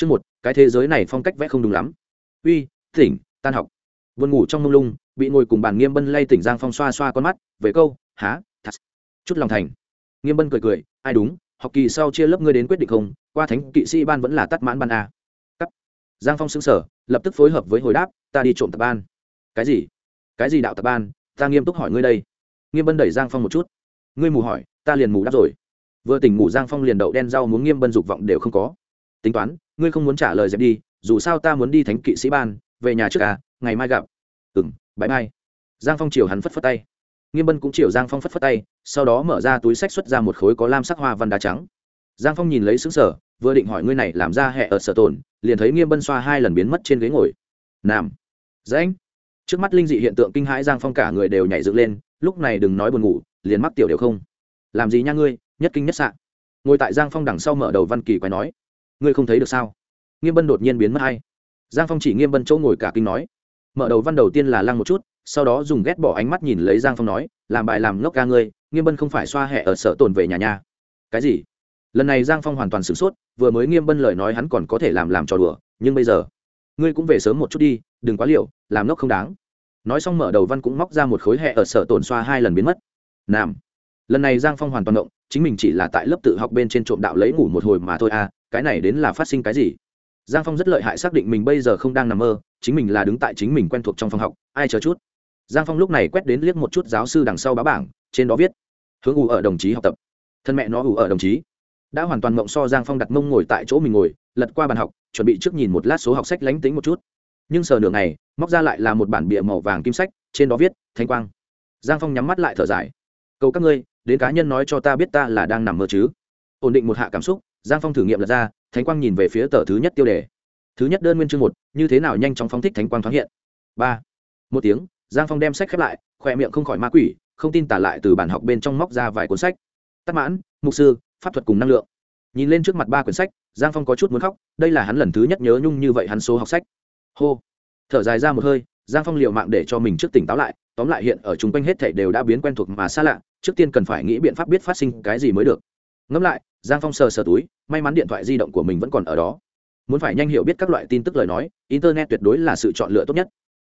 Chương một, cái thế giới này phong cách vẽ không đúng lắm. Uy, tỉnh, tan học. vườn ngủ trong mông lung, bị ngồi cùng bàn Nghiêm Bân lay tỉnh Giang Phong xoa xoa con mắt, về câu, há, thật. Chút lòng thành. Nghiêm Bân cười cười, ai đúng, học kỳ sau chia lớp ngươi đến quyết định không, qua thánh kỵ sĩ ban vẫn là tắt mãn ban a. Cấp. Giang Phong sững sờ, lập tức phối hợp với hồi đáp, ta đi trộm tập ban. Cái gì? Cái gì đạo tập ban? Ta nghiêm túc hỏi ngươi đây. Nghiêm Bân đẩy Giang Phong một chút. Ngươi mù hỏi, ta liền mù đáp rồi. Vừa tỉnh ngủ Giang Phong liền đậu đen rau muốn Nghiêm Bân dục vọng đều không có. Tính toán, ngươi không muốn trả lời dẹp đi, dù sao ta muốn đi thánh kỵ sĩ ban, về nhà trước à, ngày mai gặp. Ừm, bãi mai. Giang Phong chiều hắn phất phất tay. Nghiêm Bân cũng chiều Giang Phong phất phất tay, sau đó mở ra túi sách xuất ra một khối có lam sắc hoa văn đá trắng. Giang Phong nhìn lấy sững sờ, vừa định hỏi ngươi này làm ra hệ ở sở tổn, liền thấy Nghiêm Bân xoa hai lần biến mất trên ghế ngồi. Nam. Dãnh. Trước mắt linh dị hiện tượng kinh hãi Giang Phong cả người đều nhảy dựng lên, lúc này đừng nói buồn ngủ, liền mắc tiểu đều không. Làm gì nha ngươi, nhất kinh nhất sạ. Ngồi tại Giang Phong đằng sau mở đầu Văn Kỳ quay nói, ngươi không thấy được sao? Nghiêm Bân đột nhiên biến mất hay? Giang Phong chỉ Nghiêm Bân chỗ ngồi cả kinh nói, mở đầu văn đầu tiên là lăng một chút, sau đó dùng ghét bỏ ánh mắt nhìn lấy Giang Phong nói, làm bài làm ngốc ca ngươi, Nghiêm Bân không phải xoa hẹ ở sở tồn về nhà nhà. Cái gì? lần này giang phong hoàn toàn sửng sốt vừa mới nghiêm bân lời nói hắn còn có thể làm làm trò đùa nhưng bây giờ ngươi cũng về sớm một chút đi đừng quá liệu làm ngốc không đáng nói xong mở đầu văn cũng móc ra một khối hẹ ở sở tổn xoa hai lần biến mất nam lần này giang phong hoàn toàn động chính mình chỉ là tại lớp tự học bên trên trộm đạo lấy ngủ một hồi mà thôi à cái này đến là phát sinh cái gì? Giang phong rất lợi hại xác định mình bây giờ không đang nằm mơ, chính mình là đứng tại chính mình quen thuộc trong phòng học, ai chờ chút? Giang phong lúc này quét đến liếc một chút giáo sư đằng sau bá bảng, trên đó viết, hướng ủ ở đồng chí học tập. Thân mẹ nó ủ ở đồng chí. Đã hoàn toàn mộng so giang phong đặt mông ngồi tại chỗ mình ngồi, lật qua bàn học, chuẩn bị trước nhìn một lát số học sách lánh tính một chút. Nhưng sờ nửa ngày, móc ra lại là một bản bìa màu vàng kim sách, trên đó viết, thanh quang. Giang phong nhắm mắt lại thở dài. Cầu các ngươi, đến cá nhân nói cho ta biết ta là đang nằm mơ chứ. Ổn định một hạ cảm xúc giang phong thử nghiệm lật ra, thánh quang nhìn về phía tờ thứ nhất tiêu đề. Thứ nhất đơn nguyên chương một, như thế nào nhanh chóng phóng thích thánh quang thoáng hiện? Ba. Một tiếng, giang phong đem sách khép lại, khỏe miệng không khỏi ma quỷ, không tin tả lại từ bản học bên trong móc ra vài cuốn sách. Tắc mãn, mục sư, pháp thuật cùng năng lượng. Nhìn lên trước mặt ba quyển sách, giang phong có chút muốn khóc, đây là hắn lần thứ nhất nhớ nhung như vậy hắn số học sách. Hô. Thở dài ra một hơi, giang phong liệu mạng để cho mình trước tỉnh táo lại, tóm lại hiện ở chung quanh hết thảy đều đã biến quen thuộc mà xa lạ, trước tiên cần phải nghĩ biện pháp biết phát sinh cái gì mới được. Ngẫm lại giang phong sờ sờ túi, may mắn điện thoại di động của mình vẫn còn ở đó. Muốn phải nhanh hiểu biết các loại tin tức lời nói, internet tuyệt đối là sự chọn lựa tốt nhất.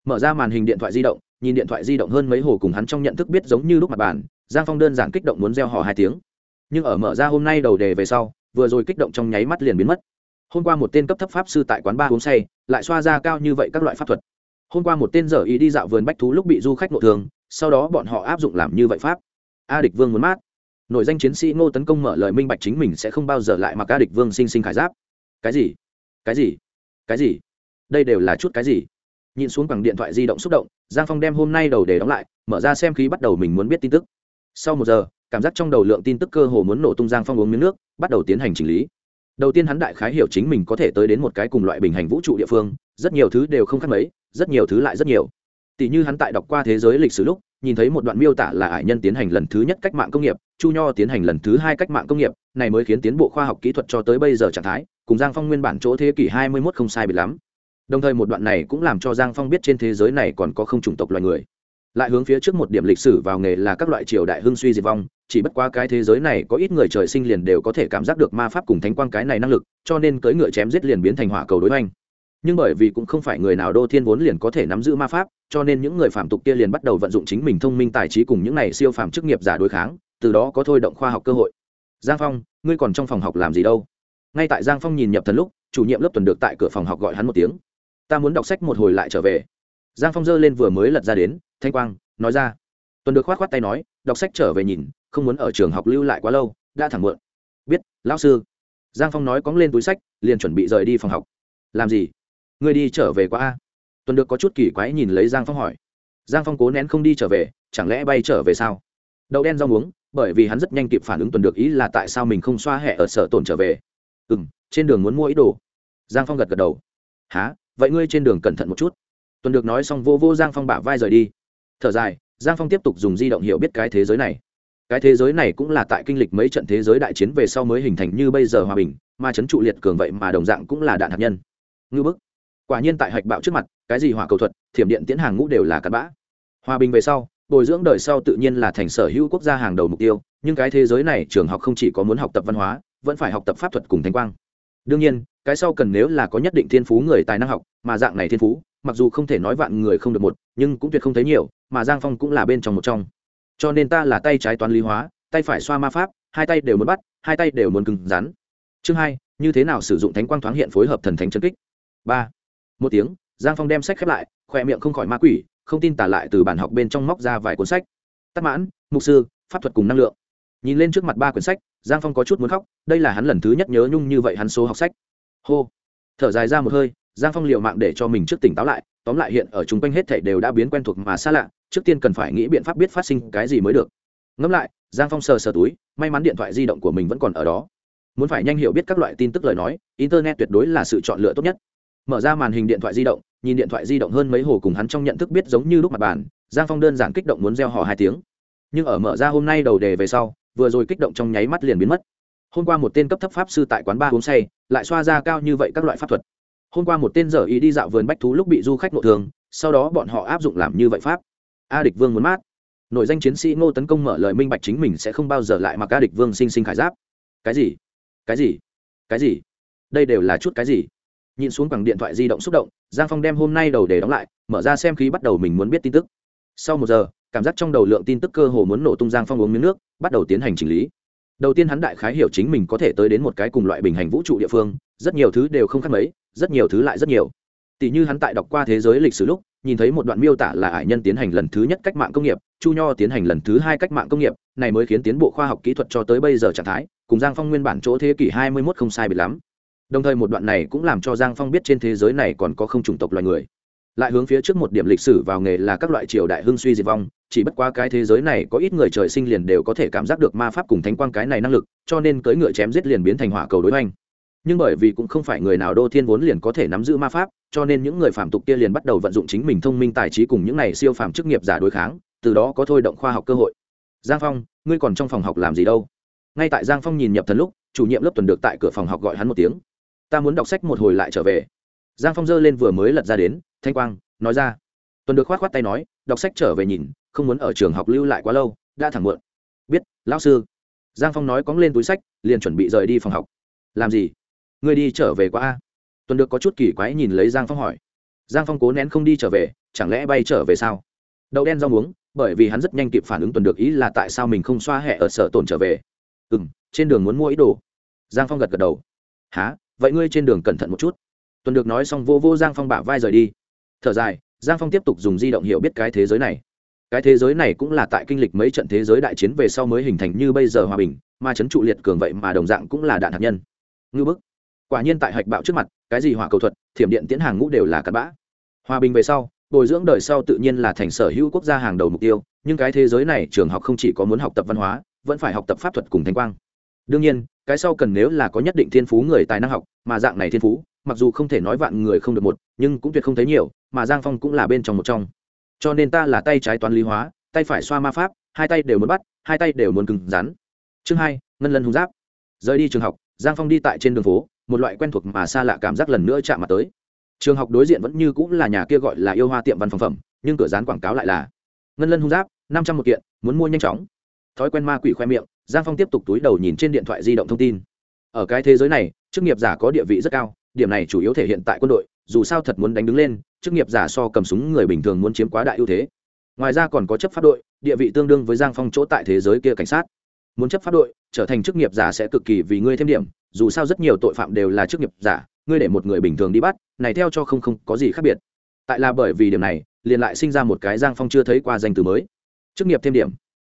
Mở ra màn hình điện thoại di động, nhìn điện thoại di động hơn mấy hồ cùng hắn trong nhận thức biết giống như lúc mặt bàn, giang phong đơn giản kích động muốn gieo họ hai tiếng. Nhưng ở mở ra hôm nay đầu đề về sau, vừa rồi kích động trong nháy mắt liền biến mất. Hôm qua một tên cấp thấp pháp sư tại quán ba uống say, lại xoa ra cao như vậy các loại pháp thuật. Hôm qua một tên giờ ý đi dạo vườn bách thú lúc bị du khách nội thường sau đó bọn họ áp dụng làm như vậy pháp. A địch vương muốn mát nổi danh chiến sĩ ngô tấn công mở lời minh bạch chính mình sẽ không bao giờ lại mặc ca địch vương sinh sinh khải giáp. Cái gì? Cái gì? Cái gì? Đây đều là chút cái gì? Nhìn xuống bằng điện thoại di động xúc động, giang phong đem hôm nay đầu để đóng lại, mở ra xem khí bắt đầu mình muốn biết tin tức. Sau một giờ, cảm giác trong đầu lượng tin tức cơ hồ muốn nổ tung giang phong uống miếng nước, bắt đầu tiến hành chỉnh lý. Đầu tiên hắn đại khái hiểu chính mình có thể tới đến một cái cùng loại bình hành vũ trụ địa phương, rất nhiều thứ đều không khác mấy, rất nhiều thứ lại rất nhiều. Tỷ như hắn tại đọc qua thế giới lịch sử lúc, nhìn thấy một đoạn miêu tả là ải nhân tiến hành lần thứ nhất cách mạng công nghiệp chu nho tiến hành lần thứ hai cách mạng công nghiệp, này mới khiến tiến bộ khoa học kỹ thuật cho tới bây giờ trạng thái, cùng giang phong nguyên bản chỗ thế kỷ hai mươi mốt không sai biệt lắm. Đồng thời một đoạn này cũng làm cho giang phong biết trên thế giới này còn có không chủng tộc loài người. Lại hướng phía trước một điểm lịch sử vào nghề là các loại triều đại hưng suy diệt vong, chỉ bất qua cái thế giới này có ít người trời sinh liền đều có thể cảm giác được ma pháp cùng thánh quang cái này năng lực, cho nên cưỡi ngựa chém giết liền biến thành hỏa cầu đối oanh nhưng bởi vì cũng không phải người nào đô thiên vốn liền có thể nắm giữ ma pháp, cho nên những người phạm tục kia liền bắt đầu vận dụng chính mình thông minh tài trí cùng những này siêu phàm chức nghiệp giả đối kháng từ đó có thôi động khoa học cơ hội. Giang phong, ngươi còn trong phòng học làm gì đâu? Ngay tại giang phong nhìn nhập thần lúc, chủ nhiệm lớp tuần được tại cửa phòng học gọi hắn một tiếng. Ta muốn đọc sách một hồi lại trở về. Giang phong giơ lên vừa mới lật ra đến, thanh quang, nói ra. Tuần được khoát khoát tay nói, đọc sách trở về nhìn, không muốn ở trường học lưu lại quá lâu, đã thẳng mượn biết, lão sư. Giang phong nói cóng lên túi sách, liền chuẩn bị rời đi phòng học. Làm gì? Ngươi đi trở về qua a. Tuần được có chút kỳ quái nhìn lấy giang phong hỏi. Giang phong cố nén không đi trở về, chẳng lẽ bay trở về sao? Đậu đen rau muống, bởi vì hắn rất nhanh kịp phản ứng tuần được ý là tại sao mình không xoa hẹ ở sở tổn trở về. Ừ m trên đường muốn mua ý đồ. Giang phong gật gật đầu. Há vậy ngươi trên đường cẩn thận một chút. Tuần được nói xong vô vô giang phong bả vai rời đi. Thở dài, giang phong tiếp tục dùng di động hiểu biết cái thế giới này. Cái thế giới này cũng là tại kinh lịch mấy trận thế giới đại chiến về sau mới hình thành như bây giờ hòa bình mà c h ấ n trụ liệt cường vậy mà đồng dạng cũng là đạn hạt nhân. Ngư bức. Quả nhiên tại hạch bạo trước mặt, cái gì hỏa cầu thuật, thiểm điện tiến hàng ngũ đều là cặn bã. Hòa bình về sau bồi dưỡng đời sau tự nhiên là thành sở hữu quốc gia hàng đầu mục tiêu, nhưng cái thế giới này trường học không chỉ có muốn học tập văn hóa, vẫn phải học tập pháp thuật cùng thanh quang. Đương nhiên, cái sau cần nếu là có nhất định thiên phú người tài năng học, mà dạng này thiên phú, mặc dù không thể nói vạn người không được một, nhưng cũng tuyệt không thấy nhiều, mà giang phong cũng là bên trong một trong. Cho nên ta là tay trái toán lý hóa, tay phải xoa ma pháp, hai tay đều muốn bắt, hai tay đều muốn cứng rắn. Chương hai, như thế nào sử dụng thánh quang thoáng hiện phối hợp thần thánh chân kích? Ba. Một tiếng, giang phong đem sách khép lại, khỏe miệng không khỏi ma quỷ không tin tả lại từ bản học bên trong móc ra vài cuốn sách. Tắc mãn, mục sư, pháp thuật cùng năng lượng. Nhìn lên trước mặt ba quyển sách, giang phong có chút muốn khóc, đây là hắn lần thứ nhất nhớ nhung như vậy hắn số học sách. Hô. Thở dài ra một hơi, giang phong liệu mạng để cho mình trước tỉnh táo lại, tóm lại hiện ở chung quanh hết thảy đều đã biến quen thuộc mà xa lạ, trước tiên cần phải nghĩ biện pháp biết phát sinh cái gì mới được. Ngẫm lại, giang phong sờ sờ túi, may mắn điện thoại di động của mình vẫn còn ở đó. Muốn phải nhanh hiểu biết các loại tin tức lời nói, internet tuyệt đối là sự chọn lựa tốt nhất mở ra màn hình điện thoại di động, nhìn điện thoại di động hơn mấy hồ cùng hắn trong nhận thức biết giống như lúc mặt bàn, giang phong đơn giản kích động muốn gieo họ hai tiếng. Nhưng ở mở ra hôm nay đầu đề về sau, vừa rồi kích động trong nháy mắt liền biến mất. Hôm qua một tên cấp thấp pháp sư tại quán ba uống say, lại xoa ra cao như vậy các loại pháp thuật. Hôm qua một tên giờ ý đi dạo vườn bách thú lúc bị du khách nội thường sau đó bọn họ áp dụng làm như vậy pháp. A địch vương muốn mát. Nội danh chiến sĩ ngô tấn công mở lời minh bạch chính mình sẽ không bao giờ lại mặc a địch vương sinh sinh khải giáp. Cái gì? Cái gì? Cái gì? Đây đều là chút cái gì? Nhìn xuống bằng điện thoại di động xúc động, giang phong đem hôm nay đầu để đóng lại, mở ra xem khi bắt đầu mình muốn biết tin tức. Sau một giờ, cảm giác trong đầu lượng tin tức cơ hồ muốn nổ tung giang phong uống miếng nước, bắt đầu tiến hành chỉnh lý. Đầu tiên hắn đại khái hiểu chính mình có thể tới đến một cái cùng loại bình hành vũ trụ địa phương, rất nhiều thứ đều không khác mấy, rất nhiều thứ lại rất nhiều. Tỷ như hắn tại đọc qua thế giới lịch sử lúc, nhìn thấy một đoạn miêu tả là hải nhân tiến hành lần thứ nhất cách mạng công nghiệp, chu nho tiến hành lần thứ hai cách mạng công nghiệp, này mới khiến tiến bộ khoa học kỹ thuật cho tới bây giờ trạng thái, cùng giang phong nguyên bản chỗ thế kỷ hai mươi 21 không sai biệt lắm đồng thời một đoạn này cũng làm cho giang phong biết trên thế giới này còn có không chủng tộc loài người. Lại hướng phía trước một điểm lịch sử vào nghề là các loại triều đại hưng suy diệt vong, chỉ bất quá cái thế giới này có ít người trời sinh liền đều có thể cảm giác được ma pháp cùng thánh quang cái này năng lực, cho nên cưỡi ngựa chém giết liền biến thành hỏa cầu đối oanh nhưng bởi vì cũng không phải người nào đô thiên vốn liền có thể nắm giữ ma pháp, cho nên những người phạm tục kia liền bắt đầu vận dụng chính mình thông minh tài trí cùng những này siêu phàm chức nghiệp giả đối kháng, từ đó có thôi động khoa học cơ hội. Giang phong, ngươi còn trong phòng học làm gì đâu? Ngay tại giang phong nhìn nhập thần lúc, chủ nhiệm lớp tuần được tại cửa phòng học gọi hắn một tiếng ta muốn đọc sách một hồi lại trở về. Giang phong dơ lên vừa mới lật ra đến, thanh quang, nói ra. Tuần được k h o á t k h o á t tay nói, đọc sách trở về nhìn, không muốn ở trường học lưu lại quá lâu, đã thẳng mượn biết, lão sư. Giang phong nói cóng lên túi sách, liền chuẩn bị rời đi phòng học. Làm gì? Ngươi đi trở về qua a. Tuần được có chút kỳ quái nhìn lấy giang phong hỏi. Giang phong cố nén không đi trở về, chẳng lẽ bay trở về sao? Đậu đen rau muống, bởi vì hắn rất nhanh kịp phản ứng tuần được ý là tại sao mình không xoa hẹ ở sở tổn trở về. Ừ m trên đường muốn mua ý đồ. Giang phong gật gật đầu. Há vậy ngươi trên đường cẩn thận một chút. Tuần được nói xong vô vô giang phong bả vai rời đi. Thở dài, giang phong tiếp tục dùng di động hiểu biết cái thế giới này. Cái thế giới này cũng là tại kinh lịch mấy trận thế giới đại chiến về sau mới hình thành như bây giờ hòa bình mà c h ấ n trụ liệt cường vậy mà đồng dạng cũng là đạn hạt nhân. Ngư bức. Quả nhiên tại hạch bạo trước mặt, cái gì hỏa cầu thuật, thiểm điện tiến hàng ngũ đều là cặn bã. Hòa bình về sau, bồi dưỡng đời sau tự nhiên là thành sở hữu quốc gia hàng đầu mục tiêu, nhưng cái thế giới này trường học không chỉ có muốn học tập văn hóa, vẫn phải học tập pháp thuật cùng thanh quang. Đương nhiên cái sau cần nếu là có nhất định thiên phú người tài năng học, mà dạng này thiên phú, mặc dù không thể nói vạn người không được một, nhưng cũng tuyệt không thấy nhiều, mà giang phong cũng là bên trong một trong. Cho nên ta là tay trái toán lý hóa, tay phải xoa ma pháp, hai tay đều muốn bắt, hai tay đều muốn cứng rắn. Chương hai, ngân lân hung giáp. Rời đi trường học, giang phong đi tại trên đường phố, một loại quen thuộc mà xa lạ cảm giác lần nữa chạm mặt tới. Trường học đối diện vẫn như cũng là nhà kia gọi là yêu hoa tiệm văn phòng phẩm, nhưng cửa dán quảng cáo lại là, ngân lân hung giáp, năm trăm một kiện, muốn mua nhanh chóng. Thói quen ma quỷ khoe miệng giang phong tiếp tục túi đầu nhìn trên điện thoại di động thông tin. Ở cái thế giới này, chức nghiệp giả có địa vị rất cao, điểm này chủ yếu thể hiện tại quân đội, dù sao thật muốn đánh đứng lên, chức nghiệp giả so cầm súng người bình thường muốn chiếm quá đại ưu thế. Ngoài ra còn có chấp pháp đội, địa vị tương đương với giang phong chỗ tại thế giới kia cảnh sát. Muốn chấp pháp đội, trở thành chức nghiệp giả sẽ cực kỳ vì ngươi thêm điểm, dù sao rất nhiều tội phạm đều là chức nghiệp giả, ngươi để một người bình thường đi bắt, này theo cho không không có gì khác biệt. Tại là bởi vì điểm này, liền lại sinh ra một cái giang phong chưa thấy qua danh từ mới. Chức nghiệp thêm điểm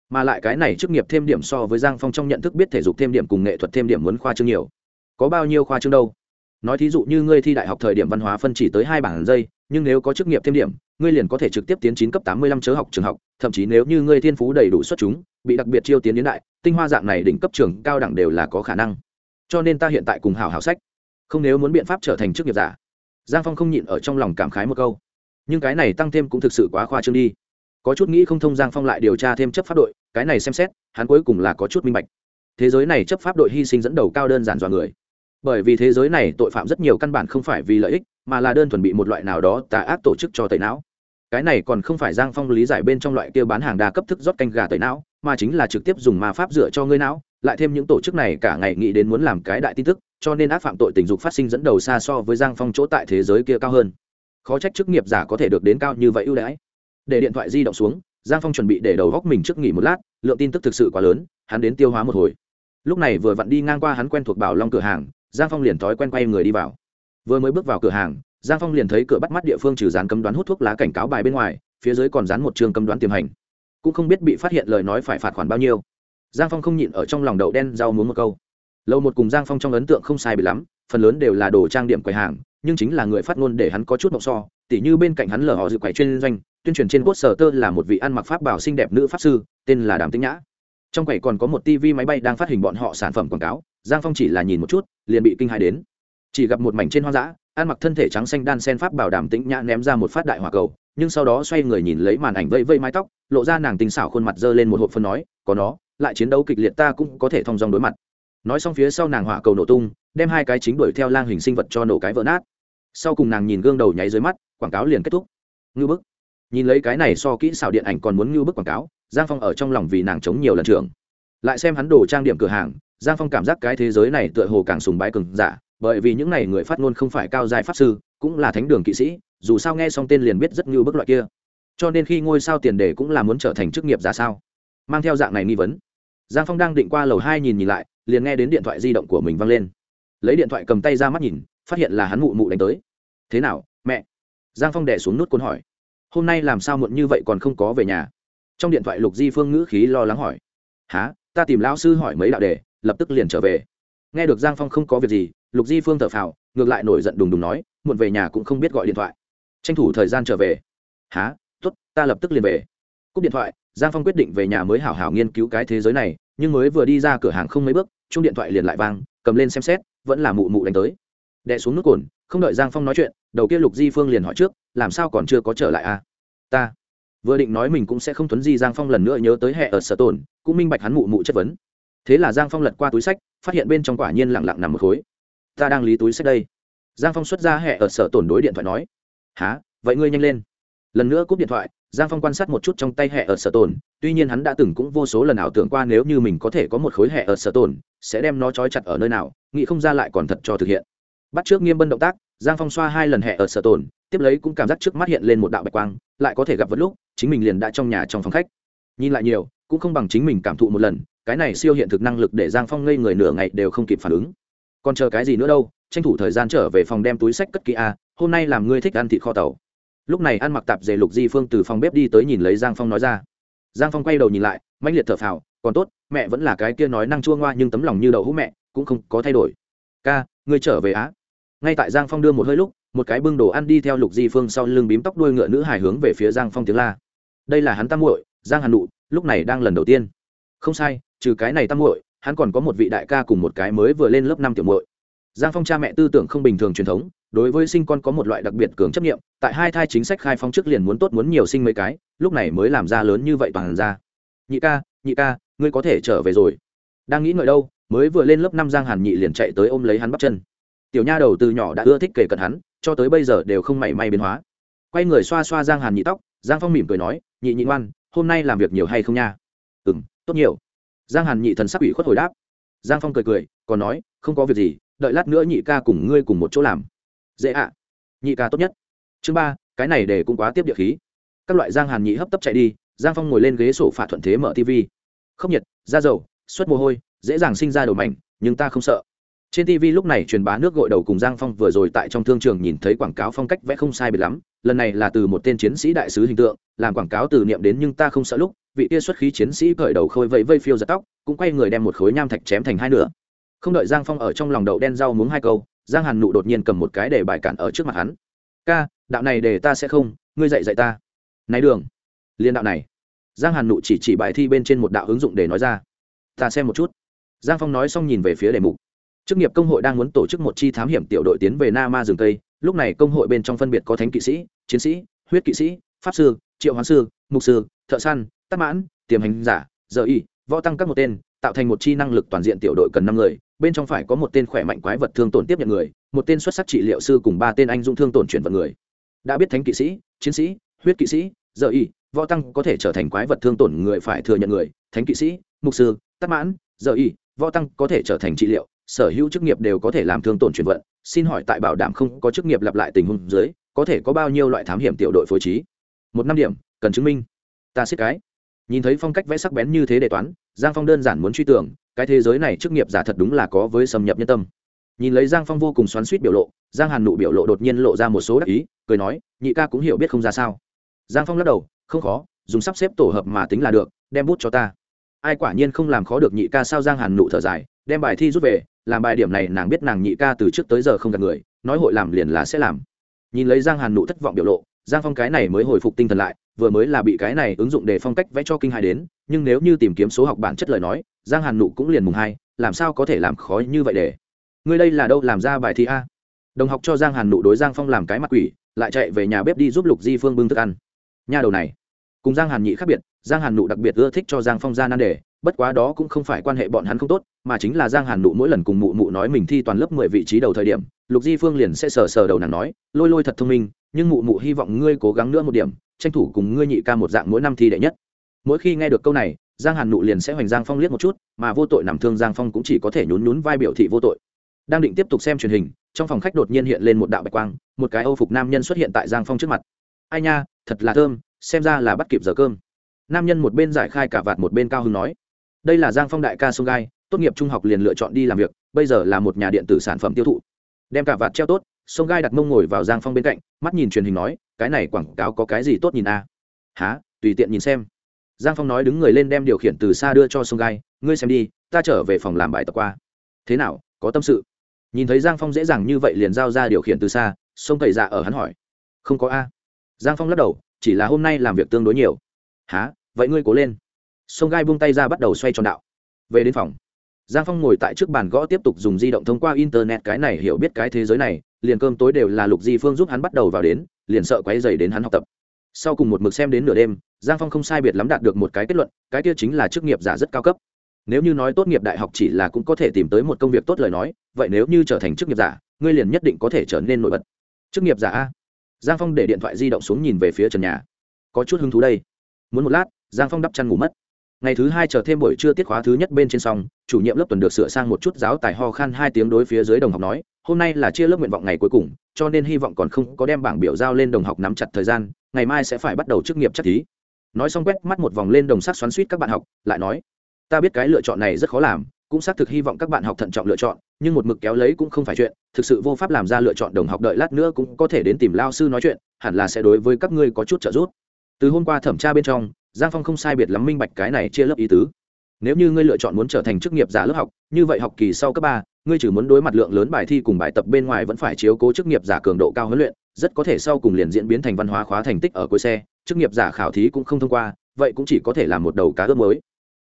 mà lại cái này chức nghiệp thêm điểm so với giang phong trong nhận thức biết thể dục thêm điểm cùng nghệ thuật thêm điểm muốn khoa trương nhiều. Có bao nhiêu khoa trương đâu? Nói thí dụ như ngươi thi đại học thời điểm văn hóa phân chỉ tới hai bảng giây, nhưng nếu có chức nghiệp thêm điểm, ngươi liền có thể trực tiếp tiến chín cấp tám mươi lăm chớ học trường học, thậm chí nếu như ngươi thiên phú đầy đủ xuất chúng, bị đặc biệt chiêu tiến đến đại, tinh hoa dạng này đỉnh cấp trường cao đẳng đều là có khả năng. Cho nên ta hiện tại cùng hào hào sách. Không nếu muốn biện pháp trở thành chức nghiệp giả. Giang phong không nhịn ở trong lòng cảm khái một câu. Nhưng cái này tăng thêm cũng thực sự quá khoa trương đi có chút nghĩ không thông giang phong lại điều tra thêm chấp pháp đội, cái này xem xét, hắn cuối cùng là có chút minh bạch. Thế giới này chấp pháp đội hy sinh dẫn đầu cao đơn giản dọa người. Bởi vì thế giới này tội phạm rất nhiều căn bản không phải vì lợi ích, mà là đơn thuần bị một loại nào đó tà ác tổ chức cho tẩy não. Cái này còn không phải giang phong lý giải bên trong loại kia bán hàng đa cấp thức rót canh gà tẩy não, mà chính là trực tiếp dùng ma pháp dựa cho ngươi não, lại thêm những tổ chức này cả ngày nghĩ đến muốn làm cái đại tin tức, cho nên ác phạm tội tình dục phát sinh dẫn đầu xa so với giang phong chỗ tại thế giới kia cao hơn. Khó trách chức nghiệp giả có thể được đến cao như vậy ưu đãi để điện thoại di động xuống, giang phong chuẩn bị để đầu góc mình trước nghỉ một lát, lượng tin tức thực sự quá lớn, hắn đến tiêu hóa một hồi. Lúc này vừa vặn đi ngang qua hắn quen thuộc bảo long cửa hàng, giang phong liền thói quen quay người đi vào. Vừa mới bước vào cửa hàng, giang phong liền thấy cửa bắt mắt địa phương trừ dán cấm đoán hút thuốc lá cảnh cáo bài bên ngoài, phía dưới còn dán một trường cấm đoán tiềm hành. Cũng không biết bị phát hiện lời nói phải phạt khoản bao nhiêu. Giang phong không nhịn ở trong lòng đậu đen rau muốn một câu. Lâu một cùng giang phong trong ấn tượng không sai bị lắm, phần lớn đều là đồ trang điểm quầy hàng nhưng chính là người phát ngôn để hắn có chút mộng so, tỉ như bên cạnh hắn lờ họ dự quầy chuyên doanh, tuyên truyền trên quốc sở tơ là một vị ăn mặc pháp bảo xinh đẹp nữ pháp sư, tên là đàm tĩnh nhã. Trong quầy còn có một tv máy bay đang phát hình bọn họ sản phẩm quảng cáo, giang phong chỉ là nhìn một chút, liền bị kinh hại đến. Chỉ gặp một mảnh trên hoang dã, ăn mặc thân thể trắng xanh đan sen pháp bảo đảm tĩnh nhã ném ra một phát đại hỏa cầu, nhưng sau đó xoay người nhìn lấy màn ảnh vây vây mái tóc, lộ ra nàng tinh xảo khuôn mặt dơ lên một hộp phân nói, có nó, lại chiến đấu kịch liệt ta cũng có thể thong dong đối mặt. Nói xong phía sau nàng hỏa cầu nổ tung đem hai cái chính đuổi theo lang hình sinh vật cho nổ cái vỡ nát. Sau cùng nàng nhìn gương đầu nháy dưới mắt, quảng cáo liền kết thúc. Ngư bức. Nhìn lấy cái này so kỹ xảo điện ảnh còn muốn ngư bức quảng cáo, giang phong ở trong lòng vì nàng chống nhiều lần trường lại xem hắn đồ trang điểm cửa hàng, giang phong cảm giác cái thế giới này tựa hồ càng sùng bái cường giả, bởi vì những n à y người phát ngôn không phải cao giai pháp sư, cũng là thánh đường kỵ sĩ, dù sao nghe xong tên liền biết rất Ngưu bức loại kia. Cho nên khi ngôi sao tiền đề cũng là muốn trở thành chức nghiệp ra sao? Mang theo dạng này nghi vấn, giang phong đang định qua lầu hai nhìn nhìn lại, liền nghe đến điện thoại di động của mình văng lên lấy điện thoại cầm tay ra mắt nhìn, phát hiện là hắn mụ mụ đánh tới. Thế nào, mẹ? Giang phong đẻ xuống nút côn hỏi. Hôm nay làm sao muộn như vậy còn không có về nhà? Trong điện thoại lục di phương ngữ khí lo lắng hỏi. Há ta tìm lão sư hỏi mấy đạo đề, lập tức liền trở về. Nghe được giang phong không có việc gì, lục di phương thở phào, ngược lại nổi giận đùng đùng nói, muộn về nhà cũng không biết gọi điện thoại. Tranh thủ thời gian trở về. Há t ố t ta lập tức liền về. Cúp điện thoại, giang phong quyết định về nhà mới hảo hảo nghiên cứu cái thế giới này, nhưng mới vừa đi ra cửa hàng không mấy bước chung điện thoại liền lại vang, cầm lên xem xét vẫn là mụ mụ đánh tới. Đè xuống nước cồn, không đợi giang phong nói chuyện, đầu kia lục di phương liền hỏi trước, làm sao còn chưa có trở lại à? Ta vừa định nói mình cũng sẽ không thuấn di giang phong lần nữa nhớ tới hệ ở sở tồn, cũng minh bạch hắn mụ mụ chất vấn. Thế là giang phong lật qua túi sách, phát hiện bên trong quả nhiên lẳng lặng nằm một khối. Ta đang lý túi sách đây. Giang phong xuất ra hệ ở sở tồn đối điện thoại nói. Há vậy ngươi nhanh lên. Lần nữa cúp điện thoại, giang phong quan sát một chút trong tay hệ ở sở tồn, tuy nhiên hắn đã từng cũng vô số lần ảo tưởng qua nếu như mình có thể có một khối hệ ở sở tồn, sẽ đem nó trói chặt ở nơi nào nghĩ không ra lại còn thật cho thực hiện. Bắt trước nghiêm bân động tác, giang phong xoa hai lần hệ ở sở tồn, tiếp lấy cũng cảm giác trước mắt hiện lên một đạo bạch quang, lại có thể gặp vật lúc, chính mình liền đã trong nhà trong phòng khách. Nhìn lại nhiều, cũng không bằng chính mình cảm thụ một lần, cái này siêu hiện thực năng lực để giang phong ngây người nửa ngày đều không kịp phản ứng. Còn chờ cái gì nữa đâu, tranh thủ thời gian trở về phòng đem túi sách cất kỹ a, hôm nay làm ngươi thích ăn thịt kho tàu. Lúc này ăn mặc tạp dề lục di phương từ phòng bếp đi tới nhìn lấy giang phong nói ra. Giang phong quay đầu nhìn lại mạnh liệt thở phào, còn tốt, mẹ vẫn là cái kia nói năng chua ngoa nhưng tấm lòng như đậu hũ mẹ cũng không có thay đổi. Ca, ngươi trở về á. Ngay tại giang phong đưa một hơi lúc, một cái bưng đồ ăn đi theo lục di phương sau lưng bím tóc đuôi ngựa nữ hài hướng về phía giang phong tiếng la. Đây là hắn tam muội, giang hàn nụ, lúc này đang lần đầu tiên. Không sai, trừ cái này tam muội, hắn còn có một vị đại ca cùng một cái mới vừa lên lớp năm tiểu muội. Giang phong cha mẹ tư tưởng không bình thường truyền thống, đối với sinh con có một loại đặc biệt cường chấp nghiệm tại hai thai chính sách khai phong trước liền muốn tốt muốn nhiều sinh mấy cái, lúc này mới làm ra lớn như vậy toàn ra. Nhị ca nhị ca, ngươi có thể trở về rồi. Đang nghĩ ngợi đâu mới vừa lên lớp năm giang hàn nhị liền chạy tới ôm lấy hắn bắt chân. Tiểu nha đầu từ nhỏ đã ưa thích kể cận hắn, cho tới bây giờ đều không mảy may biến hóa. Quay người xoa xoa giang hàn nhị tóc, giang phong mỉm cười nói, nhị nhị ngoan, hôm nay làm việc nhiều hay không nha? Ừ m tốt nhiều. Giang hàn nhị thần sắc ủy khuất hồi đáp. Giang phong cười cười, còn nói, không có việc gì, đợi lát nữa nhị ca cùng ngươi cùng một chỗ làm. Dễ ạ. Nhị ca tốt nhất. Chương ba, cái này để cũng quá tiếp địa khí. Các loại giang hàn nhị hấp tấp chạy đi, giang phong ngồi lên ghế sổ phả thuận thế mở tv không nhiệt, da dầu, suất mồ hôi dễ dàng sinh ra đầu mảnh, nhưng ta không sợ. Trên tv lúc này truyền bá nước gội đầu cùng giang phong vừa rồi tại trong thương trường nhìn thấy quảng cáo phong cách vẽ không sai biệt lắm, lần này là từ một tên chiến sĩ đại sứ hình tượng, làm quảng cáo từ niệm đến nhưng ta không sợ lúc, vị kia xuất khí chiến sĩ cởi đầu khôi vẫy vây phiêu giật tóc, cũng quay người đem một khối nham thạch chém thành hai nửa. Không đợi giang phong ở trong lòng đậu đen rau muống hai câu, giang hàn nụ đột nhiên cầm một cái để bài cản ở trước mặt hắn. Ca, đạo này để ta sẽ không, ngươi dạy dạy ta. Này đường. Liên đạo này. Giang hàn nụ chỉ chỉ bài thi bên trên một đạo ứng dụng để nói ra. Ta xem một chút giang phong nói xong nhìn về phía đề mục. Chức nghiệp công hội đang muốn tổ chức một chi thám hiểm tiểu đội tiến về na ma rừng tây lúc này công hội bên trong phân biệt có thánh kỵ sĩ, chiến sĩ, huyết kỵ sĩ, pháp sư, triệu hoán sư, mục sư, thợ săn, tắc mãn, tiềm hành giả, giờ y, võ tăng các một tên, tạo thành một chi năng lực toàn diện tiểu đội cần năm người. Bên trong phải có một tên khỏe mạnh quái vật thương tổn tiếp nhận người, một tên xuất sắc trị liệu sư cùng ba tên anh dung thương tổn chuyển vận người. Đã biết thánh kỵ sĩ, chiến sĩ, huyết kỵ sĩ, giờ y, võ tăng có thể trở thành quái vật thương tổn người phải thừa nhận người. Thánh kỵ sĩ, mục sư, tắc mãn, giờ y võ tăng có thể trở thành trị liệu, sở hữu chức nghiệp đều có thể làm thương tổn chuyển vận, xin hỏi tại bảo đảm không có chức nghiệp lặp lại tình huống dưới, có thể có bao nhiêu loại thám hiểm tiểu đội phối trí? Một năm điểm, cần chứng minh. Ta xích cái. Nhìn thấy phong cách vẽ sắc bén như thế đề toán, giang phong đơn giản muốn truy tưởng cái thế giới này chức nghiệp giả thật đúng là có với xâm nhập nhân tâm. Nhìn lấy giang phong vô cùng xoắn suýt biểu lộ, giang hàn nụ biểu lộ đột nhiên lộ ra một số đắc ý, cười nói, nhị ca cũng hiểu biết không ra sao. Giang phong lắc đầu, không khó, dùng sắp xếp tổ hợp mà tính là được, đem bút cho ta ai quả nhiên không làm khó được nhị ca sao giang hàn nụ thở dài, đem bài thi rút về, làm bài điểm này nàng biết nàng nhị ca từ trước tới giờ không gặp người, nói hội làm liền là sẽ làm. Nhìn lấy giang hàn nụ thất vọng biểu lộ, giang phong cái này mới hồi phục tinh thần lại, vừa mới là bị cái này ứng dụng để phong cách vẽ cho kinh hai đến, nhưng nếu như tìm kiếm số học bản chất lời nói, giang hàn nụ cũng liền mùng hai, làm sao có thể làm khó như vậy để? Ngươi đây là đâu làm ra bài thi a? Đồng học cho giang hàn nụ đối giang phong làm cái mặt quỷ, lại chạy về nhà bếp đi giúp lục di phương bưng thức ăn. Nhà đầu này cùng giang hàn nhị khác biệt, giang hàn nụ đặc biệt ưa thích cho giang phong ra nan đề, bất quá đó cũng không phải quan hệ bọn hắn không tốt, mà chính là giang hàn nụ mỗi lần cùng mụ mụ nói mình thi toàn lớp mười vị trí đầu thời điểm, lục di phương liền sẽ sờ sờ đầu nàng nói, lôi lôi thật thông minh, nhưng mụ mụ hy vọng ngươi cố gắng nữa một điểm, tranh thủ cùng ngươi nhị ca một dạng mỗi năm thi đệ nhất. Mỗi khi nghe được câu này, giang hàn nụ liền sẽ hoành giang phong liếc một chút, mà vô tội nằm thương giang phong cũng chỉ có thể nhún nhún vai biểu thị vô tội. Đang định tiếp tục xem truyền hình, trong phòng khách đột nhiên hiện lên một đạo bạch quang, một cái âu phục nam nhân xuất hiện tại giang phong trước mặt. Ai nha, thật là thơm xem ra là bắt kịp giờ cơm. Nam nhân một bên giải khai cả vạt một bên cao hưng nói, đây là giang phong đại ca sông gai, tốt nghiệp trung học liền lựa chọn đi làm việc, bây giờ là một nhà điện tử sản phẩm tiêu thụ. Đem cả vạt treo tốt, sông gai đặt mông ngồi vào giang phong bên cạnh, mắt nhìn truyền hình nói, cái này quảng cáo có cái gì tốt nhìn a? À? há tùy tiện nhìn xem. Giang phong nói đứng người lên đem điều khiển từ xa đưa cho sông gai, ngươi xem đi, ta trở về phòng làm bài tập qua. Thế nào, có tâm sự? Nhìn thấy giang phong dễ dàng như vậy liền giao ra điều khiển từ xa, sông cậy dạ ở hắn hỏi, không có a? Giang phong lắc đầu chỉ là hôm nay làm việc tương đối nhiều. Há vậy ngươi cố lên. Sông gai buông tay ra bắt đầu xoay tròn đạo. Về đến phòng. Giang phong ngồi tại trước bàn gõ tiếp tục dùng di động thông qua internet cái này hiểu biết cái thế giới này, liền cơm tối đều là lục di phương giúp hắn bắt đầu vào đến, liền sợ quáy dày đến hắn học tập. Sau cùng một mực xem đến nửa đêm, giang phong không sai biệt lắm đạt được một cái kết luận, cái kia chính là chức nghiệp giả rất cao cấp. Nếu như nói tốt nghiệp đại học chỉ là cũng có thể tìm tới một công việc tốt lời nói, vậy nếu như trở thành chức nghiệp giả, ngươi liền nhất định có thể trở nên nổi bật. Chức nghiệp giả a? Giang phong để điện thoại di động xuống nhìn về phía trần nhà. Có chút hứng thú đây. Muốn một lát, giang phong đắp chăn ngủ mất. Ngày thứ hai chờ thêm buổi trưa tiết khóa thứ nhất bên trên xong, chủ nhiệm lớp tuần được sửa sang một chút giáo tài ho khan hai tiếng đối phía dưới đồng học nói, hôm nay là chia lớp nguyện vọng ngày cuối cùng, cho nên hy vọng còn không có đem bảng biểu giao lên đồng học nắm chặt thời gian, ngày mai sẽ phải bắt đầu chức nghiệp chắc thí. Nói xong quét mắt một vòng lên đồng sắc xoắn suýt các bạn học, lại nói, ta biết cái lựa chọn này rất khó làm cũng xác thực hy vọng các bạn học thận trọng lựa chọn, nhưng một mực kéo lấy cũng không phải chuyện, thực sự vô pháp làm ra lựa chọn đồng học đợi lát nữa cũng có thể đến tìm lao sư nói chuyện, hẳn là sẽ đối với các ngươi có chút trợ giúp. Từ hôm qua thẩm tra bên trong, giang phong không sai biệt lắm minh bạch cái này chia lớp ý tứ. Nếu như ngươi lựa chọn muốn trở thành chức nghiệp giả lớp học, như vậy học kỳ sau cấp ba, ngươi chỉ muốn đối mặt lượng lớn bài thi cùng bài tập bên ngoài vẫn phải chiếu cố chức nghiệp giả cường độ cao huấn luyện, rất có thể sau cùng liền diễn biến thành văn hóa khóa thành tích ở cuối xe, chức nghiệp giả khảo thí cũng không thông qua, vậy cũng chỉ có thể là một đầu cá ướp mới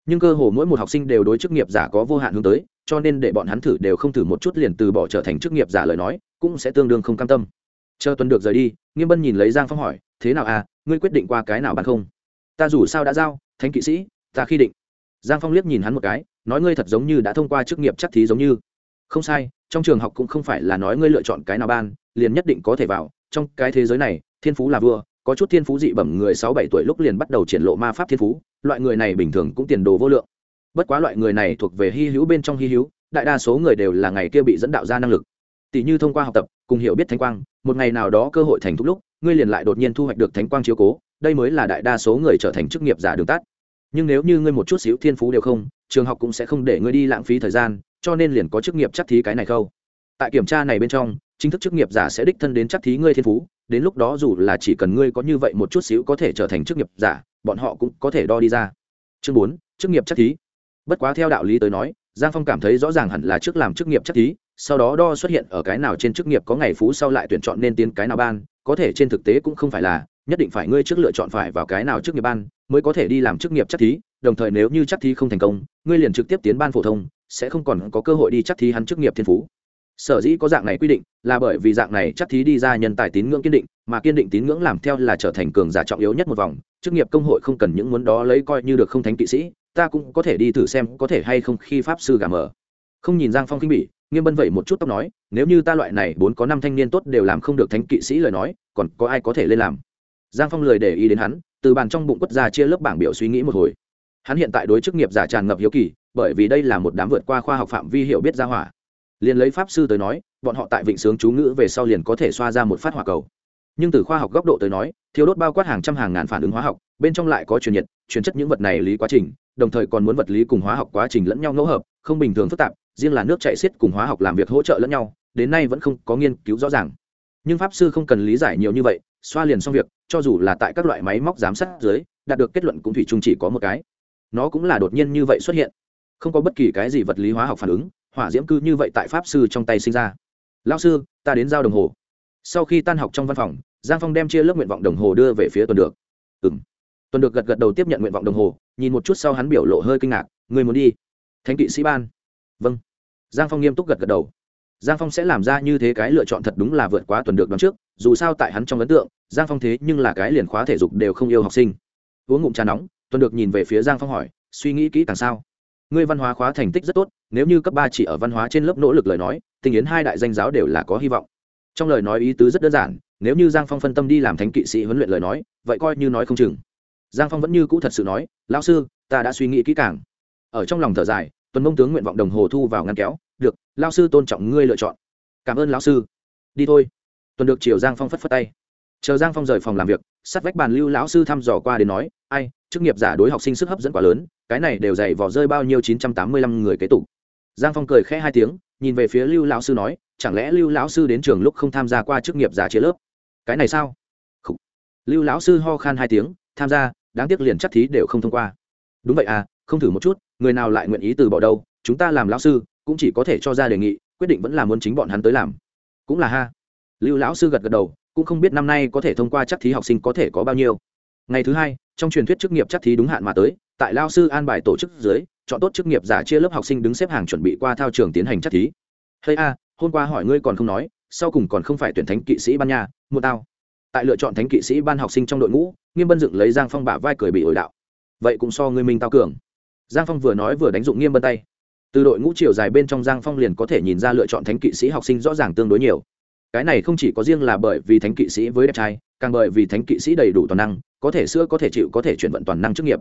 nhưng cơ hồ mỗi một học sinh đều đối chức nghiệp giả có vô hạn hướng tới, cho nên để bọn hắn thử đều không thử một chút liền từ bỏ trở thành chức nghiệp giả lời nói, cũng sẽ tương đương không cam tâm. Chờ tuần được rời đi, nghiêm bân nhìn lấy giang phong hỏi, thế nào à ngươi quyết định qua cái nào bạn không? Ta dù sao đã giao, thánh kỵ sĩ, ta khi định. Giang phong liếc nhìn hắn một cái, nói ngươi thật giống như đã thông qua chức nghiệp chắc thí giống như. Không sai, trong trường học cũng không phải là nói ngươi lựa chọn cái nào ban, liền nhất định có thể vào, trong cái thế giới này, thiên phú là vua có chút thiên phú dị bẩm người sáu bảy tuổi lúc liền bắt đầu triển lộ ma pháp thiên phú, loại người này bình thường cũng tiền đồ vô lượng. Bất quá loại người này thuộc về hy hữu bên trong hy hữu, đại đa số người đều là ngày kia bị dẫn đạo ra năng lực. Tỷ như thông qua học tập, cùng hiểu biết thánh quang, một ngày nào đó cơ hội thành thúc lúc, ngươi liền lại đột nhiên thu hoạch được thánh quang chiếu cố, đây mới là đại đa số người trở thành chức nghiệp giả đường tắt. Nhưng nếu như ngươi một chút xíu thiên phú đều không, trường học cũng sẽ không để ngươi đi lãng phí thời gian, cho nên liền có chức nghiệp chắc thí cái này khâu. Tại kiểm tra này bên trong, chính thức chức nghiệp giả sẽ đích thân đến chắc thí ngươi thiên phú đến lúc đó dù là chỉ cần ngươi có như vậy một chút xíu có thể trở thành chức nghiệp giả, bọn họ cũng có thể đo đi ra. Chương bốn, chức nghiệp chắc thí. Bất quá theo đạo lý tới nói, giang phong cảm thấy rõ ràng hẳn là trước làm chức nghiệp chắc thí, sau đó đo xuất hiện ở cái nào trên chức nghiệp có ngày phú sau lại tuyển chọn nên tiến cái nào ban, có thể trên thực tế cũng không phải là, nhất định phải ngươi trước lựa chọn phải vào cái nào chức nghiệp ban mới có thể đi làm chức nghiệp chắc thí, đồng thời nếu như chắc thí không thành công, ngươi liền trực tiếp tiến ban phổ thông, sẽ không còn có cơ hội đi chắc thí hắn chức nghiệp thiên phú sở dĩ có dạng này quy định là bởi vì dạng này chắc thí đi ra nhân tài tín ngưỡng kiên định, mà kiên định tín ngưỡng làm theo là trở thành cường giả trọng yếu nhất một vòng. Chức nghiệp công hội không cần những muốn đó lấy coi như được không thánh kỵ sĩ, ta cũng có thể đi thử xem có thể hay không khi pháp sư gà mờ không nhìn giang phong kinh bỉ, nghiêm bân vậy một chút tóc nói, nếu như ta loại này bốn có năm thanh niên tốt đều làm không được thánh kỵ sĩ lời nói, còn có ai có thể lên làm? Giang phong lười để ý đến hắn, từ bàn trong bụng quất ra chia lớp bảng biểu suy nghĩ một hồi. Hắn hiện tại đối chức nghiệp giả tràn ngập hiếu kỳ, bởi vì đây là một đám vượt qua khoa học phạm vi hiểu biết gia hỏa liền lấy pháp sư tới nói, bọn họ tại vịnh sướng chú ngữ về sau liền có thể xoa ra một phát hỏa cầu. Nhưng từ khoa học góc độ tới nói thiếu đốt bao quát hàng trăm hàng ngàn phản ứng hóa học, bên trong lại có truyền nhiệt, truyền chất những vật này lý quá trình, đồng thời còn muốn vật lý cùng hóa học quá trình lẫn nhau ngẫu hợp, không bình thường phức tạp, riêng là nước chạy xiết cùng hóa học làm việc hỗ trợ lẫn nhau, đến nay vẫn không có nghiên cứu rõ ràng. Nhưng pháp sư không cần lý giải nhiều như vậy, xoa liền xong việc, cho dù là tại các loại máy móc giám sát dưới, đạt được kết luận cũng thủy chung chỉ có một cái. Nó cũng là đột nhiên như vậy xuất hiện. Không có bất kỳ cái gì vật lý hóa học phản ứng hỏa diễm cư như vậy tại pháp sư trong tay sinh ra. Lao sư, ta đến giao đồng hồ. Sau khi tan học trong văn phòng, giang phong đem chia lớp nguyện vọng đồng hồ đưa về phía tuần được. Ừ m tuần được gật gật đầu tiếp nhận nguyện vọng đồng hồ, nhìn một chút sau hắn biểu lộ hơi kinh ngạc người muốn đi? Thánh kỵ sĩ ban. Vâng. Giang phong nghiêm túc gật gật đầu. Giang phong sẽ làm ra như thế cái lựa chọn thật đúng là vượt quá tuần được đón trước, dù sao tại hắn trong ấn tượng, giang phong thế nhưng là cái liền khóa thể dục đều không yêu học sinh. Uống ngụm trà nóng, tuần được nhìn về phía giang phong hỏi, suy nghĩ kỹ càng sao? Ngươi văn hóa khóa thành tích rất tốt nếu như cấp ba chỉ ở văn hóa trên lớp nỗ lực lời nói tình yến hai đại danh giáo đều là có hy vọng. Trong lời nói ý tứ rất đơn giản, nếu như giang phong phân tâm đi làm thánh kỵ sĩ huấn luyện lời nói, vậy coi như nói không chừng. Giang phong vẫn như cũ thật sự nói, lão sư, ta đã suy nghĩ kỹ càng. Ở trong lòng thở dài, tuần mông tướng nguyện vọng đồng hồ thu vào ngăn kéo, được lao sư tôn trọng ngươi lựa chọn. Cảm ơn lão sư. Đi thôi. Tuần được chiều giang phong phất phất tay. Chờ giang phong rời phòng làm việc, sát vách bàn lưu lão sư thăm dò qua đến nói, ai, chức nghiệp giả đối học sinh sức hấp dẫn quá lớn, cái này đều dày vỏ rơi bao nhiêu chín trăm tám mươi lăm người kế tục giang phong cười khẽ hai tiếng, nhìn về phía lưu lão sư nói, chẳng lẽ lưu lão sư đến trường lúc không tham gia qua chức nghiệp giả chế lớp? Cái này sao? Khủ. lưu lão sư ho khan hai tiếng, tham gia, đáng tiếc liền chắc thí đều không thông qua. Đúng vậy à không thử một chút, người nào lại nguyện ý từ bỏ đâu, chúng ta làm lão sư, cũng chỉ có thể cho ra đề nghị, quyết định vẫn là muốn chính bọn hắn tới làm. Cũng là ha. Lưu lão sư gật gật đầu, cũng không biết năm nay có thể thông qua chắc thí học sinh có thể có bao nhiêu. Ngày thứ hai, trong truyền thuyết chức nghiệp chắc thí đúng hạn mà tới, tại lao sư an bài tổ chức dưới chọn tốt chức nghiệp giả chia lớp học sinh đứng xếp hàng chuẩn bị qua thao trường tiến hành chất thí. Hay a, hôm qua hỏi ngươi còn không nói, sau cùng còn không phải tuyển thánh kỵ sĩ ban nha, mua tao. Tại lựa chọn thánh kỵ sĩ ban học sinh trong đội ngũ, nghiêm bân dựng lấy giang phong bả vai cười bị ổi đạo. Vậy cũng so ngươi minh tao cường. Giang phong vừa nói vừa đánh dụng nghiêm bân tay. Từ đội ngũ chiều dài bên trong giang phong liền có thể nhìn ra lựa chọn thánh kỵ sĩ học sinh rõ ràng tương đối nhiều. Cái này không chỉ có riêng là bởi vì thánh kỵ sĩ với đẹp trai, càng bởi vì thánh kỵ sĩ đầy đủ toàn năng, có thể xưa có thể chịu có thể chuyển vận toàn năng chức nghiệp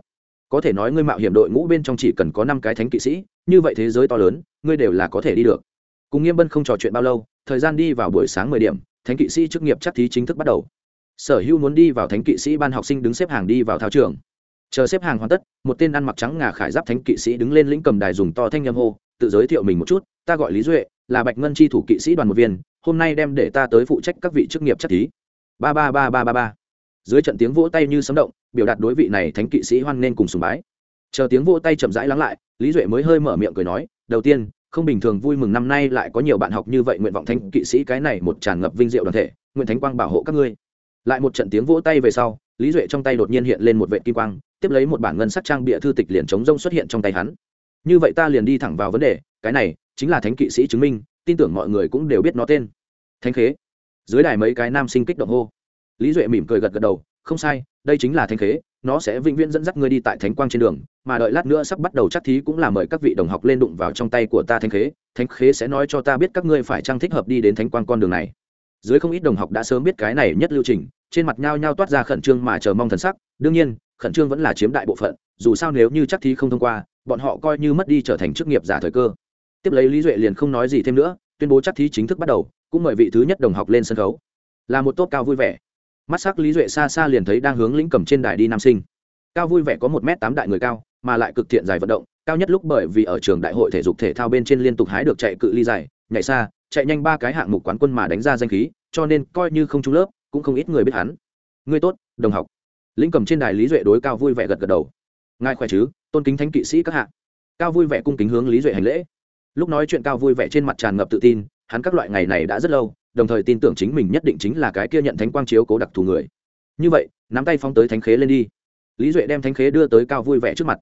có thể nói ngươi mạo hiểm đội ngũ bên trong chỉ cần có năm cái thánh kỵ sĩ, như vậy thế giới to lớn, ngươi đều là có thể đi được. Cùng nghiêm bân không trò chuyện bao lâu, thời gian đi vào buổi sáng mười điểm, thánh kỵ sĩ chức nghiệp chắc thí chính thức bắt đầu. Sở hữu muốn đi vào thánh kỵ sĩ ban học sinh đứng xếp hàng đi vào thao trường. Chờ xếp hàng hoàn tất, một tên ăn mặc trắng ngà khải giáp thánh kỵ sĩ đứng lên lĩnh cầm đài dùng to thanh nhâm hô, tự giới thiệu mình một chút, ta gọi lý duệ, là bạch ngân chi thủ kỵ sĩ đoàn một viên, hôm nay đem để ta tới phụ trách các vị chức nghiệp chắc thí. Ba ba ba ba ba ba dưới trận tiếng vỗ tay như sấm động, biểu đạt đối vị này thánh kỵ sĩ hoan nên cùng sùng bái. Chờ tiếng vỗ tay chậm rãi lắng lại, lý duệ mới hơi mở miệng cười nói, đầu tiên, không bình thường vui mừng năm nay lại có nhiều bạn học như vậy nguyện vọng thánh kỵ sĩ cái này một tràn ngập vinh diệu đoàn thể, nguyện thánh quang bảo hộ các ngươi. Lại một trận tiếng vỗ tay về sau, lý duệ trong tay đột nhiên hiện lên một vệ kim quang, tiếp lấy một bản ngân sắc trang bịa thư tịch liền chống rông xuất hiện trong tay hắn. Như vậy ta liền đi thẳng vào vấn đề, cái này chính là thánh kỵ sĩ chứng minh, tin tưởng mọi người cũng đều biết nó tên. Thánh khế. Dưới đài mấy cái nam sinh kích động hô lý duệ mỉm cười gật gật đầu, không sai, đây chính là thánh khế, nó sẽ vĩnh viễn dẫn dắt ngươi đi tại thánh quang trên đường, mà đợi lát nữa sắp bắt đầu chắc thí cũng là mời các vị đồng học lên đụng vào trong tay của ta thánh khế thánh khế sẽ nói cho ta biết các ngươi phải trang thích hợp đi đến thánh quang con đường này. Dưới không ít đồng học đã sớm biết cái này nhất lưu trình, trên mặt nhao nhao toát ra khẩn trương mà chờ mong thần sắc. Đương nhiên, khẩn trương vẫn là chiếm đại bộ phận, dù sao nếu như chắc thí không thông qua, bọn họ coi như mất đi trở thành chức nghiệp giả thời cơ. Tiếp lấy lý duệ liền không nói gì thêm nữa, tuyên bố chắc thí chính thức bắt đầu, cũng mời vị thứ nhất đồng học lên sân khấu. Là một tốt cao vui vẻ mắt sắc lý duệ xa xa liền thấy đang hướng lĩnh cầm trên đài đi nam sinh. Cao vui vẻ có một m tám đại người cao, mà lại cực thiện dài vận động, cao nhất lúc bởi vì ở trường đại hội thể dục thể thao bên trên liên tục hái được chạy cự ly dài, nhảy xa, chạy nhanh ba cái hạng mục quán quân mà đánh ra danh khí, cho nên coi như không trúng lớp, cũng không ít người biết hắn. Người tốt, đồng học. Lĩnh cầm trên đài lý duệ đối cao vui vẻ gật gật đầu. Ngài khỏe chứ, tôn kính thánh kỵ sĩ các hạng cao vui vẻ cung kính hướng lý duệ hành lễ. Lúc nói chuyện cao vui vẻ trên mặt tràn ngập tự tin, hắn các loại ngày này đã rất lâu đồng thời tin tưởng chính mình nhất định chính là cái kia nhận thánh quang chiếu cố đặc thù người. Như vậy, nắm tay phóng tới thánh khế lên đi. Lý duệ đem thánh khế đưa tới cao vui vẻ trước mặt.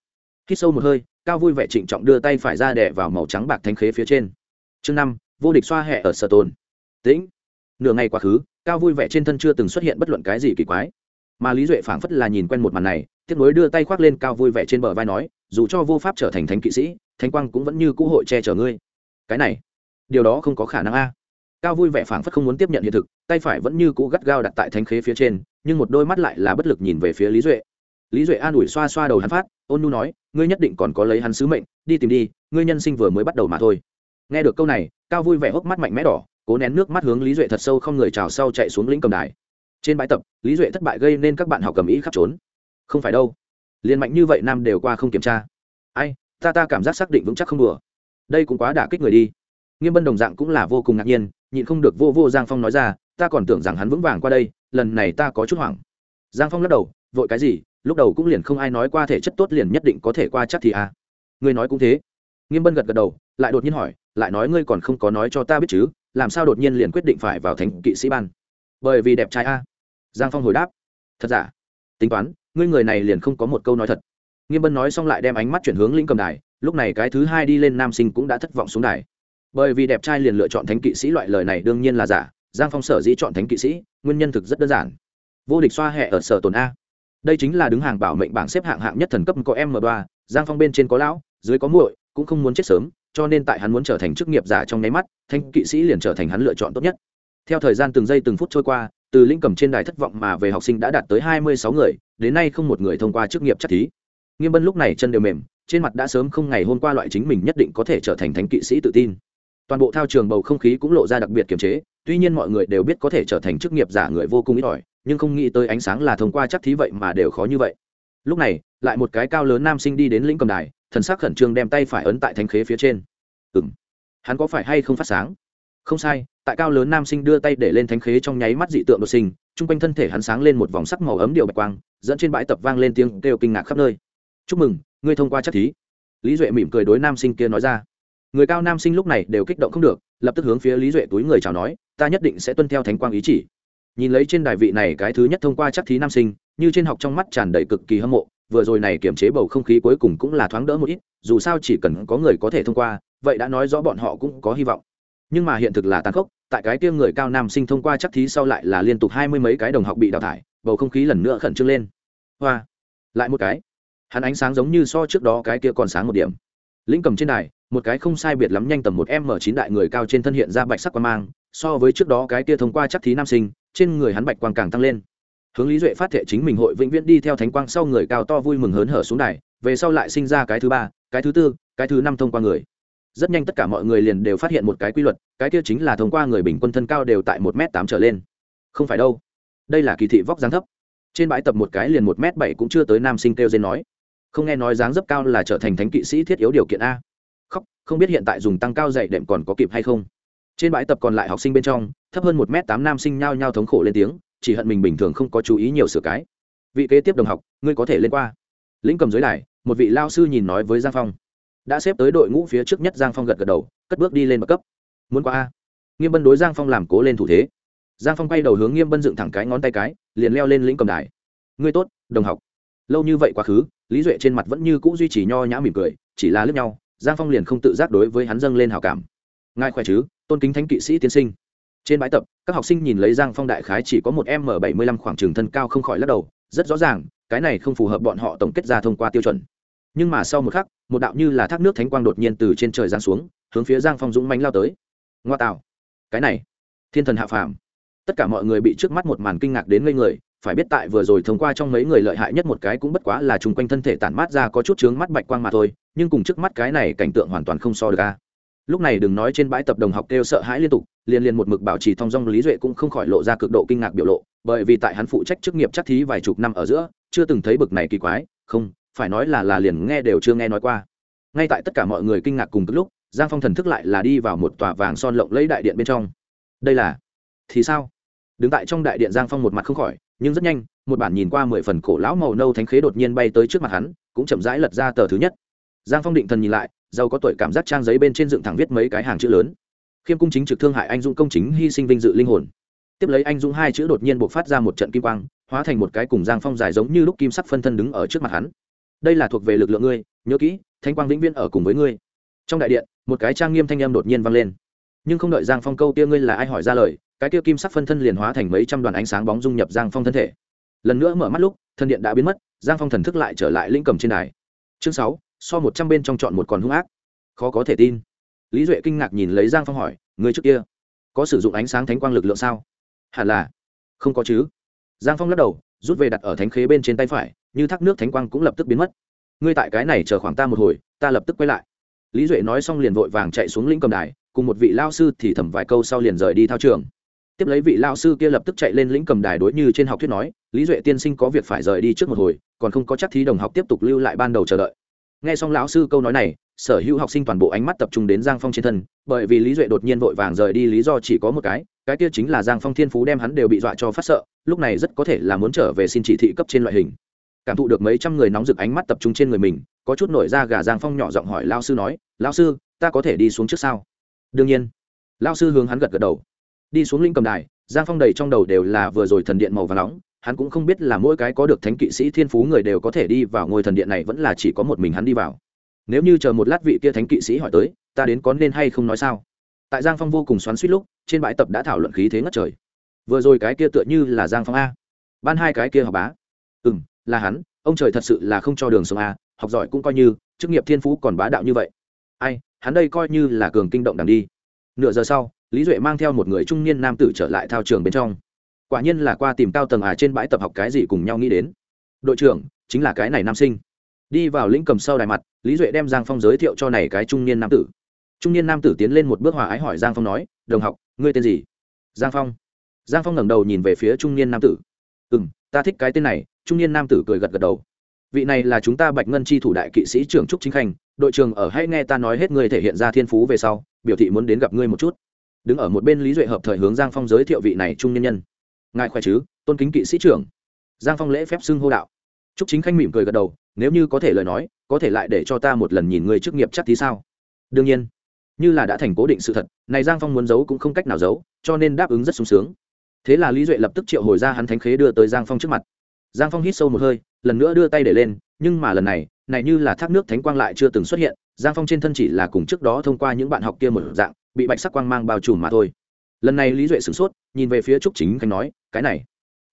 Hít sâu một hơi, cao vui vẻ trịnh trọng đưa tay phải ra đẻ vào màu trắng bạc thánh khế phía trên. Chương năm, vô địch xoa hẹ ở sở tồn. Tĩnh. Nửa ngày quá khứ, cao vui vẻ trên thân chưa từng xuất hiện bất luận cái gì kỳ quái. Mà lý duệ phảng phất là nhìn quen một màn này tiếp nối đưa tay khoác lên cao vui vẻ trên bờ vai nói, dù cho vô pháp trở thành thánh kỵ sĩ, thánh quang cũng vẫn như cũ hội che chở ngươi. Cái này, điều đó không có khả năng a cao vui vẻ phảng phất không muốn tiếp nhận hiện thực, tay phải vẫn như cũ gắt gao đặt tại thánh khế phía trên, nhưng một đôi mắt lại là bất lực nhìn về phía lý duệ. Lý duệ an ủi xoa xoa đầu hắn phát, ôn nu nói, ngươi nhất định còn có lấy hắn sứ mệnh, đi tìm đi, ngươi nhân sinh vừa mới bắt đầu mà thôi. Nghe được câu này, cao vui vẻ hốc mắt mạnh mẽ đỏ, cố nén nước mắt hướng lý duệ thật sâu không người trào sau chạy xuống lĩnh cầm đài. Trên bãi tập, lý duệ thất bại gây nên các bạn học cầm ý khắp trốn. Không phải đâu, liền mạnh như vậy nam đều qua không kiểm tra. Ai, ta ta cảm giác xác định vững chắc không đùa. Đây cũng quá đả kích người đi nghiêm bân đồng dạng cũng là vô cùng ngạc nhiên, nhịn không được vô vô giang phong nói ra, ta còn tưởng rằng hắn vững vàng qua đây, lần này ta có chút hoảng. Giang phong lắc đầu, vội cái gì, lúc đầu cũng liền không ai nói qua thể chất tốt liền nhất định có thể qua chắc thì à. Ngươi nói cũng thế. Nghiêm bân gật gật đầu, lại đột nhiên hỏi, lại nói ngươi còn không có nói cho ta biết chứ, làm sao đột nhiên liền quyết định phải vào thánh kỵ sĩ ban? Bởi vì đẹp trai a. Giang phong hồi đáp, thật giả? Tính toán, ngươi người này liền không có một câu nói thật. Nghiêm bân nói xong lại đem ánh mắt chuyển hướng linh cầm đài, lúc này cái thứ hai đi lên nam sinh cũng đã thất vọng xuống đài bởi vì đẹp trai liền lựa chọn thánh kỵ sĩ loại lời này đương nhiên là giả. Giang phong sở dĩ chọn thánh kỵ sĩ, nguyên nhân thực rất đơn giản. Vô địch xoa hẹ ở sở tồn a. Đây chính là đứng hàng bảo mệnh bảng xếp hạng hạng nhất thần cấp có m ba. Giang phong bên trên có lão, dưới có muội, cũng không muốn chết sớm, cho nên tại hắn muốn trở thành chức nghiệp giả trong nháy mắt thanh kỵ sĩ liền trở thành hắn lựa chọn tốt nhất. Theo thời gian từng giây từng phút trôi qua, từ linh cầm trên đài thất vọng mà về học sinh đã đạt tới hai mươi sáu người, đến nay không một người thông qua chức nghiệp chắc thí. Nghiêm bân lúc này chân đều mềm, trên mặt đã sớm không ngày hôm qua loại chính mình nhất định có thể trở thành thánh kỵ sĩ tự tin toàn bộ thao trường bầu không khí cũng lộ ra đặc biệt kiềm chế, tuy nhiên mọi người đều biết có thể trở thành chức nghiệp giả người vô cùng ít ỏi, nhưng không nghĩ tới ánh sáng là thông qua chắc thí vậy mà đều khó như vậy. Lúc này, lại một cái cao lớn nam sinh đi đến lĩnh cầm đài, thần sắc khẩn trương đem tay phải ấn tại thanh khế phía trên. Ừ m hắn có phải hay không phát sáng? Không sai, tại cao lớn nam sinh đưa tay để lên thanh khế trong nháy mắt dị tượng đột sinh, chung quanh thân thể hắn sáng lên một vòng sắc màu ấm điệu bạch quang, dẫn trên bãi tập vang lên tiếng kêu kinh ngạc khắp nơi. Chúc mừng, ngươi thông qua chắc thí. Lý duệ mỉm cười đối nam sinh kia nói ra người cao nam sinh lúc này đều kích động không được, lập tức hướng phía lý duệ túi người chào nói, ta nhất định sẽ tuân theo thánh quang ý chỉ. Nhìn lấy trên đài vị này cái thứ nhất thông qua chắc thí nam sinh, như trên học trong mắt tràn đầy cực kỳ hâm mộ, vừa rồi này kiểm chế bầu không khí cuối cùng cũng là thoáng đỡ một ít, dù sao chỉ cần có người có thể thông qua, vậy đã nói rõ bọn họ cũng có hy vọng. Nhưng mà hiện thực là tàn khốc, tại cái kia người cao nam sinh thông qua chắc thí sau lại là liên tục hai mươi mấy cái đồng học bị đào thải, bầu không khí lần nữa khẩn trương lên. Hoa! Lại một cái. Hắn ánh sáng giống như so trước đó cái kia còn sáng một điểm lĩnh cầm trên đài, một cái không sai biệt lắm nhanh tầm một m chín đại người cao trên thân hiện ra bạch sắc quan mang, so với trước đó cái kia thông qua chắc thí nam sinh, trên người hắn bạch quang càng tăng lên. Hướng lý duệ phát thệ chính mình hội vĩnh viễn đi theo thánh quang sau người cao to vui mừng hớn hở xuống đài, về sau lại sinh ra cái thứ ba, cái thứ tư, cái thứ năm thông qua người. Rất nhanh tất cả mọi người liền đều phát hiện một cái quy luật, cái kia chính là thông qua người bình quân thân cao đều tại một m tám trở lên. Không phải đâu. Đây là kỳ thị vóc dáng thấp. Trên bãi tập một cái liền một m bảy cũng chưa tới nam sinh kêu dên nói không nghe nói dáng dấp cao là trở thành thánh kỵ sĩ thiết yếu điều kiện a. Khóc, không biết hiện tại dùng tăng cao dạy đệm còn có kịp hay không. Trên bãi tập còn lại học sinh bên trong, thấp hơn một m tám nam sinh nhao nhao thống khổ lên tiếng, chỉ hận mình bình thường không có chú ý nhiều sửa cái. Vị kế tiếp đồng học, ngươi có thể lên qua. Lĩnh cầm dưới đài, một vị lao sư nhìn nói với giang phong. Đã xếp tới đội ngũ phía trước nhất giang phong gật gật đầu, cất bước đi lên bậc cấp. Muốn qua a. Nghiêm bân đối giang phong làm cố lên thủ thế. Giang phong quay đầu hướng nghiêm bân dựng thẳng cái ngón tay cái, liền leo lên lĩnh cầm đài. Ngươi tốt, đồng học. Lâu như vậy quá khứ lý duệ trên mặt vẫn như c ũ duy trì nho nhã mỉm cười, chỉ là lướt nhau, giang phong liền không tự giác đối với hắn dâng lên hào cảm. Ngài khỏe chứ? Tôn kính thánh kỵ sĩ tiến sinh. Trên bãi tập, các học sinh nhìn lấy giang phong đại khái chỉ có một m bảy mươi lăm khoảng trường thân cao không khỏi lắc đầu, rất rõ ràng, cái này không phù hợp bọn họ tổng kết ra thông qua tiêu chuẩn. Nhưng mà sau một khắc, một đạo như là thác nước thánh quang đột nhiên từ trên trời giáng xuống, hướng phía giang phong dũng mánh lao tới. Ngoa tạo, cái này, thiên thần hạ phàm. Tất cả mọi người bị trước mắt một màn kinh ngạc đến ngây người phải biết tại vừa rồi thông qua trong mấy người lợi hại nhất một cái cũng bất quá là chung quanh thân thể tản mát ra có chút chướng mắt bạch quang mà thôi, nhưng cùng trước mắt cái này cảnh tượng hoàn toàn không so được a. Lúc này đừng nói trên bãi tập đồng học kêu sợ hãi liên tục liên liên một mực bảo trì thong dong lý duệ cũng không khỏi lộ ra cực độ kinh ngạc biểu lộ, bởi vì tại hắn phụ trách chức nghiệp chắc thí vài chục năm ở giữa, chưa từng thấy bực này kỳ quái, không, phải nói là là liền nghe đều chưa nghe nói qua. Ngay tại tất cả mọi người kinh ngạc cùng cực lúc, giang phong thần thức lại là đi vào một tòa vàng son lộng lấy đại điện bên trong. Đây là, thì sao? Đứng tại trong đại điện giang phong một mặt không khỏi, nhưng rất nhanh, một bản nhìn qua mười phần cổ lão màu nâu thánh khế đột nhiên bay tới trước mặt hắn, cũng chậm rãi lật ra tờ thứ nhất. Giang phong định thần nhìn lại, giàu có tuổi cảm giác trang giấy bên trên dựng thẳng viết mấy cái hàng chữ lớn. Khiêm cung chính trực thương hại anh dũng công chính hy sinh vinh dự linh hồn. Tiếp lấy anh dũng hai chữ đột nhiên buộc phát ra một trận kim quang, hóa thành một cái cùng giang phong dài giống như lúc kim sắc phân thân đứng ở trước mặt hắn. Đây là thuộc về lực lượng ngươi, nhớ kỹ thanh quang vĩnh viên ở cùng với ngươi. Trong đại điện, một cái trang nghiêm thanh âm đột nhiên vang lên. Nhưng không đợi giang phong câu tia ngươi là ai hỏi ra lời cái kia kim sắc phân thân liền hóa thành mấy trăm đoàn ánh sáng bóng dung nhập giang phong thân thể. Lần nữa mở mắt lúc, thân điện đã biến mất, giang phong thần thức lại trở lại linh cầm trên đài. Chương sáu, so một trăm bên trong chọn một con hung ác. Khó có thể tin. Lý duệ kinh ngạc nhìn lấy giang phong hỏi, người trước kia có sử dụng ánh sáng thánh quang lực lượng sao? Hẳn là. Không có chứ. Giang phong lắc đầu, rút về đặt ở thánh khế bên trên tay phải, như thác nước thánh quang cũng lập tức biến mất. Ngươi tại cái này chờ khoảng ta một hồi, ta lập tức quay lại. Lý duệ nói xong liền vội vàng chạy xuống lĩnh cầm đài, cùng một vị lao sư thì thầm vài câu sau liền rời đi thao trường tiếp lấy vị lao sư kia lập tức chạy lên lĩnh cầm đài đối như trên học thuyết nói, lý duệ tiên sinh có việc phải rời đi trước một hồi, còn không có chắc thí đồng học tiếp tục lưu lại ban đầu chờ đợi. Nghe xong lão sư câu nói này, sở hữu học sinh toàn bộ ánh mắt tập trung đến giang phong trên thân, bởi vì lý duệ đột nhiên vội vàng rời đi, lý do chỉ có một cái cái kia chính là giang phong thiên phú đem hắn đều bị dọa cho phát sợ, lúc này rất có thể là muốn trở về xin chỉ thị cấp trên loại hình. Cảm thụ được mấy trăm người nóng rực ánh mắt tập trung trên người mình, có chút nổi ra gà giang phong nhỏ giọng hỏi lao sư nói lao sư, ta có thể đi xuống trước sao? Đương nhiên. Lao sư hướng hắn gật gật đầu đi xuống linh cầm đài, giang phong đầy trong đầu đều là vừa rồi thần điện màu và nóng, hắn cũng không biết là mỗi cái có được thánh kỵ sĩ thiên phú người đều có thể đi vào ngôi thần điện này vẫn là chỉ có một mình hắn đi vào. Nếu như chờ một lát vị kia thánh kỵ sĩ hỏi tới, ta đến có nên hay không nói sao? Tại giang phong vô cùng xoắn suýt lúc, trên bãi tập đã thảo luận khí thế ngất trời. Vừa rồi cái kia tựa như là giang phong a. Ban hai cái kia học bá. Ừ m là hắn, ông trời thật sự là không cho đường sống a, học giỏi cũng coi như, chức nghiệp thiên phú còn bá đạo như vậy. Ai, hắn đây coi như là cường kinh động đằng đi. Nửa giờ sau lý duệ mang theo một người trung niên nam tử trở lại thao trường bên trong. Quả nhiên là qua tìm cao tầng à trên bãi tập học cái gì cùng nhau nghĩ đến. Đội trưởng, chính là cái này nam sinh. Đi vào lĩnh cầm sau đài mặt, lý duệ đem giang phong giới thiệu cho này cái trung niên nam tử. Trung niên nam tử tiến lên một bước hòa ái hỏi giang phong nói, đồng học, ngươi tên gì? Giang phong. Giang phong ngẩng đầu nhìn về phía trung niên nam tử. Ừ m ta thích cái tên này. Trung niên nam tử cười gật gật đầu. Vị này là chúng ta bạch ngân chi thủ đại kỵ sĩ trưởng trúc chính khanh. Đội trưởng ở hãy nghe ta nói hết ngươi thể hiện ra thiên phú về sau, biểu thị muốn đến gặp ngươi một chút đứng ở một bên lý duệ hợp thời hướng giang phong giới thiệu vị này trung nhân nhân. Ngài khỏe chứ, tôn kính kỵ sĩ trưởng. Giang phong lễ phép xưng hô đạo. Trúc chính khanh mỉm cười gật đầu, nếu như có thể lời nói, có thể lại để cho ta một lần nhìn người chức nghiệp chắc tí sao? Đương nhiên, như là đã thành cố định sự thật, này giang phong muốn giấu cũng không cách nào giấu, cho nên đáp ứng rất sung sướng. Thế là lý duệ lập tức triệu hồi ra hắn thánh khế đưa tới giang phong trước mặt. Giang phong hít sâu một hơi, lần nữa đưa tay để lên, nhưng mà lần này này như là thác nước thánh quang lại chưa từng xuất hiện, giang phong trên thân chỉ là cùng trước đó thông qua những bạn học kia một dạng bị bạch sắc quang mang bao trùm mà thôi. Lần này lý duệ sửng sốt, nhìn về phía trúc chính khanh nói, cái này,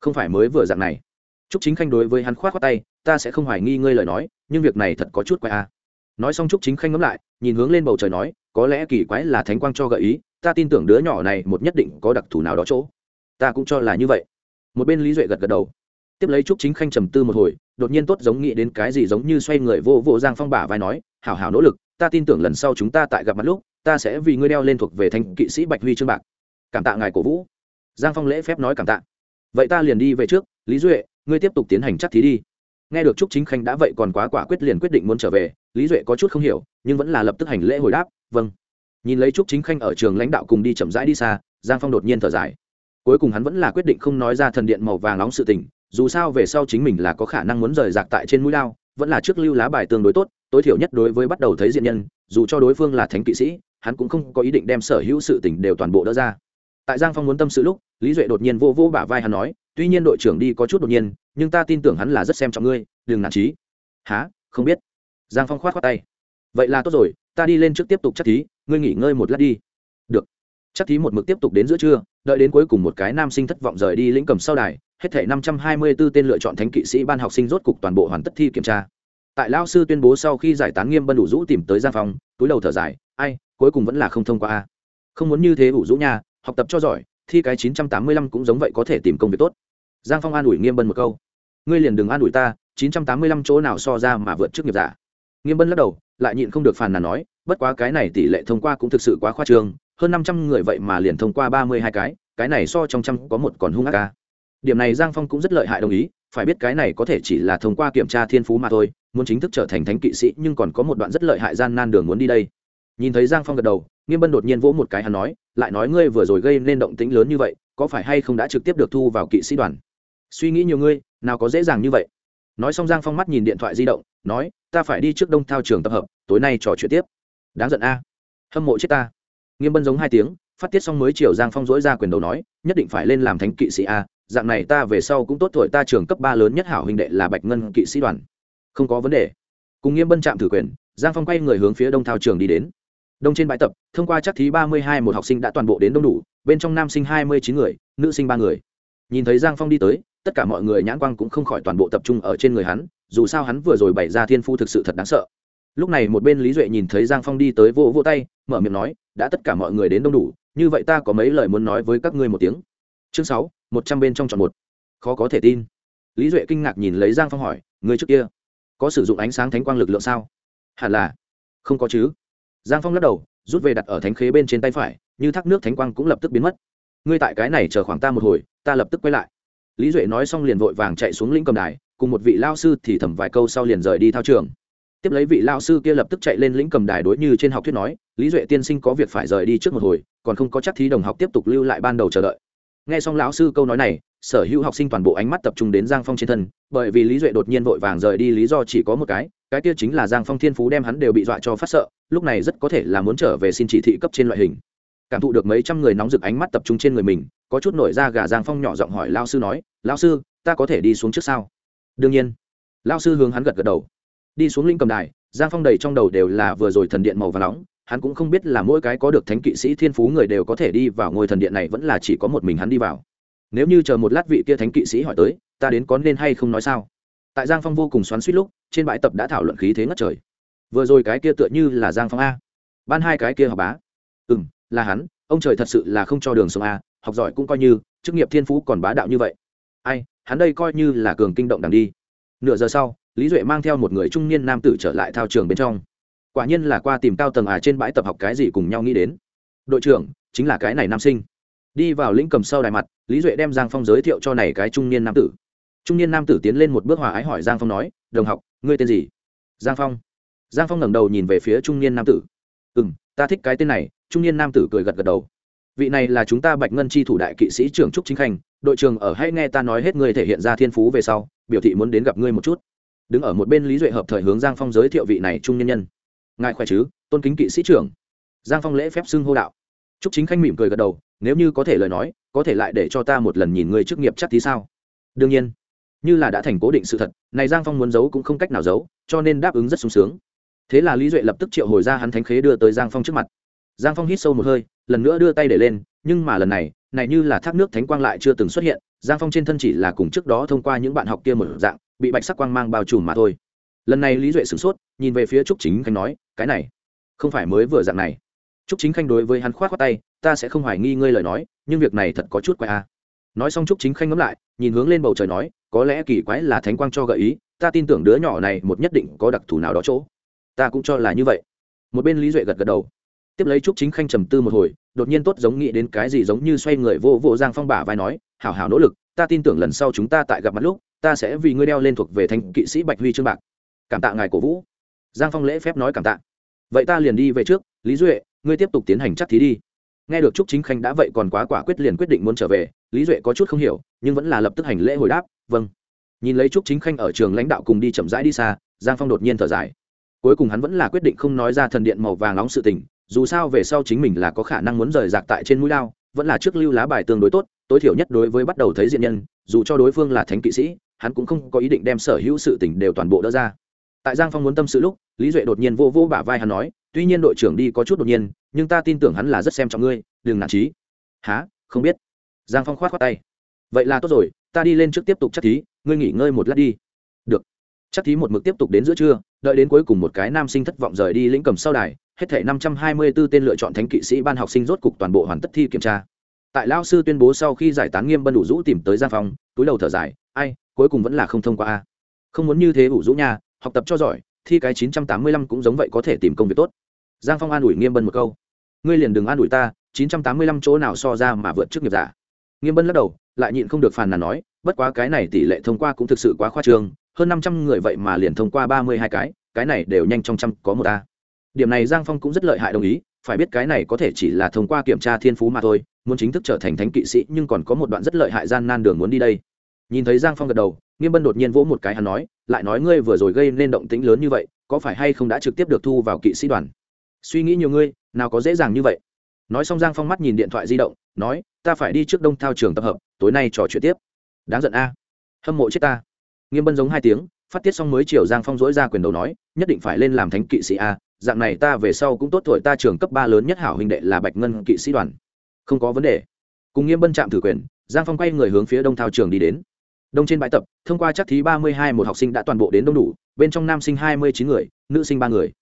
không phải mới vừa dạng này. Trúc chính khanh đối với hắn k h o á t khoác tay, ta sẽ không hoài nghi ngươi lời nói, nhưng việc này thật có chút quái a. Nói xong trúc chính khanh ngẫm lại, nhìn hướng lên bầu trời nói, có lẽ kỳ quái là thánh quang cho gợi ý, ta tin tưởng đứa nhỏ này một nhất định có đặc thù nào đó chỗ. Ta cũng cho là như vậy. Một bên lý duệ gật gật đầu. Tiếp lấy trúc chính khanh trầm tư một hồi, đột nhiên tốt giống nghĩ đến cái gì giống như xoay người vô vô giang phong bả vai nói, hảo hảo nỗ lực, ta tin tưởng lần sau chúng ta tại gặp mặt lúc ta sẽ vì ngươi đeo lên thuộc về thanh kỵ sĩ bạch huy trương bạc. Cảm tạ ngài cổ vũ. Giang phong lễ phép nói cảm tạ. Vậy ta liền đi về trước, lý duệ, ngươi tiếp tục tiến hành chắc thí đi. Nghe được trúc chính khanh đã vậy còn quá quả quyết liền quyết định muốn trở về, lý duệ có chút không hiểu, nhưng vẫn là lập tức hành lễ hồi đáp vâng. Nhìn lấy trúc chính khanh ở trường lãnh đạo cùng đi chậm rãi đi xa, giang phong đột nhiên thở dài. Cuối cùng hắn vẫn là quyết định không nói ra thần điện màu vàng nóng sự tình, dù sao về sau chính mình là có khả năng muốn rời rạc tại trên mũi lao, vẫn là trước lưu lá bài tương đối tốt, tối thiểu nhất đối với bắt đầu thấy diện nhân, dù cho đối phương là thánh kỵ sĩ hắn cũng không có ý định đem sở hữu sự tình đều toàn bộ đỡ ra. Tại giang phong muốn tâm sự lúc, lý duệ đột nhiên vô vô bả vai hắn nói, tuy nhiên đội trưởng đi có chút đột nhiên, nhưng ta tin tưởng hắn là rất xem trọng ngươi, đừng nản trí. Há không biết. Giang phong khoát khoát tay. Vậy là tốt rồi, ta đi lên trước tiếp tục chắc thí, ngươi nghỉ ngơi một lát đi. Được. Chắc thí một mực tiếp tục đến giữa trưa, đợi đến cuối cùng một cái nam sinh thất vọng rời đi lĩnh cầm sau đài, hết thể năm trăm hai mươi 524 tên lựa chọn thánh kỵ sĩ ban học sinh rốt cục toàn bộ hoàn tất thi kiểm tra. Tại lao sư tuyên bố sau khi giải tán nghiêm bân đủ rũ tìm tới giang phong, túi đầu thở dài, ai cuối cùng vẫn là không thông qua a. Không muốn như thế ủ rũ nha, học tập cho giỏi, thi cái chín trăm tám mươi lăm cũng giống vậy có thể tìm công việc tốt. Giang phong an ủi nghiêm bân một câu. Ngươi liền đừng an ủi ta, chín trăm tám mươi lăm chỗ nào so ra mà vượt trước nghiệp giả. Nghiêm bân lắc đầu, lại nhịn không được phàn nàn nói, bất quá cái này tỷ lệ thông qua cũng thực sự quá khoa trương, hơn năm trăm người vậy mà liền thông qua ba mươi hai cái cái này so trong trăm có một còn hung ác ca. Điểm này giang phong cũng rất lợi hại đồng ý, phải biết cái này có thể chỉ là thông qua kiểm tra thiên phú mà thôi, muốn chính thức trở thành thánh kỵ sĩ nhưng còn có một đoạn rất lợi hại gian nan đường muốn đi đây nhìn thấy giang phong gật đầu, nghiêm bân đột nhiên vỗ một cái hắn nói, lại nói ngươi vừa rồi gây nên động tĩnh lớn như vậy, có phải hay không đã trực tiếp được thu vào kỵ sĩ đoàn? Suy nghĩ nhiều ngươi, nào có dễ dàng như vậy. Nói xong giang phong mắt nhìn điện thoại di động, nói, ta phải đi trước đông thao trường tập hợp, tối nay trò chuyện tiếp. Đáng giận a. Hâm mộ chết ta. Nghiêm bân giống hai tiếng, phát tiết xong mới chiều giang phong dỗi ra quyền đầu nói, nhất định phải lên làm thánh kỵ sĩ a, dạng này ta về sau cũng tốt tuổi ta trường cấp ba lớn nhất hảo huynh đệ là bạch ngân kỵ sĩ đoàn. Không có vấn đề. Cùng nghiêm bân chạm thử quyền, giang phong quay người hướng phía đông thao trường đi đến đông trên bãi tập, thông qua chắc thí ba mươi hai một học sinh đã toàn bộ đến đông đủ, bên trong nam sinh hai mươi chín người, nữ sinh ba người. Nhìn thấy giang phong đi tới, tất cả mọi người nhãn quang cũng không khỏi toàn bộ tập trung ở trên người hắn, dù sao hắn vừa rồi bày ra thiên phu thực sự thật đáng sợ. Lúc này một bên lý duệ nhìn thấy giang phong đi tới vô vô tay, mở miệng nói, đã tất cả mọi người đến đông đủ, như vậy ta có mấy lời muốn nói với các ngươi một tiếng. Chương sáu, một trăm bên trong chọn một. Khó có thể tin. Lý duệ kinh ngạc nhìn lấy giang phong hỏi người trước kia có sử dụng ánh sáng thánh quang lực lượng sao? Hẳn là. Không có chứ giang phong lắc đầu, rút về đặt ở thánh khế bên trên tay phải, như thác nước thánh quang cũng lập tức biến mất. Ngươi tại cái này chờ khoảng ta một hồi, ta lập tức quay lại. Lý duệ nói xong liền vội vàng chạy xuống lĩnh cầm đài, cùng một vị lao sư thì thầm vài câu sau liền rời đi thao trường. Tiếp lấy vị lao sư kia lập tức chạy lên lĩnh cầm đài đối như trên học thuyết nói, lý duệ tiên sinh có việc phải rời đi trước một hồi, còn không có chắc thí đồng học tiếp tục lưu lại ban đầu chờ đợi. Nghe xong lão sư câu nói này sở hữu học sinh toàn bộ ánh mắt tập trung đến giang phong trên thân, bởi vì lý duệ đột nhiên vội vàng rời đi, lý do chỉ có một cái cái kia chính là giang phong thiên phú đem hắn đều bị dọa cho phát sợ, lúc này rất có thể là muốn trở về xin chỉ thị cấp trên loại hình. Cảm thụ được mấy trăm người nóng rực ánh mắt tập trung trên người mình, có chút nổi ra gà giang phong nhỏ giọng hỏi lao sư nói, lao sư, ta có thể đi xuống trước sao? Đương nhiên. Lao sư hướng hắn gật gật đầu. Đi xuống linh cầm đài, giang phong đầy trong đầu đều là vừa rồi thần điện màu và nóng, hắn cũng không biết là mỗi cái có được thánh kỵ sĩ thiên phú người đều có thể đi vào ngôi thần điện này vẫn là chỉ có một mình hắn đi vào nếu như chờ một lát vị kia thánh kỵ sĩ hỏi tới, ta đến có nên hay không nói sao? Tại giang phong vô cùng xoắn suýt lúc, trên bãi tập đã thảo luận khí thế ngất trời. Vừa rồi cái kia tựa như là giang phong a. Ban hai cái kia học bá. Ừ m là hắn, ông trời thật sự là không cho đường sống a, học giỏi cũng coi như, chức nghiệp thiên phú còn bá đạo như vậy. Ai, hắn đây coi như là cường kinh động đằng đi. Nửa giờ sau, lý duệ mang theo một người trung niên nam tử trở lại thao trường bên trong. Quả nhiên là qua tìm cao tầng à trên bãi tập học cái gì cùng nhau nghĩ đến. Đội trưởng, chính là cái này nam sinh đi vào lĩnh cầm sau đài mặt, lý duệ đem giang phong giới thiệu cho này cái trung niên nam tử. Trung niên nam tử tiến lên một bước hòa ái hỏi giang phong nói, đồng học, ngươi tên gì? Giang phong. Giang phong ngẩng đầu nhìn về phía trung niên nam tử. Ừ m ta thích cái tên này. Trung niên nam tử cười gật gật đầu. Vị này là chúng ta bạch ngân chi thủ đại kỵ sĩ trưởng trúc chính khanh, đội trưởng ở hãy nghe ta nói hết ngươi thể hiện ra thiên phú về sau, biểu thị muốn đến gặp ngươi một chút. Đứng ở một bên lý duệ hợp thời hướng giang phong giới thiệu vị này trung nhân nhân. Ngài khỏe chứ? Tôn kính kỵ sĩ trưởng. Giang phong lễ phép xưng hô đạo trúc chính khanh mỉm cười gật đầu, nếu như có thể lời nói, có thể lại để cho ta một lần nhìn người chức nghiệp chắc tí sao? Đương nhiên. Như là đã thành cố định sự thật, này giang phong muốn giấu cũng không cách nào giấu, cho nên đáp ứng rất sung sướng. Thế là lý duệ lập tức triệu hồi ra hắn thánh khế đưa tới giang phong trước mặt. Giang phong hít sâu một hơi, lần nữa đưa tay để lên, nhưng mà lần này này như là thác nước thánh quang lại chưa từng xuất hiện, giang phong trên thân chỉ là cùng trước đó thông qua những bạn học kia một dạng, bị bạch sắc quang mang bao trùm mà thôi. Lần này lý duệ sửng sốt, nhìn về phía trúc chính khanh nói, cái này, không phải mới vừa dạng này trúc chính khanh đối với hắn khoát khoát tay, ta sẽ không hoài nghi ngươi lời nói, nhưng việc này thật có chút quái a. Nói xong trúc chính khanh ngẫm lại, nhìn hướng lên bầu trời nói, có lẽ kỳ quái là thánh quang cho gợi ý, ta tin tưởng đứa nhỏ này một nhất định có đặc thù nào đó chỗ. Ta cũng cho là như vậy. Một bên lý duệ gật gật đầu. Tiếp lấy trúc chính khanh trầm tư một hồi, đột nhiên tốt giống nghĩ đến cái gì giống như xoay người vô vô giang phong bả vai nói, hảo hảo nỗ lực, ta tin tưởng lần sau chúng ta tại gặp mặt lúc, ta sẽ vì ngươi đeo lên thuộc về thành kỵ sĩ bạch huy trương bạc. Cảm tạ ngài cổ vũ. Giang phong lễ phép nói cảm tạ. Vậy ta liền đi về trước, lý duệ ngươi tiếp tục tiến hành chắc thí đi. Nghe được trúc chính khanh đã vậy còn quá quả quyết liền quyết định muốn trở về, lý duệ có chút không hiểu, nhưng vẫn là lập tức hành lễ hồi đáp vâng. Nhìn lấy trúc chính khanh ở trường lãnh đạo cùng đi chậm rãi đi xa, giang phong đột nhiên thở dài. Cuối cùng hắn vẫn là quyết định không nói ra thần điện màu vàng nóng sự tình, dù sao về sau chính mình là có khả năng muốn rời rạc tại trên mũi lao, vẫn là trước lưu lá bài tương đối tốt, tối thiểu nhất đối với bắt đầu thấy diện nhân, dù cho đối phương là thánh kỵ sĩ, hắn cũng không có ý định đem sở hữu sự tình đều toàn bộ đỡ ra tại giang phong muốn tâm sự lúc, lý duệ đột nhiên vô vô bả vai hắn nói, tuy nhiên đội trưởng đi có chút đột nhiên, nhưng ta tin tưởng hắn là rất xem trọng ngươi, đừng nản trí há không biết. Giang phong khoát khoát tay. Vậy là tốt rồi, ta đi lên trước tiếp tục chắc thí, ngươi nghỉ ngơi một lát đi. Được. Chắc thí một mực tiếp tục đến giữa trưa, đợi đến cuối cùng một cái nam sinh thất vọng rời đi lĩnh cầm sau đài, hết thể năm trăm hai mươi 524 tên lựa chọn thánh kỵ sĩ ban học sinh rốt cục toàn bộ hoàn tất thi kiểm tra. Tại lao sư tuyên bố sau khi giải tán nghiêm bân đủ rũ tìm tới giang phong, túi đầu thở dài, ai, cuối cùng vẫn là không thông qua a. Không muốn như thế ủ rũ nha học tập cho giỏi, thi cái chín trăm tám mươi lăm cũng giống vậy có thể tìm công việc tốt. Giang phong an ủi nghiêm bân một câu. Ngươi liền đừng an ủi ta, chín trăm tám mươi lăm chỗ nào so ra mà vượt trước nghiệp giả. Nghiêm bân lắc đầu, lại nhịn không được phàn nàn nói, bất quá cái này tỷ lệ thông qua cũng thực sự quá khoa trương, hơn năm trăm người vậy mà liền thông qua ba mươi hai cái cái này đều nhanh trong trăm có một ta. Điểm này giang phong cũng rất lợi hại đồng ý, phải biết cái này có thể chỉ là thông qua kiểm tra thiên phú mà thôi, muốn chính thức trở thành thánh kỵ sĩ nhưng còn có một đoạn rất lợi hại gian nan đường muốn đi đây. Nhìn thấy giang phong gật đầu nghiêm bân đột nhiên vỗ một cái hắn nói, lại nói ngươi vừa rồi gây nên động tĩnh lớn như vậy, có phải hay không đã trực tiếp được thu vào kỵ sĩ đoàn? Suy nghĩ nhiều ngươi, nào có dễ dàng như vậy. Nói xong giang phong mắt nhìn điện thoại di động, nói, ta phải đi trước đông thao trường tập hợp, tối nay trò chuyện tiếp. Đáng giận a, hâm mộ chết ta. Nghiêm bân giống hai tiếng, phát tiết xong mới chiều giang phong dỗi ra quyền đầu nói, nhất định phải lên làm thánh kỵ sĩ a, dạng này ta về sau cũng tốt thổi ta trường cấp ba lớn nhất hảo huynh đệ là bạch ngân kỵ sĩ đoàn. Không có vấn đề. Cùng nghiêm bân chạm thử quyền, giang phong quay người hướng phía đông thao trường đi đến đông trên bãi tập, thông qua chắc thí ba mươi hai một học sinh đã toàn bộ đến đông đủ, bên trong nam sinh hai mươi chín người, nữ sinh ba người.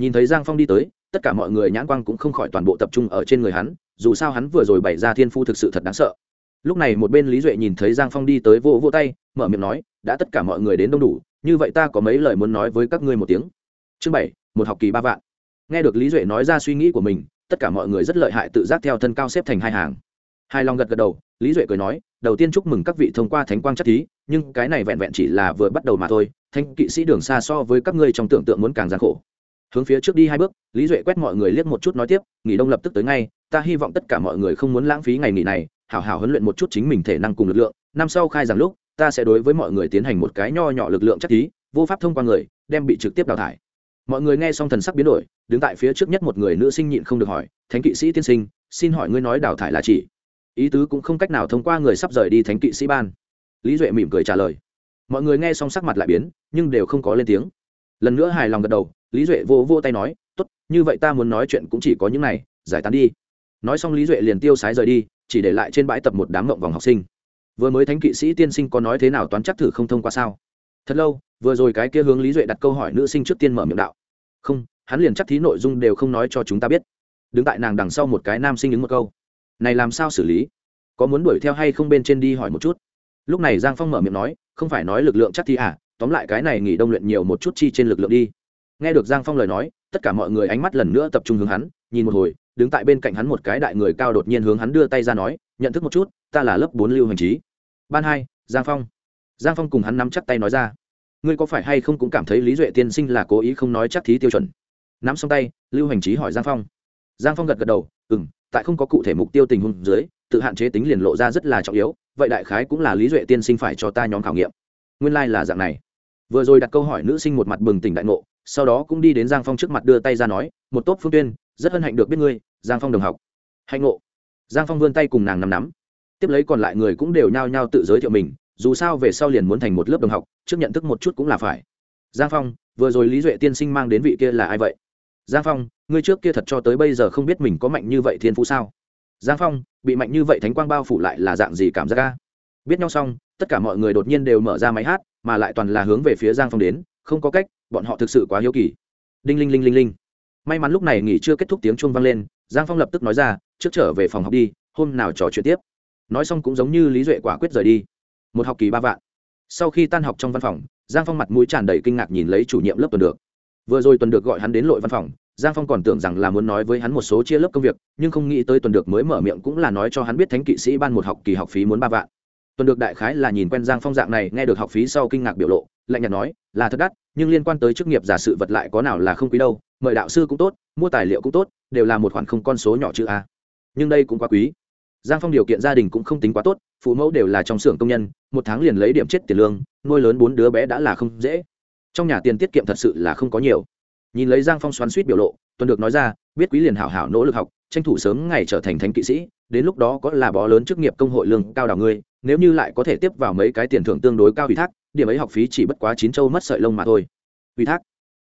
Nhìn thấy giang phong đi tới, tất cả mọi người nhãn quang cũng không khỏi toàn bộ tập trung ở trên người hắn, dù sao hắn vừa rồi bày ra thiên phu thực sự thật đáng sợ. Lúc này một bên lý duệ nhìn thấy giang phong đi tới vô vô tay, mở miệng nói, đã tất cả mọi người đến đông đủ, như vậy ta có mấy lời muốn nói với các ngươi một tiếng. Chương bảy, một học kỳ ba vạn. Nghe được lý duệ nói ra suy nghĩ của mình, tất cả mọi người rất lợi hại tự giác theo thân cao xếp thành hai hàng. Hai long gật gật đầu lý duệ cười nói, đầu tiên chúc mừng các vị thông qua thánh quang chắc thí, nhưng cái này vẹn vẹn chỉ là vừa bắt đầu mà thôi thanh kỵ sĩ đường xa so với các ngươi trong tưởng tượng muốn càng gian khổ. Hướng phía trước đi hai bước, lý duệ quét mọi người liếc một chút nói tiếp, nghỉ đông lập tức tới ngay, ta hy vọng tất cả mọi người không muốn lãng phí ngày nghỉ này, hảo hảo huấn luyện một chút chính mình thể năng cùng lực lượng, năm sau khai rằng lúc, ta sẽ đối với mọi người tiến hành một cái nho nhỏ lực lượng chắc thí, vô pháp thông qua người, đem bị trực tiếp đào thải. Mọi người nghe xong thần sắc biến đổi, đứng tại phía trước nhất một người nữ sinh nhịn không được hỏi, thánh kỵ sĩ tiên sinh, xin hỏi ngươi nói đào thải là chỉ ý tứ cũng không cách nào thông qua người sắp rời đi thánh kỵ sĩ ban. Lý duệ mỉm cười trả lời. Mọi người nghe xong sắc mặt lại biến, nhưng đều không có lên tiếng. Lần nữa hài lòng gật đầu, lý duệ vô vô tay nói, tốt, như vậy ta muốn nói chuyện cũng chỉ có những này, giải tán đi. Nói xong lý duệ liền tiêu sái rời đi, chỉ để lại trên bãi tập một đám mộng vòng học sinh. Vừa mới thánh kỵ sĩ tiên sinh có nói thế nào toán chắc thử không thông qua sao? Thật lâu, vừa rồi cái kia hướng lý duệ đặt câu hỏi nữ sinh trước tiên mở miệng đạo. Không, hắn liền chắc thí nội dung đều không nói cho chúng ta biết. Đứng tại nàng đằng sau một cái nam sinh ứng một câu này làm sao xử lý? Có muốn đuổi theo hay không bên trên đi hỏi một chút? Lúc này giang phong mở miệng nói, không phải nói lực lượng chắc thi à tóm lại cái này nghỉ đông luyện nhiều một chút chi trên lực lượng đi. Nghe được giang phong lời nói, tất cả mọi người ánh mắt lần nữa tập trung hướng hắn, nhìn một hồi, đứng tại bên cạnh hắn một cái đại người cao đột nhiên hướng hắn đưa tay ra nói, nhận thức một chút, ta là lớp bốn lưu hành trí. Ban hai, giang phong. Giang phong cùng hắn nắm chắc tay nói ra. Ngươi có phải hay không cũng cảm thấy lý duệ tiên sinh là cố ý không nói chắc thí tiêu chuẩn? Nắm xong tay, lưu hành trí hỏi giang phong. Giang phong gật gật đầu ừ m tại không có cụ thể mục tiêu tình huống dưới, tự hạn chế tính liền lộ ra rất là trọng yếu, vậy đại khái cũng là lý duệ tiên sinh phải cho ta nhóm khảo nghiệm. Nguyên lai、like、là dạng này. Vừa rồi đặt câu hỏi nữ sinh một mặt bừng tỉnh đại ngộ, sau đó cũng đi đến giang phong trước mặt đưa tay ra nói, một tốt phương tuyên, rất hân hạnh được biết ngươi, giang phong đồng học. Hạnh ngộ. Giang phong vươn tay cùng nàng nắm nắm. Tiếp lấy còn lại người cũng đều nhao nhao tự giới thiệu mình, dù sao về sau liền muốn thành một lớp đồng học, trước nhận thức một chút cũng là phải. Giang phong, vừa rồi lý duệ tiên sinh mang đến vị kia là ai vậy? Giang phong, ngươi trước kia thật cho tới bây giờ không biết mình có mạnh như vậy thiên phú sao? Giang phong, bị mạnh như vậy thánh quang bao phủ lại là dạng gì cảm giác ca biết nhau xong, tất cả mọi người đột nhiên đều mở ra máy hát, mà lại toàn là hướng về phía giang phong đến, không có cách, bọn họ thực sự quá hiếu kỳ. Đinh linh linh linh linh. May mắn lúc này nghỉ chưa kết thúc tiếng chuông vang lên, giang phong lập tức nói ra, trước trở về phòng học đi, hôm nào trò chuyện tiếp. Nói xong cũng giống như lý duệ quả quyết rời đi. Một học kỳ ba vạn. Sau khi tan học trong văn phòng, giang phong mặt mũi tràn đầy kinh ngạc nhìn lấy chủ nhiệm lớp tuần được vừa rồi tuần được gọi hắn đến lội văn phòng, giang phong còn tưởng rằng là muốn nói với hắn một số chia lớp công việc, nhưng không nghĩ tới tuần được mới mở miệng cũng là nói cho hắn biết thánh kỵ sĩ ban một học kỳ học phí muốn ba vạn. Tuần được đại khái là nhìn quen giang phong dạng này, nghe được học phí sau kinh ngạc biểu lộ, lạnh nhạt nói, là thật đắt, nhưng liên quan tới chức nghiệp giả sự vật lại có nào là không quý đâu, mời đạo sư cũng tốt, mua tài liệu cũng tốt, đều là một khoản không con số nhỏ chữ a. Nhưng đây cũng quá quý. Giang phong điều kiện gia đình cũng không tính quá tốt, phụ mẫu đều là trong xưởng công nhân, một tháng liền lấy điểm chết tiền lương, nuôi lớn bốn đứa bé đã là không dễ trong nhà tiền tiết kiệm thật sự là không có nhiều. Nhìn lấy giang phong xoắn suýt biểu lộ, tuần được nói ra, biết quý liền hảo hảo nỗ lực học, tranh thủ sớm ngày trở thành thánh kỵ sĩ, đến lúc đó có là bó lớn chức nghiệp công hội lương cao đào ngươi, nếu như lại có thể tiếp vào mấy cái tiền thưởng tương đối cao ủy thác, điểm ấy học phí chỉ bất quá chín châu mất sợi lông mà thôi. Ủy thác?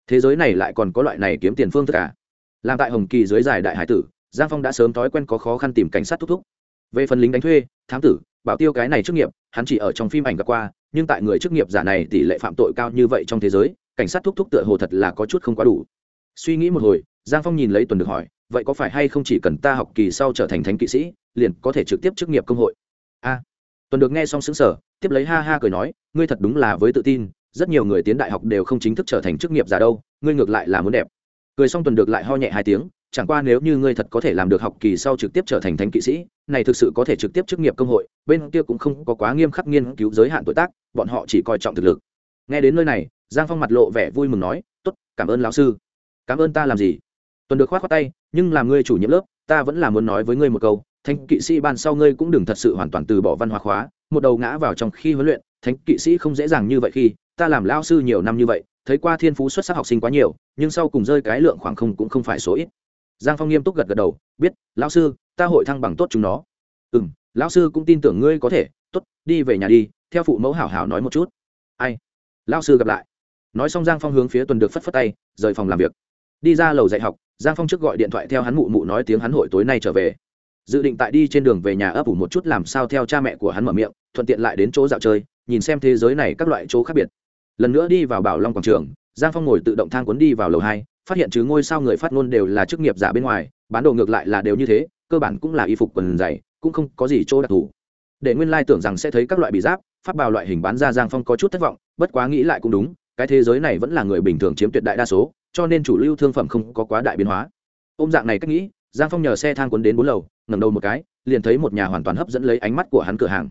Thế giới này lại còn có loại này kiếm tiền phương tất cả à? làm tại hồng kỳ dưới giải đại hải tử, giang phong đã sớm thói quen có khó khăn tìm cảnh sát thúc thúc. Về phần lính đánh thuê, thám tử, bảo tiêu cái này chức nghiệp hắn chỉ ở trong phim ảnh gặp qua, nhưng tại người chức nghiệp giả này tỷ lệ phạm tội cao như vậy trong thế giới, cảnh sát thúc thúc tựa hồ thật là có chút không quá đủ. Suy nghĩ một hồi, giang phong nhìn lấy tuần được hỏi, vậy có phải hay không chỉ cần ta học kỳ sau trở thành thánh kỵ sĩ, liền có thể trực tiếp chức nghiệp công hội? A. Tuần được nghe xong xứng sở tiếp lấy ha ha cười nói, ngươi thật đúng là với tự tin, rất nhiều người tiến đại học đều không chính thức trở thành chức nghiệp giả đâu, ngươi ngược lại là muốn đẹp. Cười xong tuần được lại ho nhẹ hai tiếng, chẳng qua nếu như ngươi thật có thể làm được học kỳ sau trực tiếp trở thành thánh kỵ sĩ này thực sự có thể trực tiếp chức nghiệp công hội, bên kia cũng không có quá nghiêm khắc nghiên cứu giới hạn tuổi tác, bọn họ chỉ coi trọng thực lực. Nghe đến nơi này, giang phong mặt lộ vẻ vui mừng nói, tốt, cảm ơn lão sư. Cảm ơn ta làm gì? Tuần được khoát khoát tay, nhưng làm ngươi chủ nhiệm lớp, ta vẫn là muốn nói với ngươi một câu, thánh kỵ sĩ ban sau ngươi cũng đừng thật sự hoàn toàn từ bỏ văn hóa khóa, một đầu ngã vào trong khi huấn luyện, thánh kỵ sĩ không dễ dàng như vậy khi, ta làm lao sư nhiều năm như vậy, thấy qua thiên phú xuất sắc học sinh quá nhiều, nhưng sau cùng rơi cái lượng khoảng không cũng không phải số ít. Giang phong nghiêm túc gật gật đầu, biết, lão sư ta hội thăng bằng tốt chúng nó. Ừ m lão sư cũng tin tưởng ngươi có thể. T ố t đi về nhà đi, theo phụ mẫu hảo hảo nói một chút. Ai? Lão sư gặp lại. Nói xong giang phong hướng phía tuần được phất phất tay, rời phòng làm việc. Đi ra lầu dạy học, giang phong trước gọi điện thoại theo hắn mụ mụ nói tiếng hắn hội tối nay trở về. Dự định tại đi trên đường về nhà ấp ủ một chút làm sao theo cha mẹ của hắn mở miệng, thuận tiện lại đến chỗ dạo chơi, nhìn xem thế giới này các loại chỗ khác biệt. Lần nữa đi vào bảo long quảng trường, giang phong ngồi tự động thang cuốn đi vào lầu hai, phát hiện chứ ngôi sao người phát ngôn đều là chức nghiệp giả bên ngoài, bán đồ ngược lại là đều như thế cơ bản cũng là y phục quần dày, cũng không có gì chỗ đặc thù. Để nguyên lai tưởng rằng sẽ thấy các loại bị giáp phát bào loại hình bán ra giang phong có chút thất vọng, bất quá nghĩ lại cũng đúng, cái thế giới này vẫn là người bình thường chiếm tuyệt đại đa số, cho nên chủ lưu thương phẩm không có quá đại biến hóa. Ôm dạng này cách nghĩ, giang phong nhờ xe thang cuốn đến bốn lầu, ngẩng đầu một cái, liền thấy một nhà hoàn toàn hấp dẫn lấy ánh mắt của hắn cửa hàng.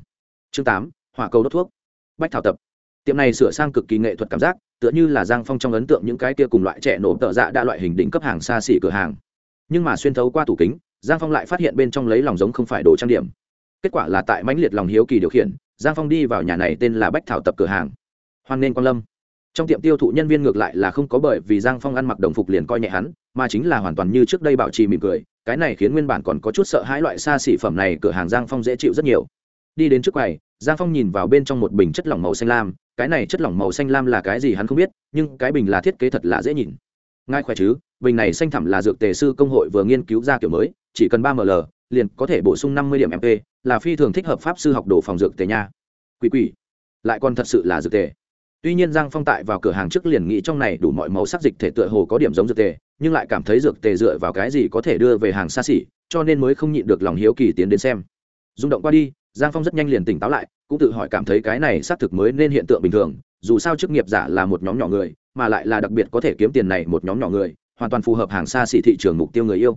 Chương tám, hỏa cầu đốt thuốc. Bách thảo tập. Tiệm này sửa sang cực kỳ nghệ thuật cảm giác, tựa như là giang phong trong ấn tượng những cái kia cùng loại trẻ nổ tợ dạ đa loại hình đỉnh cấp hàng xa xỉ cửa hàng. Nhưng mà xuyên thấu qua tủ kính giang phong lại phát hiện bên trong lấy lòng giống không phải đồ trang điểm. Kết quả là tại mãnh liệt lòng hiếu kỳ điều khiển, giang phong đi vào nhà này tên là bách thảo tập cửa hàng. Hoan nên quan lâm. Trong tiệm tiêu thụ nhân viên ngược lại là không có bởi vì giang phong ăn mặc đồng phục liền coi nhẹ hắn, mà chính là hoàn toàn như trước đây bảo trì mỉm cười, cái này khiến nguyên bản còn có chút sợ hãi loại xa xỉ phẩm này cửa hàng giang phong dễ chịu rất nhiều. Đi đến trước quầy, giang phong nhìn vào bên trong một bình chất lỏng màu xanh lam, cái này chất lỏng màu xanh lam là cái gì hắn không biết, nhưng cái bình là thiết kế thật là dễ nhìn. Ngay khỏe chứ? Bình này xanh thẳm là dược tề sư công hội vừa nghiên cứu ra kiểu mới, chỉ cần ba ml, liền có thể bổ sung năm mươi điểm mp là phi thường thích hợp pháp sư học đồ phòng dược tề nha. Quỷ quỷ, lại còn thật sự là dược tề. Tuy nhiên giang phong tại vào cửa hàng trước liền nghĩ trong này đủ mọi màu sắc dịch thể tựa hồ có điểm giống dược tề, nhưng lại cảm thấy dược tề dựa vào cái gì có thể đưa về hàng xa xỉ, cho nên mới không nhịn được lòng hiếu kỳ tiến đến xem. Rung động qua đi, giang phong rất nhanh liền tỉnh táo lại, cũng tự hỏi cảm thấy cái này xác thực mới nên hiện tượng bình thường, dù sao chức nghiệp giả là một nhóm nhỏ người, mà lại là đặc biệt có thể kiếm tiền này một nhóm nhỏ người hoàn toàn phù hợp hàng xa xỉ thị trường mục tiêu người yêu.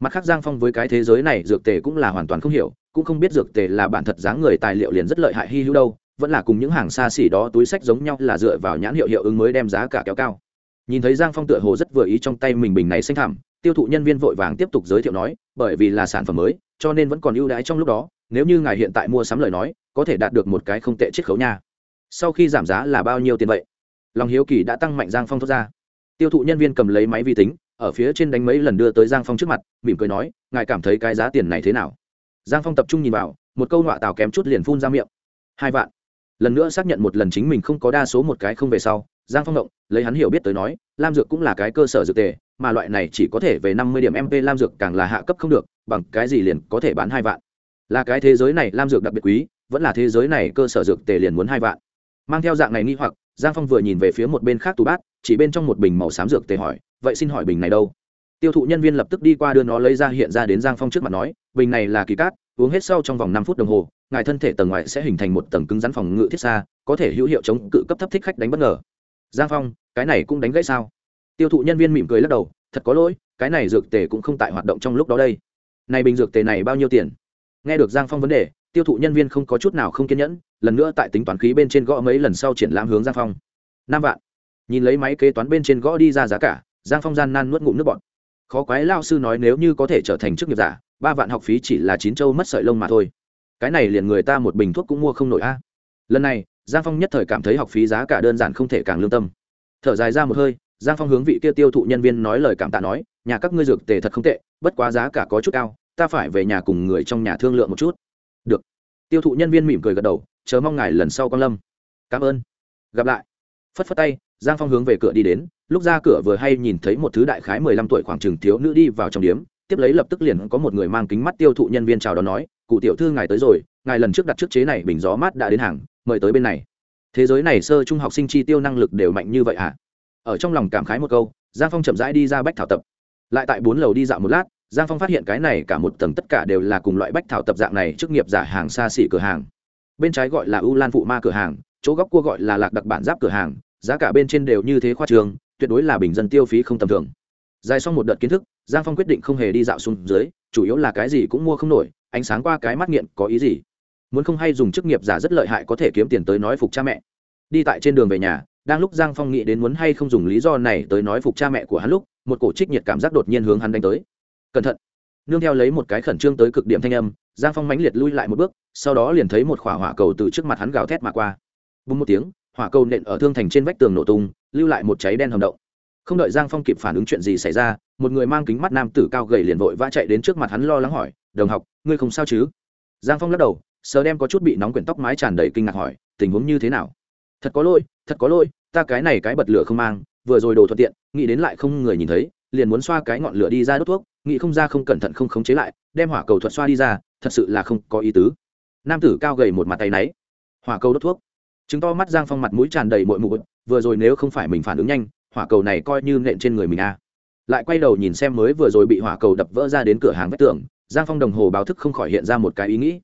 Mặt khác, giang phong với cái thế giới này, dược tề cũng là hoàn toàn không hiểu, cũng không biết dược tề là bản thật dáng người, tài liệu liền rất lợi hại hy hữu đâu, vẫn là cùng những hàng xa xỉ đó túi sách giống nhau là dựa vào nhãn hiệu hiệu ứng mới đem giá cả kéo cao. Nhìn thấy giang phong tựa hồ rất vừa ý trong tay mình bình này xanh thẳm, tiêu thụ nhân viên vội vàng tiếp tục giới thiệu nói, bởi vì là sản phẩm mới, cho nên vẫn còn ưu đãi trong lúc đó, nếu như ngài hiện tại mua sắm lời nói, có thể đạt được một cái không tệ chiết khấu nha. Sau khi giảm giá là bao nhiêu tiền vậy? Lòng hiếu kỳ đã tăng mạnh giang phong thốt ra tiêu thụ nhân viên cầm lấy máy vi tính, ở phía trên đánh mấy lần đưa tới giang phong trước mặt, mỉm cười nói, ngài cảm thấy cái giá tiền này thế nào? Giang phong tập trung nhìn vào, một câu nọa tào kém chút liền phun ra miệng. Hai vạn. Lần nữa xác nhận một lần chính mình không có đa số một cái không về sau, giang phong động, lấy hắn hiểu biết tới nói, lam dược cũng là cái cơ sở dược tề, mà loại này chỉ có thể về năm mươi điểm mp lam dược càng là hạ cấp không được, bằng cái gì liền có thể bán hai vạn. Là cái thế giới này lam dược đặc biệt quý, vẫn là thế giới này cơ sở dược tề liền muốn hai vạn. Mang theo dạng này nghi hoặc, giang phong vừa nhìn về phía một bên khác tủ bát chỉ bên trong một bình màu xám dược tề hỏi, vậy xin hỏi bình này đâu? Tiêu thụ nhân viên lập tức đi qua đưa nó lấy ra hiện ra đến giang phong trước mặt nói, bình này là kỳ cát, uống hết sau trong vòng năm phút đồng hồ, ngài thân thể tầng ngoài sẽ hình thành một tầng cứng rắn phòng ngự thiết xa, có thể hữu hiệu chống cự cấp thấp thích khách đánh bất ngờ. Giang phong, cái này cũng đánh gãy sao? Tiêu thụ nhân viên mỉm cười lắc đầu, thật có lỗi, cái này dược tề cũng không tại hoạt động trong lúc đó đây. Này bình dược tề này bao nhiêu tiền? Nghe được giang phong vấn đề, tiêu thụ nhân viên không có chút nào không kiên nhẫn, lần nữa tại tính toán khí bên trên gõ mấy lần sau triển lãm hướng giang phong. Năm vạn nhìn lấy máy kế toán bên trên gõ đi ra giá cả, giang phong gian nan nuốt ngụm nước bọn khó quái lao sư nói nếu như có thể trở thành chức nghiệp giả, ba vạn học phí chỉ là chín châu mất sợi lông mà thôi. Cái này liền người ta một bình thuốc cũng mua không nổi a. Lần này, giang phong nhất thời cảm thấy học phí giá cả đơn giản không thể càng lương tâm. Thở dài ra một hơi, giang phong hướng vị kia tiêu thụ nhân viên nói lời cảm tạ nói, nhà các ngươi dược tề thật không tệ, bất quá giá cả có chút cao, ta phải về nhà cùng người trong nhà thương lượng một chút. Được. Tiêu thụ nhân viên mỉm cười gật đầu, chờ mong ngài lần sau con lâm. Cảm ơn. Gặp lại. Phất phất tay giang phong hướng về cửa đi đến, lúc ra cửa vừa hay nhìn thấy một thứ đại khái mười lăm tuổi khoảng chừng thiếu nữ đi vào trong điếm, tiếp lấy lập tức liền có một người mang kính mắt tiêu thụ nhân viên chào đón nói, cụ tiểu thư ngài tới rồi, ngài lần trước đặt trước chế này bình gió mát đã đến hàng, mời tới bên này. Thế giới này sơ trung học sinh chi tiêu năng lực đều mạnh như vậy à? Ở trong lòng cảm khái một câu, giang phong chậm rãi đi ra bách thảo tập. Lại tại bốn lầu đi dạo một lát, giang phong phát hiện cái này cả một tầng tất cả đều là cùng loại bách thảo tập dạng này trước nghiệp giả hàng xa xỉ cửa hàng. Bên trái gọi là u lan phụ ma cửa hàng, chỗ góc cua gọi là lạc đặc bản giáp cửa hàng giá cả bên trên đều như thế khoa trường, tuyệt đối là bình dân tiêu phí không tầm thường. Dài xong một đợt kiến thức, giang phong quyết định không hề đi dạo xuống dưới, chủ yếu là cái gì cũng mua không nổi, ánh sáng qua cái mắt nghiện có ý gì? Muốn không hay dùng chức nghiệp giả rất lợi hại có thể kiếm tiền tới nói phục cha mẹ. Đi tại trên đường về nhà, đang lúc giang phong nghĩ đến muốn hay không dùng lý do này tới nói phục cha mẹ của hắn lúc, một cổ trích nhiệt cảm giác đột nhiên hướng hắn đánh tới. Cẩn thận. Nương theo lấy một cái khẩn trương tới cực điểm thanh âm, giang phong mãnh liệt lui lại một bước, sau đó liền thấy một khỏa hỏa cầu từ trước mặt hắn gào thét mà qua. Bùng một tiếng hỏa cầu nện ở thương thành trên vách tường nổ tung, lưu lại một cháy đen hầm động. Không đợi giang phong kịp phản ứng chuyện gì xảy ra, một người mang kính mắt nam tử cao gầy liền vội vã chạy đến trước mặt hắn lo lắng hỏi, đồng học, ngươi không sao chứ? Giang phong lắc đầu, sờ đem có chút bị nóng quyển tóc mái tràn đầy kinh ngạc hỏi, tình huống như thế nào? Thật có lỗi, thật có lỗi, ta cái này cái bật lửa không mang, vừa rồi đồ thuận tiện, nghĩ đến lại không người nhìn thấy, liền muốn xoa cái ngọn lửa đi ra đốt thuốc, nghĩ không ra không cẩn thận không khống chế lại, đem hỏa cầu thuật xoa đi ra, thật sự là không có ý tứ. Nam tử cao gầy một mặt tay náy, hỏa cầu đốt thuốc? Chứng to mắt giang phong mặt mũi tràn đầy mội mụi vừa rồi nếu không phải mình phản ứng nhanh, hỏa cầu này coi như nện trên người mình a à. lại quay đầu nhìn xem mới vừa rồi bị hỏa cầu đập vỡ ra đến cửa hàng vách tường, giang phong đồng hồ báo thức không khỏi hiện ra một cái ý nghĩ.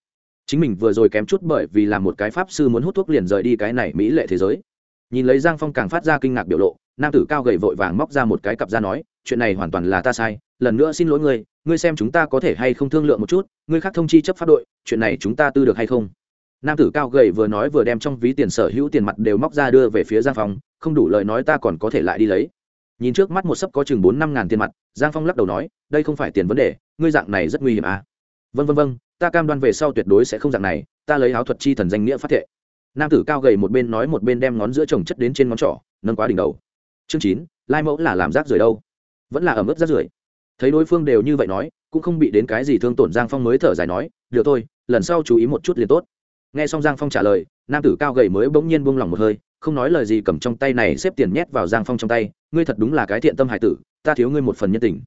Chính mình vừa rồi kém chút bởi vì làm một cái pháp sư muốn hút thuốc liền rời đi cái này mỹ lệ thế giới. Nhìn lấy giang phong càng phát ra kinh ngạc biểu lộ, nam tử cao gầy vội vàng móc ra một cái cặp ra nói, chuyện này hoàn toàn là ta sai, lần nữa xin lỗi ngươi ngươi xem chúng ta có thể hay không thương lượng một chút, ngươi khác thông chi chấp pháp đội, chuyện này chúng ta tư được hay không? Nam tử cao gầy vừa nói vừa đem trong ví tiền sở hữu tiền mặt đều móc ra đưa về phía giang phong, không đủ lời nói ta còn có thể lại đi lấy. Nhìn trước mắt một sấp có chừng bốn năm ngàn tiền mặt, giang phong lắc đầu nói, đây không phải tiền vấn đề, ngươi dạng này rất nguy hiểm à. Vân vân vân ta cam đoan về sau tuyệt đối sẽ không dạng này, ta lấy áo thuật chi thần danh nghĩa phát thệ. Nam tử cao gầy một bên nói một bên đem ngón giữa trồng chất đến trên ngón trỏ, nâng quá đỉnh đầu. Chương chín, lai mẫu là làm rác rưởi đâu? Vẫn là ẩm ướt rác rưởi. Thấy đối phương đều như vậy nói, cũng không bị đến cái gì thương tổn, giang phong mới thở dài nói, được thôi, lần sau chú ý một chút liền tốt nghe xong giang phong trả lời, nam tử cao gầy mới bỗng nhiên buông lỏng một hơi, không nói lời gì cầm trong tay này xếp tiền nhét vào giang phong trong tay, ngươi thật đúng là cái thiện tâm hải tử, ta thiếu ngươi một phần nhân tình.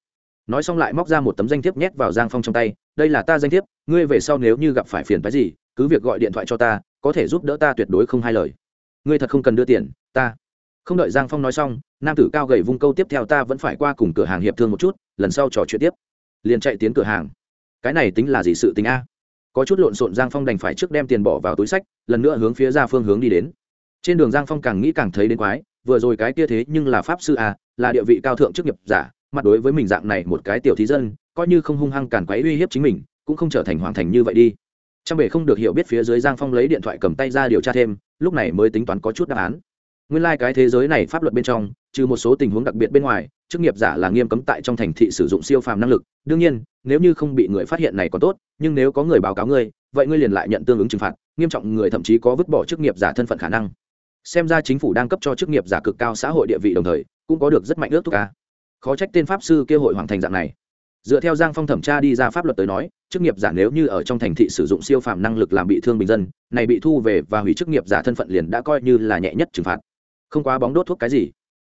Nói xong lại móc ra một tấm danh thiếp nhét vào giang phong trong tay, đây là ta danh thiếp, ngươi về sau nếu như gặp phải phiền phái gì, cứ việc gọi điện thoại cho ta, có thể giúp đỡ ta tuyệt đối không hai lời. Ngươi thật không cần đưa tiền, ta. Không đợi giang phong nói xong, nam tử cao gầy vung câu tiếp theo, ta vẫn phải qua cùng cửa hàng hiệp thương một chút, lần sau trò chuyện tiếp. Liền chạy tiến cửa hàng. Cái này tính là gì sự tính a? Có chút lộn xộn giang phong đành phải trước đem tiền bỏ vào túi sách, lần nữa hướng phía ra phương hướng đi đến. Trên đường giang phong càng nghĩ càng thấy đến quái, vừa rồi cái kia thế nhưng là pháp sư a là địa vị cao thượng chức nghiệp giả, mặt đối với mình dạng này một cái tiểu thí dân, coi như không hung hăng càn quấy uy hiếp chính mình, cũng không trở thành hoàn thành như vậy đi. Trang bể không được hiểu biết phía dưới giang phong lấy điện thoại cầm tay ra điều tra thêm, lúc này mới tính toán có chút đáp án. Nguyên lai、like、cái thế giới này pháp luật bên trong trừ một số tình huống đặc biệt bên ngoài, chức nghiệp giả là nghiêm cấm tại trong thành thị sử dụng siêu phàm năng lực. Đương nhiên, nếu như không bị người phát hiện này còn tốt, nhưng nếu có người báo cáo ngươi, vậy ngươi liền lại nhận tương ứng trừng phạt, nghiêm trọng người thậm chí có vứt bỏ chức nghiệp giả thân phận khả năng. Xem ra chính phủ đang cấp cho chức nghiệp giả cực cao xã hội địa vị đồng thời, cũng có được rất mạnh ước thúc ca. Khó trách tên pháp sư kêu hội hoàng thành dạng này. Dựa theo giang phong thẩm tra đi ra pháp luật tới nói, chức nghiệp giả nếu như ở trong thành thị sử dụng siêu phàm năng lực làm bị thương bình dân, này bị thu về và hủy chức nghiệp giả thân phận liền đã coi như là nhẹ nhất trừng phạt. Không quá bóng đốt thuốc cái gì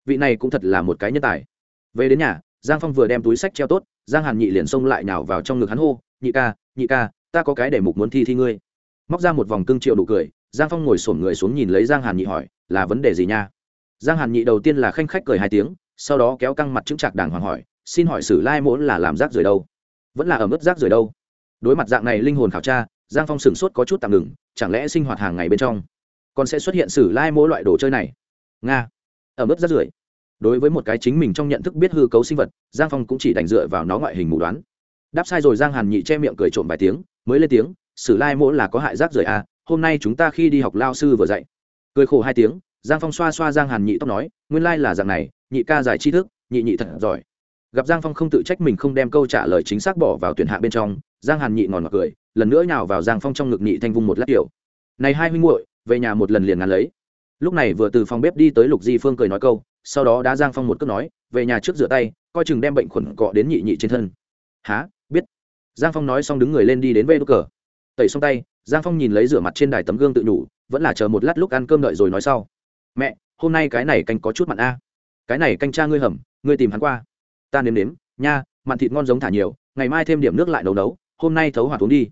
vị này cũng thật là một cái nhân tài. Về đến nhà, giang phong vừa đem túi sách treo tốt, giang hàn nhị liền xông lại nhào vào trong ngực hắn hô, nhị ca nhị ca, ta có cái để mục muốn thi thi ngươi. Móc ra một vòng cưng triệu đủ cười, giang phong ngồi sổm người xuống nhìn lấy giang hàn nhị hỏi, là vấn đề gì nha? Giang hàn nhị đầu tiên là khanh khách cười hai tiếng, sau đó kéo căng mặt chứng trạc đàng hoàng hỏi, xin hỏi sử lai muốn là làm rác rưởi đâu? Vẫn là ở mức rác rưởi đâu. Đối mặt dạng này linh hồn khảo tra, giang phong sửng sốt có chút tạm ngừng, chẳng lẽ sinh hoạt hàng ngày bên trong còn sẽ xuất hiện sử lai mỗi loại đồ chơi này? Nga ở mức rác rưởi đối với một cái chính mình trong nhận thức biết hư cấu sinh vật, giang phong cũng chỉ đành dựa vào nó ngoại hình mù đoán. Đáp sai rồi, giang hàn nhị che miệng cười trộm vài tiếng, mới lên tiếng, sử lai mỗ là có hại rác rưởi à hôm nay chúng ta khi đi học lao sư vừa dạy. Cười khổ hai tiếng, giang phong xoa xoa giang hàn nhị tóc nói, nguyên lai là dạng này, nhị ca giải tri thức, nhị nhị thật giỏi. Gặp giang phong không tự trách mình không đem câu trả lời chính xác bỏ vào tuyển hạ bên trong, giang hàn nhị ngòn ngọt cười, lần nữa nhào vào giang phong trong ngực nhị thanh vung một lát kiểu này hai huynh muội, về nhà một lần liền ngắn lấy lúc này vừa từ phòng bếp đi tới lục di phương cười nói câu, sau đó đã giang phong một cước nói, về nhà trước rửa tay, coi chừng đem bệnh khuẩn cọ đến nhị nhị trên thân. Há biết. Giang phong nói xong đứng người lên đi đến vê đốt cờ. Tẩy xong tay, giang phong nhìn lấy rửa mặt trên đài tấm gương tự nhủ, vẫn là chờ một lát lúc ăn cơm đợi rồi nói sau. Mẹ, hôm nay cái này canh có chút mặn a. Cái này canh cha ngươi hầm, ngươi tìm hắn qua. Ta nếm nếm, nha, mặn thịt ngon giống thả nhiều, ngày mai thêm điểm nước lại nấu nấu, hôm nay thấu hỏa uống đi.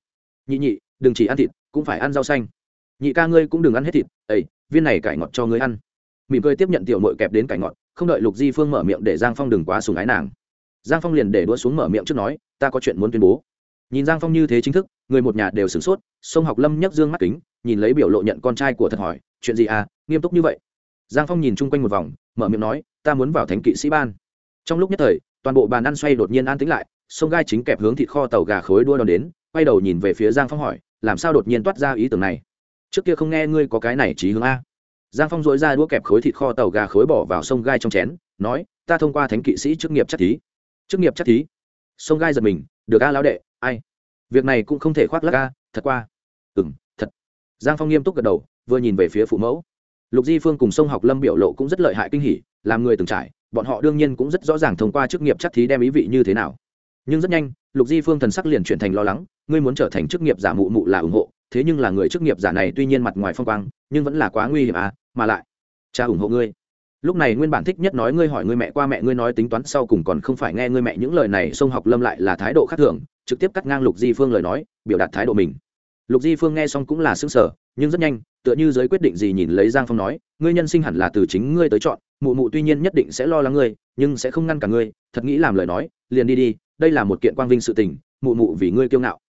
Nhị nhị, đừng chỉ ăn thịt, cũng phải ăn rau xanh. Nhị ca ngươi cũng đừng ăn hết thịt ấy viên này cải ngọt cho ngươi ăn. Mỉm cười tiếp nhận tiểu mội kẹp đến cải ngọt, không đợi lục di phương mở miệng để giang phong đừng quá sùng ái nàng. Giang phong liền để đua xuống mở miệng trước nói, ta có chuyện muốn tuyên bố. Nhìn giang phong như thế chính thức, người một nhà đều sửng sốt, sông học lâm nhấc dương mắt kính, nhìn lấy biểu lộ nhận con trai của thật hỏi, chuyện gì à? Nghiêm túc như vậy? Giang phong nhìn chung quanh một vòng, mở miệng nói, ta muốn vào thánh kỵ sĩ ban. Trong lúc nhất thời, toàn bộ bàn ăn xoay đột nhiên an tĩnh lại, sông gai chính kẹp hướng thịt kho tàu gà khối đua đòn đến, quay đầu nhìn về phía giang phong hỏi, làm sao đột nhiên toát ra ý tưởng này? Trước kia không nghe ngươi có cái này trí hướng a. Giang phong dối ra đũa kẹp khối thịt kho tàu gà khối bỏ vào sông gai trong chén, nói, ta thông qua thánh kỵ sĩ chức nghiệp chắc thí. Chức nghiệp chắc thí? Sông gai giật mình, được a, lão đệ, ai? Việc này cũng không thể khoác lắc a, thật qua. Ừ m thật. Giang phong nghiêm túc gật đầu, vừa nhìn về phía phụ mẫu. Lục di phương cùng sông học lâm biểu lộ cũng rất lợi hại kinh hỉ, làm người từng trải, bọn họ đương nhiên cũng rất rõ ràng thông qua chức nghiệp chắc thí đem ý vị như thế nào. Nhưng rất nhanh, lục di phương thần sắc liền chuyển thành lo lắng, ngươi muốn trở thành chức nghiệp giả mụ mụ là ủng hộ thế nhưng là người chức nghiệp giả này tuy nhiên mặt ngoài phong quang, nhưng vẫn là quá nguy hiểm à mà lại, cha ủng hộ ngươi. Lúc này nguyên bản thích nhất nói ngươi hỏi ngươi mẹ qua mẹ ngươi nói tính toán sau cùng còn không phải nghe ngươi mẹ những lời này, sông học lâm lại là thái độ khác thường, trực tiếp cắt ngang lục di phương lời nói, biểu đạt thái độ mình. Lục di phương nghe xong cũng là xứng sở nhưng rất nhanh, tựa như giới quyết định gì nhìn lấy giang phong nói, ngươi nhân sinh hẳn là từ chính ngươi tới chọn, mụ mụ tuy nhiên nhất định sẽ lo lắng ngươi, nhưng sẽ không ngăn cả ngươi, thật nghĩ làm lời nói, liền đi đi, đây là một kiện quang vinh sự tình, mụ mụ vì ngươi kiêu ngạo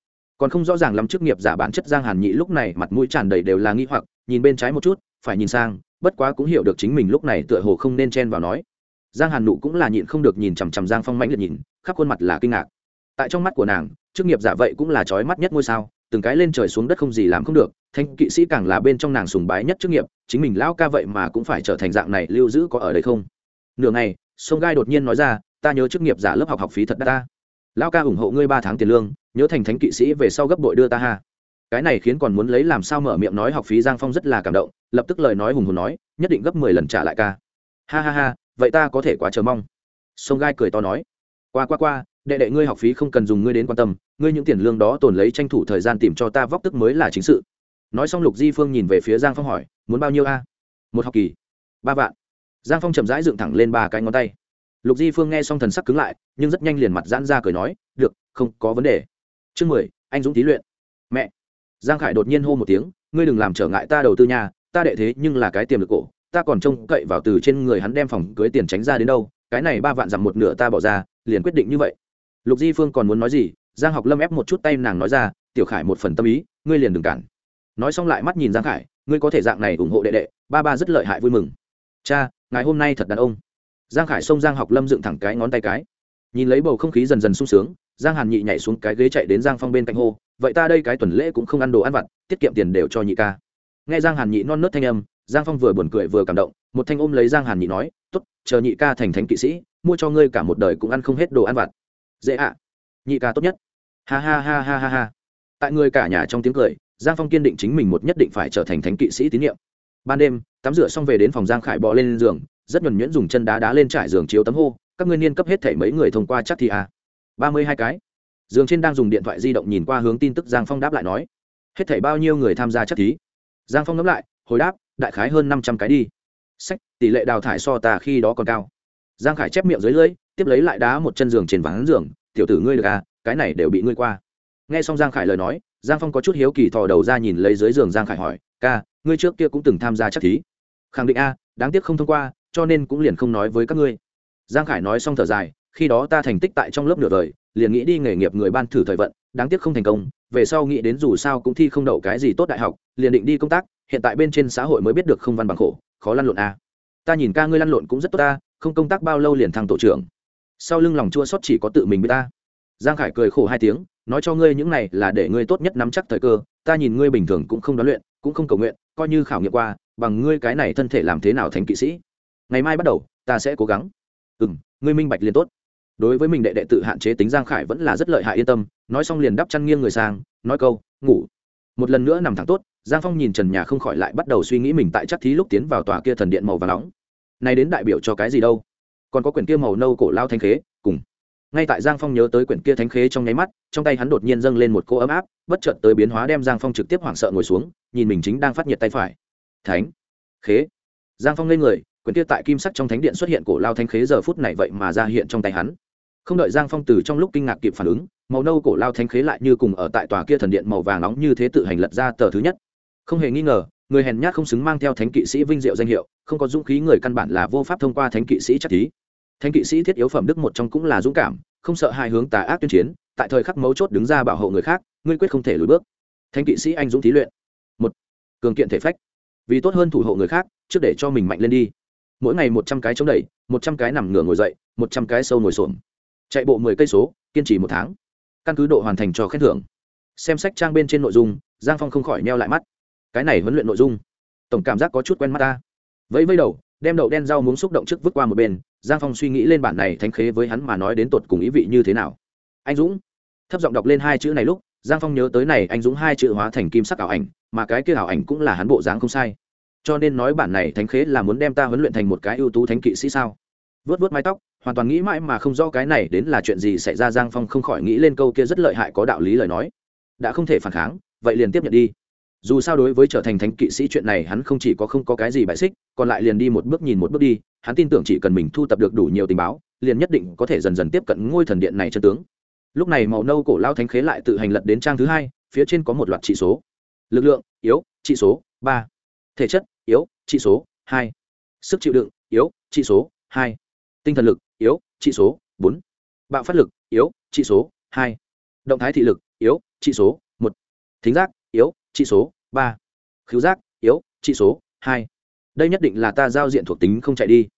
còn không rõ ràng lắm chức nghiệp giả bản chất giang hàn nhị lúc này mặt mũi tràn đầy đều là nghi hoặc, nhìn bên trái một chút, phải nhìn sang, bất quá cũng hiểu được chính mình lúc này tựa hồ không nên chen vào nói. Giang hàn nụ cũng là nhịn không được nhìn chằm chằm giang phong mãnh liệt nhìn, khắp khuôn mặt là kinh ngạc. Tại trong mắt của nàng, chức nghiệp giả vậy cũng là trói mắt nhất ngôi sao, từng cái lên trời xuống đất không gì làm không được, thanh kỵ sĩ càng là bên trong nàng sùng bái nhất chức nghiệp, chính mình lão ca vậy mà cũng phải trở thành dạng này lưu giữ có ở đây không? Nửa ngày, sông gai đột nhiên nói ra, ta nhớ chức nghiệp giả lớp học học phí thật đắt ta. Lao ca ủng hộ ngươi ba tháng tiền lương, nhớ thành thánh kỵ sĩ về sau gấp bội đưa ta ha. Cái này khiến còn muốn lấy làm sao mở miệng nói học phí giang phong rất là cảm động, lập tức lời nói hùng hồn nói, nhất định gấp mười lần trả lại ca. Ha ha ha, vậy ta có thể quá chờ mong. Sông gai cười to nói, qua qua qua, đệ đệ ngươi học phí không cần dùng ngươi đến quan tâm, ngươi những tiền lương đó tồn lấy tranh thủ thời gian tìm cho ta vóc tức mới là chính sự. Nói xong lục di phương nhìn về phía giang phong hỏi, muốn bao nhiêu a? Một học kỳ. Ba vạn. Giang phong chậm rãi dựng thẳng lên ba cái ngón tay lục di phương nghe xong thần sắc cứng lại, nhưng rất nhanh liền mặt giãn ra cười nói, được, không có vấn đề. Chương mười, anh dũng thí luyện. Mẹ. Giang khải đột nhiên hô một tiếng, ngươi đừng làm trở ngại ta đầu tư nhà ta đệ thế nhưng là cái tiềm lực cổ, ta còn trông cậy vào từ trên người hắn đem phòng cưới tiền tránh ra đến đâu, cái này ba vạn giảm một nửa ta bỏ ra, liền quyết định như vậy. Lục di phương còn muốn nói gì, giang học lâm ép một chút tay nàng nói ra, tiểu khải một phần tâm ý, ngươi liền đừng cản. Nói xong lại mắt nhìn giang khải, ngươi có thể dạng này ủng hộ đệ đệ, ba ba rất lợi hại vui mừng. Cha ngài hôm nay thật đàn ông giang khải xông giang học lâm dựng thẳng cái ngón tay cái. Nhìn lấy bầu không khí dần dần sung sướng, giang hàn nhị nhảy xuống cái ghế chạy đến giang phong bên cạnh hô, vậy ta đây cái tuần lễ cũng không ăn đồ ăn vặt, tiết kiệm tiền đều cho nhị ca. Nghe giang hàn nhị non nớt thanh âm, giang phong vừa buồn cười vừa cảm động, một thanh ôm lấy giang hàn nhị nói t ố t chờ nhị ca thành thánh kỵ sĩ, mua cho ngươi cả một đời cũng ăn không hết đồ ăn vặt. Dễ ạ. Nhị ca tốt nhất. Ha ha ha ha ha ha. Tại người cả nhà trong tiếng cười, giang phong kiên định chính mình một nhất định phải trở thành thánh kỵ sĩ tín nhiệm. Ban đêm, tắm rửa xong về đến phòng giang khải bò lên giường rất nhuẩn nhuyễn dùng chân đá đá lên trải giường chiếu tấm hô, các ngươi niên cấp hết thể mấy người thông qua chắc thì à? Ba mươi hai cái. Giường trên đang dùng điện thoại di động nhìn qua hướng tin tức giang phong đáp lại nói. Hết thể bao nhiêu người tham gia chắc thí? Giang phong ngẫm lại, hồi đáp, đại khái hơn năm trăm cái đi. Sách, tỷ lệ đào thải so tà khi đó còn cao. Giang khải chép miệng dưới lưỡi, tiếp lấy lại đá một chân giường trên vắng giường, tiểu tử ngươi được à cái này đều bị ngươi qua. Nghe xong giang khải lời nói, giang phong có chút hiếu kỳ thò đầu ra nhìn lấy dưới giường giang khải hỏi, ca, ngươi trước kia cũng từng tham gia chắc thí? Khẳng định a, đáng tiếc không thông qua cho nên cũng liền không nói với các ngươi. Giang khải nói xong thở dài, khi đó ta thành tích tại trong lớp nửa đời, liền nghĩ đi nghề nghiệp người ban thử thời vận, đáng tiếc không thành công, về sau nghĩ đến dù sao cũng thi không đậu cái gì tốt đại học, liền định đi công tác, hiện tại bên trên xã hội mới biết được không văn bằng khổ, khó lăn lộn à? ta nhìn ca ngươi lăn lộn cũng rất tốt ta, không công tác bao lâu liền thăng tổ trưởng. Sau lưng lòng chua xót chỉ có tự mình với ta. Giang khải cười khổ hai tiếng, nói cho ngươi những này là để ngươi tốt nhất nắm chắc thời cơ, ta nhìn ngươi bình thường cũng không đoán luyện, cũng không cầu nguyện, coi như khảo nghiệm qua, bằng ngươi cái này thân thể làm thế nào thành kỵ sĩ ngày mai bắt đầu, ta sẽ cố gắng. Ừ m ngươi minh bạch liền tốt. Đối với mình đệ đệ tự hạn chế tính giang khải vẫn là rất lợi hại yên tâm, nói xong liền đắp chăn nghiêng người sang, nói câu, ngủ. Một lần nữa nằm thẳng tốt, giang phong nhìn trần nhà không khỏi lại bắt đầu suy nghĩ mình tại chắc thí lúc tiến vào tòa kia thần điện màu và nóng. Này đến đại biểu cho cái gì đâu? Còn có quyển kia màu nâu cổ lao thanh khế, cùng. Ngay tại giang phong nhớ tới quyển kia thánh khế trong nháy mắt, trong tay hắn đột nhiên dâng lên một cô ấm áp, bất chợt tới biến hóa đem giang phong trực tiếp hoảng sợ ngồi xuống, nhìn mình chính đang phát nhiệt tay phải. Thánh khế? Giang phong lên người quyển kia tại kim sắc trong thánh điện xuất hiện cổ lao thánh khế giờ phút này vậy mà ra hiện trong tay hắn. Không đợi giang phong từ trong lúc kinh ngạc kịp phản ứng, màu nâu cổ lao thánh khế lại như cùng ở tại tòa kia thần điện màu vàng nóng như thế tự hành lật ra tờ thứ nhất. Không hề nghi ngờ, người hèn nhát không xứng mang theo thánh kỵ sĩ vinh diệu danh hiệu, không có dũng khí người căn bản là vô pháp thông qua thánh kỵ sĩ chắc thí thánh kỵ sĩ thiết yếu phẩm đức một trong cũng là dũng cảm, không sợ hai hướng tà ác tuyên chiến, tại thời khắc mấu chốt đứng ra bảo hộ người khác, ngươi quyết không thể lùi bước. Thánh kỵ sĩ anh dũng thí luyện. Một, cường kiện thể phách. Vì tốt hơn thủ hộ người khác, trước để cho mình mạnh lên đi mỗi ngày một trăm cái chống đẩy, một trăm cái nằm ngửa ngồi dậy, một trăm cái sâu ngồi xổm. Chạy bộ mười cây số, kiên trì một tháng. Căn cứ độ hoàn thành cho khen thưởng. Xem sách trang bên trên nội dung, giang phong không khỏi neo lại mắt. Cái này huấn luyện nội dung, tổng cảm giác có chút quen mắt ta. Vẫy vẫy đầu, đem đậu đen rau muốn xúc động trước vứt qua một bên, giang phong suy nghĩ lên bản này thánh khế với hắn mà nói đến tột cùng ý vị như thế nào. Anh dũng. Thấp giọng đọc lên hai chữ này lúc, giang phong nhớ tới này anh dũng hai chữ hóa thành kim sắc ảo ảnh, mà cái kia ảo ảnh cũng là hắn bộ dáng không sai cho nên nói bản này thánh khế là muốn đem ta huấn luyện thành một cái ưu tú thánh kỵ sĩ sao? Vớt vớt mái tóc, hoàn toàn nghĩ mãi mà không rõ cái này đến là chuyện gì xảy ra, giang phong không khỏi nghĩ lên câu kia rất lợi hại có đạo lý lời nói. Đã không thể phản kháng, vậy liền tiếp nhận đi. Dù sao đối với trở thành thánh kỵ sĩ chuyện này hắn không chỉ có không có cái gì bại xích, còn lại liền đi một bước nhìn một bước đi, hắn tin tưởng chỉ cần mình thu tập được đủ nhiều tình báo, liền nhất định có thể dần dần tiếp cận ngôi thần điện này chân tướng. Lúc này màu nâu cổ lao thánh khế lại tự hành lật đến trang thứ hai, phía trên có một loạt trị số. Lực lượng, yếu trị số, ba thể chất, yếu, trị số, hai. Sức chịu đựng, yếu, trị số, hai. Tinh thần lực, yếu, trị số, bốn. Bạo phát lực, yếu, trị số, hai. Động thái thị lực, yếu, trị số, một. Thính giác, yếu, trị số, ba. Khứu giác, yếu, trị số, hai. Đây nhất định là ta giao diện thuộc tính không chạy đi.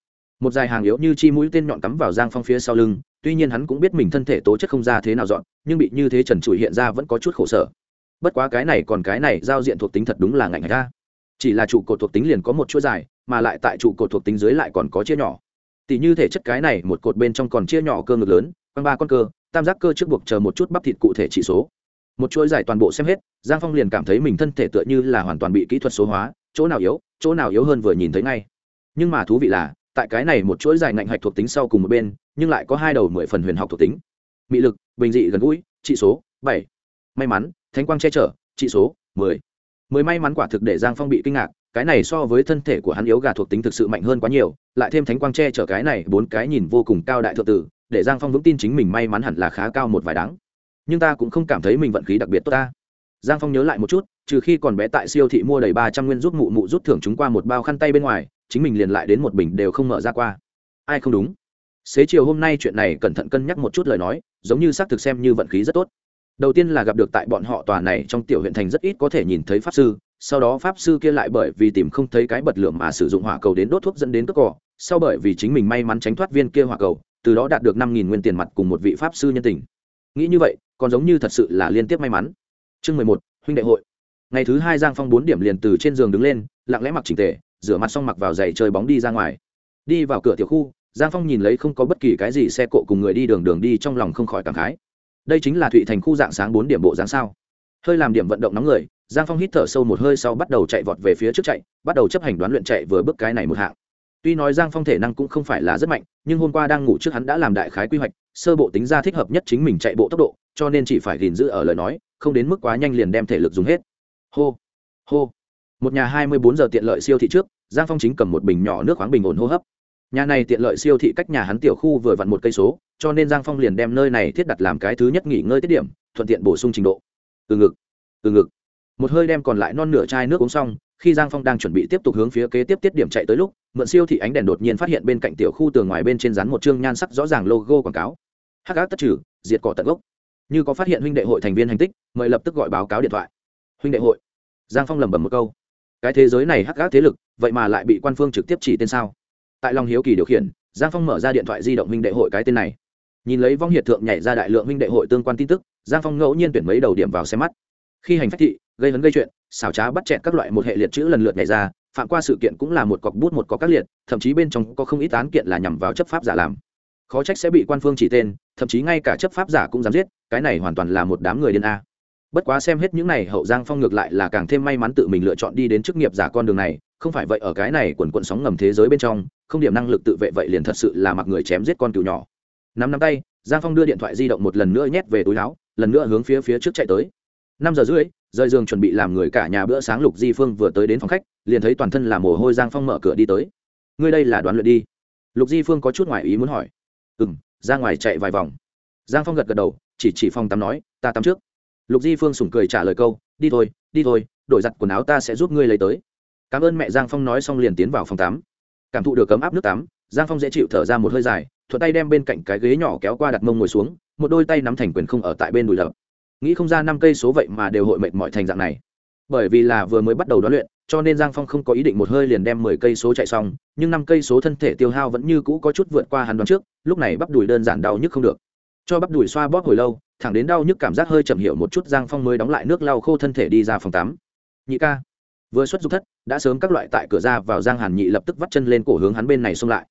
Một dài hàng yếu như chi mũi tên nhọn cắm vào giang phong phía sau lưng, tuy nhiên hắn cũng biết mình thân thể tố chất không ra thế nào dọn, nhưng bị như thế trần trụi hiện ra vẫn có chút khổ sở. Bất quá cái này còn cái này giao diện thuộc tính thật đúng là ngạnh ra chỉ là trụ cột thuộc tính liền có một chuỗi dài, mà lại tại trụ cột thuộc tính dưới lại còn có chia nhỏ. Tỷ như thể chất cái này, một cột bên trong còn chia nhỏ cơ ngực lớn, quanh ba con cơ, tam giác cơ trước buộc chờ một chút bắp thịt cụ thể chỉ số. Một chuỗi dài toàn bộ xem hết, giang phong liền cảm thấy mình thân thể tựa như là hoàn toàn bị kỹ thuật số hóa, chỗ nào yếu, chỗ nào yếu hơn vừa nhìn thấy ngay. Nhưng mà thú vị là, tại cái này một chuỗi dài ngạnh hạch thuộc tính sau cùng một bên, nhưng lại có hai đầu mười phần huyền học thuộc tính. Mị lực, bình dị gần gũi trị số bảy. May mắn, thánh quang che chở trị số mười mười may mắn quả thực để giang phong bị kinh ngạc, cái này so với thân thể của hắn yếu gà thuộc tính thực sự mạnh hơn quá nhiều, lại thêm thánh quang che chở cái này bốn cái nhìn vô cùng cao đại thượng tử, để giang phong vững tin chính mình may mắn hẳn là khá cao một vài đáng nhưng ta cũng không cảm thấy mình vận khí đặc biệt tốt ta. Giang phong nhớ lại một chút, trừ khi còn bé tại siêu thị mua đầy ba trăm nguyên giúp mụ mụ rút thưởng chúng qua một bao khăn tay bên ngoài, chính mình liền lại đến một bình đều không mở ra qua. Ai không đúng? Xế chiều hôm nay chuyện này cẩn thận cân nhắc một chút lời nói, giống như xác thực xem như vận khí rất tốt đầu tiên là gặp được tại bọn họ tòa này trong tiểu huyện thành rất ít có thể nhìn thấy pháp sư, sau đó pháp sư kia lại bởi vì tìm không thấy cái bật lửa mà sử dụng hỏa cầu đến đốt thuốc dẫn đến cất cỏ, sau bởi vì chính mình may mắn tránh thoát viên kia hỏa cầu, từ đó đạt được năm nghìn nguyên tiền mặt cùng một vị pháp sư nhân tình. Nghĩ như vậy, còn giống như thật sự là liên tiếp may mắn. Chương mười một, huynh đệ hội. Ngày thứ hai giang phong bốn điểm liền từ trên giường đứng lên, lặng lẽ mặc trình tề, rửa mặt xong mặc vào giày chơi bóng đi ra ngoài. Đi vào cửa tiểu khu, giang phong nhìn lấy không có bất kỳ cái gì, xe cộ cùng người đi đường đường đi trong lòng không khỏi cảm khái đây chính là thụy thành khu dạng sáng bốn điểm bộ dáng sao. Hơi làm điểm vận động nóng người, giang phong hít thở sâu một hơi sau bắt đầu chạy vọt về phía trước chạy, bắt đầu chấp hành đoán luyện chạy vừa bước cái này một hạng. Tuy nói giang phong thể năng cũng không phải là rất mạnh, nhưng hôm qua đang ngủ trước hắn đã làm đại khái quy hoạch, sơ bộ tính ra thích hợp nhất chính mình chạy bộ tốc độ, cho nên chỉ phải gìn giữ ở lời nói, không đến mức quá nhanh liền đem thể lực dùng hết. Hô hô. Một nhà hai mươi bốn giờ tiện lợi siêu thị trước, giang phong chính cầm một bình nhỏ nước khoáng bình ổn hô hấp nhà này tiện lợi siêu thị cách nhà hắn tiểu khu vừa vặn một cây số, cho nên giang phong liền đem nơi này thiết đặt làm cái thứ nhất nghỉ ngơi tiết điểm, thuận tiện bổ sung trình độ. Từ ngực từ ngực. Một hơi đem còn lại non nửa chai nước uống xong, khi giang phong đang chuẩn bị tiếp tục hướng phía kế tiếp tiết điểm chạy tới lúc, mượn siêu thị ánh đèn đột nhiên phát hiện bên cạnh tiểu khu tường ngoài bên trên rắn một chương nhan sắc rõ ràng logo quảng cáo. Hắc ác tất trừ, diệt cỏ tận gốc. Như có phát hiện huynh đệ hội thành viên hành tích, mời lập tức gọi báo cáo điện thoại. Huynh đệ hội. Giang phong lẩm bẩm một câu. Cái thế giới này hắc ác thế lực, vậy mà lại bị quan phương trực tiếp chỉ tên sao? Tại lòng hiếu kỳ điều khiển, giang phong mở ra điện thoại di động Minh đệ hội cái tên này. Nhìn lấy vong hiệt thượng nhảy ra đại lượng Minh đệ hội tương quan tin tức, giang phong ngẫu nhiên tuyển mấy đầu điểm vào xem mắt. Khi hành phách thị, gây hấn gây chuyện, xảo trá bắt chẹn các loại một hệ liệt chữ lần lượt nhảy ra, phạm qua sự kiện cũng là một cọc bút một cọc các liệt, thậm chí bên trong có không ít án kiện là nhằm vào chấp pháp giả làm. Khó trách sẽ bị quan phương chỉ tên, thậm chí ngay cả chấp pháp giả cũng dám giết, cái này hoàn toàn là một đám người điên a bất quá xem hết những này, hậu giang phong ngược lại là càng thêm may mắn tự mình lựa chọn đi đến chức nghiệp giả con đường này. Không phải vậy, ở cái này quần quận sóng ngầm thế giới bên trong, không điểm năng lực tự vệ vậy liền thật sự là mặc người chém giết con cừu nhỏ. Năm năm tay, giang phong đưa điện thoại di động một lần nữa nhét về túi áo, lần nữa hướng phía phía trước chạy tới. Năm giờ rưỡi, rời giường chuẩn bị làm người cả nhà bữa sáng lục di phương vừa tới đến phòng khách, liền thấy toàn thân là mồ hôi, giang phong mở cửa đi tới. Ngươi đây là đoán luyện đi. Lục di phương có chút ngoài ý muốn hỏi. Ừ m ra ngoài chạy vài vòng. Giang phong gật gật đầu, chỉ chỉ phòng tắm nói, ta tắm trước lục di phương sủng cười trả lời câu, đi thôi đi thôi, đổi giặt quần áo ta sẽ giúp ngươi lấy tới. Cảm ơn mẹ giang phong nói xong liền tiến vào phòng tắm. Cảm thụ được cấm áp nước tắm, giang phong dễ chịu thở ra một hơi dài, thuận tay đem bên cạnh cái ghế nhỏ kéo qua đặt mông ngồi xuống, một đôi tay nắm thành quyền không ở tại bên đùi lợp nghĩ không ra năm cây số vậy mà đều hội mệt mọi thành dạng này. Bởi vì là vừa mới bắt đầu đoán luyện, cho nên giang phong không có ý định một hơi liền đem mười cây số chạy xong, nhưng năm cây số thân thể tiêu hao vẫn như cũ có chút vượt qua hắn đoán trước, lúc này bắp đùi đơn giản đau nhức không được. Cho bắp đùi xoa bóp hồi lâu thẳng đến đau nhức cảm giác hơi chậm hiểu một chút, giang phong mới đóng lại nước lau khô thân thể đi ra phòng tắm. Nhị ca. Vừa xuất dục thất, đã sớm các loại tại cửa ra vào giang hàn nhị lập tức vắt chân lên cổ hướng hắn bên này xông lại.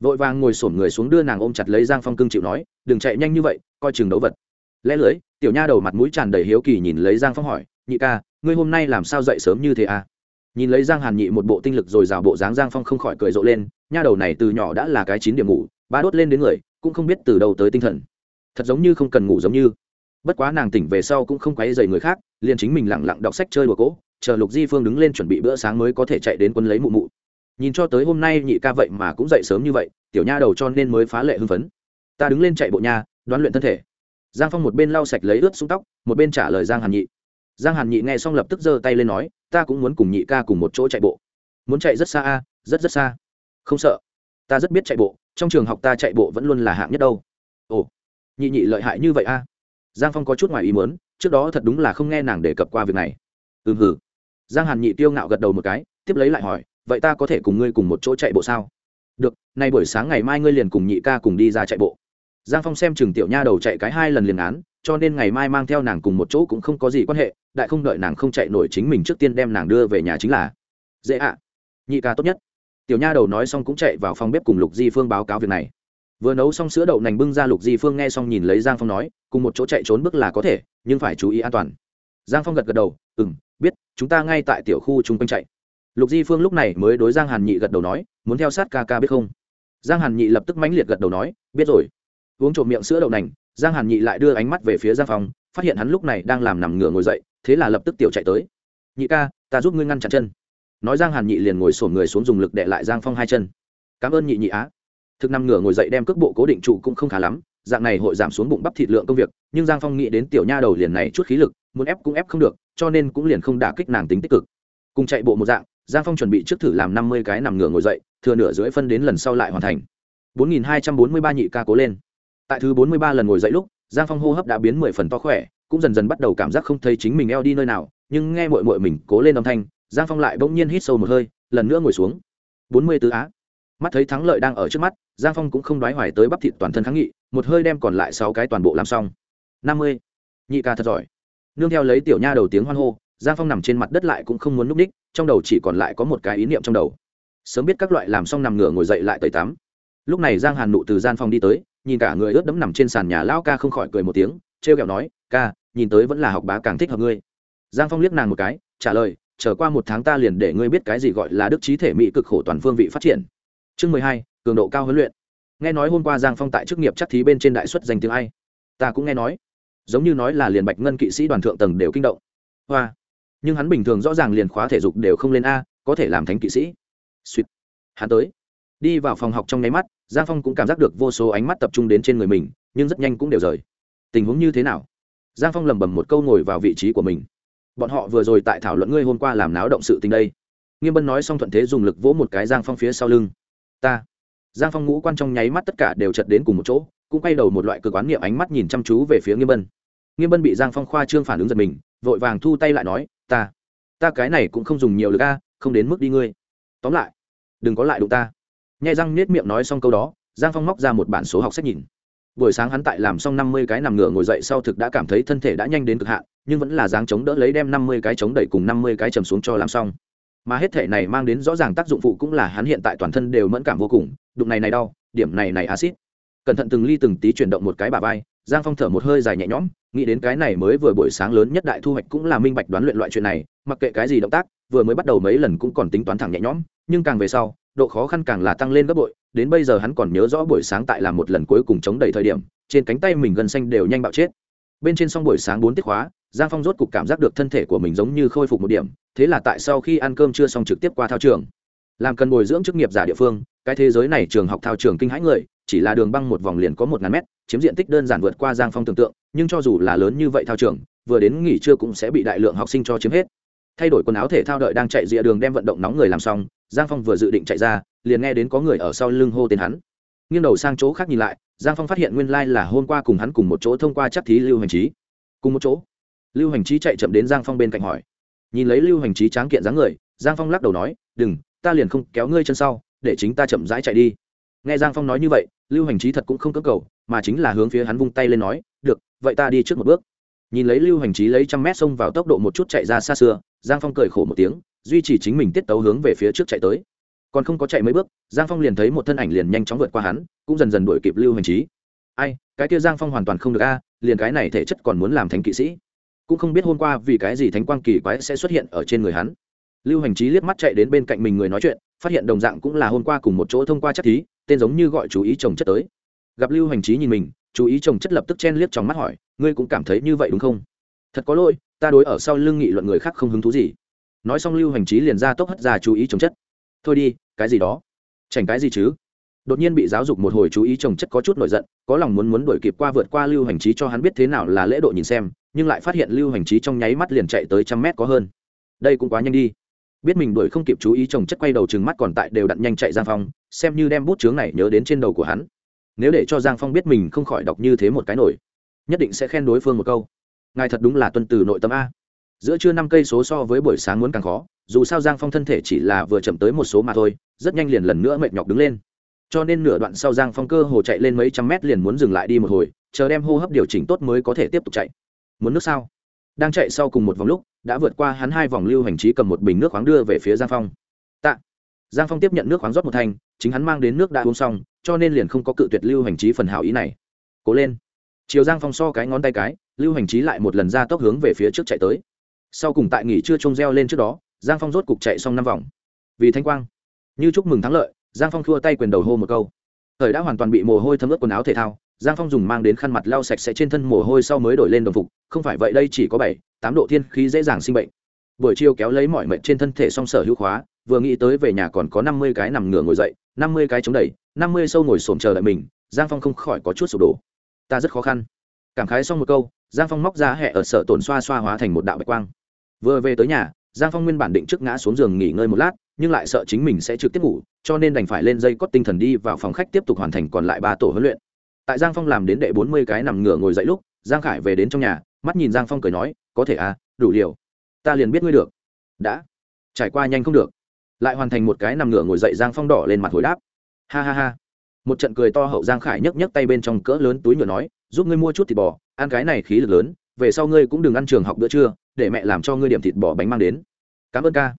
Vội vàng ngồi sổm người xuống đưa nàng ôm chặt lấy giang phong cưng chịu nói, đừng chạy nhanh như vậy, coi chừng đấu vật. Lẽ lưới, tiểu nha đầu mặt mũi tràn đầy hiếu kỳ nhìn lấy giang phong hỏi, nhị ca, ngươi hôm nay làm sao dậy sớm như thế à? Nhìn lấy giang hàn nhị một bộ tinh lực rồi rào bộ dáng, giang phong không khỏi cười rộ lên, nha đầu này từ nhỏ đã là cái chín điểm ngủ, ba đốt lên đến người, cũng không biết từ đâu tới tinh thần thật giống như không cần ngủ giống như. Bất quá nàng tỉnh về sau cũng không quấy dày người khác, liền chính mình lẳng lặng đọc sách chơi đùa cỗ, chờ lục di phương đứng lên chuẩn bị bữa sáng mới có thể chạy đến quân lấy mụ mụ. Nhìn cho tới hôm nay nhị ca vậy mà cũng dậy sớm như vậy, tiểu nha đầu cho nên mới phá lệ hưng phấn. Ta đứng lên chạy bộ nha, đoán luyện thân thể. Giang phong một bên lau sạch lấy ướt xuống tóc, một bên trả lời giang hàn nhị. Giang hàn nhị nghe xong lập tức giơ tay lên nói, ta cũng muốn cùng nhị ca cùng một chỗ chạy bộ. Muốn chạy rất xa a, rất rất xa. Không sợ. Ta rất biết chạy bộ, trong trường học ta chạy bộ vẫn luôn là hạng nhất đâu. Ồ nhị nhị lợi hại như vậy a? Giang phong có chút ngoài ý muốn, trước đó thật đúng là không nghe nàng đề cập qua việc này. Ừ hừ. Giang hàn nhị tiêu ngạo gật đầu một cái, tiếp lấy lại hỏi, vậy ta có thể cùng ngươi cùng một chỗ chạy bộ sao? Được, nay buổi sáng ngày mai ngươi liền cùng nhị ca cùng đi ra chạy bộ. Giang phong xem chừng tiểu nha đầu chạy cái hai lần liền án, cho nên ngày mai mang theo nàng cùng một chỗ cũng không có gì quan hệ, đại không đợi nàng không chạy nổi chính mình trước tiên đem nàng đưa về nhà chính là. Dễ ạ. Nhị ca tốt nhất. Tiểu nha đầu nói xong cũng chạy vào phòng bếp cùng lục di phương báo cáo việc này vừa nấu xong sữa đậu nành bưng ra lục di phương nghe xong nhìn lấy giang phong nói, cùng một chỗ chạy trốn bước là có thể, nhưng phải chú ý an toàn. Giang phong gật gật đầu ừ m biết, chúng ta ngay tại tiểu khu chung quanh chạy. Lục di phương lúc này mới đối giang hàn nhị gật đầu nói, muốn theo sát ca ca biết không? Giang hàn nhị lập tức mãnh liệt gật đầu nói, biết rồi. Uống trộm miệng sữa đậu nành, giang hàn nhị lại đưa ánh mắt về phía giang phong, phát hiện hắn lúc này đang làm nằm ngửa ngồi dậy, thế là lập tức tiểu chạy tới. Nhị ca, ta giúp ngươi ngăn chặn chân. Nói giang hàn nhị liền ngồi sổn người xuống dùng lực đệ lại giang phong hai chân. Cảm ơn nhị nhị á thực nằm ngửa ngồi dậy đem cước bộ cố định trụ cũng không khá lắm, dạng này hội giảm xuống bụng bắp thịt lượng công việc, nhưng giang phong nghĩ đến tiểu nha đầu liền này chút khí lực, muốn ép cũng ép không được, cho nên cũng liền không đả kích nàng tính tích cực. Cùng chạy bộ một dạng, giang phong chuẩn bị trước thử làm năm mươi cái nằm ngửa ngồi dậy, thừa nửa rưỡi phân đến lần sau lại hoàn thành. bốn nghìn hai trăm bốn mươi ba nhị ca cố lên. Tại thứ bốn mươi ba lần ngồi dậy lúc, giang phong hô hấp đã biến mười phần to khỏe, cũng dần dần bắt đầu cảm giác không thấy chính mình eo đi nơi nào, nhưng nghe mội mội mình cố lên âm thanh, giang phong lại bỗng nhiên hít sâu một hơi, lần nữa ngồi xuống. bốn mươi tứ á mắt thấy thắng lợi đang ở trước mắt, giang phong cũng không đoái hoài tới bắp thịt toàn thân kháng nghị, một hơi đem còn lại sáu cái toàn bộ làm xong. Năm mươi. Nhị ca thật giỏi. Nương theo lấy tiểu nha đầu tiếng hoan hô, giang phong nằm trên mặt đất lại cũng không muốn núp ních, trong đầu chỉ còn lại có một cái ý niệm trong đầu. Sớm biết các loại làm xong nằm ngửa ngồi dậy lại tới tắm. Lúc này giang hàn nụ từ gian phòng đi tới, nhìn cả người ướt đẫm nằm trên sàn nhà lão ca không khỏi cười một tiếng t r nói, ca, nhìn tới vẫn là học bá càng thích hợp ngươi. Giang phong liếc nàng một cái, trả lời trở qua một tháng ta liền để ngươi biết cái gì gọi là đức trí thể mỹ cực khổ toàn phương vị phát triển chương mười hai, cường độ cao huấn luyện. Nghe nói hôm qua giang phong tại chức nghiệp chắc thí bên trên đại xuất danh tiếng ai? Ta cũng nghe nói. Giống như nói là liền bạch ngân kỵ sĩ đoàn thượng tầng đều kinh động. Hoa. Nhưng hắn bình thường rõ ràng liền khóa thể dục đều không lên a, có thể làm thánh kỵ sĩ. Suýt hắn tới. Đi vào phòng học trong nháy mắt, giang phong cũng cảm giác được vô số ánh mắt tập trung đến trên người mình, nhưng rất nhanh cũng đều rời. Tình huống như thế nào? Giang phong lẩm bẩm một câu ngồi vào vị trí của mình. Bọn họ vừa rồi tại thảo luận ngươi hôm qua làm náo động sự tình đây. Nghiêm bân nói xong thuận thế dùng lực vỗ một cái giang phong phía sau lưng ta. Giang phong ngũ quan trong nháy mắt tất cả đều chật đến cùng một chỗ, cũng quay đầu một loại cực quán niệm ánh mắt nhìn chăm chú về phía nghiêm bân. Nghiêm bân bị giang phong khoa trương phản ứng giật mình, vội vàng thu tay lại nói, ta ta cái này cũng không dùng nhiều lực a, không đến mức đi ngươi. Tóm lại, đừng có lại đụng ta. Nhai răng nết miệng nói xong câu đó, giang phong móc ra một bản số học sách nhìn. Buổi sáng hắn tại làm xong năm mươi cái nằm ngửa ngồi dậy sau thực đã cảm thấy thân thể đã nhanh đến cực hạn, nhưng vẫn là dáng chống đỡ lấy đem năm mươi cái chống đẩy cùng năm mươi cái trầm xuống cho làm xong mà hết thể này mang đến rõ ràng tác dụng phụ cũng là hắn hiện tại toàn thân đều mẫn cảm vô cùng, đụng này này đau, điểm này này acid cẩn thận từng ly từng tí chuyển động một cái bà vai, giang phong thở một hơi dài nhẹ nhõm, nghĩ đến cái này mới vừa buổi sáng lớn nhất đại thu hoạch cũng là minh bạch đoán luyện loại chuyện này, mặc kệ cái gì động tác, vừa mới bắt đầu mấy lần cũng còn tính toán thẳng nhẹ nhõm, nhưng càng về sau, độ khó khăn càng là tăng lên gấp bội, đến bây giờ hắn còn nhớ rõ buổi sáng tại là một lần cuối cùng chống đầy thời điểm, trên cánh tay mình gần xanh đều nhanh bạo chết. Bên trên xong buổi sáng bốn tiết khóa giang phong rốt cục cảm giác được thân thể của mình giống như khôi phục một điểm, thế là tại sau khi ăn cơm chưa xong trực tiếp qua thao trường. Làm cần bồi dưỡng chức nghiệp giả địa phương, cái thế giới này trường học thao trường kinh hãi người, chỉ là đường băng một vòng liền có một ngàn mét, chiếm diện tích đơn giản vượt qua giang phong tưởng tượng, nhưng cho dù là lớn như vậy thao trường, vừa đến nghỉ trưa cũng sẽ bị đại lượng học sinh cho chiếm hết. Thay đổi quần áo thể thao đợi đang chạy rìa đường đem vận động nóng người làm xong, giang phong vừa dự định chạy ra, liền nghe đến có người ở sau lưng hô tên hắn. Nghiêng đầu sang chỗ khác nhìn lại, giang phong phát hiện nguyên lai là hôm qua cùng hắn cùng một chỗ thông qua chắc thí lưu hành trí. Cùng một chỗ lưu hành trí chạy chậm đến giang phong bên cạnh hỏi. Nhìn lấy lưu hành trí tráng kiện dáng người, giang phong lắc đầu nói, đừng, ta liền không kéo ngươi chân sau, để chính ta chậm rãi chạy đi. Nghe giang phong nói như vậy, lưu hành trí thật cũng không cơ cầu, mà chính là hướng phía hắn vung tay lên nói, được, vậy ta đi trước một bước. Nhìn lấy lưu hành trí lấy trăm mét xông vào tốc độ một chút chạy ra xa xưa, giang phong cười khổ một tiếng, duy trì chính mình tiết tấu hướng về phía trước chạy tới. Còn không có chạy mấy bước, giang phong liền thấy một thân ảnh liền nhanh chóng vượt qua hắn, cũng dần dần đuổi kịp lưu hành trí ai, cái kia giang phong hoàn toàn không được a, liền cái này thể chất còn muốn làm thánh kỵ sĩ cũng không biết hôm qua vì cái gì thánh quang kỳ quái sẽ xuất hiện ở trên người hắn. Lưu hành trí liếc mắt chạy đến bên cạnh mình người nói chuyện, phát hiện đồng dạng cũng là hôm qua cùng một chỗ thông qua chất thí, tên giống như gọi chú ý chồng chất tới. Gặp lưu hành trí nhìn mình, chú ý chồng chất lập tức chen liếc trong mắt hỏi, ngươi cũng cảm thấy như vậy đúng không? Thật có lỗi, ta đối ở sau lưng nghị luận người khác không hứng thú gì. Nói xong lưu hành trí liền ra tốc hất ra chú ý chồng chất. Thôi đi, cái gì đó? Chảnh cái gì chứ? Đột nhiên bị giáo dục một hồi chú ý chồng chất có chút nổi giận, có lòng muốn muốn đuổi kịp qua vượt qua lưu hành trí cho hắn biết thế nào là lễ độ nhìn xem nhưng lại phát hiện lưu hành trí trong nháy mắt liền chạy tới trăm mét có hơn. Đây cũng quá nhanh đi. Biết mình đuổi không kịp chú ý chồng chất quay đầu chừng mắt còn tại đều đặn nhanh chạy giang phong, xem như đem bút chướng này nhớ đến trên đầu của hắn. Nếu để cho giang phong biết mình không khỏi đọc như thế một cái nổi, nhất định sẽ khen đối phương một câu. Ngài thật đúng là tuân từ nội tâm a. Giữa trưa năm cây số so với buổi sáng muốn càng khó, dù sao giang phong thân thể chỉ là vừa chậm tới một số mà thôi, rất nhanh liền lần nữa mệt nhọc đứng lên. Cho nên nửa đoạn sau giang phong cơ hồ chạy lên mấy trăm mét liền muốn dừng lại đi một hồi, chờ đem hô hấp điều chỉnh tốt mới có thể tiếp tục chạy muốn nước sao? Đang chạy sau cùng một vòng lúc, đã vượt qua hắn hai vòng lưu hành trí cầm một bình nước khoáng đưa về phía giang phong. Tạ. Giang phong tiếp nhận nước khoáng rót một thanh, chính hắn mang đến nước đã uống xong, cho nên liền không có cự tuyệt lưu hành trí phần hảo ý này. Cố lên. Chiều giang phong so cái ngón tay cái, lưu hành trí lại một lần ra tốc hướng về phía trước chạy tới. Sau cùng tại nghỉ chưa trông reo lên trước đó, giang phong rốt cục chạy xong năm vòng. Vì thanh quang. Như chúc mừng thắng lợi, giang phong thua tay quyền đầu hô một câu. Thời đã hoàn toàn bị mồ hôi thấm ướt quần áo thể thao giang phong dùng mang đến khăn mặt lau sạch sẽ trên thân mồ hôi sau mới đổi lên đồng phục, không phải vậy đây chỉ có bảy, tám độ thiên khí dễ dàng sinh bệnh. Buổi chiều kéo lấy mọi mệnh trên thân thể song sở hữu khóa, vừa nghĩ tới về nhà còn có năm mươi cái nằm ngửa ngồi dậy, năm mươi cái chống đẩy, năm mươi sâu ngồi xổm chờ đợi mình, giang phong không khỏi có chút sụp đổ. Ta rất khó khăn. Cảm khái xong một câu, giang phong móc ra hẹ ở sở tổn xoa xoa hóa thành một đạo bạch quang. Vừa về tới nhà, giang phong nguyên bản định trước ngã xuống giường nghỉ ngơi một lát, nhưng lại sợ chính mình sẽ trực tiếp ngủ, cho nên đành phải lên dây cót tinh thần đi vào phòng khách tiếp tục hoàn thành còn lại ba tổ huấn luyện tại giang phong làm đến đệ bốn mươi cái nằm ngửa ngồi dậy lúc, giang khải về đến trong nhà, mắt nhìn giang phong cười nói, có thể à đủ liều. Ta liền biết ngươi được. Đã. Trải qua nhanh không được. Lại hoàn thành một cái nằm ngửa ngồi dậy giang phong đỏ lên mặt hồi đáp. Ha ha ha. Một trận cười to hậu giang khải nhấc nhấc tay bên trong cỡ lớn túi nhựa nói, giúp ngươi mua chút thịt bò, ăn cái này khí lực lớn, về sau ngươi cũng đừng ăn trường học bữa trưa, để mẹ làm cho ngươi điểm thịt bò bánh mang đến. Cảm ơn ca.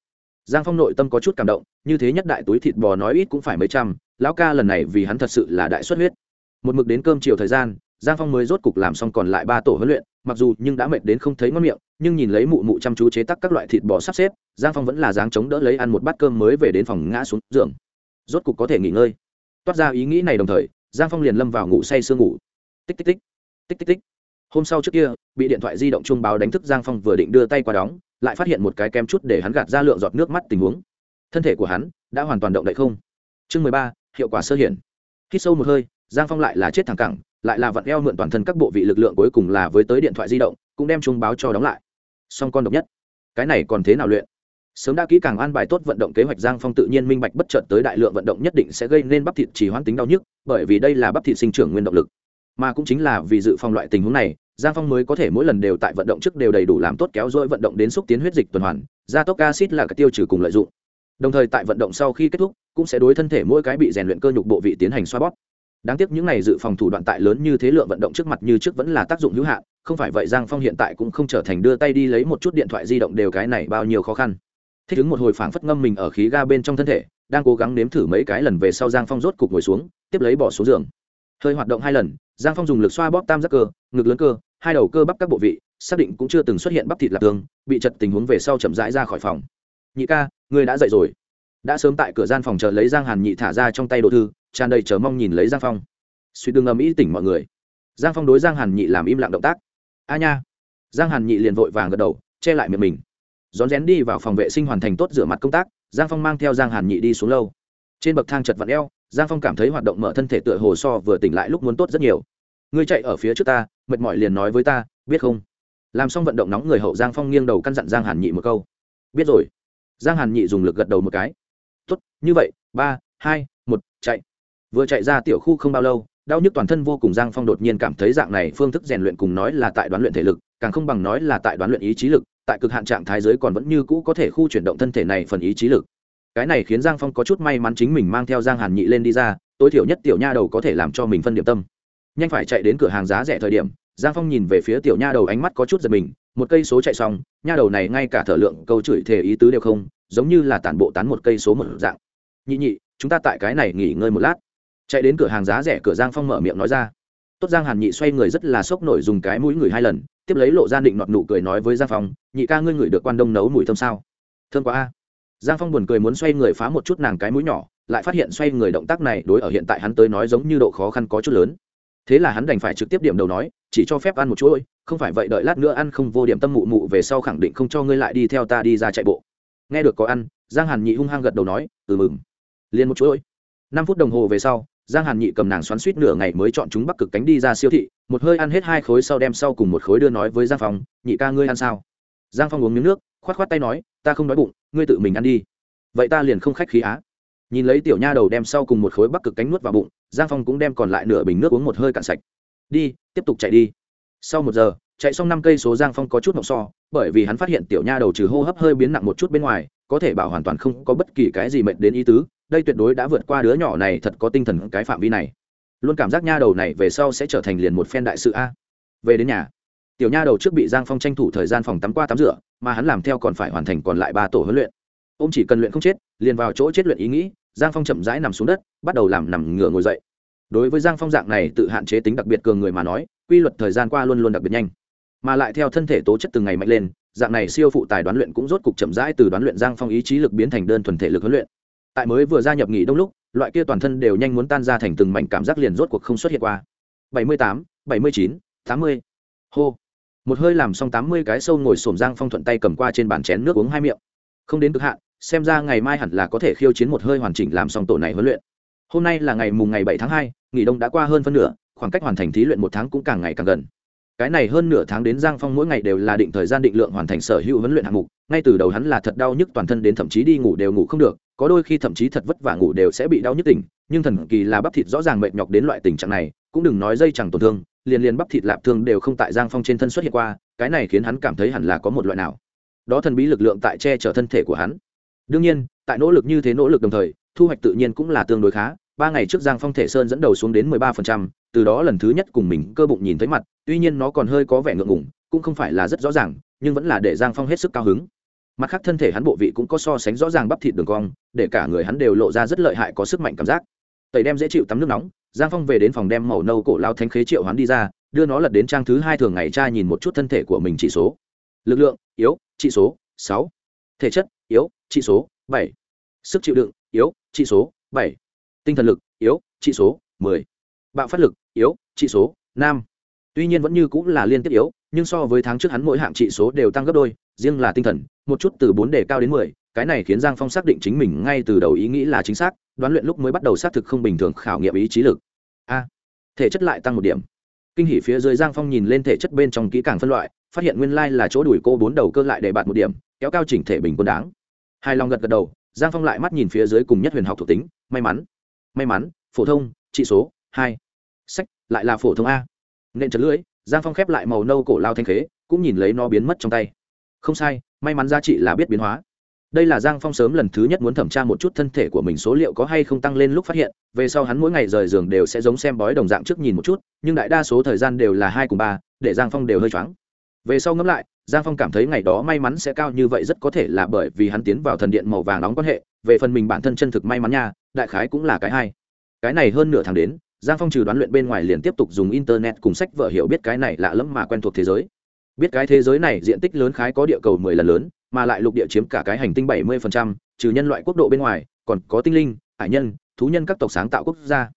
Giang phong nội tâm có chút cảm động, như thế nhất đại túi thịt bò nói ít cũng phải mấy trăm, lão ca lần này vì hắn thật sự là đại xuất huyết một mực đến cơm chiều thời gian, giang phong mới rốt cục làm xong còn lại ba tổ huấn luyện, mặc dù nhưng đã mệt đến không thấy ngon miệng, nhưng nhìn lấy mụ mụ chăm chú chế tắc các loại thịt bò sắp xếp, giang phong vẫn là dáng chống đỡ lấy ăn một bát cơm mới về đến phòng ngã xuống giường. Rốt cục có thể nghỉ ngơi. Toát ra ý nghĩ này đồng thời, giang phong liền lâm vào ngủ say sương ngủ. Tích tích tích. Tích tích tích. Hôm sau trước kia, bị điện thoại di động chuông báo đánh thức giang phong vừa định đưa tay qua đóng, lại phát hiện một cái kem chút để hắn gạt ra lượng giọt nước mắt tình huống. Thân thể của hắn đã hoàn toàn động đậy không? Chương mười ba, hiệu quả sơ hiển. Hít sâu một hơi giang phong lại là chết thẳng cẳng, lại là vặn eo mượn toàn thân các bộ vị lực lượng cuối cùng là với tới điện thoại di động, cũng đem chung báo cho đóng lại. Song con độc nhất. Cái này còn thế nào luyện? Sớm đã kỹ càng an bài tốt vận động kế hoạch, giang phong tự nhiên minh bạch bất chợt tới đại lượng vận động nhất định sẽ gây nên bắp thịt chỉ hoãn tính đau nhức, bởi vì đây là bắp thịt sinh trưởng nguyên động lực. Mà cũng chính là vì dự phòng loại tình huống này, giang phong mới có thể mỗi lần đều tại vận động trước đều đầy đủ làm tốt kéo dỗi vận động đến xúc tiến huyết dịch tuần hoàn, gia tốc acid là cái tiêu trừ cùng lợi dụng. Đồng thời tại vận động sau khi kết thúc, cũng sẽ đối thân thể mỗi cái bị rèn luyện cơ nhục bộ vị tiến hành xoa bóp đáng tiếc những này dự phòng thủ đoạn tại lớn như thế lượng vận động trước mặt như trước vẫn là tác dụng hữu hạn, không phải vậy giang phong hiện tại cũng không trở thành đưa tay đi lấy một chút điện thoại di động đều cái này bao nhiêu khó khăn. Thích ứng một hồi phảng phất ngâm mình ở khí ga bên trong thân thể, đang cố gắng nếm thử mấy cái lần về sau giang phong rốt cục ngồi xuống, tiếp lấy bỏ xuống giường. Hơi hoạt động hai lần, giang phong dùng lực xoa bóp tam giác cơ, ngực lớn cơ, hai đầu cơ bắp các bộ vị, xác định cũng chưa từng xuất hiện bắp thịt lạc tương bị chật tình huống về sau chậm rãi ra khỏi phòng. Nhị ca, ngươi đã dậy rồi. Đã sớm tại cửa gian phòng chờ lấy giang hàn nhị thả ra trong tay đồ thư tràn đầy chờ mong nhìn lấy giang phong. Suy đương ầm ĩ tỉnh mọi người. Giang phong đối giang hàn nhị làm im lặng động tác. A nha. Giang hàn nhị liền vội vàng gật đầu, che lại miệng mình. Rón rén đi vào phòng vệ sinh hoàn thành tốt rửa mặt công tác, giang phong mang theo giang hàn nhị đi xuống lâu trên bậc thang chật vặn eo, giang phong cảm thấy hoạt động mở thân thể tựa hồ so vừa tỉnh lại lúc muốn tốt rất nhiều. Ngươi chạy ở phía trước ta, mệt mỏi liền nói với ta, biết không? Làm xong vận động nóng người hậu giang phong nghiêng đầu căn dặn giang hàn nhị một câu. Biết rồi. Giang hàn nhị dùng lực gật đầu một cái. Tốt, như vậy, ba, hai, một, chạy vừa chạy ra tiểu khu không bao lâu, đau nhức toàn thân vô cùng giang phong đột nhiên cảm thấy dạng này phương thức rèn luyện cùng nói là tại đoán luyện thể lực, càng không bằng nói là tại đoán luyện ý chí lực, tại cực hạn trạng thái giới còn vẫn như cũ có thể khu chuyển động thân thể này phần ý chí lực. Cái này khiến giang phong có chút may mắn chính mình mang theo giang hàn nhị lên đi ra, tối thiểu nhất tiểu nha đầu có thể làm cho mình phân điểm tâm. Nhanh phải chạy đến cửa hàng giá rẻ thời điểm, giang phong nhìn về phía tiểu nha đầu ánh mắt có chút giật mình, một cây số chạy xong, nha đầu này ngay cả thở lượng, câu chửi thề ý tứ đều không, giống như là tản bộ tán một cây số một dạng. Nhị nhị, chúng ta tại cái này nghỉ ngơi một lát chạy đến cửa hàng giá rẻ cửa giang phong mở miệng nói ra. Tốt giang hàn nhị xoay người rất là sốc nổi dùng cái mũi người hai lần, tiếp lấy lộ ra định nọt nụ cười nói với giang phong, nhị ca ngươi ngửi được quan đông nấu mùi thơm sao? Thơm quá a. Giang phong buồn cười muốn xoay người phá một chút nàng cái mũi nhỏ, lại phát hiện xoay người động tác này đối ở hiện tại hắn tới nói giống như độ khó khăn có chút lớn. Thế là hắn đành phải trực tiếp điểm đầu nói, chỉ cho phép ăn một chuỗi, không phải vậy đợi lát nữa ăn không vô điểm tâm mụ mụ về sau khẳng định không cho ngươi lại đi theo ta đi ra chạy bộ. Nghe được có ăn, giang hàn nhị hung hăng gật đầu nói ừ mừng. Liền một chuỗi. Năm phút đồng hồ về sau giang hàn nhị cầm nàng xoắn suýt nửa ngày mới chọn chúng bắc cực cánh đi ra siêu thị, một hơi ăn hết hai khối sau đem sau cùng một khối đưa nói với giang phong, nhị ca ngươi ăn sao? Giang phong uống miếng nước k h o á t k h o á t tay nói, ta không đói bụng, ngươi tự mình ăn đi. Vậy ta liền không khách khí á. Nhìn lấy tiểu nha đầu đem sau cùng một khối bắc cực cánh nuốt vào bụng, giang phong cũng đem còn lại nửa bình nước uống một hơi cạn sạch. Đi, tiếp tục chạy đi. Sau một giờ, chạy xong năm cây số giang phong có chút mộng so, bởi vì hắn phát hiện tiểu nha đầu trừ hô hấp hơi biến nặng một chút bên ngoài có thể bảo hoàn toàn không có bất kỳ cái gì mệt đến ý tứ, đây tuyệt đối đã vượt qua đứa nhỏ này thật có tinh thần cái phạm vi này. Luôn cảm giác nha đầu này về sau sẽ trở thành liền một phen đại sự a. Về đến nhà, tiểu nha đầu trước bị giang phong tranh thủ thời gian phòng tắm qua tắm rửa, mà hắn làm theo còn phải hoàn thành còn lại ba tổ huấn luyện. Ô m chỉ cần luyện không chết, liền vào chỗ chết luyện ý nghĩ, giang phong chậm rãi nằm xuống đất, bắt đầu làm nằm ngửa ngồi dậy. Đối với giang phong dạng này tự hạn chế tính đặc biệt cường người mà nói, quy luật thời gian qua luôn luôn đặc biệt nhanh. Mà lại theo thân thể tố chất từng ngày mạnh lên dạng này siêu phụ tài đoán luyện cũng rốt cục chậm rãi từ đoán luyện giang phong ý chí lực biến thành đơn thuần thể lực huấn luyện. Tại mới vừa gia nhập nghỉ đông lúc, loại kia toàn thân đều nhanh muốn tan ra thành từng mảnh cảm giác liền rốt cuộc không xuất hiện qua. Bảy mươi tám, bảy mươi chín, tám mươi. Hô. Một hơi làm xong tám mươi cái sâu ngồi xổm giang phong thuận tay cầm qua trên bàn chén nước uống hai miệng. Không đến cực hạn, xem ra ngày mai hẳn là có thể khiêu chiến một hơi hoàn chỉnh làm xong tổ này huấn luyện. Hôm nay là ngày mùng ngày bảy tháng hai, nghỉ đông đã qua hơn phân nửa, khoảng cách hoàn thành thí luyện một tháng cũng càng ngày càng gần cái này hơn nửa tháng đến giang phong mỗi ngày đều là định thời gian định lượng hoàn thành sở hữu huấn luyện hạng mục, ngay từ đầu hắn là thật đau nhức toàn thân đến thậm chí đi ngủ đều ngủ không được, có đôi khi thậm chí thật vất vả ngủ đều sẽ bị đau nhức tỉnh, nhưng thần kỳ là bắp thịt rõ ràng mệt nhọc đến loại tình trạng này, cũng đừng nói dây chẳng tổn thương, liền liền bắp thịt lạp thương đều không tại giang phong trên thân xuất hiện qua, cái này khiến hắn cảm thấy hẳn là có một loại nào. Đó thần bí lực lượng tại che chở thân thể của hắn. Đương nhiên, tại nỗ lực như thế nỗ lực đồng thời, thu hoạch tự nhiên cũng là tương đối khá, ba ngày trước giang phong thể sơn dẫn đầu xuống đến mười ba phần trăm từ đó lần thứ nhất cùng mình cơ bụng nhìn thấy mặt, tuy nhiên nó còn hơi có vẻ ngượng ngùng, cũng không phải là rất rõ ràng, nhưng vẫn là để giang phong hết sức cao hứng. Mặt khác thân thể hắn bộ vị cũng có so sánh rõ ràng bắp thịt đường cong, để cả người hắn đều lộ ra rất lợi hại có sức mạnh cảm giác. Tẩy đem dễ chịu tắm nước nóng, giang phong về đến phòng đem màu nâu cổ lao thanh khế triệu hắn đi ra, đưa nó lật đến trang thứ hai thường ngày tra nhìn một chút thân thể của mình chỉ số. Lực lượng, yếu trị số, sáu. Thể chất, yếu trị số, bảy. Sức chịu đựng, yếu trị số, bảy. Tinh thần lực, yếu trị số, mười. Bạo phát lực yếu, trị số, nam. tuy nhiên vẫn như cũng là liên tiếp yếu, nhưng so với tháng trước hắn mỗi hạng trị số đều tăng gấp đôi, riêng là tinh thần, một chút từ bốn đề cao đến mười, cái này khiến giang phong xác định chính mình ngay từ đầu ý nghĩ là chính xác, đoán luyện lúc mới bắt đầu xác thực không bình thường khảo nghiệm ý chí lực. A, thể chất lại tăng một điểm. Kinh hỉ phía dưới giang phong nhìn lên thể chất bên trong kỹ càng phân loại, phát hiện nguyên lai là chỗ đuổi cô bốn đầu cơ lại để bạt một điểm, kéo cao chỉnh thể bình quân đáng. Hai lòng gật gật đầu, giang phong lại mắt nhìn phía dưới cùng nhất huyền học thuộc tính, may mắn may mắn, phổ thông, trị số, hai sách, lại là phổ thông a. Nên trật lưỡi, giang phong khép lại màu nâu cổ lao thanh khế, cũng nhìn lấy nó biến mất trong tay. Không sai, may mắn giá trị là biết biến hóa. Đây là giang phong sớm lần thứ nhất muốn thẩm tra một chút thân thể của mình số liệu có hay không tăng lên lúc phát hiện, về sau hắn mỗi ngày rời giường đều sẽ giống xem bói đồng dạng trước nhìn một chút, nhưng đại đa số thời gian đều là hai cùng ba, để giang phong đều hơi choáng. Về sau ngẫm lại, giang phong cảm thấy ngày đó may mắn sẽ cao như vậy rất có thể là bởi vì hắn tiến vào thần điện màu vàng nóng quan hệ, về phần mình bản thân chân thực may mắn nha, đại khái cũng là cái hai cái này hơn nửa tháng đến giang phong trừ đoán luyện bên ngoài liền tiếp tục dùng internet cùng sách vợ hiểu biết cái này lạ lẫm mà quen thuộc thế giới. Biết cái thế giới này diện tích lớn khái có địa cầu mười lần lớn mà lại lục địa chiếm cả cái hành tinh bảy mươi phần trăm, trừ nhân loại quốc độ bên ngoài còn có tinh linh hải nhân thú nhân các tộc sáng tạo quốc gia.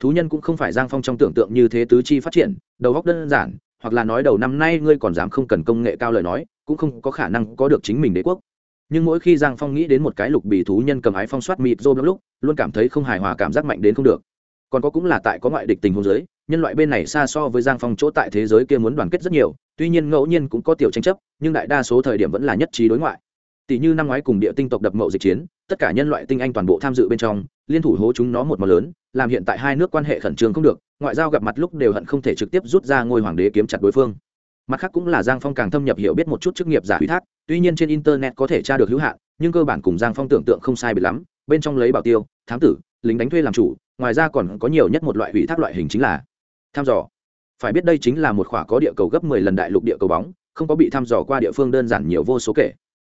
Thú nhân cũng không phải giang phong trong tưởng tượng như thế tứ chi phát triển đầu góc đơn giản hoặc là nói đầu năm nay ngươi còn dám không cần công nghệ cao lời nói cũng không có khả năng có được chính mình đế quốc. Nhưng mỗi khi giang phong nghĩ đến một cái lục bì thú nhân cầm ái phong soát mịt rô lúc luôn cảm thấy không hài hòa cảm giác mạnh đến không được còn có cũng là tại có ngoại địch tình huống giới, nhân loại bên này xa so với giang phong chỗ tại thế giới kia muốn đoàn kết rất nhiều, tuy nhiên ngẫu nhiên cũng có tiểu tranh chấp, nhưng đại đa số thời điểm vẫn là nhất trí đối ngoại. Tỷ như năm ngoái cùng địa tinh tộc đập mậu dịch chiến, tất cả nhân loại tinh anh toàn bộ tham dự bên trong, liên thủ hố chúng nó một mờ lớn, làm hiện tại hai nước quan hệ khẩn trương không được, ngoại giao gặp mặt lúc đều hận không thể trực tiếp rút ra ngôi hoàng đế kiếm chặt đối phương. Mặt khác cũng là giang phong càng thâm nhập hiểu biết một chút chức nghiệp giả ủy thác, tuy nhiên trên internet có thể tra được hữu hạn, nhưng cơ bản cùng giang phong tưởng tượng không sai bị lắm, bên trong lấy bảo tiêu, thám tử, lính đánh thuê làm chủ ngoài ra còn có nhiều nhất một loại ủy thác loại hình chính là thăm dò. Phải biết đây chính là một khỏa có địa cầu gấp mười lần đại lục địa cầu bóng, không có bị thăm dò qua địa phương đơn giản nhiều vô số kể.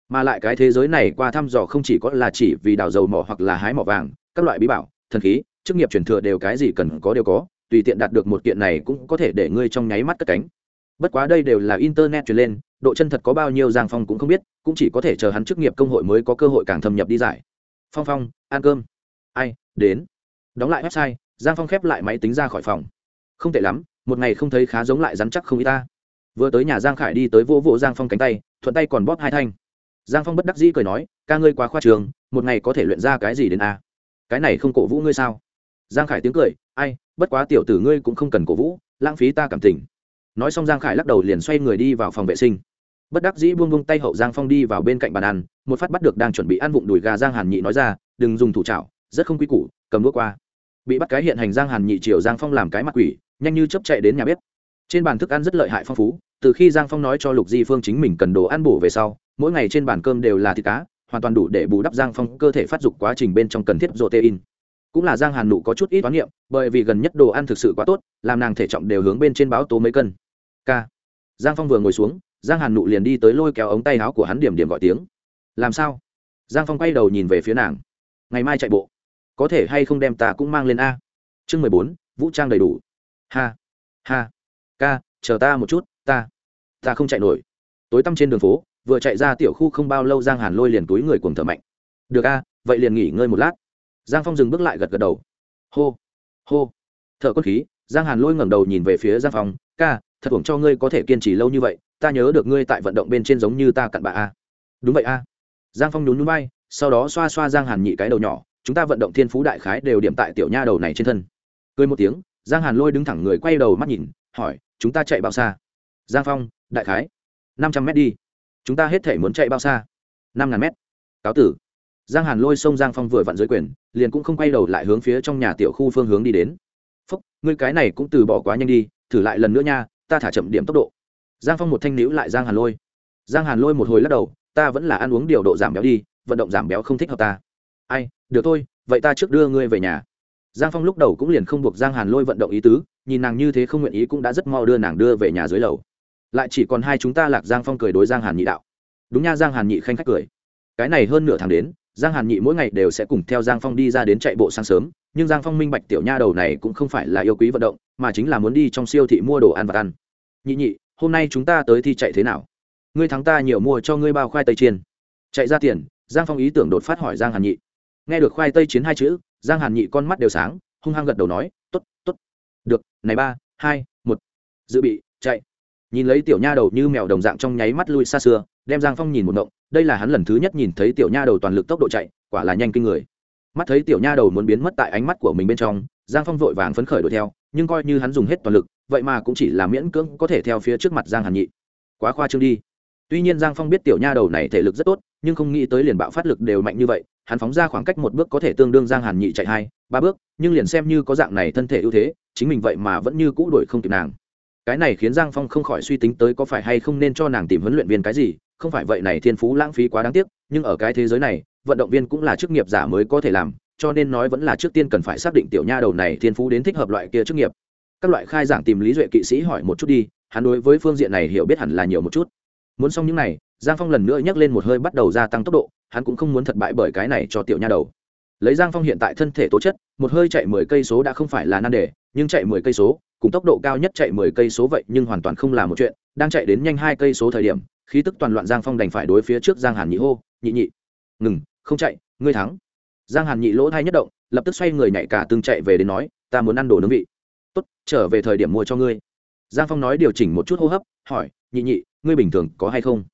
Mà lại cái thế giới này qua thăm dò không chỉ có là chỉ vì đào dầu mỏ hoặc là hái mỏ vàng, các loại bí bảo, thần khí, chức nghiệp truyền thừa đều cái gì cần có đều có, tùy tiện đạt được một kiện này cũng có thể để ngươi trong nháy mắt cất cánh. Bất quá đây đều là internet truyền lên, độ chân thật có bao nhiêu giang phong cũng không biết, cũng chỉ có thể chờ hắn chức nghiệp công hội mới có cơ hội càng thâm nhập đi giải. Phong phong, ăn cơm. Ai, đến đóng lại website, giang phong khép lại máy tính ra khỏi phòng. Không tệ lắm, một ngày không thấy khá giống lại rắn chắc không y ta. Vừa tới nhà giang khải đi tới vỗ vỗ giang phong cánh tay, thuận tay còn bóp hai thanh. Giang phong bất đắc dĩ cười nói, ca ngươi quá khoa trường, một ngày có thể luyện ra cái gì đến a? Cái này không cổ vũ ngươi sao? Giang khải tiếng cười, ai, bất quá tiểu tử ngươi cũng không cần cổ vũ, lãng phí ta cảm tình. Nói xong giang khải lắc đầu liền xoay người đi vào phòng vệ sinh. Bất đắc dĩ buông buông tay hậu giang phong đi vào bên cạnh bàn ăn, một phát bắt được đang chuẩn bị ăn vụng đùi gà giang hàn nhị nói ra, đừng dùng thủ trạo rất không quy củ, cầm đũa qua bị bắt cái hiện hành giang hàn nhị triều giang phong làm cái mặt quỷ, nhanh như chấp chạy đến nhà bếp. Trên bàn thức ăn rất lợi hại phong phú, từ khi giang phong nói cho lục di phương chính mình cần đồ ăn bổ về sau, mỗi ngày trên bàn cơm đều là thịt cá, hoàn toàn đủ để bù đắp giang phong cơ thể phát dục quá trình bên trong cần thiết protein. Cũng là giang hàn nụ có chút ít toán niệm, bởi vì gần nhất đồ ăn thực sự quá tốt, làm nàng thể trọng đều hướng bên trên báo tố mấy cân. K. Giang phong vừa ngồi xuống, giang hàn nụ liền đi tới lôi kéo ống tay áo của hắn điểm điểm gọi tiếng. Làm sao? Giang phong quay đầu nhìn về phía nàng. Ngày mai chạy bộ có thể hay không đem ta cũng mang lên a? Chương mười bốn, vũ trang đầy đủ. Ha ha, ca, chờ ta một chút, ta ta không chạy nổi. Tối tăm trên đường phố, vừa chạy ra tiểu khu không bao lâu giang hàn lôi liền túi người cuồng thở mạnh. Được a, vậy liền nghỉ ngơi một lát. Giang phong dừng bước lại gật gật đầu. Hô hô. Thợ quân khí, giang hàn lôi ngẩng đầu nhìn về phía giang phong. Ca, thật uổng cho ngươi có thể kiên trì lâu như vậy, ta nhớ được ngươi tại vận động bên trên giống như ta cặn bà a. Đúng vậy a. Giang phong nhún nhún bay sau đó xoa xoa giang hàn nhị cái đầu nhỏ chúng ta vận động thiên phú đại khái đều điểm tại tiểu nha đầu này trên thân. Cười một tiếng, giang hàn lôi đứng thẳng người quay đầu mắt nhìn, hỏi, chúng ta chạy bao xa? Giang phong, đại khái năm trăm mét đi. Chúng ta hết thể muốn chạy bao xa? Năm ngàn mét. Cáo tử. Giang hàn lôi xông giang phong vừa vặn dưới quyền, liền cũng không quay đầu lại hướng phía trong nhà tiểu khu phương hướng đi đến. Phúc, ngươi cái này cũng từ bỏ quá nhanh đi, thử lại lần nữa nha, ta thả chậm điểm tốc độ. Giang phong một thanh níu lại giang hàn lôi. Giang hàn lôi một hồi lắc đầu, ta vẫn là ăn uống điều độ giảm béo đi, vận động giảm béo không thích hợp ta. Ai được thôi, vậy ta trước đưa ngươi về nhà. Giang phong lúc đầu cũng liền không buộc giang hàn lôi vận động ý tứ, nhìn nàng như thế không nguyện ý cũng đã rất mau đưa nàng đưa về nhà dưới lầu. Lại chỉ còn hai chúng ta lạc giang phong cười đối giang hàn nhị đạo. Đúng nha, giang hàn nhị khanh khách cười. Cái này hơn nửa tháng đến, giang hàn nhị mỗi ngày đều sẽ cùng theo giang phong đi ra đến chạy bộ sáng sớm, nhưng giang phong minh bạch tiểu nha đầu này cũng không phải là yêu quý vận động, mà chính là muốn đi trong siêu thị mua đồ ăn và ăn. Nhị nhị, hôm nay chúng ta tới thi chạy thế nào? Ngươi thắng ta nhiều mua cho ngươi bao khoai tây chiên. Chạy ra tiền. Giang phong ý tưởng đột phát hỏi giang hàn nhị nghe được khoai tây chiến hai chữ, giang hàn nhị con mắt đều sáng, hung hăng gật đầu nói t ố t t ố t được, này ba, hai, một. Dự bị, chạy. Nhìn lấy tiểu nha đầu như mèo đồng dạng trong nháy mắt lui xa xưa, đem giang phong nhìn một động đây là hắn lần thứ nhất nhìn thấy tiểu nha đầu toàn lực tốc độ chạy, quả là nhanh kinh người. Mắt thấy tiểu nha đầu muốn biến mất tại ánh mắt của mình bên trong, giang phong vội vàng phấn khởi đuổi theo, nhưng coi như hắn dùng hết toàn lực, vậy mà cũng chỉ là miễn cưỡng có thể theo phía trước mặt giang hàn nhị. Quá khoa trương đi. Tuy nhiên giang phong biết tiểu nha đầu này thể lực rất tốt, nhưng không nghĩ tới liền bạo phát lực đều mạnh như vậy hắn phóng ra khoảng cách một bước có thể tương đương giang hàn nhị chạy hai, ba bước, nhưng liền xem như có dạng này thân thể ưu thế, chính mình vậy mà vẫn như cũ đuổi không kịp nàng. Cái này khiến giang phong không khỏi suy tính tới có phải hay không nên cho nàng tìm huấn luyện viên cái gì, không phải vậy này thiên phú lãng phí quá đáng tiếc, nhưng ở cái thế giới này, vận động viên cũng là chức nghiệp giả mới có thể làm, cho nên nói vẫn là trước tiên cần phải xác định tiểu nha đầu này thiên phú đến thích hợp loại kia chức nghiệp. Các loại khai giảng tìm lý duệ kỵ sĩ hỏi một chút đi, hắn đối với phương diện này hiểu biết hẳn là nhiều một chút. Muốn xong những này, giang phong lần nữa nhắc lên một hơi bắt đầu gia tăng tốc độ hắn cũng không muốn thất bại bởi cái này cho tiểu nha đầu. Lấy giang phong hiện tại thân thể tố chất, một hơi chạy mười cây số đã không phải là nan đề, nhưng chạy mười cây số, cùng tốc độ cao nhất chạy mười cây số vậy nhưng hoàn toàn không là một chuyện, đang chạy đến nhanh hai cây số thời điểm, khí tức toàn loạn giang phong đành phải đối phía trước giang hàn nhị hô, nhị nhị. Ngừng, không chạy, ngươi thắng. Giang hàn nhị lỗ thai nhất động, lập tức xoay người nhảy cả từng chạy về đến nói, ta muốn ăn đồ nướng vị. Tốt, trở về thời điểm mua cho ngươi. Giang phong nói điều chỉnh một chút hô hấp, hỏi, nhị nhị, ngươi bình thường có hay không?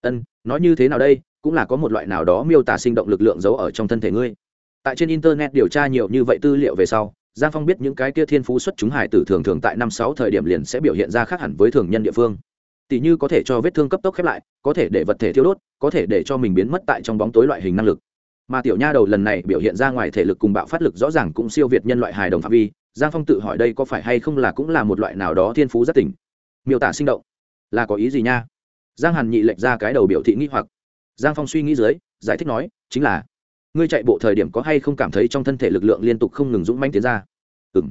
Ân, nói như thế nào đây? Cũng là có một loại nào đó miêu tả sinh động lực lượng giấu ở trong thân thể ngươi. Tại trên internet điều tra nhiều như vậy tư liệu về sau, giang phong biết những cái kia thiên phú xuất chúng hải tử thường thường tại năm sáu thời điểm liền sẽ biểu hiện ra khác hẳn với thường nhân địa phương. Tỷ như có thể cho vết thương cấp tốc khép lại, có thể để vật thể thiêu đốt, có thể để cho mình biến mất tại trong bóng tối loại hình năng lực. Mà tiểu nha đầu lần này biểu hiện ra ngoài thể lực cùng bạo phát lực rõ ràng cũng siêu việt nhân loại hài đồng phạm vi, giang phong tự hỏi đây có phải hay không là cũng là một loại nào đó thiên phú rất tỉnh. Miêu tả sinh động. Là có ý gì nha? Giang hàn nhị lệch ra cái đầu biểu thị nghi hoặc giang phong suy nghĩ dưới, giải thích nói, chính là, ngươi chạy bộ thời điểm có hay không cảm thấy trong thân thể lực lượng liên tục không ngừng dũng manh tiến ra? Ừ m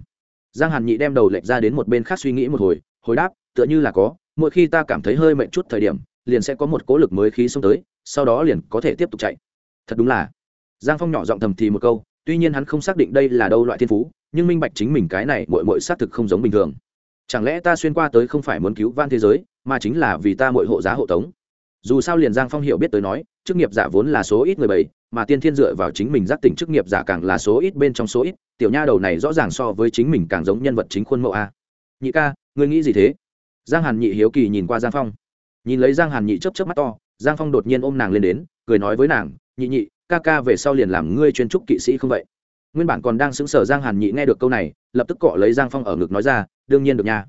giang hàn nhị đem đầu lệch ra đến một bên khác suy nghĩ một hồi hồi đáp, tựa như là có, mỗi khi ta cảm thấy hơi mệnh chút thời điểm, liền sẽ có một cố lực mới khí xông tới, sau đó liền có thể tiếp tục chạy. Thật đúng là. Giang phong nhỏ giọng thầm thì một câu, tuy nhiên hắn không xác định đây là đâu loại thiên phú, nhưng minh bạch chính mình cái này mội mội xác thực không giống bình thường. Chẳng lẽ ta xuyên qua tới không phải muốn cứu van thế giới, mà chính là vì ta mội hộ giá hộ tống? Dù sao liền giang phong hiểu biết tới nói, chức nghiệp giả vốn là số ít người bảy mà tiên thiên dựa vào chính mình giác tỉnh chức nghiệp giả càng là số ít bên trong số ít, tiểu nha đầu này rõ ràng so với chính mình càng giống nhân vật chính khuôn mẫu a. Nhị ca, ngươi nghĩ gì thế? Giang hàn nhị hiếu kỳ nhìn qua giang phong. Nhìn lấy giang hàn nhị chấp chấp mắt to, giang phong đột nhiên ôm nàng lên đến, cười nói với nàng, nhị nhị, ca ca về sau liền làm ngươi chuyên trúc kỵ sĩ không vậy? Nguyên bản còn đang xứng sở giang hàn nhị nghe được câu này, lập tức cọ lấy giang phong ở ngực nói ra, đương nhiên được nha.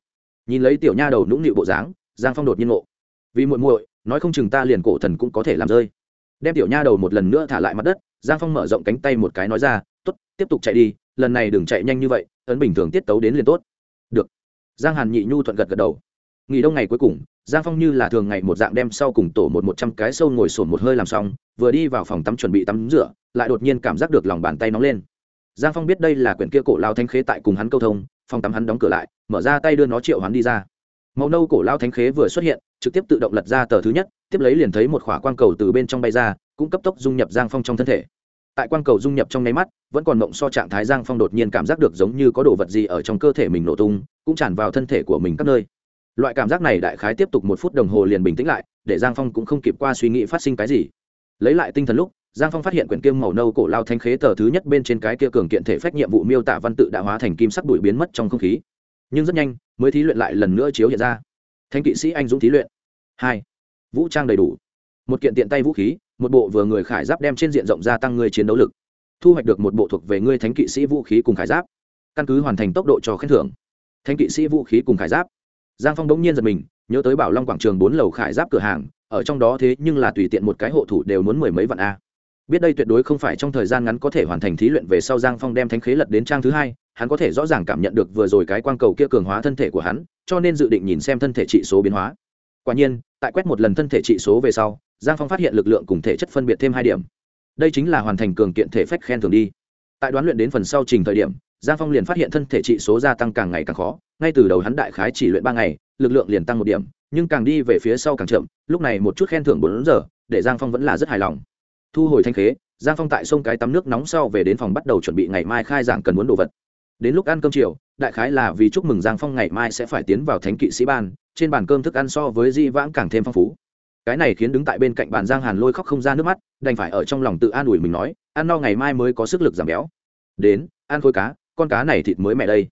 Nhìn lấy tiểu nha đầu nũng nịu bộ dáng, giang phong đột nhiên ngộ. Vì muội muội nói không chừng ta liền cổ thần cũng có thể làm rơi. Đem tiểu nha đầu một lần nữa thả lại mặt đất, giang phong mở rộng cánh tay một cái nói ra t ố t tiếp tục chạy đi, lần này đừng chạy nhanh như vậy, ấn bình thường tiết tấu đến liền tốt. Được. Giang hàn nhị nhu thuận gật gật đầu. Nghỉ đông ngày cuối cùng, giang phong như là thường ngày một dạng đem sau cùng tổ một một trăm cái sâu ngồi sổn một hơi làm xong, vừa đi vào phòng tắm chuẩn bị tắm rửa, lại đột nhiên cảm giác được lòng bàn tay nóng lên. Giang phong biết đây là quyển kia cổ lao thanh khế tại cùng hắn câu thông, phòng tắm hắn đóng cửa lại, mở ra tay đưa nó triệu hắn đi ra. Màu nâu cổ lao thanh khế vừa xuất hiện trực tiếp tự động lật ra tờ thứ nhất, tiếp lấy liền thấy một khỏa quang cầu từ bên trong bay ra, cũng cấp tốc dung nhập giang phong trong thân thể. Tại quang cầu dung nhập trong nháy mắt, vẫn còn mộng so trạng thái giang phong đột nhiên cảm giác được giống như có đồ vật gì ở trong cơ thể mình nổ tung, cũng tràn vào thân thể của mình các nơi. Loại cảm giác này đại khái tiếp tục một phút đồng hồ liền bình tĩnh lại, để giang phong cũng không kịp qua suy nghĩ phát sinh cái gì. Lấy lại tinh thần lúc, giang phong phát hiện quyển kiêm màu nâu cổ lao thanh khế tờ thứ nhất bên trên cái kia cường kiện thể phách nhiệm vụ miêu tả văn tự đã hóa thành kim sắc bụi biến mất trong không khí. Nhưng rất nhanh, mới thí luyện lại lần nữa chiếu hiện ra thanh kỵ sĩ anh dũng thí luyện. Hai, vũ trang đầy đủ. Một kiện tiện tay vũ khí, một bộ vừa người khải giáp đem trên diện rộng gia tăng người chiến đấu lực. Thu hoạch được một bộ thuộc về ngươi thánh kỵ sĩ vũ khí cùng khải giáp. Căn cứ hoàn thành tốc độ cho khen thưởng. Thánh kỵ sĩ vũ khí cùng khải giáp. Giang phong đống nhiên giật mình, nhớ tới bảo long quảng trường bốn lầu khải giáp cửa hàng, ở trong đó thế nhưng là tùy tiện một cái hộ thủ đều muốn mười mấy vạn a biết đây tuyệt đối không phải trong thời gian ngắn có thể hoàn thành thí luyện về sau giang phong đem thánh khế lật đến trang thứ hai, hắn có thể rõ ràng cảm nhận được vừa rồi cái quang cầu kia cường hóa thân thể của hắn, cho nên dự định nhìn xem thân thể trị số biến hóa. Quả nhiên, tại quét một lần thân thể trị số về sau, giang phong phát hiện lực lượng cùng thể chất phân biệt thêm hai điểm. Đây chính là hoàn thành cường kiện thể phách khen thường đi. Tại đoán luyện đến phần sau trình thời điểm, giang phong liền phát hiện thân thể trị số gia tăng càng ngày càng khó, ngay từ đầu hắn đại khái chỉ luyện ba ngày, lực lượng liền tăng một điểm, nhưng càng đi về phía sau càng chậm, lúc này một chút khen thưởng bốn giờ, để giang phong vẫn là rất hài lòng thu hồi thanh khế, giang phong tại sông cái tắm nước nóng sau về đến phòng bắt đầu chuẩn bị ngày mai khai giảng cần muốn đồ vật. Đến lúc ăn cơm chiều, đại khái là vì chúc mừng giang phong ngày mai sẽ phải tiến vào thánh kỵ sĩ ban, trên bàn cơm thức ăn so với di vãng càng thêm phong phú. Cái này khiến đứng tại bên cạnh bàn giang hàn lôi khóc không ra nước mắt, đành phải ở trong lòng tự an ủi mình nói, ăn no ngày mai mới có sức lực giảm béo. Đến, ăn khối cá, con cá này thịt mới mẹ đây.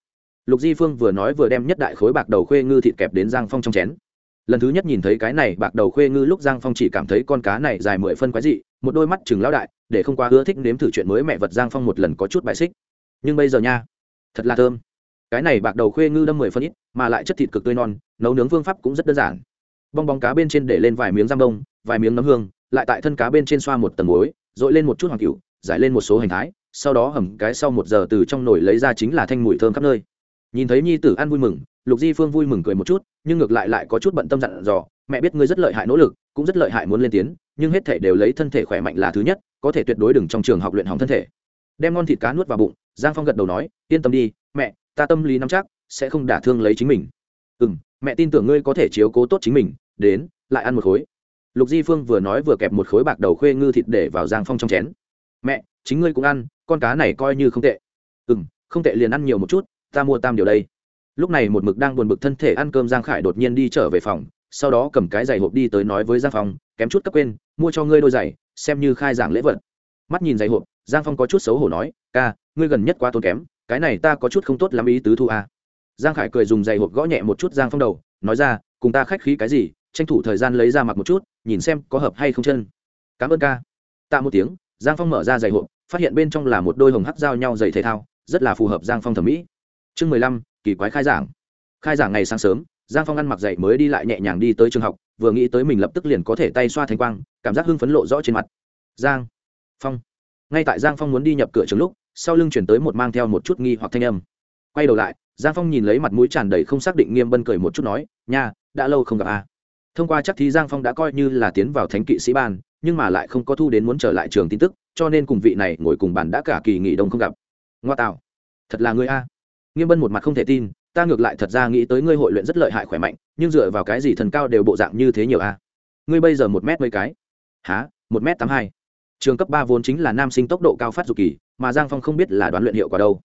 Lục di phương vừa nói vừa đem nhất đại khối bạc đầu khuê ngư thịt kẹp đến giang phong trong chén. Lần thứ nhất nhìn thấy cái này bạc đầu khuê ngư lúc giang phong chỉ cảm thấy con cá này dài mười phân quái dị một đôi mắt chừng lão đại, để không quá ưa thích nếm thử chuyện mới mẹ vật giang phong một lần có chút bài xích. Nhưng bây giờ nha, thật là thơm. Cái này bạc đầu khuê ngư đâm mười phân ít, mà lại chất thịt cực tươi non, nấu nướng phương pháp cũng rất đơn giản. Bong bóng cá bên trên để lên vài miếng giam đông, vài miếng nấm hương, lại tại thân cá bên trên xoa một tầng muối dội lên một chút hoàng cựu giải lên một số hành thái, sau đó hầm cái sau một giờ từ trong nồi lấy ra chính là thanh mùi thơm khắp nơi. Nhìn thấy nhi tử ăn vui mừng, lục di phương vui mừng cười một chút, nhưng ngược lại lại có chút bận tâm dặn dò, mẹ biết ngươi rất lợi hại nỗ lực, cũng rất lợi hại muốn lên tiến nhưng hết thể đều lấy thân thể khỏe mạnh là thứ nhất, có thể tuyệt đối đừng trong trường học luyện hỏng thân thể. Đem ngon thịt cá nuốt vào bụng, giang phong gật đầu nói, yên tâm đi, mẹ, ta tâm lý nắm chắc, sẽ không đả thương lấy chính mình. Ừ m mẹ tin tưởng ngươi có thể chiếu cố tốt chính mình, đến, lại ăn một khối. Lục di phương vừa nói vừa kẹp một khối bạc đầu khuê ngư thịt để vào giang phong trong chén. Mẹ, chính ngươi cũng ăn, con cá này coi như không tệ. Ừ m không tệ liền ăn nhiều một chút, ta mua tam điều đây. Lúc này một mực đang buồn bực thân thể ăn cơm giang khải đột nhiên đi trở về phòng, sau đó cầm cái giày hộp đi tới nói với giang phong, kém chút cấp quên mua cho ngươi đôi giày, xem như khai giảng lễ vật. Mắt nhìn giày hộp, giang phong có chút xấu hổ nói, ca, ngươi gần nhất quá tốn kém, cái này ta có chút không tốt lắm ý tứ thu a. Giang khải cười dùng giày hộp gõ nhẹ một chút giang phong đầu, nói ra, cùng ta khách khí cái gì, tranh thủ thời gian lấy ra mặc một chút, nhìn xem có hợp hay không chân. Cảm ơn ca. Tạ một tiếng, giang phong mở ra giày hộp, phát hiện bên trong là một đôi hồng hắc giao nhau giày thể thao, rất là phù hợp giang phong thẩm mỹ. Chương mười lăm, kỳ quái khai giảng. Khai giảng ngày sáng sớm, giang phong ăn mặc dậy mới đi lại nhẹ nhàng đi tới trường học vừa nghĩ tới mình lập tức liền có thể tay xoa thanh quang, cảm giác hưng phấn lộ rõ trên mặt. Giang phong. Ngay tại giang phong muốn đi nhập cửa trường lúc, sau lưng chuyển tới một mang theo một chút nghi hoặc thanh âm. Quay đầu lại, giang phong nhìn lấy mặt mũi tràn đầy không xác định nghiêm bân cười một chút nói, nha, đã lâu không gặp a à. thông qua chắc thì giang phong đã coi như là tiến vào thánh kỵ sĩ ban, nhưng mà lại không có thu đến muốn trở lại trường tin tức, cho nên cùng vị này ngồi cùng bàn đã cả kỳ nghỉ đông không gặp. Ngoa tạo. Thật là người a. Nghiêm bân một mặt không thể tin ta ngược lại thật ra nghĩ tới ngươi hội luyện rất lợi hại khỏe mạnh, nhưng dựa vào cái gì thần cao đều bộ dạng như thế nhiều a ngươi bây giờ một m mấy cái. Há một m tám hai. Trường cấp ba vốn chính là nam sinh tốc độ cao phát dục kỳ, mà giang phong không biết là đoán luyện hiệu quả đâu.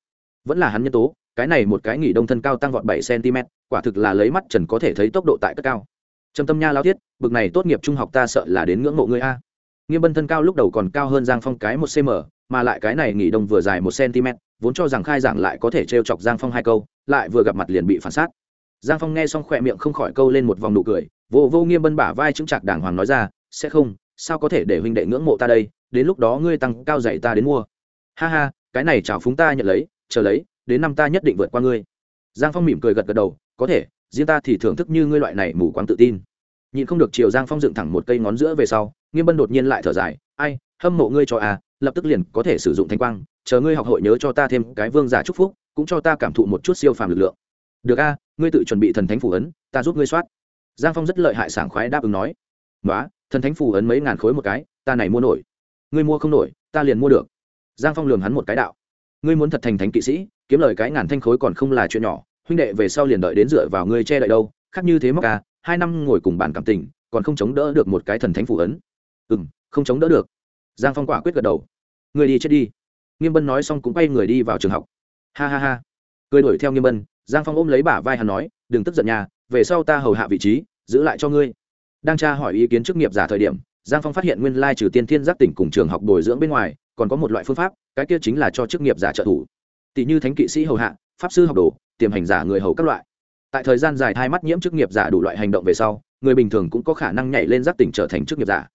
Vẫn là hắn nhân tố, cái này một cái nghỉ đông thân cao tăng vọt bảy cm, quả thực là lấy mắt trần có thể thấy tốc độ tại cất cao. Trầm tâm nha lao thiết, bực này tốt nghiệp trung học ta sợ là đến ngưỡng mộ ngươi a. Nghiêm bân thân cao lúc đầu còn cao hơn giang phong cái một cm mà lại cái này nghỉ đông vừa dài một cm, vốn cho rằng khai giảng lại có thể trêu chọc giang phong hai câu, lại vừa gặp mặt liền bị phản sát giang phong nghe xong khỏe miệng không khỏi câu lên một vòng nụ cười, vô vô nghiêm bân bả vai chững chạc đàng hoàng nói ra, sẽ không, sao có thể để huynh đệ ngưỡng mộ ta đây? Đến lúc đó ngươi tăng cao dạy ta đến mua. Ha ha, cái này chào phúng ta nhận lấy, chờ lấy, đến năm ta nhất định vượt qua ngươi. Giang phong mỉm cười gật gật đầu, có thể, riêng ta thì thưởng thức như ngươi loại này mù quáng tự tin. Nhìn không được chiều giang phong dựng thẳng một cây ngón giữa về sau, nghiêm bân đột nhiên lại thở dài, ai, hâm mộ ngươi cho à lập tức liền có thể sử dụng thanh quang, chờ ngươi học hội nhớ cho ta thêm cái vương giả chúc phúc, cũng cho ta cảm thụ một chút siêu phàm lực lượng. Được a, ngươi tự chuẩn bị thần thánh phủ ấn, ta giúp ngươi soát. Giang phong rất lợi hại sảng khoái đáp ứng nói. Nói thần thánh phủ ấn mấy ngàn khối một cái, ta này mua nổi. Ngươi mua không nổi, ta liền mua được. Giang phong lường hắn một cái đạo. Ngươi muốn thật thành thánh kỵ sĩ, kiếm lời cái ngàn thanh khối còn không là chuyện nhỏ, huynh đệ về sau liền đợi đến dựa vào ngươi che đậy đâu, khác như thế móc ca hai năm ngồi cùng bàn cảm tình, còn không chống đỡ được một cái thần thánh phủ ấn. Ừ m không chống đỡ được. Giang phong quả quyết gật đầu người đi chết đi. Nghiêm bân nói xong cũng quay người đi vào trường học. Ha ha ha. Cười đuổi theo nghiêm bân, giang phong ôm lấy bả vai hắn nói, đừng tức giận nhà về sau ta hầu hạ vị trí, giữ lại cho ngươi. Đang tra hỏi ý kiến chức nghiệp giả thời điểm, giang phong phát hiện nguyên lai trừ tiên thiên giác tỉnh cùng trường học bồi dưỡng bên ngoài, còn có một loại phương pháp, cái kia chính là cho chức nghiệp giả trợ thủ. Tỷ như thánh kỵ sĩ hầu hạ, pháp sư học đồ, tiềm hành giả người hầu các loại. Tại thời gian dài thai mắt nhiễm chức nghiệp giả đủ loại hành động về sau, người bình thường cũng có khả năng nhảy lên giác tỉnh trở thành chức nghiệp giả.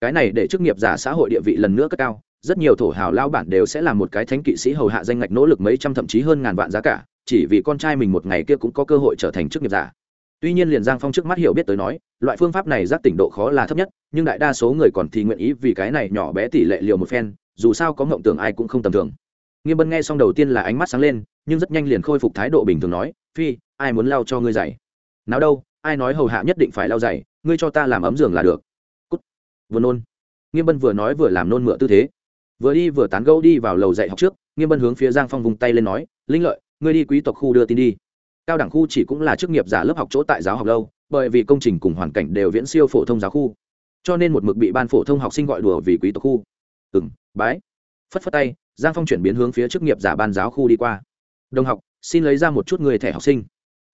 Cái này để chức nghiệp giả xã hội địa vị lần nữa cất cao rất nhiều thổ hào lao bản đều sẽ là một cái thánh kỵ sĩ hầu hạ danh ngạch nỗ lực mấy trăm thậm chí hơn ngàn vạn giá cả, chỉ vì con trai mình một ngày kia cũng có cơ hội trở thành chức nghiệp giả. Tuy nhiên liền giang phong trước mắt hiểu biết tới nói, loại phương pháp này giác tỉnh độ khó là thấp nhất, nhưng đại đa số người còn thì nguyện ý vì cái này nhỏ bé tỷ lệ liều một phen, dù sao có mộng tưởng ai cũng không tầm thường. Nghiêm bân nghe xong đầu tiên là ánh mắt sáng lên, nhưng rất nhanh liền khôi phục thái độ bình thường nói, phi, ai muốn lao cho ngươi giày? Nào đâu, ai nói hầu hạ nhất định phải lao giày, ngươi cho ta làm ấm giường là được. Cút vừa nôn. Nghiêm bân vừa nói vừa làm nôn mửa tư thế vừa đi vừa tán gẫu đi vào lầu dạy học trước, nghiêm bân hướng phía giang phong vùng tay lên nói, linh lợi, ngươi đi quý tộc khu đưa tin đi. Cao đẳng khu chỉ cũng là chức nghiệp giả lớp học chỗ tại giáo học lâu, bởi vì công trình cùng hoàn cảnh đều viễn siêu phổ thông giáo khu. Cho nên một mực bị ban phổ thông học sinh gọi đùa vì quý tộc khu. Ừ m bái. Phất phất tay, giang phong chuyển biến hướng phía chức nghiệp giả ban giáo khu đi qua. Đồng học, xin lấy ra một chút người thẻ học sinh.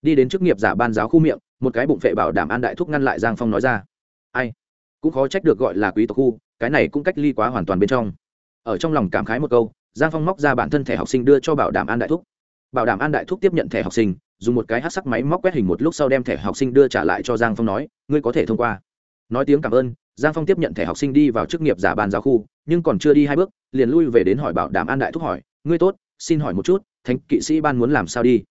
Đi đến chức nghiệp giả ban giáo khu miệng, một cái bụng phệ bảo đảm an đại thúc ngăn lại giang phong nói ra. Ai? Cũng khó trách được gọi là quý tộc khu, cái này cũng cách ly quá hoàn toàn bên trong ở trong lòng cảm khái một câu, giang phong móc ra bản thân thẻ học sinh đưa cho bảo đảm an đại thúc. Bảo đảm an đại thúc tiếp nhận thẻ học sinh, dùng một cái hát sắc máy móc quét hình một lúc sau đem thẻ học sinh đưa trả lại cho giang phong nói, ngươi có thể thông qua. Nói tiếng cảm ơn, giang phong tiếp nhận thẻ học sinh đi vào chức nghiệp giả bàn giáo khu, nhưng còn chưa đi hai bước, liền lui về đến hỏi bảo đảm an đại thúc hỏi, ngươi tốt, xin hỏi một chút, thánh kỵ sĩ ban muốn làm sao đi?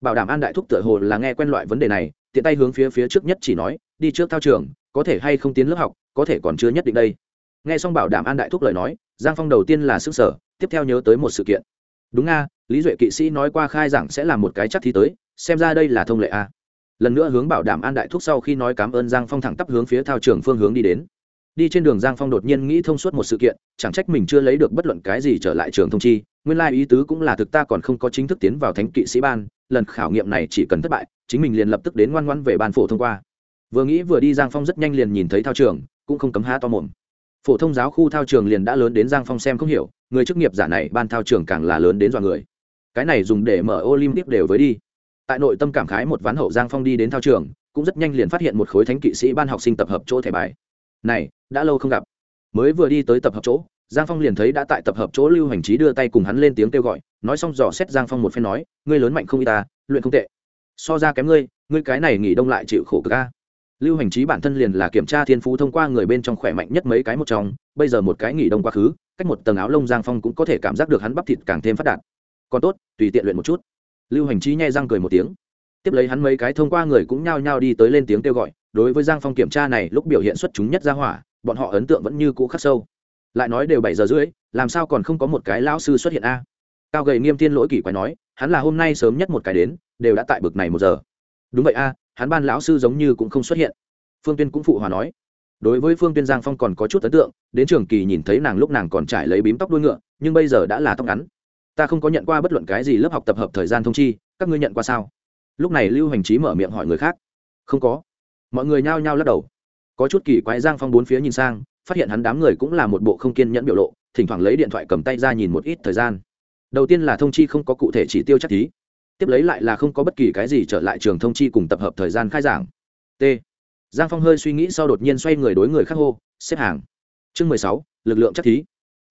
Bảo đảm an đại thúc tựa hồ là nghe quen loại vấn đề này, tiện tay hướng phía phía trước nhất chỉ nói, đi trước thao trường, có thể hay không tiến lớp học, có thể còn chưa nhất định đây. Nghe xong bảo đảm an đại thúc lời nói giang phong đầu tiên là sức sở tiếp theo nhớ tới một sự kiện. Đúng nga lý duệ kỵ sĩ nói qua khai giảng sẽ là một cái chắc thi tới, xem ra đây là thông lệ a. Lần nữa hướng bảo đảm an đại thúc sau khi nói cảm ơn giang phong thẳng tắp hướng phía thao trường phương hướng đi đến. Đi trên đường giang phong đột nhiên nghĩ thông suốt một sự kiện, chẳng trách mình chưa lấy được bất luận cái gì trở lại trường thông chi, nguyên lai ý tứ cũng là thực ta còn không có chính thức tiến vào thánh kỵ sĩ ban, lần khảo nghiệm này chỉ cần thất bại, chính mình liền lập tức đến ngoan ngoan về ban phổ thông qua. Vừa nghĩ vừa đi, giang phong rất nhanh liền nhìn thấy thao trường, cũng không cấm há to mồm phổ thông giáo khu thao trường liền đã lớn đến giang phong xem không hiểu, người chức nghiệp giả này ban thao trường càng là lớn đến dọa người. Cái này dùng để mở olympic đều với đi. Tại nội tâm cảm khái một ván hậu giang phong đi đến thao trường, cũng rất nhanh liền phát hiện một khối thánh kỵ sĩ ban học sinh tập hợp chỗ thẻ bài. Này, đã lâu không gặp. Mới vừa đi tới tập hợp chỗ, giang phong liền thấy đã tại tập hợp chỗ lưu hành trí đưa tay cùng hắn lên tiếng kêu gọi, nói xong dò xét giang phong một phen nói, ngươi lớn mạnh không y ta, luyện không tệ. So ra kém ngươi ngươi cái này nghỉ đông lại chịu khổ cực ca lưu hành trí bản thân liền là kiểm tra thiên phú thông qua người bên trong khỏe mạnh nhất mấy cái một trong, bây giờ một cái nghỉ đông quá khứ, cách một tầng áo lông giang phong cũng có thể cảm giác được hắn bắp thịt càng thêm phát đạt. Còn tốt, tùy tiện luyện một chút. Lưu hành trí nhai răng cười một tiếng. Tiếp lấy hắn mấy cái thông qua người cũng nhao nhao đi tới lên tiếng kêu gọi, đối với giang phong kiểm tra này, lúc biểu hiện xuất chúng nhất ra hỏa, bọn họ ấn tượng vẫn như cũ khắc sâu. Lại nói đều bảy giờ rưỡi, làm sao còn không có một cái lão sư xuất hiện a? Cao gầy nghiêm thiên lỗi kỷ quái nói, hắn là hôm nay sớm nhất một cái đến, đều đã tại bực này một giờ. Đúng vậy a hắn ban lão sư giống như cũng không xuất hiện. Phương tuyên cũng phụ hòa nói. Đối với phương tuyên giang phong còn có chút ấn tượng, đến trường kỳ nhìn thấy nàng lúc nàng còn trải lấy bím tóc đuôi ngựa, nhưng bây giờ đã là tóc ngắn. Ta không có nhận qua bất luận cái gì lớp học tập hợp thời gian thông chi, các ngươi nhận qua sao? Lúc này lưu hành trí mở miệng hỏi người khác. Không có. Mọi người nhao nhao lắc đầu. Có chút kỳ quái giang phong bốn phía nhìn sang, phát hiện hắn đám người cũng là một bộ không kiên nhẫn biểu lộ, thỉnh thoảng lấy điện thoại cầm tay ra nhìn một ít thời gian. Đầu tiên là thông chi không có cụ thể chỉ tiêu chắc thí tiếp lấy lại là không có bất kỳ cái gì trở lại trường thông chi cùng tập hợp thời gian khai giảng. T. Giang phong hơi suy nghĩ sau đột nhiên xoay người đối người khác hô, xếp hàng. Chương mười sáu, lực lượng chắc thí.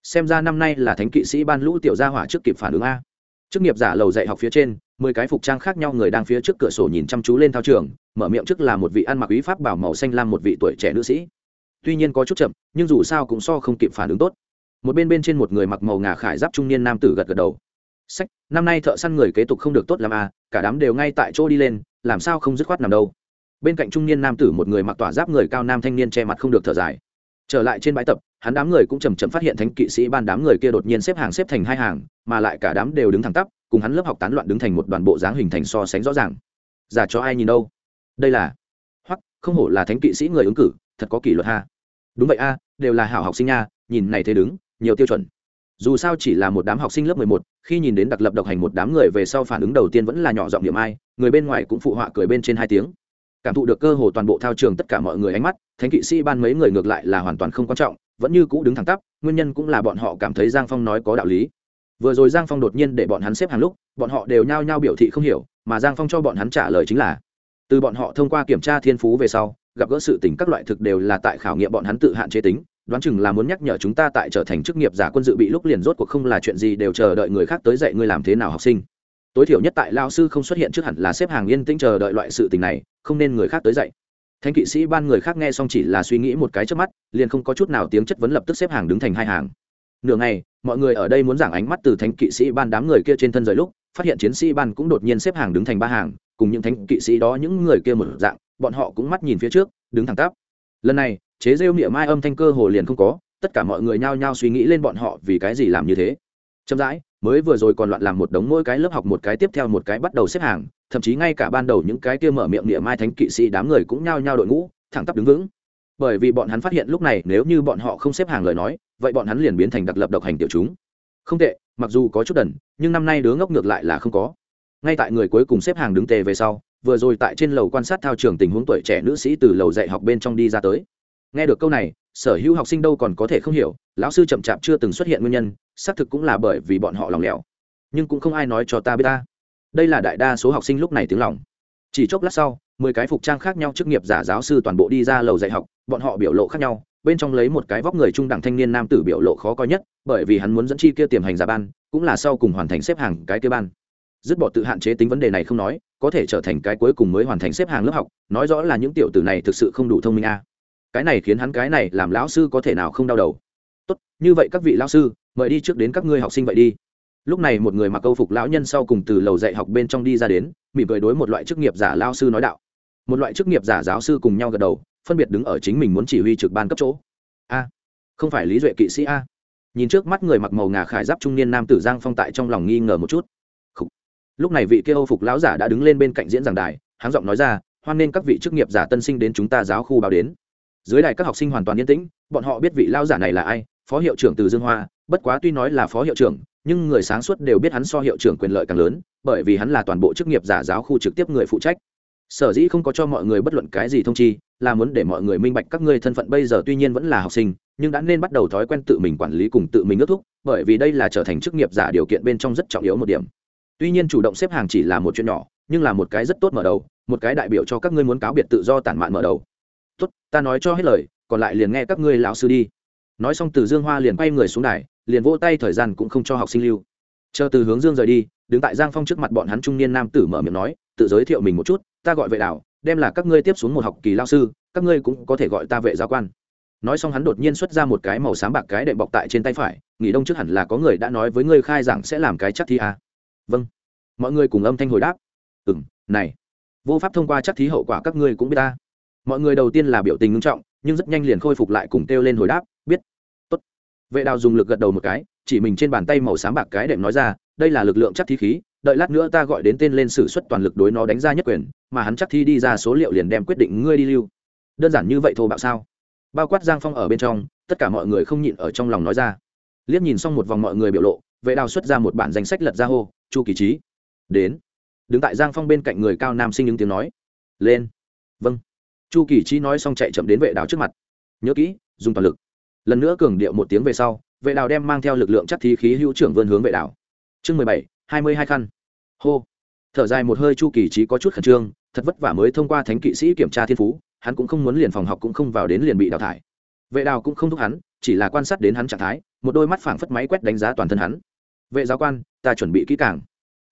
Xem ra năm nay là thánh kỵ sĩ ban lũ tiểu gia hỏa trước kịp phản ứng a. Chức nghiệp giả lầu dạy học phía trên, mười cái phục trang khác nhau người đang phía trước cửa sổ nhìn chăm chú lên thao trường, mở miệng trước là một vị ăn mặc ý pháp bảo màu xanh lam một vị tuổi trẻ nữ sĩ. Tuy nhiên có chút chậm, nhưng dù sao cũng so không kịp phản ứng tốt. Một bên bên trên một người mặc màu ngà khải giáp trung niên nam tử gật gật đầu sách, năm nay thợ săn người kế tục không được tốt làm à cả đám đều ngay tại chỗ đi lên, làm sao không dứt khoát nằm đâu. Bên cạnh trung niên nam tử một người mặc tỏa giáp người cao nam thanh niên che mặt không được thở dài. Trở lại trên bãi tập, hắn đám người cũng chầm chậm phát hiện thánh kỵ sĩ ban đám người kia đột nhiên xếp hàng xếp thành hai hàng, mà lại cả đám đều đứng thẳng tắp, cùng hắn lớp học tán loạn đứng thành một đoàn bộ dáng hình thành so sánh rõ ràng. Giả cho ai nhìn đâu? Đây là hoặc không hổ là thánh kỵ sĩ người ứng cử, thật có kỷ luật ha. Đúng vậy a, đều là hảo học sinh nha, nhìn này thế đứng, nhiều tiêu chuẩn dù sao chỉ là một đám học sinh lớp mười một, khi nhìn đến đặc lập độc hành một đám người về sau phản ứng đầu tiên vẫn là nhỏ giọng điểm ai, người bên ngoài cũng phụ họa cười bên trên hai tiếng. Cảm thụ được cơ hồ toàn bộ thao trường tất cả mọi người ánh mắt, thánh kỵ sĩ ban mấy người ngược lại là hoàn toàn không quan trọng, vẫn như cũ đứng thẳng tắp, nguyên nhân cũng là bọn họ cảm thấy giang phong nói có đạo lý. Vừa rồi giang phong đột nhiên để bọn hắn xếp hàng lúc, bọn họ đều nhao nhao biểu thị không hiểu, mà giang phong cho bọn hắn trả lời chính là, từ bọn họ thông qua kiểm tra thiên phú về sau, gặp gỡ sự tình các loại thực đều là tại khảo nghiệm bọn hắn tự hạn chế tính đoán chừng là muốn nhắc nhở chúng ta tại trở thành chức nghiệp giả quân dự bị lúc liền rốt cuộc không là chuyện gì đều chờ đợi người khác tới dạy ngươi làm thế nào học sinh. Tối thiểu nhất tại lao sư không xuất hiện trước hẳn là xếp hàng yên tĩnh chờ đợi loại sự tình này, không nên người khác tới dạy. Thánh kỵ sĩ ban người khác nghe xong chỉ là suy nghĩ một cái trước mắt, liền không có chút nào tiếng chất vấn lập tức xếp hàng đứng thành hai hàng. Nửa ngày, mọi người ở đây muốn giảng ánh mắt từ thánh kỵ sĩ ban đám người kia trên thân rời lúc, phát hiện chiến sĩ ban cũng đột nhiên xếp hàng đứng thành ba hàng, cùng những thánh kỵ sĩ đó những người kia một dạng, bọn họ cũng mắt nhìn phía trước, đứng thẳng tắp. Lần này chế rêu niệm mai âm thanh cơ hồ liền không có, tất cả mọi người nhao nhao suy nghĩ lên bọn họ vì cái gì làm như thế. Chậm rãi, mới vừa rồi còn loạn làm một đống mỗi cái lớp học một cái tiếp theo một cái bắt đầu xếp hàng, thậm chí ngay cả ban đầu những cái kia mở miệng niệm mai thánh kỵ sĩ đám người cũng nhao nhao đội ngũ, thẳng tắp đứng vững. Bởi vì bọn hắn phát hiện lúc này nếu như bọn họ không xếp hàng lời nói, vậy bọn hắn liền biến thành đặc lập độc hành tiểu chúng. Không tệ, mặc dù có chút đần, nhưng năm nay đứa ngốc ngược lại là không có. Ngay tại người cuối cùng xếp hàng đứng tề về sau, vừa rồi tại trên lầu quan sát thao trường tình huống tuổi trẻ nữ sĩ từ lầu dạy học bên trong đi ra tới nghe được câu này, sở hữu học sinh đâu còn có thể không hiểu, lão sư chậm chạp chưa từng xuất hiện nguyên nhân, xác thực cũng là bởi vì bọn họ lòng lẻo. Nhưng cũng không ai nói cho ta biết ta. Đây là đại đa số học sinh lúc này tiếng lòng. Chỉ chốc lát sau, mười cái phục trang khác nhau chức nghiệp giả giáo sư toàn bộ đi ra lầu dạy học, bọn họ biểu lộ khác nhau, bên trong lấy một cái vóc người trung đẳng thanh niên nam tử biểu lộ khó coi nhất, bởi vì hắn muốn dẫn chi kia tiềm hành giả ban, cũng là sau cùng hoàn thành xếp hàng cái kia ban. Dứt bỏ tự hạn chế tính vấn đề này không nói, có thể trở thành cái cuối cùng mới hoàn thành xếp hàng lớp học, nói rõ là những tiểu tử này thực sự không đủ thông minh a cái này khiến hắn cái này làm lão sư có thể nào không đau đầu. Tốt, như vậy các vị lão sư, mời đi trước đến các ngươi học sinh vậy đi. Lúc này một người mặc câu phục lão nhân sau cùng từ lầu dạy học bên trong đi ra đến, mỉm cười đối một loại chức nghiệp giả lao sư nói đạo. Một loại chức nghiệp giả giáo sư cùng nhau gật đầu, phân biệt đứng ở chính mình muốn chỉ huy trực ban cấp chỗ. A, không phải lý duệ kỵ sĩ a. Nhìn trước mắt người mặc màu ngà khải giáp trung niên nam tử giang phong tại trong lòng nghi ngờ một chút. Lúc này vị kia âu phục lão giả đã đứng lên bên cạnh diễn giảng đài, háng giọng nói ra, hoan nên các vị chức nghiệp giả tân sinh đến chúng ta giáo khu báo đến dưới đài các học sinh hoàn toàn yên tĩnh, bọn họ biết vị lao giả này là ai, phó hiệu trưởng từ dương hoa, bất quá tuy nói là phó hiệu trưởng, nhưng người sáng suốt đều biết hắn so hiệu trưởng quyền lợi càng lớn, bởi vì hắn là toàn bộ chức nghiệp giả giáo khu trực tiếp người phụ trách. Sở dĩ không có cho mọi người bất luận cái gì thông chi, là muốn để mọi người minh bạch các ngươi thân phận bây giờ tuy nhiên vẫn là học sinh, nhưng đã nên bắt đầu thói quen tự mình quản lý cùng tự mình ước thúc, bởi vì đây là trở thành chức nghiệp giả điều kiện bên trong rất trọng yếu một điểm. Tuy nhiên chủ động xếp hàng chỉ là một chuyện nhỏ, nhưng là một cái rất tốt mở đầu, một cái đại biểu cho các ngươi muốn cáo biệt tự do tản mạn mở đầu tốt, ta nói cho hết lời, còn lại liền nghe các ngươi lão sư đi. Nói xong từ dương hoa liền quay người xuống đài, liền vỗ tay thời gian cũng không cho học sinh lưu. Chờ từ hướng dương rời đi, đứng tại giang phong trước mặt bọn hắn trung niên nam tử mở miệng nói, tự giới thiệu mình một chút, ta gọi vệ đảo, đem là các ngươi tiếp xuống một học kỳ lao sư, các ngươi cũng có thể gọi ta vệ giáo quan. Nói xong hắn đột nhiên xuất ra một cái màu xám bạc cái đệm bọc tại trên tay phải, nghỉ đông trước hẳn là có người đã nói với ngươi khai rằng sẽ làm cái chắc thi à. vâng. Mọi người cùng âm thanh hồi đáp ừ m này, vô pháp thông qua chắc thí hậu quả các ngươi cũng biết ta mọi người đầu tiên là biểu tình ngưng trọng, nhưng rất nhanh liền khôi phục lại cùng kêu lên hồi đáp, biết. Tốt. vệ đào dùng lực gật đầu một cái, chỉ mình trên bàn tay màu xám bạc cái đệm nói ra, đây là lực lượng chắc thi khí, đợi lát nữa ta gọi đến tên lên sử xuất toàn lực đối nó đánh ra nhất quyền, mà hắn chắc thi đi ra số liệu liền đem quyết định ngươi đi lưu. Đơn giản như vậy thô bạo sao? Bao quát giang phong ở bên trong, tất cả mọi người không nhịn ở trong lòng nói ra. Liếc nhìn xong một vòng mọi người biểu lộ, vệ đào xuất ra một bản danh sách lật ra hô, chu kỳ trí đến. Đứng tại giang phong bên cạnh người cao nam sinh những tiếng nói, lên. Vâng chu kỳ chi nói xong chạy chậm đến vệ đào trước mặt. Nhớ kỹ, dùng toàn lực. Lần nữa cường điệu một tiếng về sau, vệ đào đem mang theo lực lượng chắc thi khí hữu trưởng vươn hướng vệ đào chương mười bảy, hai mươi hai khăn. Hô. Thở dài một hơi chu kỳ trí có chút khẩn trương, thật vất vả mới thông qua thánh kỵ sĩ kiểm tra thiên phú, hắn cũng không muốn liền phòng học cũng không vào đến liền bị đào thải. Vệ đào cũng không thúc hắn, chỉ là quan sát đến hắn trạng thái, một đôi mắt phảng phất máy quét đánh giá toàn thân hắn. Vệ giáo quan, ta chuẩn bị kỹ càng.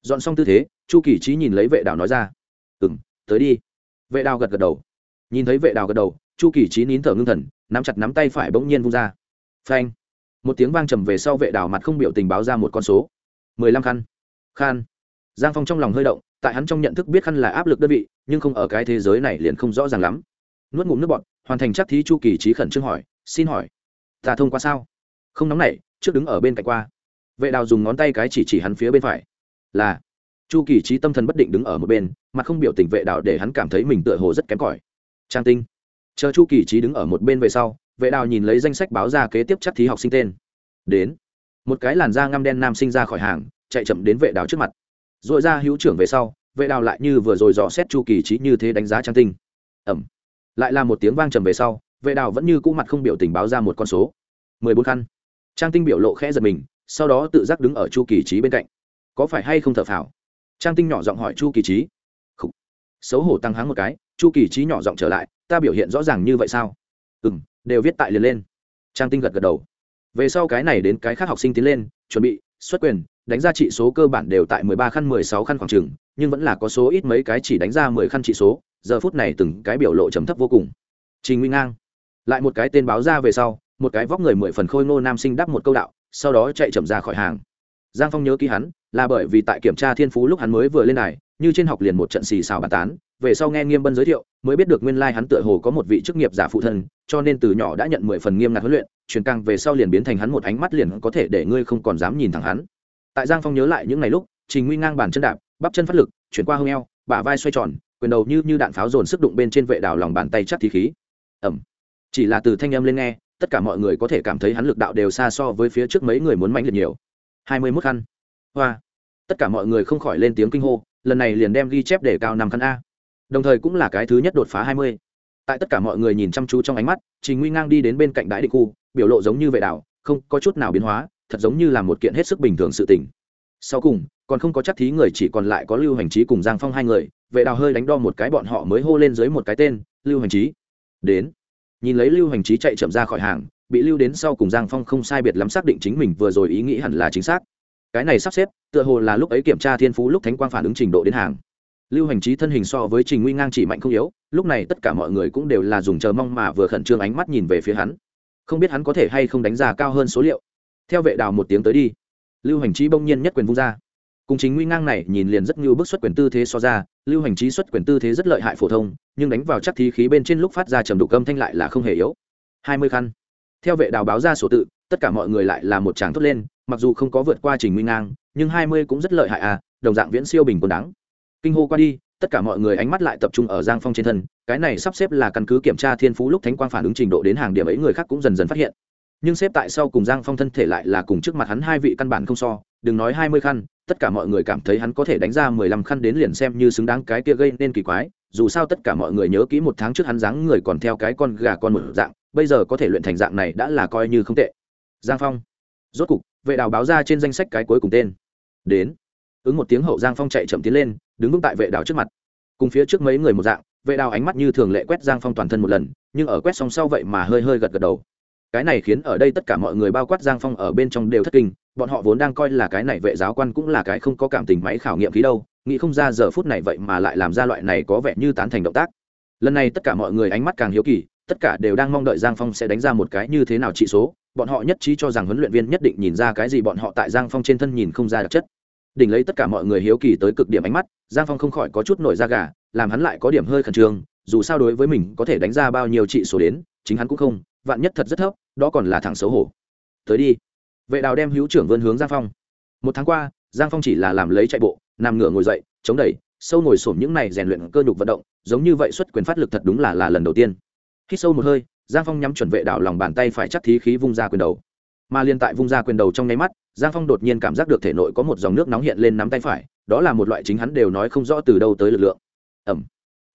Dọn xong tư thế, chu kỳ trí nhìn lấy vệ đào nói ra. Ừ m tới đi. Vệ đào gật gật đầu nhìn thấy vệ đào gật đầu, chu kỳ trí nín thở ngưng thần, nắm chặt nắm tay phải bỗng nhiên vung ra. Phanh! Một tiếng vang trầm về sau vệ đào mặt không biểu tình báo ra một con số. Mười lăm khăn. Khan. Giang phong trong lòng hơi động, tại hắn trong nhận thức biết khăn là áp lực đơn vị, nhưng không ở cái thế giới này liền không rõ ràng lắm. Nuốt ngụm nước bọt, hoàn thành chắc thí chu kỳ trí khẩn trương hỏi, xin hỏi, ta thông qua sao? Không nóng nảy, trước đứng ở bên cạnh qua. Vệ đào dùng ngón tay cái chỉ chỉ hắn phía bên phải. Là. Chu kỳ trí tâm thần bất định đứng ở một bên, mặt không biểu tình vệ đào để hắn cảm thấy mình tựa hồ rất kém cỏi trang tinh. Chờ chu kỳ trí đứng ở một bên về sau, vệ đào nhìn lấy danh sách báo ra kế tiếp chắc thí học sinh tên. Đến. Một cái làn da ngăm đen nam sinh ra khỏi hàng, chạy chậm đến vệ đào trước mặt. R ồ i ra hữu trưởng về sau, vệ đào lại như vừa rồi dò xét chu kỳ trí như thế đánh giá trang tinh. Ẩm. Lại là một tiếng vang trầm về sau, vệ đào vẫn như cũ mặt không biểu tình báo ra một con số. Mười bốn khăn trang tinh biểu lộ khẽ giật mình, sau đó tự giác đứng ở chu kỳ trí bên cạnh. Có phải hay không thở phào? Trang tinh nhỏ giọng hỏi chu kỳ trí xấu hổ tăng háng một cái, chu kỳ trí nhỏ giọng trở lại, ta biểu hiện rõ ràng như vậy sao? Ừ m đều viết tại liền lên. Trang tinh gật gật đầu. Về sau cái này đến cái khác học sinh tiến lên, chuẩn bị, xuất quyền, đánh ra trị số cơ bản đều tại mười ba khăn, mười sáu khăn khoảng trừng nhưng vẫn là có số ít mấy cái chỉ đánh ra mười khăn trị số, giờ phút này từng cái biểu lộ chấm thấp vô cùng. Trình nguy ngang. Lại một cái tên báo ra về sau, một cái vóc người mười phần khôi ngô nam sinh đáp một câu đạo, sau đó chạy chậm ra khỏi hàng giang phong nhớ ký hắn, là bởi vì tại kiểm tra thiên phú lúc hắn mới vừa lên này như trên học liền một trận xì xào bàn tán, về sau nghe nghiêm bân giới thiệu, mới biết được nguyên lai hắn tựa hồ có một vị chức nghiệp giả phụ thân, cho nên từ nhỏ đã nhận mười phần nghiêm ngặt huấn luyện, truyền càng về sau liền biến thành hắn một ánh mắt liền có thể để ngươi không còn dám nhìn thẳng hắn. Tại giang phong nhớ lại những ngày lúc, trình nguy ngang bàn chân đạp, bắp chân phát lực, chuyển qua hông eo, bả vai xoay tròn, quyền đầu như như đạn pháo dồn sức đụng bên trên vệ đào lòng bàn tay chắc thì khí. Ẩm. Chỉ là từ thanh âm lên nghe, tất cả mọi người có thể cảm thấy hắn lực đạo đều xa so với phía trước mấy người muốn mạnh liệt nhiều hai mươi mốt khăn. Hoa. Tất cả mọi người không khỏi lên tiếng kinh hô, lần này liền đem ghi chép để cao năm khăn a. Đồng thời cũng là cái thứ nhất đột phá hai mươi. Tại tất cả mọi người nhìn chăm chú trong ánh mắt, trình nguy ngang đi đến bên cạnh đại định khu, biểu lộ giống như vệ đảo, không có chút nào biến hóa, thật giống như là một kiện hết sức bình thường sự tình. Sau cùng, còn không có chắc thí người chỉ còn lại có lưu hành trí cùng giang phong hai người vệ đào hơi đánh đo một cái bọn họ mới hô lên dưới một cái tên, lưu hành trí đến. Nhìn lấy lưu hành trí chạy chậm ra khỏi hàng bị lưu đến sau cùng giang phong không sai biệt lắm xác định chính mình vừa rồi ý nghĩ hẳn là chính xác. Cái này sắp xếp, tựa hồ là lúc ấy kiểm tra thiên phú lúc thánh quang phản ứng trình độ đến hàng. Lưu hành trí thân hình so với trình nguy ngang chỉ mạnh không yếu, lúc này tất cả mọi người cũng đều là dùng chờ mong mà vừa khẩn trương ánh mắt nhìn về phía hắn. Không biết hắn có thể hay không đánh giá cao hơn số liệu. Theo vệ đào một tiếng tới đi, lưu hành trí bỗng nhiên nhất quyền vung ra. Cùng chính nguy ngang này nhìn liền rất như bức xuất quyền tư thế so ra, lưu hành trí xuất quyền tư thế rất lợi hại phổ thông, nhưng đánh vào chắc thí khí bên trên lúc phát ra trầm đục âm thanh lại là không hề yếu. Hai mươi khăn theo vệ đào báo ra sổ tự, tất cả mọi người lại là một tràng thốt lên, mặc dù không có vượt qua trình nguy ngang, nhưng hai mươi cũng rất lợi hại à đồng dạng viễn siêu bình quân đáng. Kinh hô qua đi, tất cả mọi người ánh mắt lại tập trung ở giang phong trên thân, cái này sắp xếp là căn cứ kiểm tra thiên phú lúc thánh quang phản ứng trình độ đến hàng điểm ấy người khác cũng dần dần phát hiện. Nhưng xếp tại sau cùng giang phong thân thể lại là cùng trước mặt hắn hai vị căn bản không so, đừng nói hai mươi khăn, tất cả mọi người cảm thấy hắn có thể đánh ra mười lăm khăn đến liền xem như xứng đáng cái kia gây nên kỳ quái, dù sao tất cả mọi người nhớ kỹ một tháng trước hắn dáng người còn theo cái con gà con một dạng bây giờ có thể luyện thành dạng này đã là coi như không tệ. Giang phong. Rốt cục, vệ đào báo ra trên danh sách cái cuối cùng tên. Đến. Ứng một tiếng hậu giang phong chạy chậm tiến lên, đứng vững tại vệ đào trước mặt. Cùng phía trước mấy người một dạng, vệ đào ánh mắt như thường lệ quét giang phong toàn thân một lần, nhưng ở quét xong sau vậy mà hơi hơi gật gật đầu. Cái này khiến ở đây tất cả mọi người bao quát giang phong ở bên trong đều thất kinh, bọn họ vốn đang coi là cái này vệ giáo quan cũng là cái không có cảm tình máy khảo nghiệm khí đâu, nghĩ không ra giờ phút này vậy mà lại làm ra loại này có vẻ như tán thành động tác. Lần này tất cả mọi người ánh mắt càng hiếu kỳ tất cả đều đang mong đợi giang phong sẽ đánh ra một cái như thế nào trị số. Bọn họ nhất trí cho rằng huấn luyện viên nhất định nhìn ra cái gì bọn họ tại giang phong trên thân nhìn không ra đặc chất. Đỉnh lấy tất cả mọi người hiếu kỳ tới cực điểm ánh mắt, giang phong không khỏi có chút nổi da gà, làm hắn lại có điểm hơi khẩn trương, dù sao đối với mình có thể đánh ra bao nhiêu trị số đến, chính hắn cũng không, vạn nhất thật rất thấp, đó còn là thẳng xấu hổ. Tới đi. Vệ đào đem hữu trưởng vươn hướng giang phong. Một tháng qua, giang phong chỉ là làm lấy chạy bộ, nằm ngửa ngồi dậy, chống đẩy, sâu ngồi xổm những này rèn luyện cơ nhục vận động, giống như vậy xuất quyền phát lực thật đúng là là lần đầu tiên khi sâu một hơi, giang phong nhắm chuẩn vệ đảo lòng bàn tay phải chắc thí khí vung ra quyền đầu. Mà liên tại vung ra quyền đầu trong nháy mắt, giang phong đột nhiên cảm giác được thể nội có một dòng nước nóng hiện lên nắm tay phải, đó là một loại chính hắn đều nói không rõ từ đâu tới lực lượng. Ẩm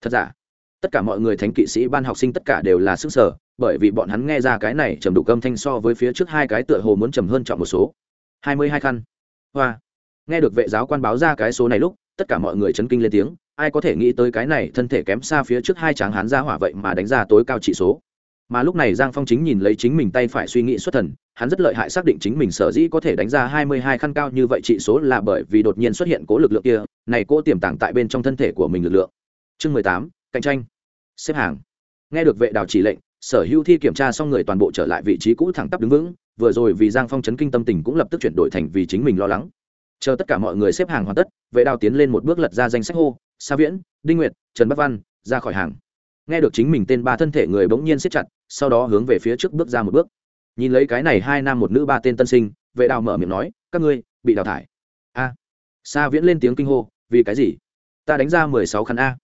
thật giả? Tất cả mọi người thánh kỵ sĩ, ban học sinh tất cả đều là sức sở bởi vì bọn hắn nghe ra cái này trầm đục âm thanh so với phía trước hai cái tựa hồ muốn trầm hơn chọn một số. Hai mươi hai khăn. Hoa. Nghe được vệ giáo quan báo ra cái số này lúc, tất cả mọi người chấn kinh lên tiếng ai có thể nghĩ tới cái này thân thể kém xa phía trước hai tráng hán ra hỏa vậy mà đánh ra tối cao trị số. Mà lúc này giang phong chính nhìn lấy chính mình tay phải suy nghĩ xuất thần, hắn rất lợi hại xác định chính mình sở dĩ có thể đánh ra hai mươi hai khăn cao như vậy trị số là bởi vì đột nhiên xuất hiện cố lực lượng kia, này cố tiềm tàng tại bên trong thân thể của mình lực lượng. Chương mười tám, cạnh tranh. Xếp hàng. Nghe được vệ đào chỉ lệnh, sở hữu thi kiểm tra xong người toàn bộ trở lại vị trí cũ thẳng tắp đứng vững, vừa rồi vì giang phong chấn kinh tâm tình cũng lập tức chuyển đổi thành vì chính mình lo lắng. Chờ tất cả mọi người xếp hàng hoàn tất, vệ đào tiến lên một bước lật ra danh sách hô sa viễn, đinh nguyệt, trần bắc văn, ra khỏi hàng. Nghe được chính mình tên ba thân thể người bỗng nhiên siết chặt, sau đó hướng về phía trước bước ra một bước. Nhìn lấy cái này hai nam một nữ ba tên tân sinh, vệ đào mở miệng nói, các ngươi, bị đào thải. A. Sa viễn lên tiếng kinh hô, vì cái gì? Ta đánh ra mười sáu khăn a.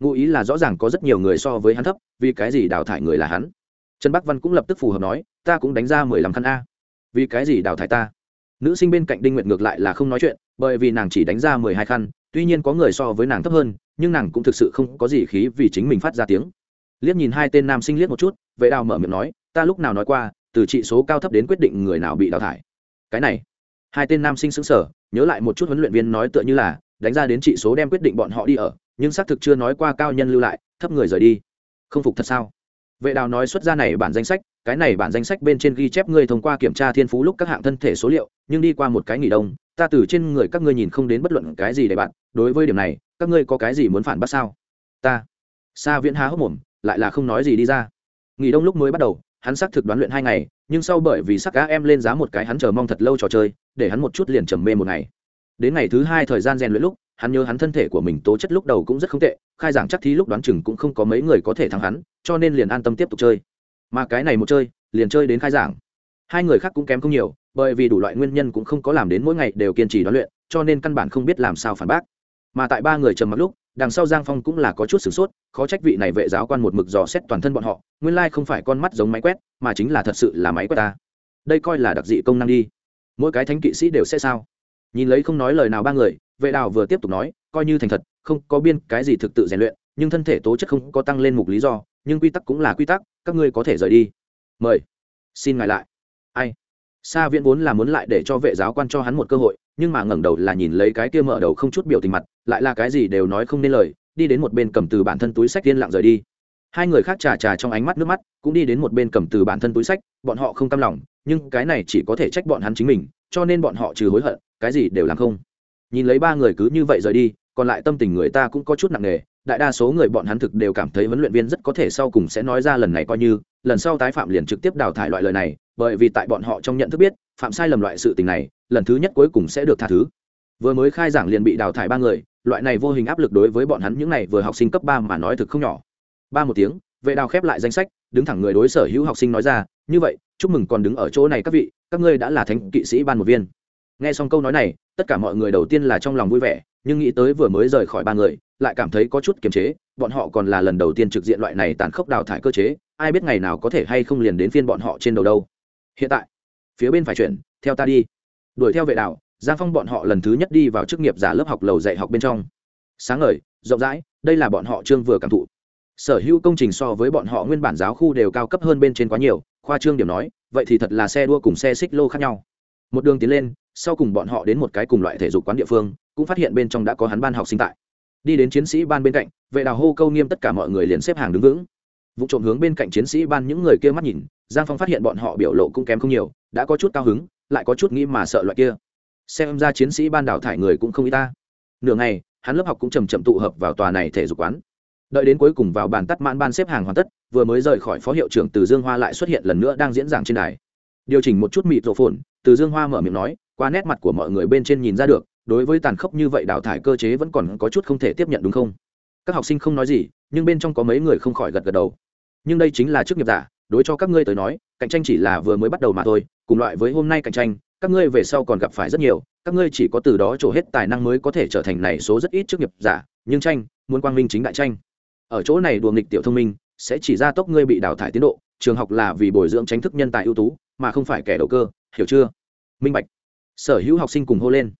Ngụ ý là rõ ràng có rất nhiều người so với hắn thấp, vì cái gì đào thải người là hắn? Trần bắc văn cũng lập tức phù hợp nói, ta cũng đánh ra mười lăm khăn a. Vì cái gì đào thải ta? Nữ sinh bên cạnh đinh nguyệt ngược lại là không nói chuyện, bởi vì nàng chỉ đánh ra mười hai khăn tuy nhiên có người so với nàng thấp hơn, nhưng nàng cũng thực sự không có gì khí vì chính mình phát ra tiếng. Liếc nhìn hai tên nam sinh liếc một chút, vệ đào mở miệng nói, ta lúc nào nói qua, từ trị số cao thấp đến quyết định người nào bị đào thải. Cái này, hai tên nam sinh xứng sở nhớ lại một chút huấn luyện viên nói tựa như là, đánh ra đến trị số đem quyết định bọn họ đi ở, nhưng xác thực chưa nói qua cao nhân lưu lại, thấp người rời đi. Không phục thật sao? Vệ đào nói xuất ra này bản danh sách, cái này bản danh sách bên trên ghi chép ngươi thông qua kiểm tra thiên phú lúc các hạng thân thể số liệu, nhưng đi qua một cái nghỉ đông ta từ trên người các ngươi nhìn không đến bất luận cái gì để bạn, đối với điểm này, các ngươi có cái gì muốn phản bác sao? Ta. Sa viễn há hốc mồm, lại là không nói gì đi ra. Nghỉ đông lúc mới bắt đầu, hắn xác thực đoán luyện hai ngày, nhưng sau bởi vì sắc cá em lên giá một cái hắn chờ mong thật lâu trò chơi, để hắn một chút liền trầm mê một ngày. Đến ngày thứ hai thời gian rèn luyện lúc, hắn nhớ hắn thân thể của mình tố chất lúc đầu cũng rất không tệ, khai giảng chắc thí lúc đoán chừng cũng không có mấy người có thể thắng hắn, cho nên liền an tâm tiếp tục chơi. Mà cái này một chơi, liền chơi đến khai giảng. Hai người khác cũng kém không nhiều bởi vì đủ loại nguyên nhân cũng không có làm đến mỗi ngày đều kiên trì đoán luyện, cho nên căn bản không biết làm sao phản bác. Mà tại ba người trầm mặc lúc, đằng sau giang phong cũng là có chút sửng sốt, khó trách vị này vệ giáo quan một mực dò xét toàn thân bọn họ, nguyên lai không phải con mắt giống máy quét, mà chính là thật sự là máy quét ta. Đây coi là đặc dị công năng đi. Mỗi cái thánh kỵ sĩ đều sẽ sao? Nhìn lấy không nói lời nào ba người, vệ đào vừa tiếp tục nói, coi như thành thật, không có biên cái gì thực tự rèn luyện, nhưng thân thể tố chất không có tăng lên mục lý do, nhưng quy tắc cũng là quy tắc, các ngươi có thể rời đi. Mời. Xin ngài lại. Ai? Sa viễn vốn là muốn lại để cho vệ giáo quan cho hắn một cơ hội, nhưng mà ngẩng đầu là nhìn lấy cái kia mở đầu không chút biểu tình mặt, lại là cái gì đều nói không nên lời, đi đến một bên cầm từ bản thân túi sách tiên lặng rời đi. Hai người khác trà trà trong ánh mắt nước mắt, cũng đi đến một bên cầm từ bản thân túi sách, bọn họ không cam lòng, nhưng cái này chỉ có thể trách bọn hắn chính mình, cho nên bọn họ trừ hối hận, cái gì đều làm không. Nhìn lấy ba người cứ như vậy rời đi, còn lại tâm tình người ta cũng có chút nặng nề, đại đa số người bọn hắn thực đều cảm thấy huấn luyện viên rất có thể sau cùng sẽ nói ra lần này coi như, lần sau tái phạm liền trực tiếp đào thải loại lời này bởi vì tại bọn họ trong nhận thức biết, phạm sai lầm loại sự tình này, lần thứ nhất cuối cùng sẽ được tha thứ. Vừa mới khai giảng liền bị đào thải ba người, loại này vô hình áp lực đối với bọn hắn những này vừa học sinh cấp ba mà nói thực không nhỏ. Ba một tiếng, vệ đào khép lại danh sách, đứng thẳng người đối sở hữu học sinh nói ra, như vậy, chúc mừng còn đứng ở chỗ này các vị, các ngươi đã là thánh kỵ sĩ ban một viên. Nghe xong câu nói này, tất cả mọi người đầu tiên là trong lòng vui vẻ, nhưng nghĩ tới vừa mới rời khỏi ba người, lại cảm thấy có chút kiềm chế, bọn họ còn là lần đầu tiên trực diện loại này tàn khốc đào thải cơ chế, ai biết ngày nào có thể hay không liền đến phiên bọn họ trên đầu đâu hiện tại, phía bên phải chuyển, theo ta đi. Đuổi theo vệ đạo giang phong bọn họ lần thứ nhất đi vào chức nghiệp giả lớp học lầu dạy học bên trong. Sáng ngời, rộng rãi, đây là bọn họ trương vừa cảm thụ. Sở hữu công trình so với bọn họ nguyên bản giáo khu đều cao cấp hơn bên trên quá nhiều, khoa trương điểm nói, vậy thì thật là xe đua cùng xe xích lô khác nhau. Một đường tiến lên, sau cùng bọn họ đến một cái cùng loại thể dục quán địa phương, cũng phát hiện bên trong đã có hắn ban học sinh tại. Đi đến chiến sĩ ban bên cạnh, vệ đào hô câu nghiêm tất cả mọi người liền xếp hàng đứng vững vụ trộm hướng bên cạnh chiến sĩ ban những người kia mắt nhìn, giang phong phát hiện bọn họ biểu lộ cũng kém không nhiều, đã có chút cao hứng, lại có chút nghĩ mà sợ loại kia. Xem ra chiến sĩ ban đào thải người cũng không y ta. Nửa ngày, hắn lớp học cũng chầm chậm tụ hợp vào tòa này thể dục quán. Đợi đến cuối cùng vào bàn tắt mãn ban xếp hàng hoàn tất, vừa mới rời khỏi phó hiệu trưởng từ dương hoa lại xuất hiện lần nữa đang diễn giảng trên đài. Điều chỉnh một chút mịt rộ phồn, từ dương hoa mở miệng nói, qua nét mặt của mọi người bên trên nhìn ra được, đối với tàn khốc như vậy đào thải cơ chế vẫn còn có chút không thể tiếp nhận đúng không? Các học sinh không nói gì, nhưng bên trong có mấy người không khỏi gật gật đầu nhưng đây chính là chức nghiệp giả, đối cho các ngươi tới nói, cạnh tranh chỉ là vừa mới bắt đầu mà thôi, cùng loại với hôm nay cạnh tranh, các ngươi về sau còn gặp phải rất nhiều, các ngươi chỉ có từ đó trổ hết tài năng mới có thể trở thành này số rất ít chức nghiệp giả, nhưng tranh, muốn quang minh chính đại tranh. Ở chỗ này đùa nghịch tiểu thông minh, sẽ chỉ ra tốc ngươi bị đào thải tiến độ, trường học là vì bồi dưỡng tránh thức nhân tài ưu tú, mà không phải kẻ đầu cơ, hiểu chưa? Minh bạch. Sở hữu học sinh cùng hô lên.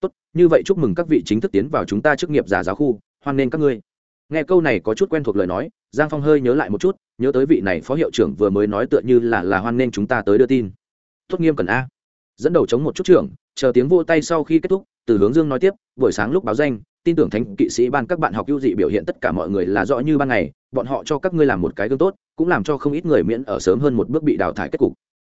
Tốt, như vậy chúc mừng các vị chính thức tiến vào chúng ta chức nghiệp giả giáo khu, hoan nghênh các ngươi nghe câu này có chút quen thuộc lời nói, giang phong hơi nhớ lại một chút, nhớ tới vị này phó hiệu trưởng vừa mới nói tựa như là là hoan nghênh chúng ta tới đưa tin. Tốt nghiêm cần a. Dẫn đầu chống một chút trưởng, chờ tiếng vô tay sau khi kết thúc, từ hướng dương nói tiếp, buổi sáng lúc báo danh, tin tưởng thánh kỵ sĩ ban các bạn học ưu dị biểu hiện tất cả mọi người là rõ như ban ngày, bọn họ cho các ngươi làm một cái gương tốt, cũng làm cho không ít người miễn ở sớm hơn một bước bị đào thải kết cục.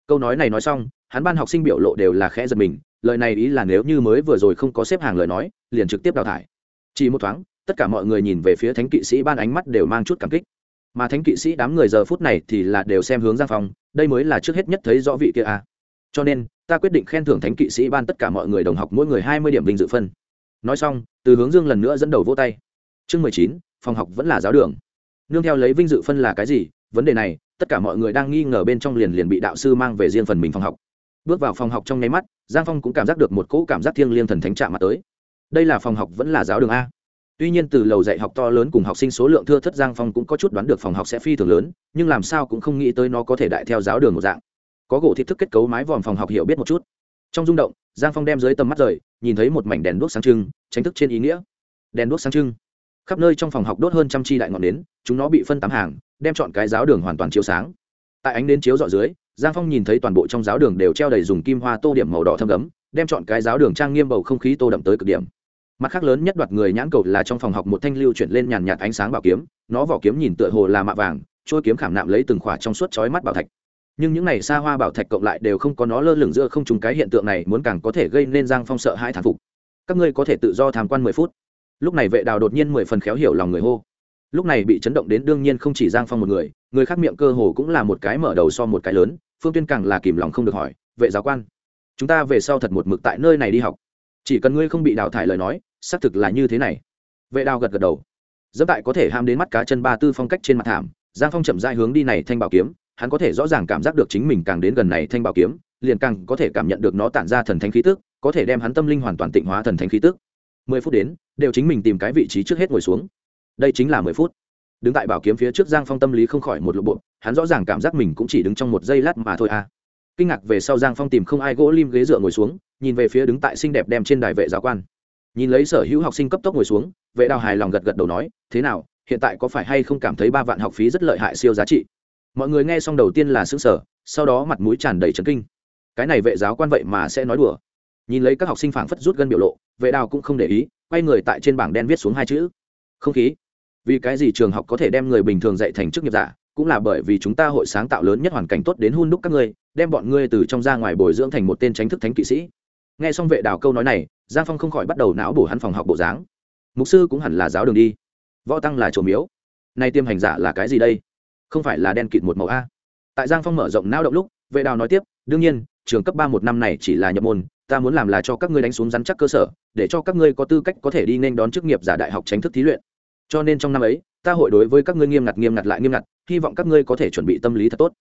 Câu nói này nói xong, hắn ban học sinh biểu lộ đều là khẽ giật mình, lời này ý là nếu như mới vừa rồi không có xếp hàng lời nói, liền trực tiếp đào thải. Chỉ một thoáng tất cả mọi người nhìn về phía thánh kỵ sĩ ban ánh mắt đều mang chút cảm kích. Mà thánh kỵ sĩ đám người giờ phút này thì là đều xem hướng giang phong, đây mới là trước hết nhất thấy rõ vị kia a. Cho nên, ta quyết định khen thưởng thánh kỵ sĩ ban tất cả mọi người đồng học mỗi người hai mươi điểm vinh dự phân. Nói xong, từ hướng dương lần nữa dẫn đầu vỗ tay. Chương mười chín, phòng học vẫn là giáo đường. Nương theo lấy vinh dự phân là cái gì? Vấn đề này, tất cả mọi người đang nghi ngờ bên trong liền liền bị đạo sư mang về riêng phần mình phòng học. Bước vào phòng học trong nháy mắt, giang phong cũng cảm giác được một cỗ cảm giác thiêng liêng thần thánh chạm mặt tới. Đây là phòng học vẫn là giáo đường a tuy nhiên từ lầu dạy học to lớn cùng học sinh số lượng thưa thất giang phong cũng có chút đoán được phòng học sẽ phi thường lớn, nhưng làm sao cũng không nghĩ tới nó có thể đại theo giáo đường một dạng. Có gỗ thị thức kết cấu mái vòm phòng học hiểu biết một chút. Trong rung động, giang phong đem dưới tầm mắt rời, nhìn thấy một mảnh đèn đuốc sáng trưng, tránh thức trên ý nghĩa. Đèn đuốc sáng trưng. Khắp nơi trong phòng học đốt hơn trăm chi đại ngọn nến, chúng nó bị phân tám hàng, đem chọn cái giáo đường hoàn toàn chiếu sáng. Tại ánh đến chiếu dọ dưới, giang phong nhìn thấy toàn bộ trong giáo đường đều treo đầy dùng kim hoa tô điểm màu đỏ thâm ấm, đem chọn cái giáo đường trang nghiêm bầu không khí tô đậm tới cực điểm mặt khác lớn nhất đoạt người nhãn cầu là trong phòng học một thanh lưu chuyển lên nhàn nhạt ánh sáng bảo kiếm, nó vỏ kiếm nhìn tựa hồ là mạ vàng trôi kiếm khảm nạm lấy từng khỏa trong suốt chói mắt bảo thạch. Nhưng những này xa hoa bảo thạch cộng lại đều không có nó lơ lửng giữa không trùng cái hiện tượng này muốn càng có thể gây nên giang phong sợ hai thản phục. Các ngươi có thể tự do tham quan mười phút. Lúc này vệ đào đột nhiên mười phần khéo hiểu lòng người hô. Lúc này bị chấn động đến đương nhiên không chỉ giang phong một người người khác miệng cơ hồ cũng là một cái mở đầu so một cái lớn, phương tuyên càng là kìm lòng không được hỏi, vệ giáo quan, chúng ta về sau thật một mực tại nơi này đi học. Chỉ cần ngươi không bị đào thải lời nói xác thực là như thế này. Vệ đào gật gật đầu. Dẫm tại có thể ham đến mắt cá chân ba tư phong cách trên mặt thảm, giang phong chậm dai hướng đi này thanh bảo kiếm, hắn có thể rõ ràng cảm giác được chính mình càng đến gần này thanh bảo kiếm, liền càng có thể cảm nhận được nó tản ra thần thánh khí tức, có thể đem hắn tâm linh hoàn toàn tịnh hóa thần thánh khí tức. Mười phút đến, đều chính mình tìm cái vị trí trước hết ngồi xuống. Đây chính là mười phút. Đứng tại bảo kiếm phía trước giang phong tâm lý không khỏi một lộ bộ, hắn rõ ràng cảm giác mình cũng chỉ đứng trong một giây lát mà thôi à. Kinh ngạc về sau giang phong tìm không ai gỗ lim ghế dựa ngồi xuống, nhìn về phía đứng tại xinh đẹp đem trên đài vệ giáo quan nhìn lấy sở hữu học sinh cấp tốc ngồi xuống, vệ đào hài lòng gật gật đầu nói, thế nào, hiện tại có phải hay không cảm thấy ba vạn học phí rất lợi hại siêu giá trị? Mọi người nghe xong đầu tiên là xứng sở sau đó mặt mũi tràn đầy trấn kinh. Cái này vệ giáo quan vậy mà sẽ nói đùa. Nhìn lấy các học sinh phảng phất rút gân biểu lộ, vệ đào cũng không để ý, quay người tại trên bảng đen viết xuống hai chữ. Không khí. Vì cái gì trường học có thể đem người bình thường dạy thành chức nghiệp giả, cũng là bởi vì chúng ta hội sáng tạo lớn nhất hoàn cảnh tốt đến hun đúc các ngươi, đem bọn ngươi từ trong ra ngoài bồi dưỡng thành một tên tránh thức thánh kỵ sĩ. Nghe xong vệ đào câu nói này giang phong không khỏi bắt đầu não bổ hắn phòng học bộ dáng. Mục sư cũng hẳn là giáo đường đi. Võ tăng là trổ miếu. Nay tiêm hành giả là cái gì đây? Không phải là đen kịt một màu a. Tại giang phong mở rộng não động lúc, vệ đào nói tiếp, đương nhiên, trường cấp ba một năm này chỉ là nhập môn, ta muốn làm là cho các ngươi đánh xuống rắn chắc cơ sở, để cho các ngươi có tư cách có thể đi nên đón chức nghiệp giả đại học tránh thức thí luyện. Cho nên trong năm ấy, ta hội đối với các ngươi nghiêm ngặt nghiêm ngặt lại nghiêm ngặt, hy vọng các ngươi có thể chuẩn bị tâm lý thật tốt.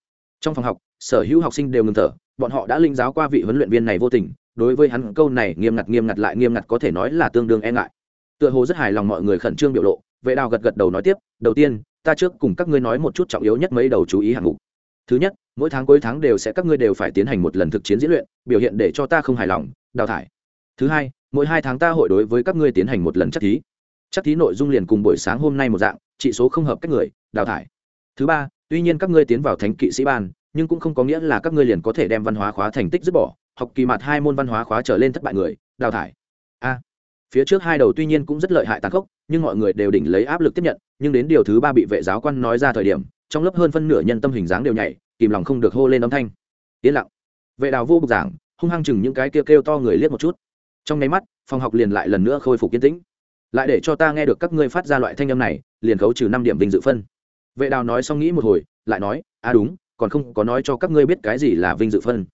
Trong phòng học, sở hữu học sinh đều ngừng thở, bọn họ đã linh giáo qua vị huấn luyện viên này vô tình đối với hắn câu này nghiêm ngặt nghiêm ngặt lại nghiêm ngặt có thể nói là tương đương e ngại. Tựa hồ rất hài lòng mọi người khẩn trương biểu lộ, vệ đào gật gật đầu nói tiếp, đầu tiên, ta trước cùng các ngươi nói một chút trọng yếu nhất mấy đầu chú ý hạng mục. Thứ nhất, mỗi tháng cuối tháng đều sẽ các ngươi đều phải tiến hành một lần thực chiến diễn luyện, biểu hiện để cho ta không hài lòng, đào thải. Thứ hai, mỗi hai tháng ta hội đối với các ngươi tiến hành một lần chắc thí. Chắc thí nội dung liền cùng buổi sáng hôm nay một dạng trị số không hợp cách người, đào thải. Thứ ba, tuy nhiên các ngươi tiến vào thánh kỵ sĩ ban, nhưng cũng không có nghĩa là các ngươi liền có thể đem văn hóa khóa thành tích dứt bỏ học kỳ mặt hai môn văn hóa khóa trở lên thất bại người đào thải. A. Phía trước hai đầu tuy nhiên cũng rất lợi hại tàn khốc nhưng mọi người đều đỉnh lấy áp lực tiếp nhận nhưng đến điều thứ ba bị vệ giáo quan nói ra thời điểm trong lớp hơn phân nửa nhân tâm hình dáng đều nhảy kìm lòng không được hô lên âm thanh. Yên lặng. Vệ đào vô bục giảng hung hăng chừng những cái kia kêu, to người liếc một chút. Trong nháy mắt phòng học liền lại lần nữa khôi phục yên tĩnh. Lại để cho ta nghe được các ngươi phát ra loại thanh âm này liền khấu trừ năm điểm vinh dự phân. Vệ đào nói xong nghĩ một hồi lại nói à đúng còn không có nói cho các ngươi biết cái gì là vinh dự phân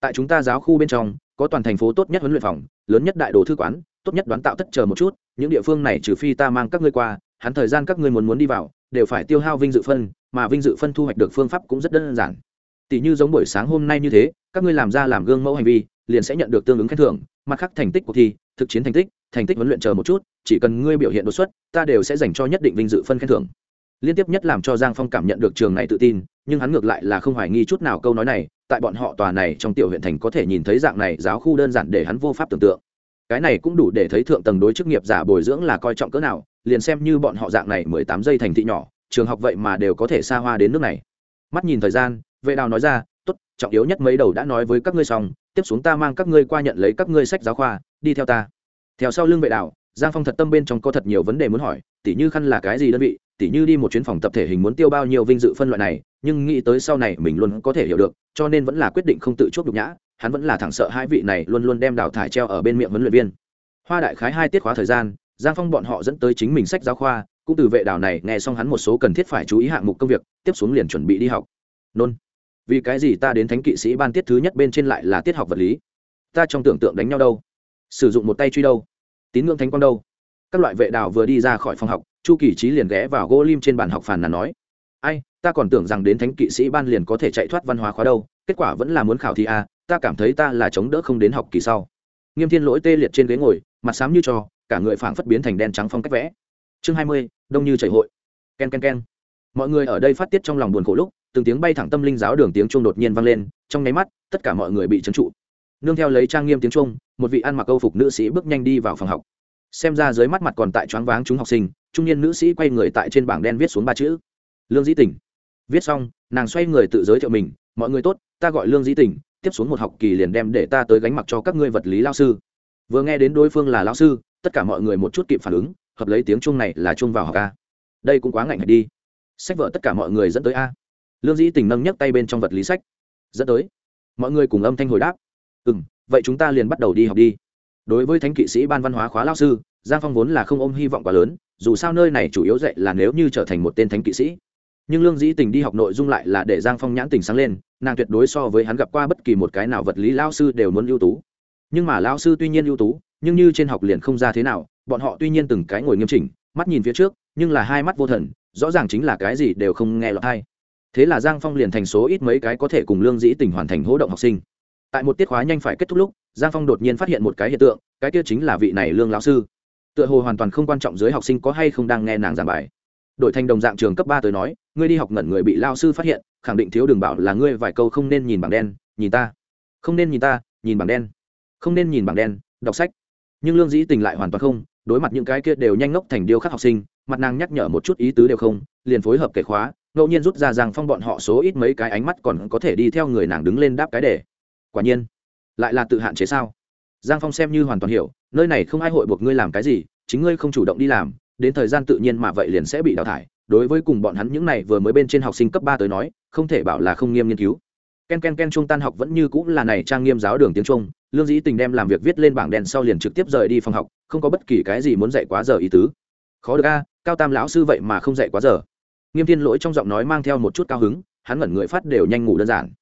tại chúng ta giáo khu bên trong, có toàn thành phố tốt nhất huấn luyện phòng, lớn nhất đại đồ thư quán, tốt nhất đoán tạo tất chờ một chút, những địa phương này trừ phi ta mang các ngươi qua, hắn thời gian các ngươi muốn muốn đi vào, đều phải tiêu hao vinh dự phân, mà vinh dự phân thu hoạch được phương pháp cũng rất đơn giản. Tỷ như giống buổi sáng hôm nay như thế, các ngươi làm ra làm gương mẫu hành vi, liền sẽ nhận được tương ứng khen thưởng, mặt khác thành tích cuộc thi, thực chiến thành tích thành tích huấn luyện chờ một chút, chỉ cần ngươi biểu hiện đột xuất, ta đều sẽ dành cho nhất định vinh dự phân khen thưởng. Liên tiếp nhất làm cho giang phong cảm nhận được trường này tự tin nhưng hắn ngược lại là không hoài nghi chút nào câu nói này, tại bọn họ tòa này trong tiểu huyện thành có thể nhìn thấy dạng này giáo khu đơn giản để hắn vô pháp tưởng tượng. Cái này cũng đủ để thấy thượng tầng đối chức nghiệp giả bồi dưỡng là coi trọng cỡ nào, liền xem như bọn họ dạng này mười tám giây thành thị nhỏ, trường học vậy mà đều có thể xa hoa đến nước này. Mắt nhìn thời gian, vệ đào nói ra, tốt, trọng yếu nhất mấy đầu đã nói với các ngươi xong, tiếp xuống ta mang các ngươi qua nhận lấy các ngươi sách giáo khoa, đi theo ta. Theo sau lưng vệ đào, giang phong thật tâm bên trong có thật nhiều vấn đề muốn hỏi tỉ như khăn là cái gì đơn vị? Tỉ như đi một chuyến phòng tập thể hình muốn tiêu bao nhiêu vinh dự phân loại này? Nhưng nghĩ tới sau này mình luôn có thể hiểu được, cho nên vẫn là quyết định không tự chuốc nhục nhã, hắn vẫn là thẳng sợ hai vị này luôn luôn đem đào thải treo ở bên miệng huấn luyện viên. Hoa đại khái hai tiết khóa thời gian, giang phong bọn họ dẫn tới chính mình sách giáo khoa, cũng từ vệ đào này nghe xong hắn một số cần thiết phải chú ý hạng mục công việc, tiếp xuống liền chuẩn bị đi học. Nôn. Vì cái gì ta đến thánh kỵ sĩ ban tiết thứ nhất bên trên lại là tiết học vật lý? Ta trong tưởng tượng đánh nhau đâu? Sử dụng một tay truy đâu? Tín ngưỡng thánh quang đâu? Các loại vệ đào vừa đi ra khỏi phòng học, chu kỳ trí liền ghé vào gỗ lim trên bàn học phàn là nói ai, ta còn tưởng rằng đến thánh kỵ sĩ ban liền có thể chạy thoát văn hóa khóa đâu, kết quả vẫn là muốn khảo thi a, ta cảm thấy ta là chống đỡ không đến học kỳ sau. Nghiêm thiên lỗi tê liệt trên ghế ngồi, mặt xám như trò cả người phảng phất biến thành đen trắng phong cách vẽ. Chương hai mươi, đông như chảy hội. K e n k e n k e n mọi người ở đây phát tiết trong lòng buồn khổ lúc, từng tiếng bay thẳng tâm linh giáo đường tiếng chuông đột nhiên vang lên, trong nháy mắt, tất cả mọi người bị trấn trụ. Nương theo lấy trang nghiêm tiếng chuông, một vị ăn mặc câu phục nữ sĩ bước nhanh đi vào phòng học. Xem ra dưới mắt mặt còn tại choáng váng chúng học sinh, trung niên nữ sĩ quay người tại trên bảng đen viết xuống ba chữ lương dĩ tình. Viết xong, nàng xoay người tự giới thiệu mình, mọi người tốt, ta gọi lương dĩ tình, tiếp xuống một học kỳ liền đem để ta tới gánh mặc cho các ngươi vật lý lao sư. Vừa nghe đến đối phương là lao sư, tất cả mọi người một chút kịp phản ứng, hợp lấy tiếng chung này là chung vào học a. Đây cũng quá ngạnh đi. Sách vợ tất cả mọi người dẫn tới a. Lương dĩ tình nâng nhấc tay bên trong vật lý sách. Dẫn tới. Mọi người cùng âm thanh hồi đáp. Ừ m vậy chúng ta liền bắt đầu đi học đi. Đối với thánh kỵ sĩ ban văn hóa khóa lao sư, giang phong vốn là không ôm hy vọng quá lớn, dù sao nơi này chủ yếu dạy là nếu như trở thành một tên thánh kỵ sĩ nhưng lương dĩ tình đi học nội dung lại là để giang phong nhãn tình sáng lên, nàng tuyệt đối so với hắn gặp qua bất kỳ một cái nào vật lý lao sư đều muốn ưu tú. Nhưng mà lao sư tuy nhiên ưu tú, nhưng như trên học liền không ra thế nào, bọn họ tuy nhiên từng cái ngồi nghiêm chỉnh, mắt nhìn phía trước, nhưng là hai mắt vô thần, rõ ràng chính là cái gì đều không nghe lọt hay thế là giang phong liền thành số ít mấy cái có thể cùng lương dĩ tình hoàn thành hỗ động học sinh. Tại một tiết khóa nhanh phải kết thúc lúc, giang phong đột nhiên phát hiện một cái hiện tượng, cái kia chính là vị này lương lão sư. Tựa hồ hoàn toàn không quan trọng dưới học sinh có hay không đang nghe nàng giảng bài. Đổi thành đồng dạng trường cấp ba tới nói ngươi đi học ngẩn người bị lao sư phát hiện, khẳng định thiếu đường bảo là ngươi vài câu không nên nhìn bảng đen, nhìn ta. Không nên nhìn ta, nhìn bảng đen. Không nên nhìn bảng đen, đọc sách. Nhưng lương dĩ tình lại hoàn toàn không, đối mặt những cái kia đều nhanh ngốc thành điêu khắc học sinh, mặt nàng nhắc nhở một chút ý tứ đều không, liền phối hợp kể khóa, ngẫu nhiên rút ra rằng phong bọn họ số ít mấy cái ánh mắt còn có thể đi theo người nàng đứng lên đáp cái để. quả nhiên, lại là tự hạn chế sao? Giang phong xem như hoàn toàn hiểu, nơi này không ai hội buộc ngươi làm cái gì, chính ngươi không chủ động đi làm đến thời gian tự nhiên mà vậy liền sẽ bị đào thải. Đối với cùng bọn hắn những này vừa mới bên trên học sinh cấp ba tới nói, không thể bảo là không nghiêm nghiên cứu. Ken ken ken trung tan học vẫn như cũng là này trang nghiêm giáo đường tiếng trung, lương dĩ tình đem làm việc viết lên bảng đèn sau liền trực tiếp rời đi phòng học, không có bất kỳ cái gì muốn dạy quá giờ ý tứ. Khó được a, cao tam lão sư vậy mà không dạy quá giờ. Nghiêm thiên lỗi trong giọng nói mang theo một chút cao hứng, hắn ngẩn người phát đều nhanh ngủ đơn giản.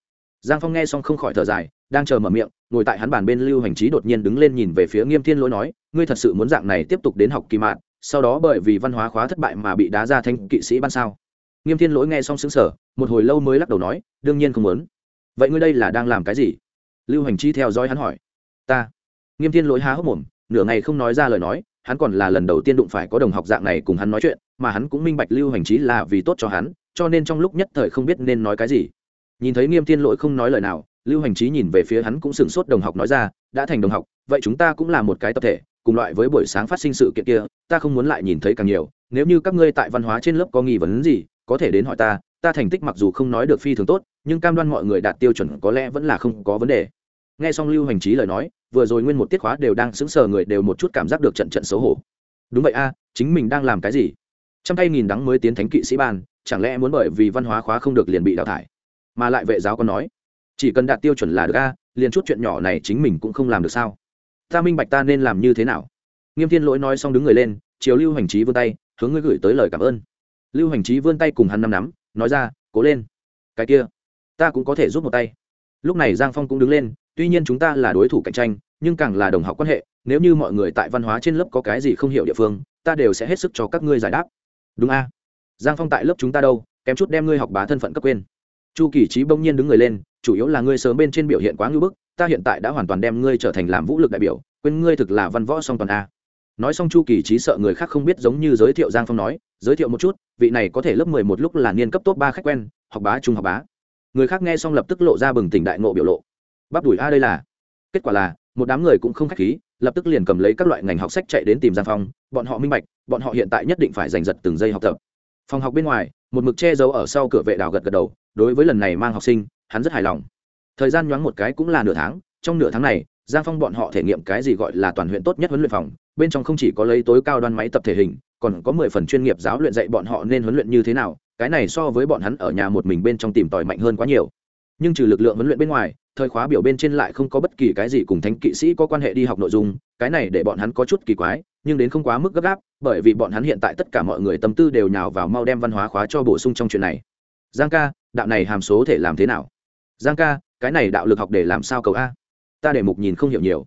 Giang phong nghe xong không khỏi thở dài, đang chờ mở miệng, ngồi tại hắn bàn bên lưu hành trí đột nhiên đứng lên nhìn về phía nghiêm thiên lỗi nói, ngươi thật sự muốn dạng này tiếp tục đến học kỳ mạn? Sau đó bởi vì văn hóa khóa thất bại mà bị đá ra thanh kỵ sĩ ban sao. Nghiêm thiên lỗi nghe xong xứng sở một hồi lâu mới lắc đầu nói, đương nhiên không muốn. Vậy ngươi đây là đang làm cái gì? Lưu hành chi theo dõi hắn hỏi. Ta. Nghiêm thiên lỗi há hốc mồm, nửa ngày không nói ra lời nói, hắn còn là lần đầu tiên đụng phải có đồng học dạng này cùng hắn nói chuyện, mà hắn cũng minh bạch lưu hành trí là vì tốt cho hắn, cho nên trong lúc nhất thời không biết nên nói cái gì. Nhìn thấy nghiêm thiên lỗi không nói lời nào, lưu hành trí nhìn về phía hắn cũng sửng sốt đồng học nói ra, đã thành đồng học, vậy chúng ta cũng là một cái tập thể cùng loại với buổi sáng phát sinh sự kiện kia, ta không muốn lại nhìn thấy càng nhiều. Nếu như các ngươi tại văn hóa trên lớp có nghi vấn gì, có thể đến hỏi ta ta thành tích mặc dù không nói được phi thường tốt, nhưng cam đoan mọi người đạt tiêu chuẩn có lẽ vẫn là không có vấn đề. Nghe xong lưu hành trí lời nói, vừa rồi nguyên một tiết khóa đều đang sững sờ người đều một chút cảm giác được trận trận xấu hổ. Đúng vậy a, chính mình đang làm cái gì? Trăm tay nghìn đắng mới tiến thánh kỵ sĩ ban, chẳng lẽ muốn bởi vì văn hóa khóa không được liền bị đào thải? Mà lại vệ giáo còn nói, chỉ cần đạt tiêu chuẩn là được a, liền chút chuyện nhỏ này chính mình cũng không làm được sao? Ta minh bạch ta nên làm như thế nào. Nghiêm thiên lỗi nói xong đứng người lên, chiều lưu hành trí vươn tay, hướng ngươi gửi tới lời cảm ơn. Lưu hành trí vươn tay cùng hắn năm nắm, nói ra, cố lên. Cái kia, ta cũng có thể giúp một tay. Lúc này giang phong cũng đứng lên, tuy nhiên chúng ta là đối thủ cạnh tranh, nhưng càng là đồng học quan hệ, nếu như mọi người tại văn hóa trên lớp có cái gì không hiểu địa phương, ta đều sẽ hết sức cho các ngươi giải đáp. Đúng a. Giang phong tại lớp chúng ta đâu, kém chút đem ngươi học bá thân phận cấp quên. Chu kỳ trí bỗng nhiên đứng người lên, chủ yếu là ngươi sớm bên trên biểu hiện quá ngưỡng bức ta hiện tại đã hoàn toàn đem ngươi trở thành làm vũ lực đại biểu, quên ngươi thực là văn võ song toàn a. Nói xong chu kỳ trí sợ người khác không biết giống như giới thiệu giang phong nói, giới thiệu một chút, vị này có thể lớp mười một lúc là niên cấp top ba khách quen, học bá, trung học bá. Người khác nghe xong lập tức lộ ra bừng tỉnh đại ngộ biểu lộ. Bắp đùi a đây là. Kết quả là, một đám người cũng không khách khí, lập tức liền cầm lấy các loại ngành học sách chạy đến tìm giang phong, bọn họ minh bạch, bọn họ hiện tại nhất định phải giành giật từng giây học tập. Phòng học bên ngoài, một mực che giấu ở sau cửa vệ đào gật gật đầu, đối với lần này mang học sinh, hắn rất hài lòng thời gian nhoáng một cái cũng là nửa tháng, trong nửa tháng này, giang phong bọn họ thể nghiệm cái gì gọi là toàn huyện tốt nhất huấn luyện phòng, bên trong không chỉ có lấy tối cao đoan máy tập thể hình, còn có mười phần chuyên nghiệp giáo luyện dạy bọn họ nên huấn luyện như thế nào, cái này so với bọn hắn ở nhà một mình bên trong tìm tòi mạnh hơn quá nhiều. Nhưng trừ lực lượng huấn luyện bên ngoài, thời khóa biểu bên trên lại không có bất kỳ cái gì cùng thánh kỵ sĩ có quan hệ đi học nội dung, cái này để bọn hắn có chút kỳ quái, nhưng đến không quá mức gấp gáp, bởi vì bọn hắn hiện tại tất cả mọi người tâm tư đều nhào vào mau đem văn hóa khóa cho bổ sung trong chuyện này. Giang ca, đạo này hàm số thể làm thế nào? Giang ca, cái này đạo lực học để làm sao cầu a? Ta để mục nhìn không hiểu nhiều.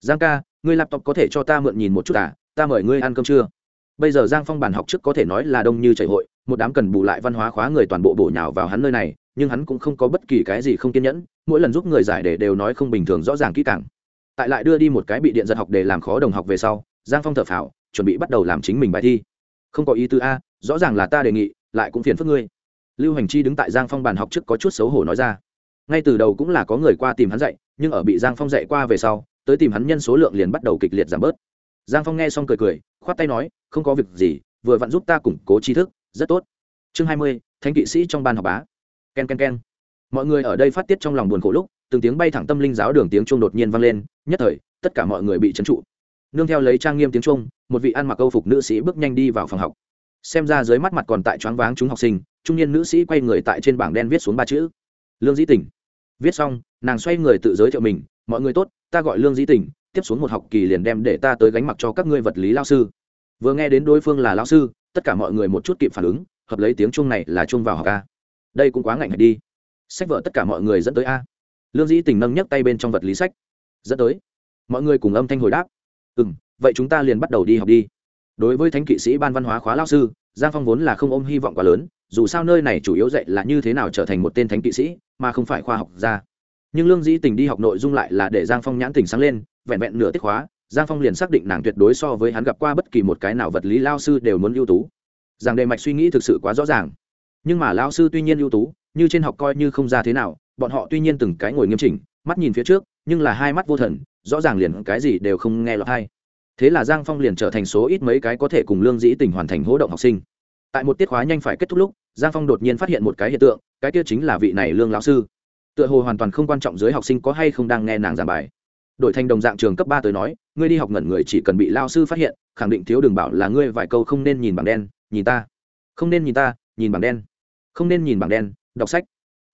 Giang ca, ngươi laptop có thể cho ta mượn nhìn một chút à? Ta mời ngươi ăn cơm trưa. Bây giờ giang phong bàn học trước có thể nói là đông như chảy hội, một đám cần bù lại văn hóa khóa người toàn bộ bổ nhào vào hắn nơi này, nhưng hắn cũng không có bất kỳ cái gì không kiên nhẫn, mỗi lần giúp người giải đề đều nói không bình thường rõ ràng kỹ càng. Tại lại đưa đi một cái bị điện giật học để làm khó đồng học về sau, giang phong thở phào, chuẩn bị bắt đầu làm chính mình bài thi. Không có ý tứ a, rõ ràng là ta đề nghị, lại cũng phiền phức ngươi. Lưu hành chi đứng tại giang phong bàn học trước có chút xấu hổ nói ra ngay từ đầu cũng là có người qua tìm hắn dạy, nhưng ở bị giang phong dạy qua về sau, tới tìm hắn nhân số lượng liền bắt đầu kịch liệt giảm bớt. Giang phong nghe xong cười cười, khoát tay nói, không có việc gì, vừa vặn giúp ta củng cố tri thức, rất tốt. Chương hai mươi, thánh kỵ sĩ trong ban học bá. K e n k e n k e n mọi người ở đây phát tiết trong lòng buồn khổ lúc, từng tiếng bay thẳng tâm linh giáo đường tiếng chuông đột nhiên vang lên, nhất thời, tất cả mọi người bị trấn trụ. Nương theo lấy trang nghiêm tiếng chuông, một vị ăn mặc câu phục nữ sĩ bước nhanh đi vào phòng học. Xem ra dưới mắt mặt còn tại choáng váng chúng học sinh, trung niên nữ sĩ quay người tại trên bảng đen viết xuống ba chữ lương dĩ tỉnh. Viết xong, nàng xoay người tự giới thiệu mình, mọi người tốt, ta gọi lương dĩ tỉnh, tiếp xuống một học kỳ liền đem để ta tới gánh mặc cho các ngươi vật lý lao sư. Vừa nghe đến đối phương là lao sư, tất cả mọi người một chút kịp phản ứng, hợp lấy tiếng chuông này là chuông vào học a. Đây cũng quá ngạnh hạch đi. Sách vợ tất cả mọi người dẫn tới a. Lương dĩ tình nâng nhấc tay bên trong vật lý sách. Dẫn tới. Mọi người cùng âm thanh hồi đáp. Ừ m vậy chúng ta liền bắt đầu đi học đi. Đối với thánh kỵ sĩ ban văn hóa khóa lao sư, giang phong vốn là không ôm hy vọng quá lớn, dù sao nơi này chủ yếu dạy là như thế nào trở thành một tên thánh kỵ sĩ mà không phải khoa học gia. Nhưng lương dĩ tình đi học nội dung lại là để giang phong nhãn tình sáng lên, vẹn vẹn nửa tiết khóa giang phong liền xác định nàng tuyệt đối so với hắn gặp qua bất kỳ một cái nào vật lý lao sư đều muốn ưu tú. Rằng đề mạch suy nghĩ thực sự quá rõ ràng. Nhưng mà lao sư tuy nhiên ưu tú, như trên học coi như không ra thế nào, bọn họ tuy nhiên từng cái ngồi nghiêm chỉnh, mắt nhìn phía trước, nhưng là hai mắt vô thần, rõ ràng liền cái gì đều không nghe lọt hay thế là giang phong liền trở thành số ít mấy cái có thể cùng lương dĩ tình hoàn thành hỗ động học sinh tại một tiết khóa nhanh phải kết thúc lúc, giang phong đột nhiên phát hiện một cái hiện tượng, cái kia chính là vị này lương lão sư. Tựa hồ hoàn toàn không quan trọng dưới học sinh có hay không đang nghe nàng giảng bài. Đổi thành đồng dạng trường cấp ba tới nói, ngươi đi học ngẩn người chỉ cần bị lao sư phát hiện, khẳng định thiếu đường bảo là ngươi vài câu không nên nhìn bảng đen, nhìn ta. Không nên nhìn ta, nhìn bảng đen. Không nên nhìn bảng đen, đọc sách.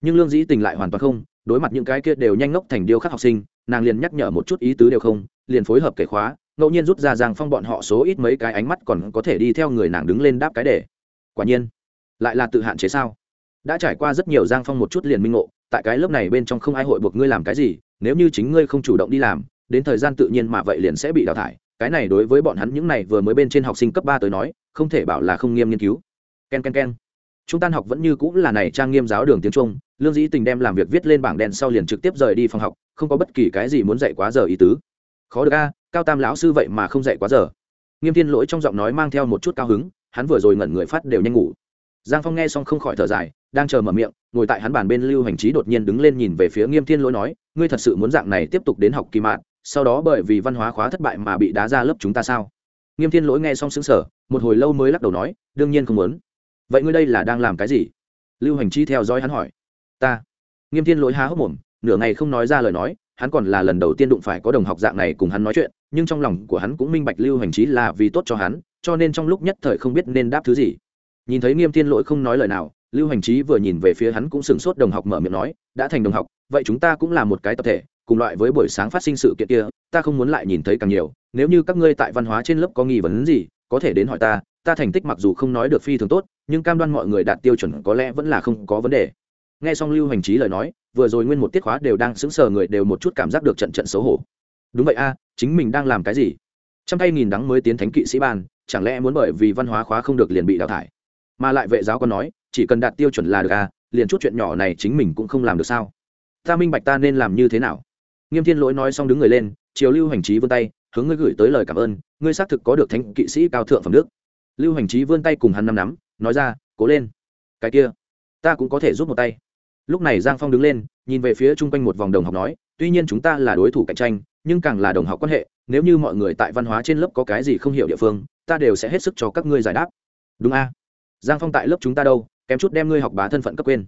Nhưng lương dĩ tình lại hoàn toàn không, đối mặt những cái kia đều nhanh ngốc thành điêu khắc học sinh, nàng liền nhắc nhở một chút ý tứ đều không, liền phối hợp kể khóa, ngẫu nhiên rút ra giang phong bọn họ số ít mấy cái ánh mắt còn có thể đi theo người nàng đứng lên đáp cái để quả nhiên, lại là tự hạn chế sao? Đã trải qua rất nhiều giang phong một chút liền minh ngộ, tại cái lớp này bên trong không ai hội buộc ngươi làm cái gì, nếu như chính ngươi không chủ động đi làm, đến thời gian tự nhiên mà vậy liền sẽ bị đào thải. Cái này đối với bọn hắn những này vừa mới bên trên học sinh cấp ba tới nói, không thể bảo là không nghiêm nghiên cứu. K e n k e n k e n chúng tan học vẫn như cũng là này trang nghiêm giáo đường tiếng trung, lương dĩ tình đem làm việc viết lên bảng đen sau liền trực tiếp rời đi phòng học, không có bất kỳ cái gì muốn dạy quá giờ ý tứ. Khó được a, cao tam lão sư vậy mà không dạy quá giờ. Nghiêm thiên lỗi trong giọng nói mang theo một chút cao hứng hắn vừa rồi ngẩn người phát đều nhanh ngủ. Giang phong nghe xong không khỏi thở dài, đang chờ mở miệng, ngồi tại hắn bàn bên lưu hành trí đột nhiên đứng lên nhìn về phía nghiêm thiên lỗi nói, ngươi thật sự muốn dạng này tiếp tục đến học kỳ mạn, sau đó bởi vì văn hóa khóa thất bại mà bị đá ra lớp chúng ta sao? Nghiêm thiên lỗi nghe xong xứng sở một hồi lâu mới lắc đầu nói, đương nhiên không muốn. Vậy ngươi đây là đang làm cái gì? Lưu hành chi theo dõi hắn hỏi. Ta. Nghiêm thiên lỗi há hốc mồm, nửa ngày không nói ra lời nói, hắn còn là lần đầu tiên đụng phải có đồng học dạng này cùng hắn nói chuyện, nhưng trong lòng của hắn cũng minh bạch lưu hành trí là vì tốt cho hắn cho nên trong lúc nhất thời không biết nên đáp thứ gì. Nhìn thấy nghiêm thiên lỗi không nói lời nào, lưu hành trí vừa nhìn về phía hắn cũng sửng sốt đồng học mở miệng nói, đã thành đồng học, vậy chúng ta cũng là một cái tập thể, cùng loại với buổi sáng phát sinh sự kiện kia, ta không muốn lại nhìn thấy càng nhiều. Nếu như các ngươi tại văn hóa trên lớp có nghi vấn gì, có thể đến hỏi ta ta thành tích mặc dù không nói được phi thường tốt, nhưng cam đoan mọi người đạt tiêu chuẩn có lẽ vẫn là không có vấn đề. Nghe xong lưu hành trí lời nói, vừa rồi nguyên một tiết khóa đều đang sững sờ người đều một chút cảm giác được trận trận xấu hổ. Đúng vậy a, chính mình đang làm cái gì? Trăm tay nghìn đắng mới tiến thánh kỵ sĩ ban, chẳng lẽ muốn bởi vì văn hóa khóa không được liền bị đào thải? Mà lại vệ giáo còn nói, chỉ cần đạt tiêu chuẩn là được a liền chút chuyện nhỏ này chính mình cũng không làm được sao? Ta minh bạch ta nên làm như thế nào? Nghiêm thiên lỗi nói xong đứng người lên, chiều lưu hành trí vươn tay, hướng ngươi gửi tới lời cảm ơn, ngươi xác thực có được thánh kỵ sĩ cao thượng phẩm đức. Lưu hành trí vươn tay cùng hắn năm nắm, nói ra, cố lên. Cái kia, ta cũng có thể giúp một tay. Lúc này giang phong đứng lên, nhìn về phía chung quanh một vòng đồng học nói, tuy nhiên chúng ta là đối thủ cạnh tranh nhưng càng là đồng học quan hệ, nếu như mọi người tại văn hóa trên lớp có cái gì không hiểu địa phương, ta đều sẽ hết sức cho các ngươi giải đáp. Đúng a. Giang phong tại lớp chúng ta đâu, kém chút đem ngươi học bá thân phận cấp quên.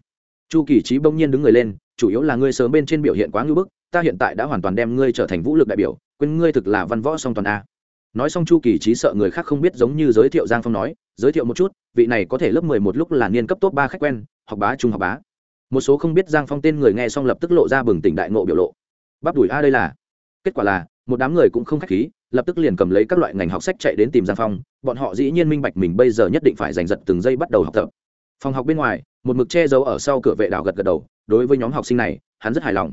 Chu kỳ trí bỗng nhiên đứng người lên, chủ yếu là ngươi sớm bên trên biểu hiện quá ngưỡng bức, ta hiện tại đã hoàn toàn đem ngươi trở thành vũ lực đại biểu, quên ngươi thực là văn võ song toàn a. Nói xong chu kỳ trí sợ người khác không biết giống như giới thiệu giang phong nói, giới thiệu một chút, vị này có thể lớp mười một lúc là niên cấp top ba khách quen, học bá, trung học bá. Một số không biết giang phong tên người nghe xong lập tức lộ ra bừng tỉnh đại ngộ biểu lộ. Bắp đùi a đây là kết quả là, một đám người cũng không khách khí, lập tức liền cầm lấy các loại ngành học sách chạy đến tìm giang phong. Bọn họ dĩ nhiên minh bạch mình bây giờ nhất định phải giành giật từng giây bắt đầu học tập. Phòng học bên ngoài, một mực che giấu ở sau cửa vệ đảo gật gật đầu, đối với nhóm học sinh này, hắn rất hài lòng.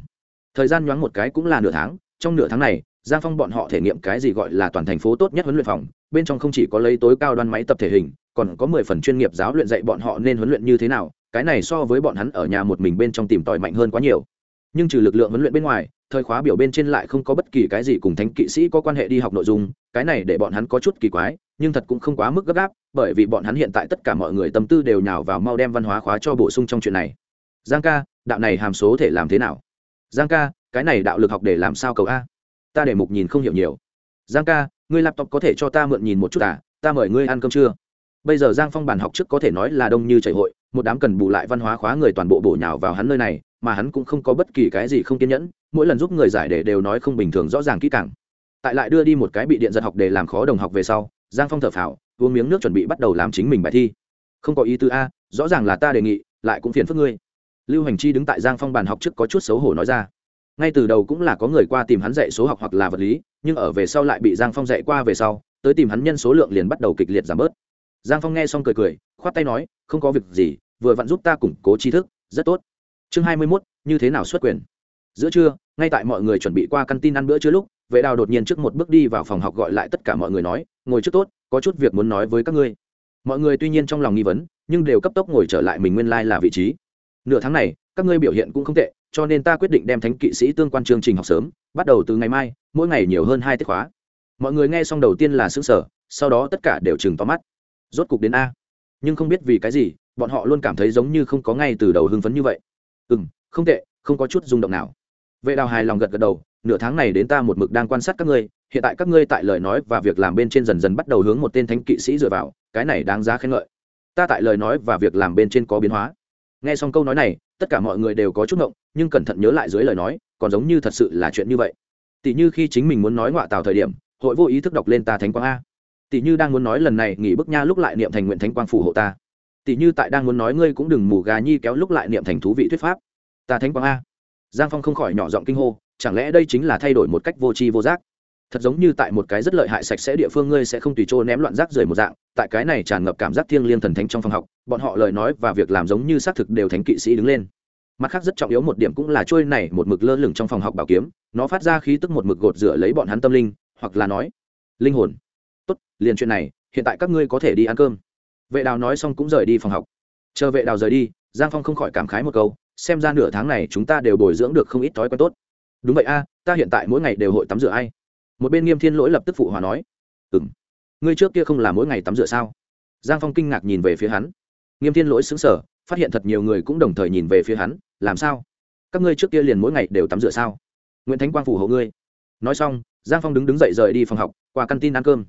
Thời gian nhoáng một cái cũng là nửa tháng, trong nửa tháng này, giang phong bọn họ thể nghiệm cái gì gọi là toàn thành phố tốt nhất huấn luyện phòng, bên trong không chỉ có lấy tối cao đoan máy tập thể hình, còn có mười phần chuyên nghiệp giáo luyện dạy bọn họ nên huấn luyện như thế nào, cái này so với bọn hắn ở nhà một mình bên trong tìm tòi mạnh hơn quá nhiều. Nhưng trừ lực lượng huấn luyện bên ngoài thời khóa biểu bên trên lại không có bất kỳ cái gì cùng thánh kỵ sĩ có quan hệ đi học nội dung, cái này để bọn hắn có chút kỳ quái, nhưng thật cũng không quá mức gấp gáp, bởi vì bọn hắn hiện tại tất cả mọi người tâm tư đều nhào vào mau đem văn hóa khóa cho bổ sung trong chuyện này. Giang ca, đạo này hàm số thể làm thế nào? Giang ca, cái này đạo lực học để làm sao cầu a? Ta để mục nhìn không hiểu nhiều. Giang ca, ngươi laptop có thể cho ta mượn nhìn một chút à? Ta mời ngươi ăn cơm trưa. Bây giờ giang phong bàn học trước có thể nói là đông như chảy hội, một đám cần bù lại văn hóa khóa người toàn bộ bổ nhào vào hắn nơi này mà hắn cũng không có bất kỳ cái gì không kiên nhẫn, mỗi lần giúp người giải đề đều nói không bình thường rõ ràng kỹ càng. Tại lại đưa đi một cái bị điện giật học để làm khó đồng học về sau, giang phong thở phào, uống miếng nước chuẩn bị bắt đầu làm chính mình bài thi. Không có ý tư a, rõ ràng là ta đề nghị, lại cũng phiền phức ngươi. Lưu hành chi đứng tại giang phong bàn học trước có chút xấu hổ nói ra. Ngay từ đầu cũng là có người qua tìm hắn dạy số học hoặc là vật lý, nhưng ở về sau lại bị giang phong dạy qua về sau, tới tìm hắn nhân số lượng liền bắt đầu kịch liệt giảm bớt. Giang phong nghe xong cười cười, khoát tay nói, không có việc gì, vừa vặn giúp ta củng cố tri thức, rất tốt chương hai mươi mốt, như thế nào xuất quyền? Giữa trưa, ngay tại mọi người chuẩn bị qua căn tin ăn bữa trưa lúc, vệ đào đột nhiên trước một bước đi vào phòng học gọi lại tất cả mọi người nói, ngồi trước tốt, có chút việc muốn nói với các ngươi. Mọi người tuy nhiên trong lòng nghi vấn, nhưng đều cấp tốc ngồi trở lại mình nguyên lai、like、là vị trí. Nửa tháng này, các ngươi biểu hiện cũng không tệ, cho nên ta quyết định đem thánh kỵ sĩ tương quan chương trình học sớm, bắt đầu từ ngày mai, mỗi ngày nhiều hơn hai tiết khóa. Mọi người nghe xong đầu tiên là xứng sở sau đó tất cả đều chừng to mắt. Rốt cục đến a. Nhưng không biết vì cái gì, bọn họ luôn cảm thấy giống như không có ngay từ đầu hưng phấn như vậy ừ m không tệ, không có chút rung động nào. Vệ đào hài lòng gật gật đầu, nửa tháng này đến ta một mực đang quan sát các ngươi, hiện tại các ngươi tại lời nói và việc làm bên trên dần dần bắt đầu hướng một tên thánh kỵ sĩ dựa vào, cái này đáng giá khen ngợi. Ta tại lời nói và việc làm bên trên có biến hóa. Nghe xong câu nói này, tất cả mọi người đều có chút ngộng, nhưng cẩn thận nhớ lại dưới lời nói, còn giống như thật sự là chuyện như vậy. Tỷ như khi chính mình muốn nói ngoại tào thời điểm, hội vô ý thức đọc lên ta thánh quang a. Tỷ như đang muốn nói lần này nghỉ bức nha lúc lại niệm thành nguyện thánh quang phù hộ ta tỷ như tại đang muốn nói ngươi cũng đừng mù gà nhi kéo lúc lại niệm thành thú vị thuyết pháp. Ta thánh quang a. Giang phong không khỏi nhỏ giọng kinh hô, chẳng lẽ đây chính là thay đổi một cách vô tri vô giác? Thật giống như tại một cái rất lợi hại sạch sẽ địa phương ngươi sẽ không tùy trô ném loạn rác rời một dạng, tại cái này tràn ngập cảm giác thiêng liêng thần thánh trong phòng học, bọn họ lời nói và việc làm giống như xác thực đều thánh kỵ sĩ đứng lên. Mặt khác rất trọng yếu một điểm cũng là trôi này một mực lơ lửng trong phòng học bảo kiếm, nó phát ra khí tức một mực gột rửa lấy bọn hắn tâm linh, hoặc là nói, linh hồn. Tốt, liền chuyện này, hiện tại các ngươi có thể đi ăn cơm vệ đào nói xong cũng rời đi phòng học. Chờ vệ đào rời đi, giang phong không khỏi cảm khái một câu, xem ra nửa tháng này chúng ta đều bồi dưỡng được không ít thói quen tốt. Đúng vậy a, ta hiện tại mỗi ngày đều hội tắm rửa ai? Một bên nghiêm thiên lỗi lập tức phụ hòa nói. Ừ m ngươi trước kia không là mỗi ngày tắm rửa sao? Giang phong kinh ngạc nhìn về phía hắn. Nghiêm thiên lỗi xứng sở phát hiện thật nhiều người cũng đồng thời nhìn về phía hắn. Làm sao? Các ngươi trước kia liền mỗi ngày đều tắm rửa sao? Nguyễn thánh quang phủ hộ ngươi. Nói xong, giang phong đứng đứng dậy rời đi phòng học, qua căn tin ăn cơm.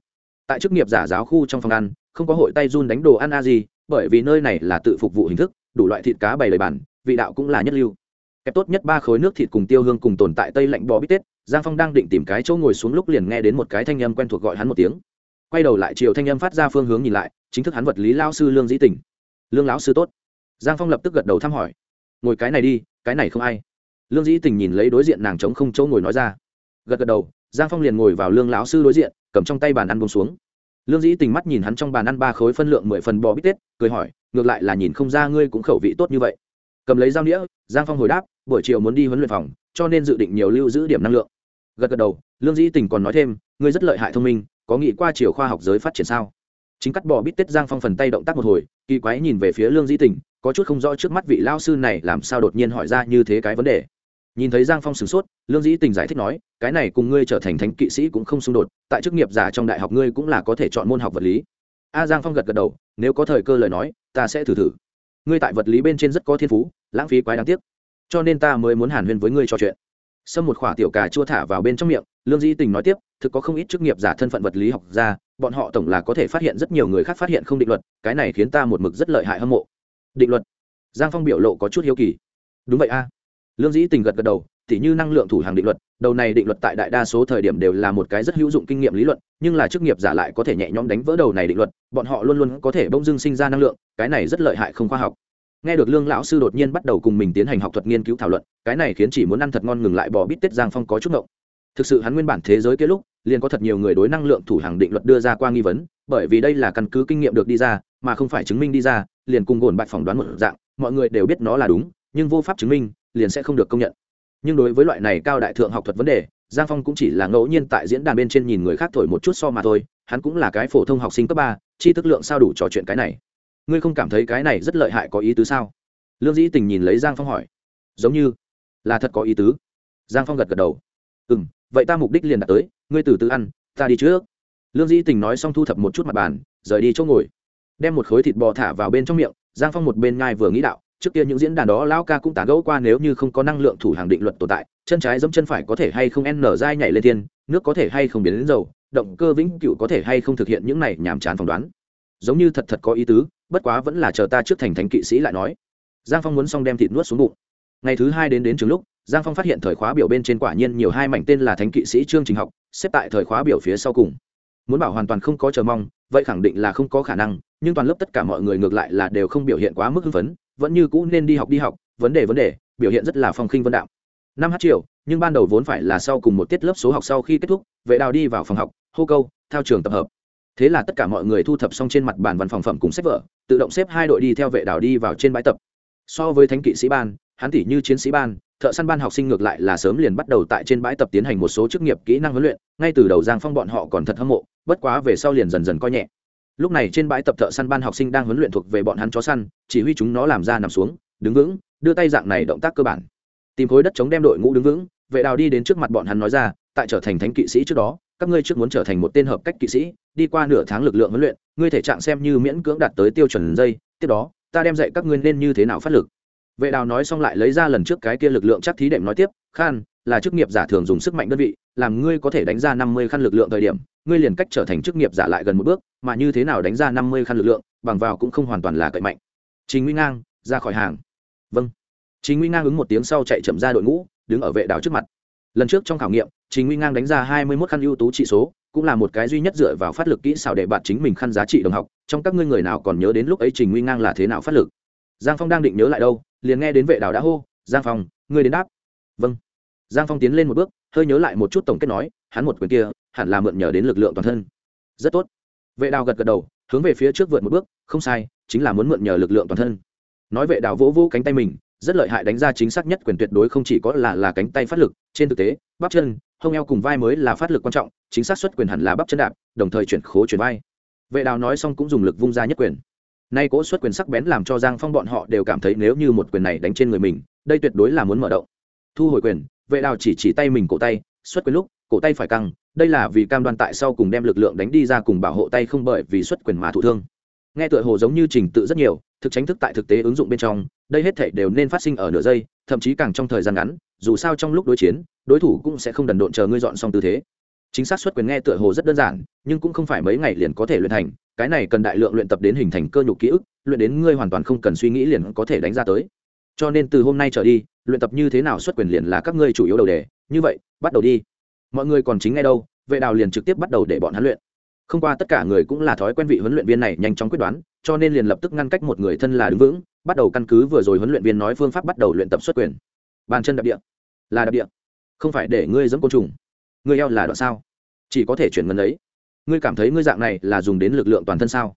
Tại chức nghiệp giả giáo khu trong phòng ăn không có hội tay run đánh đồ ăn a gì, bởi vì nơi này là tự phục vụ hình thức, đủ loại thịt cá bày lời bản vị đạo cũng là nhất lưu. Kẹp tốt nhất ba khối nước thịt cùng tiêu hương cùng tồn tại tây lạnh bò bít tết, giang phong đang định tìm cái chỗ ngồi xuống lúc liền nghe đến một cái thanh âm quen thuộc gọi hắn một tiếng. Quay đầu lại chiều thanh âm phát ra phương hướng nhìn lại, chính thức hắn vật lý lao sư lương dĩ tình. Lương lão sư tốt. Giang phong lập tức gật đầu thăm hỏi. Ngồi cái này đi, cái này không ai. Lương dĩ tình nhìn lấy đối diện nàng trống không chỗ ngồi nói ra. Gật gật đầu, giang phong liền ngồi vào lương lão sư đối diện, cầm trong tay bàn ăn bông xuống lương dĩ tình mắt nhìn hắn trong bàn ăn ba khối phân lượng mười phần bò bít tết, cười hỏi, ngược lại là nhìn không ra ngươi cũng khẩu vị tốt như vậy. Cầm lấy dao đĩa giang phong hồi đáp, buổi chiều muốn đi huấn luyện phòng, cho nên dự định nhiều lưu giữ điểm năng lượng. Gật gật đầu, lương dĩ tình còn nói thêm, ngươi rất lợi hại thông minh, có nghĩ qua chiều khoa học giới phát triển sao? Chính cắt bò bít tết, giang phong phần tay động tác một hồi, kỳ quái nhìn về phía lương dĩ tình, có chút không rõ trước mắt vị lao sư này làm sao đột nhiên hỏi ra như thế cái vấn đề nhìn thấy giang phong sửng sốt, lương dĩ tình giải thích nói, cái này cùng ngươi trở thành thánh kỵ sĩ cũng không xung đột, tại chức nghiệp giả trong đại học ngươi cũng là có thể chọn môn học vật lý. A giang phong gật gật đầu, nếu có thời cơ lời nói, ta sẽ thử thử. Ngươi tại vật lý bên trên rất có thiên phú, lãng phí quái đáng tiếc, cho nên ta mới muốn hàn huyên với ngươi trò chuyện. Xâm một khỏa tiểu cà chua thả vào bên trong miệng, lương dĩ tình nói tiếp, thực có không ít chức nghiệp giả thân phận vật lý học ra bọn họ tổng là có thể phát hiện rất nhiều người khác phát hiện không định luật, cái này khiến ta một mực rất lợi hại hâm mộ. Định luật? Giang phong biểu lộ có chút hiếu kỳ. Đúng vậy a lương dĩ tình gật gật đầu, tỉ như năng lượng thủ hàng định luật, đầu này định luật tại đại đa số thời điểm đều là một cái rất hữu dụng kinh nghiệm lý luận, nhưng là chức nghiệp giả lại có thể nhẹ nhõm đánh vỡ đầu này định luật, bọn họ luôn luôn có thể bông dưng sinh ra năng lượng, cái này rất lợi hại không khoa học. Nghe được lương lão sư đột nhiên bắt đầu cùng mình tiến hành học thuật nghiên cứu thảo luận, cái này khiến chỉ muốn ăn thật ngon ngừng lại bỏ bít tết giang phong có chút ngộng. Thực sự hắn nguyên bản thế giới kia lúc, liền có thật nhiều người đối năng lượng thủ hàng định luật đưa ra qua nghi vấn, bởi vì đây là căn cứ kinh nghiệm được đi ra, mà không phải chứng minh đi ra, liền cùng gồn bạch phỏng đoán một dạng, mọi người đều biết nó là đúng, nhưng vô pháp chứng minh liền sẽ không được công nhận. Nhưng đối với loại này cao đại thượng học thuật vấn đề, giang phong cũng chỉ là ngẫu nhiên tại diễn đàn bên trên nhìn người khác thổi một chút so mà thôi, hắn cũng là cái phổ thông học sinh cấp ba, chi thức lượng sao đủ trò chuyện cái này. Ngươi không cảm thấy cái này rất lợi hại có ý tứ sao? Lương dĩ tình nhìn lấy giang phong hỏi. Giống như là thật có ý tứ. Giang phong gật gật đầu. Ừ m vậy ta mục đích liền đạt tới, ngươi từ từ ăn, ta đi trước. Lương dĩ tình nói xong thu thập một chút mặt bàn, rời đi chỗ ngồi. Đem một khối thịt bò thả vào bên trong miệng, giang phong một bên ngai vừa nghĩ đạo trước kia những diễn đàn đó lão ca cũng tán gẫu qua nếu như không có năng lượng thủ hàng định luật tồn tại, chân trái giống chân phải có thể hay không n dai nhảy lên thiên, nước có thể hay không biến đến dầu, động cơ vĩnh cửu có thể hay không thực hiện những này nhàm chán phỏng đoán. Giống như thật thật có ý tứ, bất quá vẫn là chờ ta trước thành thánh kỵ sĩ lại nói. Giang phong muốn xong đem thịt nuốt xuống bụng. Ngày thứ hai đến đến trường lúc, giang phong phát hiện thời khóa biểu bên trên quả nhiên nhiều hai mảnh tên là thánh kỵ sĩ trương trình học, xếp tại thời khóa biểu phía sau cùng. Muốn bảo hoàn toàn không có chờ mong, vậy khẳng định là không có khả năng, nhưng toàn lớp tất cả mọi người ngược lại là đều không biểu hiện quá mức hưng phấn vẫn như cũ nên đi học đi học, vấn đề vấn đề, biểu hiện rất là phong khinh vân đạo năm h triệu nhưng ban đầu vốn phải là sau cùng một tiết lớp số học sau khi kết thúc, vệ đào đi vào phòng học, hô câu theo trường tập hợp. Thế là tất cả mọi người thu thập xong trên mặt bàn văn phòng phẩm cùng sách vở, tự động xếp hai đội đi theo vệ đào đi vào trên bãi tập. So với thánh kỵ sĩ ban hắn tỷ như chiến sĩ ban, thợ săn ban học sinh ngược lại là sớm liền bắt đầu tại trên bãi tập tiến hành một số chức nghiệp kỹ năng huấn luyện, ngay từ đầu giang phong bọn họ còn thật hâm mộ, bất quá về sau liền dần dần coi nhẹ lúc này trên bãi tập thợ săn ban học sinh đang huấn luyện thuộc về bọn hắn chó săn, chỉ huy chúng nó làm ra nằm xuống, đứng vững, đưa tay dạng này động tác cơ bản. Tìm khối đất chống đem đội ngũ đứng vững, vệ đào đi đến trước mặt bọn hắn nói ra, tại trở thành thánh kỵ sĩ trước đó, các ngươi trước muốn trở thành một tên hợp cách kỵ sĩ, đi qua nửa tháng lực lượng huấn luyện, ngươi thể trạng xem như miễn cưỡng đạt tới tiêu chuẩn dây tiếp đó, ta đem dạy các ngươi nên như thế nào phát lực. Vệ đào nói xong lại lấy ra lần trước cái kia lực lượng chắc thí đệm nói tiếp, khan, là chức nghiệp giả thường dùng sức mạnh đơn vị, làm ngươi có thể đánh ra năm mươi khăn lực lượng thời điểm ngươi liền cách trở thành chức nghiệp giả lại gần một bước, mà như thế nào đánh ra năm mươi khăn lực lượng, bằng vào cũng không hoàn toàn là cậy mạnh. Trình nguy ngang, ra khỏi hàng. Vâng. Trình nguy ngang ứng một tiếng sau chạy chậm ra đội ngũ, đứng ở vệ đạo trước mặt. Lần trước trong khảo nghiệm, trình nguy ngang đánh ra hai mươi mốt khăn ưu tú trị số, cũng là một cái duy nhất dựa vào phát lực kỹ xảo để bạn chính mình khăn giá trị đồng học, trong các ngươi người nào còn nhớ đến lúc ấy trình nguy ngang là thế nào phát lực? Giang phong đang định nhớ lại đâu, liền nghe đến vệ đạo đã hô, giang phong, ngươi đến đáp. Vâng. Giang phong tiến lên một bước, hơi nhớ lại một chút tổng kết nói, hắn một quyền kia hẳn là mượn nhờ đến lực lượng toàn thân. Rất tốt. Vệ đào gật gật đầu, hướng về phía trước vượt một bước, không sai, chính là muốn mượn nhờ lực lượng toàn thân. Nói vệ đào vỗ vỗ cánh tay mình, rất lợi hại đánh ra chính xác nhất quyền tuyệt đối không chỉ có là là cánh tay phát lực, trên thực tế, bắp chân, hông eo cùng vai mới là phát lực quan trọng, chính xác xuất quyền hẳn là bắp chân đạp, đồng thời chuyển khố chuyển vai. Vệ đào nói xong cũng dùng lực vung ra nhất quyền. Nay cỗ xuất quyền sắc bén làm cho giang phong bọn họ đều cảm thấy nếu như một quyền này đánh trên người mình, đây tuyệt đối là muốn mở động. Thu hồi quyền, vệ đào chỉ chỉ tay mình cổ tay, xuất quyền lúc, cổ tay phải căng đây là vì cam đoan tại sau cùng đem lực lượng đánh đi ra cùng bảo hộ tay không bởi vì xuất quyền mà thụ thương. Nghe tựa hồ giống như trình tự rất nhiều, thực tránh thức tại thực tế ứng dụng bên trong, đây hết thể đều nên phát sinh ở nửa giây, thậm chí càng trong thời gian ngắn, dù sao trong lúc đối chiến, đối thủ cũng sẽ không đần độn chờ ngươi dọn xong tư thế. Chính xác xuất quyền nghe tựa hồ rất đơn giản, nhưng cũng không phải mấy ngày liền có thể luyện thành, cái này cần đại lượng luyện tập đến hình thành cơ nhục ký ức, luyện đến ngươi hoàn toàn không cần suy nghĩ liền có thể đánh ra tới. Cho nên từ hôm nay trở đi, luyện tập như thế nào xuất quyền liền là các ngươi chủ yếu đầu đề, như vậy, bắt đầu đi mọi người còn chính ngay đâu, vệ đào liền trực tiếp bắt đầu để bọn hắn luyện. Không qua tất cả người cũng là thói quen vị huấn luyện viên này nhanh chóng quyết đoán, cho nên liền lập tức ngăn cách một người thân là đứng vững, bắt đầu căn cứ vừa rồi huấn luyện viên nói phương pháp bắt đầu luyện tập xuất quyền. Bàn chân đạp địa. Là đạp địa. Không phải để ngươi dẫn côn trùng. Ngươi eo là đoạn sao? Chỉ có thể chuyển ngân ấy. Ngươi cảm thấy ngươi dạng này là dùng đến lực lượng toàn thân sao?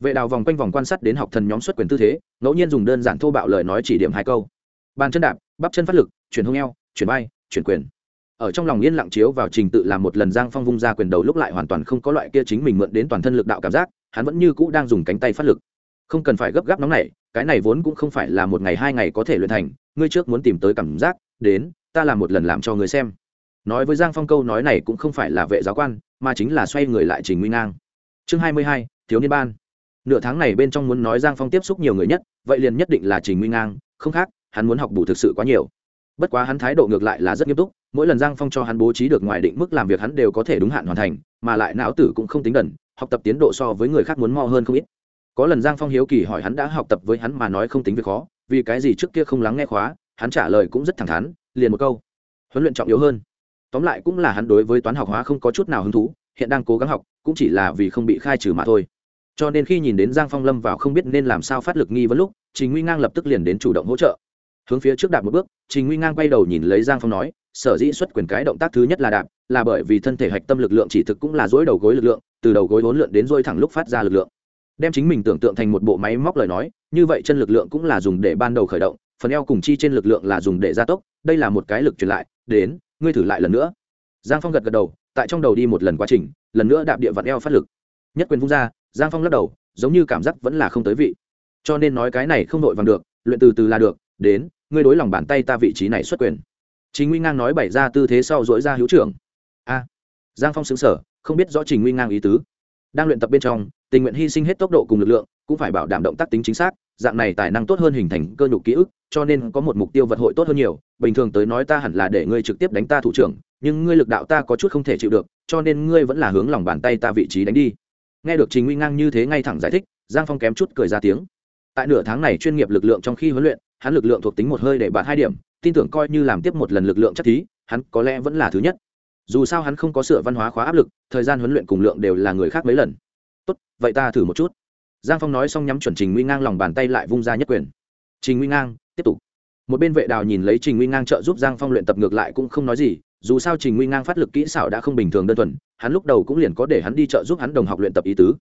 Vệ đào vòng quanh vòng quan sát đến học thần nhóm xuất quyền tư thế, ngẫu nhiên dùng đơn giản thô bạo lời nói chỉ điểm hai câu. Bàn chân đạp, bắp chân phát lực, chuyển hông eo, chuyển bay chuyển quyền ở trong lòng yên lặng chiếu vào trình tự làm một lần giang phong vung ra quyền đầu lúc lại hoàn toàn không có loại kia chính mình mượn đến toàn thân lực đạo cảm giác, hắn vẫn như cũ đang dùng cánh tay phát lực. Không cần phải gấp gáp nóng này cái này vốn cũng không phải là một ngày hai ngày có thể luyện thành, ngươi trước muốn tìm tới cảm giác, đến, ta làm một lần làm cho người xem. Nói với giang phong câu nói này cũng không phải là vệ giáo quan, mà chính là xoay người lại trình nguy ngang. Chương hai mươi hai, thiếu niên ban. Nửa tháng này bên trong muốn nói giang phong tiếp xúc nhiều người nhất, vậy liền nhất định là trình nguy ngang, không khác, hắn muốn học bù thực sự quá nhiều. Bất quá hắn thái độ ngược lại là rất nghiêm túc mỗi lần giang phong cho hắn bố trí được ngoài định mức làm việc hắn đều có thể đúng hạn hoàn thành, mà lại não tử cũng không tính đần học tập tiến độ so với người khác muốn mo hơn không ít. Có lần giang phong hiếu kỳ hỏi hắn đã học tập với hắn mà nói không tính việc khó, vì cái gì trước kia không lắng nghe khóa, hắn trả lời cũng rất thẳng thắn, liền một câu. Huấn luyện trọng yếu hơn. Tóm lại cũng là hắn đối với toán học hóa không có chút nào hứng thú, hiện đang cố gắng học, cũng chỉ là vì không bị khai trừ mà thôi. Cho nên khi nhìn đến giang phong lâm vào không biết nên làm sao phát lực nghi vấn lúc, trình nguy ngang lập tức liền đến chủ động hỗ trợ. Hướng phía trước đạp một bước, trình nguy ngang quay đầu nhìn lấy giang phong nói sở dĩ xuất quyền cái động tác thứ nhất là đạp, là bởi vì thân thể hạch tâm lực lượng chỉ thực cũng là dối đầu gối lực lượng, từ đầu gối vốn lượn đến dôi thẳng lúc phát ra lực lượng. Đem chính mình tưởng tượng thành một bộ máy móc lời nói, như vậy chân lực lượng cũng là dùng để ban đầu khởi động, phần eo cùng chi trên lực lượng là dùng để gia tốc, đây là một cái lực truyền lại, đến, ngươi thử lại lần nữa. Giang phong gật gật đầu, tại trong đầu đi một lần quá trình, lần nữa đạp địa vặn eo phát lực. Nhất quyền vung ra, giang phong lắc đầu, giống như cảm giác vẫn là không tới vị. Cho nên nói cái này không đội vàng được, luyện từ từ là được, đến, ngươi đối lòng bàn tay ta vị trí này xuất quyền chính nguy ngang nói bày ra tư thế sau dỗi ra hữu trưởng. A. Giang phong xứng sở không biết rõ trình nguy ngang ý tứ. Đang luyện tập bên trong, tình nguyện hy sinh hết tốc độ cùng lực lượng, cũng phải bảo đảm động tác tính chính xác, dạng này tài năng tốt hơn hình thành cơ nhục ký ức, cho nên có một mục tiêu vật hội tốt hơn nhiều. Bình thường tới nói ta hẳn là để ngươi trực tiếp đánh ta thủ trưởng, nhưng ngươi lực đạo ta có chút không thể chịu được, cho nên ngươi vẫn là hướng lòng bàn tay ta vị trí đánh đi. Nghe được trình nguy ngang như thế ngay thẳng giải thích, giang phong kém chút cười ra tiếng. Tại nửa tháng này chuyên nghiệp lực lượng trong khi huấn luyện, hắn lực lượng thuộc tính một hơi để bạt hai điểm tin tưởng coi như làm tiếp một lần lực lượng chắc thí, hắn có lẽ vẫn là thứ nhất. Dù sao hắn không có sửa văn hóa khóa áp lực, thời gian huấn luyện cùng lượng đều là người khác mấy lần. Tốt, vậy ta thử một chút. Giang phong nói xong nhắm chuẩn trình nguy ngang lòng bàn tay lại vung ra nhất quyền. Trình nguy ngang, tiếp tục. Một bên vệ đào nhìn lấy trình nguy ngang trợ giúp giang phong luyện tập ngược lại cũng không nói gì, dù sao trình nguy ngang phát lực kỹ xảo đã không bình thường đơn thuần, hắn lúc đầu cũng liền có để hắn đi trợ giúp hắn đồng học luyện tập ý tứ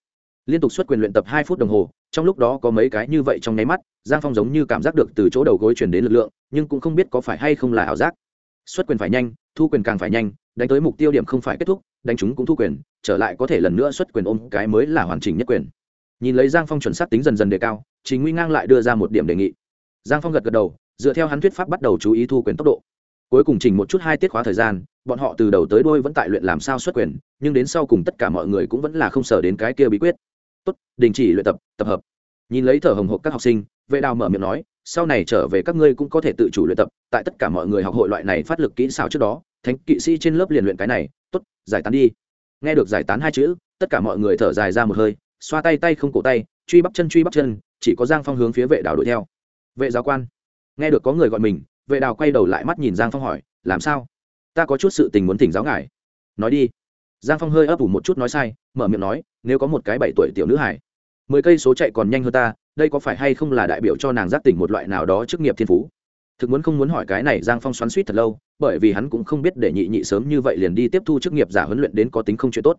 liên tục xuất quyền luyện tập hai phút đồng hồ, trong lúc đó có mấy cái như vậy trong nháy mắt, giang phong giống như cảm giác được từ chỗ đầu gối chuyển đến lực lượng, nhưng cũng không biết có phải hay không là ảo giác. Xuất quyền phải nhanh, thu quyền càng phải nhanh, đánh tới mục tiêu điểm không phải kết thúc, đánh chúng cũng thu quyền, trở lại có thể lần nữa xuất quyền ôm cái mới là hoàn chỉnh nhất quyền. Nhìn lấy giang phong chuẩn xác tính dần dần đề cao chính nguy ngang lại đưa ra một điểm đề nghị. Giang phong gật gật đầu, dựa theo hắn thuyết pháp bắt đầu chú ý thu quyền tốc độ. Cuối cùng chỉnh một chút hai tiết khóa thời gian, bọn họ từ đầu tới đôi vẫn tại luyện làm sao xuất quyền, nhưng đến sau cùng tất cả mọi người cũng vẫn là không sở đến cái kia bí quyết tốt, đình chỉ luyện tập tập hợp. Nhìn lấy thở hồng hộc các học sinh, vệ đào mở miệng nói, sau này trở về các ngươi cũng có thể tự chủ luyện tập, tại tất cả mọi người học hội loại này phát lực kỹ xảo trước đó, thánh kỵ sĩ trên lớp liền luyện cái này, tốt, giải tán đi. Nghe được giải tán hai chữ, tất cả mọi người thở dài ra một hơi, xoa tay tay không cổ tay, truy bắp chân truy bắp chân, chỉ có giang phong hướng phía vệ đào đuổi theo. Vệ giáo quan. Nghe được có người gọi mình, vệ đào quay đầu lại mắt nhìn giang phong hỏi, làm sao? Ta có chút sự tình muốn thỉnh giáo ngài. Nói đi. Giang phong hơi ấp ủ một chút nói sai, mở miệng nói nếu có một cái bảy tuổi tiểu nữ hải mười cây số chạy còn nhanh hơn ta, đây có phải hay không là đại biểu cho nàng giác tỉnh một loại nào đó chức nghiệp thiên phú? Thực muốn không muốn hỏi cái này, giang phong xoắn suýt thật lâu, bởi vì hắn cũng không biết để nhị nhị sớm như vậy liền đi tiếp thu chức nghiệp giả huấn luyện đến có tính không chuyện tốt.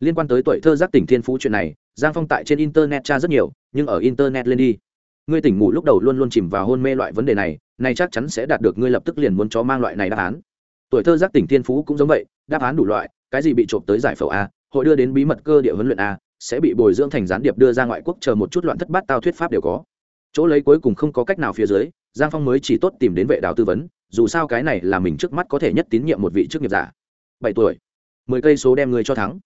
Liên quan tới tuổi thơ giác tỉnh thiên phú chuyện này, giang phong tại trên internet tra rất nhiều, nhưng ở internet lên đi. Ngươi tỉnh ngủ lúc đầu luôn luôn chìm vào hôn mê loại vấn đề này này chắc chắn sẽ đạt được ngươi lập tức liền muốn cho mang loại này đáp án. Tuổi thơ giác tỉnh thiên phú cũng giống vậy, đáp án đủ loại, cái gì bị trộm tới giải phẫu a hội đưa đến bí mật cơ địa huấn luyện a, sẽ bị bồi dưỡng thành gián điệp đưa ra ngoại quốc chờ một chút loạn thất bát tao thuyết pháp đều có. Chỗ lấy cuối cùng không có cách nào phía dưới, giang phong mới chỉ tốt tìm đến vệ đào tư vấn, dù sao cái này là mình trước mắt có thể nhất tín nhiệm một vị chức nghiệp giả. Bảy tuổi, mười cây số đem người cho thắng.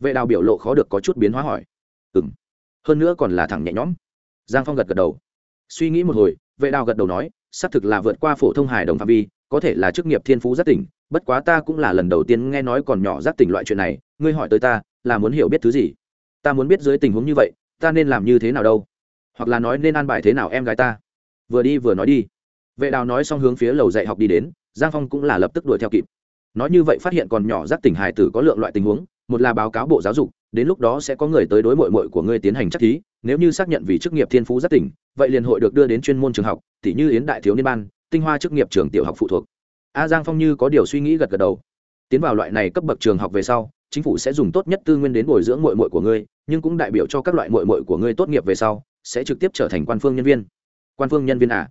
Vệ đào biểu lộ khó được có chút biến hóa hỏi. Ừ m hơn nữa còn là thẳng nhẹ nhõm. Giang phong gật gật đầu. Suy nghĩ một hồi, vệ đào gật đầu nói, xác thực là vượt qua phổ thông hài đồng phạm vi, có thể là chức nghiệp thiên phú giác tỉnh, bất quá ta cũng là lần đầu tiên nghe nói còn nhỏ giác tỉnh loại chuyện này ngươi hỏi tới ta, là muốn hiểu biết thứ gì? Ta muốn biết dưới tình huống như vậy, ta nên làm như thế nào đâu? Hoặc là nói nên an bài thế nào em gái ta? Vừa đi vừa nói đi. Vệ đào nói xong hướng phía lầu dạy học đi đến, giang phong cũng là lập tức đuổi theo kịp. Nói như vậy phát hiện còn nhỏ giác tỉnh hài tử có lượng loại tình huống, một là báo cáo bộ giáo dục, đến lúc đó sẽ có người tới đối mội mội của ngươi tiến hành chắc thí, nếu như xác nhận vì chức nghiệp thiên phú giác tỉnh, vậy liền hội được đưa đến chuyên môn trường học t h như yến đại thiếu niên ban, tinh hoa chức nghiệp trường tiểu học phụ thuộc. A giang phong như có điều suy nghĩ gật gật đầu tiến vào loại này cấp bậc trường học về sau, chính phủ sẽ dùng tốt nhất tư nguyên đến bồi dưỡng mội mội của ngươi, nhưng cũng đại biểu cho các loại mội mội của ngươi tốt nghiệp về sau, sẽ trực tiếp trở thành quan phương nhân viên. Quan phương nhân viên à?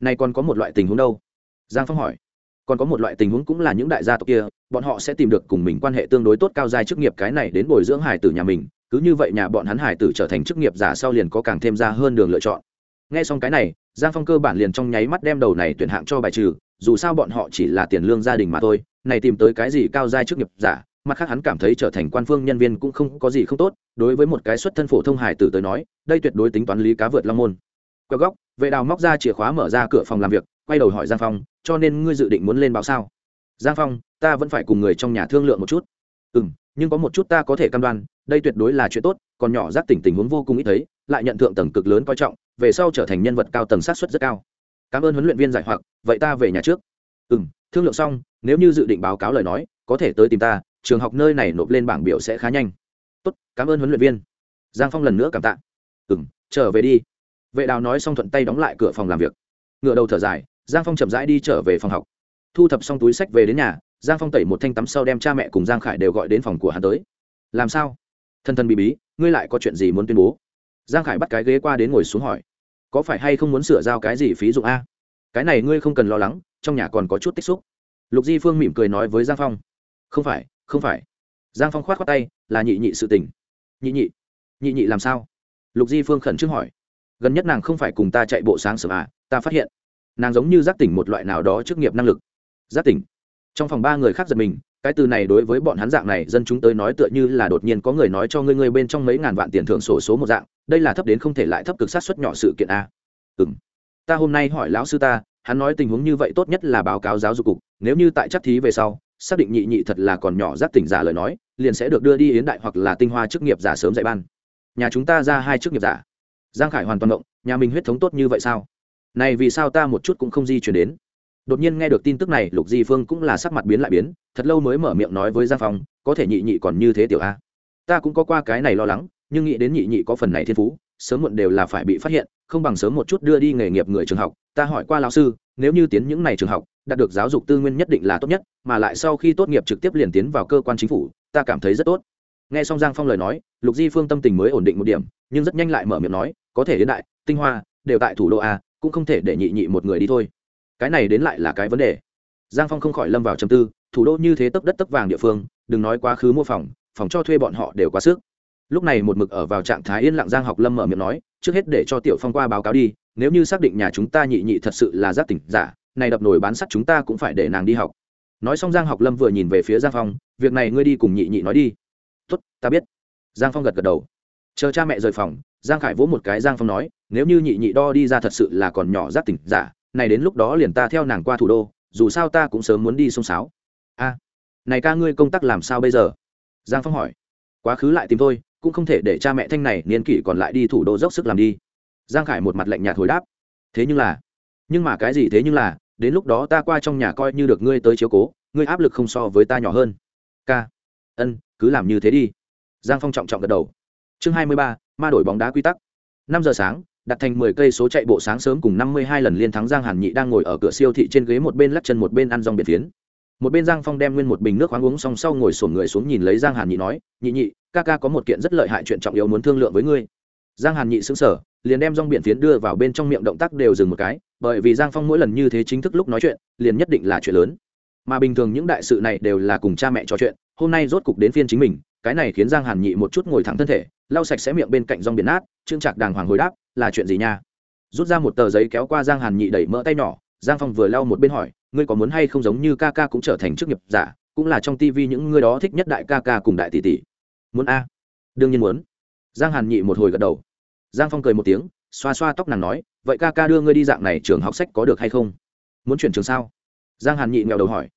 Này còn có một loại tình huống đâu? Giang phong hỏi. Còn có một loại tình huống cũng là những đại gia tộc kia, bọn họ sẽ tìm được cùng mình quan hệ tương đối tốt cao giai chức nghiệp cái này đến bồi dưỡng hải tử nhà mình, cứ như vậy nhà bọn hắn hải tử trở thành chức nghiệp giả sau liền có càng thêm ra hơn đường lựa chọn. Nghe xong cái này, giang phong cơ bản liền trong nháy mắt đem đầu này tuyển hạng cho bài trừ, dù sao bọn họ chỉ là tiền lương gia đình mà thôi này tìm tới cái gì cao giai chức nghiệp giả, mặt khác hắn cảm thấy trở thành quan phương nhân viên cũng không có gì không tốt, đối với một cái xuất thân phổ thông hải tử tới nói, đây tuyệt đối tính toán lý cá vượt long môn. Quẹo góc, vệ đào móc ra chìa khóa mở ra cửa phòng làm việc, quay đầu hỏi giang phong, cho nên ngươi dự định muốn lên báo sao? Giang phong, ta vẫn phải cùng người trong nhà thương lượng một chút. Ừ m nhưng có một chút ta có thể cam đoan, đây tuyệt đối là chuyện tốt, còn nhỏ giác tỉnh tình huống vô cùng ít thấy, lại nhận thượng tầng cực lớn coi trọng, về sau trở thành nhân vật cao tầng sát xuất rất cao. Cảm ơn huấn luyện viên giải hoặc, vậy ta về nhà trước. Ừ m thương lượng xong, nếu như dự định báo cáo lời nói, có thể tới tìm ta, trường học nơi này nộp lên bảng biểu sẽ khá nhanh. Tốt, cảm ơn huấn luyện viên. Giang phong lần nữa cảm tạ. Ừ m trở về đi. Vệ đào nói xong thuận tay đóng lại cửa phòng làm việc. Ngựa đầu thở dài, giang phong chậm rãi đi trở về phòng học. Thu thập xong túi sách về đến nhà, giang phong tẩy một thanh tắm sau đem cha mẹ cùng giang khải đều gọi đến phòng của hắn tới. Làm sao? Thân thân bị bí, ngươi lại có chuyện gì muốn tuyên bố? Giang khải bắt cái ghế qua đến ngồi xuống hỏi. Có phải hay không muốn sửa giao cái gì phí dụng a? Cái này ngươi không cần lo lắng trong nhà còn có chút tích xúc. Lục di phương mỉm cười nói với giang phong. Không phải không phải. Giang phong k h o á t khoác tay, là nhị nhị sự tình. Nhị nhị nhị nhị làm sao? Lục di phương khẩn trương hỏi. Gần nhất nàng không phải cùng ta chạy bộ sáng sớm à ta phát hiện, nàng giống như giác tỉnh một loại nào đó trước nghiệp năng lực. Giác tỉnh. Trong phòng ba người khác giật mình, cái từ này đối với bọn hắn dạng này, dân chúng tới nói tựa như là đột nhiên có người nói cho ngươi ngươi bên trong mấy ngàn vạn tiền thưởng sổ số một dạng, đây là thấp đến không thể lại thấp cực sát xuất nhỏ sự kiện à. a ừ m ta hôm nay hỏi lão sư ta hắn nói tình huống như vậy tốt nhất là báo cáo giáo dục cục, nếu như tại chắc thí về sau, xác định nhị nhị thật là còn nhỏ giác tỉnh giả lời nói, liền sẽ được đưa đi yến đại hoặc là tinh hoa chức nghiệp giả sớm dạy ban. Nhà chúng ta ra hai chức nghiệp giả. Giang khải hoàn toàn động, nhà mình huyết thống tốt như vậy sao? Này vì sao ta một chút cũng không di chuyển đến? Đột nhiên nghe được tin tức này, lục di phương cũng là sắc mặt biến lại biến, thật lâu mới mở miệng nói với giang phong, có thể nhị nhị còn như thế tiểu a. Ta cũng có qua cái này lo lắng, nhưng nghĩ đến nhị nhị có phần này thiên phú, sớm muộn đều là phải bị phát hiện, không bằng sớm một chút đưa đi nghề nghiệp người trường học ta hỏi qua lão sư, nếu như tiến những này trường học, đạt được giáo dục tư nguyên nhất định là tốt nhất, mà lại sau khi tốt nghiệp trực tiếp liền tiến vào cơ quan chính phủ, ta cảm thấy rất tốt. Nghe xong giang phong lời nói, lục di phương tâm tình mới ổn định một điểm, nhưng rất nhanh lại mở miệng nói, có thể đến đại, tinh hoa, đều tại thủ đô a, cũng không thể để nhị nhị một người đi thôi. Cái này đến lại là cái vấn đề. Giang phong không khỏi lâm vào trầm tư, thủ đô như thế tấp đất tấp vàng địa phương, đừng nói quá khứ mua phòng phòng cho thuê bọn họ đều quá sức. Lúc này một mực ở vào trạng thái yên lặng giang học lâm mở miệng nói, trước hết để cho tiểu phong qua báo cáo đi nếu như xác định nhà chúng ta nhị nhị thật sự là giác tỉnh giả, này đập nổi bán sắt chúng ta cũng phải để nàng đi học. Nói xong giang học lâm vừa nhìn về phía giang phong, việc này ngươi đi cùng nhị nhị nói đi. Tuất ta biết. Giang phong gật gật đầu. Chờ cha mẹ rời phòng, giang khải vỗ một cái giang phong nói, nếu như nhị nhị đo đi ra thật sự là còn nhỏ giác tỉnh giả, này đến lúc đó liền ta theo nàng qua thủ đô, dù sao ta cũng sớm muốn đi sông sáo. A, này ca ngươi công tác làm sao bây giờ? Giang phong hỏi. Quá khứ lại tìm tôi cũng không thể để cha mẹ thanh này niên kỷ còn lại đi thủ đô dốc sức làm đi giang khải một mặt lạnh nhạt hồi đáp. Thế nhưng là nhưng mà cái gì thế nhưng là đến lúc đó ta qua trong nhà coi như được ngươi tới chiếu cố ngươi áp lực không so với ta nhỏ hơn. Ca ân cứ làm như thế đi. Giang phong trọng trọng gật đầu. Chương hai mươi ba ma đổi bóng đá quy tắc. Năm giờ sáng đặt thành mười cây số chạy bộ sáng sớm cùng năm mươi hai lần liên thắng Giang Hàn Nhị đang ngồi ở cửa siêu thị trên ghế một bên lắc chân một bên ăn rong biển phiến. Một bên Giang Phong đem nguyên một bình nước khoáng uống xong sau ngồi sổn người xuống nhìn lấy Giang Hàn Nhị nói, "Nhị nhị, ca ca có một kiện rất lợi hại chuyện trọng yếu muốn thương lượng với ngươi." Giang Hàn Nhị sững sờ, liền đem rong biển phiến đưa vào bên trong miệng động tác đều dừng một cái, bởi vì Giang Phong mỗi lần như thế chính thức lúc nói chuyện, liền nhất định là chuyện lớn. Mà bình thường những đại sự này đều là cùng cha mẹ trò chuyện, hôm nay rốt cục đến phiên chính mình, cái này khiến Giang Hàn Nhị một chút ngồi thẳng thân thể, lau sạch sẽ miệng bên cạnh rong biển nát, trương trạc đàng hoàng hồi đáp, "Là chuyện gì nha?" rút ra một tờ giấy kéo qua giang hàn nhị đẩy mỡ tay nhỏ giang phong vừa lau một bên hỏi ngươi có muốn hay không giống như ca ca cũng trở thành chức nghiệp giả cũng là trong tivi những ngươi đó thích nhất đại ca ca cùng đại tỷ tỷ muốn a đương nhiên muốn giang hàn nhị một hồi gật đầu giang phong cười một tiếng, xoa xoa tóc nàng nói, vậy ca ca đưa ngươi đi dạng này trường học sách có được hay không? Muốn chuyển trường sao? Giang hàn nhị nghèo đầu hỏi.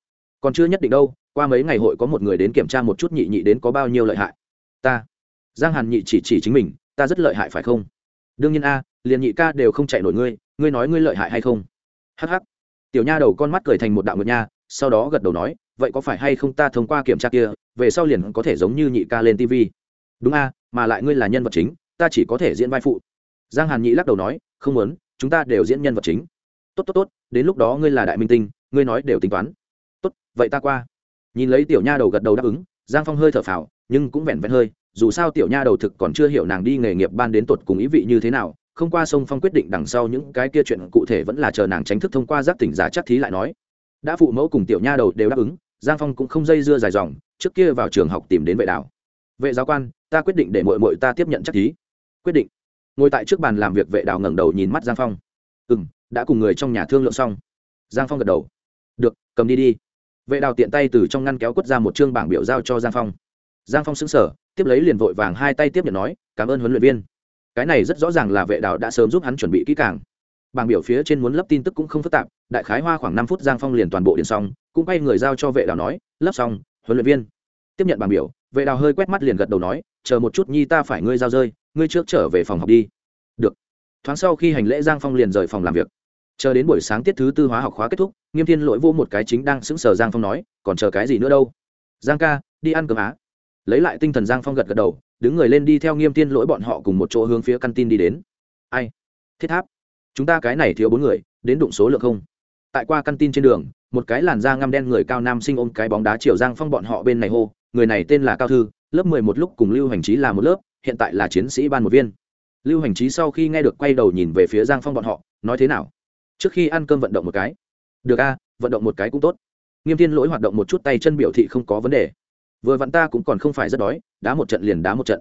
Còn chưa nhất định đâu, qua mấy ngày hội có một người đến kiểm tra một chút nhị nhị đến có bao nhiêu lợi hại. Ta. Giang hàn nhị chỉ chỉ chính mình, ta rất lợi hại phải không? Đương nhiên a, liền nhị ca đều không chạy nổi ngươi ngươi nói ngươi lợi hại hay không? Hh tiểu nha đầu con mắt cười thành một đạo ngược nha, sau đó gật đầu nói, vậy có phải hay không ta thông qua kiểm tra kia, về sau liền có thể giống như nhị ca lên tv đúng a, mà lại ngươi là nhân vật chính ta chỉ có thể diễn vai phụ. Giang hàn nhị lắc đầu nói, không muốn, chúng ta đều diễn nhân vật chính. Tốt tốt tốt, đến lúc đó ngươi là đại minh tinh, ngươi nói đều tính toán. Tốt, vậy ta qua. Nhìn lấy tiểu nha đầu gật đầu đáp ứng, giang phong hơi thở phào, nhưng cũng vẹn vẹn hơi, dù sao tiểu nha đầu thực còn chưa hiểu nàng đi nghề nghiệp ban đến tột cùng ý vị như thế nào, không qua sông phong quyết định đằng sau những cái kia chuyện cụ thể vẫn là chờ nàng tránh thức thông qua giác tỉnh giả chắc thí lại nói. Đã phụ mẫu cùng tiểu nha đầu đều đáp ứng, giang phong cũng không dây dưa dài dòng, trước kia vào trường học tìm đến vệ đảo vệ giáo quan, ta quyết định để mội mội ta tiếp nhận chắc thí quyết định. Ngồi tại trước bàn làm việc vệ đào ngẩng đầu nhìn mắt giang phong. Ừ m đã cùng người trong nhà thương lượng xong. Giang phong gật đầu. Được, cầm đi đi. Vệ đào tiện tay từ trong ngăn kéo quất ra một chương bảng biểu giao cho giang phong. Giang phong xứng sở tiếp lấy liền vội vàng hai tay tiếp nhận nói, cảm ơn huấn luyện viên. Cái này rất rõ ràng là vệ đào đã sớm giúp hắn chuẩn bị kỹ càng. Bảng biểu phía trên muốn lấp tin tức cũng không phức tạp, đại khái hoa khoảng năm phút giang phong liền toàn bộ điền xong, cũng quay người giao cho vệ đào nói, lấp xong, huấn luyện viên. Tiếp nhận bảng biểu, vệ Đào hơi quét mắt liền gật đầu nói, chờ một chút nhi ta phải ngươi giao rơi ngươi trước trở về phòng học đi. Được. Thoáng sau khi hành lễ giang phong liền rời phòng làm việc. Chờ đến buổi sáng tiết thứ tư hóa học khóa kết thúc, nghiêm thiên lỗi vô một cái chính đang sững sờ giang phong nói, còn chờ cái gì nữa đâu? Giang ca, đi ăn cơm á. Lấy lại tinh thần giang phong gật gật đầu, đứng người lên đi theo nghiêm Thiên lỗi bọn họ cùng một chỗ hướng phía căn tin đi đến. Ai? Thiết tháp? Chúng ta cái này thiếu bốn người, đến đụng số lượng không? Tại qua căn tin trên đường, một cái làn da ngăm đen người cao nam sinh ôm cái bóng đá chiều giang phong bọn họ bên này hô, người này tên là cao thư, lớp mười một lúc cùng lưu hành trí là một lớp hiện tại là chiến sĩ ban một viên. Lưu hành trí sau khi nghe được quay đầu nhìn về phía giang phong bọn họ, nói thế nào? Trước khi ăn cơm vận động một cái. Được a, vận động một cái cũng tốt. Nghiêm thiên lỗi hoạt động một chút tay chân biểu thị không có vấn đề. Vừa vặn ta cũng còn không phải rất đói, đá một trận liền đá một trận.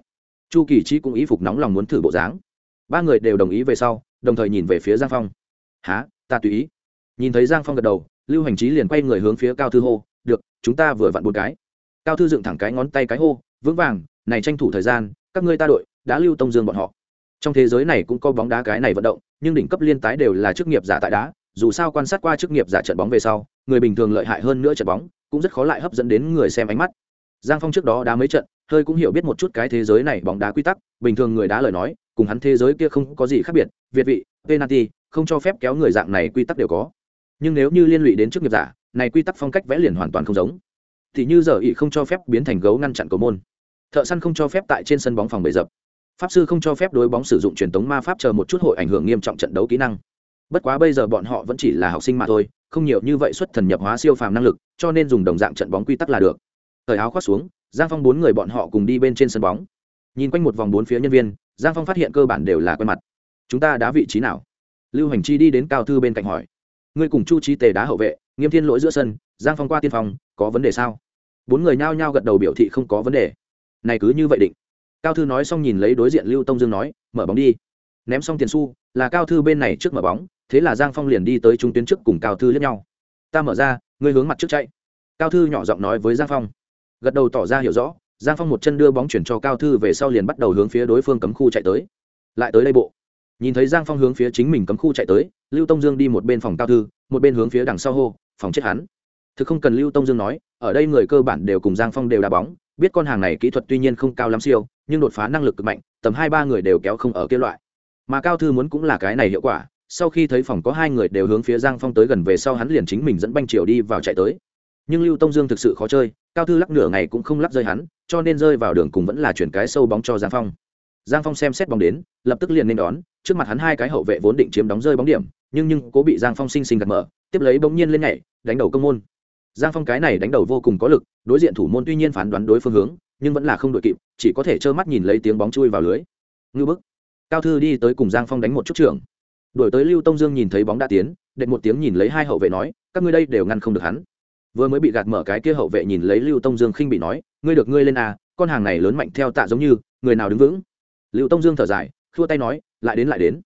Chu kỳ trí cũng ý phục nóng lòng muốn thử bộ dáng. Ba người đều đồng ý về sau, đồng thời nhìn về phía giang phong. Há ta tùy ý. Nhìn thấy giang phong gật đầu, lưu hành trí liền quay người hướng phía cao thư hô, được, chúng ta vừa vặn bốn cái. Cao thư dựng thẳng cái ngón tay cái hô, vững vàng này tranh thủ thời gian, các ngươi ta đội, đã lưu tông dương bọn họ. Trong thế giới này cũng có bóng đá cái này vận động, nhưng đỉnh cấp liên tái đều là chức nghiệp giả tại đá, dù sao quan sát qua chức nghiệp giả trận bóng về sau, người bình thường lợi hại hơn nữa trận bóng, cũng rất khó lại hấp dẫn đến người xem ánh mắt. Giang phong trước đó đá mấy trận, hơi cũng hiểu biết một chút cái thế giới này bóng đá quy tắc, bình thường người đá lời nói, cùng hắn thế giới kia không có gì khác biệt, việt vị, penalty, không cho phép kéo người dạng này quy tắc đều có. Nhưng nếu như liên lụy đến chức nghiệp giả, này quy tắc phong cách vẽ liền hoàn toàn không giống. Thì như giờ ý không cho phép biến thành gấu ngăn chặn cầu môn thợ săn không cho phép tại trên sân bóng phòng bể dập. Pháp sư không cho phép đối bóng sử dụng truyền thống ma pháp chờ một chút hội ảnh hưởng nghiêm trọng trận đấu kỹ năng. Bất quá bây giờ bọn họ vẫn chỉ là học sinh mà thôi, không nhiều như vậy xuất thần nhập hóa siêu phàm năng lực, cho nên dùng đồng dạng trận bóng quy tắc là được. Thời áo khoác xuống, giang phong bốn người bọn họ cùng đi bên trên sân bóng. Nhìn quanh một vòng bốn phía nhân viên, giang phong phát hiện cơ bản đều là quen mặt. Chúng ta đá vị trí nào? Lưu hành chi đi đến cao thư bên cạnh hỏi. Ngươi cùng chu trí tề đá hậu vệ, nghiêm thiên lỗi giữa sân, giang phong qua tiên phong có vấn đề sao? Bốn người nhao nhao gật đầu biểu thị không có vấn đề này cứ như vậy định. Cao thư nói xong nhìn lấy đối diện lưu tông dương nói, mở bóng đi. Ném xong tiền su là cao thư bên này trước mở bóng, thế là giang phong liền đi tới trung tuyến trước cùng cao thư lẫn nhau. Ta mở ra, ngươi hướng mặt trước chạy. Cao thư nhỏ giọng nói với giang phong. Gật đầu tỏ ra hiểu rõ, giang phong một chân đưa bóng chuyển cho cao thư về sau liền bắt đầu hướng phía đối phương cấm khu chạy tới. Lại tới đây bộ. Nhìn thấy giang phong hướng phía chính mình cấm khu chạy tới, lưu tông dương đi một bên phòng cao thư, một bên hướng phía đằng sau hô, phòng chết hắn. Thực không cần lưu tông dương nói, ở đây người cơ bản đều cùng giang phong đều đá bóng biết con hàng này kỹ thuật tuy nhiên không cao lắm siêu, nhưng đột phá năng lực cực mạnh, tầm hai ba người đều kéo không ở kia loại. Mà cao thư muốn cũng là cái này hiệu quả, sau khi thấy phòng có hai người đều hướng phía giang phong tới gần về sau hắn liền chính mình dẫn banh triều đi vào chạy tới. Nhưng lưu tông dương thực sự khó chơi, cao thư lắc nửa ngày cũng không lắc rơi hắn, cho nên rơi vào đường cùng vẫn là chuyển cái sâu bóng cho giang phong. Giang phong xem xét bóng đến, lập tức liền nên đón, trước mặt hắn hai cái hậu vệ vốn định chiếm đóng rơi bóng điểm, nhưng nhưng cố bị giang phong sinh sinh gạt mở, tiếp lấy bỗng nhiên lên nhảy, đánh đầu công môn giang phong cái này đánh đầu vô cùng có lực, đối diện thủ môn tuy nhiên phán đoán đối phương hướng, nhưng vẫn là không đội kịp, chỉ có thể trơ mắt nhìn lấy tiếng bóng chui vào lưới. Ngư bức, cao thư đi tới cùng giang phong đánh một chút trưởng. Đổi tới lưu tông dương nhìn thấy bóng đã tiến đệm một tiếng nhìn lấy hai hậu vệ nói, các ngươi đây đều ngăn không được hắn. Vừa mới bị gạt mở cái kia hậu vệ nhìn lấy lưu tông dương khinh bị nói, ngươi được ngươi lên à con hàng này lớn mạnh theo tạ giống như, người nào đứng vững? Lưu tông dương thở dài, khua tay nói, lại đến lại đến.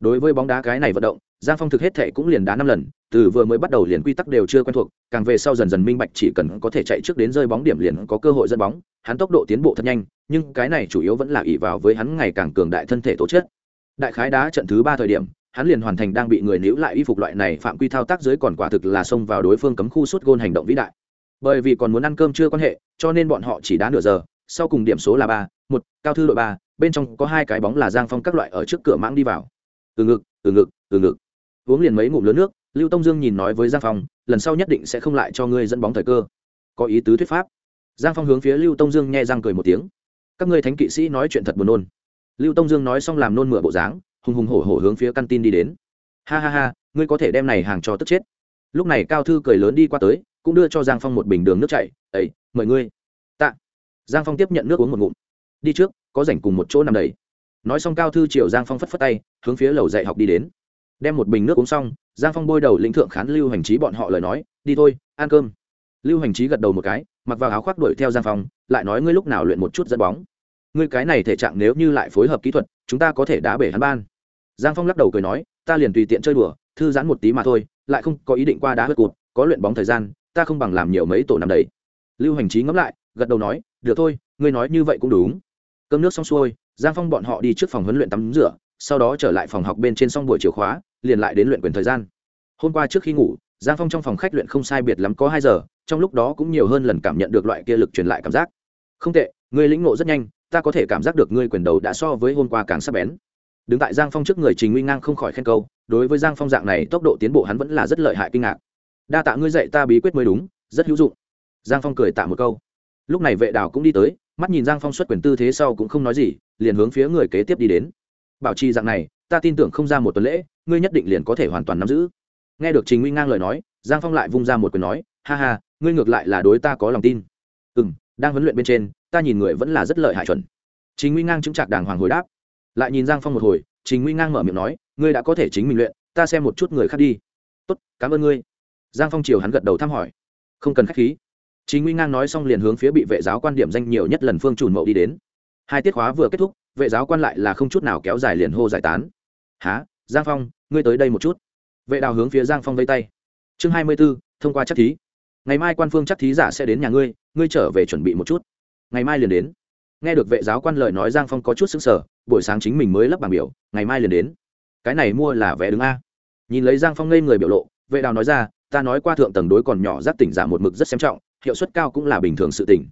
Đối với bóng đá cái này vận động giang phong thực hết thệ cũng liền đá năm lần, từ vừa mới bắt đầu liền quy tắc đều chưa quen thuộc, càng về sau dần dần minh bạch chỉ cần có thể chạy trước đến rơi bóng điểm liền có cơ hội dẫn bóng, hắn tốc độ tiến bộ thật nhanh, nhưng cái này chủ yếu vẫn là ỷ vào với hắn ngày càng cường đại thân thể tổ chức. đại khái đá trận thứ ba thời điểm, hắn liền hoàn thành đang bị người níu lại y phục loại này phạm quy thao tác dưới còn quả thực là xông vào đối phương cấm khu suốt gôn hành động vĩ đại. Bởi vì còn muốn ăn cơm chưa quan hệ, cho nên bọn họ chỉ đá nửa giờ, sau cùng điểm số là ba, một, cao thư đội ba, bên trong có hai cái bóng là giang phong các loại ở trước cửa mãng đi vào. Từ ngực từ ngực từ ngực uống liền mấy ngụm lớn nước, lưu tông dương nhìn nói với giang phong, lần sau nhất định sẽ không lại cho ngươi dẫn bóng thời cơ. Có ý tứ thuyết pháp. Giang phong hướng phía lưu tông dương nghe răng cười một tiếng. Các ngươi thánh kỵ sĩ nói chuyện thật buồn nôn. Lưu tông dương nói xong làm nôn mửa bộ dáng, hùng hùng hổ hổ hướng phía căn tin đi đến. Ha ha ha, ngươi có thể đem này hàng cho tức chết. Lúc này cao thư cười lớn đi qua tới, cũng đưa cho giang phong một bình đường nước chảy. Ấy mời ngươi. Tạ. Giang phong tiếp nhận nước uống một ngụm. Đi trước, có rảnh cùng một chỗ nằm đầy. Nói xong cao thư triệu giang phong phất phất tay, hướng phía lầu dạy học đi đến đem một bình nước uống xong, giang phong bôi đầu lĩnh thượng khán lưu hành trí bọn họ lời nói, đi thôi, ăn cơm. Lưu hành trí gật đầu một cái, mặc vào áo khoác đuổi theo giang phong, lại nói, ngươi lúc nào luyện một chút dẫn bóng? Ngươi cái này thể trạng nếu như lại phối hợp kỹ thuật, chúng ta có thể đá bể hắn ban. Giang phong lắc đầu cười nói, ta liền tùy tiện chơi đùa, thư giãn một tí mà thôi, lại không có ý định qua đá hớt cụt, có luyện bóng thời gian, ta không bằng làm nhiều mấy tổ nằm đấy lưu hành trí ngẫm lại, gật đầu nói, được thôi, ngươi nói như vậy cũng đúng. Cơm nước xong xuôi, giang phong bọn họ đi trước phòng huấn luyện tắm rửa, sau đó trở lại phòng học bên trên xong buổi chiều khóa liền lại đến luyện quyền thời gian. Hôm qua trước khi ngủ, giang phong trong phòng khách luyện không sai biệt lắm có hai giờ, trong lúc đó cũng nhiều hơn lần cảm nhận được loại kia lực truyền lại cảm giác. Không tệ, ngươi lĩnh ngộ rất nhanh, ta có thể cảm giác được ngươi quyền đầu đã so với hôm qua càng sắc bén. Đứng tại giang phong trước người trình nguy ngang không khỏi khen câu, đối với giang phong dạng này tốc độ tiến bộ hắn vẫn là rất lợi hại kinh ngạc. Đa tạ ngươi dạy ta bí quyết mới đúng, rất hữu dụng. Giang phong cười tạ một câu. Lúc này vệ đào cũng đi tới, mắt nhìn giang phong xuất quyền tư thế sau cũng không nói gì, liền hướng phía người kế tiếp đi đến. Bảo trì dạng này ta tin tưởng không ra một tuần lễ, ngươi nhất định liền có thể hoàn toàn nắm giữ. Nghe được trình nguy ngang lời nói, giang phong lại vung ra một quyền nói, ha ha, ngươi ngược lại là đối ta có lòng tin. Ừ m đang huấn luyện bên trên, ta nhìn người vẫn là rất lợi hại chuẩn. Trình nguy ngang chứng chạc đàng hoàng hồi đáp. Lại nhìn giang phong một hồi, trình nguy ngang mở miệng nói, ngươi đã có thể chính mình luyện, ta xem một chút người khác đi. Tốt, cảm ơn ngươi. Giang phong chiều hắn gật đầu thăm hỏi. Không cần k h á c h khí. Trình nguy ngang nói xong liền hướng phía bị vệ giáo quan điểm danh nhiều nhất lần phương trùn mậu đi đến. Hai tiết khóa vừa kết thúc, vệ giáo quan lại là không chút nào kéo dài liền hô giải tán há, giang phong, ngươi tới đây một chút. Vệ đào hướng phía giang phong vây tay. Chương hai mươi b ố thông qua chắc thí. Ngày mai quan phương chắc thí giả sẽ đến nhà ngươi ngươi trở về chuẩn bị một chút. Ngày mai liền đến. Nghe được vệ giáo quan lời nói, giang phong có chút xứng sở buổi sáng chính mình mới lấp bảng biểu, ngày mai liền đến. Cái này mua là vé đứng a. Nhìn lấy giang phong ngây người biểu lộ, vệ đào nói ra, ta nói qua thượng tầng đối còn nhỏ giáp tỉnh giả một mực rất xem trọng, hiệu suất cao cũng là bình thường sự tỉnh.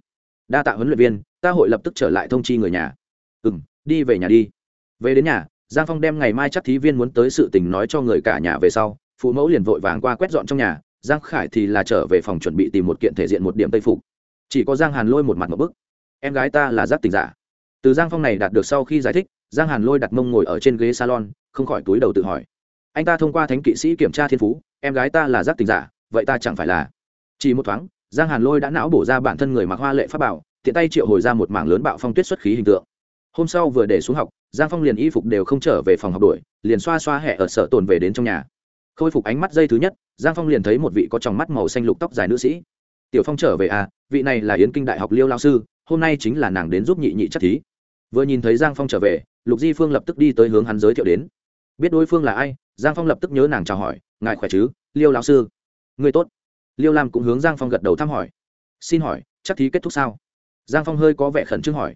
Đa tạ huấn luyện viên, ta hội lập tức trở lại thông chi người nhà. Ừ m đi về nhà đi. Về đến nhà giang phong đem ngày mai chắc thí viên muốn tới sự tình nói cho người cả nhà về sau, phụ mẫu liền vội vàng qua quét dọn trong nhà, giang khải thì là trở về phòng chuẩn bị tìm một kiện thể diện một điểm tây phục. Chỉ có giang hàn lôi một mặt một bức. Em gái ta là giáp tình giả. Từ giang phong này đạt được sau khi giải thích, giang hàn lôi đặt mông ngồi ở trên ghế salon, không khỏi túi đầu tự hỏi. Anh ta thông qua thánh kỵ sĩ kiểm tra thiên phú, em gái ta là giáp tình giả, vậy ta chẳng phải là. Chỉ một thoáng, giang hàn lôi đã não bổ ra bản thân người mặc hoa lệ pháp bảo, tiện tay triệu hồi ra một mảng lớn bạo phong tuyết xuất khí hình tượng hôm sau vừa để xuống học, giang phong liền y phục đều không trở về phòng học đuổi, liền xoa xoa hẹ ở sở tồn về đến trong nhà. Khôi phục ánh mắt dây thứ nhất, giang phong liền thấy một vị có tròng mắt màu xanh lục tóc dài nữ sĩ. Tiểu phong trở về à vị này là yến kinh đại học liêu lao sư, hôm nay chính là nàng đến giúp nhị nhị chắc thí. Vừa nhìn thấy giang phong trở về, lục di phương lập tức đi tới hướng hắn giới thiệu đến. Biết đối phương là ai? Giang phong lập tức nhớ nàng chào hỏi, ngài khỏe chứ, liêu lão sư? Người tốt. Liêu lam cũng hướng giang phong gật đầu thăm hỏi. Xin hỏi, chắc thí kết thúc sao? Giang phong hơi có vẻ khẩn trương hỏi.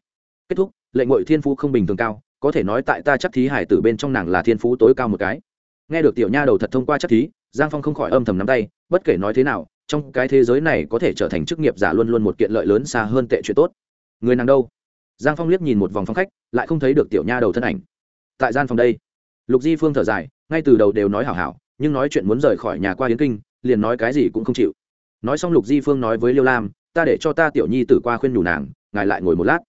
Kết thúc lệnh ngội thiên phú không bình thường cao, có thể nói tại ta chắc thí hải tử bên trong nàng là thiên phú tối cao một cái. Nghe được tiểu nha đầu thật thông qua chắc thí, giang phong không khỏi âm thầm nắm tay, bất kể nói thế nào, trong cái thế giới này có thể trở thành chức nghiệp giả luôn luôn một kiện lợi lớn xa hơn tệ chuyện tốt. Người nàng đâu? Giang phong liếc nhìn một vòng phong khách, lại không thấy được tiểu nha đầu thân ảnh. Tại gian phòng đây, lục di phương thở dài, ngay từ đầu đều nói hảo hảo, nhưng nói chuyện muốn rời khỏi nhà qua hiến kinh, liền nói cái gì cũng không chịu. Nói xong lục di phương nói với liêu lam, ta để cho ta tiểu nhi tử qua khuyên nhủ nàng, ngài lại ngồi một lát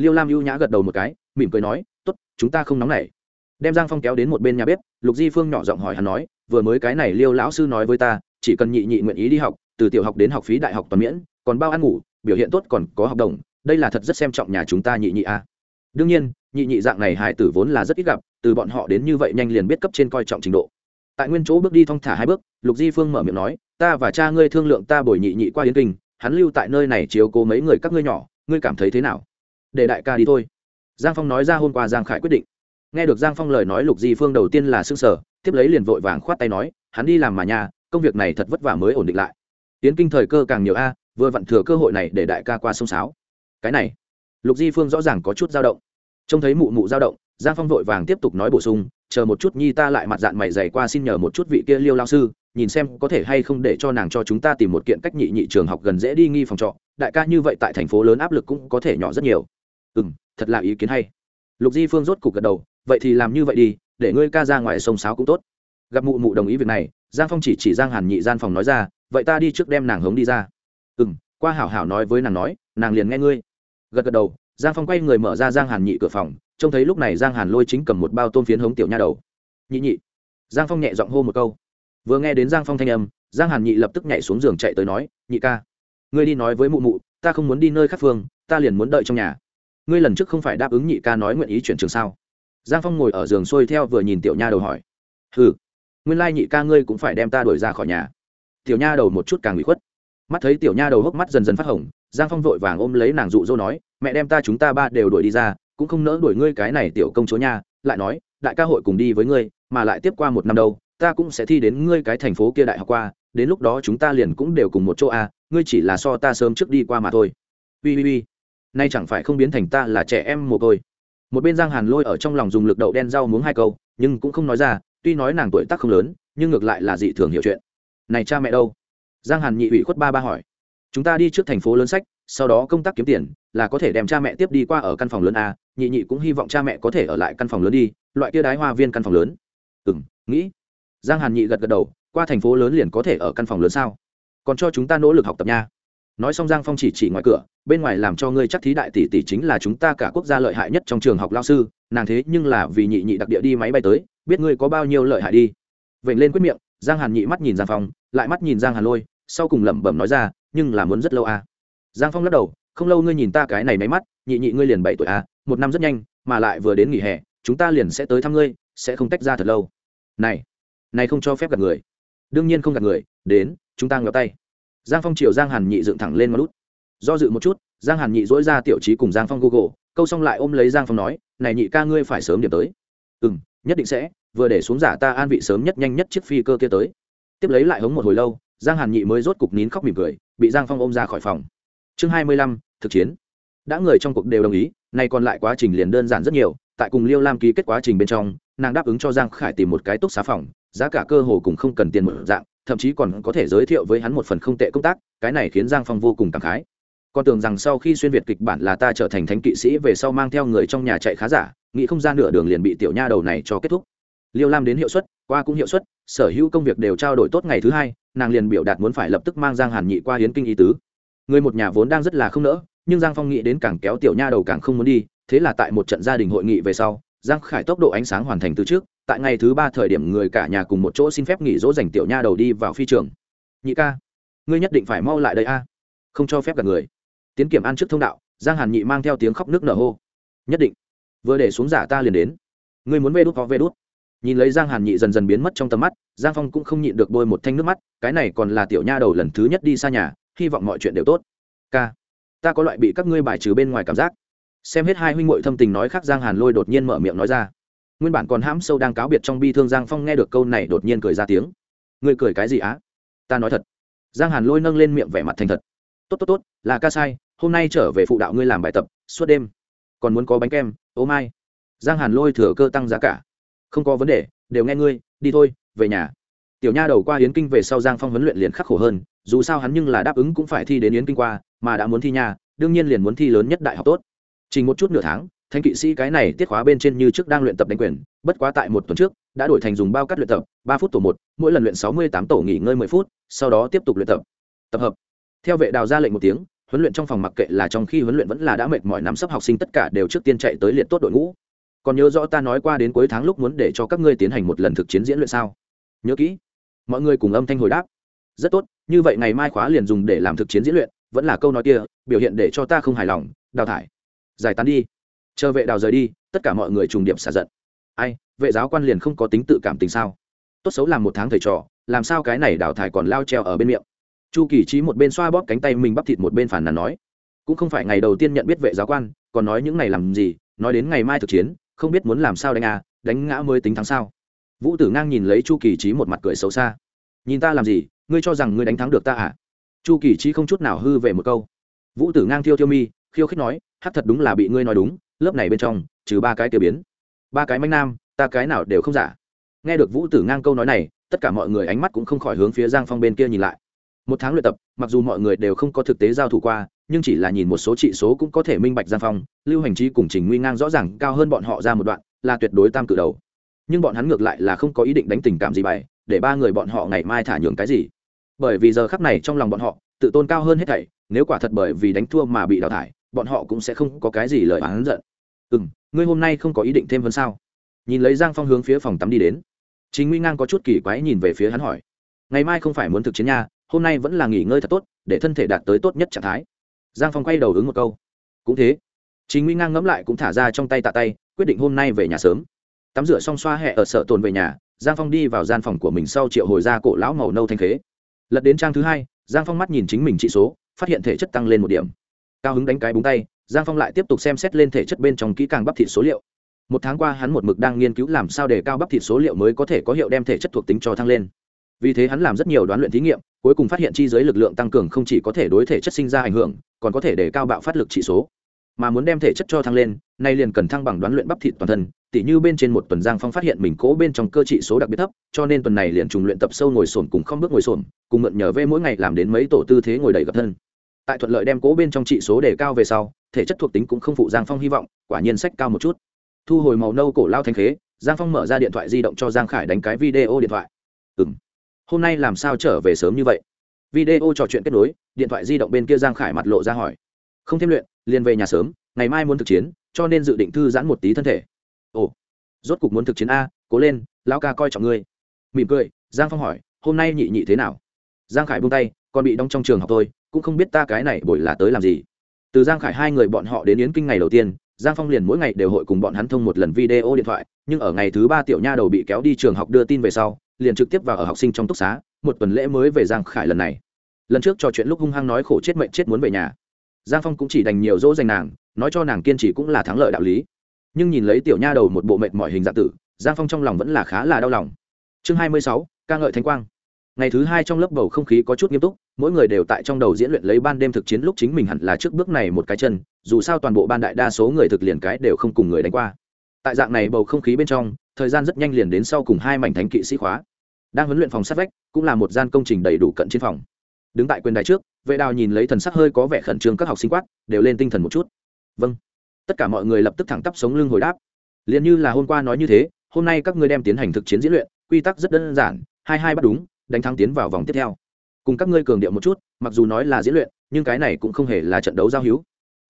liêu lam ưu nhã gật đầu một cái, mỉm cười nói t ố t chúng ta không nóng nảy. Đem giang phong kéo đến một bên nhà bếp, lục di phương nhỏ giọng hỏi hắn nói, vừa mới cái này liêu lão sư nói với ta, chỉ cần nhị nhị nguyện ý đi học, từ tiểu học đến học phí đại học toàn miễn, còn bao ăn ngủ, biểu hiện tốt còn có học đồng, đây là thật rất xem trọng nhà chúng ta nhị nhị a. À. đương nhiên, nhị nhị dạng này hải tử vốn là rất ít gặp, từ bọn họ đến như vậy nhanh liền biết cấp trên coi trọng trình độ. Tại nguyên chỗ bước đi thong thả hai bước, lục di phương mở miệng nói, ta và cha ngươi thương lượng ta bồi nhị nhị qua yến kinh, hắn lưu tại nơi này chiếu cố mấy người các ngươi nhỏ, ngươi cảm thấy thế nào? Để đại ca đi thôi. Giang phong nói ra hôm qua giang khải quyết định. Nghe được giang phong lời nói lục di phương đầu tiên là s ư n g sở tiếp lấy liền vội vàng khoát tay nói, hắn đi làm mà nhà công việc này thật vất vả mới ổn định lại. Tiến kinh thời cơ càng nhiều a, vừa vặn thừa cơ hội này để đại ca qua sông sáo. Cái này, lục di phương rõ ràng có chút dao động. Trông thấy mụ mụ dao động, giang phong vội vàng tiếp tục nói bổ sung, chờ một chút nhi ta lại mặt dạng mày dày qua xin nhờ một chút vị kia liêu lao sư, nhìn xem có thể hay không để cho nàng cho chúng ta tìm một kiện cách nhị nhị trường học gần dễ đi nghi phòng trọ. Đại ca như vậy tại thành phố lớn áp lực cũng có thể nhỏ rất nhiều ừ m thật là ý kiến hay. Lục di phương rốt cục gật đầu, vậy thì làm như vậy đi, để ngươi ca ra ngoài sông sáo cũng tốt. Gặp mụ mụ đồng ý việc này, giang phong chỉ chỉ giang hàn nhị gian phòng nói ra, vậy ta đi trước đem nàng hống đi ra. Ừ m qua hảo hảo nói với nàng nói, nàng liền nghe ngươi. Gật gật đầu, giang phong quay người mở ra giang hàn nhị cửa phòng, trông thấy lúc này giang hàn lôi chính cầm một bao tôm phiến hống tiểu nha đầu. Nhị nhị. Giang phong nhẹ giọng hô một câu. Vừa nghe đến giang phong thanh âm, giang hàn nhị lập tức nhảy xuống giường chạy tới nói, nhị ca, ngươi đi nói với mụ mụ, ta không muốn đi nơi khác phương, ta liền muốn đợi trong nhà ngươi lần trước không phải đáp ứng nhị ca nói nguyện ý chuyển trường sao? Giang phong ngồi ở giường xuôi theo vừa nhìn tiểu nha đầu hỏi. Ừ nguyên lai nhị ca ngươi cũng phải đem ta đuổi ra khỏi nhà. Tiểu nha đầu một chút càng bị khuất. Mắt thấy tiểu nha đầu hốc mắt dần dần phát hồng giang phong vội vàng ôm lấy nàng dụ dỗ nói mẹ đem ta chúng ta ba đều đuổi đi ra cũng không nỡ đuổi ngươi cái này tiểu công chúa nha. Lại nói đại ca hội cùng đi với ngươi mà lại tiếp qua một năm đâu ta cũng sẽ thi đến ngươi cái thành phố kia đại học qua đến lúc đó chúng ta liền cũng đều cùng một chỗ a à, ngươi chỉ là so ta sớm trước đi qua mà thôi. Ui ui ui nay chẳng phải không biến thành ta là trẻ em mồ côi. Một bên giang hàn lôi ở trong lòng dùng lực đậu đen rau muống hai câu, nhưng cũng không nói ra, tuy nói nàng tuổi tác không lớn, nhưng ngược lại là dị thường hiểu chuyện. Này cha mẹ đâu? Giang hàn nhị ủy khuất ba ba hỏi. Chúng ta đi trước thành phố lớn sách, sau đó công tác kiếm tiền, là có thể đem cha mẹ tiếp đi qua ở căn phòng lớn a, nhị nhị cũng hy vọng cha mẹ có thể ở lại căn phòng lớn đi, loại kia đái hoa viên căn phòng lớn. Ừ m nghĩ. Giang hàn nhị gật gật đầu, qua thành phố lớn liền có thể ở căn phòng lớn sao? Còn cho chúng ta nỗ lực học tập nha. Nói xong giang phong chỉ chỉ ngoài cửa bên ngoài làm cho ngươi chắc thí đại tỷ tỷ chính là chúng ta cả quốc gia lợi hại nhất trong trường học lao sư nàng thế nhưng là vì nhị nhị đặc địa đi máy bay tới biết ngươi có bao nhiêu lợi hại đi. Vậy lên quyết miệng giang hàn nhị mắt nhìn giang phong lại mắt nhìn giang hàn lôi sau cùng lẩm bẩm nói ra nhưng là muốn rất lâu à. giang phong lắc đầu không lâu ngươi nhìn ta cái này máy mắt nhị nhị ngươi liền bảy tuổi à, một năm rất nhanh mà lại vừa đến nghỉ hè chúng ta liền sẽ tới thăm ngươi sẽ không tách ra thật lâu. Này này không cho phép gặp người. Đương nhiên không gặp người đến chúng ta ngéo tay. Giang phong chiều giang hàn nhị dựng thẳng lên một lút do dự một chút, giang hàn nhị dỗi ra tiểu trí cùng giang phong google, câu xong lại ôm lấy giang phong nói, này nhị ca ngươi phải sớm điểm tới. Ừ m nhất định sẽ, vừa để xuống giả ta an vị sớm nhất nhanh nhất chiếc phi cơ kia tới. Tiếp lấy lại hống một hồi lâu, giang hàn nhị mới rốt cục nín khóc mỉm cười, bị giang phong ôm ra khỏi phòng. Chương hai mươi lăm, thực chiến. Đã người trong cuộc đều đồng ý, nay còn lại quá trình liền đơn giản rất nhiều, tại cùng liêu lam ký kết quá trình bên trong, nàng đáp ứng cho giang khải tìm một cái túc xá phòng, giá cả cơ hồ cùng không cần tiền một dạng, thậm chí còn có thể giới thiệu với hắn một phần không tệ công tác, cái này khiến giang phong vô cùng cảm khái con tưởng rằng sau khi xuyên việt kịch bản là ta trở thành thánh kỵ sĩ về sau mang theo người trong nhà chạy khá giả, nghĩ không gian nửa đường liền bị tiểu nha đầu này cho kết thúc. Liêu lam đến hiệu suất, qua cũng hiệu suất, sở hữu công việc đều trao đổi tốt ngày thứ hai, nàng liền biểu đạt muốn phải lập tức mang giang hàn nhị qua hiến kinh ý tứ. Người một nhà vốn đang rất là không nỡ, nhưng giang phong nghĩ đến càng kéo tiểu nha đầu càng không muốn đi, thế là tại một trận gia đình hội nghị về sau, giang khải tốc độ ánh sáng hoàn thành từ trước, tại ngày thứ ba thời điểm người cả nhà cùng một chỗ xin phép nghỉ dỗ dành tiểu nha đầu đi vào phi trường. Nhị ca, ngươi nhất định phải mau lại đây a, không cho phép gặp người tiến kiểm an trước thông đạo, giang hàn nhị mang theo tiếng khóc nước nở hô. Nhất định. Vừa để xuống giả ta liền đến. Ngươi muốn vê đút có vê đút. Nhìn lấy giang hàn nhị dần dần biến mất trong tầm mắt, giang phong cũng không nhịn được bôi một thanh nước mắt, cái này còn là tiểu nha đầu lần thứ nhất đi xa nhà, hy vọng mọi chuyện đều tốt. K ta có loại bị các ngươi bài trừ bên ngoài cảm giác. Xem hết hai huynh m thâm tình nói khác, giang hàn lôi đột nhiên mở miệng nói ra. Nguyên bản còn hãm sâu đang cáo biệt trong bi thương giang phong nghe được câu này đột nhiên cười ra tiếng. Ngươi cười cái gì á? Ta nói thật. Giang hàn lôi nâng lên miệng vẻ mặt thành thật tốt tốt tốt, là ca sai, hôm nay trở về phụ đạo ngươi làm bài tập, suốt đêm. Còn muốn có bánh kem, ô mai. Giang hàn lôi thừa cơ tăng giá cả. Không có vấn đề, đều nghe ngươi, đi thôi, về nhà. Tiểu nha đầu qua yến kinh về sau giang phong huấn luyện liền khắc khổ hơn, dù sao hắn nhưng là đáp ứng cũng phải thi đến yến kinh qua, mà đã muốn thi nhà đương nhiên liền muốn thi lớn nhất đại học tốt. Chỉ một chút nửa tháng thanh kỵ sĩ cái này tiết khóa bên trên như trước đang luyện tập đánh quyền, bất quá tại một tuần trước, đã đổi thành dùng bao cắt luyện tập, ba phút tổ một, mỗi lần luyện sáu mươi tám tổ nghỉ ngơi mười phút, sau đó tiếp tục luyện tập. Tập hợp theo vệ đào ra lệnh một tiếng, huấn luyện trong phòng mặc kệ là trong khi huấn luyện vẫn là đã mệt mỏi nắm sấp học sinh tất cả đều trước tiên chạy tới liệt tốt đội ngũ. Còn nhớ rõ ta nói qua đến cuối tháng lúc muốn để cho các ngươi tiến hành một lần thực chiến diễn luyện sao? Nhớ kỹ. Mọi người cùng âm thanh hồi đáp. Rất tốt, như vậy ngày mai khóa liền dùng để làm thực chiến diễn luyện, vẫn là câu nói kia, biểu hiện để cho ta không hài lòng, đào thải. Giải tán đi. Chờ vệ đào rời đi, tất cả mọi người trùng điểm xả giận. Ai, vệ giáo quan liền không có tính tự cảm tình sao? Tốt xấu làm một tháng thầy trò, làm sao cái này đào thải còn lao treo ở bên miệng? Chu kỳ trí một bên xoa bóp cánh tay mình bắp thịt một bên phản nàn nói cũng không phải ngày đầu tiên nhận biết vệ giáo quan còn nói những này làm gì nói đến ngày mai thực chiến không biết muốn làm sao đánh à đánh ngã mới tính thắng sao vũ tử ngang nhìn lấy chu kỳ trí một mặt cười xấu xa nhìn ta làm gì ngươi cho rằng ngươi đánh thắng được ta à chu kỳ trí không chút nào hư về một câu vũ tử ngang thiêu thiêu mi khiêu khích nói hát thật đúng là bị ngươi nói đúng lớp này bên trong trừ ba cái tiêu biến ba cái manh nam ta cái nào đều không giả nghe được vũ tử ngang câu nói này tất cả mọi người ánh mắt cũng không khỏi hướng phía giang phong bên kia nhìn lại một tháng luyện tập, mặc dù mọi người đều không có thực tế giao thủ qua, nhưng chỉ là nhìn một số trị số cũng có thể minh bạch giang phong, lưu hành trí cùng trình nguy ngang rõ ràng cao hơn bọn họ ra một đoạn, là tuyệt đối tam cử đầu. Nhưng bọn hắn ngược lại là không có ý định đánh tình cảm gì bày để ba người bọn họ ngày mai thả nhường cái gì. Bởi vì giờ khắc này trong lòng bọn họ, tự tôn cao hơn hết thảy, nếu quả thật bởi vì đánh thua mà bị đào thải, bọn họ cũng sẽ không có cái gì lời oán giận. Ừ m ngươi hôm nay không có ý định thêm hơn sao? Nhìn lấy giang phong hướng phía phòng tắm đi đến chính nguy ngang có chút kỳ quái nhìn về phía hắn hỏi. Ngày mai không phải muốn thực chiến nha hôm nay vẫn là nghỉ ngơi thật tốt, để thân thể đạt tới tốt nhất trạng thái. Giang phong quay đầu ứng một câu. Cũng thế. Chính nguy ngang ngẫm lại cũng thả ra trong tay tạ tay, quyết định hôm nay về nhà sớm. Tắm rửa xong xoa hẹ ở sở tồn về nhà, giang phong đi vào gian phòng của mình sau triệu hồi ra cổ lão màu nâu thanh khế. Lật đến trang thứ hai, giang phong mắt nhìn chính mình trị số, phát hiện thể chất tăng lên một điểm. Cao hứng đánh cái búng tay, giang phong lại tiếp tục xem xét lên thể chất bên trong kỹ càng bắp thịt số liệu. Một tháng qua hắn một mực đang nghiên cứu làm sao để cao bắp thịt số liệu mới có thể có hiệu đem thể chất thuộc tính cho thăng lên vì thế hắn làm rất nhiều đoán luyện thí nghiệm, cuối cùng phát hiện chi giới lực lượng tăng cường không chỉ có thể đối thể chất sinh ra ảnh hưởng, còn có thể để cao bạo phát lực trị số. Mà muốn đem thể chất cho thăng lên, nay liền cần thăng bằng đoán luyện bắp thịt toàn thân, tỉ như bên trên một tuần giang phong phát hiện mình cố bên trong cơ trị số đặc biệt thấp, cho nên tuần này liền trùng luyện tập sâu ngồi sồn cùng không bước ngồi sồn cùng mượn nhờ vê mỗi ngày làm đến mấy tổ tư thế ngồi đầy gập thân. Tại thuận lợi đem cố bên trong trị số để cao về sau, thể chất thuộc tính cũng không phụ giang phong hy vọng, quả nhiên sách cao một chút. Thu hồi màu nâu cổ lao thanh khế, giang phong mở ra điện thoại di động cho giang khải đánh cái video điện thoại. Ừ m hôm nay làm sao trở về sớm như vậy? Video trò chuyện kết nối, điện thoại di động bên kia giang khải mặt lộ ra hỏi. Không thêm luyện, liền về nhà sớm, ngày mai muốn thực chiến, cho nên dự định thư giãn một tí thân thể. Ồ, rốt cục muốn thực chiến a, cố lên, lão ca coi trọng ngươi. Mỉm cười, giang phong hỏi, hôm nay nhị nhị thế nào? Giang khải buông tay còn bị đóng trong trường học tôi cũng không biết ta cái này buổi là tới làm gì. Từ giang khải hai người bọn họ đến yến kinh ngày đầu tiên giang phong liền mỗi ngày đều hội cùng bọn hắn thông một lần video điện thoại, nhưng ở ngày thứ ba tiểu nha đầu bị kéo đi trường học đưa tin về sau, liền trực tiếp vào ở học sinh trong túc xá, một tuần lễ mới về giang khải lần này. Lần trước trò chuyện lúc hung hăng nói khổ chết mệnh chết muốn về nhà. Giang phong cũng chỉ đành nhiều dỗ dành nàng, nói cho nàng kiên trì cũng là thắng lợi đạo lý. Nhưng nhìn lấy tiểu nha đầu một bộ mệnh mọi hình dạng tử, giang phong trong lòng vẫn là khá là đau lòng. Chương hai mươi sáu, ca ngợi thanh quang ngày thứ hai trong lớp bầu không khí có chút nghiêm túc, mỗi người đều tại trong đầu diễn luyện lấy ban đêm thực chiến lúc chính mình hẳn là trước bước này một cái chân, dù sao toàn bộ ban đại đa số người thực liền cái đều không cùng người đánh qua. Tại dạng này bầu không khí bên trong, thời gian rất nhanh liền đến sau cùng hai mảnh thánh kỵ sĩ khóa. Đang huấn luyện phòng sát vách, cũng là một gian công trình đầy đủ cận chiến phòng. Đứng tại quyền đài trước, vệ đào nhìn lấy thần sắc hơi có vẻ khẩn trương các học sinh quát, đều lên tinh thần một chút. Vâng. Tất cả mọi người lập tức thẳng tắp sống lưng hồi đáp. Liền như là hôm qua nói như thế, hôm nay các ngươi đem tiến hành thực chiến diễn luyện, quy tắc rất đơn giản, hai hai bắt đúng đánh thắng tiến vào vòng tiếp theo. Cùng các ngươi cường điệu một chút, mặc dù nói là diễn luyện, nhưng cái này cũng không hề là trận đấu giao hữu.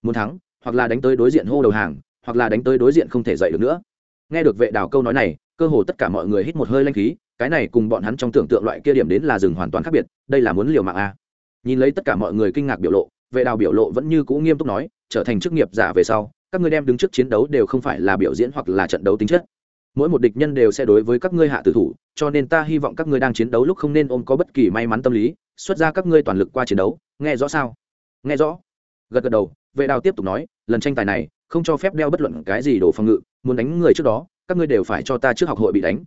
Muốn thắng, hoặc là đánh tới đối diện hô đầu hàng, hoặc là đánh tới đối diện không thể dậy được nữa. Nghe được vệ đào câu nói này, cơ hồ tất cả mọi người hít một hơi lanh khí, cái này cùng bọn hắn trong tưởng tượng loại kia điểm đến là rừng hoàn toàn khác biệt, đây là muốn liều mạng a. À. nhìn lấy tất cả mọi người kinh ngạc biểu lộ, vệ đào biểu lộ vẫn như cũ nghiêm túc nói, trở thành chức nghiệp giả về sau, các ngươi đem đứng trước chiến đấu đều không phải là biểu diễn hoặc là trận đấu tính chất. Mỗi một địch nhân đều sẽ đối với các ngươi hạ tử thủ cho nên ta hy vọng các ngươi đang chiến đấu lúc không nên ôm có bất kỳ may mắn tâm lý. Xuất ra các ngươi toàn lực qua chiến đấu. Nghe rõ sao? Nghe rõ. Gật gật đầu, vệ đào tiếp tục nói, lần tranh tài này không cho phép đeo bất luận cái gì đồ phòng ngự. Muốn đánh người trước đó, các ngươi đều phải cho ta trước học hội bị đánh.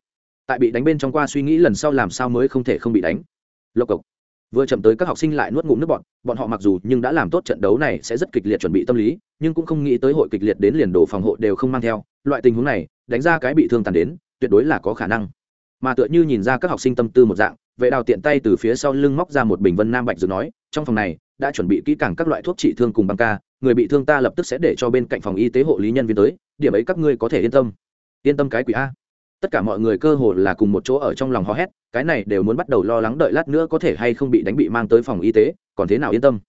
Tại bị đánh bên trong qua suy nghĩ lần sau làm sao mới không thể không bị đánh. Lộc cộc. Vừa chậm tới các học sinh lại nuốt ngụm nước bọn bọn họ mặc dù nhưng đã làm tốt trận đấu này sẽ rất kịch liệt chuẩn bị tâm lý, nhưng cũng không nghĩ tới hội kịch liệt đến liền đồ phòng hộ đều không mang theo. Loại tình huống này, đánh ra cái bị thương tàn đến, tuyệt đối là có khả năng mà tựa như nhìn ra các học sinh tâm tư một dạng, vệ đào tiện tay từ phía sau lưng móc ra một bình vân nam bạch dược nói, trong phòng này, đã chuẩn bị kỹ càng các loại thuốc trị thương cùng băng ca, người bị thương ta lập tức sẽ để cho bên cạnh phòng y tế hộ lý nhân viên tới, điểm ấy các ngươi có thể yên tâm. Yên tâm cái quỷ a. Tất cả mọi người cơ hồ là cùng một chỗ ở trong lòng hò hét, cái này đều muốn bắt đầu lo lắng đợi lát nữa có thể hay không bị đánh bị mang tới phòng y tế, còn thế nào yên tâm.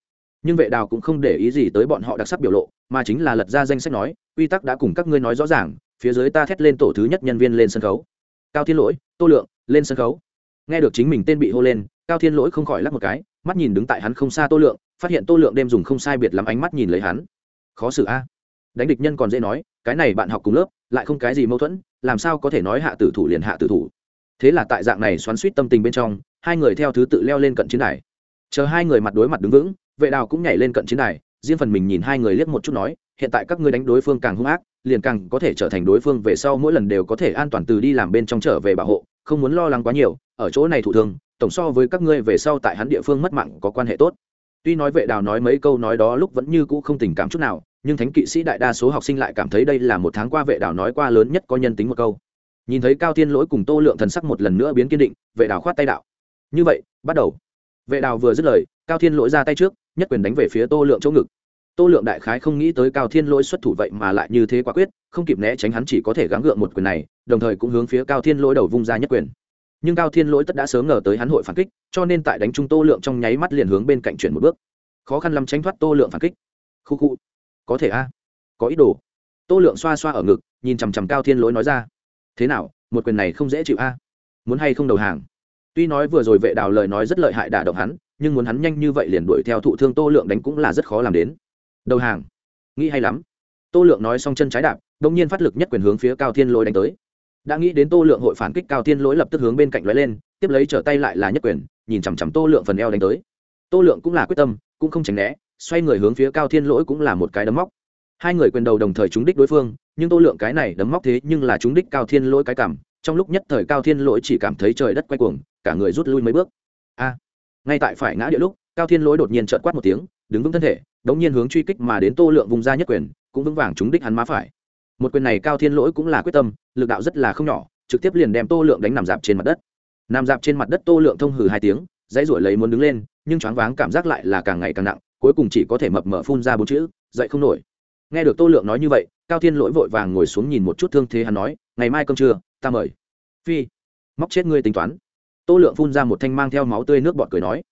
Nhưng vệ đào cũng không để ý gì tới bọn họ đặc sắc biểu lộ, mà chính là lật ra danh sách nói, quy tắc đã cùng các ngươi nói rõ ràng, phía dưới ta thét lên tổ thứ nhất nhân viên lên sân khấu. Cao thiên lỗi tô lượng, lên sân khấu. Nghe được chính mình tên bị hô lên, cao thiên lỗi không khỏi lắc một cái, mắt nhìn đứng tại hắn không xa tô lượng, phát hiện tô lượng đêm dùng không sai biệt lắm ánh mắt nhìn lấy hắn. Khó xử a. Đánh địch nhân còn dễ nói, cái này bạn học cùng lớp, lại không cái gì mâu thuẫn, làm sao có thể nói hạ tử thủ liền hạ tử thủ. Thế là tại dạng này xoắn suýt tâm tình bên trong, hai người theo thứ tự leo lên cận chiến đài. Chờ hai người mặt đối mặt đứng vững, vệ đào cũng nhảy lên cận chiến đài riêng phần mình nhìn hai người liếc một chút nói, hiện tại các ngươi đánh đối phương càng hung ác, liền càng có thể trở thành đối phương, về sau mỗi lần đều có thể an toàn từ đi làm bên trong trở về bảo hộ, không muốn lo lắng quá nhiều, ở chỗ này thụ thương, tổng so với các ngươi về sau tại hắn địa phương mất mạng có quan hệ tốt. Tuy nói vệ đào nói mấy câu nói đó lúc vẫn như cũ không tình cảm chút nào, nhưng thánh kỵ sĩ đại đa số học sinh lại cảm thấy đây là một tháng qua vệ đào nói qua lớn nhất có nhân tính một câu. Nhìn thấy cao thiên lỗi cùng tô lượng thần sắc một lần nữa biến kiên định, vệ đào khoát tay đạo. Như vậy, bắt đầu. Vệ đào vừa dứt lời cao thiên lỗi ra tay trước, nhất quyền đánh về phía tô lượng chỗ ngực. Tô lượng đại khái không nghĩ tới cao thiên lỗi xuất thủ vậy mà lại như thế quả quyết, không kịp né tránh hắn chỉ có thể gắng gượng một quyền này, đồng thời cũng hướng phía cao thiên lỗi đầu vung ra nhất quyền. Nhưng cao thiên lỗi tất đã sớm ngờ tới hắn hội phản kích, cho nên tại đánh trung tô lượng trong nháy mắt liền hướng bên cạnh chuyển một bước. Khó khăn lắm tránh thoát tô lượng phản kích. Khu khu. Có thể a. Có ý đồ. Tô lượng xoa xoa ở ngực, nhìn chằm chằm cao thiên lỗi nói ra. Thế nào, một quyền này không dễ chịu a? Muốn hay không đầu hàng? Tuy nói vừa rồi vệ đào lời nói rất lợi hại đả động hắn nhưng muốn hắn nhanh như vậy liền đuổi theo thụ thương tô lượng đánh cũng là rất khó làm đến. Đầu hàng. Nghĩ hay lắm. Tô lượng nói xong chân trái đạp đ ỗ n g nhiên phát lực nhất quyền hướng phía cao thiên lỗi đánh tới. Đã nghĩ đến tô lượng hội phản kích cao thiên lỗi lập tức hướng bên cạnh lóe lên, tiếp lấy trở tay lại là nhất quyền, nhìn chằm chằm tô lượng phần eo đánh tới. Tô lượng cũng là quyết tâm, cũng không tránh né, xoay người hướng phía cao thiên lỗi cũng là một cái đấm móc. Hai người quyền đầu đồng thời trúng đích đối phương, nhưng tô lượng cái này đấm móc thế nhưng là trúng đích cao thiên lỗi cái cảm, trong lúc nhất thời cao thiên lỗi chỉ cảm thấy trời đất quay cuồng, cả người rút lui mấy bước. A ngay tại phải ngã địa lúc, cao thiên lỗi đột nhiên trợn quát một tiếng, đứng vững thân thể, đống nhiên hướng truy kích mà đến tô lượng vùng ra nhất quyền, cũng vững vàng trúng đích hắn má phải. Một quyền này cao thiên lỗi cũng là quyết tâm, lực đạo rất là không nhỏ, trực tiếp liền đem tô lượng đánh nằm dạp trên mặt đất. Nằm dạp trên mặt đất tô lượng thông hử hai tiếng, dãy ruổi lấy muốn đứng lên, nhưng choáng váng cảm giác lại là càng ngày càng nặng, cuối cùng chỉ có thể mập mờ phun ra bốn chữ, dậy không nổi. Nghe được tô lượng nói như vậy, cao thiên lỗi vội vàng ngồi xuống nhìn một chút thương thế hắn nói, ngày mai cơm trưa, ta mời. Phi, móc chết ngươi tính toán tô lượng phun ra một thanh mang theo máu tươi nước bọt cười nói,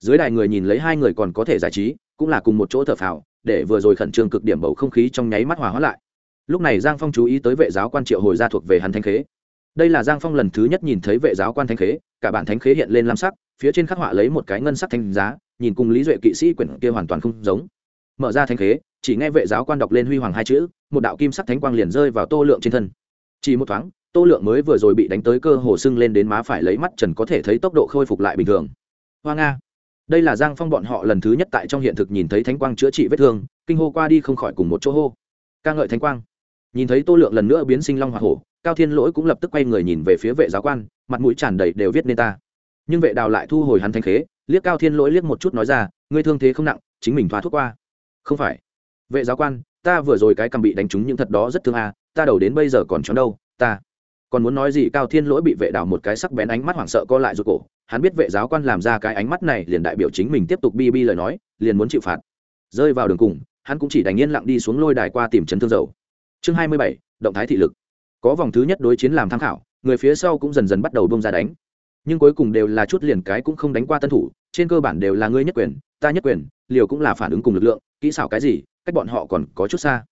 dưới đài người nhìn lấy hai người còn có thể giải trí, cũng là cùng một chỗ thở phào, để vừa rồi khẩn trương cực điểm bầu không khí trong nháy mắt hòa hóa lại. Lúc này giang phong chú ý tới vệ giáo quan triệu hồi ra thuộc về hắn thanh khế. Đây là giang phong lần thứ nhất nhìn thấy vệ giáo quan thanh khế, cả bản thanh khế hiện lên lam sắc, phía trên khắc họa lấy một cái ngân sắc thanh giá, nhìn cùng lý duệ kỵ sĩ quyển kia hoàn toàn không giống. Mở ra thanh khế, chỉ nghe vệ giáo quan đọc lên huy hoàng hai chữ, một đạo kim sắc thánh quang liền rơi vào tô lượng trên thân. Chỉ một thoáng tô lượng mới vừa rồi bị đánh tới cơ hồ sưng lên đến má phải lấy mắt trần có thể thấy tốc độ khôi phục lại bình thường. Hoa nga, đây là giang phong bọn họ lần thứ nhất tại trong hiện thực nhìn thấy thánh quang chữa trị vết thương, kinh hô qua đi không khỏi cùng một chỗ hô. Ca ngợi thánh quang. Nhìn thấy tô lượng lần nữa biến sinh long hoa hổ, cao thiên lỗi cũng lập tức quay người nhìn về phía vệ giáo quan, mặt mũi tràn đầy đều viết nên ta. Nhưng vệ đào lại thu hồi hắn thanh khế, liếc cao thiên lỗi liếc một chút nói ra, ngươi thương thế không nặng, chính mình thoát thuốc qua. Không phải. Vệ giáo quan, ta vừa rồi cái cầm bị đánh trúng những thật đó rất thương à ta đầu đến bây giờ còn chóng đâu, ta còn muốn nói gì cao thiên lỗi bị vệ đào một cái sắc bén ánh mắt hoảng sợ co lại rụt cổ. Hắn biết vệ giáo quan làm ra cái ánh mắt này liền đại biểu chính mình tiếp tục bi bi lời nói, liền muốn chịu phạt. Rơi vào đường cùng, hắn cũng chỉ đành yên lặng đi xuống lôi đài qua tìm chấn thương dầu. Chương hai mươi bảy, động thái thị lực. Có vòng thứ nhất đối chiến làm tham khảo, người phía sau cũng dần dần bắt đầu bông ra đánh. Nhưng cuối cùng đều là chút liền cái cũng không đánh qua tân thủ, trên cơ bản đều là ngươi nhất quyền, ta nhất quyền, liều cũng là phản ứng cùng lực lượng, kỹ xảo cái gì, cách bọn họ còn có chút xa.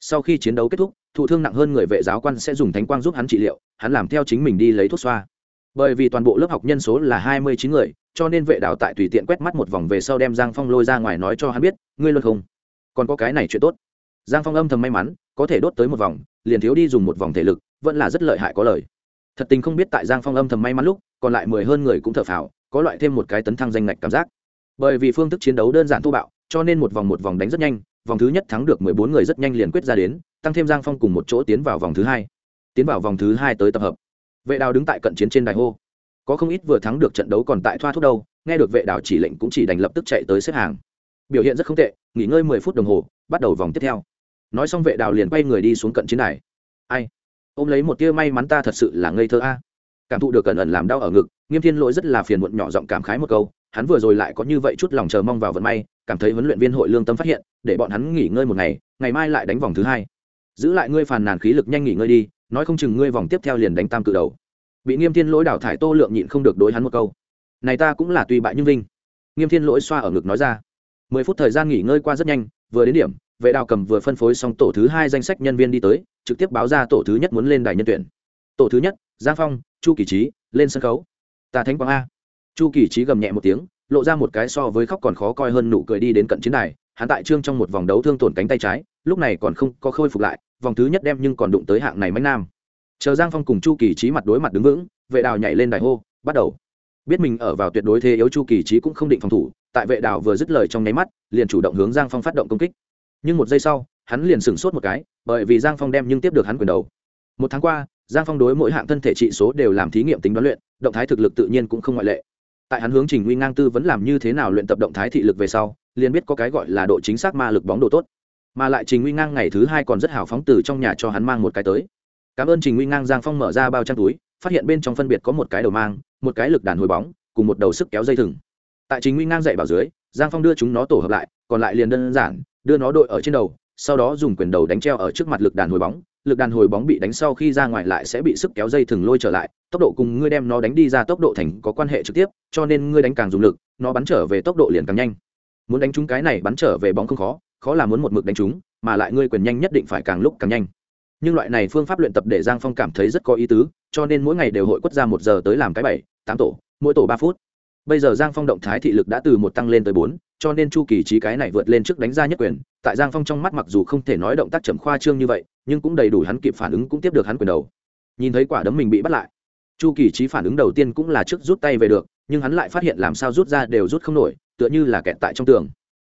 Sau khi chiến đấu kết thúc thụ thương nặng hơn người vệ giáo quan sẽ dùng thánh quang giúp hắn trị liệu, hắn làm theo chính mình đi lấy thuốc xoa. Bởi vì toàn bộ lớp học nhân số là hai mươi chín người, cho nên vệ đạo tại tùy tiện quét mắt một vòng về sau đem giang phong lôi ra ngoài nói cho hắn biết, ngươi luôn không? Còn có cái này chuyện tốt. Giang phong âm thầm may mắn, có thể đốt tới một vòng, liền thiếu đi dùng một vòng thể lực, vẫn là rất lợi hại có lời. Thật tình không biết tại giang phong âm thầm may mắn lúc, còn lại mười hơn người cũng thở phào, có loại thêm một cái tấn thăng danh ngạch cảm giác. Bởi vì phương thức chiến đấu đơn giản thô bạo, cho nên một vòng một vòng đánh rất nhanh, vòng thứ nhất thắng được mười bốn người rất nhanh liền quyết ra đến tăng thêm giang phong cùng một chỗ tiến vào vòng thứ hai. Tiến vào vòng thứ hai tới tập hợp. Vệ đào đứng tại cận chiến trên đài hô. Có không ít vừa thắng được trận đấu còn tại thoa thuốc đâu, nghe được vệ đào chỉ lệnh cũng chỉ đành lập tức chạy tới xếp hàng. Biểu hiện rất không tệ, nghỉ ngơi mười phút đồng hồ, bắt đầu vòng tiếp theo. Nói xong vệ đào liền quay người đi xuống cận chiến đài. Ai? Ôm lấy một tia may mắn ta thật sự là ngây thơ a. Cảm thụ được cẩn ẩn làm đau ở ngực, nghiêm thiên lỗi rất là phiền muộn nhỏ giọng cảm khái một câu, hắn vừa rồi lại có như vậy chút lòng chờ mong vào vận may, cảm thấy huấn luyện viên hội lương tâm phát hiện, để bọn hắn nghỉ ngơi một ngày ngày mai lại đánh vòng thứ hai giữ lại ngươi phàn nàn khí lực nhanh nghỉ ngơi đi, nói không chừng ngươi vòng tiếp theo liền đánh tam cự đầu. Bị nghiêm thiên lỗi đào thải tô lượng nhịn không được đối hắn một câu. Này ta cũng là tùy bại nhưng vinh. Nghiêm thiên lỗi xoa ở ngực nói ra. Mười phút thời gian nghỉ ngơi qua rất nhanh, vừa đến điểm, vệ đào cầm vừa phân phối xong tổ thứ hai danh sách nhân viên đi tới, trực tiếp báo ra tổ thứ nhất muốn lên đài nhân tuyển. Tổ thứ nhất, giang phong, chu kỳ trí, lên sân khấu. Ta thánh quang a. Chu kỳ trí gầm nhẹ một tiếng, lộ ra một cái so với khóc còn khó coi hơn nụ cười đi đến cận chiến đài, hắn tại trương trong một vòng đấu thương tổn cánh tay trái, lúc này còn không có khôi phục lại vòng thứ nhất đem nhưng còn đụng tới hạng này mánh nam. Chờ giang phong cùng chu kỳ trí mặt đối mặt đứng vững, vệ đào nhảy lên đài hô, bắt đầu. Biết mình ở vào tuyệt đối thế yếu chu kỳ trí cũng không định phòng thủ, tại vệ đào vừa dứt lời trong nháy mắt, liền chủ động hướng giang phong phát động công kích. Nhưng một giây sau, hắn liền sửng sốt một cái, bởi vì giang phong đem nhưng tiếp được hắn quyền đầu. Một tháng qua, giang phong đối mỗi hạng thân thể trị số đều làm thí nghiệm tính đoán luyện, động thái thực lực tự nhiên cũng không ngoại lệ. Tại hắn hướng trình nguy ngang tư vẫn làm như thế nào luyện tập động thái thị lực về sau, liền biết có cái gọi là độ chính xác ma lực bóng độ tốt mà lại trình nguy ngang ngày thứ hai còn rất hào phóng từ trong nhà cho hắn mang một cái tới. Cảm ơn trình nguy ngang giang phong mở ra bao trang túi, phát hiện bên trong phân biệt có một cái đầu mang, một cái lực đàn hồi bóng, cùng một đầu sức kéo dây thừng. Tại trình nguy ngang dậy vào dưới, giang phong đưa chúng nó tổ hợp lại, còn lại liền đơn giản, đưa nó đội ở trên đầu, sau đó dùng quyền đầu đánh treo ở trước mặt lực đàn hồi bóng. Lực đàn hồi bóng bị đánh sau khi ra ngoài lại sẽ bị sức kéo dây thừng lôi trở lại, tốc độ cùng ngươi đem nó đánh đi ra tốc độ thành có quan hệ trực tiếp, cho nên ngươi đánh càng dùng lực, nó bắn trở về tốc độ liền càng nhanh. Muốn đánh trúng cái này bắn trở về bóng không khó khó là muốn một mực đánh chúng, mà lại ngươi quyền nhanh nhất định phải càng lúc càng nhanh. Nhưng loại này phương pháp luyện tập để giang phong cảm thấy rất có ý tứ, cho nên mỗi ngày đều hội quất ra một giờ tới làm cái bảy, tám tổ, mỗi tổ ba phút. Bây giờ giang phong động thái thị lực đã từ một tăng lên tới bốn, cho nên chu kỳ trí cái này vượt lên trước đánh ra nhất quyền, tại giang phong trong mắt mặc dù không thể nói động tác trầm khoa trương như vậy, nhưng cũng đầy đủ hắn kịp phản ứng cũng tiếp được hắn quyền đầu. Nhìn thấy quả đấm mình bị bắt lại, chu kỳ trí phản ứng đầu tiên cũng là trước rút tay về được, nhưng hắn lại phát hiện làm sao rút ra đều rút không nổi, tựa như là kẹt tại trong tường.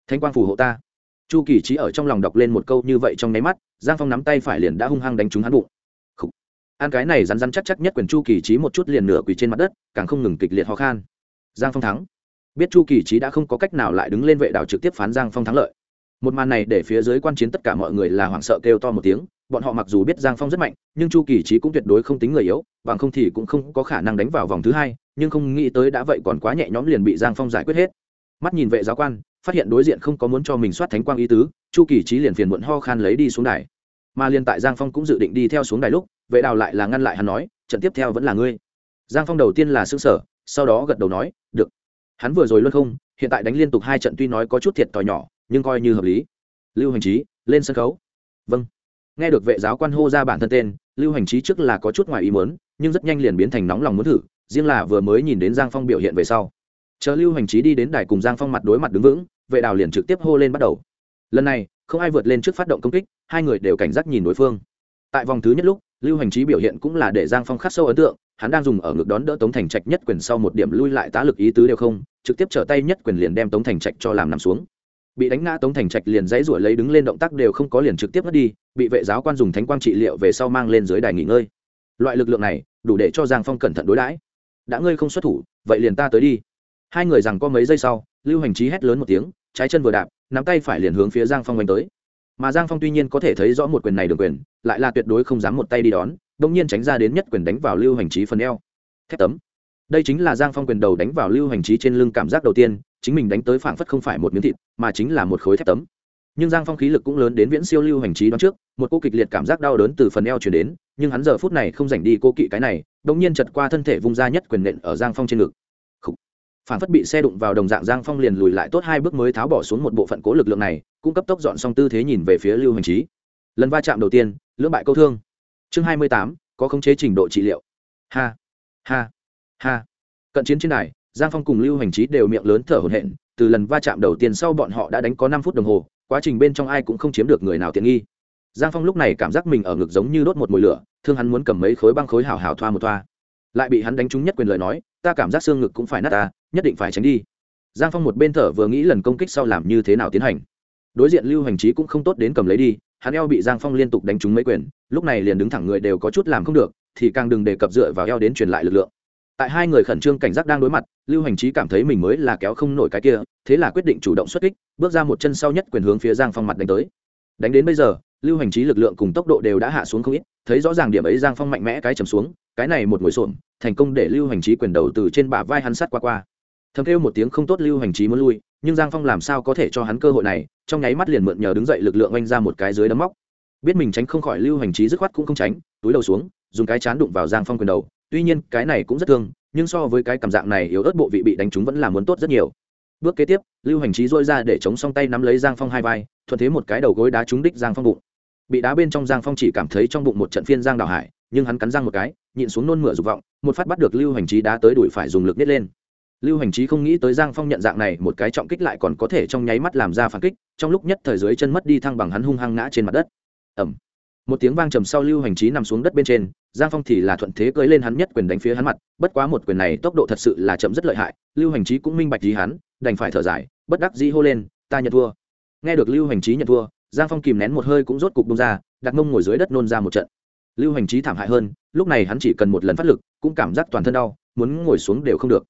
Thanh quang phù hộ ta chu kỳ trí ở trong lòng đọc lên một câu như vậy trong nháy mắt, giang phong nắm tay phải liền đã hung hăng đánh trúng hắn bụng. An cái này rắn rắn chắc chắc nhất quyền chu kỳ trí một chút liền nửa quỳ trên mặt đất, càng không ngừng kịch liệt ho khan. Giang phong thắng. Biết chu kỳ trí đã không có cách nào lại đứng lên vệ đảo trực tiếp phán giang phong thắng lợi. Một màn này để phía dưới quan chiến tất cả mọi người là hoảng sợ kêu to một tiếng, bọn họ mặc dù biết giang phong rất mạnh, nhưng chu kỳ trí cũng tuyệt đối không tính người yếu, bằng không thì cũng không có khả năng đánh vào vòng thứ hai, nhưng không nghĩ tới đã vậy còn quá nhẹ nhõm liền bị giang phong giải quyết hết. Mắt nhìn vệ giáo quan phát hiện đối diện không có muốn cho mình soát thánh quang ý tứ, chu kỳ trí liền phiền muộn ho khan lấy đi xuống đài. Mà liền tại giang phong cũng dự định đi theo xuống đài lúc, vệ đào lại là ngăn lại hắn nói, trận tiếp theo vẫn là ngươi. Giang phong đầu tiên là xương sở sau đó gật đầu nói, được. Hắn vừa rồi luôn không, hiện tại đánh liên tục hai trận tuy nói có chút thiệt thòi nhỏ, nhưng coi như hợp lý. Lưu hành trí lên sân khấu. Vâng. Nghe được vệ giáo quan hô ra bản thân tên, lưu hành trí trước là có chút ngoài ý mớn nhưng rất nhanh liền biến thành nóng lòng muốn thử, riêng là vừa mới nhìn đến giang phong biểu hiện về sau. Chờ lưu hành trí đi đến đài cùng giang phong mặt đối mặt đứng vững vệ đào liền trực tiếp hô lên bắt đầu. Lần này, không ai vượt lên trước phát động công kích, hai người đều cảnh giác nhìn đối phương. Tại vòng thứ nhất lúc, lưu hành trí biểu hiện cũng là để giang phong khắc sâu ấn tượng, hắn đang dùng ở ngực đón đỡ tống thành trạch nhất quyền sau một điểm lui lại tá lực ý tứ đều không, trực tiếp trở tay nhất quyền liền đem tống thành trạch cho làm nằm xuống. Bị đánh ngã tống thành trạch liền dãy ruổi lấy đứng lên động tác đều không có liền trực tiếp mất đi, bị vệ giáo quan dùng thánh quang trị liệu về sau mang lên dưới đài nghỉ ngơi. Loại lực lượng này, đủ để cho giang phong cẩn thận đối đãi. Đã ngươi không xuất thủ, vậy liền ta tới đi. Hai người rằng có mấy giây sau lưu hành trí hét lớn một tiếng, trái chân vừa đạp, nắm tay phải liền hướng phía giang phong oanh tới. Mà giang phong tuy nhiên có thể thấy rõ một quyền này đường quyền, lại là tuyệt đối không dám một tay đi đón đ ỗ n g nhiên tránh ra đến nhất quyền đánh vào lưu hành trí phần eo. Thép tấm. Đây chính là giang phong quyền đầu đánh vào lưu hành trí trên lưng cảm giác đầu tiên, chính mình đánh tới phảng phất không phải một miếng thịt, mà chính là một khối thép tấm. Nhưng giang phong khí lực cũng lớn đến viễn siêu lưu hành trí đón trước, một cô kịch liệt cảm giác đau đớn từ phần eo chuyển đến, nhưng hắn giờ phút này không dành đi cô kỵ cái này đ ỗ n g nhiên chật qua thân thể vung ra nhất quyền nện ở giang phong trên ngực phản phất bị xe đụng vào đồng dạng giang phong liền lùi lại tốt hai bước mới tháo bỏ xuống một bộ phận cố lực lượng này, cũng cấp tốc dọn xong tư thế nhìn về phía lưu hành trí lần va chạm đầu tiên, lưỡng bại câu thương. Chương hai mươi tám, có khống chế trình độ trị liệu. Ha ha ha. Cận chiến trên đài, giang phong cùng lưu hành trí đều miệng lớn thở hổn hển, từ lần va chạm đầu tiên sau bọn họ đã đánh có năm phút đồng hồ, quá trình bên trong ai cũng không chiếm được người nào tiện nghi. Giang phong lúc này cảm giác mình ở ngực giống như đốt một mùi lửa, thương hắn muốn cầm mấy khối băng khối hào hào thoa một thoa. Lại bị hắn đánh trúng nhất quyền lời nói, ta cảm giác xương ngực cũng phải nát ta nhất định phải tránh đi. Giang phong một bên thở vừa nghĩ lần công kích sau làm như thế nào tiến hành. Đối diện lưu hành trí cũng không tốt đến cầm lấy đi, hắn eo bị giang phong liên tục đánh trúng mấy quyền, lúc này liền đứng thẳng người đều có chút làm không được, thì càng đừng đề cập dựa vào eo đến truyền lại lực lượng. Tại hai người khẩn trương cảnh giác đang đối mặt, lưu hành trí cảm thấy mình mới là kéo không nổi cái kia, thế là quyết định chủ động xuất kích, bước ra một chân sau nhất quyền hướng phía giang phong mặt đánh tới. Đánh đến bây giờ, lưu hành trí lực lượng cùng tốc độ đều đã hạ xuống không ít, thấy rõ ràng điểm ấy giang phong mạnh mẽ cái chầm xuống, cái này một ngồi xổm, thành công để lưu hành trí quyền đầu từ trên bả vai hắn sắt qua qua thầm kêu một tiếng không tốt lưu hành trí muốn lui, nhưng giang phong làm sao có thể cho hắn cơ hội này, trong nháy mắt liền mượn nhờ đứng dậy lực lượng oanh ra một cái dưới đấm móc. Biết mình tránh không khỏi lưu hành trí dứt khoát cũng không tránh, túi đầu xuống, dùng cái chán đụng vào giang phong quyền đầu, tuy nhiên cái này cũng rất thương, nhưng so với cái cảm dạng này yếu ớt bộ vị bị đánh trúng vẫn là muốn tốt rất nhiều. Bước kế tiếp, lưu hành trí dôi ra để chống song tay nắm lấy giang phong hai vai, thuận thế một cái đầu gối đá trúng đích giang phong bụng. Bị đá bên trong giang phong chỉ cảm thấy trong bụng một trận phiên giang đào hải, nhưng hắn cắn răng một cái, nhịn xuống nôn mửa dục vọng, một phát bắt được lưu hành trí đá tới đuổi phải dùng lực nít lên lưu hành trí không nghĩ tới giang phong nhận dạng này một cái trọng kích lại còn có thể trong nháy mắt làm ra phản kích, trong lúc nhất thời dưới chân mất đi thăng bằng hắn hung hăng ngã trên mặt đất. Ẩm một tiếng vang trầm sau lưu hành trí nằm xuống đất bên trên, giang phong thì là thuận thế cưỡi lên hắn nhất quyền đánh phía hắn mặt, bất quá một quyền này tốc độ thật sự là chậm rất lợi hại, lưu hành trí cũng minh bạch gì hắn, đành phải thở dài, bất đắc dĩ hô lên, ta nhận thua. Nghe được lưu hành trí nhận thua, giang phong kìm nén một hơi cũng rốt cục bông ra, đặt mông ngồi dưới đất nôn ra một trận. Lưu hành trí thảm hại hơn, lúc này hắn chỉ cần một lần phát lực, cũng cảm giác toàn thân đau, muốn ngồi xuống đều không được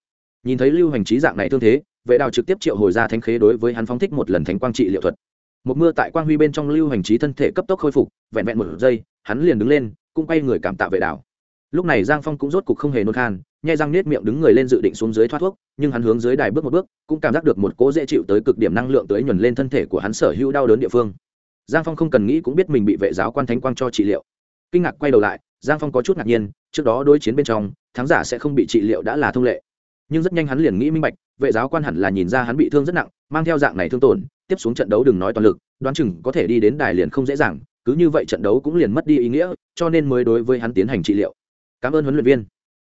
nhìn thấy lưu hành trí dạng này thương thế, vệ đào trực tiếp triệu hồi ra thanh khế đối với hắn phóng thích một lần thánh quang trị liệu thuật. Một mưa tại quang huy bên trong lưu hành trí thân thể cấp tốc khôi phục, vẹn vẹn một giây, hắn liền đứng lên, cũng quay người cảm tạ vệ đào. Lúc này giang phong cũng rốt cục không hề nôn khan, nhai răng nết miệng đứng người lên dự định xuống dưới thoát thuốc, nhưng hắn hướng dưới đài bước một bước, cũng cảm giác được một cỗ dễ chịu tới cực điểm năng lượng tới nhuần lên thân thể của hắn sở hữu đau đớn địa phương. Giang phong không cần nghĩ cũng biết mình bị vệ giáo quan thánh quang cho trị liệu. Kinh ngạc quay đầu lại, giang phong có chút ngạc nhiên, trước đó đối chiến bên trong, thắng giả sẽ không bị trị liệu đã là thông lệ nhưng rất nhanh hắn liền nghĩ minh bạch, vệ giáo quan hẳn là nhìn ra hắn bị thương rất nặng, mang theo dạng này thương tổn, tiếp xuống trận đấu đừng nói toàn lực, đoán chừng có thể đi đến đài liền không dễ dàng, cứ như vậy trận đấu cũng liền mất đi ý nghĩa, cho nên mới đối với hắn tiến hành trị liệu. Cảm ơn huấn luyện viên.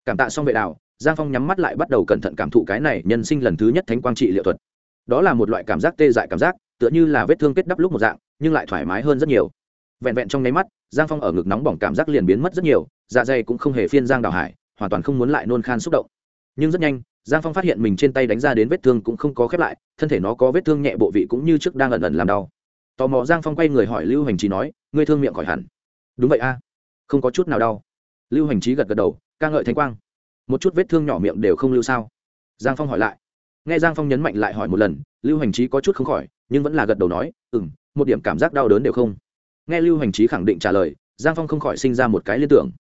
Cảm tạ xong vệ đào giang phong nhắm mắt lại bắt đầu cẩn thận cảm thụ cái này nhân sinh lần thứ nhất thánh quang trị liệu thuật. Đó là một loại cảm giác tê dại cảm giác, tựa như là vết thương kết đắp lúc một dạng, nhưng lại thoải mái hơn rất nhiều. Vẹn vẹn trong nháy mắt, giang phong ở ngực nóng bỏng cảm giác liền biến mất rất nhiều dạ dày cũng không hề phiên giang đào hải, hoàn toàn không muốn lại nôn khan xúc động. Nhưng rất nhanh giang phong phát hiện mình trên tay đánh ra đến vết thương cũng không có khép lại, thân thể nó có vết thương nhẹ, bộ vị cũng như trước đang ẩn ẩn làm đau. Tò mò giang phong quay người hỏi lưu hành trí nói, ngươi thương miệng khỏi hẳn. Đúng vậy a, không có chút nào đau. Lưu hành trí gật gật đầu, ca ngợi thanh quang. Một chút vết thương nhỏ miệng đều không lưu sao? Giang phong hỏi lại. Nghe giang phong nhấn mạnh lại hỏi một lần, lưu hành trí có chút không khỏi, nhưng vẫn là gật đầu nói ừ m một điểm cảm giác đau đớn đều không. Nghe lưu hành trí khẳng định trả lời, giang phong không khỏi sinh ra một cái liên tưởng.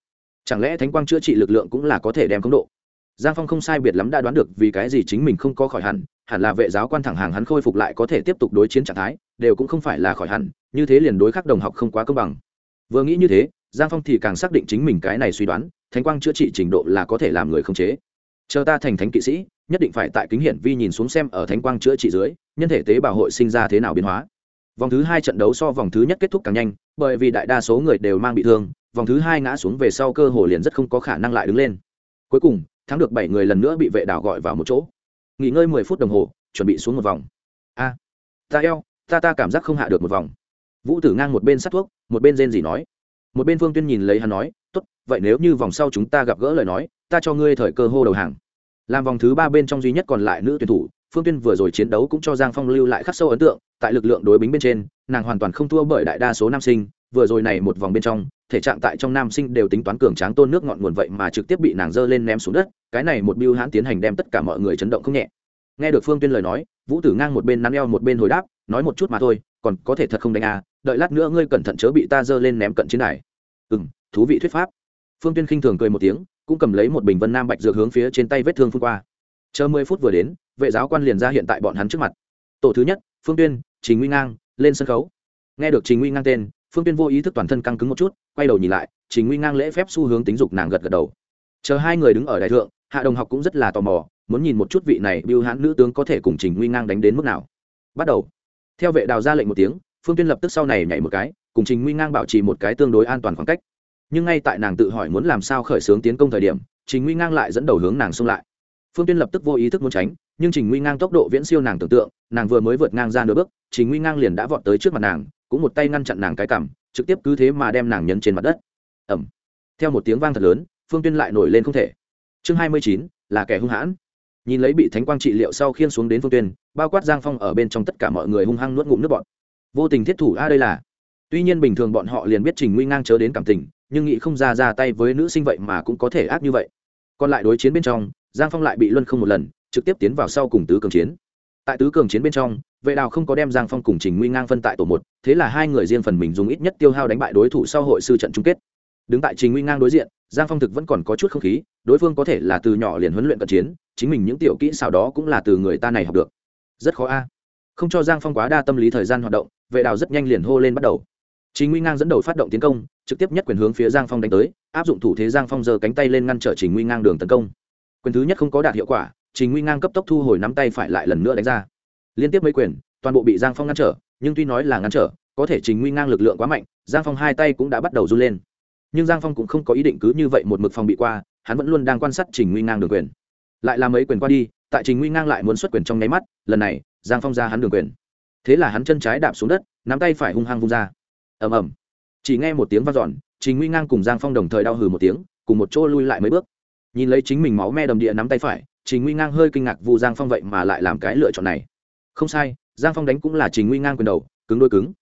Chẳng lẽ thánh quang chữa trị lực lượng cũng là có thể đem công độ? Giang phong không sai biệt lắm đã đoán được vì cái gì chính mình không có khỏi hẳn hẳn là vệ giáo quan thẳng hàng hắn khôi phục lại có thể tiếp tục đối chiến trạng thái, đều cũng không phải là khỏi hẳn, như thế liền đối khắc đồng học không quá công bằng. Vừa nghĩ như thế, giang phong thì càng xác định chính mình cái này suy đoán, thánh quang chữa trị trình độ là có thể làm người không chế. Chờ ta thành thánh kỵ sĩ, nhất định phải tại kính hiển vi nhìn xuống xem ở thánh quang chữa trị dưới, nhân thể tế bào hội sinh ra thế nào biến hóa. Vòng thứ hai trận đấu so vòng thứ nhất kết thúc càng nhanh, bởi vì đại đa số người đều mang bị thương, vòng thứ hai ngã xuống về sau cơ hồ liền rất không có khả năng lại đứng lên. Cuối cùng thắng được bảy người lần nữa bị vệ đảo gọi vào một chỗ. Nghỉ ngơi mười phút đồng hồ, chuẩn bị xuống một vòng. A, ta eo, ta ta cảm giác không hạ được một vòng. Vũ tử ngang một bên sát thuốc, một bên rên gì nói. Một bên phương tuyên nhìn lấy hắn nói, tốt, vậy nếu như vòng sau chúng ta gặp gỡ lời nói, ta cho ngươi thời cơ hô đầu hàng. Làm vòng thứ ba bên trong duy nhất còn lại nữ tuyển thủ, phương tuyên vừa rồi chiến đấu cũng cho giang phong lưu lại khắc sâu ấn tượng, tại lực lượng đối bính bên trên, nàng hoàn toàn không thua bởi đại đa số nam sinh, vừa rồi này một vòng bên trong thể trạng tại trong nam sinh đều tính toán cường tráng tôn nước ngọn nguồn vậy mà trực tiếp bị nàng dơ lên ném xuống đất, cái này một biêu hãn tiến hành đem tất cả mọi người chấn động không nhẹ. Nghe được phương tuyên lời nói, vũ tử ngang một bên nắn eo một bên hồi đáp, nói một chút mà thôi, còn có thể thật không đánh à đợi lát nữa ngươi cẩn thận chớ bị ta dơ lên ném cận chiến này. Ừ m thú vị thuyết pháp. Phương tuyên khinh thường cười một tiếng, cũng cầm lấy một bình vân nam bạch dược hướng phía trên tay vết thương phun qua. Chờ mười phút vừa đến, vệ giáo quan liền ra hiện tại bọn hắn trước mặt. Tổ thứ nhất, phương tuyên, trình nguy ngang, lên sân khấu. Nghe được trình nguy ngang tên phương tuyên vô ý thức toàn thân căng cứng một chút, quay đầu nhìn lại trình nguy ngang lễ phép xu hướng tính dục nàng gật gật đầu. Chờ hai người đứng ở đại thượng, hạ đồng học cũng rất là tò mò, muốn nhìn một chút vị này biêu hãn nữ tướng có thể cùng trình nguy ngang đánh đến mức nào. Bắt đầu. Theo vệ đào ra lệnh một tiếng, phương tuyên lập tức sau này nhảy một cái, cùng trình nguy ngang bảo trì một cái tương đối an toàn khoảng cách. Nhưng ngay tại nàng tự hỏi muốn làm sao khởi xướng tiến công thời điểm, trình nguy ngang lại dẫn đầu hướng nàng xông lại. Phương tuyên lập tức vô ý thức muốn tránh, nhưng trình nguy ngang tốc độ viễn siêu nàng tưởng tượng, nàng vừa mới vượt ngang ra nửa bước, trình nguy ngang liền đã vọt tới trước mặt nàng cũng một tay ngăn chặn nàng cái cằm trực tiếp cứ thế mà đem nàng nhấn trên mặt đất. Ẩm theo một tiếng vang thật lớn, phương tuyên lại nổi lên không thể. Chương hai mươi chín, là kẻ hung hãn. Nhìn lấy bị thánh quang trị liệu sau khiên xuống đến phương tuyên, bao quát giang phong ở bên trong tất cả mọi người hung hăng nuốt ngụm nước bọn vô tình thiết thủ, a, đây là tuy nhiên bình thường bọn họ liền biết trình nguy ngang chớ đến cảm tình, nhưng nghĩ không ra ra tay với nữ sinh vậy mà cũng có thể ác như vậy. Còn lại đối chiến bên trong, giang phong lại bị luân không một lần, trực tiếp tiến vào sau cùng tứ cường chiến tại tứ cường chiến bên trong, vệ đào không có đem giang phong cùng trình nguy ngang phân tại tổ một, thế là hai người riêng phần mình dùng ít nhất tiêu hao đánh bại đối thủ sau hội sư trận chung kết. Đứng tại trình nguy ngang đối diện, giang phong thực vẫn còn có chút không khí, đối phương có thể là từ nhỏ liền huấn luyện cận chiến, chính mình những tiểu kỹ xảo đó cũng là từ người ta này học được. Rất khó a. Không cho giang phong quá đa tâm lý thời gian hoạt động, vệ đào rất nhanh liền hô lên bắt đầu. Trình nguy ngang dẫn đầu phát động tiến công, trực tiếp nhất quyền hướng phía giang phong đánh tới, áp dụng thủ thế giang phong giơ cánh tay lên ngăn trở trình nguy ngang đường tấn công. Quyền thứ nhất không có đạt hiệu quả trình nguy ngang cấp tốc thu hồi nắm tay phải lại lần nữa đánh ra. Liên tiếp mấy quyền, toàn bộ bị giang phong ngăn trở, nhưng tuy nói là ngăn trở, có thể trình nguy ngang lực lượng quá mạnh, giang phong hai tay cũng đã bắt đầu run lên. Nhưng giang phong cũng không có ý định cứ như vậy một mực phòng bị qua, hắn vẫn luôn đang quan sát trình nguy ngang đường quyền. Lại làm mấy quyền qua đi, tại trình nguy ngang lại muốn xuất quyền trong nháy mắt, lần này, giang phong ra hắn đường quyền. Thế là hắn chân trái đạp xuống đất, nắm tay phải hung hăng vung ra. Ầm ầm. Chỉ nghe một tiếng vang dọn, trình nguy ngang cùng giang phong đồng thời đau hừ một tiếng, cùng một chỗ lui lại mấy bước. Nhìn lấy chính mình máu me đầm địa nắm tay phải trình nguy ngang hơi kinh ngạc vu giang phong vậy mà lại làm cái lựa chọn này. Không sai, giang phong đánh cũng là trình nguy ngang quyền đầu, cứng đôi cứng.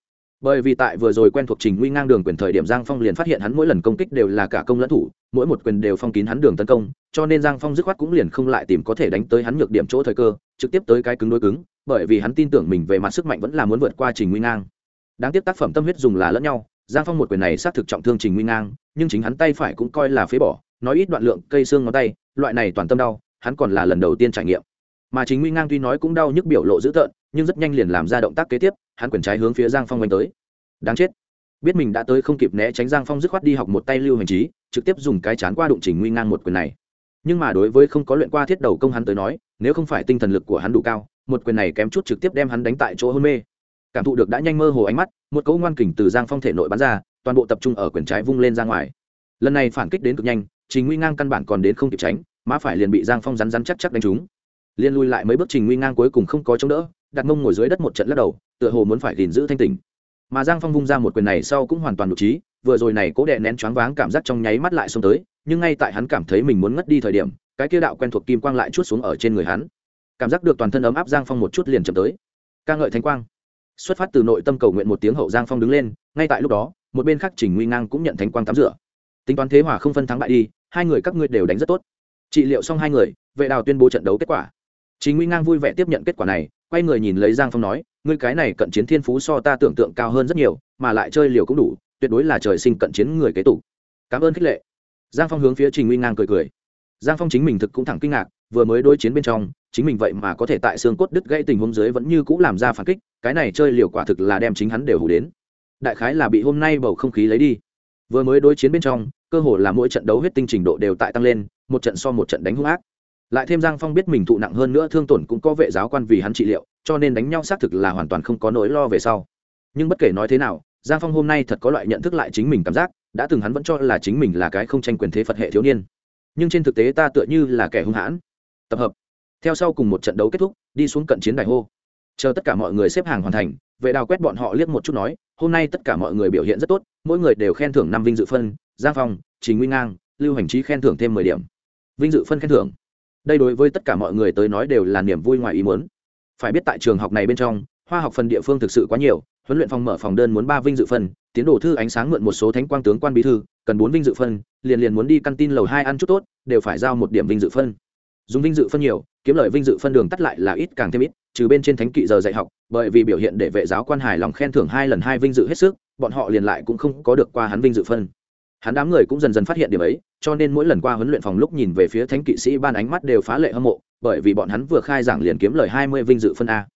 Bởi vì tại vừa rồi quen thuộc trình nguy ngang đường quyền thời điểm giang phong liền phát hiện hắn mỗi lần công kích đều là cả công lẫn thủ, mỗi một quyền đều phong kín hắn đường tấn công, cho nên giang phong dứt khoát cũng liền không lại tìm có thể đánh tới hắn nhược điểm chỗ thời cơ, trực tiếp tới cái cứng đôi cứng, bởi vì hắn tin tưởng mình về mặt sức mạnh vẫn là muốn vượt qua trình nguy ngang. Đáng tiếc tác phẩm tâm huyết dùng là lẫn nhau, giang phong một quyền này xác thực trọng thương trình nguy ngang, nhưng chính hắn tay phải cũng coi là phế bỏ, nói ít đoạn lượng cây xương ngón tay, loại này toàn tâm đau hắn còn là lần đầu tiên trải nghiệm. Mà chính nguy ngang tuy nói cũng đau nhức biểu lộ dữ tợn, nhưng rất nhanh liền làm ra động tác kế tiếp, hắn quyền trái hướng phía giang phong oanh tới. Đáng chết. Biết mình đã tới không kịp né tránh giang phong dứt khoát đi học một tay lưu hành trí, trực tiếp dùng cái chán qua đụng trình nguy ngang một quyền này. Nhưng mà đối với không có luyện qua thiết đầu công hắn tới nói, nếu không phải tinh thần lực của hắn đủ cao, một quyền này kém chút trực tiếp đem hắn đánh tại chỗ hôn mê. Cảm thụ được đã nhanh mơ hồ ánh mắt, một cấu ngoan kình từ giang phong thể nội bắn ra, toàn bộ tập trung ở quyền trái vung lên ra ngoài. Lần này phản kích đến cực nhanh, trình nguy ngang căn bản còn đến không kịp tránh má phải liền bị giang phong rắn rắn chắc chắc đánh trúng. Liên lui lại mấy bước trình nguy ngang cuối cùng không có chống đỡ, đặt mông ngồi dưới đất một trận lắc đầu, tựa hồ muốn phải gìn giữ thanh tình mà giang phong vung ra một quyền này sau cũng hoàn toàn nhục trí, vừa rồi này cố đệ nén choáng váng cảm giác trong nháy mắt lại xuống tới, nhưng ngay tại hắn cảm thấy mình muốn ngất đi thời điểm, cái kia đạo quen thuộc kim quang lại chút xuống ở trên người hắn. Cảm giác được toàn thân ấm áp giang phong một chút liền chậm tới. Ca ngợi thánh quang. Xuất phát từ nội tâm cầu nguyện một tiếng hậu giang phong đứng lên, ngay tại lúc đó, một bên khác trình nguy ngang cũng nhận thánh quang tắm rửa. Tính toán thế hòa không phân thắng bại đi, hai người các ngươi đều đánh rất tốt trị liệu xong hai người, vệ đào tuyên bố trận đấu kết quả. Chính nguy ngang vui vẻ tiếp nhận kết quả này, quay người nhìn lấy giang phong nói, ngươi cái này cận chiến thiên phú so ta tưởng tượng cao hơn rất nhiều, mà lại chơi liều cũng đủ, tuyệt đối là trời sinh cận chiến người kế tục. Cảm ơn khích lệ. Giang phong hướng phía trình nguy ngang cười cười. Giang phong chính mình thực cũng thẳng kinh ngạc, vừa mới đối chiến bên trong, chính mình vậy mà có thể tại xương cốt đứt gãy tình huống dưới vẫn như cũ làm ra phản kích, cái này chơi liều quả thực là đem chính hắn đều hủ đến. Đại khái là bị hôm nay bầu không khí lấy đi. Vừa mới đối chiến bên trong, cơ hồ là mỗi trận đấu huyết tinh trình độ đều tại tăng lên một trận so một trận đánh hung ác. Lại thêm giang phong biết mình thụ nặng hơn nữa thương tổn cũng có vệ giáo quan vì hắn trị liệu, cho nên đánh nhau xác thực là hoàn toàn không có nỗi lo về sau. Nhưng bất kể nói thế nào, giang phong hôm nay thật có loại nhận thức lại chính mình cảm giác, đã từng hắn vẫn cho là chính mình là cái không tranh quyền thế phật hệ thiếu niên. Nhưng trên thực tế ta tựa như là kẻ hung hãn. Tập hợp. Theo sau cùng một trận đấu kết thúc, đi xuống cận chiến đài hô. Chờ tất cả mọi người xếp hàng hoàn thành, vệ đào quét bọn họ liếc một chút nói, hôm nay tất cả mọi người biểu hiện rất tốt, mỗi người đều khen thưởng năm vinh dự phân, giang phong, trình nguy ngang, lưu hành trí khen thưởng thêm mười điểm vinh dự phân khen thưởng. Đây đối với tất cả mọi người tới nói đều là niềm vui ngoài ý muốn. Phải biết tại trường học này bên trong, hoa học phần địa phương thực sự quá nhiều, huấn luyện phòng mở phòng đơn muốn ba vinh dự phân, tiến đồ thư ánh sáng mượn một số thánh quang tướng quan bí thư, cần bốn vinh dự phân, liền liền muốn đi căn tin lầu hai ăn chút tốt, đều phải giao một điểm vinh dự phân. Dùng vinh dự phân nhiều, kiếm lợi vinh dự phân đường tắt lại là ít càng thêm ít, trừ bên trên thánh kỵ giờ dạy học, bởi vì biểu hiện để vệ giáo quan hài lòng khen thưởng hai lần hai vinh dự hết sức, bọn họ liền lại cũng không có được qua hắn vinh dự phân hắn đám người cũng dần dần phát hiện điểm ấy, cho nên mỗi lần qua huấn luyện phòng lúc nhìn về phía thánh kỵ sĩ ban ánh mắt đều phá lệ hâm mộ, bởi vì bọn hắn vừa khai giảng liền kiếm lời hai mươi vinh dự phân a.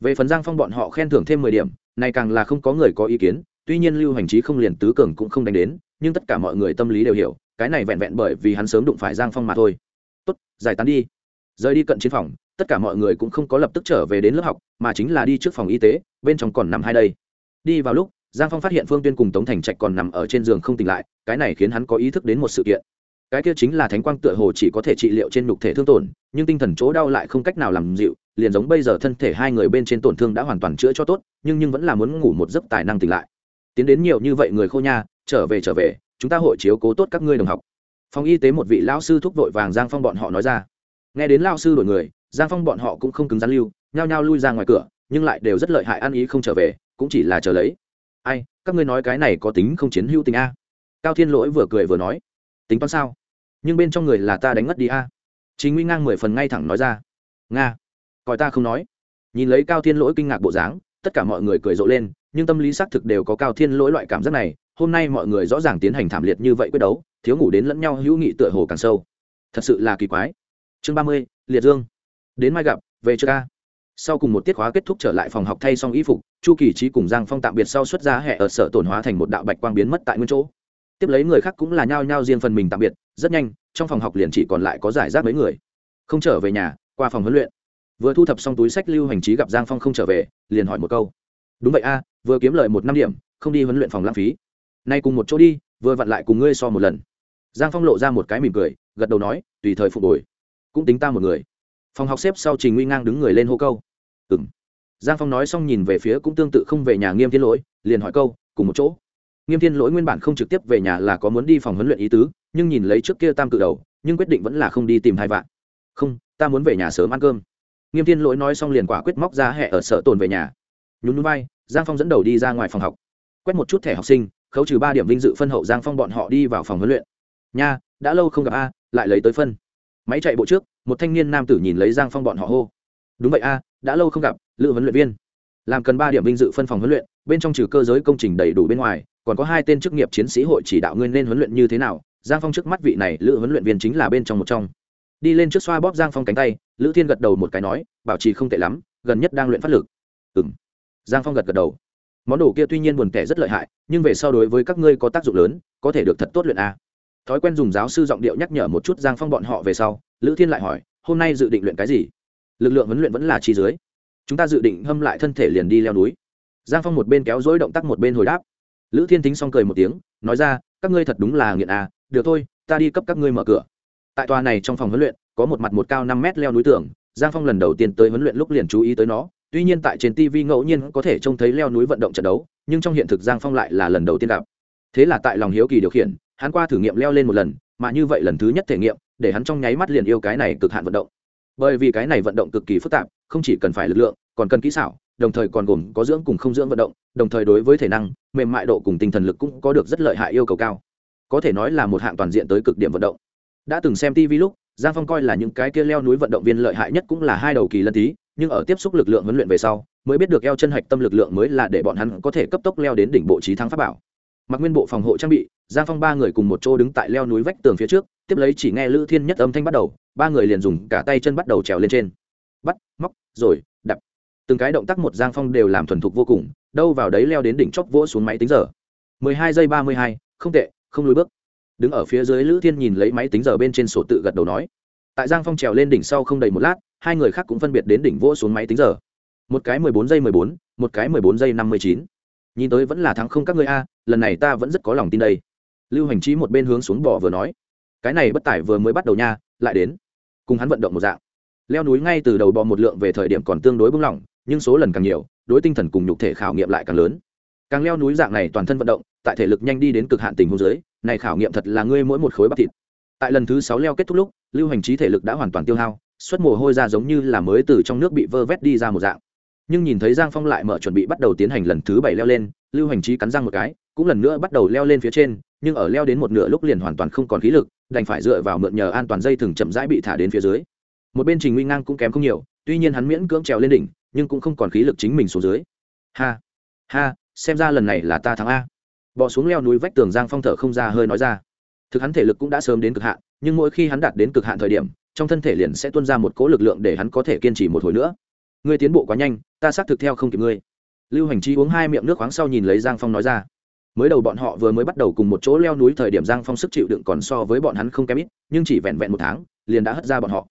Về phần giang phong bọn họ khen thưởng thêm mười điểm, này càng là không có người có ý kiến, tuy nhiên lưu hành trí không liền tứ cường cũng không đánh đến, nhưng tất cả mọi người tâm lý đều hiểu, cái này vẹn vẹn bởi vì hắn sớm đụng phải giang phong mà thôi. Tốt, giải tán đi. Rời đi cận chiến phòng, tất cả mọi người cũng không có lập tức trở về đến lớp học, mà chính là đi trước phòng y tế, bên trong còn nằm hai đây. Đi vào lúc giang phong phát hiện phương tuyên cùng tống thành trạch còn nằm ở trên giường không tỉnh lại, cái này khiến hắn có ý thức đến một sự kiện. Cái kia chính là thánh quang tựa hồ chỉ có thể trị liệu trên nhục thể thương tổn, nhưng tinh thần chỗ đau lại không cách nào làm dịu, liền giống bây giờ thân thể hai người bên trên tổn thương đã hoàn toàn chữa cho tốt, nhưng nhưng vẫn là muốn ngủ một giấc tài năng tỉnh lại. Tiến đến nhiều như vậy người khô nha, trở về trở về, chúng ta hội chiếu cố tốt các ngươi đồng học. Phòng y tế một vị lão sư thúc vội vàng giang phong bọn họ nói ra. Nghe đến lao sư đổi người, giang phong bọn họ cũng không cứng rắn lưu, nhao nhao lui ra ngoài cửa, nhưng lại đều rất lợi hại ăn ý không trở về, cũng chỉ là chờ lấy ai, các ngươi nói cái này có tính không chiến hữu tình a? Cao thiên lỗi vừa cười vừa nói, tính toán sao? Nhưng bên trong người là ta đánh ngất đi a? Chính nguy ngang mười phần ngay thẳng nói ra, nga coi ta không nói. Nhìn lấy cao thiên lỗi kinh ngạc bộ dáng, tất cả mọi người cười rộ lên, nhưng tâm lý xác thực đều có cao thiên lỗi loại cảm giác này, hôm nay mọi người rõ ràng tiến hành thảm liệt như vậy quyết đấu, thiếu ngủ đến lẫn nhau hữu nghị tựa hồ càng sâu. Thật sự là kỳ quái. Chương ba mươi, liệt dương. Đến mai gặp, về chưa ca sau cùng một tiết khóa kết thúc trở lại phòng học thay xong y phục, chu kỳ trí cùng giang phong tạm biệt sau xuất ra hẹ ở sở tổn hóa thành một đạo bạch quang biến mất tại nguyên chỗ. Tiếp lấy người khác cũng là nhao nhao riêng phần mình tạm biệt, rất nhanh, trong phòng học liền chỉ còn lại có giải rác mấy người. Không trở về nhà, qua phòng huấn luyện. Vừa thu thập xong túi sách lưu hành trí gặp giang phong không trở về, liền hỏi một câu. Đúng vậy a, vừa kiếm lời một năm điểm, không đi huấn luyện phòng lãng phí. Nay cùng một chỗ đi, vừa vặn lại cùng ngươi so một lần. Giang phong lộ ra một cái mỉm cười, gật đầu nói, tùy thời phục hồi. Cũng tính ta một người phòng học xếp sau trình nguy ngang đứng người lên hô câu. Ừ m giang phong nói xong nhìn về phía cũng tương tự không về nhà nghiêm thiên lỗi, liền hỏi câu, cùng một chỗ? Nghiêm thiên lỗi nguyên bản không trực tiếp về nhà là có muốn đi phòng huấn luyện ý tứ, nhưng nhìn lấy trước kia tam cự đầu, nhưng quyết định vẫn là không đi tìm hai vạn. Không, ta muốn về nhà sớm ăn cơm. Nghiêm thiên lỗi nói xong liền quả quyết móc ra hẹ ở sở tồn về nhà. Nhún núi bay giang phong dẫn đầu đi ra ngoài phòng học. Quét một chút thẻ học sinh, khấu trừ ba điểm vinh dự phân hậu giang phong bọn họ đi vào phòng huấn luyện. Nha, đã lâu không gặp a, lại lấy tới phân máy chạy bộ trước, một thanh niên nam tử nhìn lấy giang phong bọn họ hô. Đúng vậy a, đã lâu không gặp, lữ huấn luyện viên. Làm cần ba điểm vinh dự phân phòng huấn luyện, bên trong trừ cơ giới công trình đầy đủ bên ngoài, còn có hai tên chức nghiệp chiến sĩ hội chỉ đạo ngươi nên huấn luyện như thế nào. Giang phong trước mắt vị này lữ huấn luyện viên chính là bên trong một trong. Đi lên trước xoa bóp giang phong cánh tay, lữ thiên gật đầu một cái nói, bảo trì không tệ lắm, gần nhất đang luyện phát lực. Ừ m giang phong gật gật đầu. Món đồ kia tuy nhiên buồn tẻ rất lợi hại, nhưng về sau đối với các ngươi có tác dụng lớn, có thể được thật tốt luyện a thói quen dùng giáo sư giọng điệu nhắc nhở một chút giang phong bọn họ về sau, lữ thiên lại hỏi, hôm nay dự định luyện cái gì? Lực lượng huấn luyện vẫn là chi dưới. Chúng ta dự định hâm lại thân thể liền đi leo núi. Giang phong một bên kéo dối động tác một bên hồi đáp. Lữ thiên tính xong cười một tiếng, nói ra, các ngươi thật đúng là nghiện à được thôi, ta đi cấp các ngươi mở cửa. Tại tòa này trong phòng huấn luyện, có một mặt một cao năm mét leo núi tường, giang phong lần đầu tiên tới huấn luyện lúc liền chú ý tới nó, tuy nhiên tại trên tv ngẫu nhiên có thể trông thấy leo núi vận động trận đấu, nhưng trong hiện thực giang phong lại là lần đầu tiên gặp. Thế là tại lòng hiếu kỳ điều khiển hắn qua thử nghiệm leo lên một lần, mà như vậy lần thứ nhất thể nghiệm, để hắn trong nháy mắt liền yêu cái này cực hạn vận động. Bởi vì cái này vận động cực kỳ phức tạp, không chỉ cần phải lực lượng, còn cần kỹ xảo, đồng thời còn gồm có dưỡng cùng không dưỡng vận động, đồng thời đối với thể năng, mềm mại độ cùng tinh thần lực cũng có được rất lợi hại yêu cầu cao. Có thể nói là một hạng toàn diện tới cực điểm vận động. Đã từng xem tv lúc, giang phong coi là những cái kia leo núi vận động viên lợi hại nhất cũng là hai đầu kỳ lân tí, nhưng ở tiếp xúc lực lượng huấn luyện về sau, mới biết được eo chân hạch tâm lực lượng mới là để bọn hắn có thể cấp tốc leo đến đỉnh bộ trí thắng pháp bảo. Mặc nguyên bộ phòng hộ trang bị giang phong ba người cùng một chỗ đứng tại leo núi vách tường phía trước, tiếp lấy chỉ nghe lữ thiên nhất âm thanh bắt đầu, ba người liền dùng cả tay chân bắt đầu trèo lên trên. Bắt, móc, rồi, đập. Từng cái động tác một giang phong đều làm thuần thục vô cùng, đâu vào đấy leo đến đỉnh chóp vỗ xuống máy tính giờ. Mười hai giây ba mươi hai, không tệ, không lùi bước. Đứng ở phía dưới lữ thiên nhìn lấy máy tính giờ bên trên sổ tự gật đầu nói. Tại giang phong trèo lên đỉnh sau không đầy một lát, hai người khác cũng phân biệt đến đỉnh vỗ xuống máy tính giờ. Một cái mười bốn giây mười bốn, một cái mười bốn giây năm mươi chín. Nhìn tới vẫn là thắng không các ngươi a, lần này ta vẫn rất có lòng tin đây lưu hành trí một bên hướng xuống bỏ vừa nói, cái này bất tải vừa mới bắt đầu nha, lại đến. Cùng hắn vận động một dạng. Leo núi ngay từ đầu bò một lượng về thời điểm còn tương đối bung lỏng, nhưng số lần càng nhiều, đối tinh thần cùng nhục thể khảo nghiệm lại càng lớn. Càng leo núi dạng này toàn thân vận động, tại thể lực nhanh đi đến cực hạn tình huống dưới, này khảo nghiệm thật là ngươi mỗi một khối bắp thịt. Tại lần thứ sáu leo kết thúc lúc, lưu hành trí thể lực đã hoàn toàn tiêu hao suất mồ hôi ra giống như là mới từ trong nước bị vơ vét đi ra một dạng. Nhưng nhìn thấy giang phong lại mở chuẩn bị bắt đầu tiến hành lần thứ bảy leo lên, lưu hành trí cắn răng một cái, cũng lần nữa bắt đầu leo lên phía trên nhưng ở leo đến một nửa lúc liền hoàn toàn không còn khí lực, đành phải dựa vào mượn nhờ an toàn dây thừng chậm rãi bị thả đến phía dưới. Một bên trình nguy ngang cũng kém không nhiều, tuy nhiên hắn miễn cưỡng trèo lên đỉnh, nhưng cũng không còn khí lực chính mình xuống dưới. Ha ha, xem ra lần này là ta thắng a. Bỏ xuống leo núi vách tường giang phong thở không ra hơi nói ra. Thực hắn thể lực cũng đã sớm đến cực hạn, nhưng mỗi khi hắn đạt đến cực hạn thời điểm, trong thân thể liền sẽ tuôn ra một cỗ lực lượng để hắn có thể kiên trì một hồi nữa. Ngươi tiến bộ quá nhanh, ta xác thực theo không kịp ngươi. Lưu hành chi uống hai miệng nước khoáng sau nhìn lấy giang phong nói ra mới đầu bọn họ vừa mới bắt đầu cùng một chỗ leo núi thời điểm giang phong sức chịu đựng còn so với bọn hắn không kém ít, nhưng chỉ vẹn vẹn một tháng, liền đã hất ra bọn họ.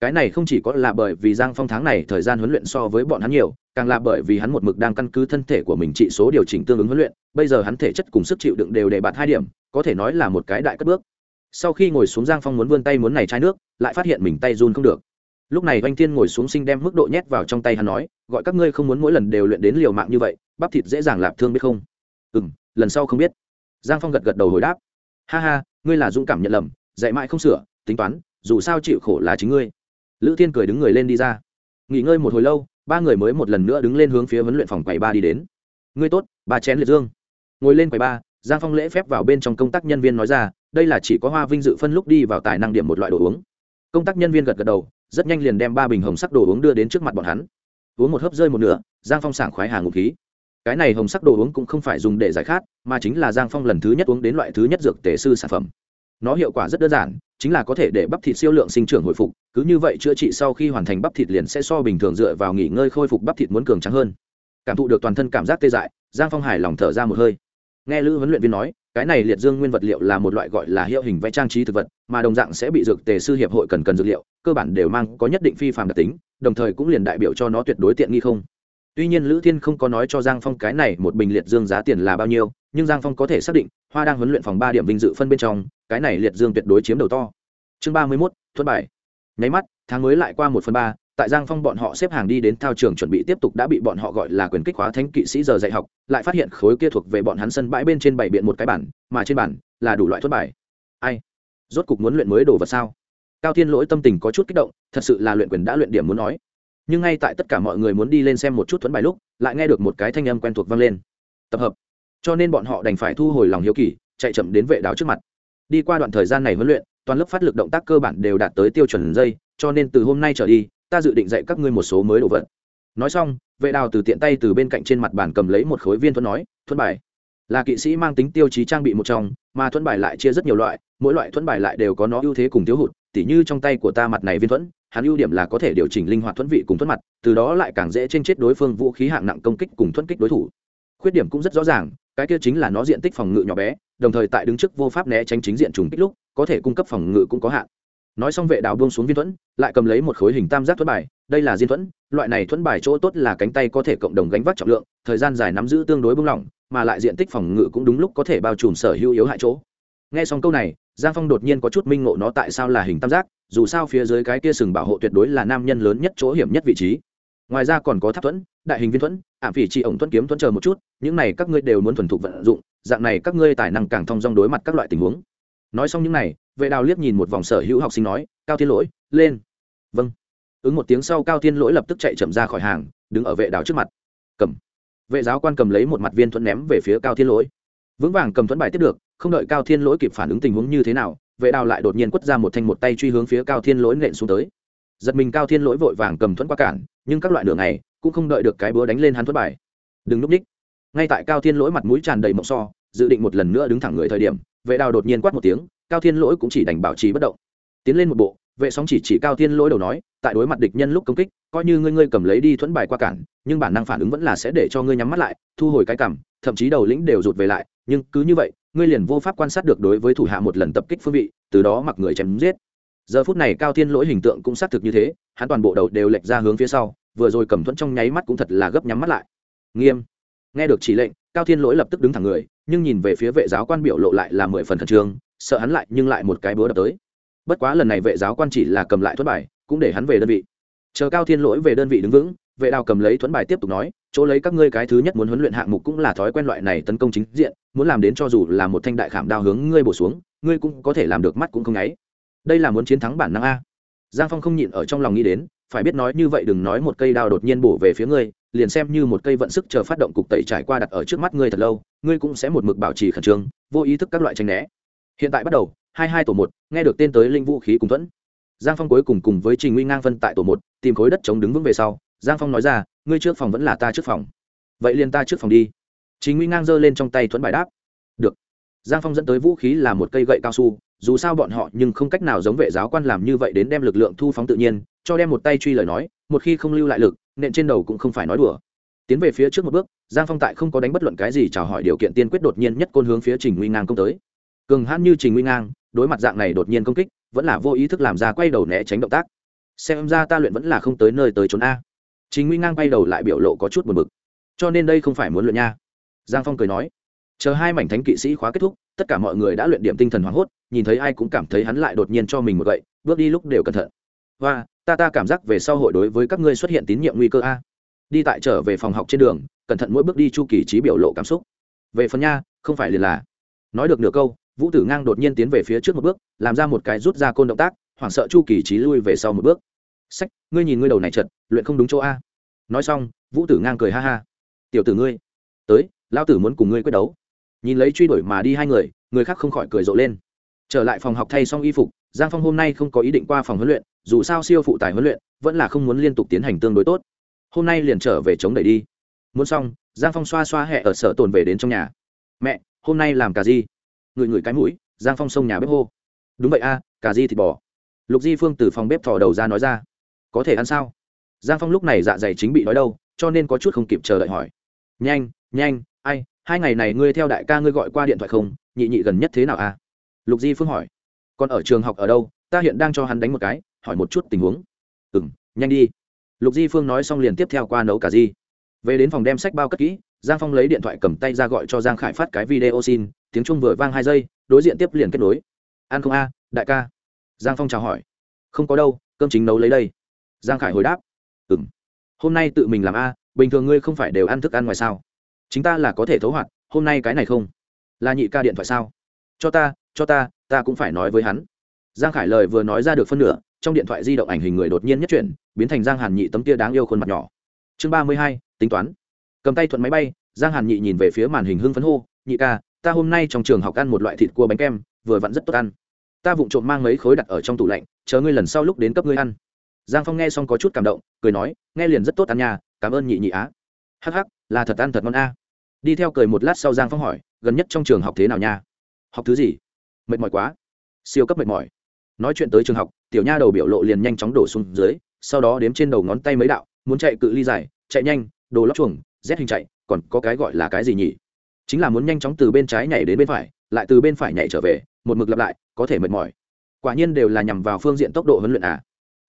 Cái này không chỉ có là bởi vì giang phong tháng này thời gian huấn luyện so với bọn hắn nhiều, càng là bởi vì hắn một mực đang căn cứ thân thể của mình trị số điều chỉnh tương ứng huấn luyện, bây giờ hắn thể chất cùng sức chịu đựng đều để bạt hai điểm, có thể nói là một cái đại cất bước. Sau khi ngồi xuống giang phong muốn vươn tay muốn này chai nước, lại phát hiện mình tay run không được. Lúc này oanh thiên ngồi xuống sinh đem mức độ nhét vào trong tay hắn nói, gọi các ngươi không muốn mỗi lần đều luyện đến liều mạng như vậy, bắp thịt dễ dàng lạp thương biết không? Ừ m lần sau không biết. Giang phong gật gật đầu hồi đáp. Ha ha, ngươi là dũng cảm nhận lầm, dạy mãi không sửa, tính toán, dù sao chịu khổ là chính ngươi. Lữ thiên cười đứng người lên đi ra. Nghỉ ngơi một hồi lâu, ba người mới một lần nữa đứng lên hướng phía huấn luyện phòng quầy ba đi đến. Ngươi tốt, ba chén liệt dương. Ngồi lên quầy ba, giang phong lễ phép vào bên trong công tác nhân viên nói ra, đây là chỉ có hoa vinh dự phân lúc đi vào tài năng điểm một loại đồ uống. Công tác nhân viên gật gật đầu, rất nhanh liền đem ba bình hồng sắc đồ uống đưa đến trước mặt bọn hắn. Uống một hớp rơi một nửa, giang phong sảng khoái hàng ngụ khí cái này hồng sắc đồ uống cũng không phải dùng để giải khát, mà chính là giang phong lần thứ nhất uống đến loại thứ nhất dược tể sư sản phẩm. Nó hiệu quả rất đơn giản, chính là có thể để bắp thịt siêu lượng sinh trưởng hồi phục, cứ như vậy chữa trị sau khi hoàn thành bắp thịt liền sẽ so bình thường dựa vào nghỉ ngơi khôi phục bắp thịt muốn cường trắng hơn. Cảm thụ được toàn thân cảm giác tê dại, giang phong hài lòng thở ra một hơi. Nghe lữ huấn luyện viên nói, cái này liệt dương nguyên vật liệu là một loại gọi là hiệu hình vẽ trang trí thực vật, mà đồng dạng sẽ bị dược tề sư hiệp hội cần cần dược liệu, cơ bản đều mang có nhất định phi phạm đặc tính, đồng thời cũng liền đại biểu cho nó tuyệt đối tiện nghi không tuy nhiên lữ thiên không có nói cho giang phong cái này một bình liệt dương giá tiền là bao nhiêu, nhưng giang phong có thể xác định, hoa đang huấn luyện phòng ba điểm vinh dự phân bên trong, cái này liệt dương tuyệt đối chiếm đầu to. Chương ba mươi mốt thuất bài. Nháy mắt, tháng mới lại qua một phần ba, tại giang phong bọn họ xếp hàng đi đến thao trường chuẩn bị tiếp tục đã bị bọn họ gọi là quyền kích hóa thánh kỵ sĩ giờ dạy học, lại phát hiện khối kia thuộc về bọn hắn sân bãi bên trên bảy biện một cái bản, mà trên bản là đủ loại thuất bài. Ai? Rốt cục muốn luyện mới đồ vật sao? Cao thiên lỗi tâm tình có chút kích động, thật sự là luyện quyền đã luyện điểm muốn nói nhưng ngay tại tất cả mọi người muốn đi lên xem một chút thuẫn bài lúc, lại nghe được một cái thanh âm quen thuộc vang lên. Tập hợp. Cho nên bọn họ đành phải thu hồi lòng hiếu kỳ, chạy chậm đến vệ đáo trước mặt. Đi qua đoạn thời gian này huấn luyện, toàn lớp phát lực động tác cơ bản đều đạt tới tiêu chuẩn dây, cho nên từ hôm nay trở đi, ta dự định dạy các ngươi một số mới đồ vật. Nói xong, vệ đào từ tiện tay từ bên cạnh trên mặt bàn cầm lấy một khối viên thuẫn nói, thuẫn bài. Là kỵ sĩ mang tính tiêu chí trang bị một trong, mà thuẫn bài lại chia rất nhiều loại mỗi loại thuẫn bài lại đều có nó ưu thế cùng thiếu hụt, tỉ như trong tay của ta mặt này viên thuẫn, hắn ưu điểm là có thể điều chỉnh linh hoạt thuẫn vị cùng thuẫn mặt, từ đó lại càng dễ trên chết đối phương vũ khí hạng nặng công kích cùng thuẫn kích đối thủ. Khuyết điểm cũng rất rõ ràng, cái kia chính là nó diện tích phòng ngự nhỏ bé, đồng thời tại đứng trước vô pháp né tránh chính diện trùng kích lúc, có thể cung cấp phòng ngự cũng có hạn. Nói xong vệ đào buông xuống viên thuẫn, lại cầm lấy một khối hình tam giác thuẫn bài, đây là diên thuẫn, loại này thuẫn bài chỗ tốt là cánh tay có thể cộng đồng gánh vác trọng lượng, thời gian dài nắm giữ tương đối bung lỏng, mà lại diện tích phòng ngự cũng đúng lúc có thể bao trùm sở hữu yếu hại chỗ nghe xong câu này, giang phong đột nhiên có chút minh ngộ nó tại sao là hình tam giác, dù sao phía dưới cái kia sừng bảo hộ tuyệt đối là nam nhân lớn nhất chỗ hiểm nhất vị trí. Ngoài ra còn có tháp thuẫn, đại hình viên thuẫn, ảm phỉ trị ổng thuẫn kiếm thuẫn chờ một chút, những này các ngươi đều muốn thuần thục vận dụng, dạng này các ngươi tài năng càng thông dong đối mặt các loại tình huống. Nói xong những này, vệ đào liếc nhìn một vòng sở hữu học sinh nói, cao thiên lỗi, lên. Vâng. Ứng một tiếng sau, cao thiên lỗi lập tức chạy chậm ra khỏi hàng, đứng ở vệ đào trước mặt. Cầm. Vệ giáo quan cầm lấy một mặt viên thuẫn ném về phía cao thiên lỗi. Vững vàng cầm thuẫn bài tiếp được không đợi cao thiên lỗi kịp phản ứng tình huống như thế nào, vệ đào lại đột nhiên quất ra một thanh một tay truy hướng phía cao thiên lỗi nện xuống tới. Giật mình cao thiên lỗi vội vàng cầm thuẫn qua cản, nhưng các loại đường này cũng không đợi được cái búa đánh lên hắn thuẫn bài. Đừng núp ních ngay tại cao thiên lỗi mặt mũi tràn đầy mộng so, dự định một lần nữa đứng thẳng người thời điểm, vệ đào đột nhiên quát một tiếng, cao thiên lỗi cũng chỉ đành bảo trì bất động. Tiến lên một bộ, vệ sóng chỉ chỉ cao thiên lỗi đầu nói, tại đối mặt địch nhân lúc công kích, coi như ngươi ngươi cầm lấy đi thuẫn bài qua cản, nhưng bản năng phản ứng vẫn là sẽ để cho ngươi nhắm mắt lại, thu hồi cái cảm thậm chí đầu lĩnh đều rụt về lại, nhưng cứ như vậy ngươi liền vô pháp quan sát được đối với thủ hạ một lần tập kích phương vị, từ đó mặc người chém giết. Giờ phút này cao thiên lỗi hình tượng cũng xác thực như thế, hắn toàn bộ đầu đều lệch ra hướng phía sau, vừa rồi cầm thuẫn trong nháy mắt cũng thật là gấp nhắm mắt lại. Nghiêm. Nghe được chỉ lệnh, cao thiên lỗi lập tức đứng thẳng người, nhưng nhìn về phía vệ giáo quan biểu lộ lại là mười phần khẩn trương, sợ hắn lại nhưng lại một cái búa đập tới. Bất quá lần này vệ giáo quan chỉ là cầm lại thuẫn bài, cũng để hắn về đơn vị. Chờ cao thiên lỗi về đơn vị đứng vững, vệ đào cầm lấy thuẫn bài tiếp tục nói chỗ lấy các ngươi cái thứ nhất muốn huấn luyện hạng mục cũng là thói quen loại này tấn công chính diện, muốn làm đến cho dù là một thanh đại khảm đao hướng ngươi bổ xuống, ngươi cũng có thể làm được mắt cũng không ấy đây là muốn chiến thắng bản năng a. Giang phong không nhịn ở trong lòng nghĩ đến, phải biết nói như vậy đừng nói một cây đao đột nhiên bổ về phía ngươi, liền xem như một cây vận sức chờ phát động cục tẩy trải qua đặt ở trước mắt ngươi thật lâu, ngươi cũng sẽ một mực bảo trì khẩn trương, vô ý thức các loại tranh né. Hiện tại bắt đầu, hai hai tổ một, nghe được tên tới linh vũ khí cùng thuẫn. Giang phong cuối cùng cùng với trình nguy ngang phân tại tổ một, tìm khối đất chống đứng vững về sau giang phong nói ra, ngươi trước phòng vẫn là ta trước phòng. Vậy liền ta trước phòng đi. Trình nguy ngang giơ lên trong tay thuẫn bài đáp. Được. Giang phong dẫn tới vũ khí là một cây gậy cao su, dù sao bọn họ nhưng không cách nào giống vệ giáo quan làm như vậy đến đem lực lượng thu phóng tự nhiên, cho đem một tay truy lời nói, một khi không lưu lại lực, nện trên đầu cũng không phải nói đùa. Tiến về phía trước một bước, giang phong tại không có đánh bất luận cái gì chào hỏi điều kiện tiên quyết đột nhiên nhất côn hướng phía trình nguy ngang công tới. Cường hãn như trình nguy ngang, đối mặt dạng này đột nhiên công kích, vẫn là vô ý thức làm ra quay đầu né tránh động tác. Xem ra ta luyện vẫn là không tới nơi tới trốn a. Chính nguy ngang bay đầu lại biểu lộ có chút buồn bực. Cho nên đây không phải muốn luyện nha. Giang phong cười nói, chờ hai mảnh thánh kỵ sĩ khóa kết thúc, tất cả mọi người đã luyện điểm tinh thần hoảng hốt, nhìn thấy ai cũng cảm thấy hắn lại đột nhiên cho mình một gậy, bước đi lúc đều cẩn thận. Và ta ta cảm giác về sau hội đối với các ngươi xuất hiện tín nhiệm nguy cơ a. Đi tại trở về phòng học trên đường, cẩn thận mỗi bước đi chu kỳ trí biểu lộ cảm xúc. Về phần nha, không phải liền là. Nói được nửa câu, vũ tử ngang đột nhiên tiến về phía trước một bước, làm ra một cái rút ra côn động tác, hoảng sợ chu kỳ trí lui về sau một bước sách, ngươi nhìn ngươi đầu này chật, luyện không đúng chỗ a. Nói xong, vũ tử ngang cười ha ha. Tiểu tử ngươi, tới lao tử muốn cùng ngươi quyết đấu. Nhìn lấy truy đuổi mà đi hai người người khác không khỏi cười rộ lên. Trở lại phòng học thay xong y phục, giang phong hôm nay không có ý định qua phòng huấn luyện, dù sao siêu phụ tài huấn luyện, vẫn là không muốn liên tục tiến hành tương đối tốt. Hôm nay liền trở về chống đẩy đi. Muốn xong, giang phong xoa xoa hẹ ở sở tồn về đến trong nhà. Mẹ, hôm nay làm cà di người người cái mũi, giang phong xông nhà bếp hô. Đúng vậy a, cà di thịt bò. Lục di phương từ phòng bếp thò đầu ra nói ra có thể ăn sao? Giang phong lúc này dạ dày chính bị nói đâu, cho nên có chút không kịp chờ đợi hỏi. Nhanh nhanh, ai, hai ngày này ngươi theo đại ca ngươi gọi qua điện thoại không? Nhị nhị gần nhất thế nào à? lục di phương hỏi. Còn ở trường học ở đâu? Ta hiện đang cho hắn đánh một cái, hỏi một chút tình huống. Ừ m nhanh đi. Lục di phương nói xong liền tiếp theo qua nấu cả di về đến phòng đem sách bao cất kỹ, giang phong lấy điện thoại cầm tay ra gọi cho giang khải phát cái video xin, tiếng trung vừa vang hai giây, đối diện tiếp liền kết nối. Ăn không a, đại ca? Giang phong chào hỏi. Không có đâu, cơm chính nấu lấy đây giang khải hồi đáp. Ừ m hôm nay tự mình làm a, bình thường ngươi không phải đều ăn thức ăn ngoài sao? Chính ta là có thể thấu hoạt, hôm nay cái này không? Là nhị ca điện thoại sao? Cho ta cho ta ta cũng phải nói với hắn. Giang khải lời vừa nói ra được phân nửa, trong điện thoại di động ảnh hình người đột nhiên nhất chuyển, biến thành giang hàn nhị tấm kia đáng yêu khuôn mặt nhỏ. Chương ba mươi hai, tính toán. Cầm tay thuận máy bay, giang hàn nhị nhìn về phía màn hình hưng phấn hô, nhị ca, ta hôm nay trong trường học ăn một loại thịt cua bánh kem, vừa vặn rất tốt ăn. Ta vụng trộm mang mấy khối đặt ở trong tủ lạnh, chờ ngươi lần sau lúc đến cấp ngươi ăn giang phong nghe xong có chút cảm động cười nói nghe liền rất tốt ăn nhà, cảm ơn nhị nhị á. Hắc hắc là thật ăn thật ngon a. Đi theo cười một lát sau giang phong hỏi gần nhất trong trường học thế nào nha? Học thứ gì? Mệt mỏi quá. Siêu cấp mệt mỏi. Nói chuyện tới trường học tiểu nha đầu biểu lộ liền nhanh chóng đổ xuống dưới sau đó đếm trên đầu ngón tay mấy đạo muốn chạy cự ly dài chạy nhanh đồ lóc chuồng rét hình chạy còn có cái gọi là cái gì nhỉ? Chính là muốn nhanh chóng từ bên trái nhảy đến bên phải lại từ bên phải nhảy trở về một mực lặp lại có thể mệt mỏi. Quả nhiên đều là nhằm vào phương diện tốc độ huấn luyện à?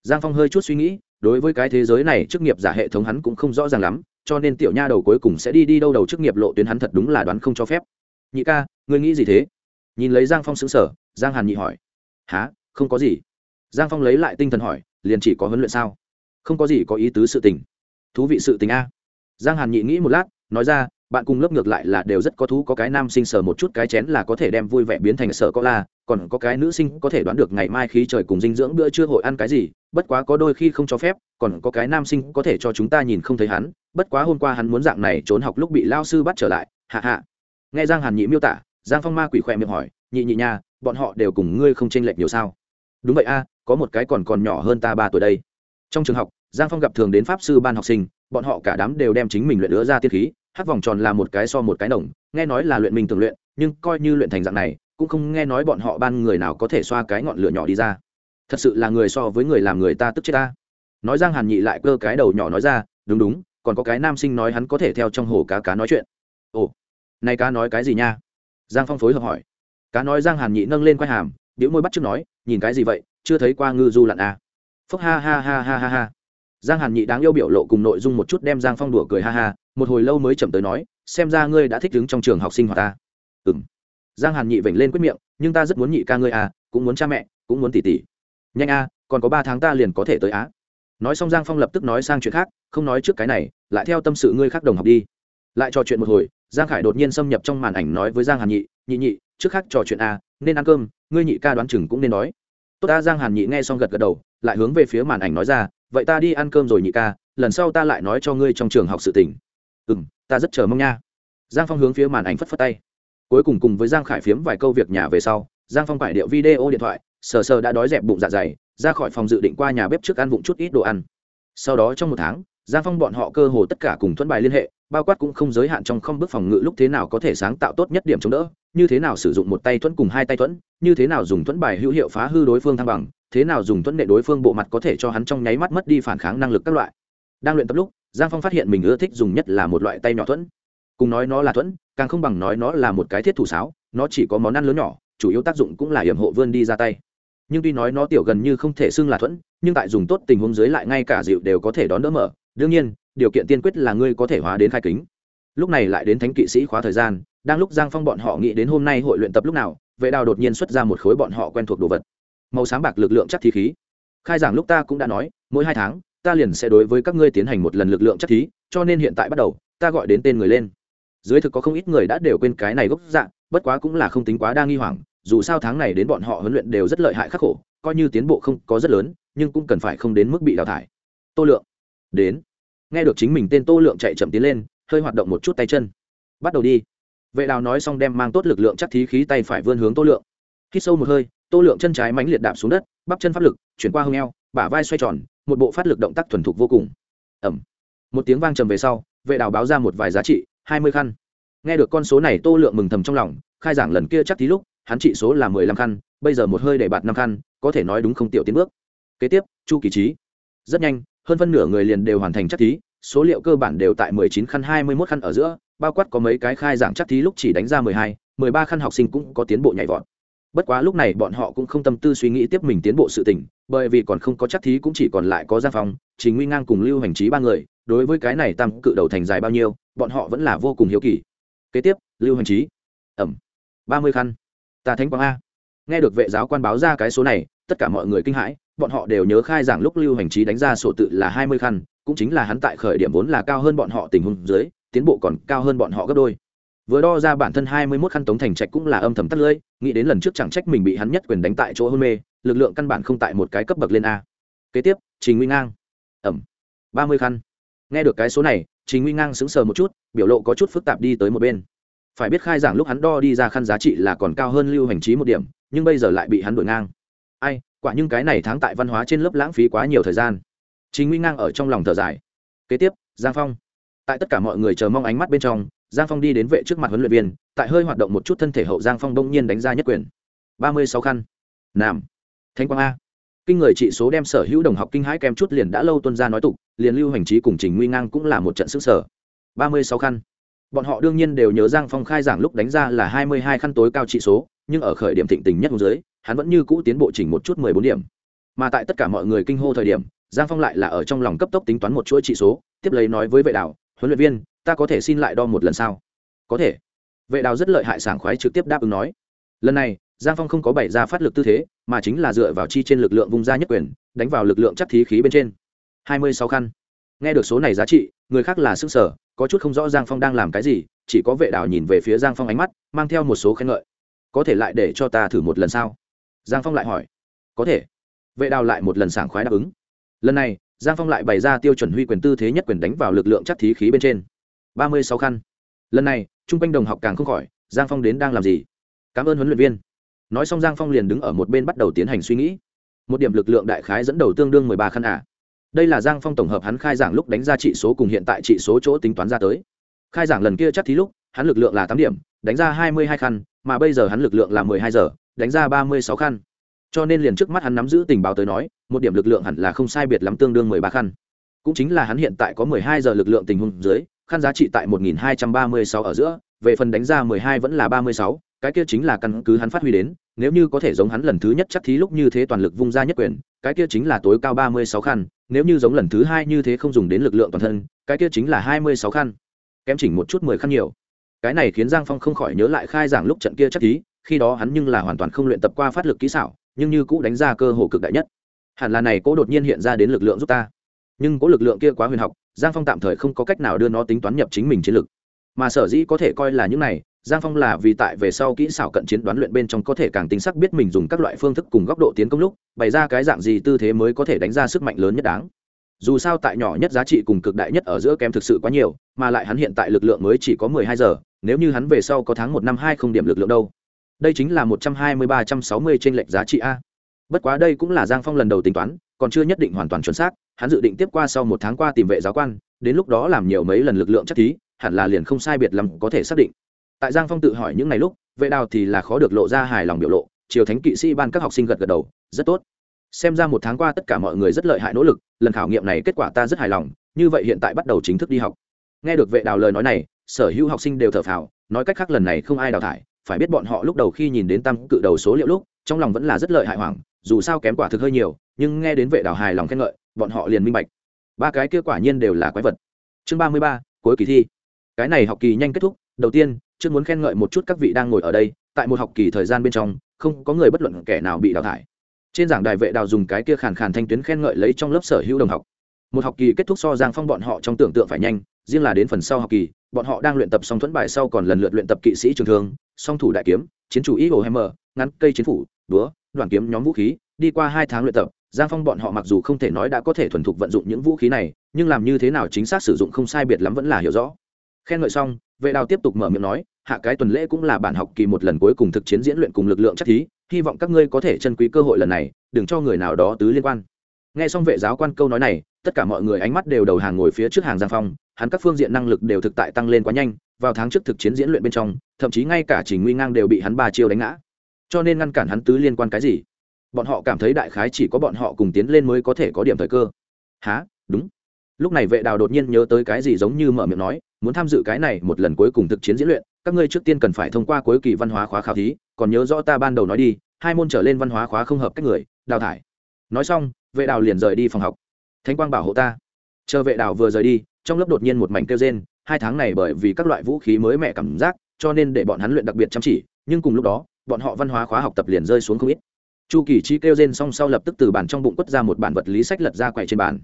Giang phong hơi chút suy nghĩ, đối với cái thế giới này chức nghiệp giả hệ thống hắn cũng không rõ ràng lắm, cho nên tiểu nha đầu cuối cùng sẽ đi đi đâu đầu chức nghiệp lộ tuyến hắn thật đúng là đoán không cho phép. Nhị ca, ngươi nghĩ gì thế? Nhìn lấy giang phong xứng sở giang hàn nhị hỏi. Há không có gì. Giang phong lấy lại tinh thần hỏi, liền chỉ có huấn luyện sao? Không có gì có ý tứ sự tình. Thú vị sự tình a. Giang hàn nhị nghĩ một lát, nói ra bạn cùng lớp ngược lại là đều rất có thú, có cái nam sinh sờ một chút cái chén là có thể đem vui vẻ biến thành sờ có la còn có cái nữ sinh có thể đoán được ngày mai khí trời cùng dinh dưỡng bữa trưa hội ăn cái gì, bất quá có đôi khi không cho phép, còn có cái nam sinh có thể cho chúng ta nhìn không thấy hắn, bất quá hôm qua hắn muốn dạng này trốn học lúc bị lao sư bắt trở lại, hạ hạ. Nghe giang hàn nhị miêu tả, giang phong ma quỷ khỏe miệng hỏi, nhị nhị nha, bọn họ đều cùng ngươi không chênh lệch nhiều sao? Đúng vậy a, có một cái còn còn nhỏ hơn ta ba tuổi đây. Trong trường học, giang phong gặp thường đến pháp sư ban học sinh, bọn họ cả đám đều đem chính mình luyện đứa ra tiết khí hát vòng tròn là một cái so một cái nồng, nghe nói là luyện mình tưởng luyện, nhưng coi như luyện thành dạng này, cũng không nghe nói bọn họ ban người nào có thể xoa cái ngọn lửa nhỏ đi ra. Thật sự là người so với người làm người ta tức chết ta. Nói giang hàn nhị lại cơ cái đầu nhỏ nói ra, đúng đúng, còn có cái nam sinh nói hắn có thể theo trong hồ cá cá nói chuyện. Ồ, này cá nói cái gì nha? Giang phong phối hợp hỏi. Cá nói giang hàn nhị nâng lên quai hàm biểu môi bắt trước nói, nhìn cái gì vậy, chưa thấy qua ngư du lặn à. phúc ha ha ha ha ha ha. Giang hàn nhị đáng yêu biểu lộ cùng nội dung một chút đem giang phong đùa cười ha ha một hồi lâu mới chậm tới nói, xem ra ngươi đã thích đứng trong trường học sinh hoạt ta. Ừ m giang hàn nhị vểnh lên quyết miệng, nhưng ta rất muốn nhị ca ngươi à cũng muốn cha mẹ, cũng muốn tỉ tỉ nhanh a, còn có ba tháng ta liền có thể tới á. Nói xong giang phong lập tức nói sang chuyện khác, không nói trước cái này, lại theo tâm sự ngươi khác đồng học đi. Lại trò chuyện một hồi, giang khải đột nhiên xâm nhập trong màn ảnh nói với giang hàn nhị nhị nhị, trước khác trò chuyện a, nên ăn cơm, ngươi nhị ca đoán chừng cũng nên nói tốt ta giang hàn nhị nghe xong gật gật đầu, lại hướng về phía màn ảnh nói ra, vậy ta đi ăn cơm rồi nhị ca, lần sau ta lại nói cho ngươi trong trường học sự tình ừ m ta rất chờ mong nha. Giang phong hướng phía màn ảnh phất phất tay. Cuối cùng cùng với giang khải phiếm vài câu việc nhà về sau, giang phong phải điệu video điện thoại, sờ sờ đã đói dẹp bụng dạ dày, ra khỏi phòng dự định qua nhà bếp trước ăn vụng chút ít đồ ăn. Sau đó trong một tháng, giang phong bọn họ cơ hồ tất cả cùng thuẫn bài liên hệ, bao quát cũng không giới hạn trong không bước phòng ngự lúc thế nào có thể sáng tạo tốt nhất điểm chống đỡ, như thế nào sử dụng một tay thuẫn cùng hai tay thuẫn, như thế nào dùng thuẫn bài hữu hiệu phá hư đối phương thăng bằng, thế nào dùng thuẫn nệ đối phương bộ mặt có thể cho hắn trong nháy mắt mất đi phản kháng năng lực các loại. Đang luyện tập lúc giang phong phát hiện mình ưa thích dùng nhất là một loại tay nhỏ thuẫn. Cùng nói nó là thuẫn, càng không bằng nói nó là một cái thiết thủ sáo, nó chỉ có món ăn lớn nhỏ, chủ yếu tác dụng cũng là hiểm hộ vươn đi ra tay. Nhưng tuy nói nó tiểu gần như không thể xưng là thuẫn, nhưng tại dùng tốt tình huống dưới lại ngay cả dịu đều có thể đón đỡ mở. Đương nhiên, điều kiện tiên quyết là ngươi có thể hóa đến khai kính. Lúc này lại đến thánh kỵ sĩ khóa thời gian, đang lúc giang phong bọn họ nghĩ đến hôm nay hội luyện tập lúc nào, vệ đào đột nhiên xuất ra một khối bọn họ quen thuộc đồ vật. Màu sáng bạc lực lượng chắc thí khí. Khai giảng lúc ta cũng đã nói, mỗi hai tháng ta liền sẽ đối với các ngươi tiến hành một lần lực lượng chắc thí, cho nên hiện tại bắt đầu, ta gọi đến tên người lên. Dưới thực có không ít người đã đều quên cái này gốc dạng bất quá cũng là không tính quá đa nghi hoàng, dù sao tháng này đến bọn họ huấn luyện đều rất lợi hại khắc khổ, coi như tiến bộ không có rất lớn, nhưng cũng cần phải không đến mức bị đào thải. Tô lượng, đến. Nghe được chính mình tên tô lượng chạy chậm tiến lên, hơi hoạt động một chút tay chân. Bắt đầu đi. Vệ đào nói xong đem mang tốt lực lượng chắc thí khí tay phải vươn hướng tô lượng. Khi sâu một hơi, tô lượng chân trái mánh liệt đạp xuống đất, bắp chân pháp lực, chuyển qua hông eo, bả vai xoay tròn một bộ phát lực động tác thuần thục vô cùng. Ẩm một tiếng vang trầm về sau, vệ đào báo ra một vài giá trị, hai mươi khăn. Nghe được con số này tô lượng mừng thầm trong lòng, khai giảng lần kia chắc tí lúc, hắn trị số là mười lăm khăn, bây giờ một hơi để bạt năm khăn, có thể nói đúng không tiểu tiến bước. Kế tiếp, chu kỳ trí. Rất nhanh, hơn phân nửa người liền đều hoàn thành chắc thí số liệu cơ bản đều tại mười chín khăn, hai mươi mốt khăn ở giữa, bao quát có mấy cái khai giảng chắc thí lúc chỉ đánh ra mười hai, mười ba khăn học sinh cũng có tiến bộ nhảy vọt bất quá lúc này bọn họ cũng không tâm tư suy nghĩ tiếp mình tiến bộ sự tình, bởi vì còn không có chắc thí cũng chỉ còn lại có gia phong chính nguy ngang cùng lưu hành trí ba người, đối với cái này tam cự đầu thành dài bao nhiêu, bọn họ vẫn là vô cùng hiếu kỳ. Kế tiếp, lưu hành trí. Ẩm. Ba mươi khăn. Ta thánh quang a. Nghe được vệ giáo quan báo ra cái số này, tất cả mọi người kinh hãi, bọn họ đều nhớ khai giảng lúc lưu hành trí đánh ra sổ tự là hai mươi khăn, cũng chính là hắn tại khởi điểm vốn là cao hơn bọn họ tình huống dưới, tiến bộ còn cao hơn bọn họ gấp đôi vừa đo ra bản thân hai mươi mốt khăn tống thành trạch cũng là âm thầm tắt lưỡi, nghĩ đến lần trước chẳng trách mình bị hắn nhất quyền đánh tại chỗ hôn mê, lực lượng căn bản không tại một cái cấp bậc lên a. Kế tiếp, trình nguy ngang. Ẩm. ba mươi khăn. Nghe được cái số này, trình nguy ngang sững sờ một chút, biểu lộ có chút phức tạp đi tới một bên. Phải biết khai giảng lúc hắn đo đi ra khăn giá trị là còn cao hơn lưu hành trí một điểm, nhưng bây giờ lại bị hắn đổi ngang. Ai, quả nhưng cái này tháng tại văn hóa trên lớp lãng phí quá nhiều thời gian. Chính nguy ngang ở trong lòng thở dài. Kế tiếp, giang phong tại tất cả mọi người chờ mong ánh mắt bên trong, giang phong đi đến vệ trước mặt huấn luyện viên, tại hơi hoạt động một chút thân thể hậu giang phong đông nhiên đánh ra nhất quyền. Ba mươi sáu khăn. Nam. Thanh quang a. Kinh người trị số đem sở hữu đồng học kinh hãi kèm chút liền đã lâu tuân ra nói tục, liền lưu hành trí cùng trình nguy ngang cũng là một trận sức sở. Ba mươi sáu khăn. Bọn họ đương nhiên đều nhớ giang phong khai giảng lúc đánh ra là hai mươi hai khăn tối cao trị số, nhưng ở khởi điểm thịnh tình nhất dưới hắn vẫn như cũ tiến bộ chỉnh một chút mười bốn điểm. Mà tại tất cả mọi người kinh hô thời điểm, giang phong lại là ở trong lòng cấp tốc tính toán một chuỗi trị số, tiếp lấy nói với vệ đảo huấn luyện viên, ta có thể xin lại đo một lần sao? Có thể. Vệ đào rất lợi hại sảng khoái trực tiếp đáp ứng nói. Lần này, giang phong không có bày ra phát lực tư thế, mà chính là dựa vào chi trên lực lượng vung ra nhất quyền, đánh vào lực lượng chắc thí khí bên trên. Hai mươi sáu khăn. Nghe được số này giá trị, người khác là sức sở, có chút không rõ giang phong đang làm cái gì, chỉ có vệ đào nhìn về phía giang phong ánh mắt, mang theo một số khen ngợi. Có thể lại để cho ta thử một lần sao? Giang phong lại hỏi. Có thể. Vệ đào lại một lần sảng khoái đáp ứng. Lần này giang phong lại bày ra tiêu chuẩn huy quyền tư thế nhất quyền đánh vào lực lượng chắc thí khí bên trên. Ba mươi sáu khăn. Lần này t r u n g quanh đồng học càng không khỏi, giang phong đến đang làm gì? Cảm ơn huấn luyện viên. Nói xong giang phong liền đứng ở một bên bắt đầu tiến hành suy nghĩ. Một điểm lực lượng đại khái dẫn đầu tương đương mười ba khăn ạ à. đây là giang phong tổng hợp hắn khai giảng lúc đánh ra trị số cùng hiện tại trị số chỗ tính toán ra tới. Khai giảng lần kia chắc thí lúc, hắn lực lượng là tám điểm, đánh ra hai mươi hai khăn, mà bây giờ hắn lực lượng là mười hai giờ, đánh ra ba mươi sáu khăn. Cho nên liền trước mắt hắn nắm giữ tình báo tới nói một điểm lực lượng hẳn là không sai biệt lắm tương đương mười ba khăn. Cũng chính là hắn hiện tại có mười hai giờ lực lượng tình huống dưới, khăn giá trị tại một nghìn hai trăm ba mươi sáu ở giữa, về phần đánh ra mười hai vẫn là ba mươi sáu, cái kia chính là căn cứ hắn phát huy đến, nếu như có thể giống hắn lần thứ nhất chắc thí lúc như thế toàn lực vung ra nhất quyền, cái kia chính là tối cao ba mươi sáu khăn, nếu như giống lần thứ hai như thế không dùng đến lực lượng toàn thân, cái kia chính là hai mươi sáu khăn. Kém chỉnh một chút mười khăn nhiều. Cái này khiến giang phong không khỏi nhớ lại khai giảng lúc trận kia chắc thí, khi đó hắn nhưng là hoàn toàn không luyện tập qua phát lực kỹ xảo, nhưng như cũ đánh ra cơ hồ cực đại nhất hẳn là này cố đột nhiên hiện ra đến lực lượng giúp ta. Nhưng cố lực lượng kia quá huyền học, giang phong tạm thời không có cách nào đưa nó tính toán nhập chính mình chiến lực. Mà sở dĩ có thể coi là những này, giang phong là vì tại về sau kỹ xảo cận chiến đoán luyện bên trong có thể càng tính sắc biết mình dùng các loại phương thức cùng góc độ tiến công lúc, bày ra cái dạng gì tư thế mới có thể đánh ra sức mạnh lớn nhất đáng. Dù sao tại nhỏ nhất giá trị cùng cực đại nhất ở giữa kém thực sự quá nhiều, mà lại hắn hiện tại lực lượng mới chỉ có mười hai giờ, nếu như hắn về sau có tháng một năm hai không điểm lực lượng đâu. Đây chính là một trăm hai mươi ba trăm sáu mươi trên lệch giá trị a bất quá đây cũng là giang phong lần đầu tính toán, còn chưa nhất định hoàn toàn chuẩn xác, hắn dự định tiếp qua sau một tháng qua tìm vệ giáo quan, đến lúc đó làm nhiều mấy lần lực lượng chắc thí, hẳn là liền không sai biệt lắm có thể xác định. Tại giang phong tự hỏi những ngày lúc, vệ đào thì là khó được lộ ra hài lòng biểu lộ, triều thánh kỵ sĩ ban các học sinh gật gật đầu, rất tốt. Xem ra một tháng qua tất cả mọi người rất lợi hại nỗ lực, lần khảo nghiệm này kết quả ta rất hài lòng, như vậy hiện tại bắt đầu chính thức đi học. Nghe được vệ đào lời nói này, sở hữu học sinh đều thở phào, nói cách khác lần này không ai đào thải, phải biết bọn họ lúc đầu khi nhìn đến tam cự đầu số liệu lúc, trong lòng vẫn là rất lợi hại hoảng dù sao kém quả thực hơi nhiều, nhưng nghe đến vệ đào hài lòng khen ngợi, bọn họ liền minh bạch. Ba cái kia quả nhiên đều là quái vật. Chương ba mươi ba, cuối kỳ thi. Cái này học kỳ nhanh kết thúc, đầu tiên chưa muốn khen ngợi một chút các vị đang ngồi ở đây, tại một học kỳ thời gian bên trong, không có người bất luận kẻ nào bị đào thải. Trên giảng đài vệ đào dùng cái kia khàn khàn thanh tuyến khen ngợi lấy trong lớp sở hữu đồng học. Một học kỳ kết thúc so giang phong bọn họ trong tưởng tượng phải nhanh, riêng là đến phần sau học kỳ, bọn họ đang luyện tập song thuẫn bài sau còn lần lượt luyện tập kỵ sĩ trường thương, song thủ đại kiếm, chiến chủ ý hồ hammer, ngắn cây chiến phủ đúa đoàn kiếm nhóm vũ khí, đi qua hai tháng luyện tập, giang phong bọn họ mặc dù không thể nói đã có thể thuần thục vận dụng những vũ khí này, nhưng làm như thế nào chính xác sử dụng không sai biệt lắm vẫn là hiểu rõ. Khen ngợi xong, vệ đào tiếp tục mở miệng nói, hạ cái tuần lễ cũng là bản học kỳ một lần cuối cùng thực chiến diễn luyện cùng lực lượng chắc thí, hy vọng các ngươi có thể chân quý cơ hội lần này, đừng cho người nào đó tứ liên quan. Nghe xong vệ giáo quan câu nói này, tất cả mọi người ánh mắt đều đầu hàng ngồi phía trước hàng giang phong, hắn các phương diện năng lực đều thực tại tăng lên quá nhanh, vào tháng trước thực chiến diễn luyện bên trong, thậm chí ngay cả chỉ nguy ngang đều bị hắn ba chiêu đánh ngã cho nên ngăn cản hắn tứ liên quan cái gì? Bọn họ cảm thấy đại khái chỉ có bọn họ cùng tiến lên mới có thể có điểm thời cơ. Há đúng. Lúc này vệ đào đột nhiên nhớ tới cái gì giống như mở miệng nói, muốn tham dự cái này một lần cuối cùng thực chiến diễn luyện, các ngươi trước tiên cần phải thông qua cuối kỳ văn hóa khóa khảo thí, còn nhớ rõ ta ban đầu nói đi, hai môn trở lên văn hóa khóa không hợp cách người, đào thải. Nói xong, vệ đào liền rời đi phòng học. Thanh quang bảo hộ ta. Chờ vệ đào vừa rời đi, trong lớp đột nhiên một mảnh kêu rên, hai tháng này bởi vì các loại vũ khí mới mẻ cảm giác, cho nên để bọn hắn luyện đặc biệt chăm chỉ, nhưng cùng lúc đó bọn họ văn hóa khóa học tập liền rơi xuống không ít. Chu kỳ chi kêu rên xong sau lập tức từ bàn trong bụng quất ra một bản vật lý sách lật ra quậy trên bàn.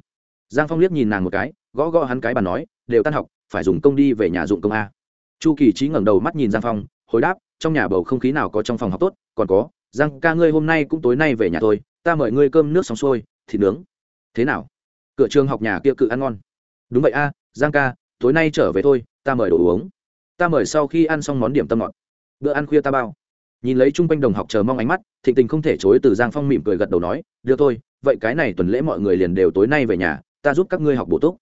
Giang phong liếc nhìn nàng một cái, gõ gõ hắn cái bàn nói, đều tan học, phải dùng công đi về nhà dụng công a. Chu kỳ trí ngẩng đầu mắt nhìn giang phong, hồi đáp, trong nhà bầu không khí nào có trong phòng học tốt, còn có, giang ca ngươi hôm nay cũng tối nay về nhà tôi ta mời ngươi cơm nước xong xuôi, thịt nướng. Thế nào? Cửa trường học nhà kia cự ăn ngon. Đúng vậy a, giang ca, tối nay trở về thôi, ta mời đồ uống. Ta mời sau khi ăn xong món điểm tâm ngọt. Bữa ăn khuya ta bao nhìn lấy chung quanh đồng học chờ mong ánh mắt, thịnh tình không thể chối từ giang phong mỉm cười gật đầu nói, được thôi, vậy cái này tuần lễ mọi người liền đều tối nay về nhà, ta giúp các ngươi học bổ túc.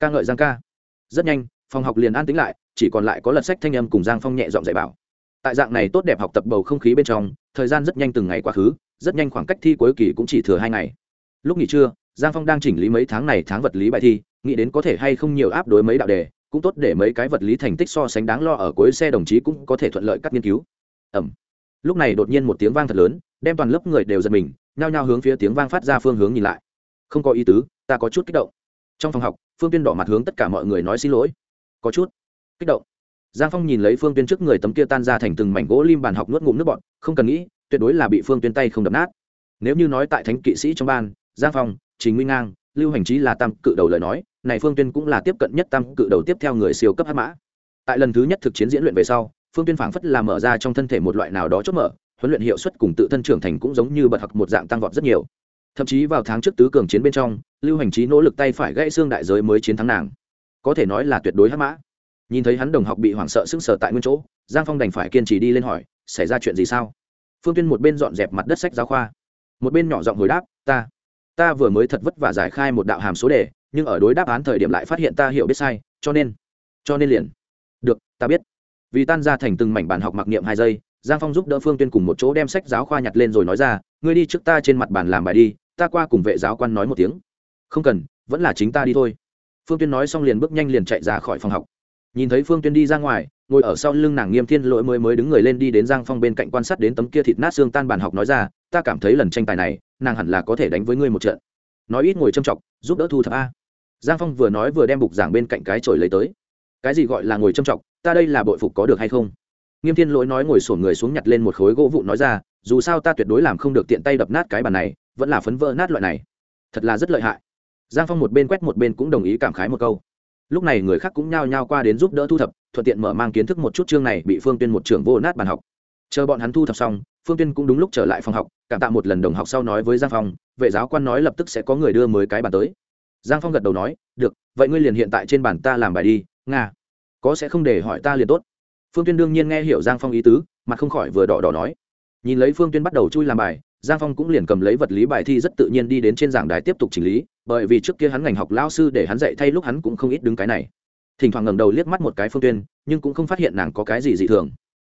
Ca ngợi giang ca. Rất nhanh, phòng học liền an tính lại, chỉ còn lại có lật sách thanh âm cùng giang phong nhẹ dọn dạy bảo. Tại dạng này tốt đẹp học tập bầu không khí bên trong, thời gian rất nhanh từng ngày quá khứ, rất nhanh khoảng cách thi cuối kỳ cũng chỉ thừa hai ngày. Lúc nghỉ trưa, giang phong đang chỉnh lý mấy tháng này tháng vật lý bài thi, nghĩ đến có thể hay không nhiều áp đối mấy đạo đề, cũng tốt để mấy cái vật lý thành tích so sánh đáng lo ở cuối xe đồng chí cũng có thể thuận lợi các nghiên cứu. Ẩm lúc này đột nhiên một tiếng vang thật lớn, đem toàn lớp người đều giật mình, nhao nhao hướng phía tiếng vang phát ra phương hướng nhìn lại. Không có ý tứ, ta có chút kích động. Trong phòng học, phương tuyên đỏ mặt hướng tất cả mọi người nói xin lỗi. Có chút kích động. Giang phong nhìn lấy phương tuyên trước người tấm kia tan ra thành từng mảnh gỗ lim bàn học nuốt ngụm nước bọn không cần nghĩ, tuyệt đối là bị phương tuyên tay không đập nát. Nếu như nói tại thánh kỵ sĩ trong ban, giang phong, trình nguyên ngang, lưu hành trí là tam cự đầu lời nói, này phương tuyên cũng là tiếp cận nhất tam cự đầu tiếp theo người siêu cấp hát mã. Tại lần thứ nhất thực chiến diễn luyện về sau phương tuyên phảng phất là mở ra trong thân thể một loại nào đó chốt mở, huấn luyện hiệu suất cùng tự thân trưởng thành cũng giống như bật học một dạng tăng vọt rất nhiều. Thậm chí vào tháng trước tứ cường chiến bên trong, lưu hành trí nỗ lực tay phải gãy xương đại giới mới chiến thắng nàng. Có thể nói là tuyệt đối hắc mã. Nhìn thấy hắn đồng học bị hoảng sợ sững sờ tại nguyên chỗ, giang phong đành phải kiên trì đi lên hỏi, xảy ra chuyện gì sao? Phương tuyên một bên dọn dẹp mặt đất sách giáo khoa, một bên nhỏ giọng hồi đáp, ta ta vừa mới thật vất vả giải khai một đạo hàm số đề, nhưng ở đối đáp án thời điểm lại phát hiện ta hiểu biết sai, cho nên cho nên liền. Được, ta biết vì tan ra thành từng mảnh bàn học mặc niệm hai giây, giang phong giúp đỡ phương tuyên cùng một chỗ đem sách giáo khoa nhặt lên rồi nói ra, ngươi đi trước ta trên mặt bàn làm bài đi, ta qua cùng vệ giáo quan nói một tiếng. Không cần, vẫn là chính ta đi thôi. Phương tuyên nói xong liền bước nhanh liền chạy ra khỏi phòng học. Nhìn thấy phương tuyên đi ra ngoài, ngồi ở sau lưng nàng nghiêm thiên lỗi mới mới đứng người lên đi đến giang phong bên cạnh quan sát đến tấm kia thịt nát xương tan bàn học nói ra, ta cảm thấy lần tranh tài này, nàng hẳn là có thể đánh với ngươi một trận. Nói ít ngồi châm chọc, giúp đỡ thu thập a. Giang phong vừa nói vừa đem bục giảng bên cạnh cái chổi lấy tới. Cái gì gọi là ngồi châm chọc? Ta đây là bội phục có được hay không? Nghiêm thiên lỗi nói ngồi sổn người xuống nhặt lên một khối gỗ vụ nói ra, dù sao ta tuyệt đối làm không được tiện tay đập nát cái bàn này, vẫn là phấn vỡ nát loại này. Thật là rất lợi hại. Giang phong một bên quét một bên cũng đồng ý cảm khái một câu. Lúc này người khác cũng nhao nhao qua đến giúp đỡ thu thập, thuận tiện mở mang kiến thức một chút chương này bị phương tuyên một trưởng vô nát bàn học. Chờ bọn hắn thu thập xong, phương tuyên cũng đúng lúc trở lại phòng học, cảm tạ một lần đồng học sau nói với giang phong, vệ giáo quan nói lập tức sẽ có người đưa mới cái bàn tới. Giang phong gật đầu nói, được, vậy ngươi liền hiện tại trên bàn ta làm bài đi, nga có sẽ không để hỏi ta liền tốt. Phương tuyên đương nhiên nghe hiểu giang phong ý tứ, mà không khỏi vừa đỏ đỏ nói. Nhìn lấy phương tuyên bắt đầu chui làm bài, giang phong cũng liền cầm lấy vật lý bài thi rất tự nhiên đi đến trên giảng đài tiếp tục chỉnh lý, bởi vì trước kia hắn ngành học lao sư để hắn dạy thay lúc hắn cũng không ít đứng cái này. Thỉnh thoảng ngẩng đầu liếc mắt một cái phương tuyên, nhưng cũng không phát hiện nàng có cái gì dị thường.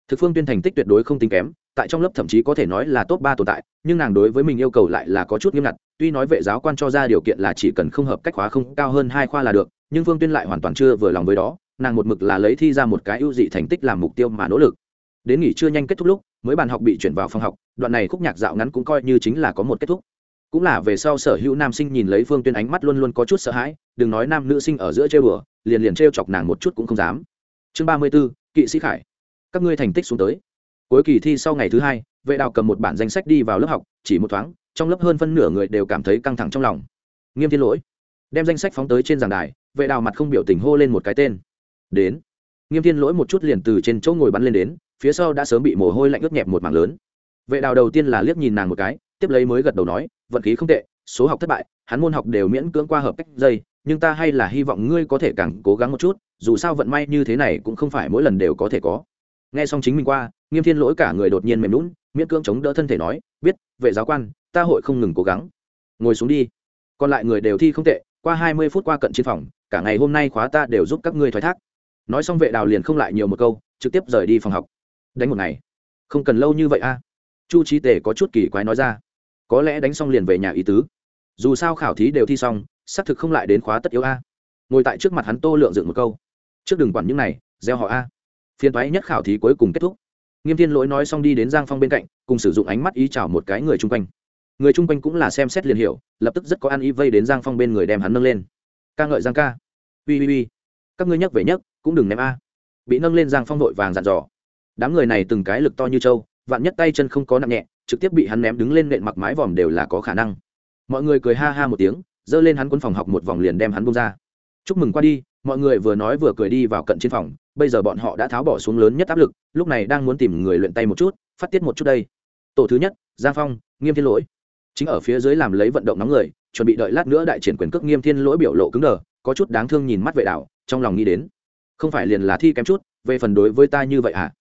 Thực phương tuyên thành tích tuyệt đối không tính kém, tại trong lớp thậm chí có thể nói là top ba tồn tại, nhưng nàng đối với mình yêu cầu lại là có chút nghiêm ngặt, tuy nói vệ giáo quan cho ra điều kiện là chỉ cần không hợp cách khóa không, cao hơn hai khoa là được, nhưng phương tuyên lại hoàn toàn chưa vừa lòng với đó nàng một mực là lấy thi ra một cái ưu dị thành tích làm mục tiêu mà nỗ lực. Đến nghỉ trưa nhanh kết thúc lúc, mới bàn học bị chuyển vào phòng học, đoạn này khúc nhạc dạo ngắn cũng coi như chính là có một kết thúc. Cũng là về sau sở hữu nam sinh nhìn lấy phương tuyên ánh mắt luôn luôn có chút sợ hãi, đừng nói nam nữ sinh ở giữa chơi bừa, liền liền trêu chọc nàng một chút cũng không dám. Chương ba mươi b ố kỵ sĩ khải. Các ngươi thành tích xuống tới. Cuối kỳ thi sau ngày thứ hai, vệ đào cầm một bản danh sách đi vào lớp học, chỉ một thoáng, trong lớp hơn phân nửa người đều cảm thấy căng thẳng trong lòng. Nghiêm thiên lỗi. Đem danh sách phóng tới trên giảng đài, vệ đào mặt không biểu tình hô lên một cái tên đến. Nghiêm thiên lỗi một chút liền từ trên chỗ ngồi bắn lên đến, phía sau đã sớm bị mồ hôi lạnh ướt nhẹp một mảng lớn. Vệ đào đầu tiên là liếc nhìn nàng một cái, tiếp lấy mới gật đầu nói, vận khí không tệ, số học thất bại, hắn môn học đều miễn cưỡng qua hợp cách dây, nhưng ta hay là hy vọng ngươi có thể càng cố gắng một chút, dù sao vận may như thế này cũng không phải mỗi lần đều có thể có. Nghe xong chính mình qua, nghiêm thiên lỗi cả người đột nhiên mềm lún miễn cưỡng chống đỡ thân thể nói, biết, vệ giáo quan, ta hội không ngừng cố gắng. Ngồi xuống đi. Còn lại người đều thi không tệ, qua hai mươi phút qua cận chiến phòng, cả ngày hôm nay khóa ta đều giúp các ngươi thoái thác nói xong vệ đào liền không lại nhiều một câu, trực tiếp rời đi phòng học. Đánh một ngày. Không cần lâu như vậy a. Chu trí tề có chút kỳ quái nói ra. Có lẽ đánh xong liền về nhà ý tứ. Dù sao khảo thí đều thi xong, xác thực không lại đến khóa tất yếu a. Ngồi tại trước mặt hắn tô lượng dựng một câu. Trước đừng quản những này, gieo họ a. Phiên toái nhất khảo thí cuối cùng kết thúc. Nghiêm thiên lỗi nói xong đi đến giang phong bên cạnh, cùng sử dụng ánh mắt ý chào một cái người chung quanh. Người chung quanh cũng là xem xét liền hiểu, lập tức rất có ăn ý vây đến giang phong bên người đem hắn nâng lên. Ca ngợi giang ca. Ui ui ui các ngươi nhắc về nhấc cũng đừng ném a. Bị nâng lên giang phong vội vàng dặn dò. Đám người này từng cái lực to như trâu, vạn nhất tay chân không có nặng nhẹ, trực tiếp bị hắn ném đứng lên nện mặc mái vòm đều là có khả năng. Mọi người cười ha ha một tiếng, giơ lên hắn quân phòng học một vòng liền đem hắn bông ra. Chúc mừng qua đi. Mọi người vừa nói vừa cười đi vào cận chiến phòng, bây giờ bọn họ đã tháo bỏ xuống lớn nhất áp lực, lúc này đang muốn tìm người luyện tay một chút, phát tiết một chút đây. Tổ thứ nhất, giang phong, nghiêm thiên lỗi. Chính ở phía dưới làm lấy vận động nóng người, chuẩn bị đợi lát nữa đại triển quyền cước nghiêm thiên lỗi biểu lộ cứng đờ có chút đáng thương nhìn mắt vệ đạo, trong lòng nghĩ đến, không phải liền là thi kém chút, về phần đối với ta như vậy à?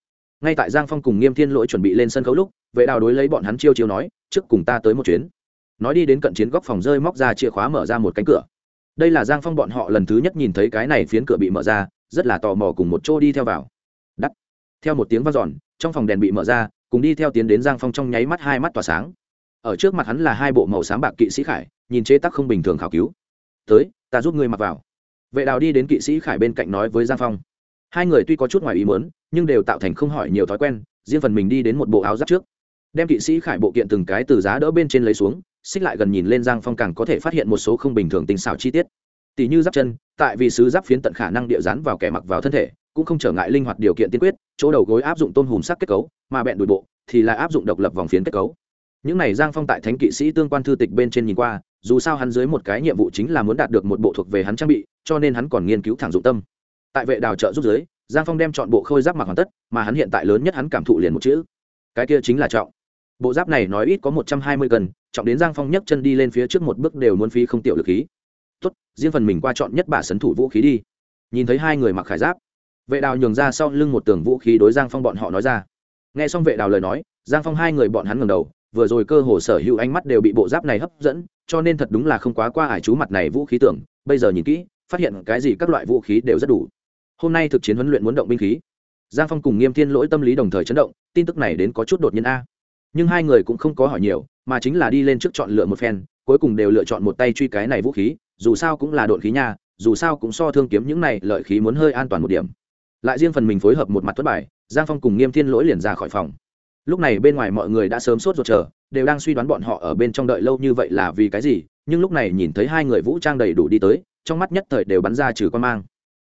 Ngay tại giang phong cùng nghiêm thiên lỗi chuẩn bị lên sân khấu lúc, vệ đào đối lấy bọn hắn chiêu chiêu nói, trước cùng ta tới một chuyến. Nói đi đến cận chiến góc phòng rơi móc ra chìa khóa mở ra một cánh cửa. Đây là giang phong bọn họ lần thứ nhất nhìn thấy cái này phiến cửa bị mở ra, rất là tò mò cùng một chỗ đi theo vào. Đắt. Theo một tiếng v a n giòn trong phòng đèn bị mở ra, cùng đi theo tiến đến giang phong trong nháy mắt hai mắt tỏa sáng. Ở trước mặt hắn là hai bộ màu sáng bạc kỵ sĩ khải, nhìn chế tắc không bình thường khảo cứu tới, ta giúp ngươi mặc vào. Vệ đào đi đến kỵ sĩ khải bên cạnh nói với giang phong. Hai người tuy có chút ngoài ý muốn, nhưng đều tạo thành không hỏi nhiều thói quen, riêng phần mình đi đến một bộ áo giáp trước. Đem kỵ sĩ khải bộ kiện từng cái từ giá đỡ bên trên lấy xuống, xích lại gần nhìn lên giang phong càng có thể phát hiện một số không bình thường tình xảo chi tiết. Tỷ như giáp chân, tại vì sứ giáp phiến tận khả năng địa rán vào kẻ mặc vào thân thể, cũng không trở ngại linh hoạt điều kiện tiên quyết, chỗ đầu gối áp dụng tôn hùm sắc kết cấu, mà bẹn đùi bộ thì là áp dụng độc lập vòng phiến kết cấu những này giang phong tại thánh kỵ sĩ tương quan thư tịch bên trên nhìn qua, dù sao hắn dưới một cái nhiệm vụ chính là muốn đạt được một bộ thuộc về hắn trang bị, cho nên hắn còn nghiên cứu thẳng dụng tâm. Tại vệ đào trợ giúp giới giang phong đem chọn bộ khôi giáp mặc hoàn tất, mà hắn hiện tại lớn nhất hắn cảm thụ liền một chữ. Cái kia chính là trọng. Bộ giáp này nói ít có một trăm hai mươi cân, trọng đến giang phong nhấc chân đi lên phía trước một bước đều muốn phí không tiểu lực khí. Tốt, riêng phần mình qua chọn nhất bà sấn thủ vũ khí đi. Nhìn thấy hai người mặc khải giáp, vệ đào nhường ra sau lưng một tường vũ khí đối giang phong bọn họ nói ra. Nghe xong vệ đào lời nói, giang phong hai người bọn hắn ngầm đầu vừa rồi cơ hồ sở hữu ánh mắt đều bị bộ giáp này hấp dẫn, cho nên thật đúng là không quá qua ải chú mặt này vũ khí tưởng, bây giờ nhìn kỹ, phát hiện cái gì các loại vũ khí đều rất đủ. Hôm nay thực chiến huấn luyện muốn động binh khí. Giang phong cùng nghiêm thiên lỗi tâm lý đồng thời chấn động, tin tức này đến có chút đột nhiên a. Nhưng hai người cũng không có hỏi nhiều, mà chính là đi lên trước chọn lựa một phen, cuối cùng đều lựa chọn một tay truy cái này vũ khí, dù sao cũng là đột khí nha, dù sao cũng so thương kiếm những này lợi khí muốn hơi an toàn một điểm. Lại riêng phần mình phối hợp một mặt thất bài, giang phong cùng nghiêm thiên lỗi liền ra khỏi phòng lúc này bên ngoài mọi người đã sớm sốt ruột chờ, đều đang suy đoán bọn họ ở bên trong đợi lâu như vậy là vì cái gì, nhưng lúc này nhìn thấy hai người vũ trang đầy đủ đi tới, trong mắt nhất thời đều bắn ra trừ con mang.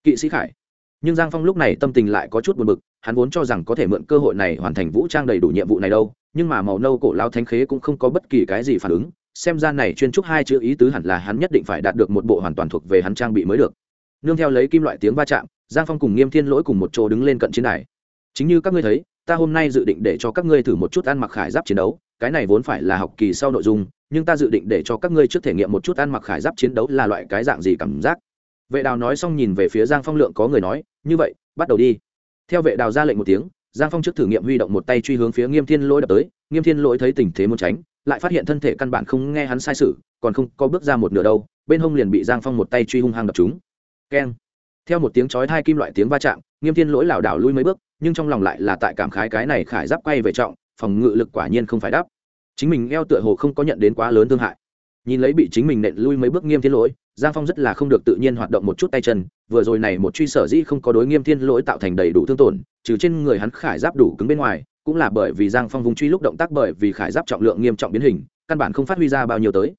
Kỵ sĩ khải. Nhưng giang phong lúc này tâm tình lại có chút buồn bực, hắn vốn cho rằng có thể mượn cơ hội này hoàn thành vũ trang đầy đủ nhiệm vụ này đâu, nhưng mà màu nâu cổ lao thanh khế cũng không có bất kỳ cái gì phản ứng, xem ra này chuyên trúc hai chữ ý tứ hẳn là hắn nhất định phải đạt được một bộ hoàn toàn thuộc về hắn trang bị mới được. Nương theo lấy kim loại tiếng va chạm, giang phong cùng nghiêm thiên lỗi cùng một chỗ đứng lên cận chiến đài. Chính như các ngươi thấy ta hôm nay dự định để cho các ngươi thử một chút ăn mặc khải giáp chiến đấu, cái này vốn phải là học kỳ sau nội dung, nhưng ta dự định để cho các ngươi trước thể nghiệm một chút ăn mặc khải giáp chiến đấu là loại cái dạng gì cảm giác. Vệ đào nói xong nhìn về phía giang phong lượng có người nói, như vậy, bắt đầu đi. Theo vệ đào ra lệnh một tiếng, giang phong trước thử nghiệm huy động một tay truy hướng phía nghiêm thiên lỗi đập tới, nghiêm thiên lỗi thấy tình thế muốn tránh, lại phát hiện thân thể căn bản không nghe hắn sai sự, còn không có bước ra một nửa đâu, bên hông liền bị giang phong một tay truy hung hăng đập chúng keng. Theo một tiếng chói hai kim loại tiếng va chạm nghiêm thiên lỗi lảo đảo lui mấy bước, nhưng trong lòng lại là tại cảm khái cái này khải giáp quay về trọng, phòng ngự lực quả nhiên không phải đáp. Chính mình eo tựa hồ không có nhận đến quá lớn thương hại. Nhìn lấy bị chính mình nện lui mấy bước nghiêm thiên lỗi, giang phong rất là không được tự nhiên hoạt động một chút tay chân, vừa rồi này một truy sở dĩ không có đối nghiêm thiên lỗi tạo thành đầy đủ thương tổn, trừ trên người hắn khải giáp đủ cứng bên ngoài, cũng là bởi vì giang phong vùng truy lúc động tác bởi vì khải giáp trọng lượng nghiêm trọng biến hình, căn bản không phát huy ra bao nhiêu tới.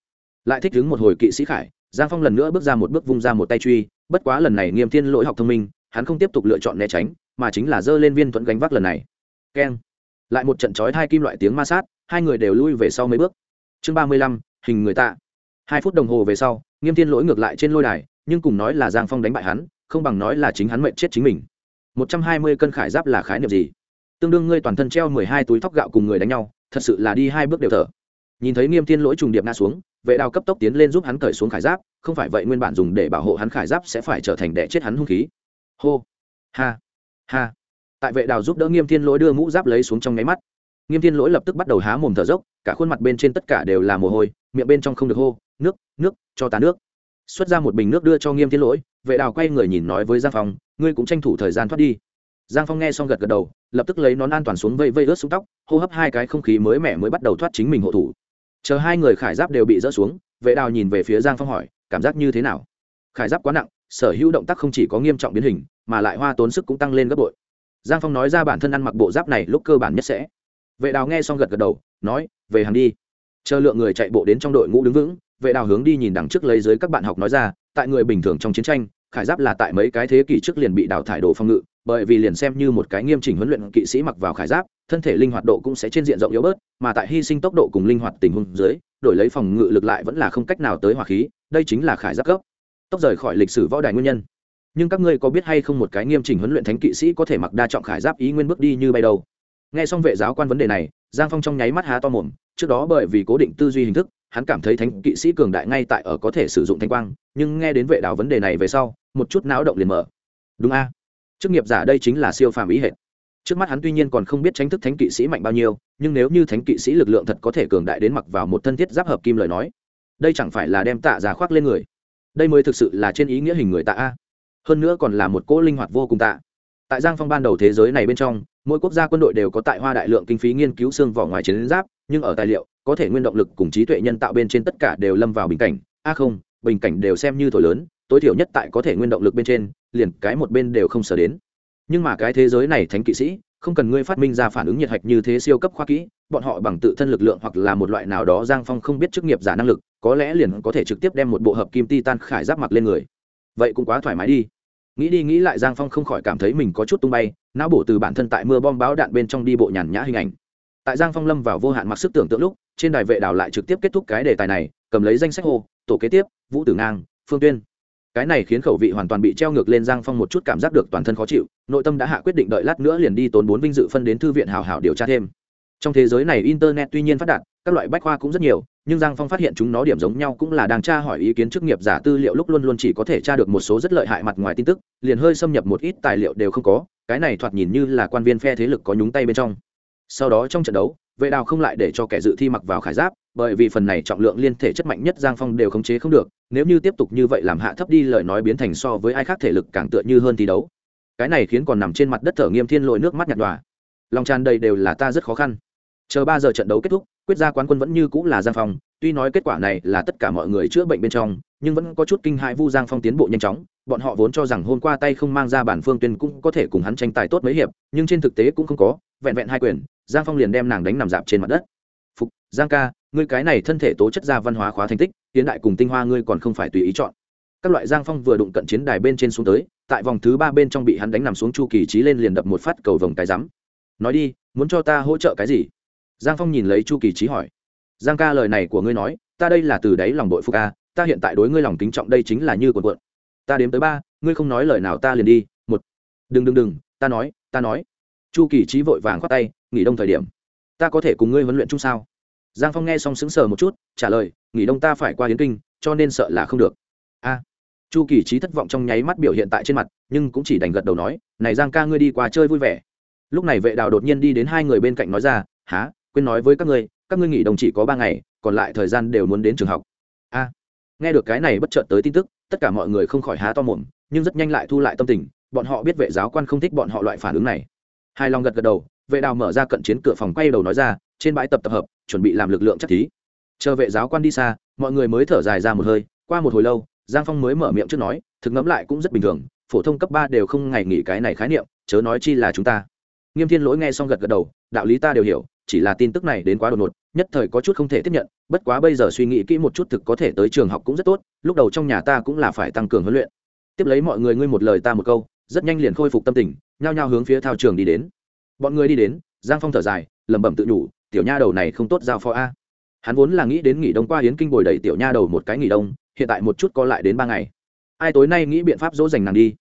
Lại thích đứng một hồi kỵ sĩ khải, giang phong lần nữa bước ra một bước vung ra một tay truy, bất quá lần này nghiêm thiên lỗi học thông minh hắn không tiếp tục lựa chọn né tránh, mà chính là giơ lên viên thuận gánh vác lần này. Keng. Lại một trận chói hai kim loại tiếng ma sát, hai người đều lui về sau mấy bước. Chương ba mươi lăm, hình người tạ. Hai phút đồng hồ về sau, nghiêm thiên lỗi ngược lại trên lôi đài, nhưng cùng nói là giang phong đánh bại hắn, không bằng nói là chính hắn mệnh chết chính mình. Một trăm hai mươi cân khải giáp là khái niệm gì? Tương đương ngươi toàn thân treo mười hai túi thóc gạo cùng người đánh nhau, thật sự là đi hai bước đều thở. Nhìn thấy nghiêm thiên lỗi trùng điệp ngã xuống, vệ đào cấp tốc tiến lên giúp hắn cởi xuống khải giáp, không phải vậy nguyên bản dùng để bảo hộ hắn khải giáp sẽ phải trở thành đẻ chết hắn hung khí hô. Ha. Ha. Tại vệ đào giúp đỡ nghiêm thiên lỗi đưa mũ giáp lấy xuống trong nháy mắt. Nghiêm thiên lỗi lập tức bắt đầu há mồm thở dốc, cả khuôn mặt bên trên tất cả đều là mồ hôi, miệng bên trong không được hô, nước nước, cho ta nước. Xuất ra một bình nước đưa cho nghiêm thiên lỗi, vệ đào quay người nhìn nói với giang phong, ngươi cũng tranh thủ thời gian thoát đi. Giang phong nghe xong gật gật đầu, lập tức lấy nón an toàn xuống vây vây ướt xuống tóc, hô hấp hai cái không khí mới mẻ mới bắt đầu thoát chính mình hộ thủ. Chờ hai người khải giáp đều bị rỡ xuống, vệ đào nhìn về phía giang phong hỏi, cảm giác như thế nào? Khải giáp quá nặng sở hữu động tác không chỉ có nghiêm trọng biến hình, mà lại hoa tốn sức cũng tăng lên gấp bội. Giang phong nói ra bản thân ăn mặc bộ giáp này lúc cơ bản nhất sẽ. Vệ đào nghe xong gật gật đầu, nói, về hàng đi. Chờ lượng người chạy bộ đến trong đội ngũ đứng vững, vệ đào hướng đi nhìn đằng trước lấy dưới các bạn học nói ra, tại người bình thường trong chiến tranh, khải giáp là tại mấy cái thế kỷ trước liền bị đào thải đồ phong ngự, bởi vì liền xem như một cái nghiêm chỉnh huấn luyện kỵ sĩ mặc vào khải giáp, thân thể linh hoạt độ cũng sẽ trên diện rộng yếu bớt, mà tại hy sinh tốc độ cùng linh hoạt tình huống dưới, đổi lấy phòng ngự lực lại vẫn là không cách nào tới hỏa khí, đây chính là khải giáp cấp tốc rời khỏi lịch sử võ đài nguyên nhân. Nhưng các ngươi có biết hay không một cái nghiêm chỉnh huấn luyện thánh kỵ sĩ có thể mặc đa trọng khải giáp ý nguyên bước đi như bay đâu? Nghe xong vệ giáo quan vấn đề này, giang phong trong nháy mắt há to mồm, trước đó bởi vì cố định tư duy hình thức, hắn cảm thấy thánh kỵ sĩ cường đại ngay tại ở có thể sử dụng thanh quang, nhưng nghe đến vệ đào vấn đề này về sau, một chút não động liền mở. Đúng a. Chức nghiệp giả đây chính là siêu phàm ý hệ trước mắt hắn tuy nhiên còn không biết tránh thức thánh kỵ sĩ mạnh bao nhiêu, nhưng nếu như thánh kỵ sĩ lực lượng thật có thể cường đại đến mặc vào một thân thiết giáp hợp kim lời nói, đây chẳng phải là đem tạ giả khoác lên người đây mới thực sự là trên ý nghĩa hình người tạ a. Hơn nữa còn là một cỗ linh hoạt vô cùng tạ. Tại giang phong ban đầu thế giới này bên trong, mỗi quốc gia quân đội đều có tại hoa đại lượng kinh phí nghiên cứu xương vỏ ngoài chiến giáp, nhưng ở tài liệu, có thể nguyên động lực cùng trí tuệ nhân tạo bên trên tất cả đều lâm vào bình cảnh. A không, bình cảnh đều xem như thổi lớn, tối thiểu nhất tại có thể nguyên động lực bên trên, liền cái một bên đều không sở đến. Nhưng mà cái thế giới này thánh kỵ sĩ, không cần ngươi phát minh ra phản ứng nhiệt hạch như thế siêu cấp khoa kỹ bọn họ bằng tự thân lực lượng hoặc là một loại nào đó giang phong không biết chức nghiệp giả năng lực, có lẽ liền có thể trực tiếp đem một bộ hợp kim titan khải giáp mặc lên người. Vậy cũng quá thoải mái đi. Nghĩ đi nghĩ lại giang phong không khỏi cảm thấy mình có chút tung bay, não bổ từ bản thân tại mưa bom báo đạn bên trong đi bộ nhàn nhã hình ảnh. Tại giang phong lâm vào vô hạn mặc sức tưởng tượng lúc, trên đài vệ đảo lại trực tiếp kết thúc cái đề tài này, cầm lấy danh sách hô, tổ kế tiếp, vũ tử ngang, phương tuyên. Cái này khiến khẩu vị hoàn toàn bị treo ngược lên giang phong một chút cảm giác được toàn thân khó chịu, nội tâm đã hạ quyết định đợi lát nữa liền đi tốn bốn vinh dự phân đến thư viện hào hảo điều tra thêm trong thế giới này internet tuy nhiên phát đạt, các loại bách khoa cũng rất nhiều, nhưng giang phong phát hiện chúng nó điểm giống nhau cũng là đang tra hỏi ý kiến chức nghiệp giả tư liệu lúc luôn luôn chỉ có thể tra được một số rất lợi hại mặt ngoài tin tức, liền hơi xâm nhập một ít tài liệu đều không có, cái này thoạt nhìn như là quan viên phe thế lực có nhúng tay bên trong. Sau đó trong trận đấu, vệ đào không lại để cho kẻ dự thi mặc vào khải giáp, bởi vì phần này trọng lượng liên thể chất mạnh nhất giang phong đều khống chế không được, nếu như tiếp tục như vậy làm hạ thấp đi lời nói biến thành so với ai khác thể lực càng tựa như hơn thi đấu. Cái này khiến còn nằm trên mặt đất thở nghiêm thiên lội nước mắt nhạt đòa lòng tràn đầy đều là ta rất khó khăn chờ ba giờ trận đấu kết thúc, quyết ra quán quân vẫn như cũng là giang phong. Tuy nói kết quả này là tất cả mọi người chữa bệnh bên trong, nhưng vẫn có chút kinh hại vu giang phong tiến bộ nhanh chóng. Bọn họ vốn cho rằng hôm qua tay không mang ra bản phương tuyên cũng có thể cùng hắn tranh tài tốt mấy hiệp, nhưng trên thực tế cũng không có, vẹn vẹn hai quyền, giang phong liền đem nàng đánh nằm dạp trên mặt đất. Phục, giang ca, ngươi cái này thân thể tố chất ra văn hóa khóa thành tích, tiến đại cùng tinh hoa ngươi còn không phải tùy ý chọn. Các loại giang phong vừa đụng cận chiến đài bên trên xuống tới, tại vòng thứ ba bên trong bị hắn đánh nằm xuống chu kỳ trí lên liền đập một phát cầu vòng cái rắm. Nói đi, muốn cho ta hỗ trợ cái gì? Giang phong nhìn lấy chu kỳ trí hỏi, giang ca, lời này của ngươi nói, ta đây là từ đáy lòng đội phục ca ta hiện tại đối ngươi lòng kính trọng đây chính là như cuộn cuộn. Ta đếm tới ba, ngươi không nói lời nào ta liền đi, một. Đừng đừng đừng, ta nói ta nói. Chu kỳ trí vội vàng khoát tay, nghỉ đông thời điểm, ta có thể cùng ngươi huấn luyện chung sao? Giang phong nghe xong sững sờ một chút, trả lời, nghỉ đông ta phải qua hiến kinh, cho nên sợ là không được. A. Chu kỳ trí thất vọng trong nháy mắt biểu hiện tại trên mặt, nhưng cũng chỉ đành gật đầu nói, này giang ca, ngươi đi qua chơi vui vẻ. Lúc này vệ đào đột nhiên đi đến hai người bên cạnh nói ra há quên nói với các ngươi các ngươi nghỉ đồng chỉ có ba ngày, còn lại thời gian đều muốn đến trường học. A. Nghe được cái này bất chợt tới tin tức, tất cả mọi người không khỏi há to mồm, nhưng rất nhanh lại thu lại tâm tình, bọn họ biết vệ giáo quan không thích bọn họ loại phản ứng này. Hai lòng gật gật đầu, vệ đào mở ra cận chiến cửa phòng quay đầu nói ra, trên bãi tập tập hợp, chuẩn bị làm lực lượng chắc thí. Chờ vệ giáo quan đi xa, mọi người mới thở dài ra một hơi, qua một hồi lâu, giang phong mới mở miệng trước nói, thực ngẫm lại cũng rất bình thường, phổ thông cấp ba đều không ngày nghỉ cái này khái niệm, chớ nói chi là chúng ta. Nghiêm thiên lỗi nghe xong gật gật đầu, đạo lý ta đều hiểu chỉ là tin tức này đến quá đột ngột, nhất thời có chút không thể tiếp nhận, bất quá bây giờ suy nghĩ kỹ một chút thực có thể tới trường học cũng rất tốt, lúc đầu trong nhà ta cũng là phải tăng cường huấn luyện. Tiếp lấy mọi người ngươi một lời ta một câu, rất nhanh liền khôi phục tâm tình, nhao nhao hướng phía thao trường đi đến. Bọn người đi đến, giang phong thở dài, lẩm bẩm tự nhủ, tiểu nha đầu này không tốt giao phó a. Hắn vốn là nghĩ đến nghỉ đông qua hiến kinh bồi đầy tiểu nha đầu một cái nghỉ đông, hiện tại một chút co lại đến ba ngày. Ai tối nay nghĩ biện pháp dỗ dành nàng đi?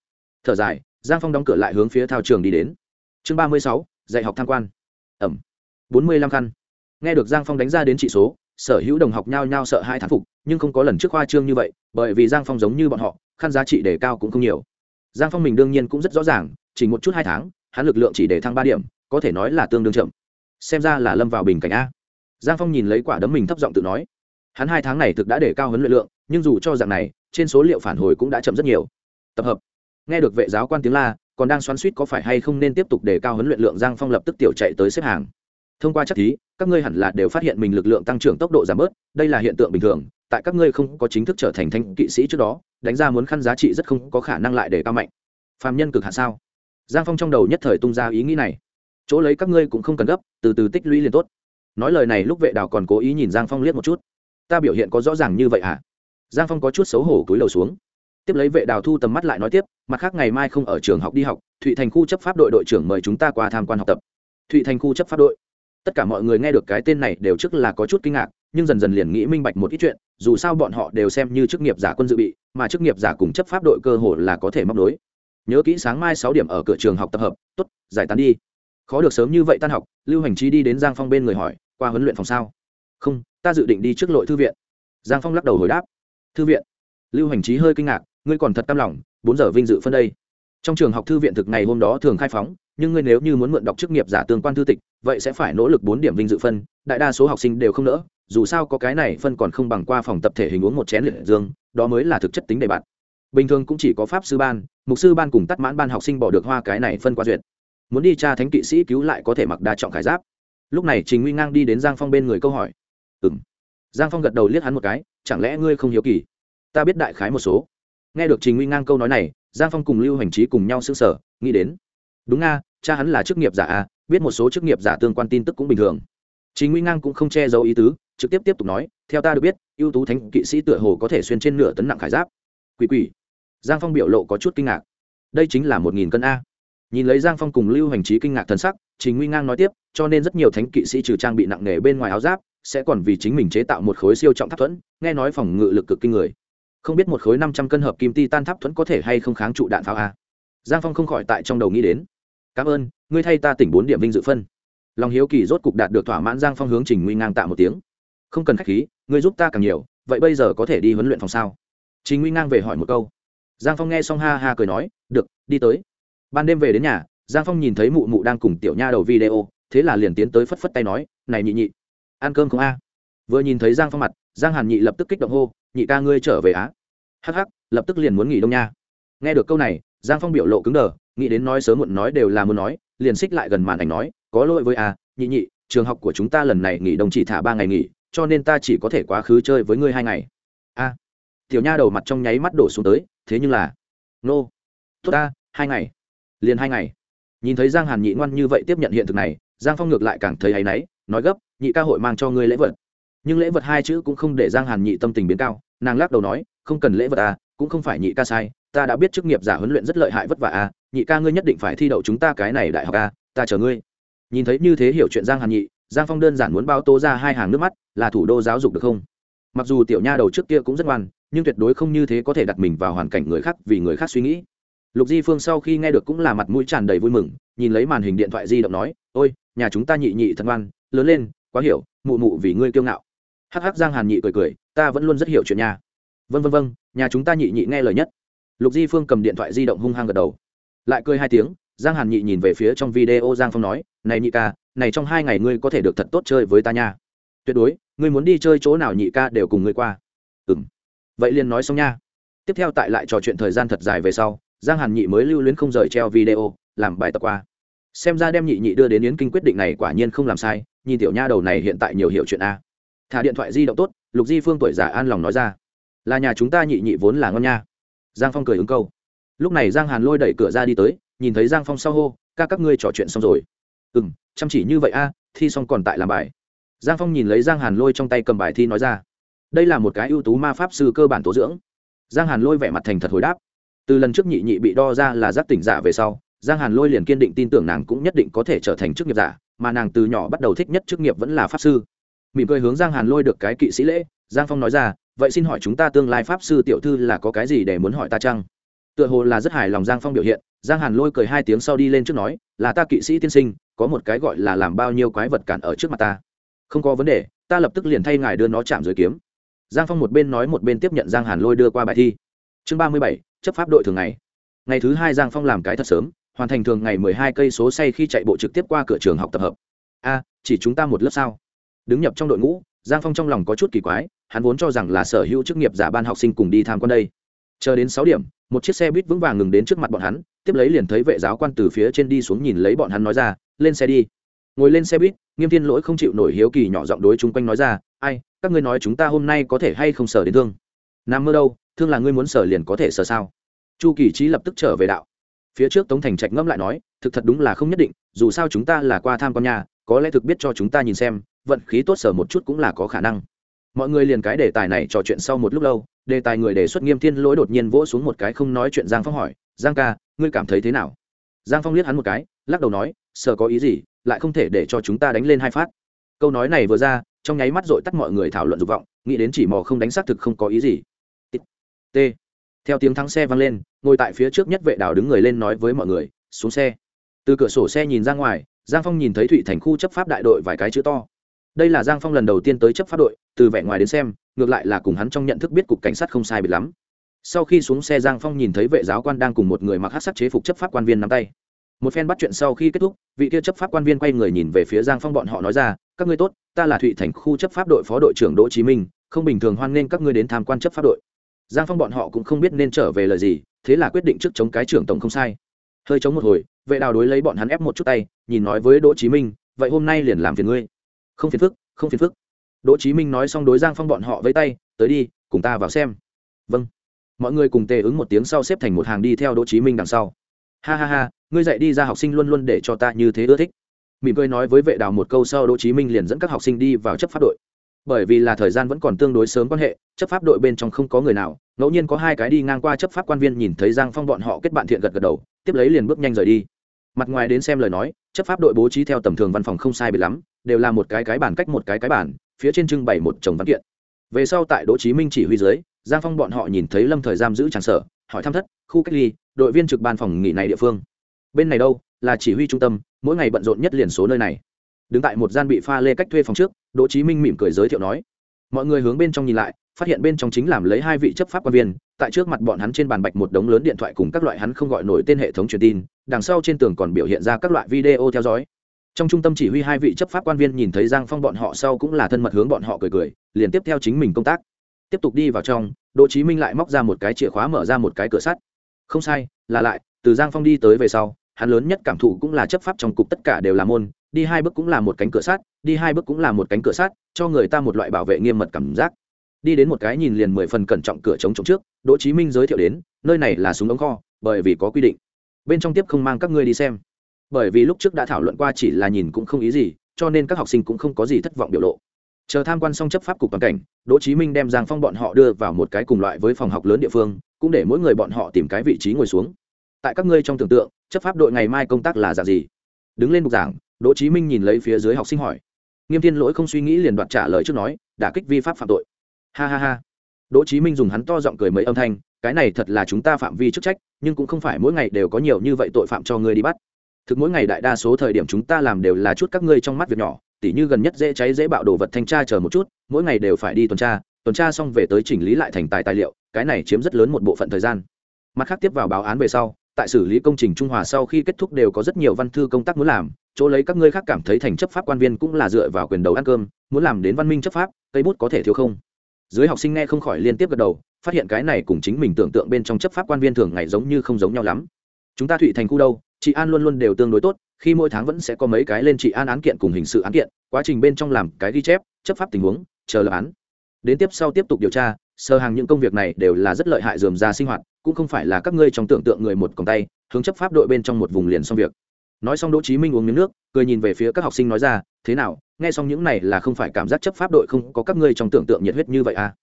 Thở dài, giang phong đóng cửa lại hướng phía thao trường đi đến. Chương ba mươi sáu, dạy học tham quan. Ẩm bốn mươi lăm khăn. Nghe được giang phong đánh ra đến trị số, sở hữu đồng học nhao nhao sợ hai thán phục, nhưng không có lần trước khoa trương như vậy, bởi vì giang phong giống như bọn họ, khăn giá trị đề cao cũng không nhiều. Giang phong mình đương nhiên cũng rất rõ ràng, chỉ một chút hai tháng, hắn lực lượng chỉ để thăng ba điểm, có thể nói là tương đương chậm. Xem ra là lâm vào bình cảnh a. Giang phong nhìn lấy quả đấm mình thấp giọng tự nói. Hắn hai tháng này thực đã để cao huấn luyện lượng, nhưng dù cho dạng này, trên số liệu phản hồi cũng đã chậm rất nhiều. Tập hợp. Nghe được vệ giáo quan tiếng la, còn đang xoắn suýt có phải hay không nên tiếp tục đề cao huấn luyện lượng, giang phong lập tức tiểu chạy tới xếp hàng thông qua chắc thí, các ngươi hẳn là đều phát hiện mình lực lượng tăng trưởng tốc độ giảm bớt, đây là hiện tượng bình thường, tại các ngươi không có chính thức trở thành thanh kỵ sĩ trước đó, đánh ra muốn khăn giá trị rất không có khả năng lại để cao mạnh. Phàm nhân cực hạ sao? Giang phong trong đầu nhất thời tung ra ý nghĩ này. Chỗ lấy các ngươi cũng không cần gấp, từ từ tích lũy liền tốt. Nói lời này lúc vệ đào còn cố ý nhìn giang phong liếc một chút. Ta biểu hiện có rõ ràng như vậy hả? Giang phong có chút xấu hổ cúi đầu xuống. Tiếp lấy vệ đào thu tầm mắt lại nói tiếp, mặt khác ngày mai không ở trường học đi học, thụy thành khu chấp pháp đội đội trưởng mời chúng ta qua tham quan học tập. Thụy thành khu chấp pháp đội tất cả mọi người nghe được cái tên này đều trước là có chút kinh ngạc, nhưng dần dần liền nghĩ minh bạch một ít chuyện, dù sao bọn họ đều xem như chức nghiệp giả quân dự bị, mà chức nghiệp giả cùng chấp pháp đội cơ hội là có thể móc nối. Nhớ kỹ sáng mai sáu điểm ở cửa trường học tập hợp t ố t giải tán đi. Khó được sớm như vậy tan học, lưu hành trí đi đến giang phong bên người hỏi, qua huấn luyện phòng sao? Không, ta dự định đi trước lội thư viện. Giang phong lắc đầu hồi đáp, thư viện? Lưu hành trí hơi kinh ngạc, ngươi còn thật tam lòng, bốn giờ vinh dự phân đây. Trong trường học thư viện thực ngày hôm đó thường khai phóng nhưng ngươi nếu như muốn mượn đọc chức nghiệp giả tương quan thư tịch, vậy sẽ phải nỗ lực bốn điểm vinh dự phân, đại đa số học sinh đều không nỡ, dù sao có cái này phân còn không bằng qua phòng tập thể hình uống một chén liệt dương, đó mới là thực chất tính đề bạt. Bình thường cũng chỉ có pháp sư ban, mục sư ban cùng tắt mãn ban học sinh bỏ được hoa cái này phân qua duyệt. Muốn đi tra thánh kỵ sĩ cứu lại có thể mặc đa trọng khải giáp. Lúc này trình nguy ngang đi đến giang phong bên người câu hỏi. Ừ m giang phong gật đầu liếc hắn một cái, chẳng lẽ ngươi không hiếu kỳ? Ta biết đại khái một số. Nghe được trình nguy ngang câu nói này, giang phong cùng lưu hành trí cùng nhau s ư n g sở nghĩ đến. Đúng nga cha hắn là chức nghiệp giả à biết một số chức nghiệp giả tương quan tin tức cũng bình thường. Trình nguy ngang cũng không che giấu ý tứ, trực tiếp tiếp tục nói, theo ta được biết, ưu tú thánh kỵ sĩ tựa hồ có thể xuyên trên nửa tấn nặng khải giáp. Quỷ quỷ. Giang phong biểu lộ có chút kinh ngạc. Đây chính là một nghìn cân a. Nhìn lấy giang phong cùng lưu hành trí kinh ngạc thần sắc trình nguy ngang nói tiếp, cho nên rất nhiều thánh kỵ sĩ trừ trang bị nặng nề bên ngoài áo giáp, sẽ còn vì chính mình chế tạo một khối siêu trọng tháp thuẫn, nghe nói phòng ngự lực cực kinh người. Không biết một khối năm trăm cân hợp kim ti tan tháp thuẫn có thể hay không kháng trụ đạn pháo a. Giang phong không khỏi tại trong đầu nghĩ đến cảm ơn, ngươi thay ta tỉnh bốn điểm vinh dự phân. Lòng hiếu kỳ rốt cục đạt được thỏa mãn giang phong hướng trình nguy ngang tạ một tiếng. Không cần k h á c h khí, ngươi giúp ta càng nhiều, vậy bây giờ có thể đi huấn luyện phòng sao? Trình nguy ngang về hỏi một câu. Giang phong nghe xong ha ha cười nói, được, đi tới. Ban đêm về đến nhà, giang phong nhìn thấy mụ mụ đang cùng tiểu nha đầu video, thế là liền tiến tới phất phất tay nói, này nhị nhị, ăn cơm không a? Vừa nhìn thấy giang phong mặt, giang hàn nhị lập tức kích động hô, nhị ca ngươi trở về á? Hắc hắc, lập tức liền muốn nghỉ đông nha. Nghe được câu này, giang phong biểu lộ cứng đờ nghĩ đến nói sớm muộn nói đều là muốn nói, liền xích lại gần màn ảnh nói, có lỗi với a nhị nhị, trường học của chúng ta lần này nghỉ đồng chỉ thả ba ngày nghỉ, cho nên ta chỉ có thể quá khứ chơi với ngươi hai ngày. A. Tiểu nha đầu mặt trong nháy mắt đổ xuống tới, thế nhưng là, nô、no. tốt ta, hai ngày, liền hai ngày. Nhìn thấy giang hàn nhị ngoan như vậy tiếp nhận hiện thực này, giang phong ngược lại càng thấy hay náy, nói gấp, nhị ca hội mang cho ngươi lễ vật. Nhưng lễ vật hai chữ cũng không để giang hàn nhị tâm tình biến cao, nàng lắc đầu nói, không cần lễ vật à cũng không phải nhị ca sai ta đã biết chức nghiệp giả huấn luyện rất lợi hại vất vả à nhị ca ngươi nhất định phải thi đậu chúng ta cái này đại học à ta chờ ngươi. Nhìn thấy như thế hiểu chuyện giang hàn nhị, giang phong đơn giản muốn bao tố ra hai hàng nước mắt, là thủ đô giáo dục được không? Mặc dù tiểu nha đầu trước kia cũng rất ngoan, nhưng tuyệt đối không như thế có thể đặt mình vào hoàn cảnh người khác vì người khác suy nghĩ. Lục di phương sau khi nghe được cũng là mặt mũi tràn đầy vui mừng, nhìn lấy màn hình điện thoại di động nói, ôi, nhà chúng ta nhị nhị thật ngoan, lớn lên, quá hiểu, mụ mụ vì ngươi kiêu ngạo. Hắc hắc giang hàn nhị cười cười, ta vẫn luôn rất hiểu chuyện nhà vân vân vân nhà chúng ta nhị nhị nghe lời nhất lục di phương cầm điện thoại di động hung hăng gật đầu. Lại cười hai tiếng, giang hàn nhị nhìn về phía trong video giang phong nói, này nhị ca, này trong hai ngày ngươi có thể được thật tốt chơi với ta nha. Tuyệt đối, ngươi muốn đi chơi chỗ nào nhị ca đều cùng ngươi qua. Ừ m vậy liền nói xong nha. Tiếp theo tại lại trò chuyện thời gian thật dài về sau, giang hàn nhị mới lưu luyến không rời treo video, làm bài tập qua. Xem ra đem nhị nhị đưa đến yến kinh quyết định này quả nhiên không làm sai, nhìn tiểu nha đầu này hiện tại nhiều hiểu chuyện a. Thả điện thoại di động tốt, lục di phương tuổi già an lòng nói ra. Là nhà chúng ta nhị nhị vốn là ngon nha giang phong cười ứng câu. Lúc này giang hàn lôi đẩy cửa ra đi tới, nhìn thấy giang phong sau hô, ca, các ngươi trò chuyện xong rồi. Ừ m chăm chỉ như vậy a, thi xong còn tại làm bài. Giang phong nhìn lấy giang hàn lôi trong tay cầm bài thi nói ra, đây là một cái ưu tú ma pháp sư cơ bản tố dưỡng. Giang hàn lôi vẻ mặt thành thật hồi đáp, từ lần trước nhị nhị bị đo ra là giác tỉnh giả về sau, giang hàn lôi liền kiên định tin tưởng nàng cũng nhất định có thể trở thành chức nghiệp giả, mà nàng từ nhỏ bắt đầu thích nhất chức nghiệp vẫn là pháp sư. Mỉm cười hướng giang hàn lôi được cái kỵ sĩ lễ, giang phong nói ra vậy xin hỏi chúng ta tương lai pháp sư tiểu thư là có cái gì để muốn hỏi ta chăng? Tựa hồ là rất hài lòng giang phong biểu hiện, giang hàn lôi cười hai tiếng sau đi lên trước nói, là ta kỵ sĩ tiên sinh, có một cái gọi là làm bao nhiêu quái vật cản ở trước mặt ta. Không có vấn đề, ta lập tức liền thay ngài đưa nó chạm dưới kiếm. Giang phong một bên nói một bên tiếp nhận giang hàn lôi đưa qua bài thi. Chương ba mươi bảy, chấp pháp đội thường ngày. Ngày thứ hai giang phong làm cái thật sớm, hoàn thành thường ngày mười hai cây số say khi chạy bộ trực tiếp qua cửa trường học tập hợp. A, chỉ chúng ta một lớp sao? Đứng nhập trong đội ngũ, giang phong trong lòng có chút kỳ quái hắn vốn cho rằng là sở hữu chức nghiệp giả ban học sinh cùng đi tham quan đây. Chờ đến sáu điểm, một chiếc xe buýt vững vàng ngừng đến trước mặt bọn hắn, tiếp lấy liền thấy vệ giáo quan từ phía trên đi xuống nhìn lấy bọn hắn nói ra, lên xe đi. Ngồi lên xe buýt, nghiêm thiên lỗi không chịu nổi hiếu kỳ nhỏ giọng đối chung quanh nói ra, ai, các ngươi nói chúng ta hôm nay có thể hay không sở đến thương? Nằm mơ đâu, thương là ngươi muốn sở liền có thể sở sao? Chu kỳ trí lập tức trở về đạo. Phía trước tống thành trạch ngẫm lại nói, thực thật đúng là không nhất định, dù sao chúng ta là qua tham con nhà, có lẽ thực biết cho chúng ta nhìn xem, vận khí tốt sở một chút cũng là có khả năng mọi người liền cái đề tài này trò chuyện sau một lúc lâu, đề tài người đề xuất nghiêm thiên lỗi đột nhiên vỗ xuống một cái không nói chuyện giang phong hỏi, giang ca, ngươi cảm thấy thế nào? Giang phong liếc hắn một cái, lắc đầu nói sở có ý gì, lại không thể để cho chúng ta đánh lên hai phát. Câu nói này vừa ra, trong nháy mắt dội tắt mọi người thảo luận dục vọng, nghĩ đến chỉ mò không đánh xác thực không có ý gì. T theo tiếng thắng xe vang lên, ngồi tại phía trước nhất vệ đảo đứng người lên nói với mọi người, xuống xe. Từ cửa sổ xe nhìn ra ngoài, giang phong nhìn thấy thụy thành khu chấp pháp đại đội vài cái chữ to. Đây là giang phong lần đầu tiên tới chấp pháp đội từ vẻ ngoài đến xem, ngược lại là cùng hắn trong nhận thức biết cục cảnh sát không sai biệt lắm. Sau khi xuống xe, giang phong nhìn thấy vệ giáo quan đang cùng một người mặc hát sắc chế phục chấp pháp quan viên nắm tay. Một phen bắt chuyện sau khi kết thúc, vị kia chấp pháp quan viên quay người nhìn về phía giang phong bọn họ nói ra, các ngươi tốt, ta là thụy thành khu chấp pháp đội phó đội trưởng đỗ chí minh, không bình thường hoan nghênh các ngươi đến tham quan chấp pháp đội. Giang phong bọn họ cũng không biết nên trở về lời gì, thế là quyết định trước chống cái trưởng tổng không sai. Hơi chống một hồi, vệ đào đối lấy bọn hắn ép một chút tay, nhìn nói với đỗ chí minh, vậy hôm nay liền làm phiền ngươi. Không phiền phức, không phiền phức đỗ chí minh nói xong đối giang phong bọn họ với tay, tới đi, cùng ta vào xem. Vâng. Mọi người cùng tề ứng một tiếng sau xếp thành một hàng đi theo đỗ chí minh đằng sau. Ha ha ha, ngươi dạy đi ra học sinh luôn luôn để cho ta như thế ưa thích. Mỉm cười nói với vệ đào một câu sau đỗ chí minh liền dẫn các học sinh đi vào chấp pháp đội. Bởi vì là thời gian vẫn còn tương đối sớm quan hệ, chấp pháp đội bên trong không có người nào, ngẫu nhiên có hai cái đi ngang qua chấp pháp quan viên nhìn thấy giang phong bọn họ kết bạn thiện gật gật đầu, tiếp lấy liền bước nhanh rời đi. Mặt ngoài đến xem lời nói, chấp pháp đội bố trí theo tầm thường văn phòng không sai biệt lắm, đều là một cái cái bản cách một cái cái bản phía trên trưng bày một chồng văn kiện. Về sau tại đỗ chí minh chỉ huy dưới, giang phong bọn họ nhìn thấy lâm thời giam giữ tràng sở, hỏi thăm thất, khu cách ly, đội viên trực ban phòng nghỉ này địa phương. Bên này đâu? Là chỉ huy trung tâm, mỗi ngày bận rộn nhất liền số nơi này. Đứng tại một gian bị pha lê cách thuê phòng trước, đỗ chí minh mỉm cười giới thiệu nói, mọi người hướng bên trong nhìn lại, phát hiện bên trong chính làm lấy hai vị chấp pháp quan viên, tại trước mặt bọn hắn trên bàn bạch một đống lớn điện thoại cùng các loại hắn không gọi nổi tên hệ thống truyền tin, đằng sau trên tường còn biểu hiện ra các loại video theo dõi trong trung tâm chỉ huy hai vị chấp pháp quan viên nhìn thấy giang phong bọn họ sau cũng là thân mật hướng bọn họ cười cười, liền tiếp theo chính mình công tác. Tiếp tục đi vào trong, đỗ chí minh lại móc ra một cái chìa khóa mở ra một cái cửa sắt. Không sai, là lại, từ giang phong đi tới về sau, hắn lớn nhất cảm thụ cũng là chấp pháp trong cục tất cả đều là môn, đi hai bước cũng là một cánh cửa sắt, đi hai bước cũng là một cánh cửa sắt, cho người ta một loại bảo vệ nghiêm mật cảm giác. Đi đến một cái nhìn liền mười phần cẩn trọng cửa chống chống trước, đỗ chí minh giới thiệu đến, nơi này là súng ống kho, bởi vì có quy định. Bên trong tiếp không mang các ngươi đi xem bởi vì lúc trước đã thảo luận qua chỉ là nhìn cũng không ý gì, cho nên các học sinh cũng không có gì thất vọng biểu lộ. Chờ tham quan xong chấp pháp cục toàn cảnh, đỗ chí minh đem giang phong bọn họ đưa vào một cái cùng loại với phòng học lớn địa phương, cũng để mỗi người bọn họ tìm cái vị trí ngồi xuống. Tại các ngươi trong tưởng tượng, chấp pháp đội ngày mai công tác là dạng gì? Đứng lên bục giảng, đỗ chí minh nhìn lấy phía dưới học sinh hỏi. Nghiêm thiên lỗi không suy nghĩ liền đoạt trả lời trước nói đã kích vi pháp phạm tội. Ha ha ha. Đỗ chí minh dùng hắn to giọng cười mấy âm thanh, cái này thật là chúng ta phạm vi chức trách, nhưng cũng không phải mỗi ngày đều có nhiều như vậy tội phạm cho ngươi đi bắt thực mỗi ngày đại đa số thời điểm chúng ta làm đều là chút các ngươi trong mắt việc nhỏ, tỉ như gần nhất dễ cháy dễ bạo đồ vật thanh tra chờ một chút, mỗi ngày đều phải đi tuần tra tuần tra xong về tới chỉnh lý lại thành tài tài liệu, cái này chiếm rất lớn một bộ phận thời gian. Mặt khác tiếp vào báo án về sau, tại xử lý công trình trung hòa sau khi kết thúc đều có rất nhiều văn thư công tác muốn làm, chỗ lấy các ngươi khác cảm thấy thành chấp pháp quan viên cũng là dựa vào quyền đầu ăn cơm, muốn làm đến văn minh chấp pháp, cây bút có thể thiếu không? Dưới học sinh nghe không khỏi liên tiếp gật đầu, phát hiện cái này cùng chính mình tưởng tượng bên trong chấp pháp quan viên thường ngày giống như không giống nhau lắm. Chúng ta thụy thành khu đâu? Chị an luôn luôn đều tương đối tốt, khi mỗi tháng vẫn sẽ có mấy cái lên chị an án kiện cùng hình sự án kiện, quá trình bên trong làm cái ghi chép, chấp pháp tình huống, chờ lập án. Đến tiếp sau tiếp tục điều tra, sơ hàng những công việc này đều là rất lợi hại dườm ra sinh hoạt, cũng không phải là các ngươi trong tưởng tượng người một còng tay, hướng chấp pháp đội bên trong một vùng liền xong việc. Nói xong đỗ chí minh uống miếng nước, cười nhìn về phía các học sinh nói ra, thế nào, nghe xong những này là không phải cảm giác chấp pháp đội không có các ngươi trong tưởng tượng nhiệt huyết như vậy à?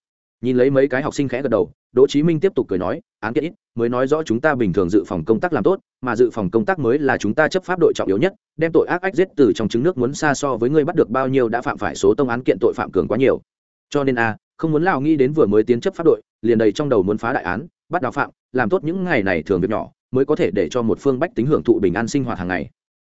Nhìn lấy mấy cái học sinh khẽ gật đầu, đỗ chí minh tiếp tục cười nói, án kiện ít, mới nói rõ chúng ta bình thường dự phòng công tác làm tốt, mà dự phòng công tác mới là chúng ta chấp pháp đội trọng yếu nhất, đem tội ác ách giết từ trong trứng nước muốn xa so với ngươi bắt được bao nhiêu đã phạm phải số tông án kiện tội phạm cường quá nhiều. Cho nên a, không muốn lao nghĩ đến vừa mới tiến chấp pháp đội, liền đầy trong đầu muốn phá đại án, bắt đào phạm, làm tốt những ngày này thường việc nhỏ, mới có thể để cho một phương bách tính hưởng thụ bình an sinh hoạt hàng ngày.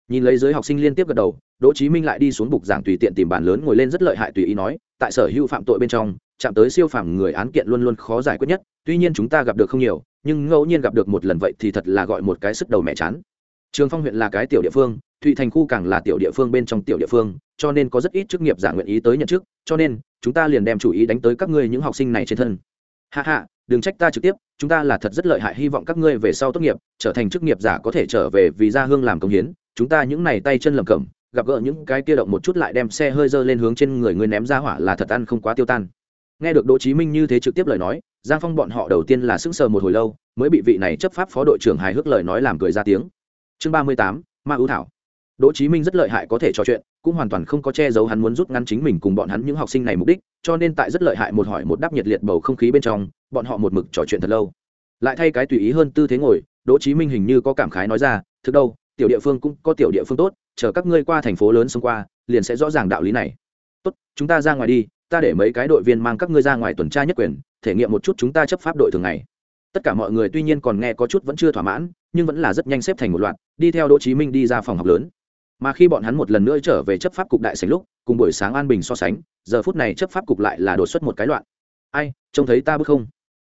Nhìn lấy giới học sinh liên tiếp gật đầu, đỗ chí minh lại đi xuống bục giảng tùy tiện tìm bàn lớn ngồi lên rất lợi hại tùy ý nói, tại sở hữu phạm tội bên trong chạm tới siêu phàm người án kiện luôn luôn khó giải quyết nhất, tuy nhiên chúng ta gặp được không nhiều, nhưng ngẫu nhiên gặp được một lần vậy thì thật là gọi một cái sức đầu mẹ chán. Trường phong huyện là cái tiểu địa phương, thụy thành khu càng là tiểu địa phương bên trong tiểu địa phương, cho nên có rất ít chức nghiệp giả nguyện ý tới nhận chức, cho nên, chúng ta liền đem chủ ý đánh tới các ngươi những học sinh này trên thân. Hạ hạ đừng trách ta trực tiếp, chúng ta là thật rất lợi hại, hy vọng các ngươi về sau tốt nghiệp, trở thành chức nghiệp giả có thể trở về vì gia hương làm công hiến, chúng ta những này tay chân lầm cẩm, gặp gỡ những cái kia động một chút lại đem xe hơi dơ lên hướng trên người ngươi ném ra hỏa là thật ăn không quá tiêu tan nghe được đỗ chí minh như thế trực tiếp lời nói, giang phong bọn họ đầu tiên là sững sờ một hồi lâu, mới bị vị này chấp pháp phó đội trưởng hài hước lời nói làm cười ra tiếng. Chương ba mươi tám, ma ưu thảo. Đỗ chí minh rất lợi hại có thể trò chuyện, cũng hoàn toàn không có che giấu hắn muốn rút ngắn chính mình cùng bọn hắn những học sinh này mục đích, cho nên tại rất lợi hại một hỏi một đáp nhiệt liệt bầu không khí bên trong, bọn họ một mực trò chuyện thật lâu. Lại thay cái tùy ý hơn tư thế ngồi, đỗ chí minh hình như có cảm khái nói ra, thực đâu, tiểu địa phương cũng có tiểu địa phương tốt, chờ các ngươi qua thành phố lớn xông qua, liền sẽ rõ ràng đạo lý này. Tốt, chúng ta ra ngoài đi ta để mấy cái đội viên mang các ngươi ra ngoài tuần tra nhất quyền, thể nghiệm một chút chúng ta chấp pháp đội thường ngày. Tất cả mọi người tuy nhiên còn nghe có chút vẫn chưa thỏa mãn, nhưng vẫn là rất nhanh xếp thành một loạt, đi theo đỗ chí minh đi ra phòng học lớn. Mà khi bọn hắn một lần nữa trở về chấp pháp cục đại sảnh lúc, cùng buổi sáng an bình so sánh, giờ phút này chấp pháp cục lại là đột xuất một cái loạn. Ai, trông thấy ta bước không?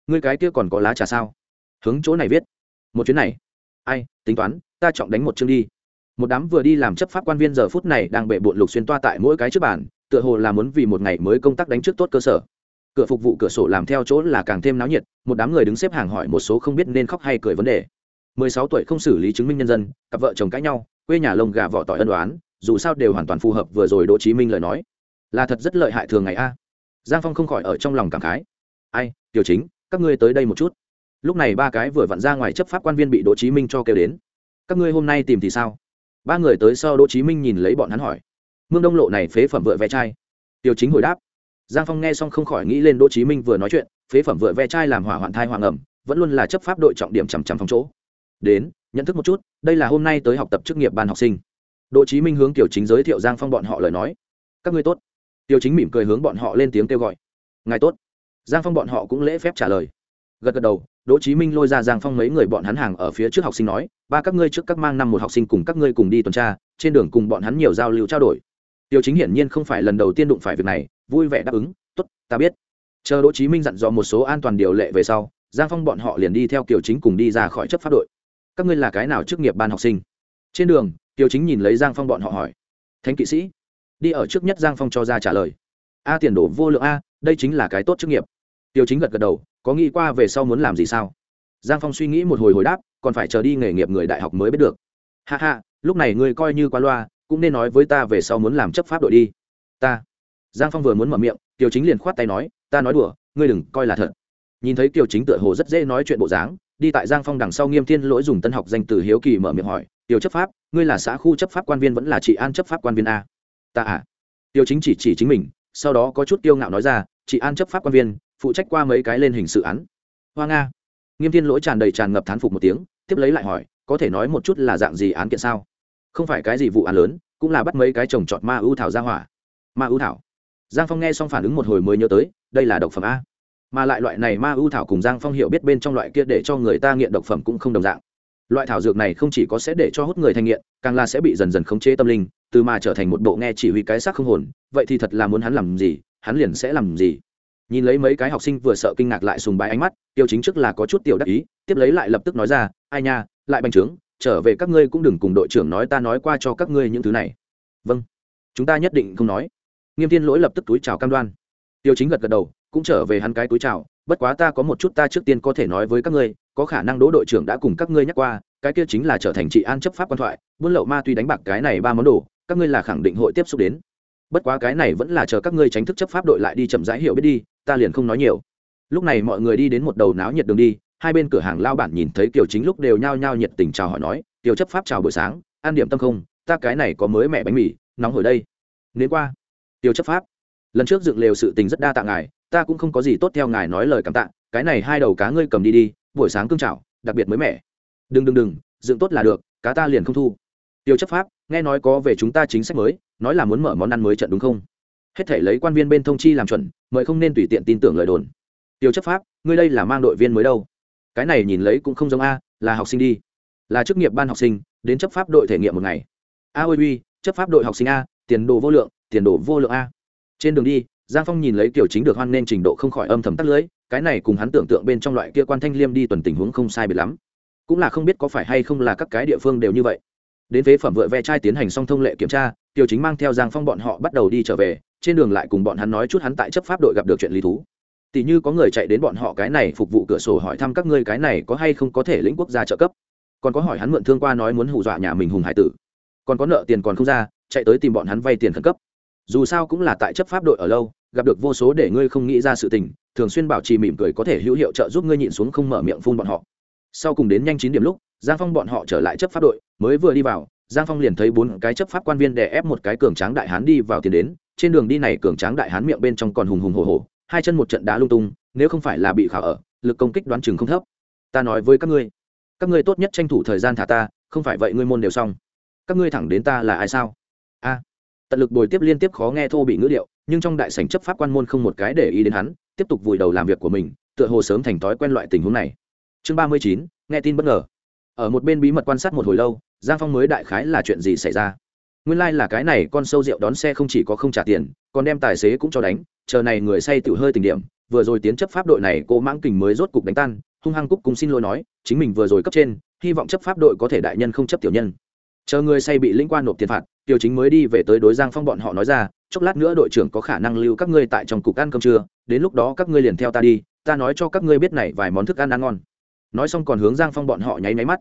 Ngươi cái kia còn có lá trà sao? Hướng chỗ này viết. Một chuyến này. Ai, tính toán, ta chọn đánh một chương đi. Một đám vừa đi làm chấp pháp quan viên giờ phút này đang bệ bộn lục xuyên toa tại mỗi cái trước bàn tựa hồ là muốn vì một ngày mới công tác đánh trước tốt cơ sở. Cửa phục vụ cửa sổ làm theo chỗ là càng thêm náo nhiệt, một đám người đứng xếp hàng hỏi một số không biết nên khóc hay cười vấn đề. Mười sáu tuổi không xử lý chứng minh nhân dân, cặp vợ chồng cãi nhau, quê nhà lông gà vỏ tỏi ân đoán dù sao đều hoàn toàn phù hợp vừa rồi đỗ chí minh lời nói. Là thật rất lợi hại thường ngày a. Giang phong không khỏi ở trong lòng cảm khái. Ai, tiểu chính, các ngươi tới đây một chút. Lúc này ba cái vừa vặn ra ngoài chấp pháp quan viên bị đỗ chí minh cho kêu đến. Các ngươi hôm nay tìm thì sao? Ba người tới sau đỗ chí minh nhìn lấy bọn hắn hỏi mương đông lộ này phế phẩm vựa ve chai. Tiêu chính hồi đáp. Giang phong nghe xong không khỏi nghĩ lên đỗ chí minh vừa nói chuyện, phế phẩm vựa ve chai làm hỏa hoạn thai hoàng ẩm, vẫn luôn là chấp pháp đội trọng điểm chằm chằm phòng chỗ. Đến, nhận thức một chút, đây là hôm nay tới học tập chức nghiệp ban học sinh. Đỗ chí minh hướng tiểu chính giới thiệu giang phong bọn họ lời nói. Các ngươi tốt. Tiểu chính mỉm cười hướng bọn họ lên tiếng kêu gọi. Ngài tốt. Giang phong bọn họ cũng lễ phép trả lời. Gật gật đầu, đỗ chí minh lôi ra giang phong mấy người bọn hắn hàng ở phía trước học sinh nói, ba các ngươi trước các mang năm một học sinh cùng các ngươi cùng đi tuần tra, trên đường cùng bọn hắn nhiều giao lưu trao đổi tiêu chính hiển nhiên không phải lần đầu tiên đụng phải việc này, vui vẻ đáp ứng, tốt, ta biết. Chờ đỗ chí minh dặn dò một số an toàn điều lệ về sau, giang phong bọn họ liền đi theo kiều chính cùng đi ra khỏi chấp pháp đội. Các ngươi là cái nào chức nghiệp ban học sinh? Trên đường, kiều chính nhìn lấy giang phong bọn họ hỏi. Thánh kỵ sĩ. Đi ở trước nhất giang phong cho ra trả lời. A tiền đổ vô lượng a, đây chính là cái tốt chức nghiệp. Tiêu chính gật gật đầu, có nghĩ qua về sau muốn làm gì sao? Giang phong suy nghĩ một hồi hồi đáp, còn phải chờ đi nghề nghiệp người đại học mới biết được. Hạ hạ lúc này ngươi coi như qua loa cũng nên nói với ta về sau muốn làm chấp pháp đội đi. Ta. Giang phong vừa muốn mở miệng tiêu chính liền khoát tay nói, ta nói đùa, ngươi đừng coi là thật. Nhìn thấy tiêu chính tựa hồ rất dễ nói chuyện bộ dáng, đi tại giang phong đằng sau nghiêm thiên lỗi dùng tân học danh từ hiếu kỳ mở miệng hỏi tiêu chấp pháp, ngươi là xã khu chấp pháp quan viên vẫn là chị an chấp pháp quan viên a? Ta à. Tiêu chính chỉ chỉ chính mình, sau đó có chút kiêu ngạo nói ra chị an chấp pháp quan viên, phụ trách qua mấy cái lên hình sự án. Hoa nga. Nghiêm thiên lỗi tràn đầy tràn ngập thán phục một tiếng, tiếp lấy lại hỏi, có thể nói một chút là dạng gì án kiện sao? Không phải cái gì vụ án lớn, cũng là bắt mấy cái trồng trọt ma ưu thảo ra hỏa. Ma ưu thảo. Giang phong nghe xong phản ứng một hồi mới nhớ tới, đây là độc phẩm a. Mà lại loại này ma ưu thảo cùng giang phong hiểu biết bên trong loại kia để cho người ta nghiện độc phẩm cũng không đồng dạng. Loại thảo dược này không chỉ có sẽ để cho hút người thành nghiện, càng là sẽ bị dần dần khống chế tâm linh, từ mà trở thành một bộ nghe chỉ huy cái xác không hồn, vậy thì thật là muốn hắn làm gì, hắn liền sẽ làm gì. Nhìn lấy mấy cái học sinh vừa sợ kinh ngạc lại sùng bái ánh mắt, tiêu chính trước là có chút tiểu đắc ý, tiếp lấy lại lập tức nói ra, ai nha, lại bành trướng trở về các ngươi cũng đừng cùng đội trưởng nói ta nói qua cho các ngươi những thứ này. Vâng. Chúng ta nhất định không nói. Nghiêm thiên lỗi lập tức túi chào cam đoan. Tiêu chính gật gật đầu, cũng trở về hắn cái túi chào. Bất quá ta có một chút ta trước tiên có thể nói với các ngươi, có khả năng đỗ đội trưởng đã cùng các ngươi nhắc qua, cái kia chính là trở thành trị an chấp pháp quan thoại, buôn lậu ma tuy đánh bạc cái này ba món đồ, các ngươi là khẳng định hội tiếp xúc đến. Bất quá cái này vẫn là chờ các ngươi tránh thức chấp pháp đội lại đi chậm rãi hiểu biết đi, ta liền không nói nhiều. Lúc này mọi người đi đến một đầu náo nhiệt đường đi hai bên cửa hàng lao bản nhìn thấy kiều chính lúc đều nhao nhao nhiệt tình chào hỏi nói, kiều chấp pháp chào buổi sáng, ăn điểm tâm không? Ta cái này có mới mẹ bánh mì, nóng hồi đây. Nếu qua. Tiêu chấp pháp, lần trước dựng lều sự tình rất đa tạ ngài, ta cũng không có gì tốt theo ngài nói lời cảm tạ, cái này hai đầu cá ngươi cầm đi đi, buổi sáng cương chảo, đặc biệt mới mẻ. Đừng đừng đừng, dựng tốt là được, cá ta liền không thu. Tiêu chấp pháp, nghe nói có về chúng ta chính sách mới, nói là muốn mở món ăn mới trận đúng không? Hết thể lấy quan viên bên thông chi làm chuẩn, mời không nên tùy tiện tin tưởng lời đồn. Tiêu chấp pháp, ngươi đây là mang đội viên mới đâu? Cái này nhìn lấy cũng không giống a, là học sinh đi. Là chức nghiệp ban học sinh, đến chấp pháp đội thể nghiệm một ngày. A ôi uy, chấp pháp đội học sinh a, tiền đồ vô lượng, tiền đồ vô lượng a. Trên đường đi, giang phong nhìn lấy kiểu chính được hoan nên trình độ không khỏi âm thầm tắt lưới, cái này cùng hắn tưởng tượng bên trong loại kia quan thanh liêm đi tuần tình huống không sai biệt lắm. Cũng là không biết có phải hay không là các cái địa phương đều như vậy. Đến phế phẩm vựa ve chai tiến hành xong thông lệ kiểm tra tiểu chính mang theo giang phong bọn họ bắt đầu đi trở về, trên đường lại cùng bọn hắn nói chút hắn tại chấp pháp đội gặp được chuyện lý thú tỷ như có người chạy đến bọn họ cái này phục vụ cửa sổ hỏi thăm các ngươi cái này có hay không có thể lĩnh quốc gia trợ cấp. Còn có hỏi hắn mượn thương qua nói muốn hù dọa nhà mình hùng hải tử. Còn có nợ tiền còn không ra, chạy tới tìm bọn hắn vay tiền khẩn cấp. Dù sao cũng là tại chấp pháp đội ở lâu, gặp được vô số để ngươi không nghĩ ra sự tình, thường xuyên bảo trì mỉm cười có thể hữu hiệu trợ giúp ngươi nhịn xuống không mở miệng phun bọn họ. Sau cùng đến nhanh chín điểm lúc, giang phong bọn họ trở lại chấp pháp đội, mới vừa đi vào, giang phong liền thấy bốn cái chấp pháp quan viên đè ép một cái cường tráng đại hán đi vào tiền đến, trên đường đi này cường tráng đại hán miệng bên trong còn hùng hùng hồ hồ hai chân một trận đá lung tung, nếu không phải là bị khảo ở, lực công kích đoán chừng không thấp. Ta nói với các ngươi các ngươi tốt nhất tranh thủ thời gian thả ta, không phải vậy ngươi môn đều xong. Các ngươi thẳng đến ta là ai sao? A. Tận lực bồi tiếp liên tiếp khó nghe thô bị ngữ điệu, nhưng trong đại sảnh chấp pháp quan môn không một cái để ý đến hắn, tiếp tục vùi đầu làm việc của mình, tựa hồ sớm thành thói quen loại tình huống này. Chương ba mươi chín, nghe tin bất ngờ. Ở một bên bí mật quan sát một hồi lâu, giang phong mới đại khái là chuyện gì xảy ra nguyên lai、like、là cái này con sâu rượu đón xe không chỉ có không trả tiền, còn đem tài xế cũng cho đánh, chờ này người say tự hơi tình điểm, vừa rồi tiến chấp pháp đội này cô mãng kình mới rốt cục đánh tan, hung hăng cúc cùng xin lỗi nói, chính mình vừa rồi cấp trên, hy vọng chấp pháp đội có thể đại nhân không chấp tiểu nhân. Chờ người say bị lĩnh quan nộp tiền phạt tiêu chính mới đi về tới đối giang phong bọn họ nói ra, chốc lát nữa đội trưởng có khả năng lưu các ngươi tại trong cục ăn cơm trưa, đến lúc đó các ngươi liền theo ta đi, ta nói cho các ngươi biết này vài món thức ăn ăn ngon. Nói xong còn hướng giang phong bọn họ nháy máy mắt.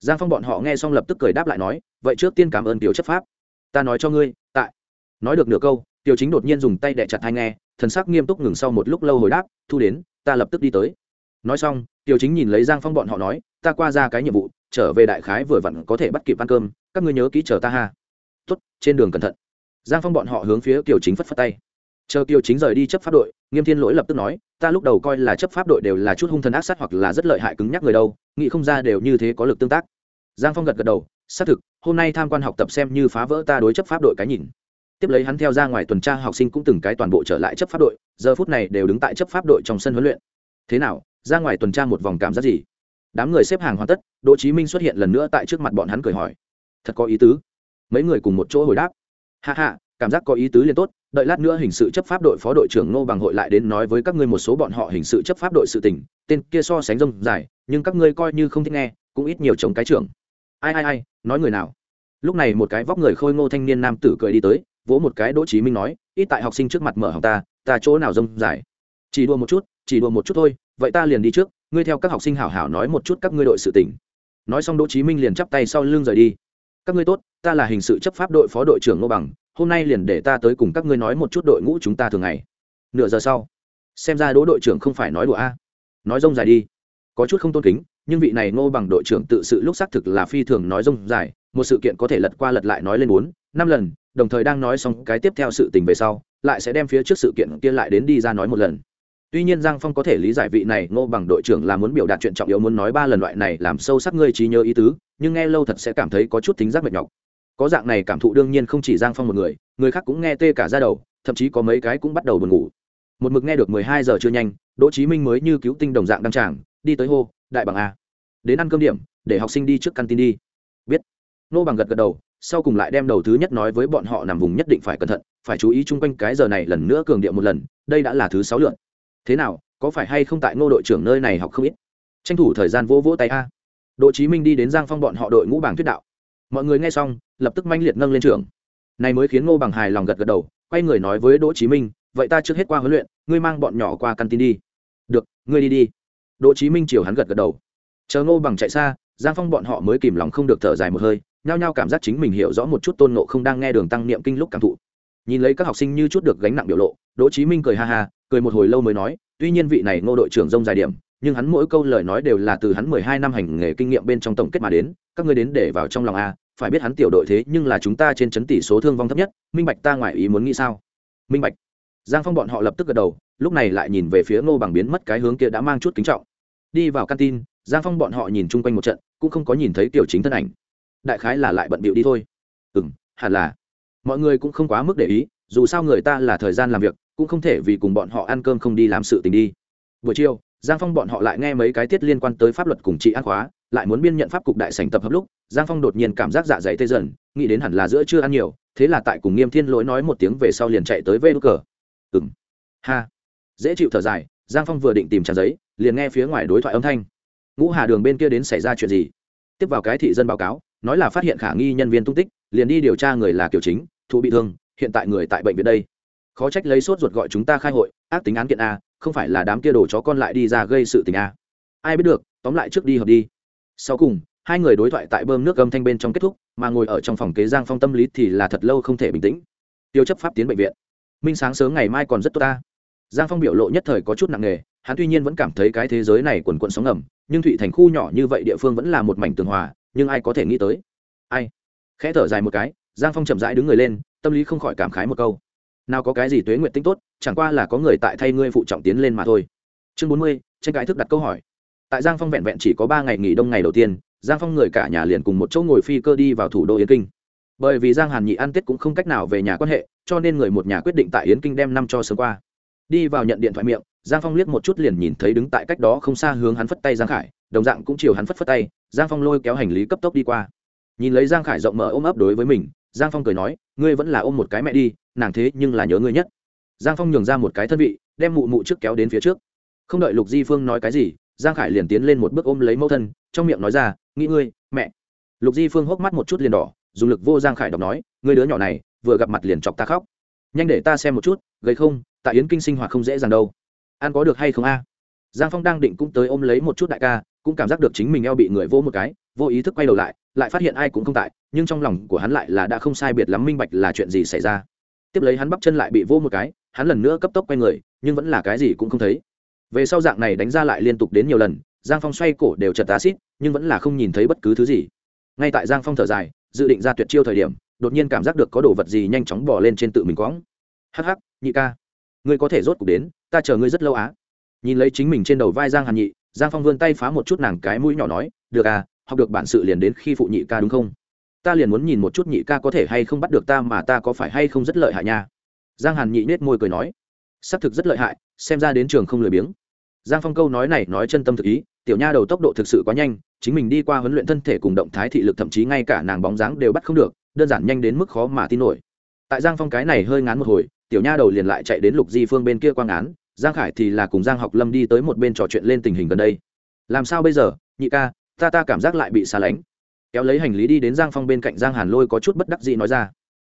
Giang phong bọn họ nghe xong lập tức cười đáp lại nói, vậy trước tiên cảm ơn tiểu chấp pháp ta nói cho ngươi, tại. Nói được nửa câu, tiểu chính đột nhiên dùng tay đẻ chặt hai nghe, thần sắc nghiêm túc ngừng sau một lúc lâu hồi đáp, thu đến, ta lập tức đi tới. Nói xong, tiểu chính nhìn lấy giang phong bọn họ nói, ta qua ra cái nhiệm vụ, trở về đại khái vừa vặn có thể bắt kịp ăn cơm, các ngươi nhớ kỹ chờ ta ha. Tốt, trên đường cẩn thận. Giang phong bọn họ hướng phía kiều chính phất phất tay. Chờ kiều chính rời đi chấp pháp đội, nghiêm thiên lỗi lập tức nói, ta lúc đầu coi là chấp pháp đội đều là chút hung thần ác sát hoặc là rất lợi hại cứng nhắc người đâu, nghĩ không ra đều như thế có lực tương tác. Giang phong gật gật đầu xác thực, hôm nay tham quan học tập xem như phá vỡ ta đối chấp pháp đội cái nhìn. Tiếp lấy hắn theo ra ngoài tuần tra học sinh cũng từng cái toàn bộ trở lại chấp pháp đội, giờ phút này đều đứng tại chấp pháp đội trong sân huấn luyện. Thế nào, ra ngoài tuần tra một vòng cảm giác gì? Đám người xếp hàng hoàn tất, đỗ chí minh xuất hiện lần nữa tại trước mặt bọn hắn cười hỏi. Thật có ý tứ. Mấy người cùng một chỗ hồi đáp. Hạ hạ cảm giác có ý tứ liền tốt, đợi lát nữa hình sự chấp pháp đội phó đội trưởng ngô bằng hội lại đến nói với các ngươi một số bọn họ hình sự chấp pháp đội sự tình, tên kia so sánh rông dài, nhưng các ngươi coi như không thích nghe, cũng ít nhiều chống cái trưởng ai ai ai, nói người nào? Lúc này một cái vóc người khôi ngô thanh niên nam tử cười đi tới, vỗ một cái đỗ chí minh nói, ít tại học sinh trước mặt mở học ta ta chỗ nào rông dài chỉ đùa một chút, chỉ đùa một chút thôi, vậy ta liền đi trước, ngươi theo các học sinh hảo hảo nói một chút các ngươi đội sự tình. Nói xong đỗ chí minh liền chắp tay sau lưng rời đi. Các ngươi tốt, ta là hình sự chấp pháp đội phó đội trưởng ngô bằng, hôm nay liền để ta tới cùng các ngươi nói một chút đội ngũ chúng ta thường ngày. Nửa giờ sau, xem ra đỗ đội trưởng không phải nói đùa a. Nói rông dài đi. Có chút không tôn kính nhưng vị này ngô bằng đội trưởng tự sự lúc xác thực là phi thường nói rông dài, một sự kiện có thể lật qua lật lại nói lên bốn, năm lần, đồng thời đang nói xong cái tiếp theo sự tình về sau, lại sẽ đem phía trước sự kiện kia lại đến đi ra nói một lần. Tuy nhiên giang phong có thể lý giải vị này ngô bằng đội trưởng là muốn biểu đạt chuyện trọng yếu muốn nói ba lần loại này làm sâu sắc ngươi trí nhớ ý tứ, nhưng nghe lâu thật sẽ cảm thấy có chút thính giác mệt nhọc. Có dạng này cảm thụ đương nhiên không chỉ giang phong một người người khác cũng nghe tê cả ra đầu, thậm chí có mấy cái cũng bắt đầu buồn ngủ. Một mực nghe được mười hai giờ chưa nhanh, đỗ chí minh mới như cứu tinh đồng dạng đăng tràng, đi tới hô đại bằng a. Đến ăn cơm điểm, để học sinh đi trước căn tin đi. Biết. Nô bằng gật gật đầu, sau cùng lại đem đầu thứ nhất nói với bọn họ nằm vùng nhất định phải cẩn thận, phải chú ý chung quanh cái giờ này lần nữa cường điệu một lần, đây đã là thứ sáu lượn thế nào, có phải hay không tại ngô đội trưởng nơi này học không ít? Tranh thủ thời gian vỗ vỗ tay a. Đỗ chí minh đi đến giang phong bọn họ đội ngũ bảng thuyết đạo. Mọi người nghe xong, lập tức manh liệt nâng lên trường này mới khiến ngô bằng hài lòng gật gật đầu, quay người nói với đỗ chí minh, vậy ta trước hết qua huấn luyện, ngươi mang bọn nhỏ qua căn tin đi. Được, ngươi đi đi đỗ chí minh chiều hắn gật gật đầu. Chờ ngô bằng chạy xa, giang phong bọn họ mới kìm lòng không được thở dài một hơi, nhao nhao cảm giác chính mình hiểu rõ một chút tôn nộ không đang nghe đường tăng niệm kinh lúc cảm thụ. Nhìn lấy các học sinh như chút được gánh nặng biểu lộ, đỗ chí minh cười ha ha, cười một hồi lâu mới nói, tuy nhiên vị này ngô đội trưởng rông dài điểm, nhưng hắn mỗi câu lời nói đều là từ hắn mười hai năm hành nghề kinh nghiệm bên trong tổng kết mà đến, các ngươi đến để vào trong lòng a, phải biết hắn tiểu đội thế nhưng là chúng ta trên chấn tỷ số thương vong thấp nhất, minh bạch ta ngoài ý muốn nghĩ sao? Minh bạch. Giang phong bọn họ lập tức gật đầu, lúc này lại nhìn về phía ngô bằng biến mất cái hướng kia đã mang chút kính trọng đi vào căn tin, giang phong bọn họ nhìn chung quanh một trận, cũng không có nhìn thấy tiểu chính thân ảnh. Đại khái là lại bận bịu đi thôi. Ừ m hẳn là. Mọi người cũng không quá mức để ý, dù sao người ta là thời gian làm việc, cũng không thể vì cùng bọn họ ăn cơm không đi làm sự tình đi. Buổi chiều, giang phong bọn họ lại nghe mấy cái tiết liên quan tới pháp luật cùng trị an khóa, lại muốn biên nhận pháp cục đại sành tập hợp lúc, giang phong đột nhiên cảm giác dạ dày tê dần, nghĩ đến hẳn là giữa chưa ăn nhiều, thế là tại cùng nghiêm thiên lỗi nói một tiếng về sau liền chạy tới vê đ cờ. Ừng ha. Dễ chịu thở dài giang phong vừa định tìm trang giấy, liền nghe phía ngoài đối thoại âm thanh. Ngũ hà đường bên kia đến xảy ra chuyện gì? Tiếp vào cái thị dân báo cáo, nói là phát hiện khả nghi nhân viên tung tích, liền đi điều tra người là kiểu chính, thụ bị thương, hiện tại người tại bệnh viện đây. Khó trách lấy sốt ruột gọi chúng ta khai hội, ác tính án kiện a, không phải là đám kia đồ chó con lại đi ra gây sự tình a. Ai biết được, tóm lại trước đi hợp đi. Sau cùng, hai người đối thoại tại bơm nước âm thanh bên trong kết thúc, mà ngồi ở trong phòng kế giang phong tâm lý thì là thật lâu không thể bình tĩnh. Tiêu chấp pháp tiến bệnh viện. Minh sáng sớm ngày mai còn rất tốt ta giang phong biểu lộ nhất thời có chút nặng nề, hắn tuy nhiên vẫn cảm thấy cái thế giới này quần quận sóng ngầm, nhưng thụy thành khu nhỏ như vậy địa phương vẫn là một mảnh tường hòa, nhưng ai có thể nghĩ tới? Ai? Khẽ thở dài một cái, giang phong chậm rãi đứng người lên, tâm lý không khỏi cảm khái một câu. Nào có cái gì tuế nguyện tinh tốt, chẳng qua là có người tại thay ngươi phụ trọng tiến lên mà thôi. Chương bốn mươi, tranh cãi thức đặt câu hỏi. Tại giang phong vẹn vẹn chỉ có ba ngày nghỉ đông ngày đầu tiên, giang phong người cả nhà liền cùng một chỗ ngồi phi cơ đi vào thủ đô yến kinh. Bởi vì giang hàn nhị ăn tết cũng không cách nào về nhà quan hệ, cho nên người một nhà quyết định tại yến kinh đem năm cho sớm qua đi vào nhận điện thoại miệng, giang phong liếc một chút liền nhìn thấy đứng tại cách đó không xa hướng hắn phất tay giang khải, đồng dạng cũng chiều hắn phất phất tay, giang phong lôi kéo hành lý cấp tốc đi qua. Nhìn lấy giang khải rộng mở ôm ấp đối với mình, giang phong cười nói, ngươi vẫn là ôm một cái mẹ đi, nàng thế nhưng là nhớ ngươi nhất. Giang phong nhường ra một cái thân vị, đem mụ mụ trước kéo đến phía trước. Không đợi lục di phương nói cái gì, giang khải liền tiến lên một bước ôm lấy mẫu thân, trong miệng nói ra, nghĩ ngươi, mẹ. Lục di phương hốc mắt một chút liền đỏ, dùng lực vô giang khải đọc nói, ngươi đứa nhỏ này, vừa gặp mặt liền chọc ta khóc. Nhanh để ta xem một chút gây không, tại yến kinh sinh hoạt không dễ dàng đâu. Ăn có được hay không a? Giang phong đang định cũng tới ôm lấy một chút đại ca, cũng cảm giác được chính mình eo bị người vô một cái, vô ý thức quay đầu lại lại phát hiện ai cũng không tại, nhưng trong lòng của hắn lại là đã không sai biệt lắm minh bạch là chuyện gì xảy ra. Tiếp lấy hắn bắp chân lại bị vô một cái, hắn lần nữa cấp tốc quay người, nhưng vẫn là cái gì cũng không thấy. Về sau dạng này đánh ra lại liên tục đến nhiều lần, giang phong xoay cổ đều chật tá xít, nhưng vẫn là không nhìn thấy bất cứ thứ gì. Ngay tại giang phong thở dài, dự định ra tuyệt chiêu thời điểm, đột nhiên cảm giác được có đồ vật gì nhanh chóng bỏ lên trên tự mình quõng. Hắc hắc nhị ca, ngươi có thể rốt cuộc đến, ta chờ ngươi rất lâu á. Nhìn lấy chính mình trên đầu vai giang hàn nhị, giang phong vươn tay phá một chút nàng cái mũi nhỏ nói, được à học được bản sự liền đến khi phụ nhị ca đúng không? Ta liền muốn nhìn một chút nhị ca có thể hay không bắt được ta mà ta có phải hay không rất lợi hại nha. Giang hàn nhị nết môi cười nói, xác thực rất lợi hại, xem ra đến trường không lười biếng. Giang phong câu nói này nói chân tâm thực ý, tiểu nha đầu tốc độ thực sự quá nhanh, chính mình đi qua huấn luyện thân thể cùng động thái thị lực thậm chí ngay cả nàng bóng dáng đều bắt không được, đơn giản nhanh đến mức khó mà tin nổi tại giang phong cái này hơi ngán một hồi, tiểu nha đầu liền lại chạy đến lục di phương bên kia quang án giang khải thì là cùng giang học lâm đi tới một bên trò chuyện lên tình hình gần đây. Làm sao bây giờ, nhị ca, ta ta cảm giác lại bị xa lánh. Kéo lấy hành lý đi đến giang phong bên cạnh giang hàn lôi có chút bất đắc dĩ nói ra.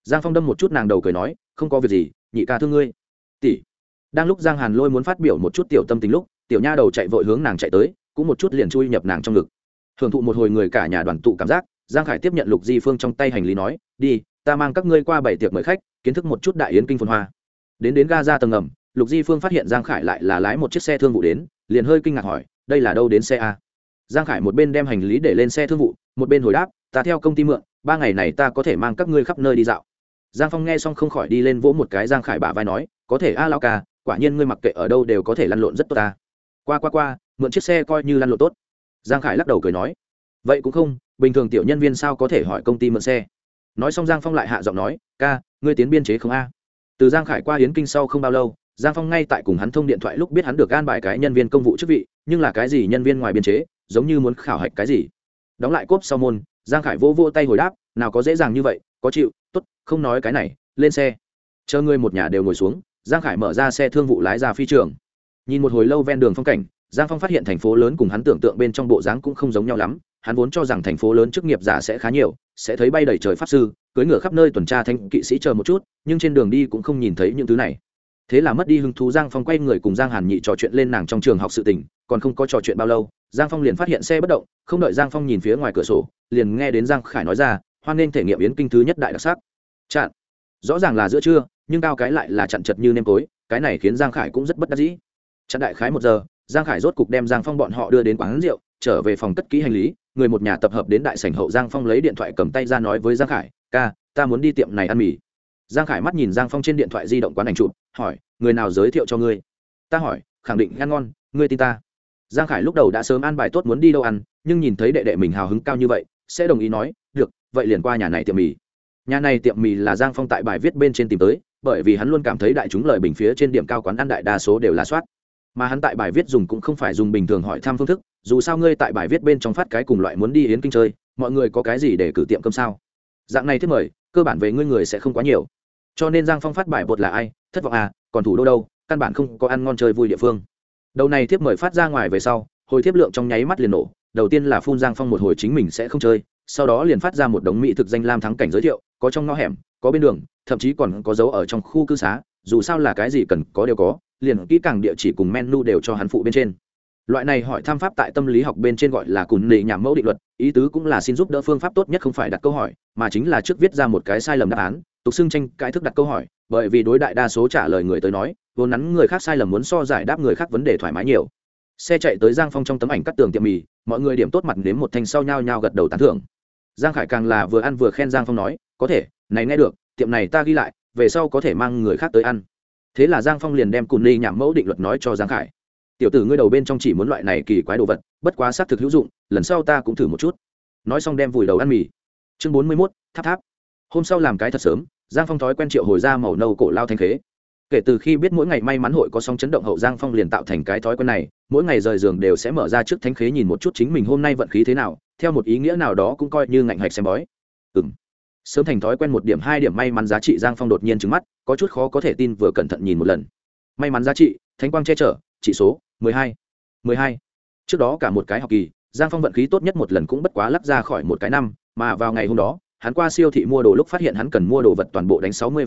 Giang phong đâm một chút nàng đầu cười nói, không có việc gì, nhị ca thương ngươi. Tỷ. Đang lúc giang hàn lôi muốn phát biểu một chút tiểu tâm tình lúc, tiểu nha đầu chạy vội hướng nàng chạy tới, cũng một chút liền chui nhập nàng trong ngực. Hưởng thụ một hồi người cả nhà đoàn tụ cảm giác, giang khải tiếp nhận lục di phương trong tay hành lý nói, đi ta mang các ngươi qua bảy tiệc mời khách, kiến thức một chút đại yến kinh phồn hoa. Đến đến ga ra tầng ngầm, lục di phương phát hiện giang khải lại là lái một chiếc xe thương vụ đến, liền hơi kinh ngạc hỏi, đây là đâu đến xe a? Giang khải một bên đem hành lý để lên xe thương vụ, một bên hồi đáp, ta theo công ty mượn, ba ngày này ta có thể mang các ngươi khắp nơi đi dạo. Giang phong nghe xong không khỏi đi lên vỗ một cái giang khải bả vai nói, có thể a lao ca, quả nhiên ngươi mặc kệ ở đâu đều có thể lăn lộn rất tốt ta. Qua qua qua, mượn chiếc xe coi như lăn lộn tốt. Giang khải lắc đầu cười nói, vậy cũng không, bình thường tiểu nhân viên sao có thể hỏi công ty mượn xe? Nói xong giang phong lại hạ giọng nói, ca, ngươi tiến biên chế không a? Từ giang khải qua hiến kinh sau không bao lâu, giang phong ngay tại cùng hắn thông điện thoại lúc biết hắn được gan bài cái nhân viên công vụ chức vị, nhưng là cái gì nhân viên ngoài biên chế, giống như muốn khảo hạch cái gì. Đóng lại cốp sau môn, giang khải vô vô tay hồi đáp, nào có dễ dàng như vậy, có chịu t ố t không nói cái này, lên xe. Chờ ngươi một nhà đều ngồi xuống, giang khải mở ra xe thương vụ lái ra phi trường. Nhìn một hồi lâu ven đường phong cảnh giang phong phát hiện thành phố lớn cùng hắn tưởng tượng bên trong bộ dáng cũng không giống nhau lắm, hắn vốn cho rằng thành phố lớn chức nghiệp giả sẽ khá nhiều, sẽ thấy bay đầy trời pháp sư cưới ngựa khắp nơi tuần tra thanh kỵ sĩ chờ một chút, nhưng trên đường đi cũng không nhìn thấy những thứ này. Thế là mất đi hứng thú, giang phong quay người cùng giang hàn nhị trò chuyện lên nàng trong trường học sự tình, còn không có trò chuyện bao lâu, giang phong liền phát hiện xe bất động, không đợi giang phong nhìn phía ngoài cửa sổ, liền nghe đến giang khải nói ra, hoan nên thể nghiệm yến kinh thứ nhất đại đặc sắc. Chặn. Rõ ràng là giữa trưa, nhưng cao cái lại là chặn chật như nêm tối cái này khiến giang khải cũng rất bất đắc dĩ. Chặn đại khái một giờ giang khải rốt cục đem giang phong bọn họ đưa đến quán rượu, trở về phòng cất ký hành lý, người một nhà tập hợp đến đại sảnh hậu giang phong lấy điện thoại cầm tay ra nói với giang khải, ca, ta muốn đi tiệm này ăn mì. Giang khải mắt nhìn giang phong trên điện thoại di động quán ảnh chụp, hỏi, người nào giới thiệu cho ngươi? Ta hỏi, khẳng định ăn ngon, ngươi tin ta. Giang khải lúc đầu đã sớm ăn bài tốt muốn đi đâu ăn, nhưng nhìn thấy đệ đệ mình hào hứng cao như vậy, sẽ đồng ý nói, được, vậy liền qua nhà này tiệm mì. Nhà này tiệm mì là giang phong tại bài viết bên trên tìm tới, bởi vì hắn luôn cảm thấy đại chúng lời bình phía trên điểm cao quán ăn đại đa số đều là soát mà hắn tại bài viết dùng cũng không phải dùng bình thường hỏi thăm phương thức, dù sao ngươi tại bài viết bên trong phát cái cùng loại muốn đi yến kinh chơi, mọi người có cái gì để cử tiệm cơm sao? Dạng này thiết mời, cơ bản về ngươi người sẽ không quá nhiều. Cho nên giang phong phát bài bột là ai? Thất vọng à còn thủ đô đâu? Căn bản không có ăn ngon chơi vui địa phương. Đầu này thiếp mời phát ra ngoài về sau, hồi thiếp lượng trong nháy mắt liền nổ. Đầu tiên là phun giang phong một hồi chính mình sẽ không chơi, sau đó liền phát ra một đống mỹ thực danh lam thắng cảnh giới thiệu, có trong ngõ hẻm, có bên đường, thậm chí còn có dấu ở trong khu cư xá, dù sao là cái gì cần có đều có liền kỹ càng địa chỉ cùng menu đều cho hắn phụ bên trên. Loại này hỏi tham pháp tại tâm lý học bên trên gọi là cùn nệ nhảm mẫu định luật, ý tứ cũng là xin giúp đỡ phương pháp tốt nhất không phải đặt câu hỏi, mà chính là trước viết ra một cái sai lầm đáp án, tục xưng tranh cãi thức đặt câu hỏi, bởi vì đối đại đa số trả lời người tới nói, vốn nắn người khác sai lầm muốn so giải đáp người khác vấn đề thoải mái nhiều. Xe chạy tới giang phong trong tấm ảnh cắt tường tiệm mì, mọi người điểm tốt mặt đến một thanh sau nhau nhau gật đầu tán thưởng. Giang khải càng là vừa ăn vừa khen giang phong nói, có thể, này nghe được, tiệm này ta ghi lại, về sau có thể mang người khác tới ăn thế là giang phong liền đem cùn ly nhảm mẫu định luật nói cho giang khải. Tiểu tử ngươi đầu bên trong chỉ muốn loại này kỳ quái đồ vật, bất quá xác thực hữu dụng, lần sau ta cũng thử một chút. Nói xong đem vùi đầu ăn mì. Chương bốn mươi mốt, tháp tháp. Hôm sau làm cái thật sớm, giang phong thói quen triệu hồi ra màu nâu cổ lao thanh khế. Kể từ khi biết mỗi ngày may mắn hội có sóng chấn động hậu, giang phong liền tạo thành cái thói quen này, mỗi ngày rời giường đều sẽ mở ra trước thanh khế nhìn một chút chính mình hôm nay vận khí thế nào, theo một ý nghĩa nào đó cũng coi như ngạnh hạch xem bói. Ừ m sớm thành thói quen một điểm, hai điểm may mắn giá trị giang phong đột nhiên trứng mắt, có chút khó có thể tin vừa cẩn thận nhìn một lần. May mắn giá trị, thánh quang che chở, chỉ số, mười hai mười hai. Trước đó cả một cái học kỳ, giang phong vận khí tốt nhất một lần cũng bất quá lắc ra khỏi một cái năm, mà vào ngày hôm đó, hắn qua siêu thị mua đồ lúc phát hiện hắn cần mua đồ vật toàn bộ đánh sáu mươi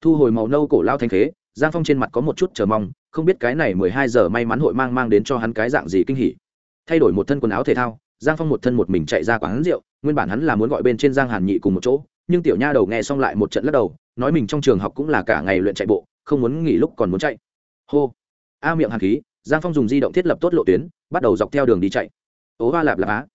thu hồi màu nâu cổ lao thanh khế giang phong trên mặt có một chút chờ mong, không biết cái này mười hai giờ may mắn hội mang mang đến cho hắn cái dạng gì kinh hỉ. Thay đổi một thân quần áo thể thao giang phong một thân một mình chạy ra quán rượu, nguyên bản hắn là muốn gọi bên trên giang hàn nhị cùng một chỗ, nhưng tiểu nha đầu nghe xong lại một trận lắc đầu, nói mình trong trường học cũng là cả ngày luyện chạy bộ, không muốn nghỉ lúc còn muốn chạy. Hô. A miệng hàn khí, giang phong dùng di động thiết lập tốt lộ tuyến, bắt đầu dọc theo đường đi chạy. Ố hoa lạp lạp á.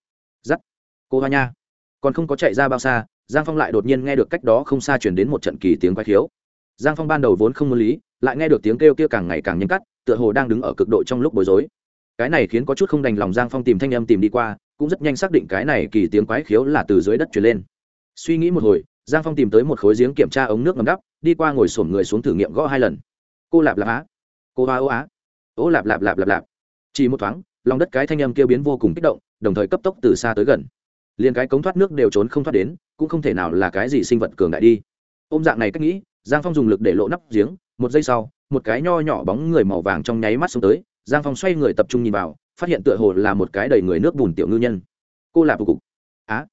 Giắt. Cô hoa nha. Còn không có chạy ra bao xa, giang phong lại đột nhiên nghe được cách đó không xa chuyển đến một trận kỳ tiếng quái khiếu. Giang phong ban đầu vốn không muốn lý, lại nghe được tiếng kêu kia càng ngày càng nhanh cắt, tựa hồ đang đứng ở cực độ trong lúc bối rối. Cái này khiến có chút không đành lòng giang phong tìm thanh âm tìm đi qua cũng rất nhanh xác định cái này kỳ tiếng quái khiếu là từ dưới đất truyền lên. Suy nghĩ một hồi, giang phong tìm tới một khối giếng kiểm tra ống nước ngầm đắp, đi qua ngồi sổm người xuống thử nghiệm gõ hai lần. Cô lạp lạp á. Cô hoa ô á. Ô lạp lạp lạp lạp lạp. Chỉ một thoáng, lòng đất cái thanh âm kêu biến vô cùng kích động, đồng thời cấp tốc từ xa tới gần. Liền cái cống thoát nước đều trốn không thoát đến, cũng không thể nào là cái gì sinh vật cường đại đi. Ôm dạng này cách nghĩ, giang phong dùng lực để lộ nắp giếng, một giây sau, một cái nho nhỏ bóng người màu vàng trong nháy mắt xuống tới, giang phong xoay người tập trung nhìn vào phát hiện tựa hồ là một cái đầy người nước bùn tiểu ngư nhân. Cô lạp cục. Á,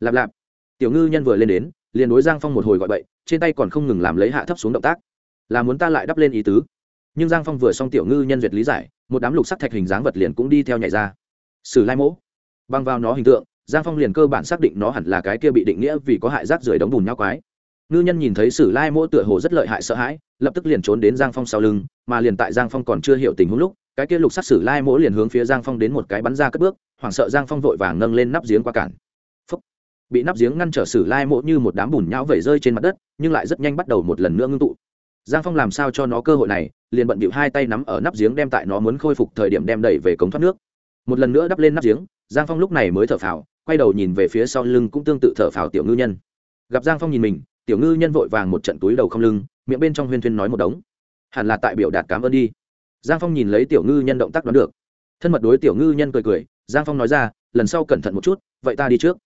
lạp lạp. Tiểu ngư nhân vừa lên đến, liền đối giang phong một hồi gọi bậy, trên tay còn không ngừng làm lấy hạ thấp xuống động tác. Là muốn ta lại đắp lên ý tứ. Nhưng giang phong vừa xong tiểu ngư nhân duyệt lý giải, một đám lục sắc thạch hình dáng vật liền cũng đi theo nhảy ra. Sử lai mỗ. Băng vào nó hình tượng, giang phong liền cơ bản xác định nó hẳn là cái kia bị định nghĩa vì có hại rác rưởi đống bùn nhau quái. Ngư nhân nhìn thấy sử lai mỗ tựa hồ rất lợi hại sợ hãi, lập tức liền trốn đến giang phong sau lưng, mà liền tại giang phong còn chưa hiểu tình huống lúc cái kia lục sắc sử lai mỗ liền hướng phía giang phong đến một cái bắn ra cất bước, hoảng sợ giang phong vội vàng nâng lên nắp giếng qua cản. Phúc. bị nắp giếng ngăn trở sử lai mỗ như một đám bùn nhão vẩy rơi trên mặt đất, nhưng lại rất nhanh bắt đầu một lần nữa ngưng tụ. Giang phong làm sao cho nó cơ hội này, liền bận bịu hai tay nắm ở nắp giếng đem tại nó muốn khôi phục thời điểm đem đẩy về cống thoát nước. Một lần nữa đắp lên nắp giếng, giang phong lúc này mới thở phào, quay đầu nhìn về phía sau lưng cũng tương tự thở phào tiểu ngư nhân. Gặp giang phong nhìn mình, tiểu ngư nhân vội vàng một trận túi đầu không lưng, miệng bên trong huyên thuyên nói một đống. Hẳn là tại biểu đạt cảm ơn đi giang phong nhìn lấy tiểu ngư nhân động tác đoán được. Thân mật đối tiểu ngư nhân cười cười, giang phong nói ra, lần sau cẩn thận một chút, vậy ta đi trước.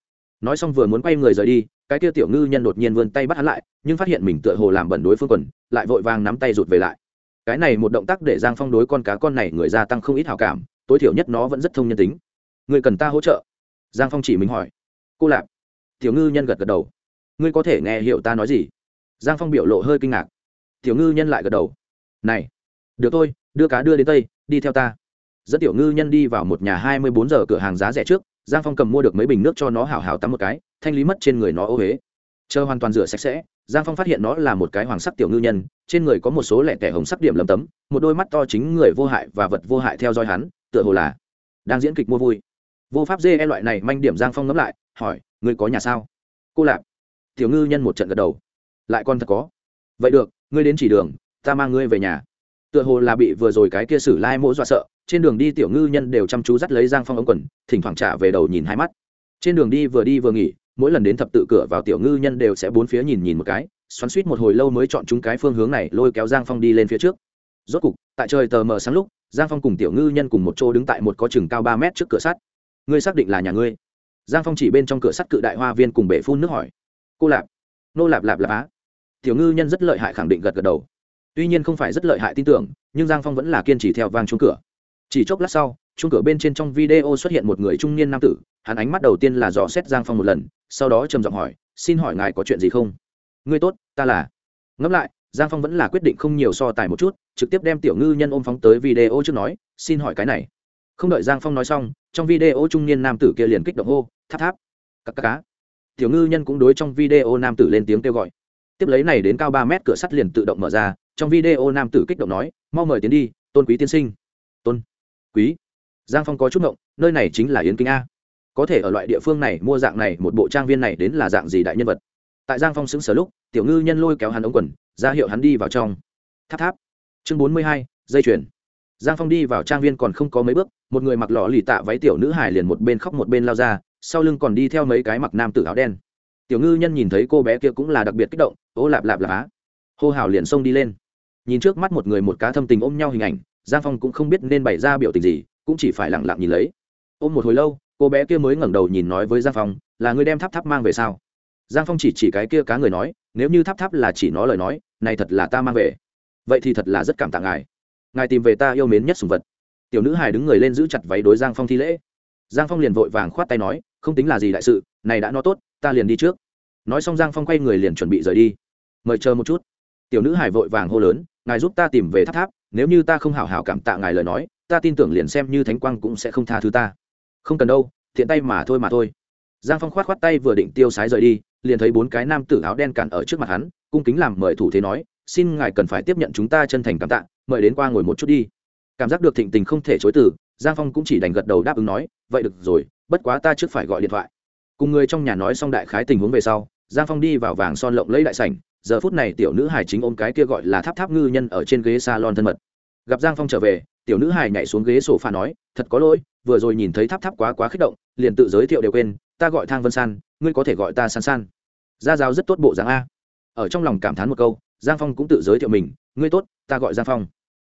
Nói xong vừa muốn quay người rời đi, cái kia tiểu ngư nhân đột nhiên vươn tay bắt hắn lại, nhưng phát hiện mình tựa hồ làm bẩn đối phương quần, lại vội vàng nắm tay rụt về lại. Cái này một động tác để giang phong đối con cá con này người gia tăng không ít hào cảm, tối thiểu nhất nó vẫn rất thông nhân tính. Người cần ta hỗ trợ? Giang phong chỉ mình hỏi. Cô lạp. Tiểu ngư nhân gật gật đầu. Ngươi có thể nghe hiểu ta nói gì? Giang phong biểu lộ hơi kinh ngạc. Tiểu ngư nhân lại gật đầu. Này được thôi, đưa cá đưa đến tây, đi theo ta. Dẫn tiểu ngư nhân đi vào một nhà hai mươi bốn giờ cửa hàng giá rẻ trước, giang phong cầm mua được mấy bình nước cho nó hào hào tắm một cái, thanh lý mất trên người nó ô huế chờ hoàn toàn rửa sạch sẽ, giang phong phát hiện nó là một cái hoàng sắc tiểu ngư nhân, trên người có một số lẻ tẻ hồng sắc điểm lấm tấm, một đôi mắt to chính người vô hại và vật vô hại theo dõi hắn, tựa hồ là đang diễn kịch mua vui. Vô pháp dê e loại này manh điểm giang phong ngẫm lại, hỏi, ngươi có nhà sao? Cô lạp. Tiểu ngư nhân một trận gật đầu. Lại còn thật có. Vậy được, ngươi đến chỉ đường, ta mang ngươi về nhà tựa hồ là bị vừa rồi cái kia sử lai mỗ dọa sợ, trên đường đi tiểu ngư nhân đều chăm chú dắt lấy giang phong ống quần, thỉnh thoảng trả về đầu nhìn hai mắt. Trên đường đi vừa đi vừa nghỉ, mỗi lần đến thập tự cửa vào tiểu ngư nhân đều sẽ bốn phía nhìn nhìn một cái, xoắn suýt một hồi lâu mới chọn chúng cái phương hướng này, lôi kéo giang phong đi lên phía trước. Rốt cục, tại trời tờ mờ sáng lúc, giang phong cùng tiểu ngư nhân cùng một chỗ đứng tại một có chừng cao ba mét trước cửa sắt. Ngươi xác định là nhà ngươi? Giang phong chỉ bên trong cửa sắt cự đại hoa viên cùng bể phun nước hỏi. Cô lạp. Nô lạp lạp lạp á. Tiểu ngư nhân rất lợi hại khẳng định gật gật đầu tuy nhiên không phải rất lợi hại tin tưởng, nhưng giang phong vẫn là kiên trì theo vang chung cửa. Chỉ chốc lát sau chung cửa bên trên trong video xuất hiện một người trung niên nam tử, hắn ánh mắt đầu tiên là dò xét giang phong một lần, sau đó trầm giọng hỏi, xin hỏi ngài có chuyện gì không? Ngươi tốt, ta là. Ngẫm lại, giang phong vẫn là quyết định không nhiều so tài một chút, trực tiếp đem tiểu ngư nhân ôm phóng tới video trước nói, xin hỏi cái này. Không đợi giang phong nói xong, trong video trung niên nam tử kia liền kích động hô, tháp tháp cặp cá cá. Tiểu ngư nhân cũng đối trong video nam tử lên tiếng kêu gọi. Tiếp lấy này đến cao ba mét cửa sắt liền tự động mở ra trong video nam tử kích động nói, mau mời tiến đi, tôn quý tiên sinh. Tôn quý? Giang phong có chút ngộng, nơi này chính là yến kinh a. Có thể ở loại địa phương này mua dạng này, một bộ trang viên này đến là dạng gì đại nhân vật? Tại giang phong xứng sở lúc, tiểu ngư nhân lôi kéo hắn ống quần, ra hiệu hắn đi vào trong. Tháp tháp. Chương bốn mươi hai, dây chuyền. Giang phong đi vào trang viên còn không có mấy bước, một người mặc lò lì tạ váy tiểu nữ hải liền một bên khóc một bên lao ra, sau lưng còn đi theo mấy cái mặc nam tử áo đen. Tiểu ngư nhân nhìn thấy cô bé kia cũng là đặc biệt kích động ô lạp lạp lạp á. Hô hào liền xông đi lên nhìn trước mắt một người một cá thâm tình ôm nhau hình ảnh, giang phong cũng không biết nên bày ra biểu tình gì, cũng chỉ phải lẳng lặng nhìn lấy. Ôm một hồi lâu, cô bé kia mới ngẩng đầu nhìn nói với giang phong, là người đem tháp tháp mang về sao? Giang phong chỉ chỉ cái kia cá người nói, nếu như tháp tháp là chỉ nó lời nói, này thật là ta mang về. Vậy thì thật là rất cảm tạ ngài. Ngài tìm về ta yêu mến nhất sùng vật. Tiểu nữ hài đứng người lên giữ chặt váy đối giang phong thi lễ. Giang phong liền vội vàng khoát tay nói, không tính là gì đại sự, này đã nói tốt, ta liền đi trước. Nói xong giang phong quay người liền chuẩn bị rời đi. Mời chờ một chút. Tiểu nữ hải vội vàng hô lớn ngài giúp ta tìm về tháp tháp, nếu như ta không hảo hảo cảm tạ ngài lời nói, ta tin tưởng liền xem như thánh quang cũng sẽ không tha thứ ta. Không cần đâu, thiện tay mà thôi mà thôi. Giang phong khoát khoát tay vừa định tiêu sái rời đi, liền thấy bốn cái nam tử áo đen cản ở trước mặt hắn, cung kính làm mời thủ thế nói, xin ngài cần phải tiếp nhận chúng ta chân thành cảm tạ, mời đến qua ngồi một chút đi. Cảm giác được thịnh tình không thể chối từ, giang phong cũng chỉ đành gật đầu đáp ứng nói, vậy được rồi, bất quá ta trước phải gọi điện thoại. Cùng người trong nhà nói xong đại khái tình huống về sau, giang phong đi vào vàng son lộng lấy đại sảnh giờ phút này tiểu nữ hải chính ôm cái kia gọi là tháp tháp ngư nhân ở trên ghế salon thân mật. Gặp giang phong trở về, tiểu nữ hải nhảy xuống ghế sổ pha nói, thật có lỗi, vừa rồi nhìn thấy tháp tháp quá quá kích động, liền tự giới thiệu đều quên, ta gọi thang vân san, ngươi có thể gọi ta san san. Gia giáo rất tốt bộ dáng a. Ở trong lòng cảm thán một câu, giang phong cũng tự giới thiệu mình, ngươi tốt, ta gọi giang phong.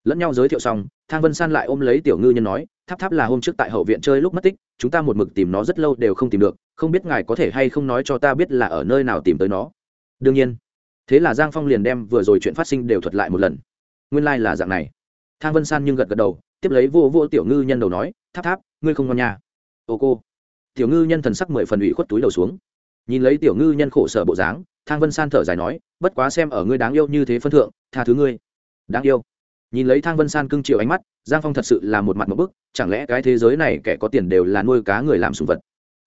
Lẫn nhau giới thiệu xong, thang vân san lại ôm lấy tiểu ngư nhân nói, tháp tháp là hôm trước tại hậu viện chơi lúc mất tích, chúng ta một mực tìm nó rất lâu đều không tìm được, không biết ngài có thể hay không nói cho ta biết là ở nơi nào tìm tới nó. Đương nhiên thế là giang phong liền đem vừa rồi chuyện phát sinh đều thuật lại một lần. Nguyên lai、like、là dạng này. Thang vân san nhưng gật gật đầu, tiếp lấy vô vô tiểu ngư nhân đầu nói, tháp tháp, ngươi không ngon nhà ô cô. Tiểu ngư nhân thần sắc mười phần ủy khuất túi đầu xuống. Nhìn lấy tiểu ngư nhân khổ sở bộ dáng, thang vân san thở dài nói, bất quá xem ở ngươi đáng yêu như thế phân thượng, tha thứ ngươi. Đáng yêu? Nhìn lấy thang vân san cưng chiều ánh mắt, giang phong thật sự là một mặt một bức, chẳng lẽ cái thế giới này kẻ có tiền đều là nuôi cá người làm sùng vật?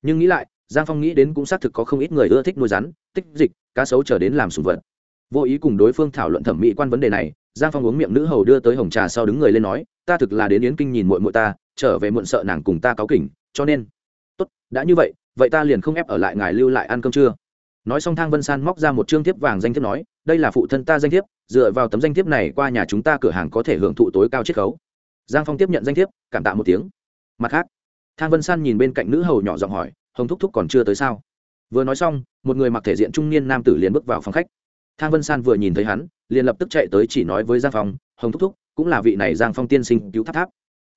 Nhưng nghĩ lại giang phong nghĩ đến cũng xác thực có không ít người ưa thích nuôi rắn, tích dịch, cá sấu trở đến làm sùng vật. Vô ý cùng đối phương thảo luận thẩm mỹ quan vấn đề này, giang phong uống miệng nữ hầu đưa tới hồng trà sau đứng người lên nói, ta thực là đến yến kinh nhìn mội mội ta, trở về muộn sợ nàng cùng ta cáu kỉnh, cho nên tốt, đã như vậy vậy ta liền không ép ở lại ngài lưu lại ăn cơm trưa. Nói xong thang vân san móc ra một chương thiếp vàng danh thiếp nói, đây là phụ thân ta danh thiếp, dựa vào tấm danh thiếp này qua nhà chúng ta cửa hàng có thể hưởng thụ tối cao chiết khấu. Giang phong tiếp nhận danh thiếp, cảm tạ một tiếng. Mặt khác, thang vân san nhìn bên cạnh nữ hầu nhỏ giọng hỏi hồng thúc thúc còn chưa tới sao? Vừa nói xong, một người mặc thể diện trung niên nam tử liền bước vào phòng khách. Thang vân san vừa nhìn thấy hắn, liền lập tức chạy tới chỉ nói với giang phong, hồng thúc thúc, cũng là vị này giang phong tiên sinh cứu tháp tháp.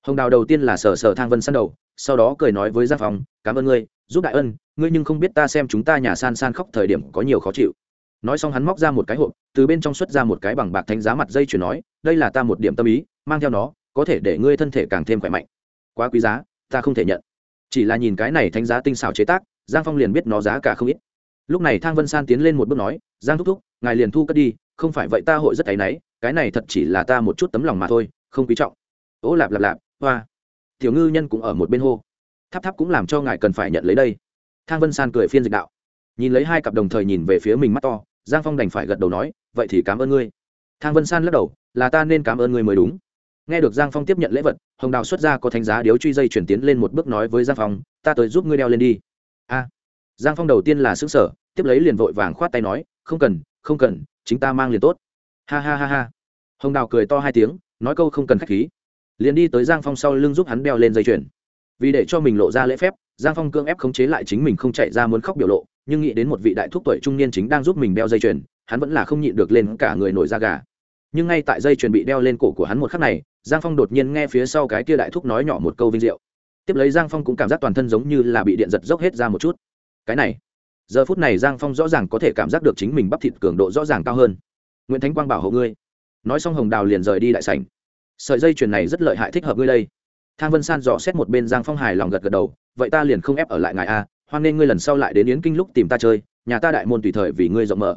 Hồng đào đầu tiên là sờ sờ thang vân san đầu, sau đó cười nói với giang phong, cảm ơn ngươi, giúp đại ân, ngươi nhưng không biết ta xem chúng ta nhà san san khóc thời điểm có nhiều khó chịu. Nói xong hắn móc ra một cái hộp, từ bên trong xuất ra một cái bằng bạc thánh giá mặt dây chuyền nói, đây là ta một điểm tâm ý, mang theo nó, có thể để ngươi thân thể càng thêm khỏe mạnh. Quá quý giá, ta không thể nhận chỉ là nhìn cái này thánh giá tinh xảo chế tác, giang phong liền biết nó giá cả không ít. Lúc này thang vân san tiến lên một bước nói, giang thúc thúc, ngài liền thu cất đi, không phải vậy ta hội rất áy náy, cái này thật chỉ là ta một chút tấm lòng mà thôi, không quý trọng. Ố lạp lạp lạp, hoa. Tiểu ngư nhân cũng ở một bên hô. Tháp tháp cũng làm cho ngài cần phải nhận lấy đây. Thang vân san cười phiên dịch đạo. Nhìn lấy hai cặp đồng thời nhìn về phía mình mắt to, giang phong đành phải gật đầu nói, vậy thì cảm ơn ngươi. Thang vân san lắc đầu, là ta nên cảm ơn ngươi mới đúng nghe được giang phong tiếp nhận lễ vật, hồng đào xuất ra có thánh giá điếu truy dây chuyển tiến lên một bước nói với giang phong, ta tới giúp ngươi đeo lên đi. A. Giang phong đầu tiên là xứng sở tiếp lấy liền vội vàng khoát tay nói, không cần không cần, chính ta mang liền tốt. Ha ha ha ha. Hồng đào cười to hai tiếng, nói câu không cần k h á c h khí. Liền đi tới giang phong sau lưng giúp hắn đeo lên dây chuyền. Vì để cho mình lộ ra lễ phép, giang phong cưỡng ép khống chế lại chính mình không chạy ra muốn khóc biểu lộ, nhưng nghĩ đến một vị đại thúc tuổi trung niên chính đang giúp mình đeo dây chuyền, hắn vẫn là không nhịn được lên cả người nổi da gà nhưng ngay tại dây chuẩn bị đeo lên cổ của hắn một khắc này, giang phong đột nhiên nghe phía sau cái kia đại thúc nói nhỏ một câu vinh diệu. Tiếp lấy giang phong cũng cảm giác toàn thân giống như là bị điện giật dốc hết ra một chút. Cái này, giờ phút này giang phong rõ ràng có thể cảm giác được chính mình bắp thịt cường độ rõ ràng cao hơn. Nguyễn thánh quang bảo hộ ngươi. Nói xong hồng đào liền rời đi đại sảnh. Sợi dây chuyền này rất lợi hại thích hợp ngươi đây. Thang vân san dò xét một bên giang phong hài lòng gật gật đầu. Vậy ta liền không ép ở lại ngài a, hoan nên ngươi lần sau lại đến yến kinh lúc tìm ta chơi. Nhà ta đại môn tùy thời vì ngươi rộng mở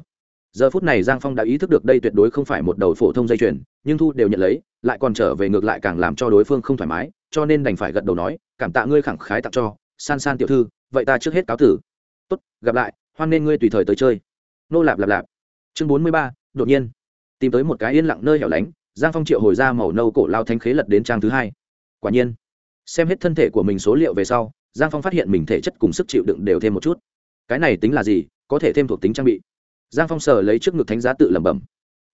giờ phút này giang phong đã ý thức được đây tuyệt đối không phải một đầu phổ thông dây chuyền, nhưng thu đều nhận lấy, lại còn trở về ngược lại càng làm cho đối phương không thoải mái, cho nên đành phải gật đầu nói, cảm tạ ngươi khẳng khái tặng cho, san san tiểu thư, vậy ta trước hết cáo tử. Tốt, gặp lại, hoan nên ngươi tùy thời tới chơi. Nô lạp lạp lạp. Chương bốn mươi ba, đột nhiên. Tìm tới một cái yên lặng nơi hẻo lánh, giang phong triệu hồi ra màu nâu cổ lao thanh khế lật đến trang thứ hai. Quả nhiên, xem hết thân thể của mình số liệu về sau, giang phong phát hiện mình thể chất cùng sức chịu đựng đều thêm một chút. Cái này tính là gì, có thể thêm thuộc tính trang bị? Giang phong sờ lấy trước ngực thánh giá tự lẩm bẩm.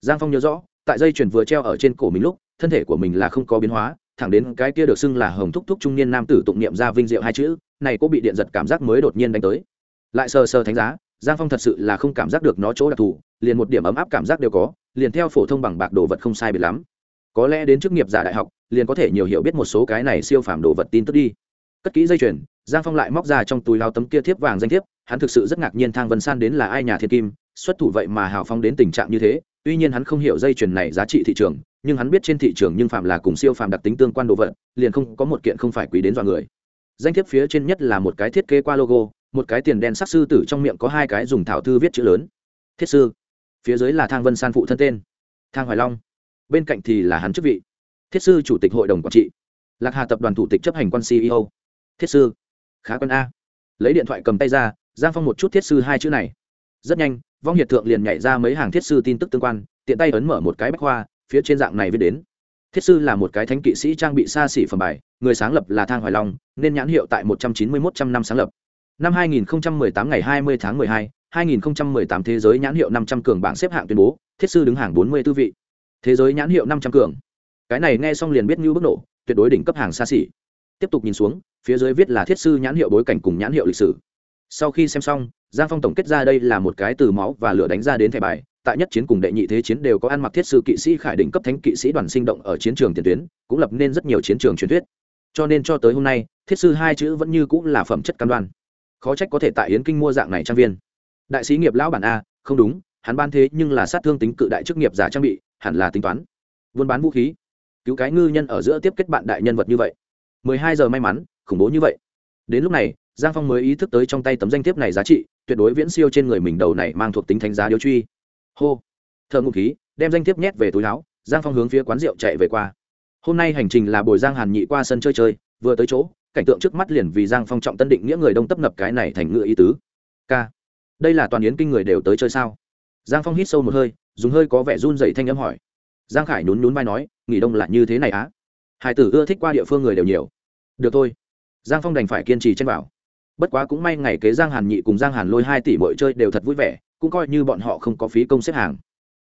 Giang phong nhớ rõ, tại dây chuyền vừa treo ở trên cổ mình lúc, thân thể của mình là không có biến hóa, thẳng đến cái kia được xưng là hồng thúc thúc trung niên nam tử tụng niệm ra vinh diệu hai chữ, này có bị điện giật cảm giác mới đột nhiên đánh tới. Lại sờ sờ thánh giá, giang phong thật sự là không cảm giác được nó chỗ đặc thù, liền một điểm ấm áp cảm giác đều có, liền theo phổ thông bằng bạc đồ vật không sai biệt lắm. Có lẽ đến chức nghiệp giả đại học, liền có thể nhiều hiểu biết một số cái này siêu phàm đồ vật tin tức đi. Cất kỹ dây chuyền, giang phong lại móc ra trong túi lao tấm kia thiếp vàng danh thiếp, hắn thực sự rất ngạc nhiên thang vân san đến là ai nhà thiên kim xuất thủ vậy mà hào phong đến tình trạng như thế, tuy nhiên hắn không hiểu dây chuyền này giá trị thị trường, nhưng hắn biết trên thị trường nhưng phạm là cùng siêu phàm đặc tính tương quan đồ vật, liền không có một kiện không phải quý đến dọa người. Danh thiếp phía trên nhất là một cái thiết kế qua logo, một cái tiền đen sắc sư tử trong miệng có hai cái dùng thảo thư viết chữ lớn. Thiết sư. Phía dưới là thang vân san phụ thân tên. Thang hoài long. Bên cạnh thì là hắn chức vị. Thiết sư chủ tịch hội đồng quản trị. Lạc hà tập đoàn thủ tịch chấp hành quan ceo thiết sư. Khá quân a. Lấy điện thoại cầm tay ra, giang phong một chút thiết sư hai chữ này. Rất nhanh vong hiệt thượng liền nhảy ra mấy hàng thiết sư tin tức tương quan tiện tay ấn mở một cái bách khoa phía trên dạng này viết đến. Thiết sư là một cái thánh kỵ sĩ trang bị xa xỉ phẩm bài người sáng lập là thang hoài long nên nhãn hiệu tại một trăm chín mươi mốt trăm năm sáng lập. Năm 2018 ngày 20 tháng 12, 2018 thế giới nhãn hiệu 500 cường bảng xếp hạng tuyên bố thiết sư đứng hàng 40 tư vị. Thế giới nhãn hiệu 500 cường. Cái này nghe xong liền biết như bức nổ tuyệt đối đỉnh cấp hàng xa xỉ. Tiếp tục nhìn xuống phía dưới viết là thiết sư nhãn hiệu bối cảnh cùng nhãn hiệu lịch sử. Sau khi xem xong giang phong tổng kết ra đây là một cái từ máu và lửa đánh ra đến thẻ bài. Tại nhất chiến cùng đệ nhị thế chiến đều có ăn mặc thiết sư kỵ sĩ khải đỉnh cấp thánh kỵ sĩ đoàn sinh động ở chiến trường tiền tuyến, cũng lập nên rất nhiều chiến trường truyền thuyết. Cho nên cho tới hôm nay, thiết sư hai chữ vẫn như cũng là phẩm chất cam đoan. Khó trách có thể tại yến kinh mua dạng này trang viên. Đại sĩ nghiệp lão bản a, không đúng, hắn ban thế nhưng là sát thương tính cự đại chức nghiệp giả trang bị, hẳn là tính toán. Buôn bán vũ khí. Cứu cái ngư nhân ở giữa tiếp kết bạn đại nhân vật như vậy. Mười hai giờ may mắn, khủng bố như vậy. Đến lúc này, giang phong mới ý thức tới trong tay tấm danh thiếp này giá trị tuyệt đối viễn siêu trên người mình đầu này mang thuộc tính thánh giá điếu truy. Hô. Thợ ngụ khí, đem danh thiếp nhét về túi áo, giang phong hướng phía quán rượu chạy về qua. Hôm nay hành trình là bồi giang hàn nhị qua sân chơi chơi, vừa tới chỗ, cảnh tượng trước mắt liền vì giang phong trọng tân định nghĩa người đông tấp nập cái này thành ngựa ý tứ. K đây là toàn yến kinh người đều tới chơi sao? Giang phong hít sâu một hơi, dùng hơi có vẻ run dậy thanh âm hỏi. Giang khải nhún nhún vai nói, nghỉ đông là như thế này á? Hải tử ưa thích qua địa phương người đều nhiều. Được thôi. Giang phong đành phải kiên trì chen bảo bất quá cũng may ngày kế giang hàn nhị cùng giang hàn lôi hai tỷ mọi chơi đều thật vui vẻ, cũng coi như bọn họ không có phí công xếp hàng.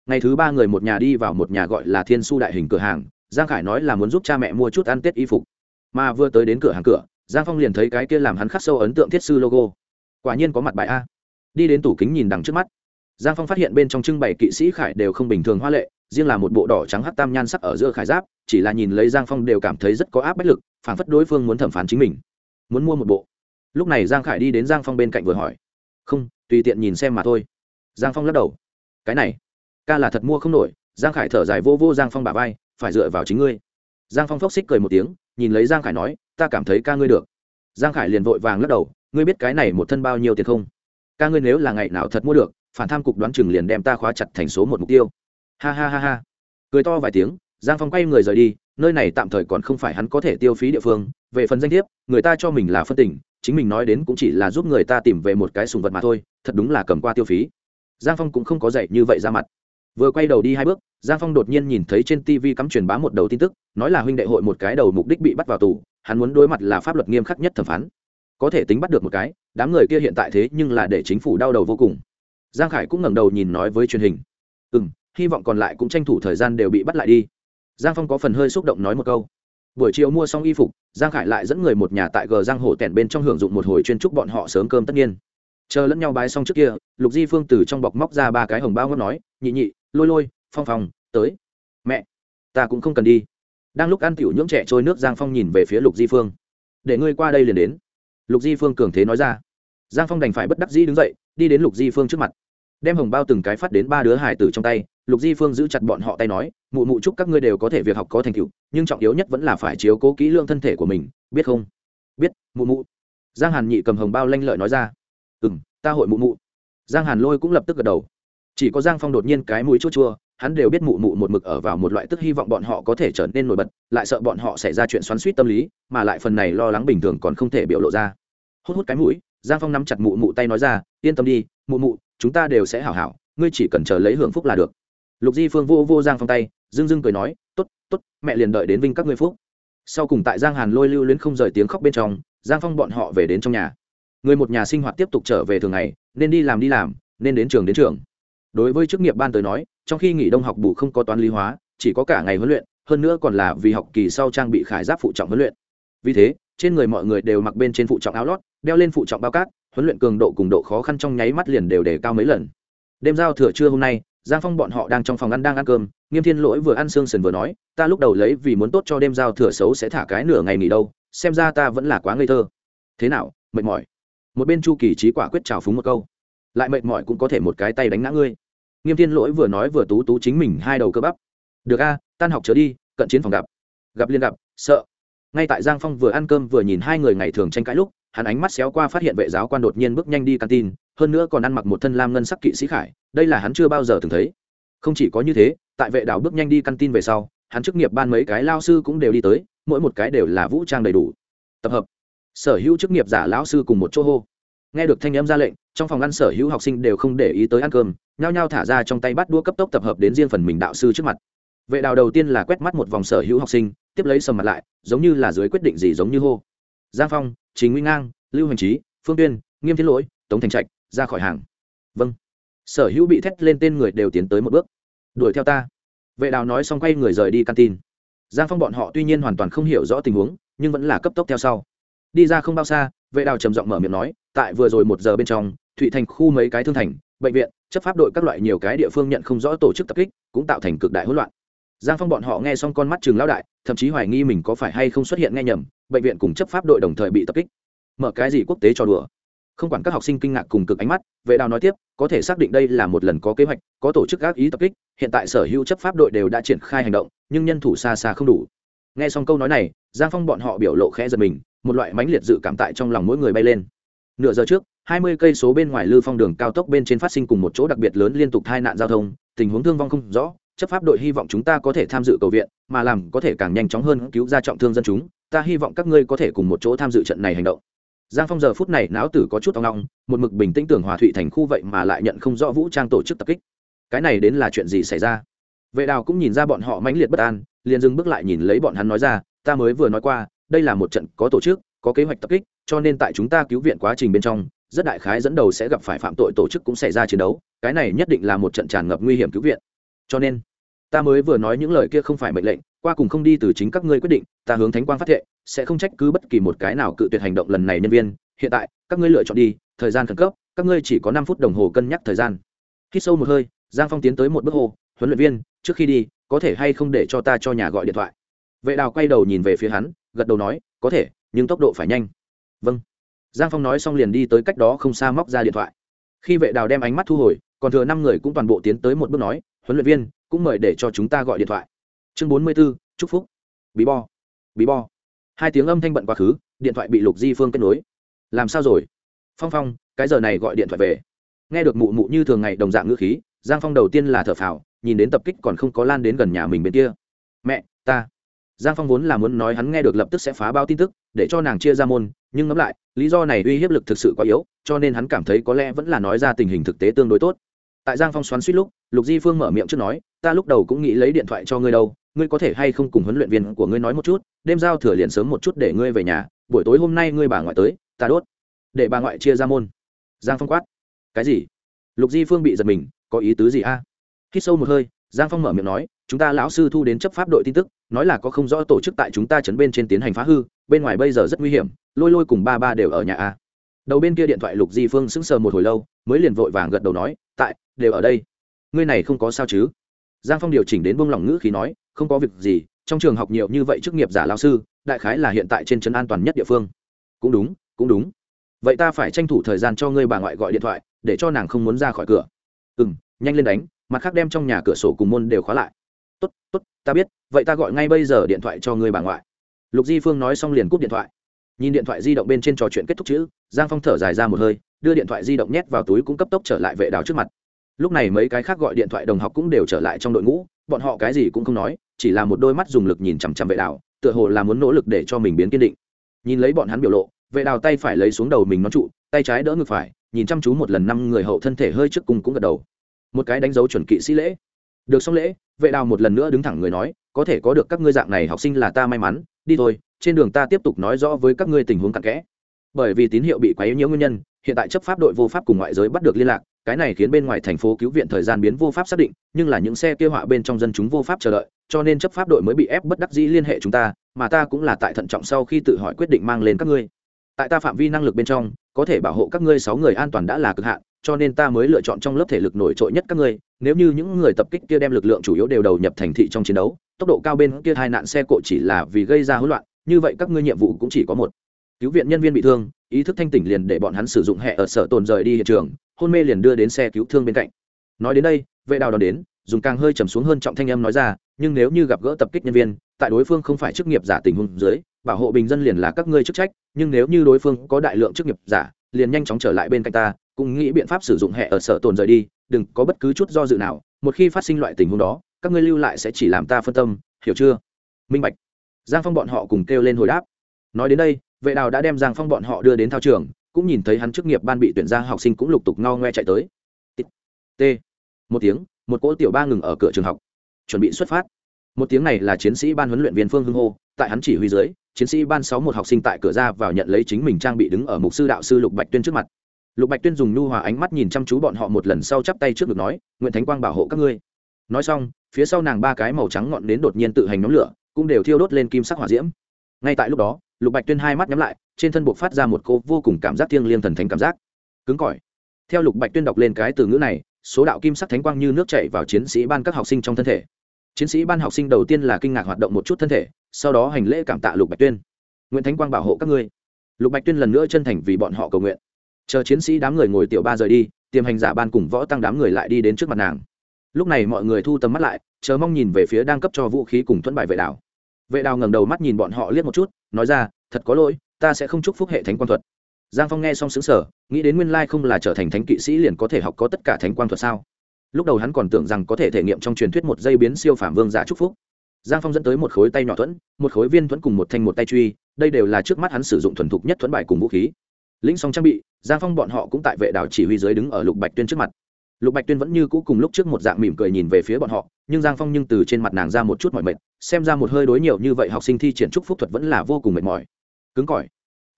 Ngày thứ ba người một nhà đi vào một nhà gọi là thiên su đại hình cửa hàng, giang khải nói là muốn giúp cha mẹ mua chút ăn tết y phục. Mà vừa tới đến cửa hàng cửa, giang phong liền thấy cái kia làm hắn khắc sâu ấn tượng thiết sư logo. Quả nhiên có mặt bài a. Đi đến tủ kính nhìn đằng trước mắt. Giang phong phát hiện bên trong trưng bày kỵ sĩ khải đều không bình thường hoa lệ, riêng là một bộ đỏ trắng hắc tam nhan sắc ở giữa khải giáp, chỉ là nhìn lấy giang phong đều cảm thấy rất có áp bách lực phản phất đối phương muốn thẩm phán chính mình. Muốn mua một bộ lúc này giang khải đi đến giang phong bên cạnh vừa hỏi. Không, tùy tiện nhìn xem mà thôi. Giang phong lắc đầu. Cái này, ca là thật mua không nổi. Giang khải thở dài vô vô giang phong bà vai, phải dựa vào chính ngươi. Giang phong phốc xích cười một tiếng, nhìn lấy giang khải nói, ta cảm thấy ca ngươi được. Giang khải liền vội vàng lắc đầu, ngươi biết cái này một thân bao nhiêu tiền không? Ca ngươi nếu là ngày nào thật mua được, phản tham cục đoán chừng liền đem ta khóa chặt thành số một mục tiêu. Ha ha ha ha. Cười to vài tiếng, giang phong quay người rời đi, nơi này tạm thời còn không phải hắn có thể tiêu phí địa phương về phần danh thiếp, người ta cho mình là phân tình, chính mình nói đến cũng chỉ là giúp người ta tìm về một cái sùng vật mà thôi, thật đúng là cầm qua tiêu phí. Giang phong cũng không có dạy như vậy ra mặt. Vừa quay đầu đi hai bước, giang phong đột nhiên nhìn thấy trên tv cắm truyền bá một đầu tin tức, nói là huynh đệ hội một cái đầu mục đích bị bắt vào tù, hắn muốn đối mặt là pháp luật nghiêm khắc nhất thẩm phán. Có thể tính bắt được một cái, đám người kia hiện tại thế nhưng là để chính phủ đau đầu vô cùng. Giang khải cũng ngẩng đầu nhìn nói với truyền hình. Ừ m hy vọng còn lại cũng tranh thủ thời gian đều bị bắt lại đi. Giang phong có phần hơi xúc động nói một câu buổi chiều mua xong y phục, giang khải lại dẫn người một nhà tại gờ giang hồ tẻn bên trong hưởng dụng một hồi chuyên trúc bọn họ sớm cơm tất nhiên. Chờ lẫn nhau bái xong trước kia, lục di phương từ trong bọc móc ra ba cái hồng bao ngót nói, nhị nhị, lôi lôi, phong phong, tới. Mẹ, ta cũng không cần đi. Đang lúc ăn tiểu nhưỡng trẻ trôi nước, giang phong nhìn về phía lục di phương. Để ngươi qua đây liền đến. Lục di phương cường thế nói ra. Giang phong đành phải bất đắc dĩ đứng dậy, đi đến lục di phương trước mặt, đem hồng bao từng cái phát đến ba đứa hải tử trong tay lục di phương giữ chặt bọn họ tay nói, mụ mụ chúc các ngươi đều có thể việc học có thành tựu, nhưng trọng yếu nhất vẫn là phải chiếu cố kỹ lương thân thể của mình, biết không? Biết, mụ mụ. Giang hàn nhị cầm hồng bao lanh lợi nói ra. Ừ m ta hội mụ mụ. Giang hàn lôi cũng lập tức gật đầu. Chỉ có giang phong đột nhiên cái mũi chua chua, hắn đều biết mụ mụ một mực ở vào một loại tức hy vọng bọn họ có thể trở nên nổi bật, lại sợ bọn họ xảy ra chuyện xoắn suýt tâm lý, mà lại phần này lo lắng bình thường còn không thể biểu lộ ra. Hút hút cái mũi, giang phong nắm chặt mụ mụ tay nói ra, yên tâm đi, mụ mụ, chúng ta đều sẽ hảo hảo, ngươi chỉ cần chờ lấy hưởng phúc là được lục di phương vô vô giang phong tay, dưng dưng cười nói t ố t t ố t mẹ liền đợi đến vinh các ngươi phúc. Sau cùng tại giang hàn lôi lưu luyến không rời tiếng khóc bên trong, giang phong bọn họ về đến trong nhà. Người một nhà sinh hoạt tiếp tục trở về thường ngày, nên đi làm đi làm, nên đến trường đến trường. Đối với chức nghiệp ban tới nói, trong khi nghỉ đông học bù không có toán lý hóa, chỉ có cả ngày huấn luyện, hơn nữa còn là vì học kỳ sau trang bị khải giáp phụ trọng huấn luyện. Vì thế, trên người mọi người đều mặc bên trên phụ trọng áo lót, đeo lên phụ trọng bao cát, huấn luyện cường độ cùng độ khó khăn trong nháy mắt liền đều đề cao mấy lần. Đêm giao thừa trưa hôm nay giang phong bọn họ đang trong phòng ăn đang ăn cơm, nghiêm thiên lỗi vừa ăn xương sần vừa nói, ta lúc đầu lấy vì muốn tốt cho đêm giao thừa xấu sẽ thả cái nửa ngày nghỉ đâu, xem ra ta vẫn là quá ngây thơ. Thế nào, mệt mỏi? Một bên chu kỳ trí quả quyết trào phúng một câu, lại mệt mỏi cũng có thể một cái tay đánh ngã ngươi. Nghiêm thiên lỗi vừa nói vừa tú tú chính mình hai đầu cơ bắp. Được a, tan học trở đi, cận chiến phòng gặp. Gặp liên gặp, sợ. Ngay tại giang phong vừa ăn cơm vừa nhìn hai người ngày thường tranh cãi lúc hắn ánh mắt xéo qua phát hiện vệ giáo quan đột nhiên bước nhanh đi căn tin, hơn nữa còn ăn mặc một thân lam ngân sắc kỵ sĩ khải đây là hắn chưa bao giờ từng thấy. Không chỉ có như thế tại vệ đảo bước nhanh đi căn tin về sau hắn chức nghiệp ban mấy cái lao sư cũng đều đi tới mỗi một cái đều là vũ trang đầy đủ. Tập hợp. Sở hữu chức nghiệp giả lão sư cùng một chỗ hô. Nghe được thanh âm ra lệnh trong phòng ăn sở hữu học sinh đều không để ý tới ăn cơm nhao nhao thả ra trong tay bắt đua cấp tốc tập hợp đến riêng phần mình đạo sư trước mặt. Vệ đào đầu tiên là quét mắt một vòng sở hữu học sinh tiếp lấy sầm mặt lại giống như là dưới quyết định gì giống như hô giang phong chính nguy ngang, lưu hành trí, phương tuyên, nghiêm thiên lỗi, tống thành trạch, ra khỏi hàng. Vâng. Sở hữu bị thét lên tên người đều tiến tới một bước. Đuổi theo ta. Vệ đào nói xong quay người rời đi căn tin giang phong bọn họ tuy nhiên hoàn toàn không hiểu rõ tình huống, nhưng vẫn là cấp tốc theo sau. Đi ra không bao xa, vệ đào trầm giọng mở miệng nói, tại vừa rồi một giờ bên trong, thụy thành khu mấy cái thương thành, bệnh viện, chấp pháp đội các loại nhiều cái địa phương nhận không rõ tổ chức tập kích, cũng tạo thành cực đại hỗn loạn. Giang phong bọn họ nghe xong con mắt trường lao đại thậm chí hoài nghi mình có phải hay không xuất hiện nghe nhầm, bệnh viện cùng chấp pháp đội đồng thời bị tập kích. Mở cái gì quốc tế cho đùa? Không quản các học sinh kinh ngạc cùng cực ánh mắt, vệ đào nói tiếp, có thể xác định đây là một lần có kế hoạch, có tổ chức gác ý tập kích, hiện tại sở hữu chấp pháp đội đều đã triển khai hành động, nhưng nhân thủ xa xa không đủ. Nghe xong câu nói này, giang phong bọn họ biểu lộ khẽ giật mình, một loại mãnh liệt dự cảm tại trong lòng mỗi người bay lên. Nửa giờ trước, hai mươi cây số bên ngoài lư phong đường cao tốc bên trên phát sinh cùng một chỗ đặc biệt lớn liên tục tai nạn giao thông, tình huống thương vong không rõ chấp pháp đội hy vọng chúng ta có thể tham dự cầu viện, mà làm có thể càng nhanh chóng hơn cứu ra trọng thương dân chúng, ta hy vọng các ngươi có thể cùng một chỗ tham dự trận này hành động. Giang phong giờ phút này não tử có chút tòng long một mực bình tĩnh tưởng hòa thụy thành khu vậy mà lại nhận không rõ vũ trang tổ chức tập kích. Cái này đến là chuyện gì xảy ra? Vệ đào cũng nhìn ra bọn họ mãnh liệt bất an, liền dừng bước lại nhìn lấy bọn hắn nói ra, ta mới vừa nói qua, đây là một trận có tổ chức, có kế hoạch tập kích, cho nên tại chúng ta cứu viện quá trình bên trong, rất đại khái dẫn đầu sẽ gặp phải phạm tội tổ chức cũng xảy ra chiến đấu, cái này nhất định là một trận tràn ngập nguy hiểm cứu viện cho nên, ta mới vừa nói những lời kia không phải mệnh lệnh, qua cùng không đi từ chính các ngươi quyết định, ta hướng thánh quang phát thệ, sẽ không trách cứ bất kỳ một cái nào cự tuyệt hành động lần này nhân viên. Hiện tại, các ngươi lựa chọn đi, thời gian khẩn cấp, các ngươi chỉ có năm phút đồng hồ cân nhắc thời gian. Khi sâu một hơi, giang phong tiến tới một bước hồ huấn luyện viên, trước khi đi, có thể hay không để cho ta cho nhà gọi điện thoại? Vệ đào quay đầu nhìn về phía hắn, gật đầu nói, có thể, nhưng tốc độ phải nhanh. Vâng. Giang phong nói xong liền đi tới cách đó không xa móc ra điện thoại. Khi vệ đào đem ánh mắt thu hồi, còn thừa năm người cũng toàn bộ tiến tới một bước nói huấn luyện viên cũng mời để cho chúng ta gọi điện thoại. Chương bốn mươi b ố chúc phúc. Bí bo bí bo. Hai tiếng âm thanh bận quá khứ, điện thoại bị lục di phương kết nối. Làm sao rồi? Phong phong, cái giờ này gọi điện thoại về. Nghe được mụ mụ như thường ngày đồng dạng ngữ khí, giang phong đầu tiên là thở phào, nhìn đến tập kích còn không có lan đến gần nhà mình bên kia. Mẹ, ta. Giang phong vốn là muốn nói hắn nghe được lập tức sẽ phá bao tin tức, để cho nàng chia ra môn, nhưng ngẫm lại, lý do này uy hiếp lực thực sự quá yếu, cho nên hắn cảm thấy có lẽ vẫn là nói ra tình hình thực tế tương đối tốt tại giang phong xoắn suýt lúc, lục di phương mở miệng trước nói, ta lúc đầu cũng nghĩ lấy điện thoại cho ngươi đâu, ngươi có thể hay không cùng huấn luyện viên của ngươi nói một chút, đêm giao thừa liền sớm một chút để ngươi về nhà, buổi tối hôm nay ngươi bà ngoại tới, ta đốt. Để bà ngoại chia ra môn. Giang phong quát, cái gì? Lục di phương bị giật mình, có ý tứ gì a? À? sâu một hơi, giang phong mở miệng nói, chúng ta lão sư thu đến chấp pháp đội tin tức, nói là có không rõ tổ chức tại chúng ta chấn bên trên tiến hành phá hư, bên ngoài bây giờ rất nguy hiểm, lôi lôi cùng ba ba đều ở nhà a. Đầu bên kia điện thoại lục di phương sững sờ một hồi lâu, mới liền vội vàng gật đầu nói, tại đều ở đây. Ngươi này không có sao chứ? Giang phong điều chỉnh đến buông lỏng ngữ khí nói, không có việc gì, trong trường học nhiều như vậy chức nghiệp giả lao sư, đại khái là hiện tại trên trấn an toàn nhất địa phương. Cũng đúng cũng đúng. Vậy ta phải tranh thủ thời gian cho ngươi bà ngoại gọi điện thoại, để cho nàng không muốn ra khỏi cửa. Ừ m nhanh lên đánh, mặt khác đem trong nhà cửa sổ cùng môn đều khóa lại. Tốt tốt, ta biết, vậy ta gọi ngay bây giờ điện thoại cho ngươi bà ngoại. Lục di phương nói xong liền cúp điện thoại. Nhìn điện thoại di động bên trên trò chuyện kết thúc chữ, giang phong thở dài ra một hơi, đưa điện thoại di động nhét vào túi cũng cấp tốc trở lại vệ đào trước mặt lúc này mấy cái khác gọi điện thoại đồng học cũng đều trở lại trong đội ngũ, bọn họ cái gì cũng không nói, chỉ là một đôi mắt dùng lực nhìn chằm chằm vệ đào, tựa hồ là muốn nỗ lực để cho mình biến kiên định. Nhìn lấy bọn hắn biểu lộ, vệ đào tay phải lấy xuống đầu mình nó trụ, tay trái đỡ ngực phải, nhìn chăm chú một lần năm người hậu thân thể hơi trước cùng cũng gật đầu. Một cái đánh dấu chuẩn kỵ sĩ lễ. Được xong lễ, vệ đào một lần nữa đứng thẳng người nói, có thể có được các ngươi dạng này học sinh là ta may mắn, đi thôi, trên đường ta tiếp tục nói rõ với các ngươi tình huống cặn kẽ. Bởi vì tín hiệu bị quấy nhiễu nguyên nhân, hiện tại chấp pháp đội vô pháp cùng ngoại giới bắt được liên lạc cái này khiến bên ngoài thành phố cứu viện thời gian biến vô pháp xác định, nhưng là những xe kia họa bên trong dân chúng vô pháp chờ đợi, cho nên chấp pháp đội mới bị ép bất đắc dĩ liên hệ chúng ta, mà ta cũng là tại thận trọng sau khi tự hỏi quyết định mang lên các ngươi. Tại ta phạm vi năng lực bên trong, có thể bảo hộ các ngươi sáu người an toàn đã là cực hạn, cho nên ta mới lựa chọn trong lớp thể lực nổi trội nhất các ngươi. Nếu như những người tập kích kia đem lực lượng chủ yếu đều đầu nhập thành thị trong chiến đấu, tốc độ cao bên kia hai nạn xe cộ chỉ là vì gây ra hỗn loạn, như vậy các ngươi nhiệm vụ cũng chỉ có một cứu viện nhân viên bị thương, ý thức thanh tỉnh liền để bọn hắn sử dụng hệ ở sở tồn rời đi hiện trường, hôn mê liền đưa đến xe cứu thương bên cạnh. Nói đến đây, vệ đào đón đến, dùng càng hơi trầm xuống hơn trọng thanh âm nói ra, nhưng nếu như gặp gỡ tập kích nhân viên, tại đối phương không phải chức nghiệp giả tình huống dưới, bảo hộ bình dân liền là các ngươi chức trách, nhưng nếu như đối phương có đại lượng chức nghiệp giả, liền nhanh chóng trở lại bên cạnh ta, cũng nghĩ biện pháp sử dụng hệ ở sở tồn rời đi, đừng có bất cứ chút do dự nào, một khi phát sinh loại tình huống đó, các ngươi lưu lại sẽ chỉ làm ta phân tâm, hiểu chưa? Minh bạch. Giang phong bọn họ cùng kêu lên hồi đáp. Nói đến đây vệ đào đã đem giang phong bọn họ đưa đến thao trường, cũng nhìn thấy hắn chức nghiệp ban bị tuyển ra học sinh cũng lục tục ngao ngoe chạy tới. T một tiếng, một cỗ tiểu ba ngừng ở cửa trường học, chuẩn bị xuất phát. Một tiếng này là chiến sĩ ban huấn luyện viên phương hưng hô, tại hắn chỉ huy dưới, chiến sĩ ban sáu một học sinh tại cửa ra vào nhận lấy chính mình trang bị đứng ở mục sư đạo sư lục bạch tuyên trước mặt. Lục bạch tuyên dùng nhu hòa ánh mắt nhìn chăm chú bọn họ một lần sau chắp tay trước ngực nói, nguyện thánh quang bảo hộ các ngươi. Nói xong, phía sau nàng ba cái màu trắng ngọn đến đột nhiên tự hành nhóm lửa, cũng đều thiêu đốt lên kim sắc hỏa diễm. Ngay tại lúc đó lục bạch tuyên hai mắt nhắm lại, trên thân buộc phát ra một cô vô cùng cảm giác thiêng liêng thần thánh cảm giác. Cứng cỏi. Theo lục bạch tuyên đọc lên cái từ ngữ này, số đạo kim sắc thánh quang như nước chảy vào chiến sĩ ban các học sinh trong thân thể. Chiến sĩ ban học sinh đầu tiên là kinh ngạc hoạt động một chút thân thể, sau đó hành lễ cảm tạ lục bạch tuyên. Nguyễn thánh quang bảo hộ các ngươi. Lục bạch tuyên lần nữa chân thành vì bọn họ cầu nguyện. Chờ chiến sĩ đám người ngồi tiểu ba rời đi, tiềm hành giả ban cùng võ tăng đám người lại đi đến trước mặt nàng. Lúc này mọi người thu tầm mắt lại, chờ mong nhìn về phía đang cấp cho vũ khí cùng thuẫn bài vệ đảo vệ đào ngẩng đầu mắt nhìn bọn họ liếc một chút, nói ra, thật có lỗi, ta sẽ không chúc phúc hệ thánh quang thuật. Giang phong nghe xong xứng sở nghĩ đến nguyên lai không là trở thành thánh kỵ sĩ liền có thể học có tất cả thánh quang thuật sao? Lúc đầu hắn còn tưởng rằng có thể thể nghiệm trong truyền thuyết một dây biến siêu phạm vương giả chúc phúc. Giang phong dẫn tới một khối tay nhỏ thuẫn, một khối viên thuẫn cùng một thanh một tay truy, đây đều là trước mắt hắn sử dụng thuần thục nhất thuẫn bài cùng vũ khí. Lĩnh xong trang bị, giang phong bọn họ cũng tại vệ đảo chỉ huy dưới đứng ở lục bạch tuyên trước mặt lục bạch tuyên vẫn như cũ cùng lúc trước một dạng mỉm cười nhìn về phía bọn họ, nhưng giang phong nhưng từ trên mặt nàng ra một chút mọi mệt, xem ra một hơi đối nhiều như vậy học sinh thi triển trúc phúc thuật vẫn là vô cùng mệt mỏi. Cứng cỏi.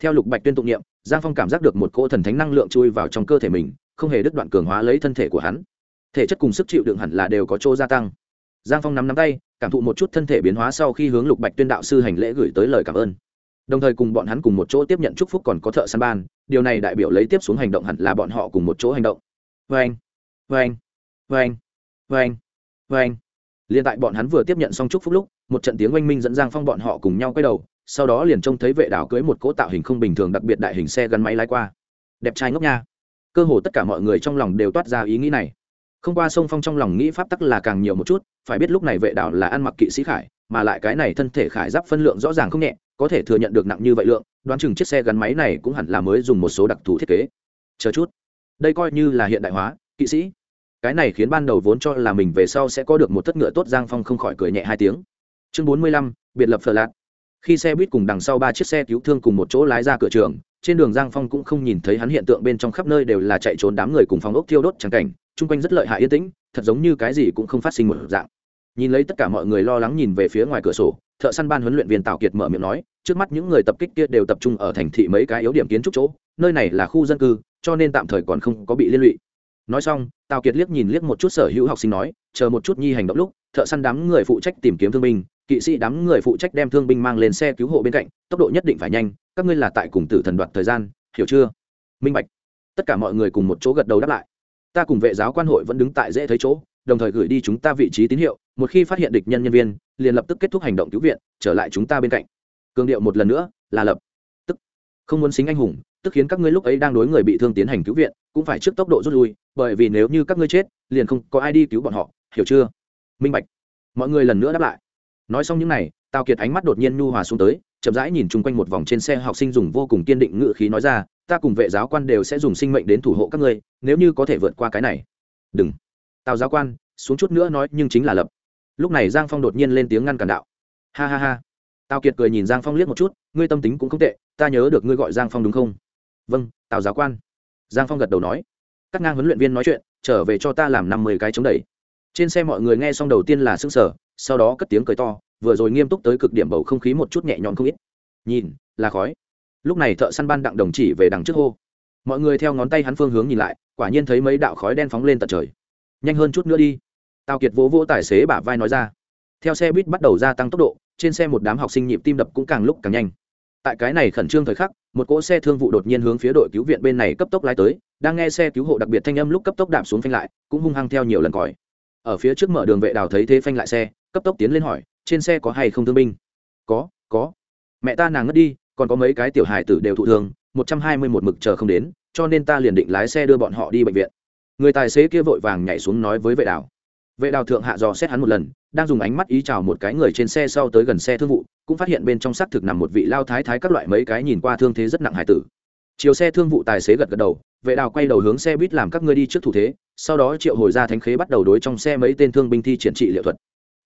Theo lục bạch tuyên tụng niệm, giang phong cảm giác được một cỗ thần thánh năng lượng chui vào trong cơ thể mình, không hề đứt đoạn cường hóa lấy thân thể của hắn. Thể chất cùng sức chịu đựng hẳn là đều có chỗ gia tăng. Giang phong nắm nắm tay, cảm thụ một chút thân thể biến hóa sau khi hướng lục bạch tuyên đạo sư hành lễ gửi tới lời cảm ơn. Đồng thời cùng bọn hắn cùng một chỗ tiếp nhận chúc phúc còn có thợ săn ban, điều này đại biểu lấy tiếp xuống hành động hẳn là bọn họ cùng một chỗ hành động. Vê anh vê anh vê anh liền tại bọn hắn vừa tiếp nhận xong chúc phúc lúc, một trận tiếng oanh minh dẫn giang phong bọn họ cùng nhau quay đầu, sau đó liền trông thấy vệ đảo cưới một cỗ tạo hình không bình thường đặc biệt đại hình xe gắn máy lái qua. Đẹp trai ngốc nha. Cơ hồ tất cả mọi người trong lòng đều toát ra ý nghĩ này. Không qua sông phong trong lòng nghĩ pháp tắc là càng nhiều một chút, phải biết lúc này vệ đảo là ăn mặc kỵ sĩ khải, mà lại cái này thân thể khải giáp phân lượng rõ ràng không nhẹ, có thể thừa nhận được nặng như vậy lượng, đoán chừng chiếc xe gắn máy này cũng hẳn là mới dùng một số đặc thù thiết kế. Chờ chút. Đây coi như là hiện đại hóa, kỵ sĩ cái này khiến ban đầu vốn cho là mình về sau sẽ có được một thất ngựa tốt giang phong không khỏi cười nhẹ hai tiếng. Chương bốn mươi lăm, biệt lập phở lạc khi xe buýt cùng đằng sau ba chiếc xe cứu thương cùng một chỗ lái ra cửa trường, trên đường giang phong cũng không nhìn thấy hắn hiện tượng bên trong khắp nơi đều là chạy trốn đám người cùng phòng ốc thiêu đốt trắng cảnh, chung quanh rất lợi hại yên tĩnh, thật giống như cái gì cũng không phát sinh một dạng. Nhìn lấy tất cả mọi người lo lắng nhìn về phía ngoài cửa sổ, thợ săn ban huấn luyện viên tào kiệt mở miệng nói, trước mắt những người tập kích kia đều tập trung ở thành thị mấy cái yếu điểm kiến trúc chỗ, nơi này là khu dân cư, cho nên tạm thời còn không có bị liên lụy nói xong, tào kiệt liếc nhìn liếc một chút sở hữu học sinh nói, chờ một chút nhi hành động lúc, thợ săn đám người phụ trách tìm kiếm thương binh, kỵ sĩ đám người phụ trách đem thương binh mang lên xe cứu hộ bên cạnh, tốc độ nhất định phải nhanh, các ngươi là tại cùng tử thần đoạt thời gian, hiểu chưa? Minh bạch. Tất cả mọi người cùng một chỗ gật đầu đáp lại. Ta cùng vệ giáo quan hội vẫn đứng tại dễ thấy chỗ, đồng thời gửi đi chúng ta vị trí tín hiệu, một khi phát hiện địch nhân nhân viên, liền lập tức kết thúc hành động cứu viện, trở lại chúng ta bên cạnh. Cường điệu một lần nữa, là lập. Tức. Không muốn xính anh hùng tức khiến các ngươi lúc ấy đang đối người bị thương tiến hành cứu viện, cũng phải trước tốc độ rút lui, bởi vì nếu như các ngươi chết, liền không có ai đi cứu bọn họ, hiểu chưa? Minh bạch. Mọi người lần nữa đáp lại. Nói xong những n à y tào kiệt ánh mắt đột nhiên nhu hòa xuống tới, chậm rãi nhìn chung quanh một vòng trên xe học sinh dùng vô cùng kiên định ngự khí nói ra, ta cùng vệ giáo quan đều sẽ dùng sinh mệnh đến thủ hộ các ngươi, nếu như có thể vượt qua cái này. Đừng. Tào giáo quan, xuống chút nữa nói, nhưng chính là lập. Lúc này giang phong đột nhiên lên tiếng ngăn cản đạo. Ha ha ha. Tào kiệt cười nhìn giang phong liếc một chút, ngươi tâm tính cũng không tệ, ta nhớ được ngươi gọi giang phong đúng không? Vâng tào giáo quan. Giang phong gật đầu nói. Các ngang huấn luyện viên nói chuyện, trở về cho ta làm năm mươi cái chống đẩy. Trên xe mọi người nghe xong đầu tiên là s ư n g sở sau đó cất tiếng cười to, vừa rồi nghiêm túc tới cực điểm bầu không khí một chút nhẹ nhõm không ít. Nhìn, là khói. Lúc này thợ săn ban đặng đồng chỉ về đằng trước hô. Mọi người theo ngón tay hắn phương hướng nhìn lại, quả nhiên thấy mấy đạo khói đen phóng lên tận trời. Nhanh hơn chút nữa đi. Tào kiệt vỗ vỗ tài xế bả vai nói ra. Theo xe buýt bắt đầu gia tăng tốc độ, trên xe một đám học sinh nhịp tim đập cũng càng lúc càng nhanh tại cái này khẩn trương thời khắc, một cỗ xe thương vụ đột nhiên hướng phía đội cứu viện bên này cấp tốc lái tới, đang nghe xe cứu hộ đặc biệt thanh âm lúc cấp tốc đạp xuống phanh lại, cũng hung hăng theo nhiều lần còi. Ở phía trước mở đường vệ đào thấy thế phanh lại xe, cấp tốc tiến lên hỏi, trên xe có hay không thương binh? Có có. Mẹ ta nàng ngất đi, còn có mấy cái tiểu hài tử đều thụ thương, một trăm hai mươi một mực chờ không đến, cho nên ta liền định lái xe đưa bọn họ đi bệnh viện. Người tài xế kia vội vàng nhảy xuống nói với vệ đào vệ đào thượng hạ dò xét hắn một lần, đang dùng ánh mắt ý chào một cái người trên xe sau tới gần xe thương vụ, cũng phát hiện bên trong xác thực nằm một vị lao thái thái các loại mấy cái nhìn qua thương thế rất nặng hải tử. Chiều xe thương vụ tài xế gật gật đầu, vệ đào quay đầu hướng xe buýt làm các ngươi đi trước thủ thế, sau đó triệu hồi ra thánh khế bắt đầu đối trong xe mấy tên thương binh thi triển trị liệu thuật.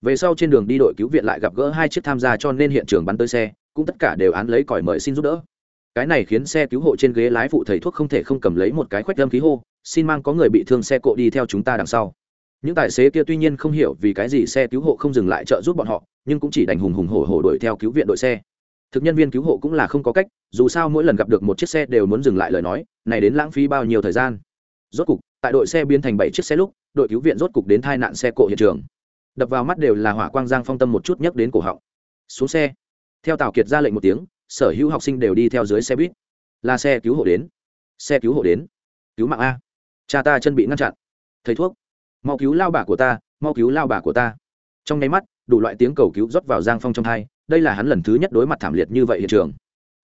Về sau trên đường đi đội cứu viện lại gặp gỡ hai chiếc tham gia cho nên hiện trường bắn tới xe, cũng tất cả đều án lấy còi mời xin giúp đỡ. Cái này khiến xe cứu hộ trên ghế lái phụ thầy thuốc không thể không cầm lấy một cái khoách lâm khí hô, xin mang có người bị thương, xe cộ đi theo chúng ta đằng sau những tài xế kia tuy nhiên không hiểu vì cái gì xe cứu hộ không dừng lại trợ giúp bọn họ, nhưng cũng chỉ đành hùng hùng hổ hổ đuổi theo cứu viện đội xe. Thực nhân viên cứu hộ cũng là không có cách, dù sao mỗi lần gặp được một chiếc xe đều muốn dừng lại lời nói, này đến lãng phí bao nhiêu thời gian? Rốt cục, tại đội xe biến thành bảy chiếc xe lúc, đội cứu viện rốt cục đến tai nạn xe cộ hiện trường. Đập vào mắt đều là hỏa quang giang phong tâm một chút nhấc đến cổ họng. Xuống xe. Theo tào kiệt ra lệnh một tiếng, sở hữu học sinh đều đi theo dưới xe buýt. Là xe cứu hộ đến. Xe cứu hộ đến. Cứu mạng a. Cha ta chân bị ngăn chặn. Thầy thuốc mau cứu lao bà của ta, mau cứu lao bà của ta. Trong nháy mắt, đủ loại tiếng cầu cứu rót vào giang phong trong hai, đây là hắn lần thứ nhất đối mặt thảm liệt như vậy hiện trường.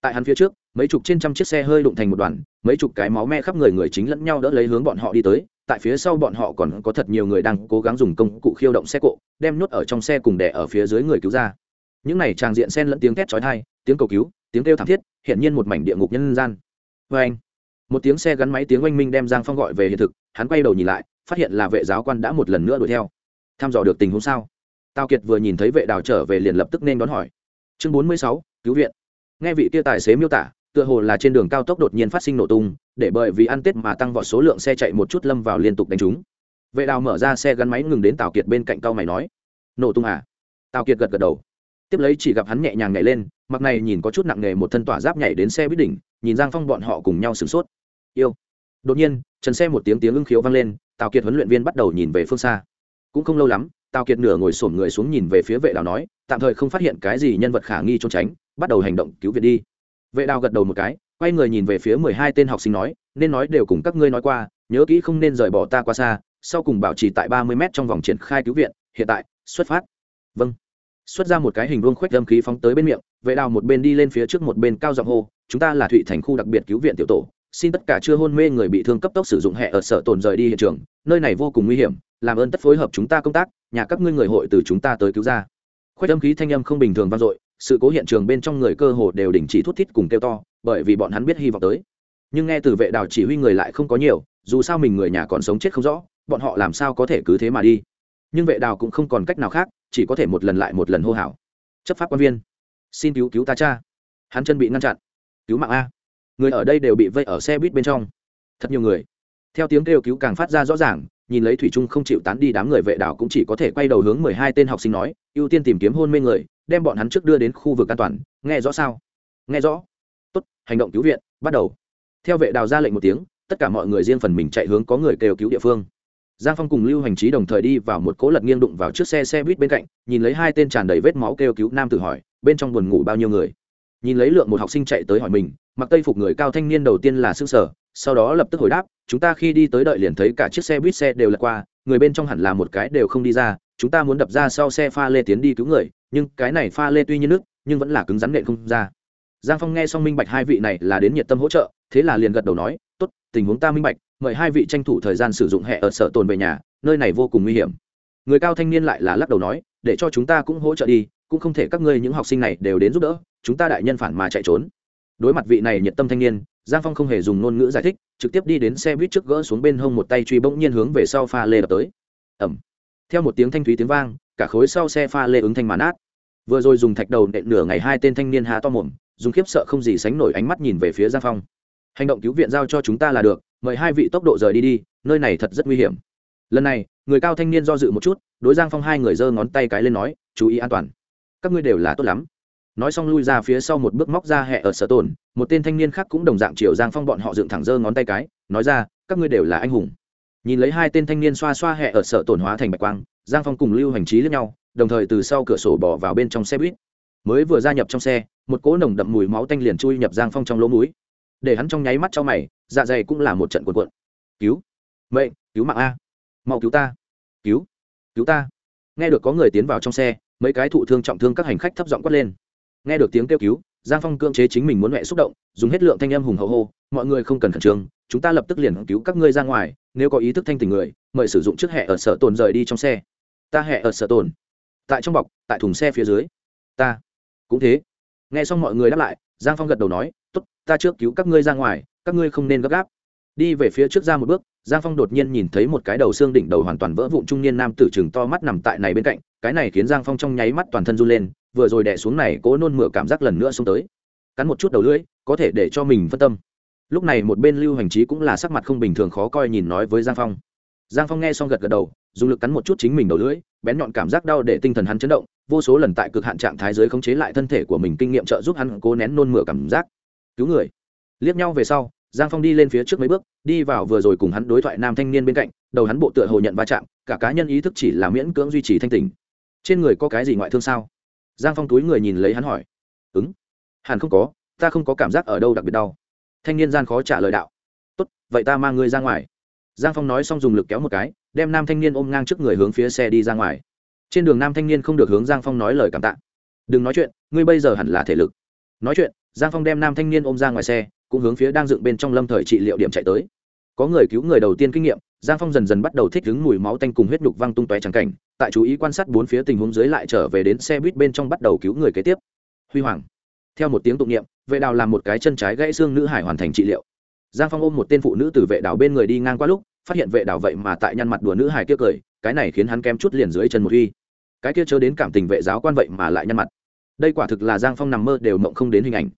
Tại hắn phía trước, mấy chục trên trăm chiếc xe hơi đụng thành một đoàn, mấy chục cái máu me khắp người người chính lẫn nhau đỡ lấy hướng bọn họ đi tới, tại phía sau bọn họ còn có thật nhiều người đang cố gắng dùng công cụ khiêu động xe cộ, đem nhốt ở trong xe cùng đẻ ở phía dưới người cứu ra. Những này tràng diện xen lẫn tiếng thét chói tai, tiếng cầu cứu, tiếng kêu thảm thiết hiện nhiên một mảnh địa ngục nhân gian. Vê anh. Một tiếng xe gắn máy tiếng oanh minh đem giang phong gọi về hiện thực, hắn quay đầu nhìn lại phát hiện là vệ giáo quan đã một lần nữa đuổi theo. Thăm dò được tình huống sao? Tào kiệt vừa nhìn thấy vệ đào trở về liền lập tức nên đón hỏi. Chương bốn mươi sáu, cứu viện. Nghe vị kia tài xế miêu tả, tựa hồ là trên đường cao tốc đột nhiên phát sinh nổ tung, để bởi vì ăn tết mà tăng vọt số lượng xe chạy một chút lâm vào liên tục đánh trúng. Vệ đào mở ra xe gắn máy ngừng đến tào kiệt bên cạnh cao mày nói, nổ tung à? Tào kiệt gật gật đầu. Tiếp lấy chỉ gặp hắn nhẹ nhàng nhảy lên, mặc này nhìn có chút nặng nề một thân tỏa giáp nhảy đến xe bít đỉnh, nhìn giang phong bọn họ cùng nhau sửng sốt. Yêu đột nhiên, trần xe một tiếng tiếng ưng khiếu vang lên, tào kiệt huấn luyện viên bắt đầu nhìn về phương xa. Cũng không lâu lắm, tào kiệt nửa ngồi sổm người xuống nhìn về phía vệ đào nói, tạm thời không phát hiện cái gì nhân vật khả nghi trốn tránh, bắt đầu hành động cứu viện đi. Vệ đào gật đầu một cái, quay người nhìn về phía mười hai tên học sinh nói, nên nói đều cùng các ngươi nói qua, nhớ kỹ không nên rời bỏ ta qua xa, sau cùng bảo trì tại ba mươi m trong vòng triển khai cứu viện, hiện tại, xuất phát. Vâng. Xuất ra một cái hình vuông khuếch âm khí phóng tới bên miệng, vệ đào một bên đi lên phía trước một bên cao giọng hô, chúng ta là thụy thành khu đặc biệt cứu viện tiểu tổ xin tất cả chưa hôn mê người bị thương cấp tốc sử dụng hệ ở sở tồn rời đi hiện trường, nơi này vô cùng nguy hiểm, làm ơn tất phối hợp chúng ta công tác, nhà các ngươi người hội từ chúng ta tới cứu ra. Khoét âm khí thanh âm không bình thường vang dội, sự cố hiện trường bên trong người cơ hồ đều đình chỉ thút thít cùng kêu to, bởi vì bọn hắn biết hy vọng tới. Nhưng nghe từ vệ đào chỉ huy người lại không có nhiều, dù sao mình người nhà còn sống chết không rõ, bọn họ làm sao có thể cứ thế mà đi. Nhưng vệ đào cũng không còn cách nào khác, chỉ có thể một lần lại một lần hô hào. Chấp pháp quan viên, xin cứu cứu ta cha. Hắn chân bị ngăn chặn. Cứu mạng a người ở đây đều bị vây ở xe buýt bên trong. Thật nhiều người. Theo tiếng kêu cứu càng phát ra rõ ràng, nhìn lấy thủy trung không chịu tán đi đám người vệ đảo cũng chỉ có thể quay đầu hướng mười hai tên học sinh nói, ưu tiên tìm kiếm hôn mê người, đem bọn hắn trước đưa đến khu vực an toàn, nghe rõ sao? Nghe rõ. Tốt, hành động cứu viện, bắt đầu. Theo vệ đào ra lệnh một tiếng, tất cả mọi người riêng phần mình chạy hướng có người kêu cứu địa phương. Giang phong cùng lưu hành trí đồng thời đi vào một cố lật nghiêng đụng vào chiếc xe xe buýt bên cạnh, nhìn lấy hai tên tràn đầy vết máu kêu cứu nam tự hỏi, bên trong buồn ngủ bao nhiêu người? Nhìn lấy lượng một học sinh chạy tới hỏi mình mặc tây phục người cao thanh niên đầu tiên là xương sở, sau đó lập tức hồi đáp, chúng ta khi đi tới đợi liền thấy cả chiếc xe buýt xe đều lật qua, người bên trong hẳn là một cái đều không đi ra, chúng ta muốn đập ra sau xe pha lê tiến đi cứu người, nhưng cái này pha lê tuy nhiên nước, nhưng vẫn là cứng rắn nện không ra. Giang phong nghe xong minh bạch hai vị này là đến nhiệt tâm hỗ trợ, thế là liền gật đầu nói, tốt, tình huống ta minh bạch, mời hai vị tranh thủ thời gian sử dụng hệ ở sở tồn về nhà, nơi này vô cùng nguy hiểm. Người cao thanh niên lại là lắc đầu nói, để cho chúng ta cũng hỗ trợ đi, cũng không thể các ngươi những học sinh này đều đến giúp đỡ, chúng ta đại nhân phản mà chạy trốn đối mặt vị này nhiệt tâm thanh niên, giang phong không hề dùng ngôn ngữ giải thích, trực tiếp đi đến xe buýt trước gỡ xuống bên hông một tay truy bỗng nhiên hướng về sau pha lê đập tới. Ẩm theo một tiếng thanh thúy tiếng vang, cả khối sau xe pha lê ứng thanh màn át vừa rồi dùng thạch đầu nện nửa ngày hai tên thanh niên há to mồm, dùng khiếp sợ không gì sánh nổi ánh mắt nhìn về phía giang phong. Hành động cứu viện giao cho chúng ta là được, mời hai vị tốc độ rời đi đi, nơi này thật rất nguy hiểm. Lần này, người cao thanh niên do dự một chút, đối giang phong hai người giơ ngón tay cái lên nói, chú ý an toàn. Các ngươi đều là tốt lắm nói xong lui ra phía sau một bước móc ra hẹ ở sở tồn, một tên thanh niên khác cũng đồng dạng chiều giang phong bọn họ dựng thẳng giơ ngón tay cái, nói ra, các ngươi đều là anh hùng. Nhìn lấy hai tên thanh niên xoa xoa hẹ ở sở tổn hóa thành bạch quang, giang phong cùng lưu hành trí lẫn nhau, đồng thời từ sau cửa sổ bỏ vào bên trong xe buýt. Mới vừa gia nhập trong xe, một cỗ nồng đậm mùi máu tanh liền chui nhập giang phong trong lỗ mũi. Để hắn trong nháy mắt cho mày dạ dày cũng là một trận cuộn cuộn. Cứu. Mệnh, cứu mạng a. Mau cứu ta. Cứu. Cứu ta. Nghe được có người tiến vào trong xe, mấy cái thụ thương trọng thương các hành khách thấp giọng quát lên nghe được tiếng kêu cứu, giang phong cưỡng chế chính mình muốn mẹ xúc động, dùng hết lượng thanh em hùng hậu hô, mọi người không cần khẩn trương, chúng ta lập tức liền cứu các ngươi ra ngoài, nếu có ý thức thanh tình người, mời sử dụng chiếc hẹ ở sở tồn rời đi trong xe. Ta hẹ ở sở tồn. Tại trong bọc, tại thùng xe phía dưới. Ta. Cũng thế. Nghe xong mọi người đáp lại, giang phong gật đầu nói t ố t ta trước cứu các ngươi ra ngoài, các ngươi không nên gấp gáp. Đi về phía trước ra một bước giang phong đột nhiên nhìn thấy một cái đầu xương đỉnh đầu hoàn toàn vỡ vụn trung niên nam tử chừng to mắt nằm tại này bên cạnh, cái này khiến giang phong trong nháy mắt toàn thân run lên, vừa rồi đẻ xuống này cố nôn mửa cảm giác lần nữa xuống tới. Cắn một chút đầu lưỡi, có thể để cho mình phân tâm. Lúc này một bên lưu hành trí cũng là sắc mặt không bình thường khó coi nhìn nói với giang phong. Giang phong nghe xong gật gật đầu, dùng lực cắn một chút chính mình đầu lưỡi, bén nhọn cảm giác đau để tinh thần hắn chấn động, vô số lần tại cực hạn trạng thái giới khống chế lại thân thể của mình kinh nghiệm trợ giúp hắn cố nén nôn mửa cảm giác. Cứu người. Liếc nhau về sau giang phong đi lên phía trước mấy bước, đi vào vừa rồi cùng hắn đối thoại nam thanh niên bên cạnh, đầu hắn bộ tựa hồ nhận va chạm, cả cá nhân ý thức chỉ là miễn cưỡng duy trì thanh tình trên người có cái gì ngoại thương sao? Giang phong túi người nhìn lấy hắn hỏi. Ứng. Hẳn không có, ta không có cảm giác ở đâu đặc biệt đau. Thanh niên gian khó trả lời đạo. Tốt, vậy ta mang ngươi ra ngoài. Giang phong nói xong dùng lực kéo một cái, đem nam thanh niên ôm ngang trước người hướng phía xe đi ra ngoài. Trên đường nam thanh niên không được hướng giang phong nói lời cảm tạ. Đừng nói chuyện, ngươi bây giờ hẳn là thể lực. Nói chuyện, giang phong đem nam thanh niên ôm ra ngoài xe cũng hướng phía đang dựng bên trong lâm thời trị liệu điểm chạy tới. Có người cứu người đầu tiên kinh nghiệm, giang phong dần dần bắt đầu thích ứng mùi máu tanh cùng huyết nhục văng tung tóe trắng cảnh, tại chú ý quan sát bốn phía tình huống dưới lại trở về đến xe buýt bên trong bắt đầu cứu người kế tiếp. Huy hoàng, theo một tiếng tụng niệm, vệ đào làm một cái chân trái gãy xương nữ hải hoàn thành trị liệu. Giang phong ôm một tên phụ nữ từ vệ đào bên người đi ngang qua lúc, phát hiện vệ đào vậy mà tại nhăn mặt đùa nữ hải kia cười, cái này khiến hắn kém chút liền dưới chân một huy. cái kia chớ đến cảm tình vệ giáo quan vậy mà lại nhăn mặt. Đây quả thực là giang phong nằm mơ đều mộng không đến hình ảnh.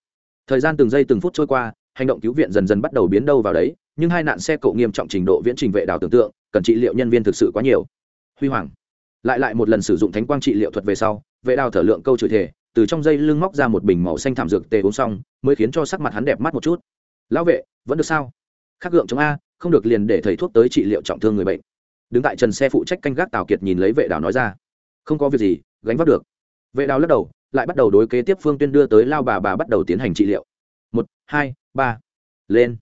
Thời gian từng giây từng phút trôi qua hành động cứu viện dần dần bắt đầu biến đâu vào đấy, nhưng hai nạn xe cộ nghiêm trọng trình độ viễn trình vệ đào tưởng tượng, cần trị liệu nhân viên thực sự quá nhiều. Huy hoàng. Lại lại một lần sử dụng thánh quang trị liệu thuật về sau, vệ đào thở lượng câu chửi thể từ trong dây lưng móc ra một bình màu xanh thảm dược tê uống xong, mới khiến cho sắc mặt hắn đẹp mắt một chút. Lão vệ, vẫn được sao? Khắc gượng chống a, không được liền để thầy thuốc tới trị liệu trọng thương người bệnh. Đứng tại trần xe phụ trách canh gác tào kiệt nhìn lấy vệ đào nói ra, không có việc gì, gánh vác được. Vệ đào lắc đầu, lại bắt đầu đối kế tiếp phương tuyên đưa tới lao bà bà bắt đầu tiến hành trị liệu. Một, hai ba lên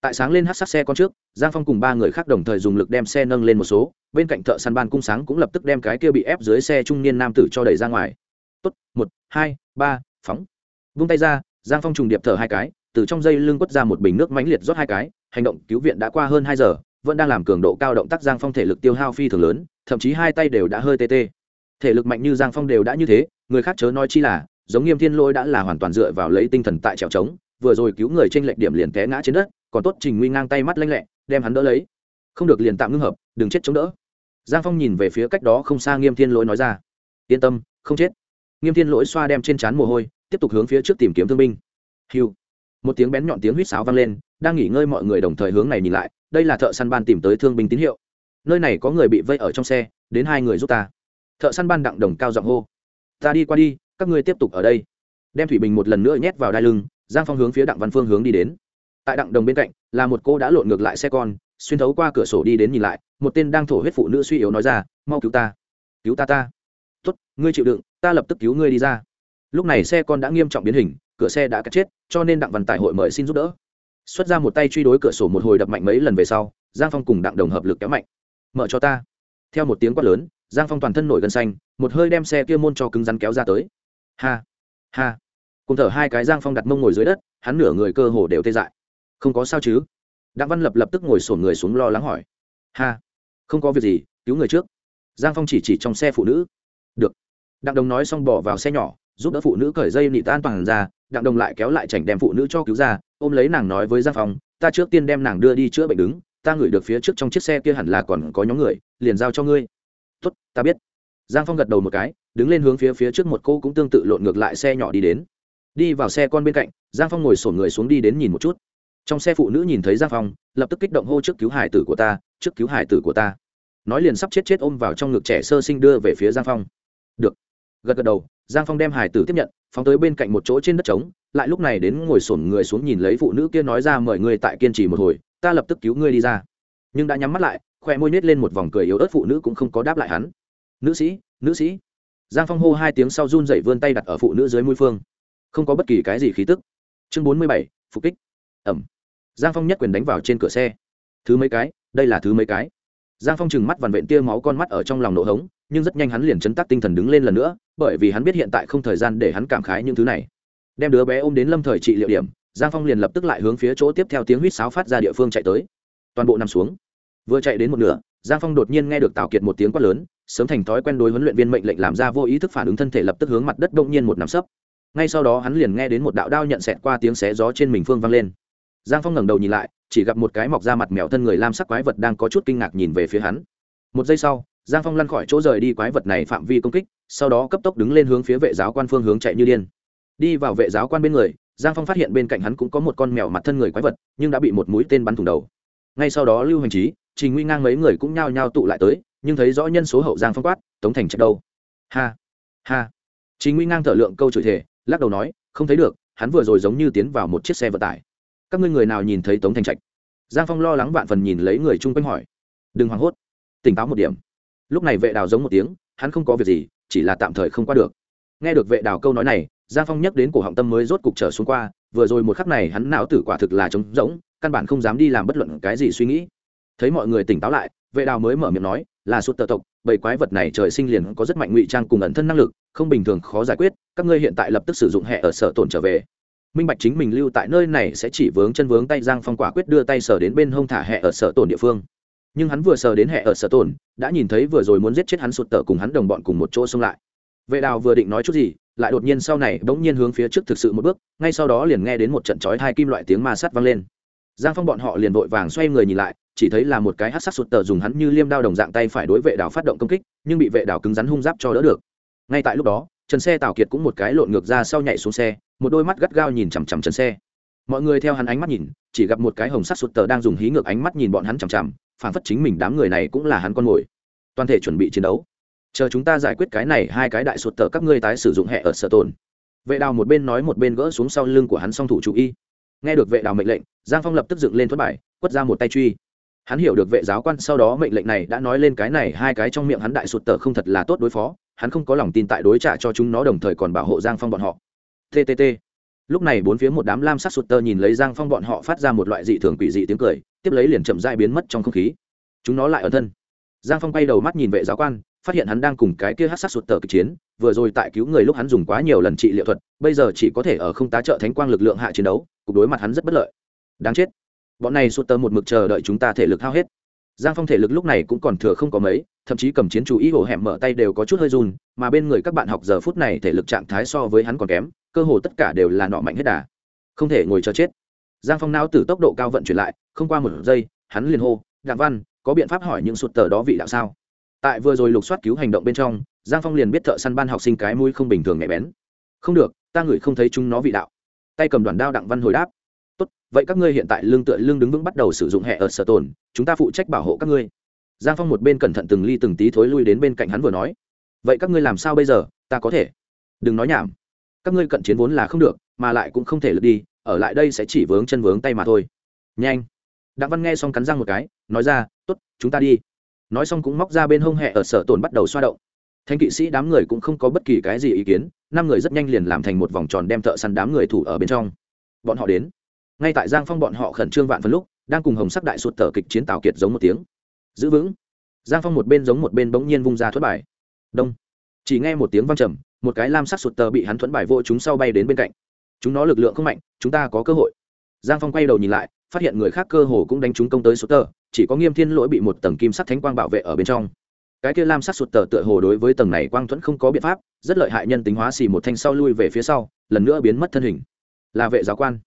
tại sáng lên hát sát xe con trước giang phong cùng ba người khác đồng thời dùng lực đem xe nâng lên một số bên cạnh thợ săn ban cung sáng cũng lập tức đem cái kia bị ép dưới xe trung niên nam tử cho đẩy ra ngoài tốt một hai ba phóng vung tay ra giang phong trùng điệp thở hai cái từ trong dây lưng quất ra một bình nước mãnh liệt rót hai cái hành động cứu viện đã qua hơn hai giờ vẫn đang làm cường độ cao động tác giang phong thể lực tiêu hao phi thường lớn thậm chí hai tay đều đã hơi tê tê thể lực mạnh như giang phong đều đã như thế người khác chớ nói chi là giống nghiêm thiên lỗi đã là hoàn toàn dựa vào lấy tinh thần tại trèo trống vừa rồi cứu người trên lệnh điểm liền té ngã trên đất, còn tốt trình nguy ngang tay mắt lanh lẹ, đem hắn đỡ lấy. Không được liền tạm ngưng hợp, đừng chết chống đỡ. Giang phong nhìn về phía cách đó không xa nghiêm thiên lỗi nói ra, yên tâm, không chết. Nghiêm thiên lỗi xoa đem trên trán mồ hôi, tiếp tục hướng phía trước tìm kiếm thương binh. Hiu một tiếng bén nhọn tiếng huýt sáo vang lên, đang nghỉ ngơi mọi người đồng thời hướng này nhìn lại, đây là thợ săn ban tìm tới thương binh tín hiệu. Nơi này có người bị vây ở trong xe, đến hai người giúp ta. Thợ săn ban đặng đồng cao giọng hô, ta đi qua đi, các ngươi tiếp tục ở đây. Đem thủy bình một lần nữa nhét vào đai lưng giang phong hướng phía đặng văn phương hướng đi đến. Tại đặng đồng bên cạnh, là một cô đã lộn ngược lại xe con, xuyên thấu qua cửa sổ đi đến nhìn lại, một tên đang thổ huyết phụ nữ suy yếu nói ra, mau cứu ta cứu ta ta. Tốt, ngươi chịu đựng, ta lập tức cứu ngươi đi ra. Lúc này xe con đã nghiêm trọng biến hình, cửa xe đã cắt chết, cho nên đặng văn tài hội mời xin giúp đỡ. Xuất ra một tay truy đối cửa sổ một hồi đập mạnh mấy lần về sau, giang phong cùng đặng đồng hợp lực kéo mạnh. Mở cho ta. Theo một tiếng quát lớn, giang phong toàn thân nổi gân xanh, một hơi đem xe kia môn cho cứng rắn kéo ra tới. Ha ha cùng thở hai cái giang phong đặt mông ngồi dưới đất, hắn nửa người cơ hồ đều tê dại. Không có sao chứ? Đặng văn lập lập tức ngồi sổn người xuống lo lắng hỏi. Ha, không có việc gì, cứu người trước. Giang phong chỉ chỉ trong xe phụ nữ. Được. Đặng đồng nói xong bỏ vào xe nhỏ, giúp đỡ phụ nữ cởi dây nịt an toàn ra, đặng đồng lại kéo lại chảnh đem phụ nữ cho cứu ra, ôm lấy nàng nói với giang phong, ta trước tiên đem nàng đưa đi chữa bệnh đứng, ta ngửi được phía trước trong chiếc xe kia hẳn là còn có nhóm người, liền giao cho ngươi. Tuất ta biết. Giang phong gật đầu một cái, đứng lên hướng phía phía trước một cô cũng tương tự lộn ngược lại xe nhỏ đi đến đi vào xe con bên cạnh, giang phong ngồi sổn người xuống đi đến nhìn một chút. Trong xe phụ nữ nhìn thấy giang phong, lập tức kích động hô trước cứu hải tử của ta, trước cứu hải tử của ta. Nói liền sắp chết chết ôm vào trong ngực trẻ sơ sinh đưa về phía giang phong. Được. Gật gật đầu, giang phong đem hải tử tiếp nhận, phóng tới bên cạnh một chỗ trên đất trống, lại lúc này đến ngồi sổn người xuống nhìn lấy phụ nữ kia nói ra mời người tại kiên trì một hồi, ta lập tức cứu ngươi đi ra. Nhưng đã nhắm mắt lại, khoe môi nết lên một vòng cười yếu ớt phụ nữ cũng không có đáp lại hắn. Nữ sĩ nữ sĩ. Giang phong hô hai tiếng sau run dậy vươn tay đặt ở phụ nữ dưới mũi phương không có bất kỳ cái gì khí tức. Chương bốn mươi bảy, phục kích. Ẩm. Giang phong nhất quyền đánh vào trên cửa xe. Thứ mấy cái? Đây là thứ mấy cái? Giang phong trừng mắt vằn vện tia máu con mắt ở trong lòng nổ hống, nhưng rất nhanh hắn liền chấn tắc tinh thần đứng lên lần nữa, bởi vì hắn biết hiện tại không thời gian để hắn cảm khái những thứ này. Đem đứa bé ôm đến lâm thời trị liệu điểm, giang phong liền lập tức lại hướng phía chỗ tiếp theo tiếng huýt sáo phát ra địa phương chạy tới. Toàn bộ nằm xuống. Vừa chạy đến một nửa, giang phong đột nhiên nghe được tào kiệt một tiếng quát lớn, sớm thành thói quen đối huấn luyện viên mệnh lệnh làm ra vô ý thức phản ứng thân thể lập tức hướng mặt đất đông nhiên một nằm sấp ngay sau đó hắn liền nghe đến một đạo đao nhận xẹt qua tiếng xé gió trên mình phương vang lên. Giang phong ngẩng đầu nhìn lại, chỉ gặp một cái mọc ra mặt mèo thân người lam sắc quái vật đang có chút kinh ngạc nhìn về phía hắn. Một giây sau, giang phong lăn khỏi chỗ rời đi quái vật này phạm vi công kích, sau đó cấp tốc đứng lên hướng phía vệ giáo quan phương hướng chạy như điên. Đi vào vệ giáo quan bên người, giang phong phát hiện bên cạnh hắn cũng có một con mèo mặt thân người quái vật, nhưng đã bị một mũi tên bắn thủng đầu. Ngay sau đó lưu hành trí trình nguy ngang mấy người cũng nhao nhao tụ lại tới, nhưng thấy rõ nhân số hậu giang phong quát, tống thành chạy đâu? Ha ha. Trình nguy ngang thở lượng câu chửi thể lắc đầu nói, không thấy được, hắn vừa rồi giống như tiến vào một chiếc xe vận tải. Các ngươi người nào nhìn thấy tống thành trạch? Giang phong lo lắng vạn phần nhìn lấy người chung quanh hỏi. Đừng hoảng hốt, tỉnh táo một điểm. Lúc này vệ đào giống một tiếng, hắn không có việc gì, chỉ là tạm thời không qua được. Nghe được vệ đào câu nói này, giang phong nhắc đến cổ họng tâm mới rốt cục trở xuống qua, vừa rồi một khắc này hắn não tử quả thực là trống rỗng, căn bản không dám đi làm bất luận cái gì suy nghĩ. Thấy mọi người tỉnh táo lại, vệ đào mới mở miệng nói là suốt tờ tộc, bảy quái vật này trời sinh liền có rất mạnh ngụy trang cùng ẩn thân năng lực, không bình thường khó giải quyết, các ngươi hiện tại lập tức sử dụng hệ ở sở tổn trở về. Minh bạch chính mình lưu tại nơi này sẽ chỉ vướng chân vướng tay giang phong quả quyết đưa tay sờ đến bên hông thả hệ ở sở tổn địa phương. Nhưng hắn vừa sờ đến hệ ở sở tổn, đã nhìn thấy vừa rồi muốn giết chết hắn sụt tờ cùng hắn đồng bọn cùng một chỗ xông lại. Vệ đào vừa định nói chút gì, lại đột nhiên sau này bỗng nhiên hướng phía trước thực sự một bước, ngay sau đó liền nghe đến một trận chói hai kim loại tiếng ma sắt vang lên giang phong bọn họ liền vội vàng xoay người nhìn lại, chỉ thấy là một cái hát sắc sụt tờ dùng hắn như liêm đao đồng dạng tay phải đối vệ đảo phát động công kích, nhưng bị vệ đảo cứng rắn hung giáp cho đỡ được. Ngay tại lúc đó, trần xe tào kiệt cũng một cái lộn ngược ra sau nhảy xuống xe, một đôi mắt gắt gao nhìn chằm chằm trần xe. Mọi người theo hắn ánh mắt nhìn, chỉ gặp một cái hồng sắc sụt tờ đang dùng hí ngược ánh mắt nhìn bọn hắn chằm chằm phản phất chính mình đám người này cũng là hắn con mồi. Toàn thể chuẩn bị chiến đấu. Chờ chúng ta giải quyết cái này hai cái đại sụt tờ các ngươi tái sử dụng hệ ở sở tồn. Vệ đào một bên nói một bên gỡ xuống sau lưng của hắn song thủ chủ y nghe được vệ đào mệnh lệnh, giang phong lập tức dựng lên thoát bài, quất ra một tay truy. Hắn hiểu được vệ giáo quan sau đó mệnh lệnh này đã nói lên cái này hai cái trong miệng hắn đại sụt tờ không thật là tốt đối phó, hắn không có lòng tin tại đối trả cho chúng nó đồng thời còn bảo hộ giang phong bọn họ. Ttt lúc này bốn phía một đám lam sắc sụt tơ nhìn lấy giang phong bọn họ phát ra một loại dị thường quỷ dị tiếng cười, tiếp lấy liền chậm dai biến mất trong không khí. Chúng nó lại ở thân. Giang phong bay đầu mắt nhìn vệ giáo quan, phát hiện hắn đang cùng cái kia hát sắc sụt tờ kịch chiến, vừa rồi tại cứu người lúc hắn dùng quá nhiều lần trị liệu thuật, bây giờ chỉ có thể ở không tá trợ thánh quang lực lượng hạ chiến đấu cuộc đối mặt hắn rất bất lợi. Đáng chết. Bọn này sụt tơ một mực chờ đợi chúng ta thể lực hao hết. Giang phong thể lực lúc này cũng còn thừa không có mấy, thậm chí cầm chiến chú ý hổ hẻm mở tay đều có chút hơi run, mà bên người các bạn học giờ phút này thể lực trạng thái so với hắn còn kém, cơ hồ tất cả đều là nọ mạnh hết đà. Không thể ngồi chờ chết. Giang phong não từ tốc độ cao vận chuyển lại, không qua một giây, hắn liền hô, đặng văn, có biện pháp hỏi những sụt tờ đó vị đạo sao? Tại vừa rồi lục soát cứu hành động bên trong, giang phong liền biết thợ săn ban học sinh cái mũi không bình thường nhạy bén. Không được, ta ngửi không thấy chúng nó vị đạo tay cầm đoàn đao đặng văn hồi đáp, tốt, vậy các ngươi hiện tại lương tựa lương đứng vững bắt đầu sử dụng hệ ở sở tồn, chúng ta phụ trách bảo hộ các ngươi. Giang phong một bên cẩn thận từng ly từng tí thối lui đến bên cạnh hắn vừa nói, vậy các ngươi làm sao bây giờ? Ta có thể. Đừng nói nhảm. Các ngươi cận chiến vốn là không được, mà lại cũng không thể lượt đi, ở lại đây sẽ chỉ vướng chân vướng tay mà thôi. Nhanh. Đặng văn nghe xong cắn răng một cái, nói ra t ố t chúng ta đi. Nói xong cũng móc ra bên hông hẹ ở sở tồn bắt đầu xoa động thanh kỵ sĩ đám người cũng không có bất kỳ cái gì ý kiến, năm người rất nhanh liền làm thành một vòng tròn đem thợ săn đám người thủ ở bên trong. Bọn họ đến. Ngay tại giang phong bọn họ khẩn trương vạn phân lúc, đang cùng hồng sắc đại sụt tờ kịch chiến tào kiệt giống một tiếng. Giữ vững. Giang phong một bên giống một bên bỗng nhiên vung ra thuất bài. Đông. Chỉ nghe một tiếng văng trầm, một cái lam sắc sụt tờ bị hắn thuẫn bài vô chúng sau bay đến bên cạnh. Chúng nó lực lượng không mạnh, chúng ta có cơ hội. Giang phong quay đầu nhìn lại, phát hiện người khác cơ hồ cũng đánh chúng công tới sụt tờ, chỉ có nghiêm thiên lỗi bị một tầng kim sắc thánh quang bảo vệ ở bên trong cái kia lam sắc sụt tờ tựa hồ đối với tầng này quang thuẫn không có biện pháp, rất lợi hại nhân tính hóa xì một thanh sau lui về phía sau, lần nữa biến mất thân hình. Là vệ giáo quan.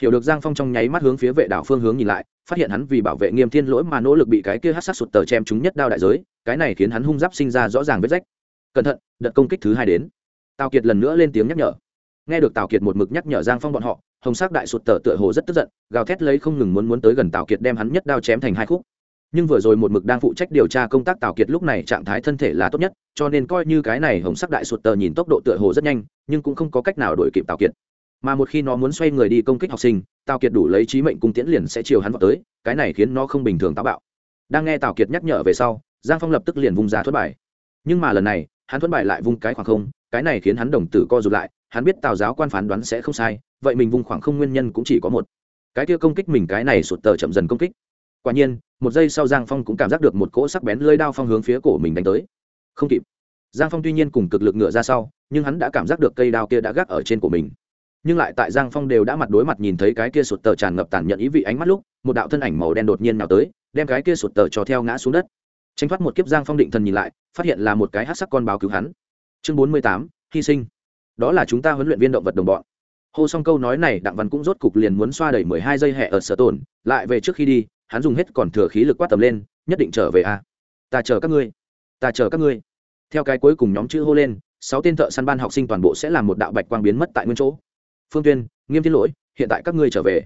Hiểu được giang phong trong nháy mắt hướng phía vệ đảo phương hướng nhìn lại, phát hiện hắn vì bảo vệ nghiêm thiên lỗi mà nỗ lực bị cái kia hát sát sụt tờ chém chúng nhất đao đại giới, cái này khiến hắn hung giáp sinh ra rõ ràng vết rách. Cẩn thận, đợt công kích thứ hai đến. Tào kiệt lần nữa lên tiếng nhắc nhở. Nghe được tào kiệt một mực nhắc nhở giang phong bọn họ, hồng sắc đại sụt tờ tựa hồ rất tức giận, gào thét lấy không ngừng muốn muốn tới gần tào kiệt đem hắn nhất đao chém thành hai khúc nhưng vừa rồi một mực đang phụ trách điều tra công tác tào kiệt lúc này trạng thái thân thể là tốt nhất, cho nên coi như cái này hồng sắc đại sụt tờ nhìn tốc độ tựa hồ rất nhanh, nhưng cũng không có cách nào đuổi kịp tào kiệt. Mà một khi nó muốn xoay người đi công kích học sinh, tào kiệt đủ lấy trí mệnh cung tiễn liền sẽ chiều hắn vào tới, cái này khiến nó không bình thường táo bạo. Đang nghe tào kiệt nhắc nhở về sau, giang phong lập tức liền vung ra thuất bài. Nhưng mà lần này, hắn thuất bài lại vung cái khoảng không, cái này khiến hắn đồng tử co rụt lại, hắn biết tào giáo quan phán đoán sẽ không sai, vậy mình vung khoảng không nguyên nhân cũng chỉ có một. Cái kia công kích mình, cái này sụt tờ chậm dần công kích quả nhiên, một giây sau giang phong cũng cảm giác được một cỗ sắc bén lơi đao phong hướng phía cổ mình đánh tới. Không kịp. Giang phong tuy nhiên cùng cực lực ngựa ra sau, nhưng hắn đã cảm giác được cây đao kia đã gác ở trên của mình. Nhưng lại tại giang phong đều đã mặt đối mặt nhìn thấy cái kia sụt tờ tràn ngập tàn nhận ý vị ánh mắt lúc, một đạo thân ảnh màu đen đột nhiên nào tới, đem cái kia sụt tờ cho theo ngã xuống đất. Tranh thoát một kiếp, giang phong định thần nhìn lại, phát hiện là một cái hát sắc con báo cứu hắn. Chương bốn mươi tám, hy sinh. Đó là chúng ta huấn luyện viên động vật đồng bọn. Hô xong câu nói này, đặng văn cũng rốt cục liền muốn xoa đẩy mười hai giây hẹ ở sở tổn, lại về trước khi đi hắn dùng hết còn thừa khí lực quát tầm lên, nhất định trở về a. À? ta chờ các ngươi. Ta chờ các ngươi. Theo cái cuối cùng nhóm chữ hô lên, sáu tên thợ săn ban học sinh toàn bộ sẽ làm một đạo bạch quang biến mất tại nguyên chỗ. Phương tuyên, nghiêm thiên lỗi, hiện tại các ngươi trở về.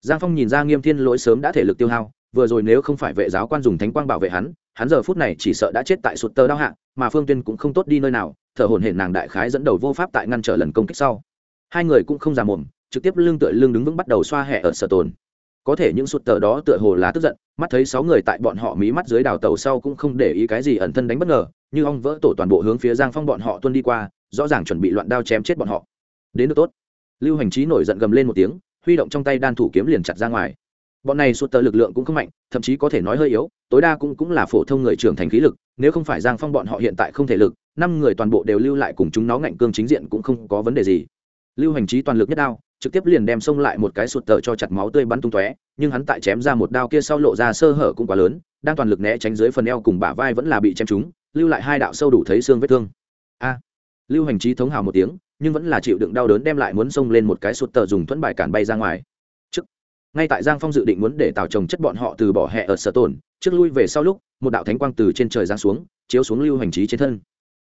Giang phong nhìn ra nghiêm thiên lỗi sớm đã thể lực tiêu hao, vừa rồi nếu không phải vệ giáo quan dùng thánh quang bảo vệ hắn hắn giờ phút này chỉ sợ đã chết tại sụt tơ đao hạ, mà phương tuyên cũng không tốt đi nơi nào, thở hổn hển nàng đại khái dẫn đầu vô pháp tại ngăn trở lần công kích sau. Hai người cũng không già mồm, trực tiếp lưng tựa lưng đứng vững bắt đầu xoa hẹ ở sở tồn có thể những sụt tờ đó tựa hồ là tức giận, mắt thấy sáu người tại bọn họ mí mắt dưới đào tàu sau cũng không để ý cái gì ẩn thân đánh bất ngờ, như ong vỡ tổ toàn bộ hướng phía giang phong bọn họ tuân đi qua, rõ ràng chuẩn bị loạn đao chém chết bọn họ. Đến được tốt. Lưu hành trí nổi giận gầm lên một tiếng, huy động trong tay đan thủ kiếm liền chặt ra ngoài. Bọn này sụt tờ lực lượng cũng không mạnh, thậm chí có thể nói hơi yếu, tối đa cũng cũng là phổ thông người trưởng thành khí lực, nếu không phải giang phong bọn họ hiện tại không thể lực, năm người toàn bộ đều lưu lại cùng chúng nó ngạnh cương chính diện cũng không có vấn đề gì. Lưu hành trí toàn lực nhất đao trực tiếp liền đem xông lại một cái sụt tờ cho chặt máu tươi bắn tung tóe nhưng hắn tại chém ra một đao kia sau lộ ra sơ hở cũng quá lớn đang toàn lực né tránh dưới phần eo cùng bả vai vẫn là bị chém trúng lưu lại hai đạo sâu đủ thấy xương vết thương. A! Lưu hành trí thống hào một tiếng nhưng vẫn là chịu đựng đau đớn đem lại muốn xông lên một cái sụt tờ dùng thuẫn bài cản bay ra ngoài. Trước ngay tại giang phong dự định muốn để tào trồng chất bọn họ từ bỏ hẹ ở sở tổn, trước lui về sau lúc một đạo thánh quang từ trên trời giáng xuống chiếu xuống lưu hành trí trên thân.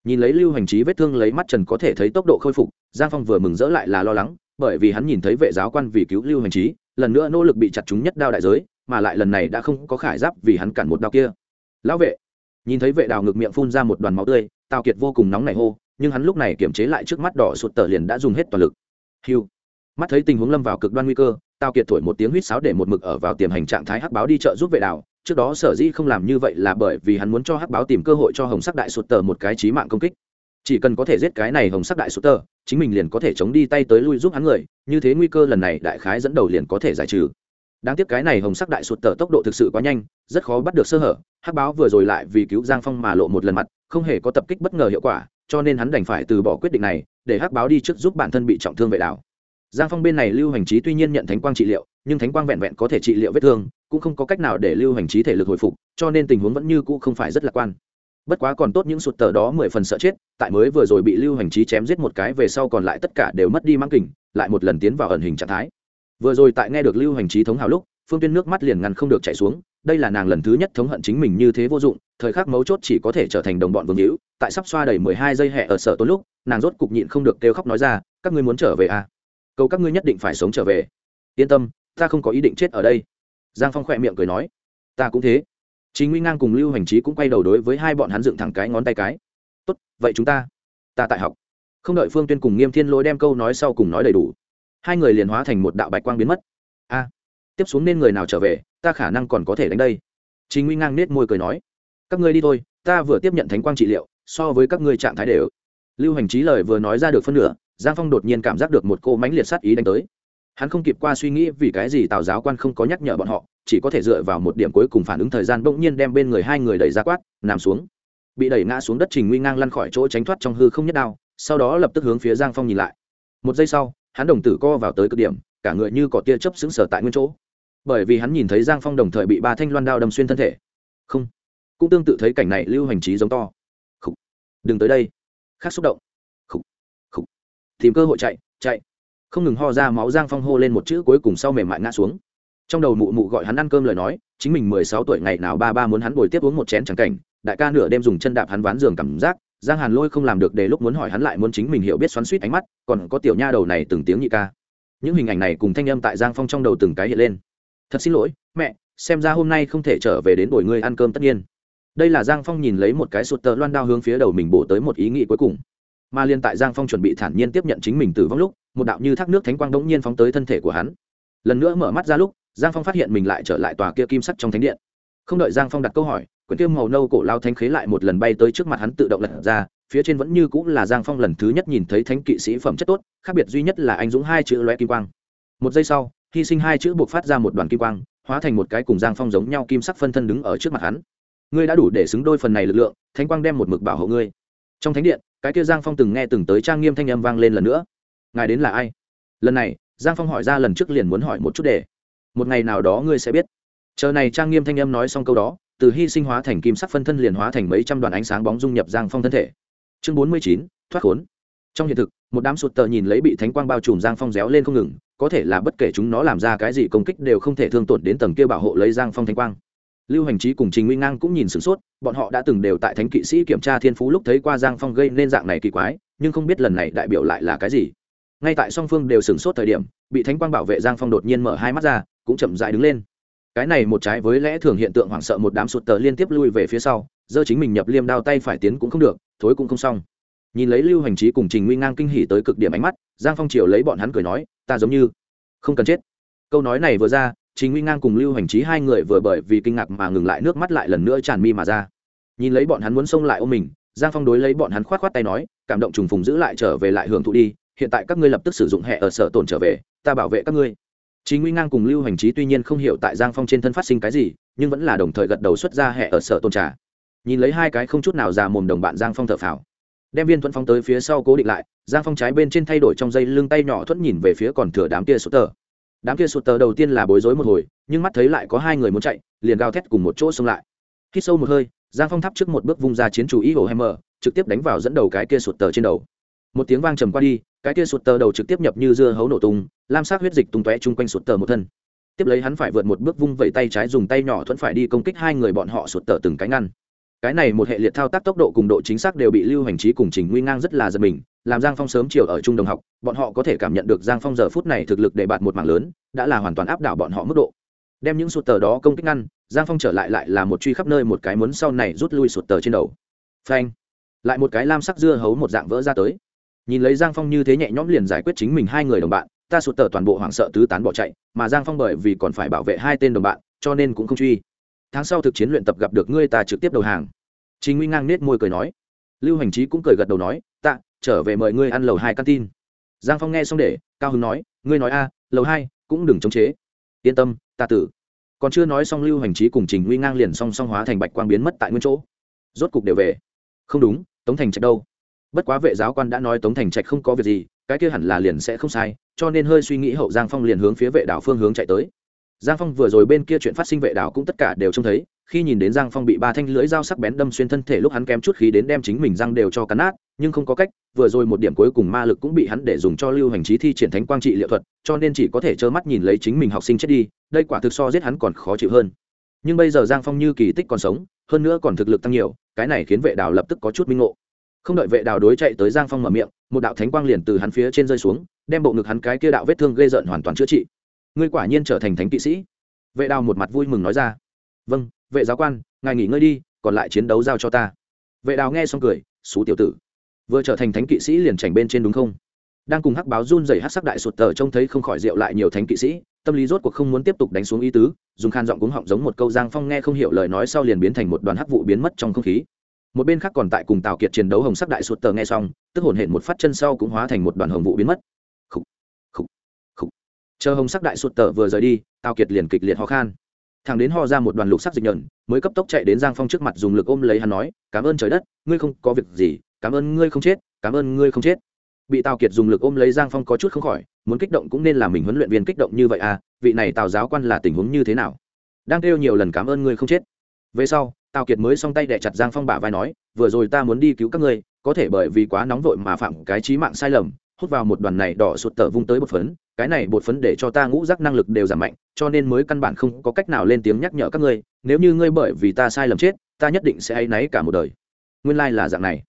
Nhìn lấy lưu hành trí vết thương lấy mắt trần có thể thấy tốc độ khôi phục giang phong vừa mừng rỡ lại là lo lắng bởi vì hắn nhìn thấy vệ giáo quan vì cứu lưu hành trí, lần nữa nỗ lực bị chặt chúng nhất đao đại giới, mà lại lần này đã không có khải giáp vì hắn cản một đao kia. Lão vệ, nhìn thấy vệ đào ngực miệng phun ra một đoàn máu tươi, tào kiệt vô cùng nóng nảy hô, nhưng hắn lúc này kiềm chế lại trước mắt đỏ sụt tờ liền đã dùng hết toàn lực. Hiu mắt thấy tình huống lâm vào cực đoan nguy cơ, tào kiệt thổi một tiếng huýt sáo để một mực ở vào tiềm hành trạng thái hắc báo đi chợ giúp vệ đào, trước đó sở dĩ không làm như vậy là bởi vì hắn muốn cho hắc báo tìm cơ hội cho hồng sắc đại sụt tờ một cái trí mạng công kích chỉ cần có thể giết cái này hồng sắc đại sút tơ, chính mình liền có thể chống đi tay tới lui giúp hắn người, như thế nguy cơ lần này đại khái dẫn đầu liền có thể giải trừ. Đáng tiếc cái này hồng sắc đại sụt tờ tốc độ thực sự quá nhanh, rất khó bắt được sơ hở, hắc báo vừa rồi lại vì cứu giang phong mà lộ một lần mặt, không hề có tập kích bất ngờ hiệu quả, cho nên hắn đành phải từ bỏ quyết định này, để hắc báo đi trước giúp bản thân bị trọng thương vệ đảo. Giang phong bên này lưu hành trí tuy nhiên nhận thánh quang trị liệu, nhưng thánh quang vẹn vẹn có thể trị liệu vết thương, cũng không có cách nào để lưu hành trí thể lực hồi phục, cho nên tình huống vẫn như cũ không phải rất lạc quan bất quá còn tốt những sụt tờ đó mười phần sợ chết, tại mới vừa rồi bị lưu hành trí chém giết một cái về sau còn lại tất cả đều mất đi mang kình, lại một lần tiến vào ẩn hình trạng thái. Vừa rồi tại nghe được lưu hành trí thống hào lúc, phương tuyên nước mắt liền ngăn không được chạy xuống, đây là nàng lần thứ nhất thống hận chính mình như thế vô dụng, thời khắc mấu chốt chỉ có thể trở thành đồng bọn vương hữu, tại sắp xoa đầy mười hai giây hẹ ở sở tối lúc, nàng rốt cục nhịn không được kêu khóc nói ra, các ngươi muốn trở về à? Cầu các ngươi nhất định phải sống trở về. Yên tâm, ta không có ý định chết ở đây. Giang phong khỏe miệng cười nói, ta cũng thế chính nguy ngang cùng lưu hành trí cũng quay đầu đối với hai bọn hắn dựng thẳng cái ngón tay cái. Tốt, vậy chúng ta ta tại học. Không đợi phương tuyên cùng nghiêm thiên lỗi đem câu nói sau cùng nói đầy đủ, hai người liền hóa thành một đạo bạch quang biến mất. A, tiếp xuống nên người nào trở về, ta khả năng còn có thể đánh đây. Chính nguy ngang nết môi cười nói, các ngươi đi thôi, ta vừa tiếp nhận thánh quang trị liệu, so với các ngươi trạng thái đều. Lưu hành trí lời vừa nói ra được phân nửa, giang phong đột nhiên cảm giác được một cô mánh liệt sát ý đánh tới. Hắn không kịp qua suy nghĩ vì cái gì tào giáo quan không có nhắc nhở bọn họ chỉ có thể dựa vào một điểm cuối cùng phản ứng thời gian bỗng nhiên đem bên người hai người đẩy ra quát, nằm xuống. Bị đẩy ngã xuống đất trình nguy ngang lăn khỏi chỗ tránh thoát trong hư không nhất đao, sau đó lập tức hướng phía giang phong nhìn lại. Một giây sau, hắn đồng tử co vào tới cực điểm, cả người như có tia chớp xứng sở tại nguyên chỗ. Bởi vì hắn nhìn thấy giang phong đồng thời bị ba thanh loan đao đâm xuyên thân thể. Không, cũng tương tự thấy cảnh này lưu hành trí giống to. Khủ. đừng tới đây. Khác xúc động. Khủ. Khủ. tìm cơ hội chạy chạy. Không ngừng ho ra máu giang phong hô lên một chữ cuối cùng sau mềm mại ngã xuống trong đầu mụ mụ gọi hắn ăn cơm lời nói, chính mình mười sáu tuổi ngày nào ba ba muốn hắn bồi tiếp uống một chén trắng cảnh, đại ca nửa đêm dùng chân đạp hắn ván giường cảm giác, giang hàn lôi không làm được để lúc muốn hỏi hắn lại muốn chính mình hiểu biết xoắn suýt ánh mắt, còn có tiểu nha đầu này từng tiếng nhị ca. Những hình ảnh này cùng thanh âm tại giang phong trong đầu từng cái hiện lên. Thật xin lỗi, mẹ, xem ra hôm nay không thể trở về đến đổi ngươi ăn cơm tất nhiên. Đây là giang phong nhìn lấy một cái sụt tờ loan đao hướng phía đầu mình bổ tới một ý nghĩ cuối cùng. Mà liên tại giang phong chuẩn bị thản nhiên tiếp nhận chính mình từ vong lúc, một đạo như thác nước thánh quang đ ỗ n g nhiên phóng tới thân thể của hắn. Lần nữa mở mắt ra lúc giang phong phát hiện mình lại trở lại tòa kia kim sắt trong thánh điện. Không đợi giang phong đặt câu hỏi quyển tiêu màu nâu cổ lao thanh khế lại một lần bay tới trước mặt hắn tự động lật ra, phía trên vẫn như cũng là giang phong lần thứ nhất nhìn thấy thánh kỵ sĩ phẩm chất tốt, khác biệt duy nhất là anh dũng hai chữ loe kim quang. Một giây sau, hy sinh hai chữ buộc phát ra một đoàn kim quang, hóa thành một cái cùng giang phong giống nhau kim sắc phân thân đứng ở trước mặt hắn. Ngươi đã đủ để xứng đôi phần này lực lượng, thánh quang đem một mực bảo hộ ngươi. Trong thánh điện, cái kia giang phong từng nghe từng tới trang nghiêm thanh âm vang lên lần nữa. Ngài đến là ai? Lần này, giang phong hỏi ra lần trước liền muốn hỏi một chút để một ngày nào đó ngươi sẽ biết. Chờ này trang nghiêm thanh âm nói xong câu đó, từ hy sinh hóa thành kim sắc phân thân liền hóa thành mấy trăm đoàn ánh sáng bóng dung nhập giang phong thân thể. Chương bốn mươi chín, thoát khốn. Trong hiện thực, một đám sụt tờ nhìn lấy bị thánh quang bao trùm giang phong réo lên không ngừng, có thể là bất kể chúng nó làm ra cái gì công kích đều không thể thương tổn đến tầng kia bảo hộ lấy giang phong thánh quang. Lưu hành trí cùng trình nguy ngang cũng nhìn sửng sốt, bọn họ đã từng đều tại thánh kỵ sĩ kiểm tra thiên phú lúc thấy qua giang phong gây nên dạng này kỳ quái, nhưng không biết lần này đại biểu lại là cái gì ngay tại song phương đều sửng sốt thời điểm, bị thánh quang bảo vệ giang phong đột nhiên mở hai mắt ra, cũng chậm dại đứng lên. Cái này một trái với lẽ thường hiện tượng hoảng sợ một đám sụt tờ liên tiếp lui về phía sau, giơ chính mình nhập liêm đao tay phải tiến cũng không được, thối cũng không xong. Nhìn lấy lưu hành trí cùng trình nguy ngang kinh hỉ tới cực điểm ánh mắt, giang phong triều lấy bọn hắn cười nói, ta giống như không cần chết. Câu nói này vừa ra, trình nguy ngang cùng lưu hành trí hai người vừa bởi vì kinh ngạc mà ngừng lại nước mắt lại lần nữa tràn mi mà ra. Nhìn lấy bọn hắn muốn xông lại ôm mình, giang phong đối lấy bọn hắn k h o á t k h o á t tay nói, cảm động trùng phùng giữ lại trở về lại hưởng thụ đi hiện tại các ngươi lập tức sử dụng hệ ở sở tồn trở về, ta bảo vệ các ngươi. Chí nguy ngang cùng lưu hành Chí tuy nhiên không hiểu tại giang phong trên thân phát sinh cái gì, nhưng vẫn là đồng thời gật đầu xuất ra hệ ở sở tồn trả nhìn lấy hai cái không chút nào già mồm đồng bạn giang phong thở phào. Đem viên thuẫn phong tới phía sau cố định lại, giang phong trái bên trên thay đổi trong dây lưng tay nhỏ thuẫn nhìn về phía còn thừa đám kia sụt tờ. Đám kia sụt tờ đầu tiên là bối rối một hồi, nhưng mắt thấy lại có hai người muốn chạy, liền gào thét cùng một chỗ xông lại. Khi sâu một hơi, giang phong thắp trước một bước vung ra chiến chủ ý hồ hammer, trực tiếp đánh vào dẫn đầu cái kia sụt tờ trên đầu một tiếng vang trầm qua đi, cái kia sụt tờ đầu trực tiếp nhập như dưa hấu nổ tung, lam sát huyết dịch tung tóe chung quanh sụt tờ một thân. Tiếp lấy hắn phải vượt một bước vung vẩy tay trái dùng tay nhỏ thuẫn phải đi công kích hai người bọn họ sụt tờ từng cái ngăn. Cái này một hệ liệt thao tác tốc độ cùng độ chính xác đều bị lưu hành trí cùng trình nguy ngang rất là giật mình, làm giang phong sớm chiều ở trung đồng học, bọn họ có thể cảm nhận được giang phong giờ phút này thực lực để bạt một mảng lớn, đã là hoàn toàn áp đảo bọn họ mức độ. Đem những sụt tờ đó công kích ngăn, giang phong trở lại lại là một truy khắp nơi một cái muốn sau này rút lui sụt tờ trên đầu. Phanh! Lại một cái lam sắc dưa hấu một dạng vỡ ra tới nhìn lấy giang phong như thế nhẹ nhõm liền giải quyết chính mình hai người đồng bạn, ta sụt tờ toàn bộ hoảng sợ tứ tán bỏ chạy, mà giang phong bởi vì còn phải bảo vệ hai tên đồng bạn, cho nên cũng không truy. Tháng sau thực chiến luyện tập gặp được ngươi ta trực tiếp đầu hàng. Chính nguy ngang nết môi cười nói. Lưu hành trí cũng cười gật đầu nói tạ trở về mời ngươi ăn lầu hai căn tin. Giang phong nghe xong để, cao hứng nói, ngươi nói a, lầu hai, cũng đừng chống chế. Yên tâm, ta tử. Còn chưa nói xong lưu hành trí cùng trình nguy ngang liền song song hóa thành bạch quang biến mất tại nguyên chỗ. Rốt cục đều về. Không đúng, tống thành trạch đâu? Bất quá vệ giáo quan đã nói tống thành trạch không có việc gì, cái kia hẳn là liền sẽ không sai, cho nên hơi suy nghĩ hậu giang phong liền hướng phía vệ đảo phương hướng chạy tới. Giang phong vừa rồi bên kia chuyện phát sinh vệ đảo cũng tất cả đều trông thấy, khi nhìn đến giang phong bị ba thanh lưỡi dao sắc bén đâm xuyên thân thể lúc hắn kém chút khí đến đem chính mình răng đều cho cắn nát, nhưng không có cách, vừa rồi một điểm cuối cùng ma lực cũng bị hắn để dùng cho lưu hành trí thi triển thánh quang trị liệu thuật, cho nên chỉ có thể trơ mắt nhìn lấy chính mình học sinh chết đi, đây quả thực so giết hắn còn khó chịu hơn. Nhưng bây giờ giang phong như kỳ tích còn sống, hơn nữa còn thực lực tăng nhiều, cái này khiến vệ đảo lập tức có chút minh ngộ không đợi vệ đào đối chạy tới giang phong mở miệng, một đạo thánh quang liền từ hắn phía trên rơi xuống, đem bộ ngực hắn cái kia đạo vết thương gây rợn hoàn toàn chữa trị. Ngươi quả nhiên trở thành thánh kỵ sĩ. Vệ đào một mặt vui mừng nói ra. Vâng vệ giáo quan, ngài nghỉ ngơi đi, còn lại chiến đấu giao cho ta. Vệ đào nghe xong cười, xú tiểu tử, vừa trở thành thánh kỵ sĩ liền chảnh bên trên đúng không? Đang cùng hắc báo run dày hắc sắc đại sụt tờ trông thấy không khỏi rượu lại nhiều thánh kỵ sĩ, tâm lý rốt cuộc không muốn tiếp tục đánh xuống ý tứ, dùng khan giọng cuống họng giống một câu giang phong nghe không hiểu lời nói sau liền biến thành một đoàn hắc vụ biến mất trong không khí một bên khác còn tại cùng tào kiệt chiến đấu hồng sắc đại sụt tờ nghe xong tức hồn hển một phát chân sau cũng hóa thành một đoàn hồng vụ biến mất. Khủ, khủ, khủ. chờ hồng sắc đại sụt tờ vừa rời đi tào kiệt liền kịch liệt ho khan. Thằng đến ho ra một đoàn lục sắc dịch nhợn mới cấp tốc chạy đến giang phong trước mặt dùng lực ôm lấy hắn nói cảm ơn trời đất ngươi không có việc gì cảm ơn ngươi không chết cảm ơn ngươi không chết. Bị tào kiệt dùng lực ôm lấy giang phong có chút không khỏi muốn kích động cũng nên là mình huấn luyện viên kích động như vậy à vị này tào giáo quan là tình huống như thế nào? Đang kêu nhiều lần cảm ơn ngươi không chết. Về sau tào kiệt mới xong tay đẻ chặt giang phong bả vai nói, vừa rồi ta muốn đi cứu các ngươi, có thể bởi vì quá nóng vội mà phạm cái trí mạng sai lầm, hút vào một đoàn này đỏ sụt tở vung tới bột phấn, cái này bột phấn để cho ta ngũ rác năng lực đều giảm mạnh, cho nên mới căn bản không có cách nào lên tiếng nhắc nhở các ngươi, nếu như ngươi bởi vì ta sai lầm chết, ta nhất định sẽ áy náy cả một đời. Nguyên lai、like、là dạng này.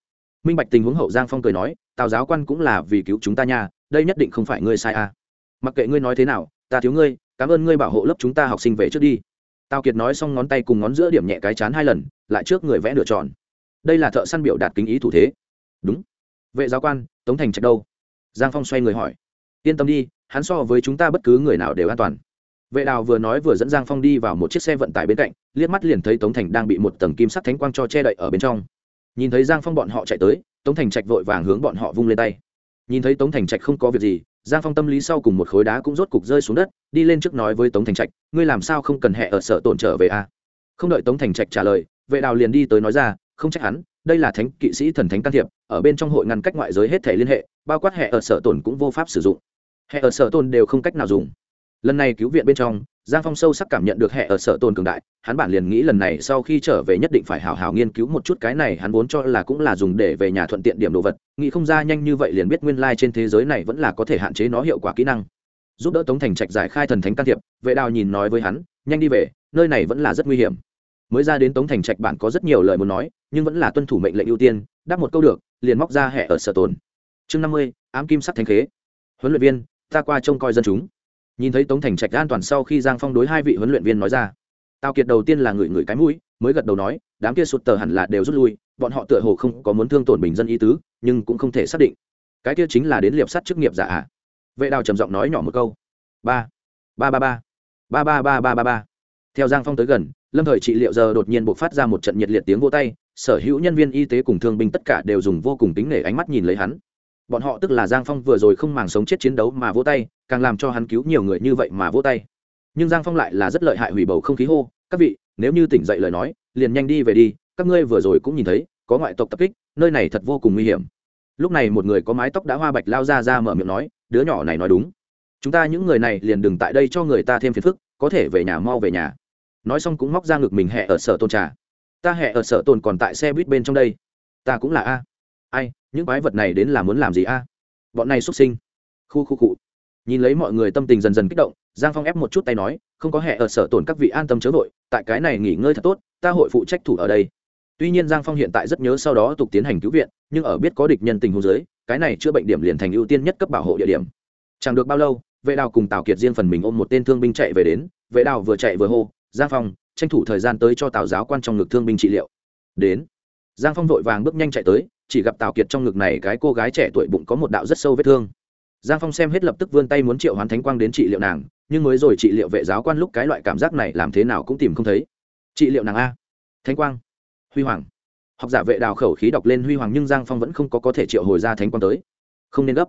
Minh bạch tình huống hậu giang phong cười nói, tào giáo quan cũng là vì cứu chúng ta nha, đây nhất định không phải ngươi sai à. mặc kệ ngươi nói thế nào, ta thiếu ngươi, cảm ơn ngươi bảo hộ lớp chúng ta học sinh về trước đi tào kiệt nói xong ngón tay cùng ngón giữa điểm nhẹ cái chán hai lần, lại trước người vẽ nửa tròn. Đây là thợ săn biểu đạt kính ý thủ thế. Đúng. Vệ giáo quan, tống thành trạch đâu? Giang phong xoay người hỏi. Yên tâm đi, hắn so với chúng ta bất cứ người nào đều an toàn. Vệ đào vừa nói vừa dẫn giang phong đi vào một chiếc xe vận tải bên cạnh, liếc mắt liền thấy tống thành đang bị một tầng kim sắt thánh quang cho che đậy ở bên trong. Nhìn thấy giang phong bọn họ chạy tới, tống thành trạch vội vàng hướng bọn họ vung lên tay. Nhìn thấy tống thành trạch không có việc gì giang phong tâm lý sau cùng một khối đá cũng rốt cục rơi xuống đất, đi lên trước nói với tống thành trạch, ngươi làm sao không cần hẹ ở sở tổn trở về a à? không đợi tống thành trạch trả lời, vệ đào liền đi tới nói ra, không trách hắn, đây là thánh kỵ sĩ thần thánh can thiệp, ở bên trong hội ngăn cách ngoại giới hết thể liên hệ, bao quát hệ ở sở tổn cũng vô pháp sử dụng hệ ở sở tổn đều không cách nào dùng lần này cứu viện bên trong giang phong sâu sắc cảm nhận được hệ ở sở tôn cường đại, hắn bản liền nghĩ lần này sau khi trở về nhất định phải hào hào nghiên cứu một chút cái này, hắn vốn cho là cũng là dùng để về nhà thuận tiện điểm đồ vật, nghĩ không ra nhanh như vậy liền biết nguyên lai、like、trên thế giới này vẫn là có thể hạn chế nó hiệu quả kỹ năng. Giúp đỡ tống thành trạch giải khai thần thánh can thiệp, vệ đào nhìn nói với hắn, nhanh đi về, nơi này vẫn là rất nguy hiểm. Mới ra đến tống thành trạch bản có rất nhiều lời muốn nói, nhưng vẫn là tuân thủ mệnh lệnh ưu tiên, đáp một câu được, liền móc ra hẹ ở sở tồn. Chương năm mươi, ám kim sắc thanh khế. Huấn luyện viên, ta qua trông coi dân chúng nhìn thấy tống thành trạch an toàn sau khi giang phong đối hai vị huấn luyện viên nói ra, tào kiệt đầu tiên là người người cái mũi, mới gật đầu nói, đám kia sụt tờ hẳn là đều rút lui, bọn họ tựa hồ không có muốn thương tổn bình dân ý tứ, nhưng cũng không thể xác định. Cái kia chính là đến liệp sắt chức nghiệp giả ạ vệ đào trầm giọng nói nhỏ một câu, ba ba ba ba ba ba ba ba ba ba. Theo giang phong tới gần, lâm thời trị liệu giờ đột nhiên buộc phát ra một trận nhiệt liệt tiếng vô tay, sở hữu nhân viên y tế cùng thương binh tất cả đều dùng vô cùng tính nể ánh mắt nhìn lấy hắn bọn họ tức là giang phong vừa rồi không màng sống chết chiến đấu mà vỗ tay, càng làm cho hắn cứu nhiều người như vậy mà vỗ tay. Nhưng giang phong lại là rất lợi hại hủy bầu không khí hô, các vị, nếu như tỉnh dậy lời nói, liền nhanh đi về đi, các ngươi vừa rồi cũng nhìn thấy, có ngoại tộc tập kích, nơi này thật vô cùng nguy hiểm. Lúc này một người có mái tóc đã hoa bạch lao ra ra mở miệng nói, đứa nhỏ này nói đúng. Chúng ta những người này liền đừng tại đây cho người ta thêm phiền phức, có thể về nhà mau về nhà. Nói xong cũng móc ra ngực mình hẹ ở sở tôn trà. Ta hẹ ở sở tôn còn tại xe buýt bên trong đây. Ta cũng là a. Ai những quái vật này đến là muốn làm gì a? Bọn này xuất sinh. Khu khu cụ nhìn lấy mọi người tâm tình dần dần kích động, giang phong ép một chút tay nói, không có hẹ ở sở tổn các vị an tâm chớ vội, tại cái này nghỉ ngơi thật tốt, ta hội phụ trách thủ ở đây. Tuy nhiên giang phong hiện tại rất nhớ sau đó tục tiến hành cứu viện, nhưng ở biết có địch nhân tình hồ dưới, cái này chữa bệnh điểm liền thành ưu tiên nhất cấp bảo hộ địa điểm. Chẳng được bao lâu, vệ đào cùng tào kiệt riêng phần mình ôm một tên thương binh chạy về đến, vệ đào vừa chạy vừa hô, giang phong, tranh thủ thời gian tới cho tào giáo quan trong ngực thương binh trị liệu. Đến, giang phong vội vàng bước nhanh chạy tới chỉ gặp tào kiệt trong ngực này cái cô gái trẻ tuổi bụng có một đạo rất sâu vết thương. Giang phong xem hết lập tức vươn tay muốn triệu hoán thánh quang đến trị liệu nàng, nhưng mới rồi trị liệu vệ giáo quan lúc cái loại cảm giác này làm thế nào cũng tìm không thấy. Trị liệu nàng a. Thánh quang. Huy hoàng. Học giả vệ đào khẩu khí đọc lên huy hoàng nhưng giang phong vẫn không có có thể triệu hồi ra thánh quang tới. Không nên gấp.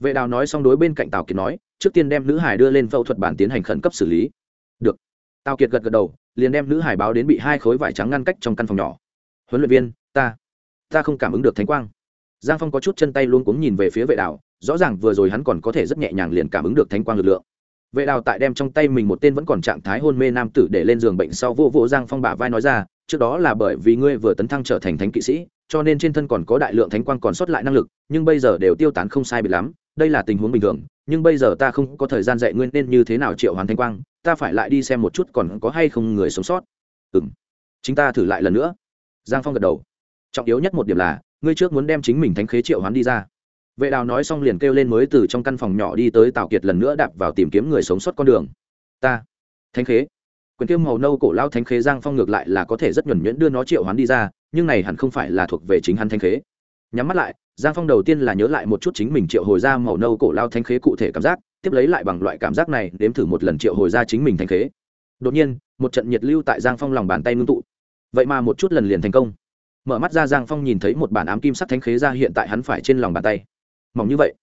Vệ đào nói xong đối bên cạnh tào kiệt nói, trước tiên đem nữ hải đưa lên phẫu thuật bản tiến hành khẩn cấp xử lý. Được. Tào kiệt gật gật đầu, liền đem nữ hải báo đến bị hai khối vải trắng ngăn cách trong căn phòng nhỏ. Huấn luyện viên, ta ta không cảm ứng được thánh quang. Giang phong có chút chân tay luôn cuống nhìn về phía vệ đào rõ ràng vừa rồi hắn còn có thể rất nhẹ nhàng liền cảm ứng được thánh quang lực lượng. Vệ đào tại đem trong tay mình một tên vẫn còn trạng thái hôn mê nam tử để lên giường bệnh sau vô vô giang phong bả vai nói ra, trước đó là bởi vì ngươi vừa tấn thăng trở thành thánh kỵ sĩ, cho nên trên thân còn có đại lượng thánh quang còn sót lại năng lực, nhưng bây giờ đều tiêu tán không sai bị lắm, đây là tình huống bình thường, nhưng bây giờ ta không có thời gian dạy ngươi nên như thế nào triệu hoàn thánh quang, ta phải lại đi xem một chút còn có hay không người sống sót. Ừ m chính ta thử lại lần nữa. Giang phong gật đầu trọng yếu nhất một điểm là, ngươi trước muốn đem chính mình thánh khế triệu hoán đi ra. Vệ đào nói xong liền kêu lên mới từ trong căn phòng nhỏ đi tới tào kiệt lần nữa đạp vào tìm kiếm người sống sót con đường. Ta, thánh khế. Quyền kiêm màu nâu cổ lao thánh khế giang phong ngược lại là có thể rất nhuẩn nhuyễn đưa nó triệu hoán đi ra, nhưng này hẳn không phải là thuộc về chính hắn thánh khế. Nhắm mắt lại, giang phong đầu tiên là nhớ lại một chút chính mình triệu hồi ra màu nâu cổ lao thánh khế cụ thể cảm giác, tiếp lấy lại bằng loại cảm giác này đếm thử một lần triệu hồi ra chính mình thánh khế. Đột nhiên, một trận nhiệt lưu tại giang phong lòng bàn tay ngưng tụ. Vậy mà một chút lần liền thành công mở mắt ra giang phong nhìn thấy một bản ám kim sắc thánh khế ra hiện tại hắn phải trên lòng bàn tay. Mỏng như vậy,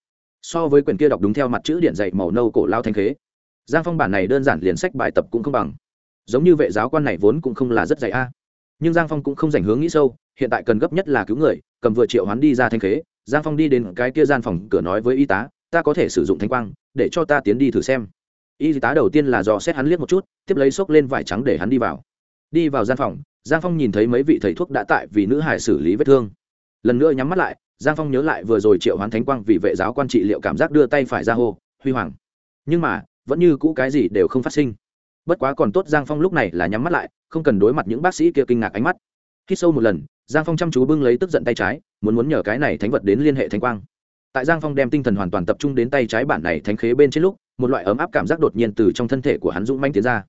so với quyển kia đọc đúng theo mặt chữ điện dạy màu nâu cổ lao thánh khế, giang phong bản này đơn giản liền sách bài tập cũng không bằng. Giống như vệ giáo quan này vốn cũng không là rất dạy a. Nhưng giang phong cũng không dành hướng nghĩ sâu, hiện tại cần gấp nhất là cứu người, cầm vừa triệu hoán đi ra thanh khế, giang phong đi đến cái kia gian phòng cửa nói với y tá, ta có thể sử dụng thanh quang, để cho ta tiến đi thử xem. Y tá đầu tiên là dò xét hắn liếc một chút, tiếp lấy xốc lên vải trắng để hắn đi vào đi vào gian phòng, giang phong nhìn thấy mấy vị thầy thuốc đã tại vì nữ hải xử lý vết thương. Lần nữa nhắm mắt lại, giang phong nhớ lại vừa rồi triệu hoán thánh quang vì vệ giáo quan trị liệu cảm giác đưa tay phải ra hô, huy hoàng. Nhưng mà, vẫn như cũ cái gì đều không phát sinh. Bất quá còn tốt giang phong lúc này là nhắm mắt lại, không cần đối mặt những bác sĩ kia kinh ngạc ánh mắt. Khi sâu một lần, giang phong chăm chú bưng lấy tức giận tay trái, muốn muốn nhờ cái này thánh vật đến liên hệ thánh quang. Tại giang phong đem tinh thần hoàn toàn tập trung đến tay trái bản này thánh khế bên trên lúc, một loại ấm áp cảm giác đột nhiên từ trong thân thể của hắn dũng manh tiến ra.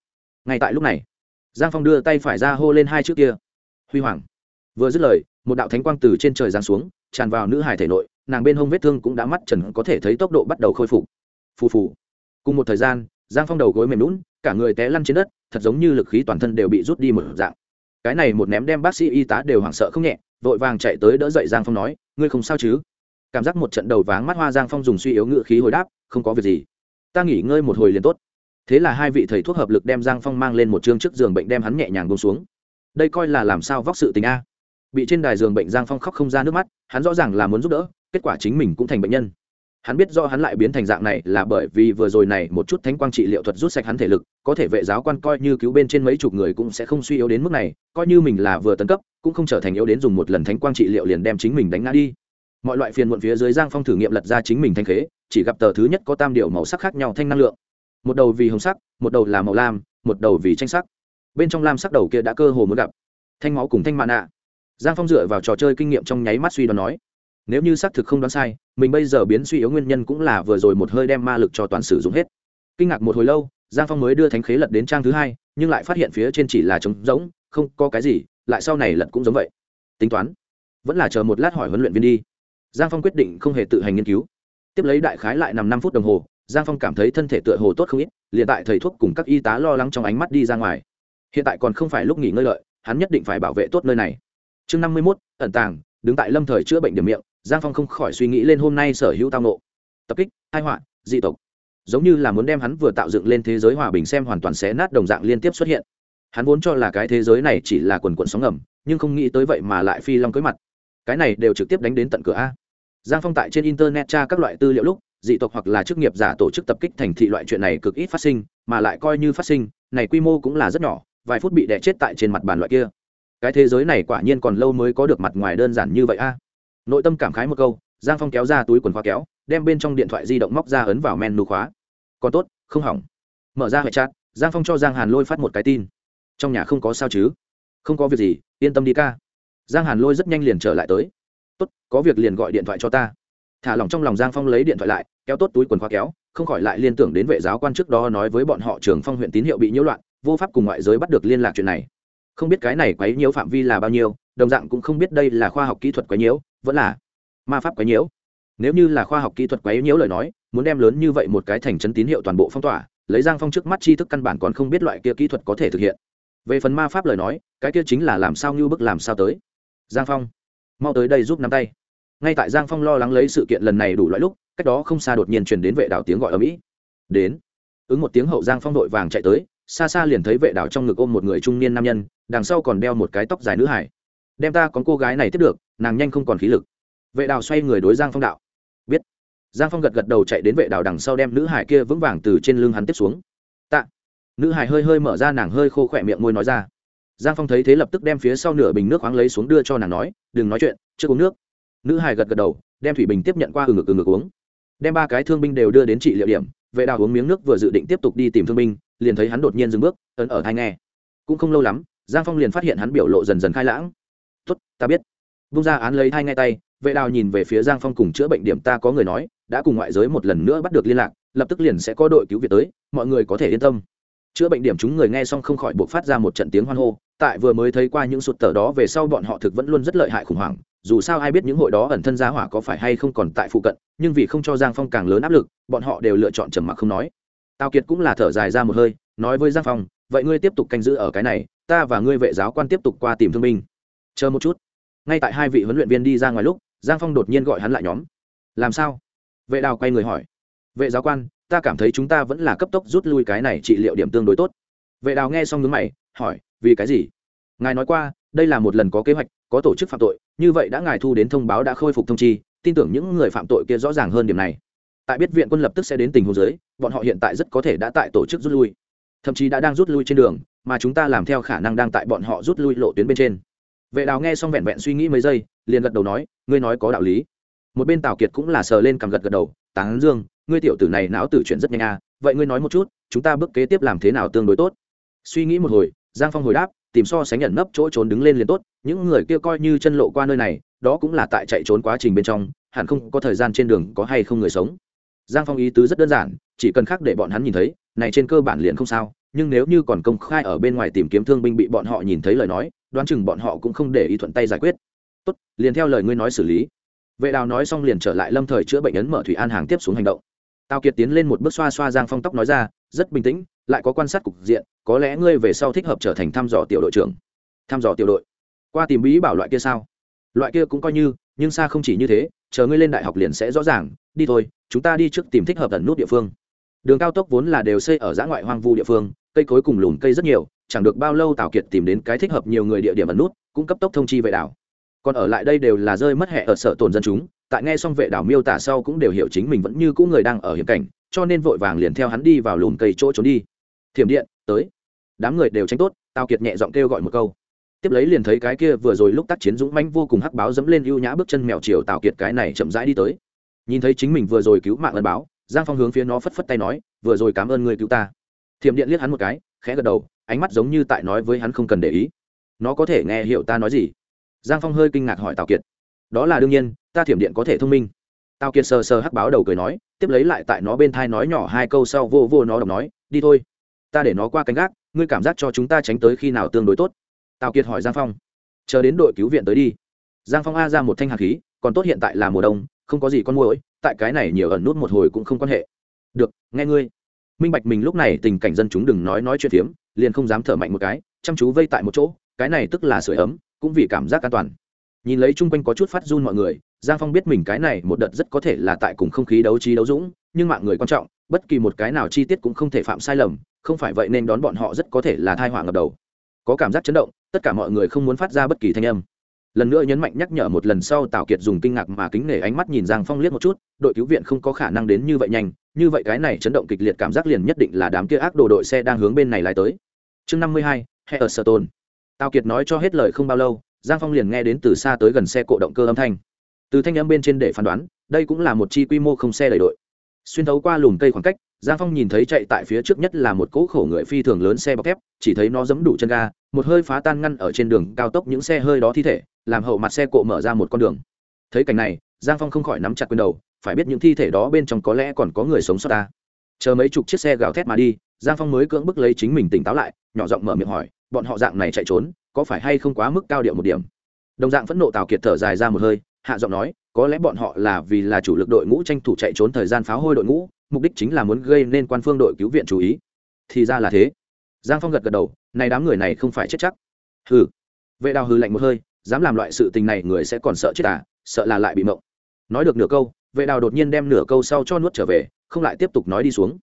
Ngay tại lúc này giang phong đưa tay phải ra hô lên hai chữ kia. Huy hoàng. Vừa dứt lời, một đạo thánh quang từ trên trời giáng xuống, tràn vào nữ hải thể nội, nàng bên hông vết thương cũng đã mắt trần có thể thấy tốc độ bắt đầu khôi phục. Phù phù. Cùng một thời gian, giang phong đầu gối mềm lún cả người té lăn trên đất, thật giống như lực khí toàn thân đều bị rút đi một dạng. Cái này một ném đem bác sĩ y tá đều hoảng sợ không nhẹ, vội vàng chạy tới đỡ dậy giang phong nói, ngươi không sao chứ? Cảm giác một trận đầu váng mắt hoa giang phong dùng suy yếu ngự khí hồi đáp, không có việc gì. Ta nghỉ ngơi một hồi liền tốt thế là hai vị thầy thuốc hợp lực đem giang phong mang lên một chương trước giường bệnh đem hắn nhẹ nhàng bông xuống. Đây coi là làm sao vóc sự tình a? Bị trên đài giường bệnh giang phong khóc không ra nước mắt, hắn rõ ràng là muốn giúp đỡ, kết quả chính mình cũng thành bệnh nhân. Hắn biết do hắn lại biến thành dạng này là bởi vì vừa rồi này một chút thánh quang trị liệu thuật rút sạch hắn thể lực, có thể vệ giáo quan coi như cứu bên trên mấy chục người cũng sẽ không suy yếu đến mức này, coi như mình là vừa tấn cấp, cũng không trở thành yếu đến dùng một lần thánh quang trị liệu liền đem chính mình đánh ngã đi. Mọi loại phiền muộn phía dưới giang phong thử nghiệm lật ra chính mình thanh khế, chỉ gặp tờ thứ nhất có tam điệu màu sắc khác nhau thanh năng lượng một đầu vì hồng sắc, một đầu là màu lam, một đầu vì tranh sắc. Bên trong lam sắc đầu kia đã cơ hồ muốn gặp. Thanh máu cùng thanh mạ nạ giang phong dựa vào trò chơi kinh nghiệm trong nháy mắt suy đoán nói, nếu như xác thực không đoán sai, mình bây giờ biến suy yếu nguyên nhân cũng là vừa rồi một hơi đem ma lực cho toàn sử dụng hết. Kinh ngạc một hồi lâu, giang phong mới đưa thánh khế lật đến trang thứ hai, nhưng lại phát hiện phía trên chỉ là trống rỗng, không có cái gì, lại sau này lật cũng giống vậy. Tính toán, vẫn là chờ một lát hỏi huấn luyện viên đi. Giang phong quyết định không hề tự hành nghiên cứu. Tiếp lấy đại khái lại nằm năm phút đồng hồ giang phong cảm thấy thân thể tựa hồ tốt không ít, liền tại thầy thuốc cùng các y tá lo lắng trong ánh mắt đi ra ngoài. Hiện tại còn không phải lúc nghỉ ngơi lợi, hắn nhất định phải bảo vệ tốt nơi này. Chương năm mươi mốt, ẩn tàng, đứng tại lâm thời chữa bệnh điểm miệng, giang phong không khỏi suy nghĩ lên hôm nay sở hữu tang nộ tập kích hai họa, dị tộc. Giống như là muốn đem hắn vừa tạo dựng lên thế giới hòa bình xem hoàn toàn xé nát đồng dạng liên tiếp xuất hiện. Hắn vốn cho là cái thế giới này chỉ là quần quần sóng ngầm, nhưng không nghĩ tới vậy mà lại phi long cưới mặt. Cái này đều trực tiếp đánh đến tận cửa a. Giang phong tại trên internet tra các loại tư liệu lúc dị tộc hoặc là chức nghiệp giả tổ chức tập kích thành thị loại chuyện này cực ít phát sinh, mà lại coi như phát sinh, này quy mô cũng là rất nhỏ, vài phút bị đẻ chết tại trên mặt bàn loại kia. Cái thế giới này quả nhiên còn lâu mới có được mặt ngoài đơn giản như vậy a. Nội tâm cảm khái một câu, giang phong kéo ra túi quần khóa kéo, đem bên trong điện thoại di động móc ra ấn vào men menu khóa. Còn tốt, không hỏng. Mở ra hệ chat, giang phong cho giang hàn lôi phát một cái tin. Trong nhà không có sao chứ? Không có việc gì, yên tâm đi ca. Giang hàn lôi rất nhanh liền trở lại tới. Tốt, có việc liền gọi điện thoại cho ta thả lỏng trong lòng giang phong lấy điện thoại lại, kéo tốt túi quần khóa kéo, không khỏi lại liên tưởng đến vệ giáo quan trước đó nói với bọn họ trường phong huyện tín hiệu bị nhiễu loạn, vô pháp cùng ngoại giới bắt được liên lạc chuyện này. Không biết cái này quấy nhiễu phạm vi là bao nhiêu, đồng dạng cũng không biết đây là khoa học kỹ thuật quấy nhiễu, vẫn là ma pháp quấy nhiễu. Nếu như là khoa học kỹ thuật quấy nhiễu lời nói, muốn đem lớn như vậy một cái thành chân tín hiệu toàn bộ phong tỏa, lấy giang phong trước mắt tri thức căn bản còn không biết loại kia kỹ thuật có thể thực hiện. Về phần ma pháp lời nói, cái kia chính là làm sao như bức làm sao tới. Giang phong, mau tới đây giúp nắm tay ngay tại giang phong lo lắng lấy sự kiện lần này đủ loại lúc, cách đó không xa đột nhiên truyền đến vệ đảo tiếng gọi ở mỹ. Đến. Ứng một tiếng hậu giang phong đội vàng chạy tới, xa xa liền thấy vệ đảo trong ngực ôm một người trung niên nam nhân, đằng sau còn đeo một cái tóc dài nữ hải. Đem ta con cô gái này tiếp được, nàng nhanh không còn khí lực. Vệ đào xoay người đối giang phong đạo. Biết. Giang phong gật gật đầu chạy đến vệ đào đằng sau đem nữ hải kia vững vàng từ trên lưng hắn tiếp xuống. Tạ. Nữ hải hơi hơi mở ra nàng hơi khô khỏe miệng môi nói ra. Giang phong thấy thế lập tức đem phía sau nửa bình nước khoáng lấy xuống đưa cho nàng nói, đừng nói chuyện, chưa uống nước nữ hải gật gật đầu, đem thủy bình tiếp nhận qua ừ ngực ừ ngực uống. Đem ba cái thương binh đều đưa đến trị liệu điểm, vệ đào uống miếng nước vừa dự định tiếp tục đi tìm thương binh, liền thấy hắn đột nhiên dừng bước, ấn ở thai nghe. Cũng không lâu lắm, giang phong liền phát hiện hắn biểu lộ dần dần khai lãng. Tốt, ta biết. Vung ra án lấy thai ngay tay, vệ đào nhìn về phía giang phong cùng chữa bệnh điểm ta có người nói, đã cùng ngoại giới một lần nữa bắt được liên lạc, lập tức liền sẽ có đội cứu viện tới, mọi người có thể yên tâm. Chữa bệnh điểm chúng người nghe xong không khỏi buộc phát ra một trận tiếng hoan hô, tại vừa mới thấy qua những sụt tờ đó về sau bọn họ thực vẫn luôn rất lợi hại khủng hoảng dù sao ai biết những hội đó ẩn thân giá hỏa có phải hay không còn tại phụ cận, nhưng vì không cho giang phong càng lớn áp lực, bọn họ đều lựa chọn trầm mặc không nói. Tào kiệt cũng là thở dài ra một hơi, nói với giang phong, vậy ngươi tiếp tục canh giữ ở cái này, ta và ngươi vệ giáo quan tiếp tục qua tìm thương binh. Chờ một chút. Ngay tại hai vị huấn luyện viên đi ra ngoài lúc, giang phong đột nhiên gọi hắn lại nhóm. Làm sao? Vệ đào quay người hỏi. Vệ giáo quan, ta cảm thấy chúng ta vẫn là cấp tốc rút lui cái này trị liệu điểm tương đối tốt. Vệ đào nghe xong ngứng mày, hỏi, vì cái gì? Ngài nói qua đây là một lần có kế hoạch có tổ chức phạm tội như vậy đã ngài thu đến thông báo đã khôi phục thông chi tin tưởng những người phạm tội kia rõ ràng hơn điểm này. Tại biết viện quân lập tức sẽ đến tình huống dưới, bọn họ hiện tại rất có thể đã tại tổ chức rút lui. Thậm chí đã đang rút lui trên đường mà chúng ta làm theo khả năng đang tại bọn họ rút lui lộ tuyến bên trên. Vệ đào nghe xong vẹn vẹn suy nghĩ mấy giây liền gật đầu nói ngươi nói có đạo lý. Một bên tào kiệt cũng là sờ lên cằm gật gật đầu tán dương ngươi tiểu tử này não tử chuyển rất nhanh à vậy ngươi nói một chút chúng ta bước kế tiếp làm thế nào tương đối tốt? Suy nghĩ một hồi giang phong hồi đáp tìm so sánh nhận nấp chỗ trốn đứng lên liền tốt, những người kia coi như chân lộ qua nơi này, đó cũng là tại chạy trốn quá trình bên trong, hẳn không có thời gian trên đường có hay không người sống. Giang phong ý tứ rất đơn giản, chỉ cần khác để bọn hắn nhìn thấy, này trên cơ bản liền không sao, nhưng nếu như còn công khai ở bên ngoài tìm kiếm thương binh bị bọn họ nhìn thấy lời nói, đoán chừng bọn họ cũng không để ý thuận tay giải quyết. Tốt, liền theo lời ngươi nói xử lý. Vệ đào nói xong liền trở lại lâm thời chữa bệnh ấn mở thủy an hàng tiếp xuống hành động. Tào kiệt tiến lên một bước xoa xoa giang phong tóc nói ra, rất bình tĩnh lại có quan sát cục diện, có lẽ ngươi về sau thích hợp trở thành thăm dò tiểu đội trưởng. Thăm dò tiểu đội? Qua tìm bí bảo loại kia sao? Loại kia cũng coi như, nhưng xa không chỉ như thế, chờ ngươi lên đại học liền sẽ rõ ràng. Đi thôi, chúng ta đi trước tìm thích hợp ẩn nút địa phương. Đường cao tốc vốn là đều xây ở giã ngoại hoang vu địa phương, cây cối cùng lùm cây rất nhiều, chẳng được bao lâu tào kiệt tìm đến cái thích hợp nhiều người địa điểm ẩn nút, cũng cấp tốc thông chi vệ đảo. Còn ở lại đây đều là rơi mất hệ ở sở tồn dân chúng, tại nghe xong vệ đảo miêu tả sau cũng đều hiểu chính mình vẫn như cũ người đang ở hiểm cảnh, cho nên vội vàng liền theo hắn đi vào lùm cây chỗ trốn đi thiểm điện, tới. Đám người đều tránh tốt, tào kiệt nhẹ giọng kêu gọi một câu. Tiếp lấy liền thấy cái kia vừa rồi lúc tác chiến dũng mãnh vô cùng hắc báo dẫm lên ưu nhã bước chân mèo chiều tào kiệt cái này chậm rãi đi tới. Nhìn thấy chính mình vừa rồi cứu mạng ân báo, giang phong hướng phía nó phất phất tay nói, vừa rồi cảm ơn người cứu ta. Thiểm điện liếc hắn một cái, khẽ gật đầu, ánh mắt giống như tại nói với hắn không cần để ý. Nó có thể nghe hiểu ta nói gì? Giang phong hơi kinh ngạc hỏi tào kiệt. Đó là đương nhiên, ta thiểm điện có thể thông minh. Tào kiệt sờ sờ hắc báo đầu cười nói, tiếp lấy lại tại nó bên thai nói nhỏ hai câu sau vô vô nó đọc nói, đi thôi ta để nó qua canh gác, ngươi cảm giác cho chúng ta tránh tới khi nào tương đối tốt. Tào kiệt hỏi giang phong. Chờ đến đội cứu viện tới đi. Giang phong a ra một thanh hạt khí, còn tốt hiện tại là mùa đông, không có gì con mũi tại cái này nhiều ẩn nút một hồi cũng không quan hệ. Được, nghe ngươi. Minh bạch mình lúc này tình cảnh dân chúng đừng nói nói chuyện phiếm liền không dám thở mạnh một cái, chăm chú vây tại một chỗ, cái này tức là sửa ấm, cũng vì cảm giác an toàn. Nhìn lấy chung quanh có chút phát run mọi người, giang phong biết mình cái này một đợt rất có thể là tại cùng không khí đấu trí đấu dũng, nhưng mạng người quan trọng, bất kỳ một cái nào chi tiết cũng không thể phạm sai lầm không phải vậy nên đón bọn họ rất có thể là thai họa ngập đầu. Có cảm giác chấn động, tất cả mọi người không muốn phát ra bất kỳ thanh âm. Lần nữa nhấn mạnh nhắc nhở một lần sau tào kiệt dùng kinh ngạc mà kính nể ánh mắt nhìn giang phong liếc một chút, đội cứu viện không có khả năng đến như vậy nhanh, như vậy cái này chấn động kịch liệt cảm giác liền nhất định là đám kia ác đồ đội xe đang hướng bên này lái tới. Chương năm mươi hai he ở sở tôn tào kiệt nói cho hết lời không bao lâu, giang phong liền nghe đến từ xa tới gần xe cộ động cơ âm thanh. Từ thanh âm bên trên để phán đoán, đây cũng là một chi quy mô không xe đầy đội xuyên thấu qua lùm cây khoảng cách, giang phong nhìn thấy chạy tại phía trước nhất là một cỗ khổ người phi thường lớn xe bọc thép, chỉ thấy nó giấm đủ chân ga, một hơi phá tan ngăn ở trên đường cao tốc những xe hơi đó thi thể, làm hậu mặt xe cộ mở ra một con đường. Thấy cảnh này, giang phong không khỏi nắm chặt quyền đầu, phải biết những thi thể đó bên trong có lẽ còn có người sống sót ta. Chờ mấy chục chiếc xe gào thét mà đi, giang phong mới cưỡng bức lấy chính mình tỉnh táo lại, nhỏ giọng mở miệng hỏi, bọn họ dạng này chạy trốn, có phải hay không quá mức cao điệu một điểm? Đồng dạng phẫn nộ tào kiệt thở dài ra một hơi, hạ giọng nói có lẽ bọn họ là vì là chủ lực đội ngũ tranh thủ chạy trốn thời gian pháo hôi đội ngũ, mục đích chính là muốn gây nên quan phương đội cứu viện chú ý. Thì ra là thế. Giang phong gật gật đầu, này đám người này không phải chết chắc. Hừ. Vệ đào hư lạnh một hơi, dám làm loại sự tình này, người sẽ còn sợ chết à sợ là lại bị mộng. Nói được nửa câu, vệ đào đột nhiên đem nửa câu sau cho nuốt trở về, không lại tiếp tục nói đi xuống.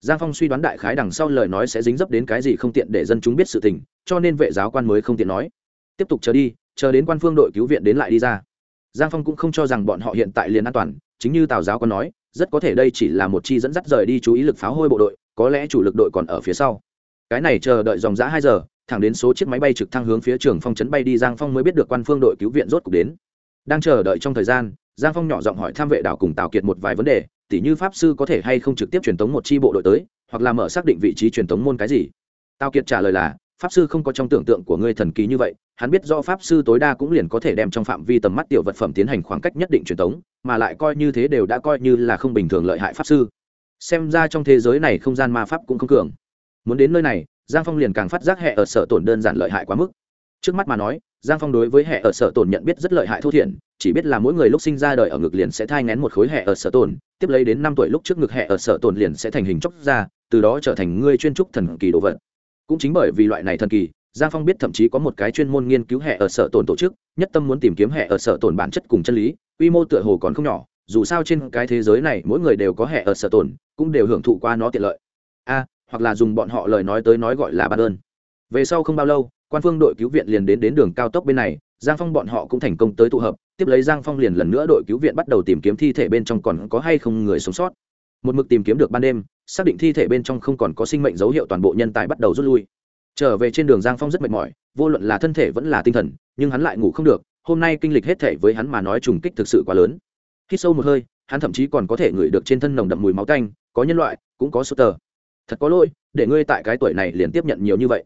Giang phong suy đoán đại khái đằng sau lời nói sẽ dính dấp đến cái gì không tiện để dân chúng biết sự tình, cho nên vệ giáo quan mới không tiện nói. Tiếp tục chờ đi, chờ đến quan phương đội cứu viện đến lại đi ra giang phong cũng không cho rằng bọn họ hiện tại liền an toàn, chính như tào giáo có nói, rất có thể đây chỉ là một chi dẫn dắt rời đi chú ý lực pháo hôi bộ đội, có lẽ chủ lực đội còn ở phía sau. Cái này chờ đợi dòng giã hai giờ, thẳng đến số chiếc máy bay trực thăng hướng phía trường phong chấn bay đi, giang phong mới biết được quan phương đội cứu viện rốt cuộc đến. Đang chờ đợi trong thời gian, giang phong nhỏ giọng hỏi tham vệ đảo cùng tào kiệt một vài vấn đề, tỉ như pháp sư có thể hay không trực tiếp truyền tống một chi bộ đội tới, hoặc là mở xác định vị trí truyền tống môn cái gì. Tào kiệt trả lời là pháp sư không có trong tưởng tượng của ngươi thần kỳ như vậy, hắn biết do pháp sư tối đa cũng liền có thể đem trong phạm vi tầm mắt tiểu vật phẩm tiến hành khoảng cách nhất định truyền tống, mà lại coi như thế đều đã coi như là không bình thường lợi hại pháp sư. Xem ra trong thế giới này không gian ma pháp cũng không cường. Muốn đến nơi này, giang phong liền càng phát giác hệ ở sở tổn đơn giản lợi hại quá mức. Trước mắt mà nói, giang phong đối với hệ ở sở tổn nhận biết rất lợi hại thô thiển chỉ biết là mỗi người lúc sinh ra đời ở ngực liền sẽ thai ngén một khối hệ ở sở tổn, tiếp lấy đến năm tuổi lúc trước ngực hệ ở sở tổn liền sẽ thành hình chóc ra, từ đó trở thành ngươi chuyên trúc thần kỳ đồ vật cũng chính bởi vì loại này thần kỳ, giang phong biết thậm chí có một cái chuyên môn nghiên cứu hệ ở sở tổn tổ chức, nhất tâm muốn tìm kiếm hệ ở sở tổn bản chất cùng chân lý, quy mô tựa hồ còn không nhỏ, dù sao trên cái thế giới này mỗi người đều có hệ ở sở tổn cũng đều hưởng thụ qua nó tiện lợi. A, hoặc là dùng bọn họ lời nói tới nói gọi là ban ơn về sau không bao lâu, quan phương đội cứu viện liền đến đến đường cao tốc bên này, giang phong bọn họ cũng thành công tới tụ hợp, tiếp lấy giang phong liền lần nữa đội cứu viện bắt đầu tìm kiếm thi thể bên trong còn có hay không người sống sót một mực tìm kiếm được ban đêm, xác định thi thể bên trong không còn có sinh mệnh dấu hiệu toàn bộ nhân tài bắt đầu rút lui. Trở về trên đường giang phong rất mệt mỏi, vô luận là thân thể vẫn là tinh thần, nhưng hắn lại ngủ không được, hôm nay kinh lịch hết thể với hắn mà nói trùng kích thực sự quá lớn. Khi sâu một hơi, hắn thậm chí còn có thể ngửi được trên thân nồng đậm mùi máu canh có nhân loại, cũng có sơ tờ. Thật có lỗi, để ngươi tại cái tuổi này liền tiếp nhận nhiều như vậy.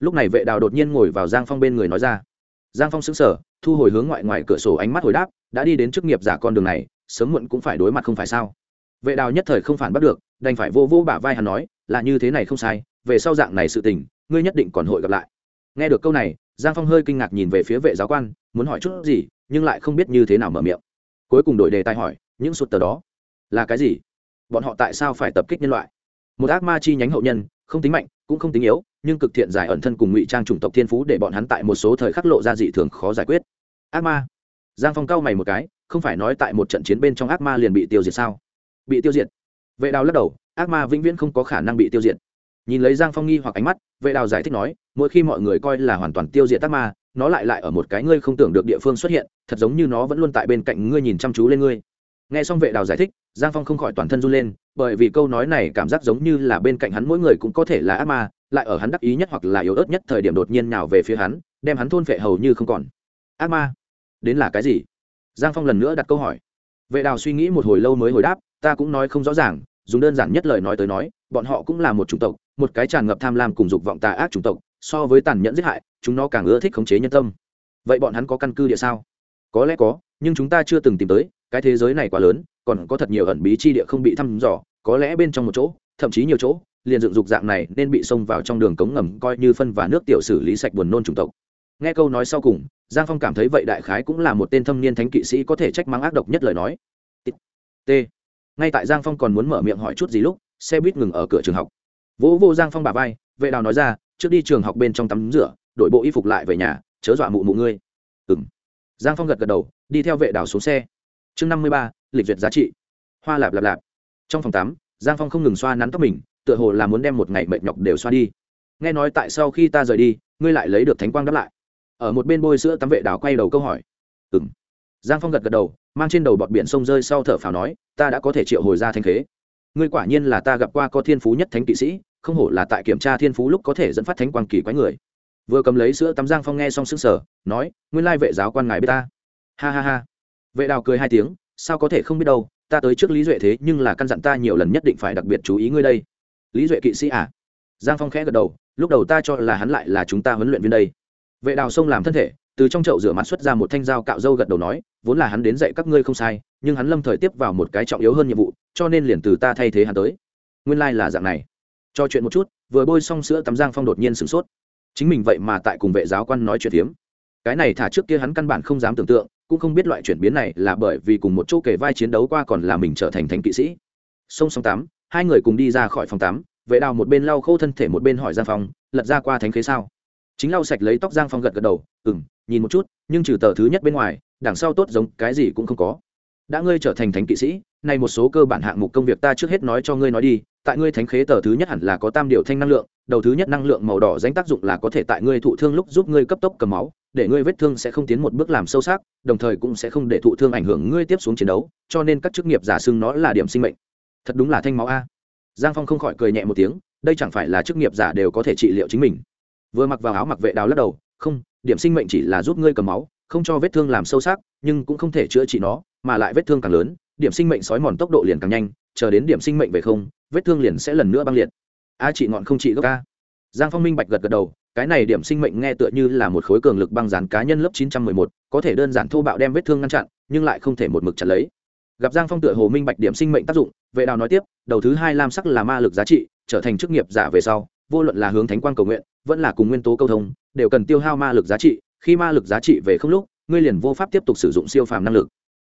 Lúc này vệ đào đột nhiên ngồi vào giang phong bên người nói ra. Giang phong xứng sở thu hồi hướng ngoại ngoài cửa sổ ánh mắt hồi đáp, đã đi đến chức nghiệp giả con đường này, sớm muộn cũng phải đối mặt không phải sao? Vệ đào nhất thời không phản bắt được, đành phải vô vô bả vai hắn nói, là như thế này không sai, về sau dạng này sự tình, ngươi nhất định còn hội gặp lại. Nghe được câu này, giang phong hơi kinh ngạc nhìn về phía vệ giáo quan, muốn hỏi chút gì, nhưng lại không biết như thế nào mở miệng. Cuối cùng đổi đề tài hỏi, những sụt tờ đó là cái gì? Bọn họ tại sao phải tập kích nhân loại? Một ác ma chi nhánh hậu nhân, không tính mạnh, cũng không tính yếu, nhưng cực thiện giải ẩn thân cùng ngụy trang chủng tộc thiên phú để bọn hắn tại một số thời khắc lộ ra dị thường khó giải quyết. Ác ma. Giang phong cao mày một cái, không phải nói tại một trận chiến bên trong ác ma liền bị tiêu diệt sao? Bị tiêu diệt. Vệ đào lắc đầu, ác ma vĩnh viễn không có khả năng bị tiêu diệt. Nhìn lấy giang phong nghi hoặc ánh mắt, vệ đào giải thích nói, mỗi khi mọi người coi là hoàn toàn tiêu diệt ác ma, nó lại lại ở một cái ngươi không tưởng được địa phương xuất hiện, thật giống như nó vẫn luôn tại bên cạnh ngươi nhìn chăm chú lên ngươi. Nghe xong vệ đào giải thích, giang phong không khỏi toàn thân run lên, bởi vì câu nói này cảm giác giống như là bên cạnh hắn mỗi người cũng có thể là ác ma, lại ở hắn đắc ý nhất hoặc là yếu ớt nhất thời điểm đột nhiên nào về phía hắn, đem hắn thôn phệ hầu như không còn. Ác ma? Đến là cái gì? Giang phong lần nữa đặt câu hỏi. Vệ đào suy nghĩ một hồi lâu mới hồi đáp ta cũng nói không rõ ràng, dùng đơn giản nhất lời nói tới nói, bọn họ cũng là một chủng tộc, một cái tràn ngập tham lam cùng dục vọng tà ác chủng tộc, so với tàn nhẫn giết hại, chúng nó càng ưa thích khống chế nhân tâm. Vậy bọn hắn có căn cư địa sao? Có lẽ có, nhưng chúng ta chưa từng tìm tới, cái thế giới này quá lớn, còn có thật nhiều ẩn bí chi địa không bị thăm dò, có lẽ bên trong một chỗ, thậm chí nhiều chỗ, liền dựng dục dạng này nên bị xông vào trong đường cống ngầm coi như phân và nước tiểu xử lý sạch buồn nôn chủng tộc. Nghe câu nói sau cùng, giang phong cảm thấy vậy đại khái cũng là một tên thâm niên thánh kỵ sĩ có thể trách mắng ác độc nhất lời nói. T ngay tại giang phong còn muốn mở miệng hỏi chút gì lúc, xe buýt ngừng ở cửa trường học. Vỗ vô giang phong bà vai, vệ đào nói ra, trước đi trường học bên trong tắm rửa, đổi bộ y phục lại về nhà, chớ dọa mụ mụ ngươi. Ừ m giang phong gật gật đầu, đi theo vệ đào xuống xe. Chương năm mươi ba, lịch duyệt giá trị. Hoa lạp lạp lạp. Trong phòng tắm, giang phong không ngừng xoa nắn tóc mình, tựa hồ là muốn đem một ngày mệt nhọc đều xoa đi. Nghe nói tại sau khi ta rời đi, ngươi lại lấy được thánh quang đáp lại. Ở một bên bôi sữa tắm vệ đào quay đầu câu hỏi. Ừ m giang phong gật gật đầu mang trên đầu bọt biển sông rơi sau thở phào nói, ta đã có thể triệu hồi ra thanh khế. Ngươi quả nhiên là ta gặp qua có thiên phú nhất thánh kỵ sĩ, không hổ là tại kiểm tra thiên phú lúc có thể dẫn phát thánh quang kỳ quái người. Vừa cầm lấy sữa tắm giang phong nghe xong s ư n g sở nói, nguyên lai vệ giáo quan ngài biết ta. Ha ha ha. Vệ đào cười hai tiếng, sao có thể không biết đâu, ta tới trước lý duệ thế nhưng là căn dặn ta nhiều lần nhất định phải đặc biệt chú ý ngươi đây. Lý duệ kỵ sĩ à? Giang phong khẽ gật đầu, lúc đầu ta cho là hắn lại là chúng ta huấn luyện viên đây. Vệ đào sông làm thân thể từ trong chậu rửa mặt xuất ra một thanh dao cạo râu gật đầu nói, vốn là hắn đến dạy các ngươi không sai, nhưng hắn lâm thời tiếp vào một cái trọng yếu hơn nhiệm vụ, cho nên liền từ ta thay thế hắn tới. Nguyên lai、like、là dạng này. Cho chuyện một chút, vừa bôi xong sữa tắm giang phong đột nhiên sửng sốt. Chính mình vậy mà tại cùng vệ giáo quan nói chuyện hiếm cái này thả trước kia hắn căn bản không dám tưởng tượng, cũng không biết loại chuyển biến này là bởi vì cùng một chỗ kể vai chiến đấu qua còn là mình trở thành thánh kỵ sĩ. Sông sông tắm hai người cùng đi ra khỏi phòng tắm vệ đào một bên lau khô thân thể một bên hỏi giang phong, lật ra qua thánh khế sao? Chính lau sạch lấy tóc giang phong gật gật đầu ừ m nhìn một chút, nhưng trừ tờ thứ nhất bên ngoài, đằng sau tốt giống cái gì cũng không có. Đã ngươi trở thành thánh kỵ sĩ, nay một số cơ bản hạng mục công việc ta trước hết nói cho ngươi nói đi, tại ngươi thánh khế tờ thứ nhất hẳn là có tam điều thanh năng lượng, đầu thứ nhất năng lượng màu đỏ danh tác dụng là có thể tại ngươi thụ thương lúc giúp ngươi cấp tốc cầm máu, để ngươi vết thương sẽ không tiến một bước làm sâu sắc, đồng thời cũng sẽ không để thụ thương ảnh hưởng ngươi tiếp xuống chiến đấu, cho nên các chức nghiệp giả xưng nó là điểm sinh mệnh. Thật đúng là thanh máu a. Giang phong không khỏi cười nhẹ một tiếng, đây chẳng phải là chức nghiệp giả đều có thể trị liệu chính mình vừa mặc vào áo mặc vệ đào lắc đầu, không, điểm sinh mệnh chỉ là giúp ngươi cầm máu, không cho vết thương làm sâu sắc, nhưng cũng không thể chữa trị nó, mà lại vết thương càng lớn, điểm sinh mệnh sói mòn tốc độ liền càng nhanh, chờ đến điểm sinh mệnh về không, vết thương liền sẽ lần nữa băng liệt. A chị ngọn không trị gốc a giang phong minh bạch gật gật đầu, cái này điểm sinh mệnh nghe tựa như là một khối cường lực băng dán cá nhân lớp chín trăm mười một, có thể đơn giản thô bạo đem vết thương ngăn chặn, nhưng lại không thể một mực chặn lấy. Gặp giang phong tựa hồ minh bạch điểm sinh mệnh tác dụng, vệ đào nói tiếp, đầu thứ hai lam sắc là ma lực giá trị, trở thành chức nghiệp giả về sau, vô luận là hướng thánh quang cầu nguyện vẫn là cùng nguyên tố câu thông, đều cần tiêu hao ma lực giá trị, khi ma lực giá trị về không lúc, ngươi liền vô pháp tiếp tục sử dụng siêu phàm năng lực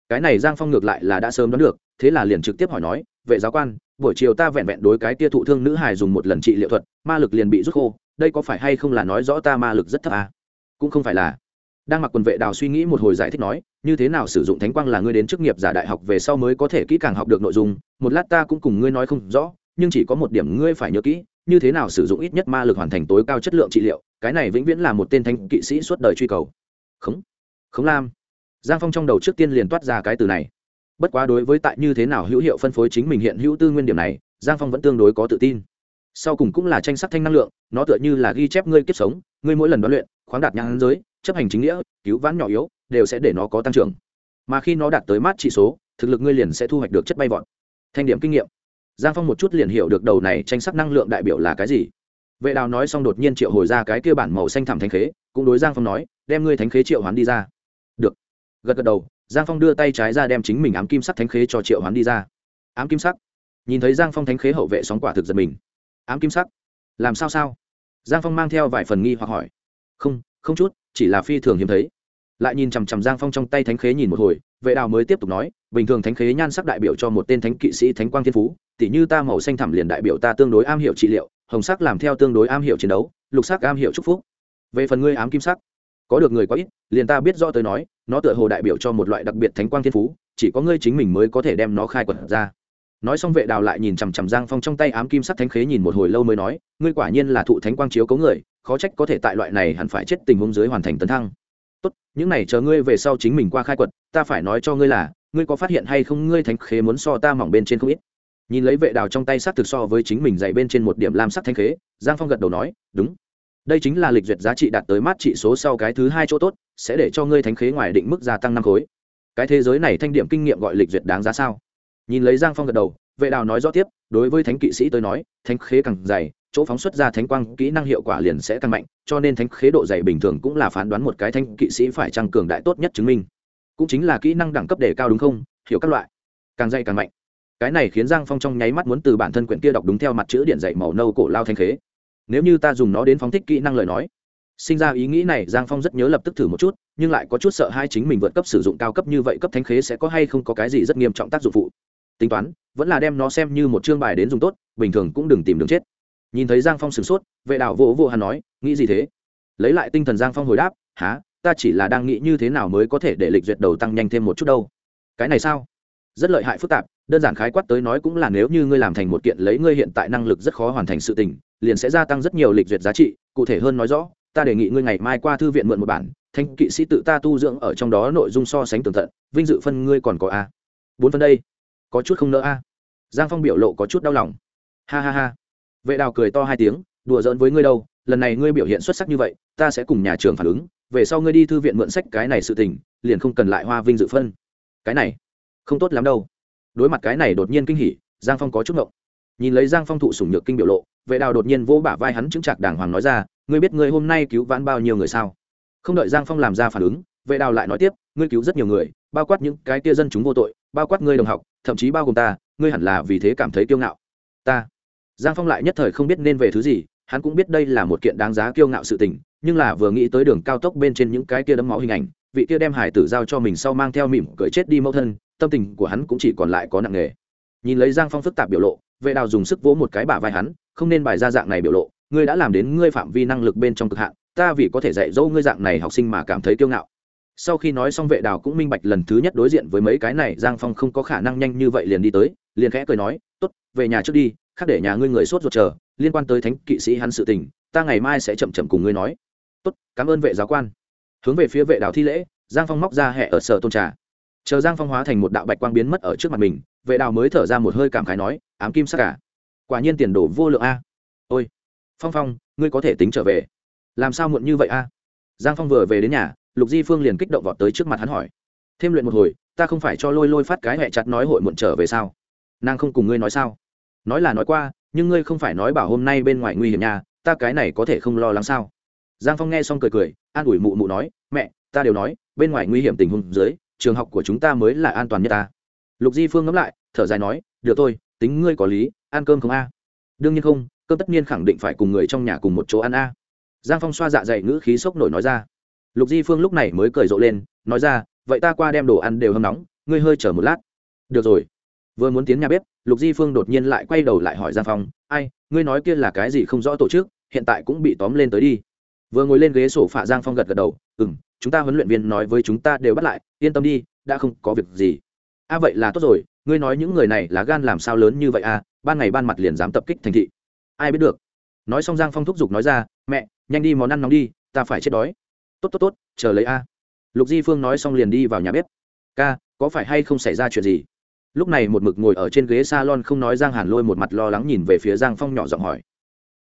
cái này giang phong ngược lại là đã sớm đoán được, thế là liền trực tiếp hỏi nói, vệ giáo quan, buổi chiều ta vẹn vẹn đối cái tia thụ thương nữ hài dùng một lần trị liệu thuật, ma lực liền bị rút khô, đây có phải hay không là nói rõ ta ma lực rất thấp à? cũng không phải là đang mặc quần vệ đào suy nghĩ một hồi giải thích nói, như thế nào sử dụng thánh quang là ngươi đến chức nghiệp giả đại học về sau mới có thể kỹ càng học được nội dung, một lát ta cũng cùng ngươi nói không rõ nhưng chỉ có một điểm ngươi phải nhớ kỹ, như thế nào sử dụng ít nhất ma lực hoàn thành tối cao chất lượng trị liệu, cái này vĩnh viễn là một tên thanh kỵ sĩ suốt đời truy cầu. Khống khống lam. Giang phong trong đầu trước tiên liền toát ra cái từ này. Bất quá đối với tại như thế nào hữu hiệu phân phối chính mình hiện hữu tư nguyên điểm này, giang phong vẫn tương đối có tự tin. Sau cùng cũng là tranh sắc thanh năng lượng, nó tựa như là ghi chép ngươi kiếp sống, ngươi mỗi lần đoán luyện, khoáng đạt nhãn giới, chấp hành chính nghĩa, cứu vãn nhỏ yếu, đều sẽ để nó có tăng trưởng. Mà khi nó đạt tới mát trị số, thực lực ngươi liền sẽ thu hoạch được chất bay vọt. Thanh điểm kinh nghiệm giang phong một chút liền hiểu được đầu này tranh sắc năng lượng đại biểu là cái gì. Vệ đào nói xong đột nhiên triệu hồi ra cái kia bản màu xanh thảm thánh khế, cũng đối giang phong nói, đem ngươi thánh khế triệu hoán đi ra. Được. Gật gật đầu, giang phong đưa tay trái ra đem chính mình ám kim sắc thánh khế cho triệu hoán đi ra. Ám kim sắc. Nhìn thấy giang phong thánh khế hậu vệ sóng quả thực giật mình. Ám kim sắc. Làm sao sao? Giang phong mang theo vài phần nghi hoặc hỏi. Không không chút, chỉ là phi thường hiếm thấy. Lại nhìn chằm chằm giang phong trong tay thánh khế nhìn một hồi, vệ đào mới tiếp tục nói, bình thường thánh khế nhan sắc đại biểu cho một tên thánh kỵ sĩ thánh quang thiên phú tỉ như ta màu xanh thẳm liền đại biểu ta tương đối am hiểu trị liệu, hồng sắc làm theo tương đối am hiểu chiến đấu, lục sắc am hiểu chúc phúc. Về phần ngươi ám kim sắc, có được người quá ít, liền ta biết rõ tới nói, nó tựa hồ đại biểu cho một loại đặc biệt thánh quang thiên phú, chỉ có ngươi chính mình mới có thể đem nó khai quật ra. Nói xong vệ đào lại nhìn chằm chằm giang phong trong tay ám kim sắc thánh khế nhìn một hồi lâu mới nói, ngươi quả nhiên là thụ thánh quang chiếu cấu người, khó trách có thể tại loại này hẳn phải chết tình huống dưới hoàn thành tấn thăng. Tốt, những này chờ ngươi về sau chính mình qua khai quật, ta phải nói cho ngươi là, ngươi có phát hiện hay không, ngươi thánh khế muốn so ta mỏng bên trên không ít nhìn lấy vệ đào trong tay s thực so với chính mình dạy bên trên một điểm lam sắc thánh khế, giang phong gật đầu nói, đúng. Đây chính là lịch duyệt giá trị đạt tới mát trị số sau cái thứ hai chỗ tốt, sẽ để cho ngươi thánh khế ngoài định mức gia tăng năm khối. Cái thế giới này thanh điểm kinh nghiệm gọi lịch duyệt đáng giá sao? Nhìn lấy giang phong gật đầu, vệ đào nói rõ tiếp, đối với thánh kỵ sĩ tôi nói thánh khế càng dày, chỗ phóng xuất ra thánh quang kỹ năng hiệu quả liền sẽ tăng mạnh, cho nên thánh khế độ dày bình thường cũng là phán đoán một cái thanh kỵ sĩ phải tăng cường đại tốt nhất chứng minh. Cũng chính là kỹ năng đẳng cấp đề cao đúng không? Hiểu các loại. Càng dày càng mạnh cái này khiến giang phong trong nháy mắt muốn từ bản thân quyển kia đọc đúng theo mặt chữ điện dạy màu nâu cổ lao thanh khế. Nếu như ta dùng nó đến phóng thích kỹ năng lời nói, sinh ra ý nghĩ này giang phong rất nhớ lập tức thử một chút, nhưng lại có chút sợ hai chính mình vượt cấp sử dụng cao cấp như vậy cấp thanh khế sẽ có hay không có cái gì rất nghiêm trọng tác dụng phụ. Tính toán, vẫn là đem nó xem như một chương bài đến dùng tốt, bình thường cũng đừng tìm đường chết. Nhìn thấy giang phong sửng sốt, vệ đạo vỗ vỗ hắn nói, nghĩ gì thế? Lấy lại tinh thần giang phong hồi đáp há ta chỉ là đang nghĩ như thế nào mới có thể để lịch duyệt đầu tăng nhanh thêm một chút đâu. Cái này sao? Rất lợi hại phức tạp đơn giản khái quát tới nói cũng là nếu như ngươi làm thành một kiện lấy ngươi hiện tại năng lực rất khó hoàn thành sự tình, liền sẽ gia tăng rất nhiều lịch duyệt giá trị, cụ thể hơn nói rõ, ta đề nghị ngươi ngày mai qua thư viện mượn một bản, thanh kỵ sĩ tự ta tu dưỡng ở trong đó nội dung so sánh tường tận, vinh dự phân ngươi còn có a. Bốn phân đây, có chút không nỡ a. Giang phong biểu lộ có chút đau lòng. Ha ha ha. Vệ đào cười to hai tiếng, đùa giỡn với ngươi đâu, lần này ngươi biểu hiện xuất sắc như vậy, ta sẽ cùng nhà trường phản ứng, về sau ngươi đi thư viện mượn sách cái này sự tình, liền không cần lại hoa vinh dự phân. Cái này, không tốt lắm đâu đối mặt cái này đột nhiên kinh hỉ, giang phong có chút ngộng. Nhìn lấy giang phong thụ sủng nhược kinh biểu lộ, vệ đào đột nhiên vỗ bả vai hắn chứng chạc đàng hoàng nói ra, ngươi biết ngươi hôm nay cứu vãn bao nhiêu người sao? Không đợi giang phong làm ra phản ứng, vệ đào lại nói tiếp, ngươi cứu rất nhiều người, bao quát những cái tia dân chúng vô tội, bao quát ngươi đồng học, thậm chí bao gồm ta, ngươi hẳn là vì thế cảm thấy kiêu ngạo. Ta. Giang phong lại nhất thời không biết nên về thứ gì, hắn cũng biết đây là một kiện đáng giá kiêu ngạo sự tình, nhưng là vừa nghĩ tới đường cao tốc bên trên những cái kia đấm máu hình ảnh, vị kia đem hải tử giao cho mình sau mang theo mỉm cười chết đi mẫu thân tâm tình của hắn cũng chỉ còn lại có nặng nghề nhìn lấy giang phong phức tạp biểu lộ, vệ đào dùng sức vỗ một cái bả vai hắn, không nên bài ra dạng này biểu lộ, ngươi đã làm đến ngươi phạm vi năng lực bên trong cực hạn, ta vì có thể dạy dỗ ngươi dạng này học sinh mà cảm thấy kiêu ngạo. Sau khi nói xong vệ đào cũng minh bạch lần thứ nhất đối diện với mấy cái này, giang phong không có khả năng nhanh như vậy liền đi tới, liền khẽ cười nói t ố t về nhà trước đi, khác để nhà ngươi người sốt ruột chờ, liên quan tới thánh kỵ sĩ hắn sự tình, ta ngày mai sẽ chậm chậm cùng ngươi nói. Tốt, cảm ơn vệ giáo quan. Hướng về phía vệ đào thi lễ, giang phong móc ra hẹ ở sở tôn trà chờ giang phong hóa thành một đạo bạch quang biến mất ở trước mặt mình, vệ đào mới thở ra một hơi cảm khái nói, ám kim sắc cả quả nhiên tiền đổ vô lượng a. Ôi, phong phong, ngươi có thể tính trở về. Làm sao muộn như vậy a? Giang phong vừa về đến nhà, lục di phương liền kích động vọt tới trước mặt hắn hỏi, thêm luyện một hồi, ta không phải cho lôi lôi phát cái hẹ chặt nói hội muộn trở về sao? Nàng không cùng ngươi nói sao? Nói là nói qua, nhưng ngươi không phải nói bảo hôm nay bên ngoài nguy hiểm nhà ta cái này có thể không lo lắng sao? Giang phong nghe xong cười cười, an ủi mụ mụ nói, mẹ, ta đều nói, bên ngoài nguy hiểm tình huống dưới trường học của chúng ta mới là an toàn nhất ta. Lục di phương ngẫm lại, thở dài nói, được thôi, tính ngươi có lý, ăn cơm không a? Đương nhiên không, cơm tất nhiên khẳng định phải cùng người trong nhà cùng một chỗ ăn a. Giang phong xoa dạ dày ngữ khí sốc nổi nói ra. Lục di phương lúc này mới cười rộ lên, nói ra, vậy ta qua đem đồ ăn đều hâm nóng, ngươi hơi chờ một lát. Được rồi. Vừa muốn tiến nhà bếp, lục di phương đột nhiên lại quay đầu lại hỏi giang phong, ai, ngươi nói kia là cái gì không rõ tổ chức, hiện tại cũng bị tóm lên tới đi. Vừa ngồi lên ghế sổ phạ giang phong gật gật đầu ừ m chúng ta huấn luyện viên nói với chúng ta đều bắt lại, yên tâm đi, đã không có việc gì. A vậy là tốt rồi, ngươi nói những người này là gan làm sao lớn như vậy à ban ngày ban mặt liền dám tập kích thành thị. Ai biết được. Nói xong giang phong thúc giục nói ra, mẹ, nhanh đi món ăn nóng đi, ta phải chết đói. Tốt tốt tốt, chờ lấy a. Lục di phương nói xong liền đi vào nhà bếp. Ca, có phải hay không xảy ra chuyện gì? Lúc này một mực ngồi ở trên ghế s a lon không nói giang hàn lôi một mặt lo lắng nhìn về phía giang phong nhỏ giọng hỏi.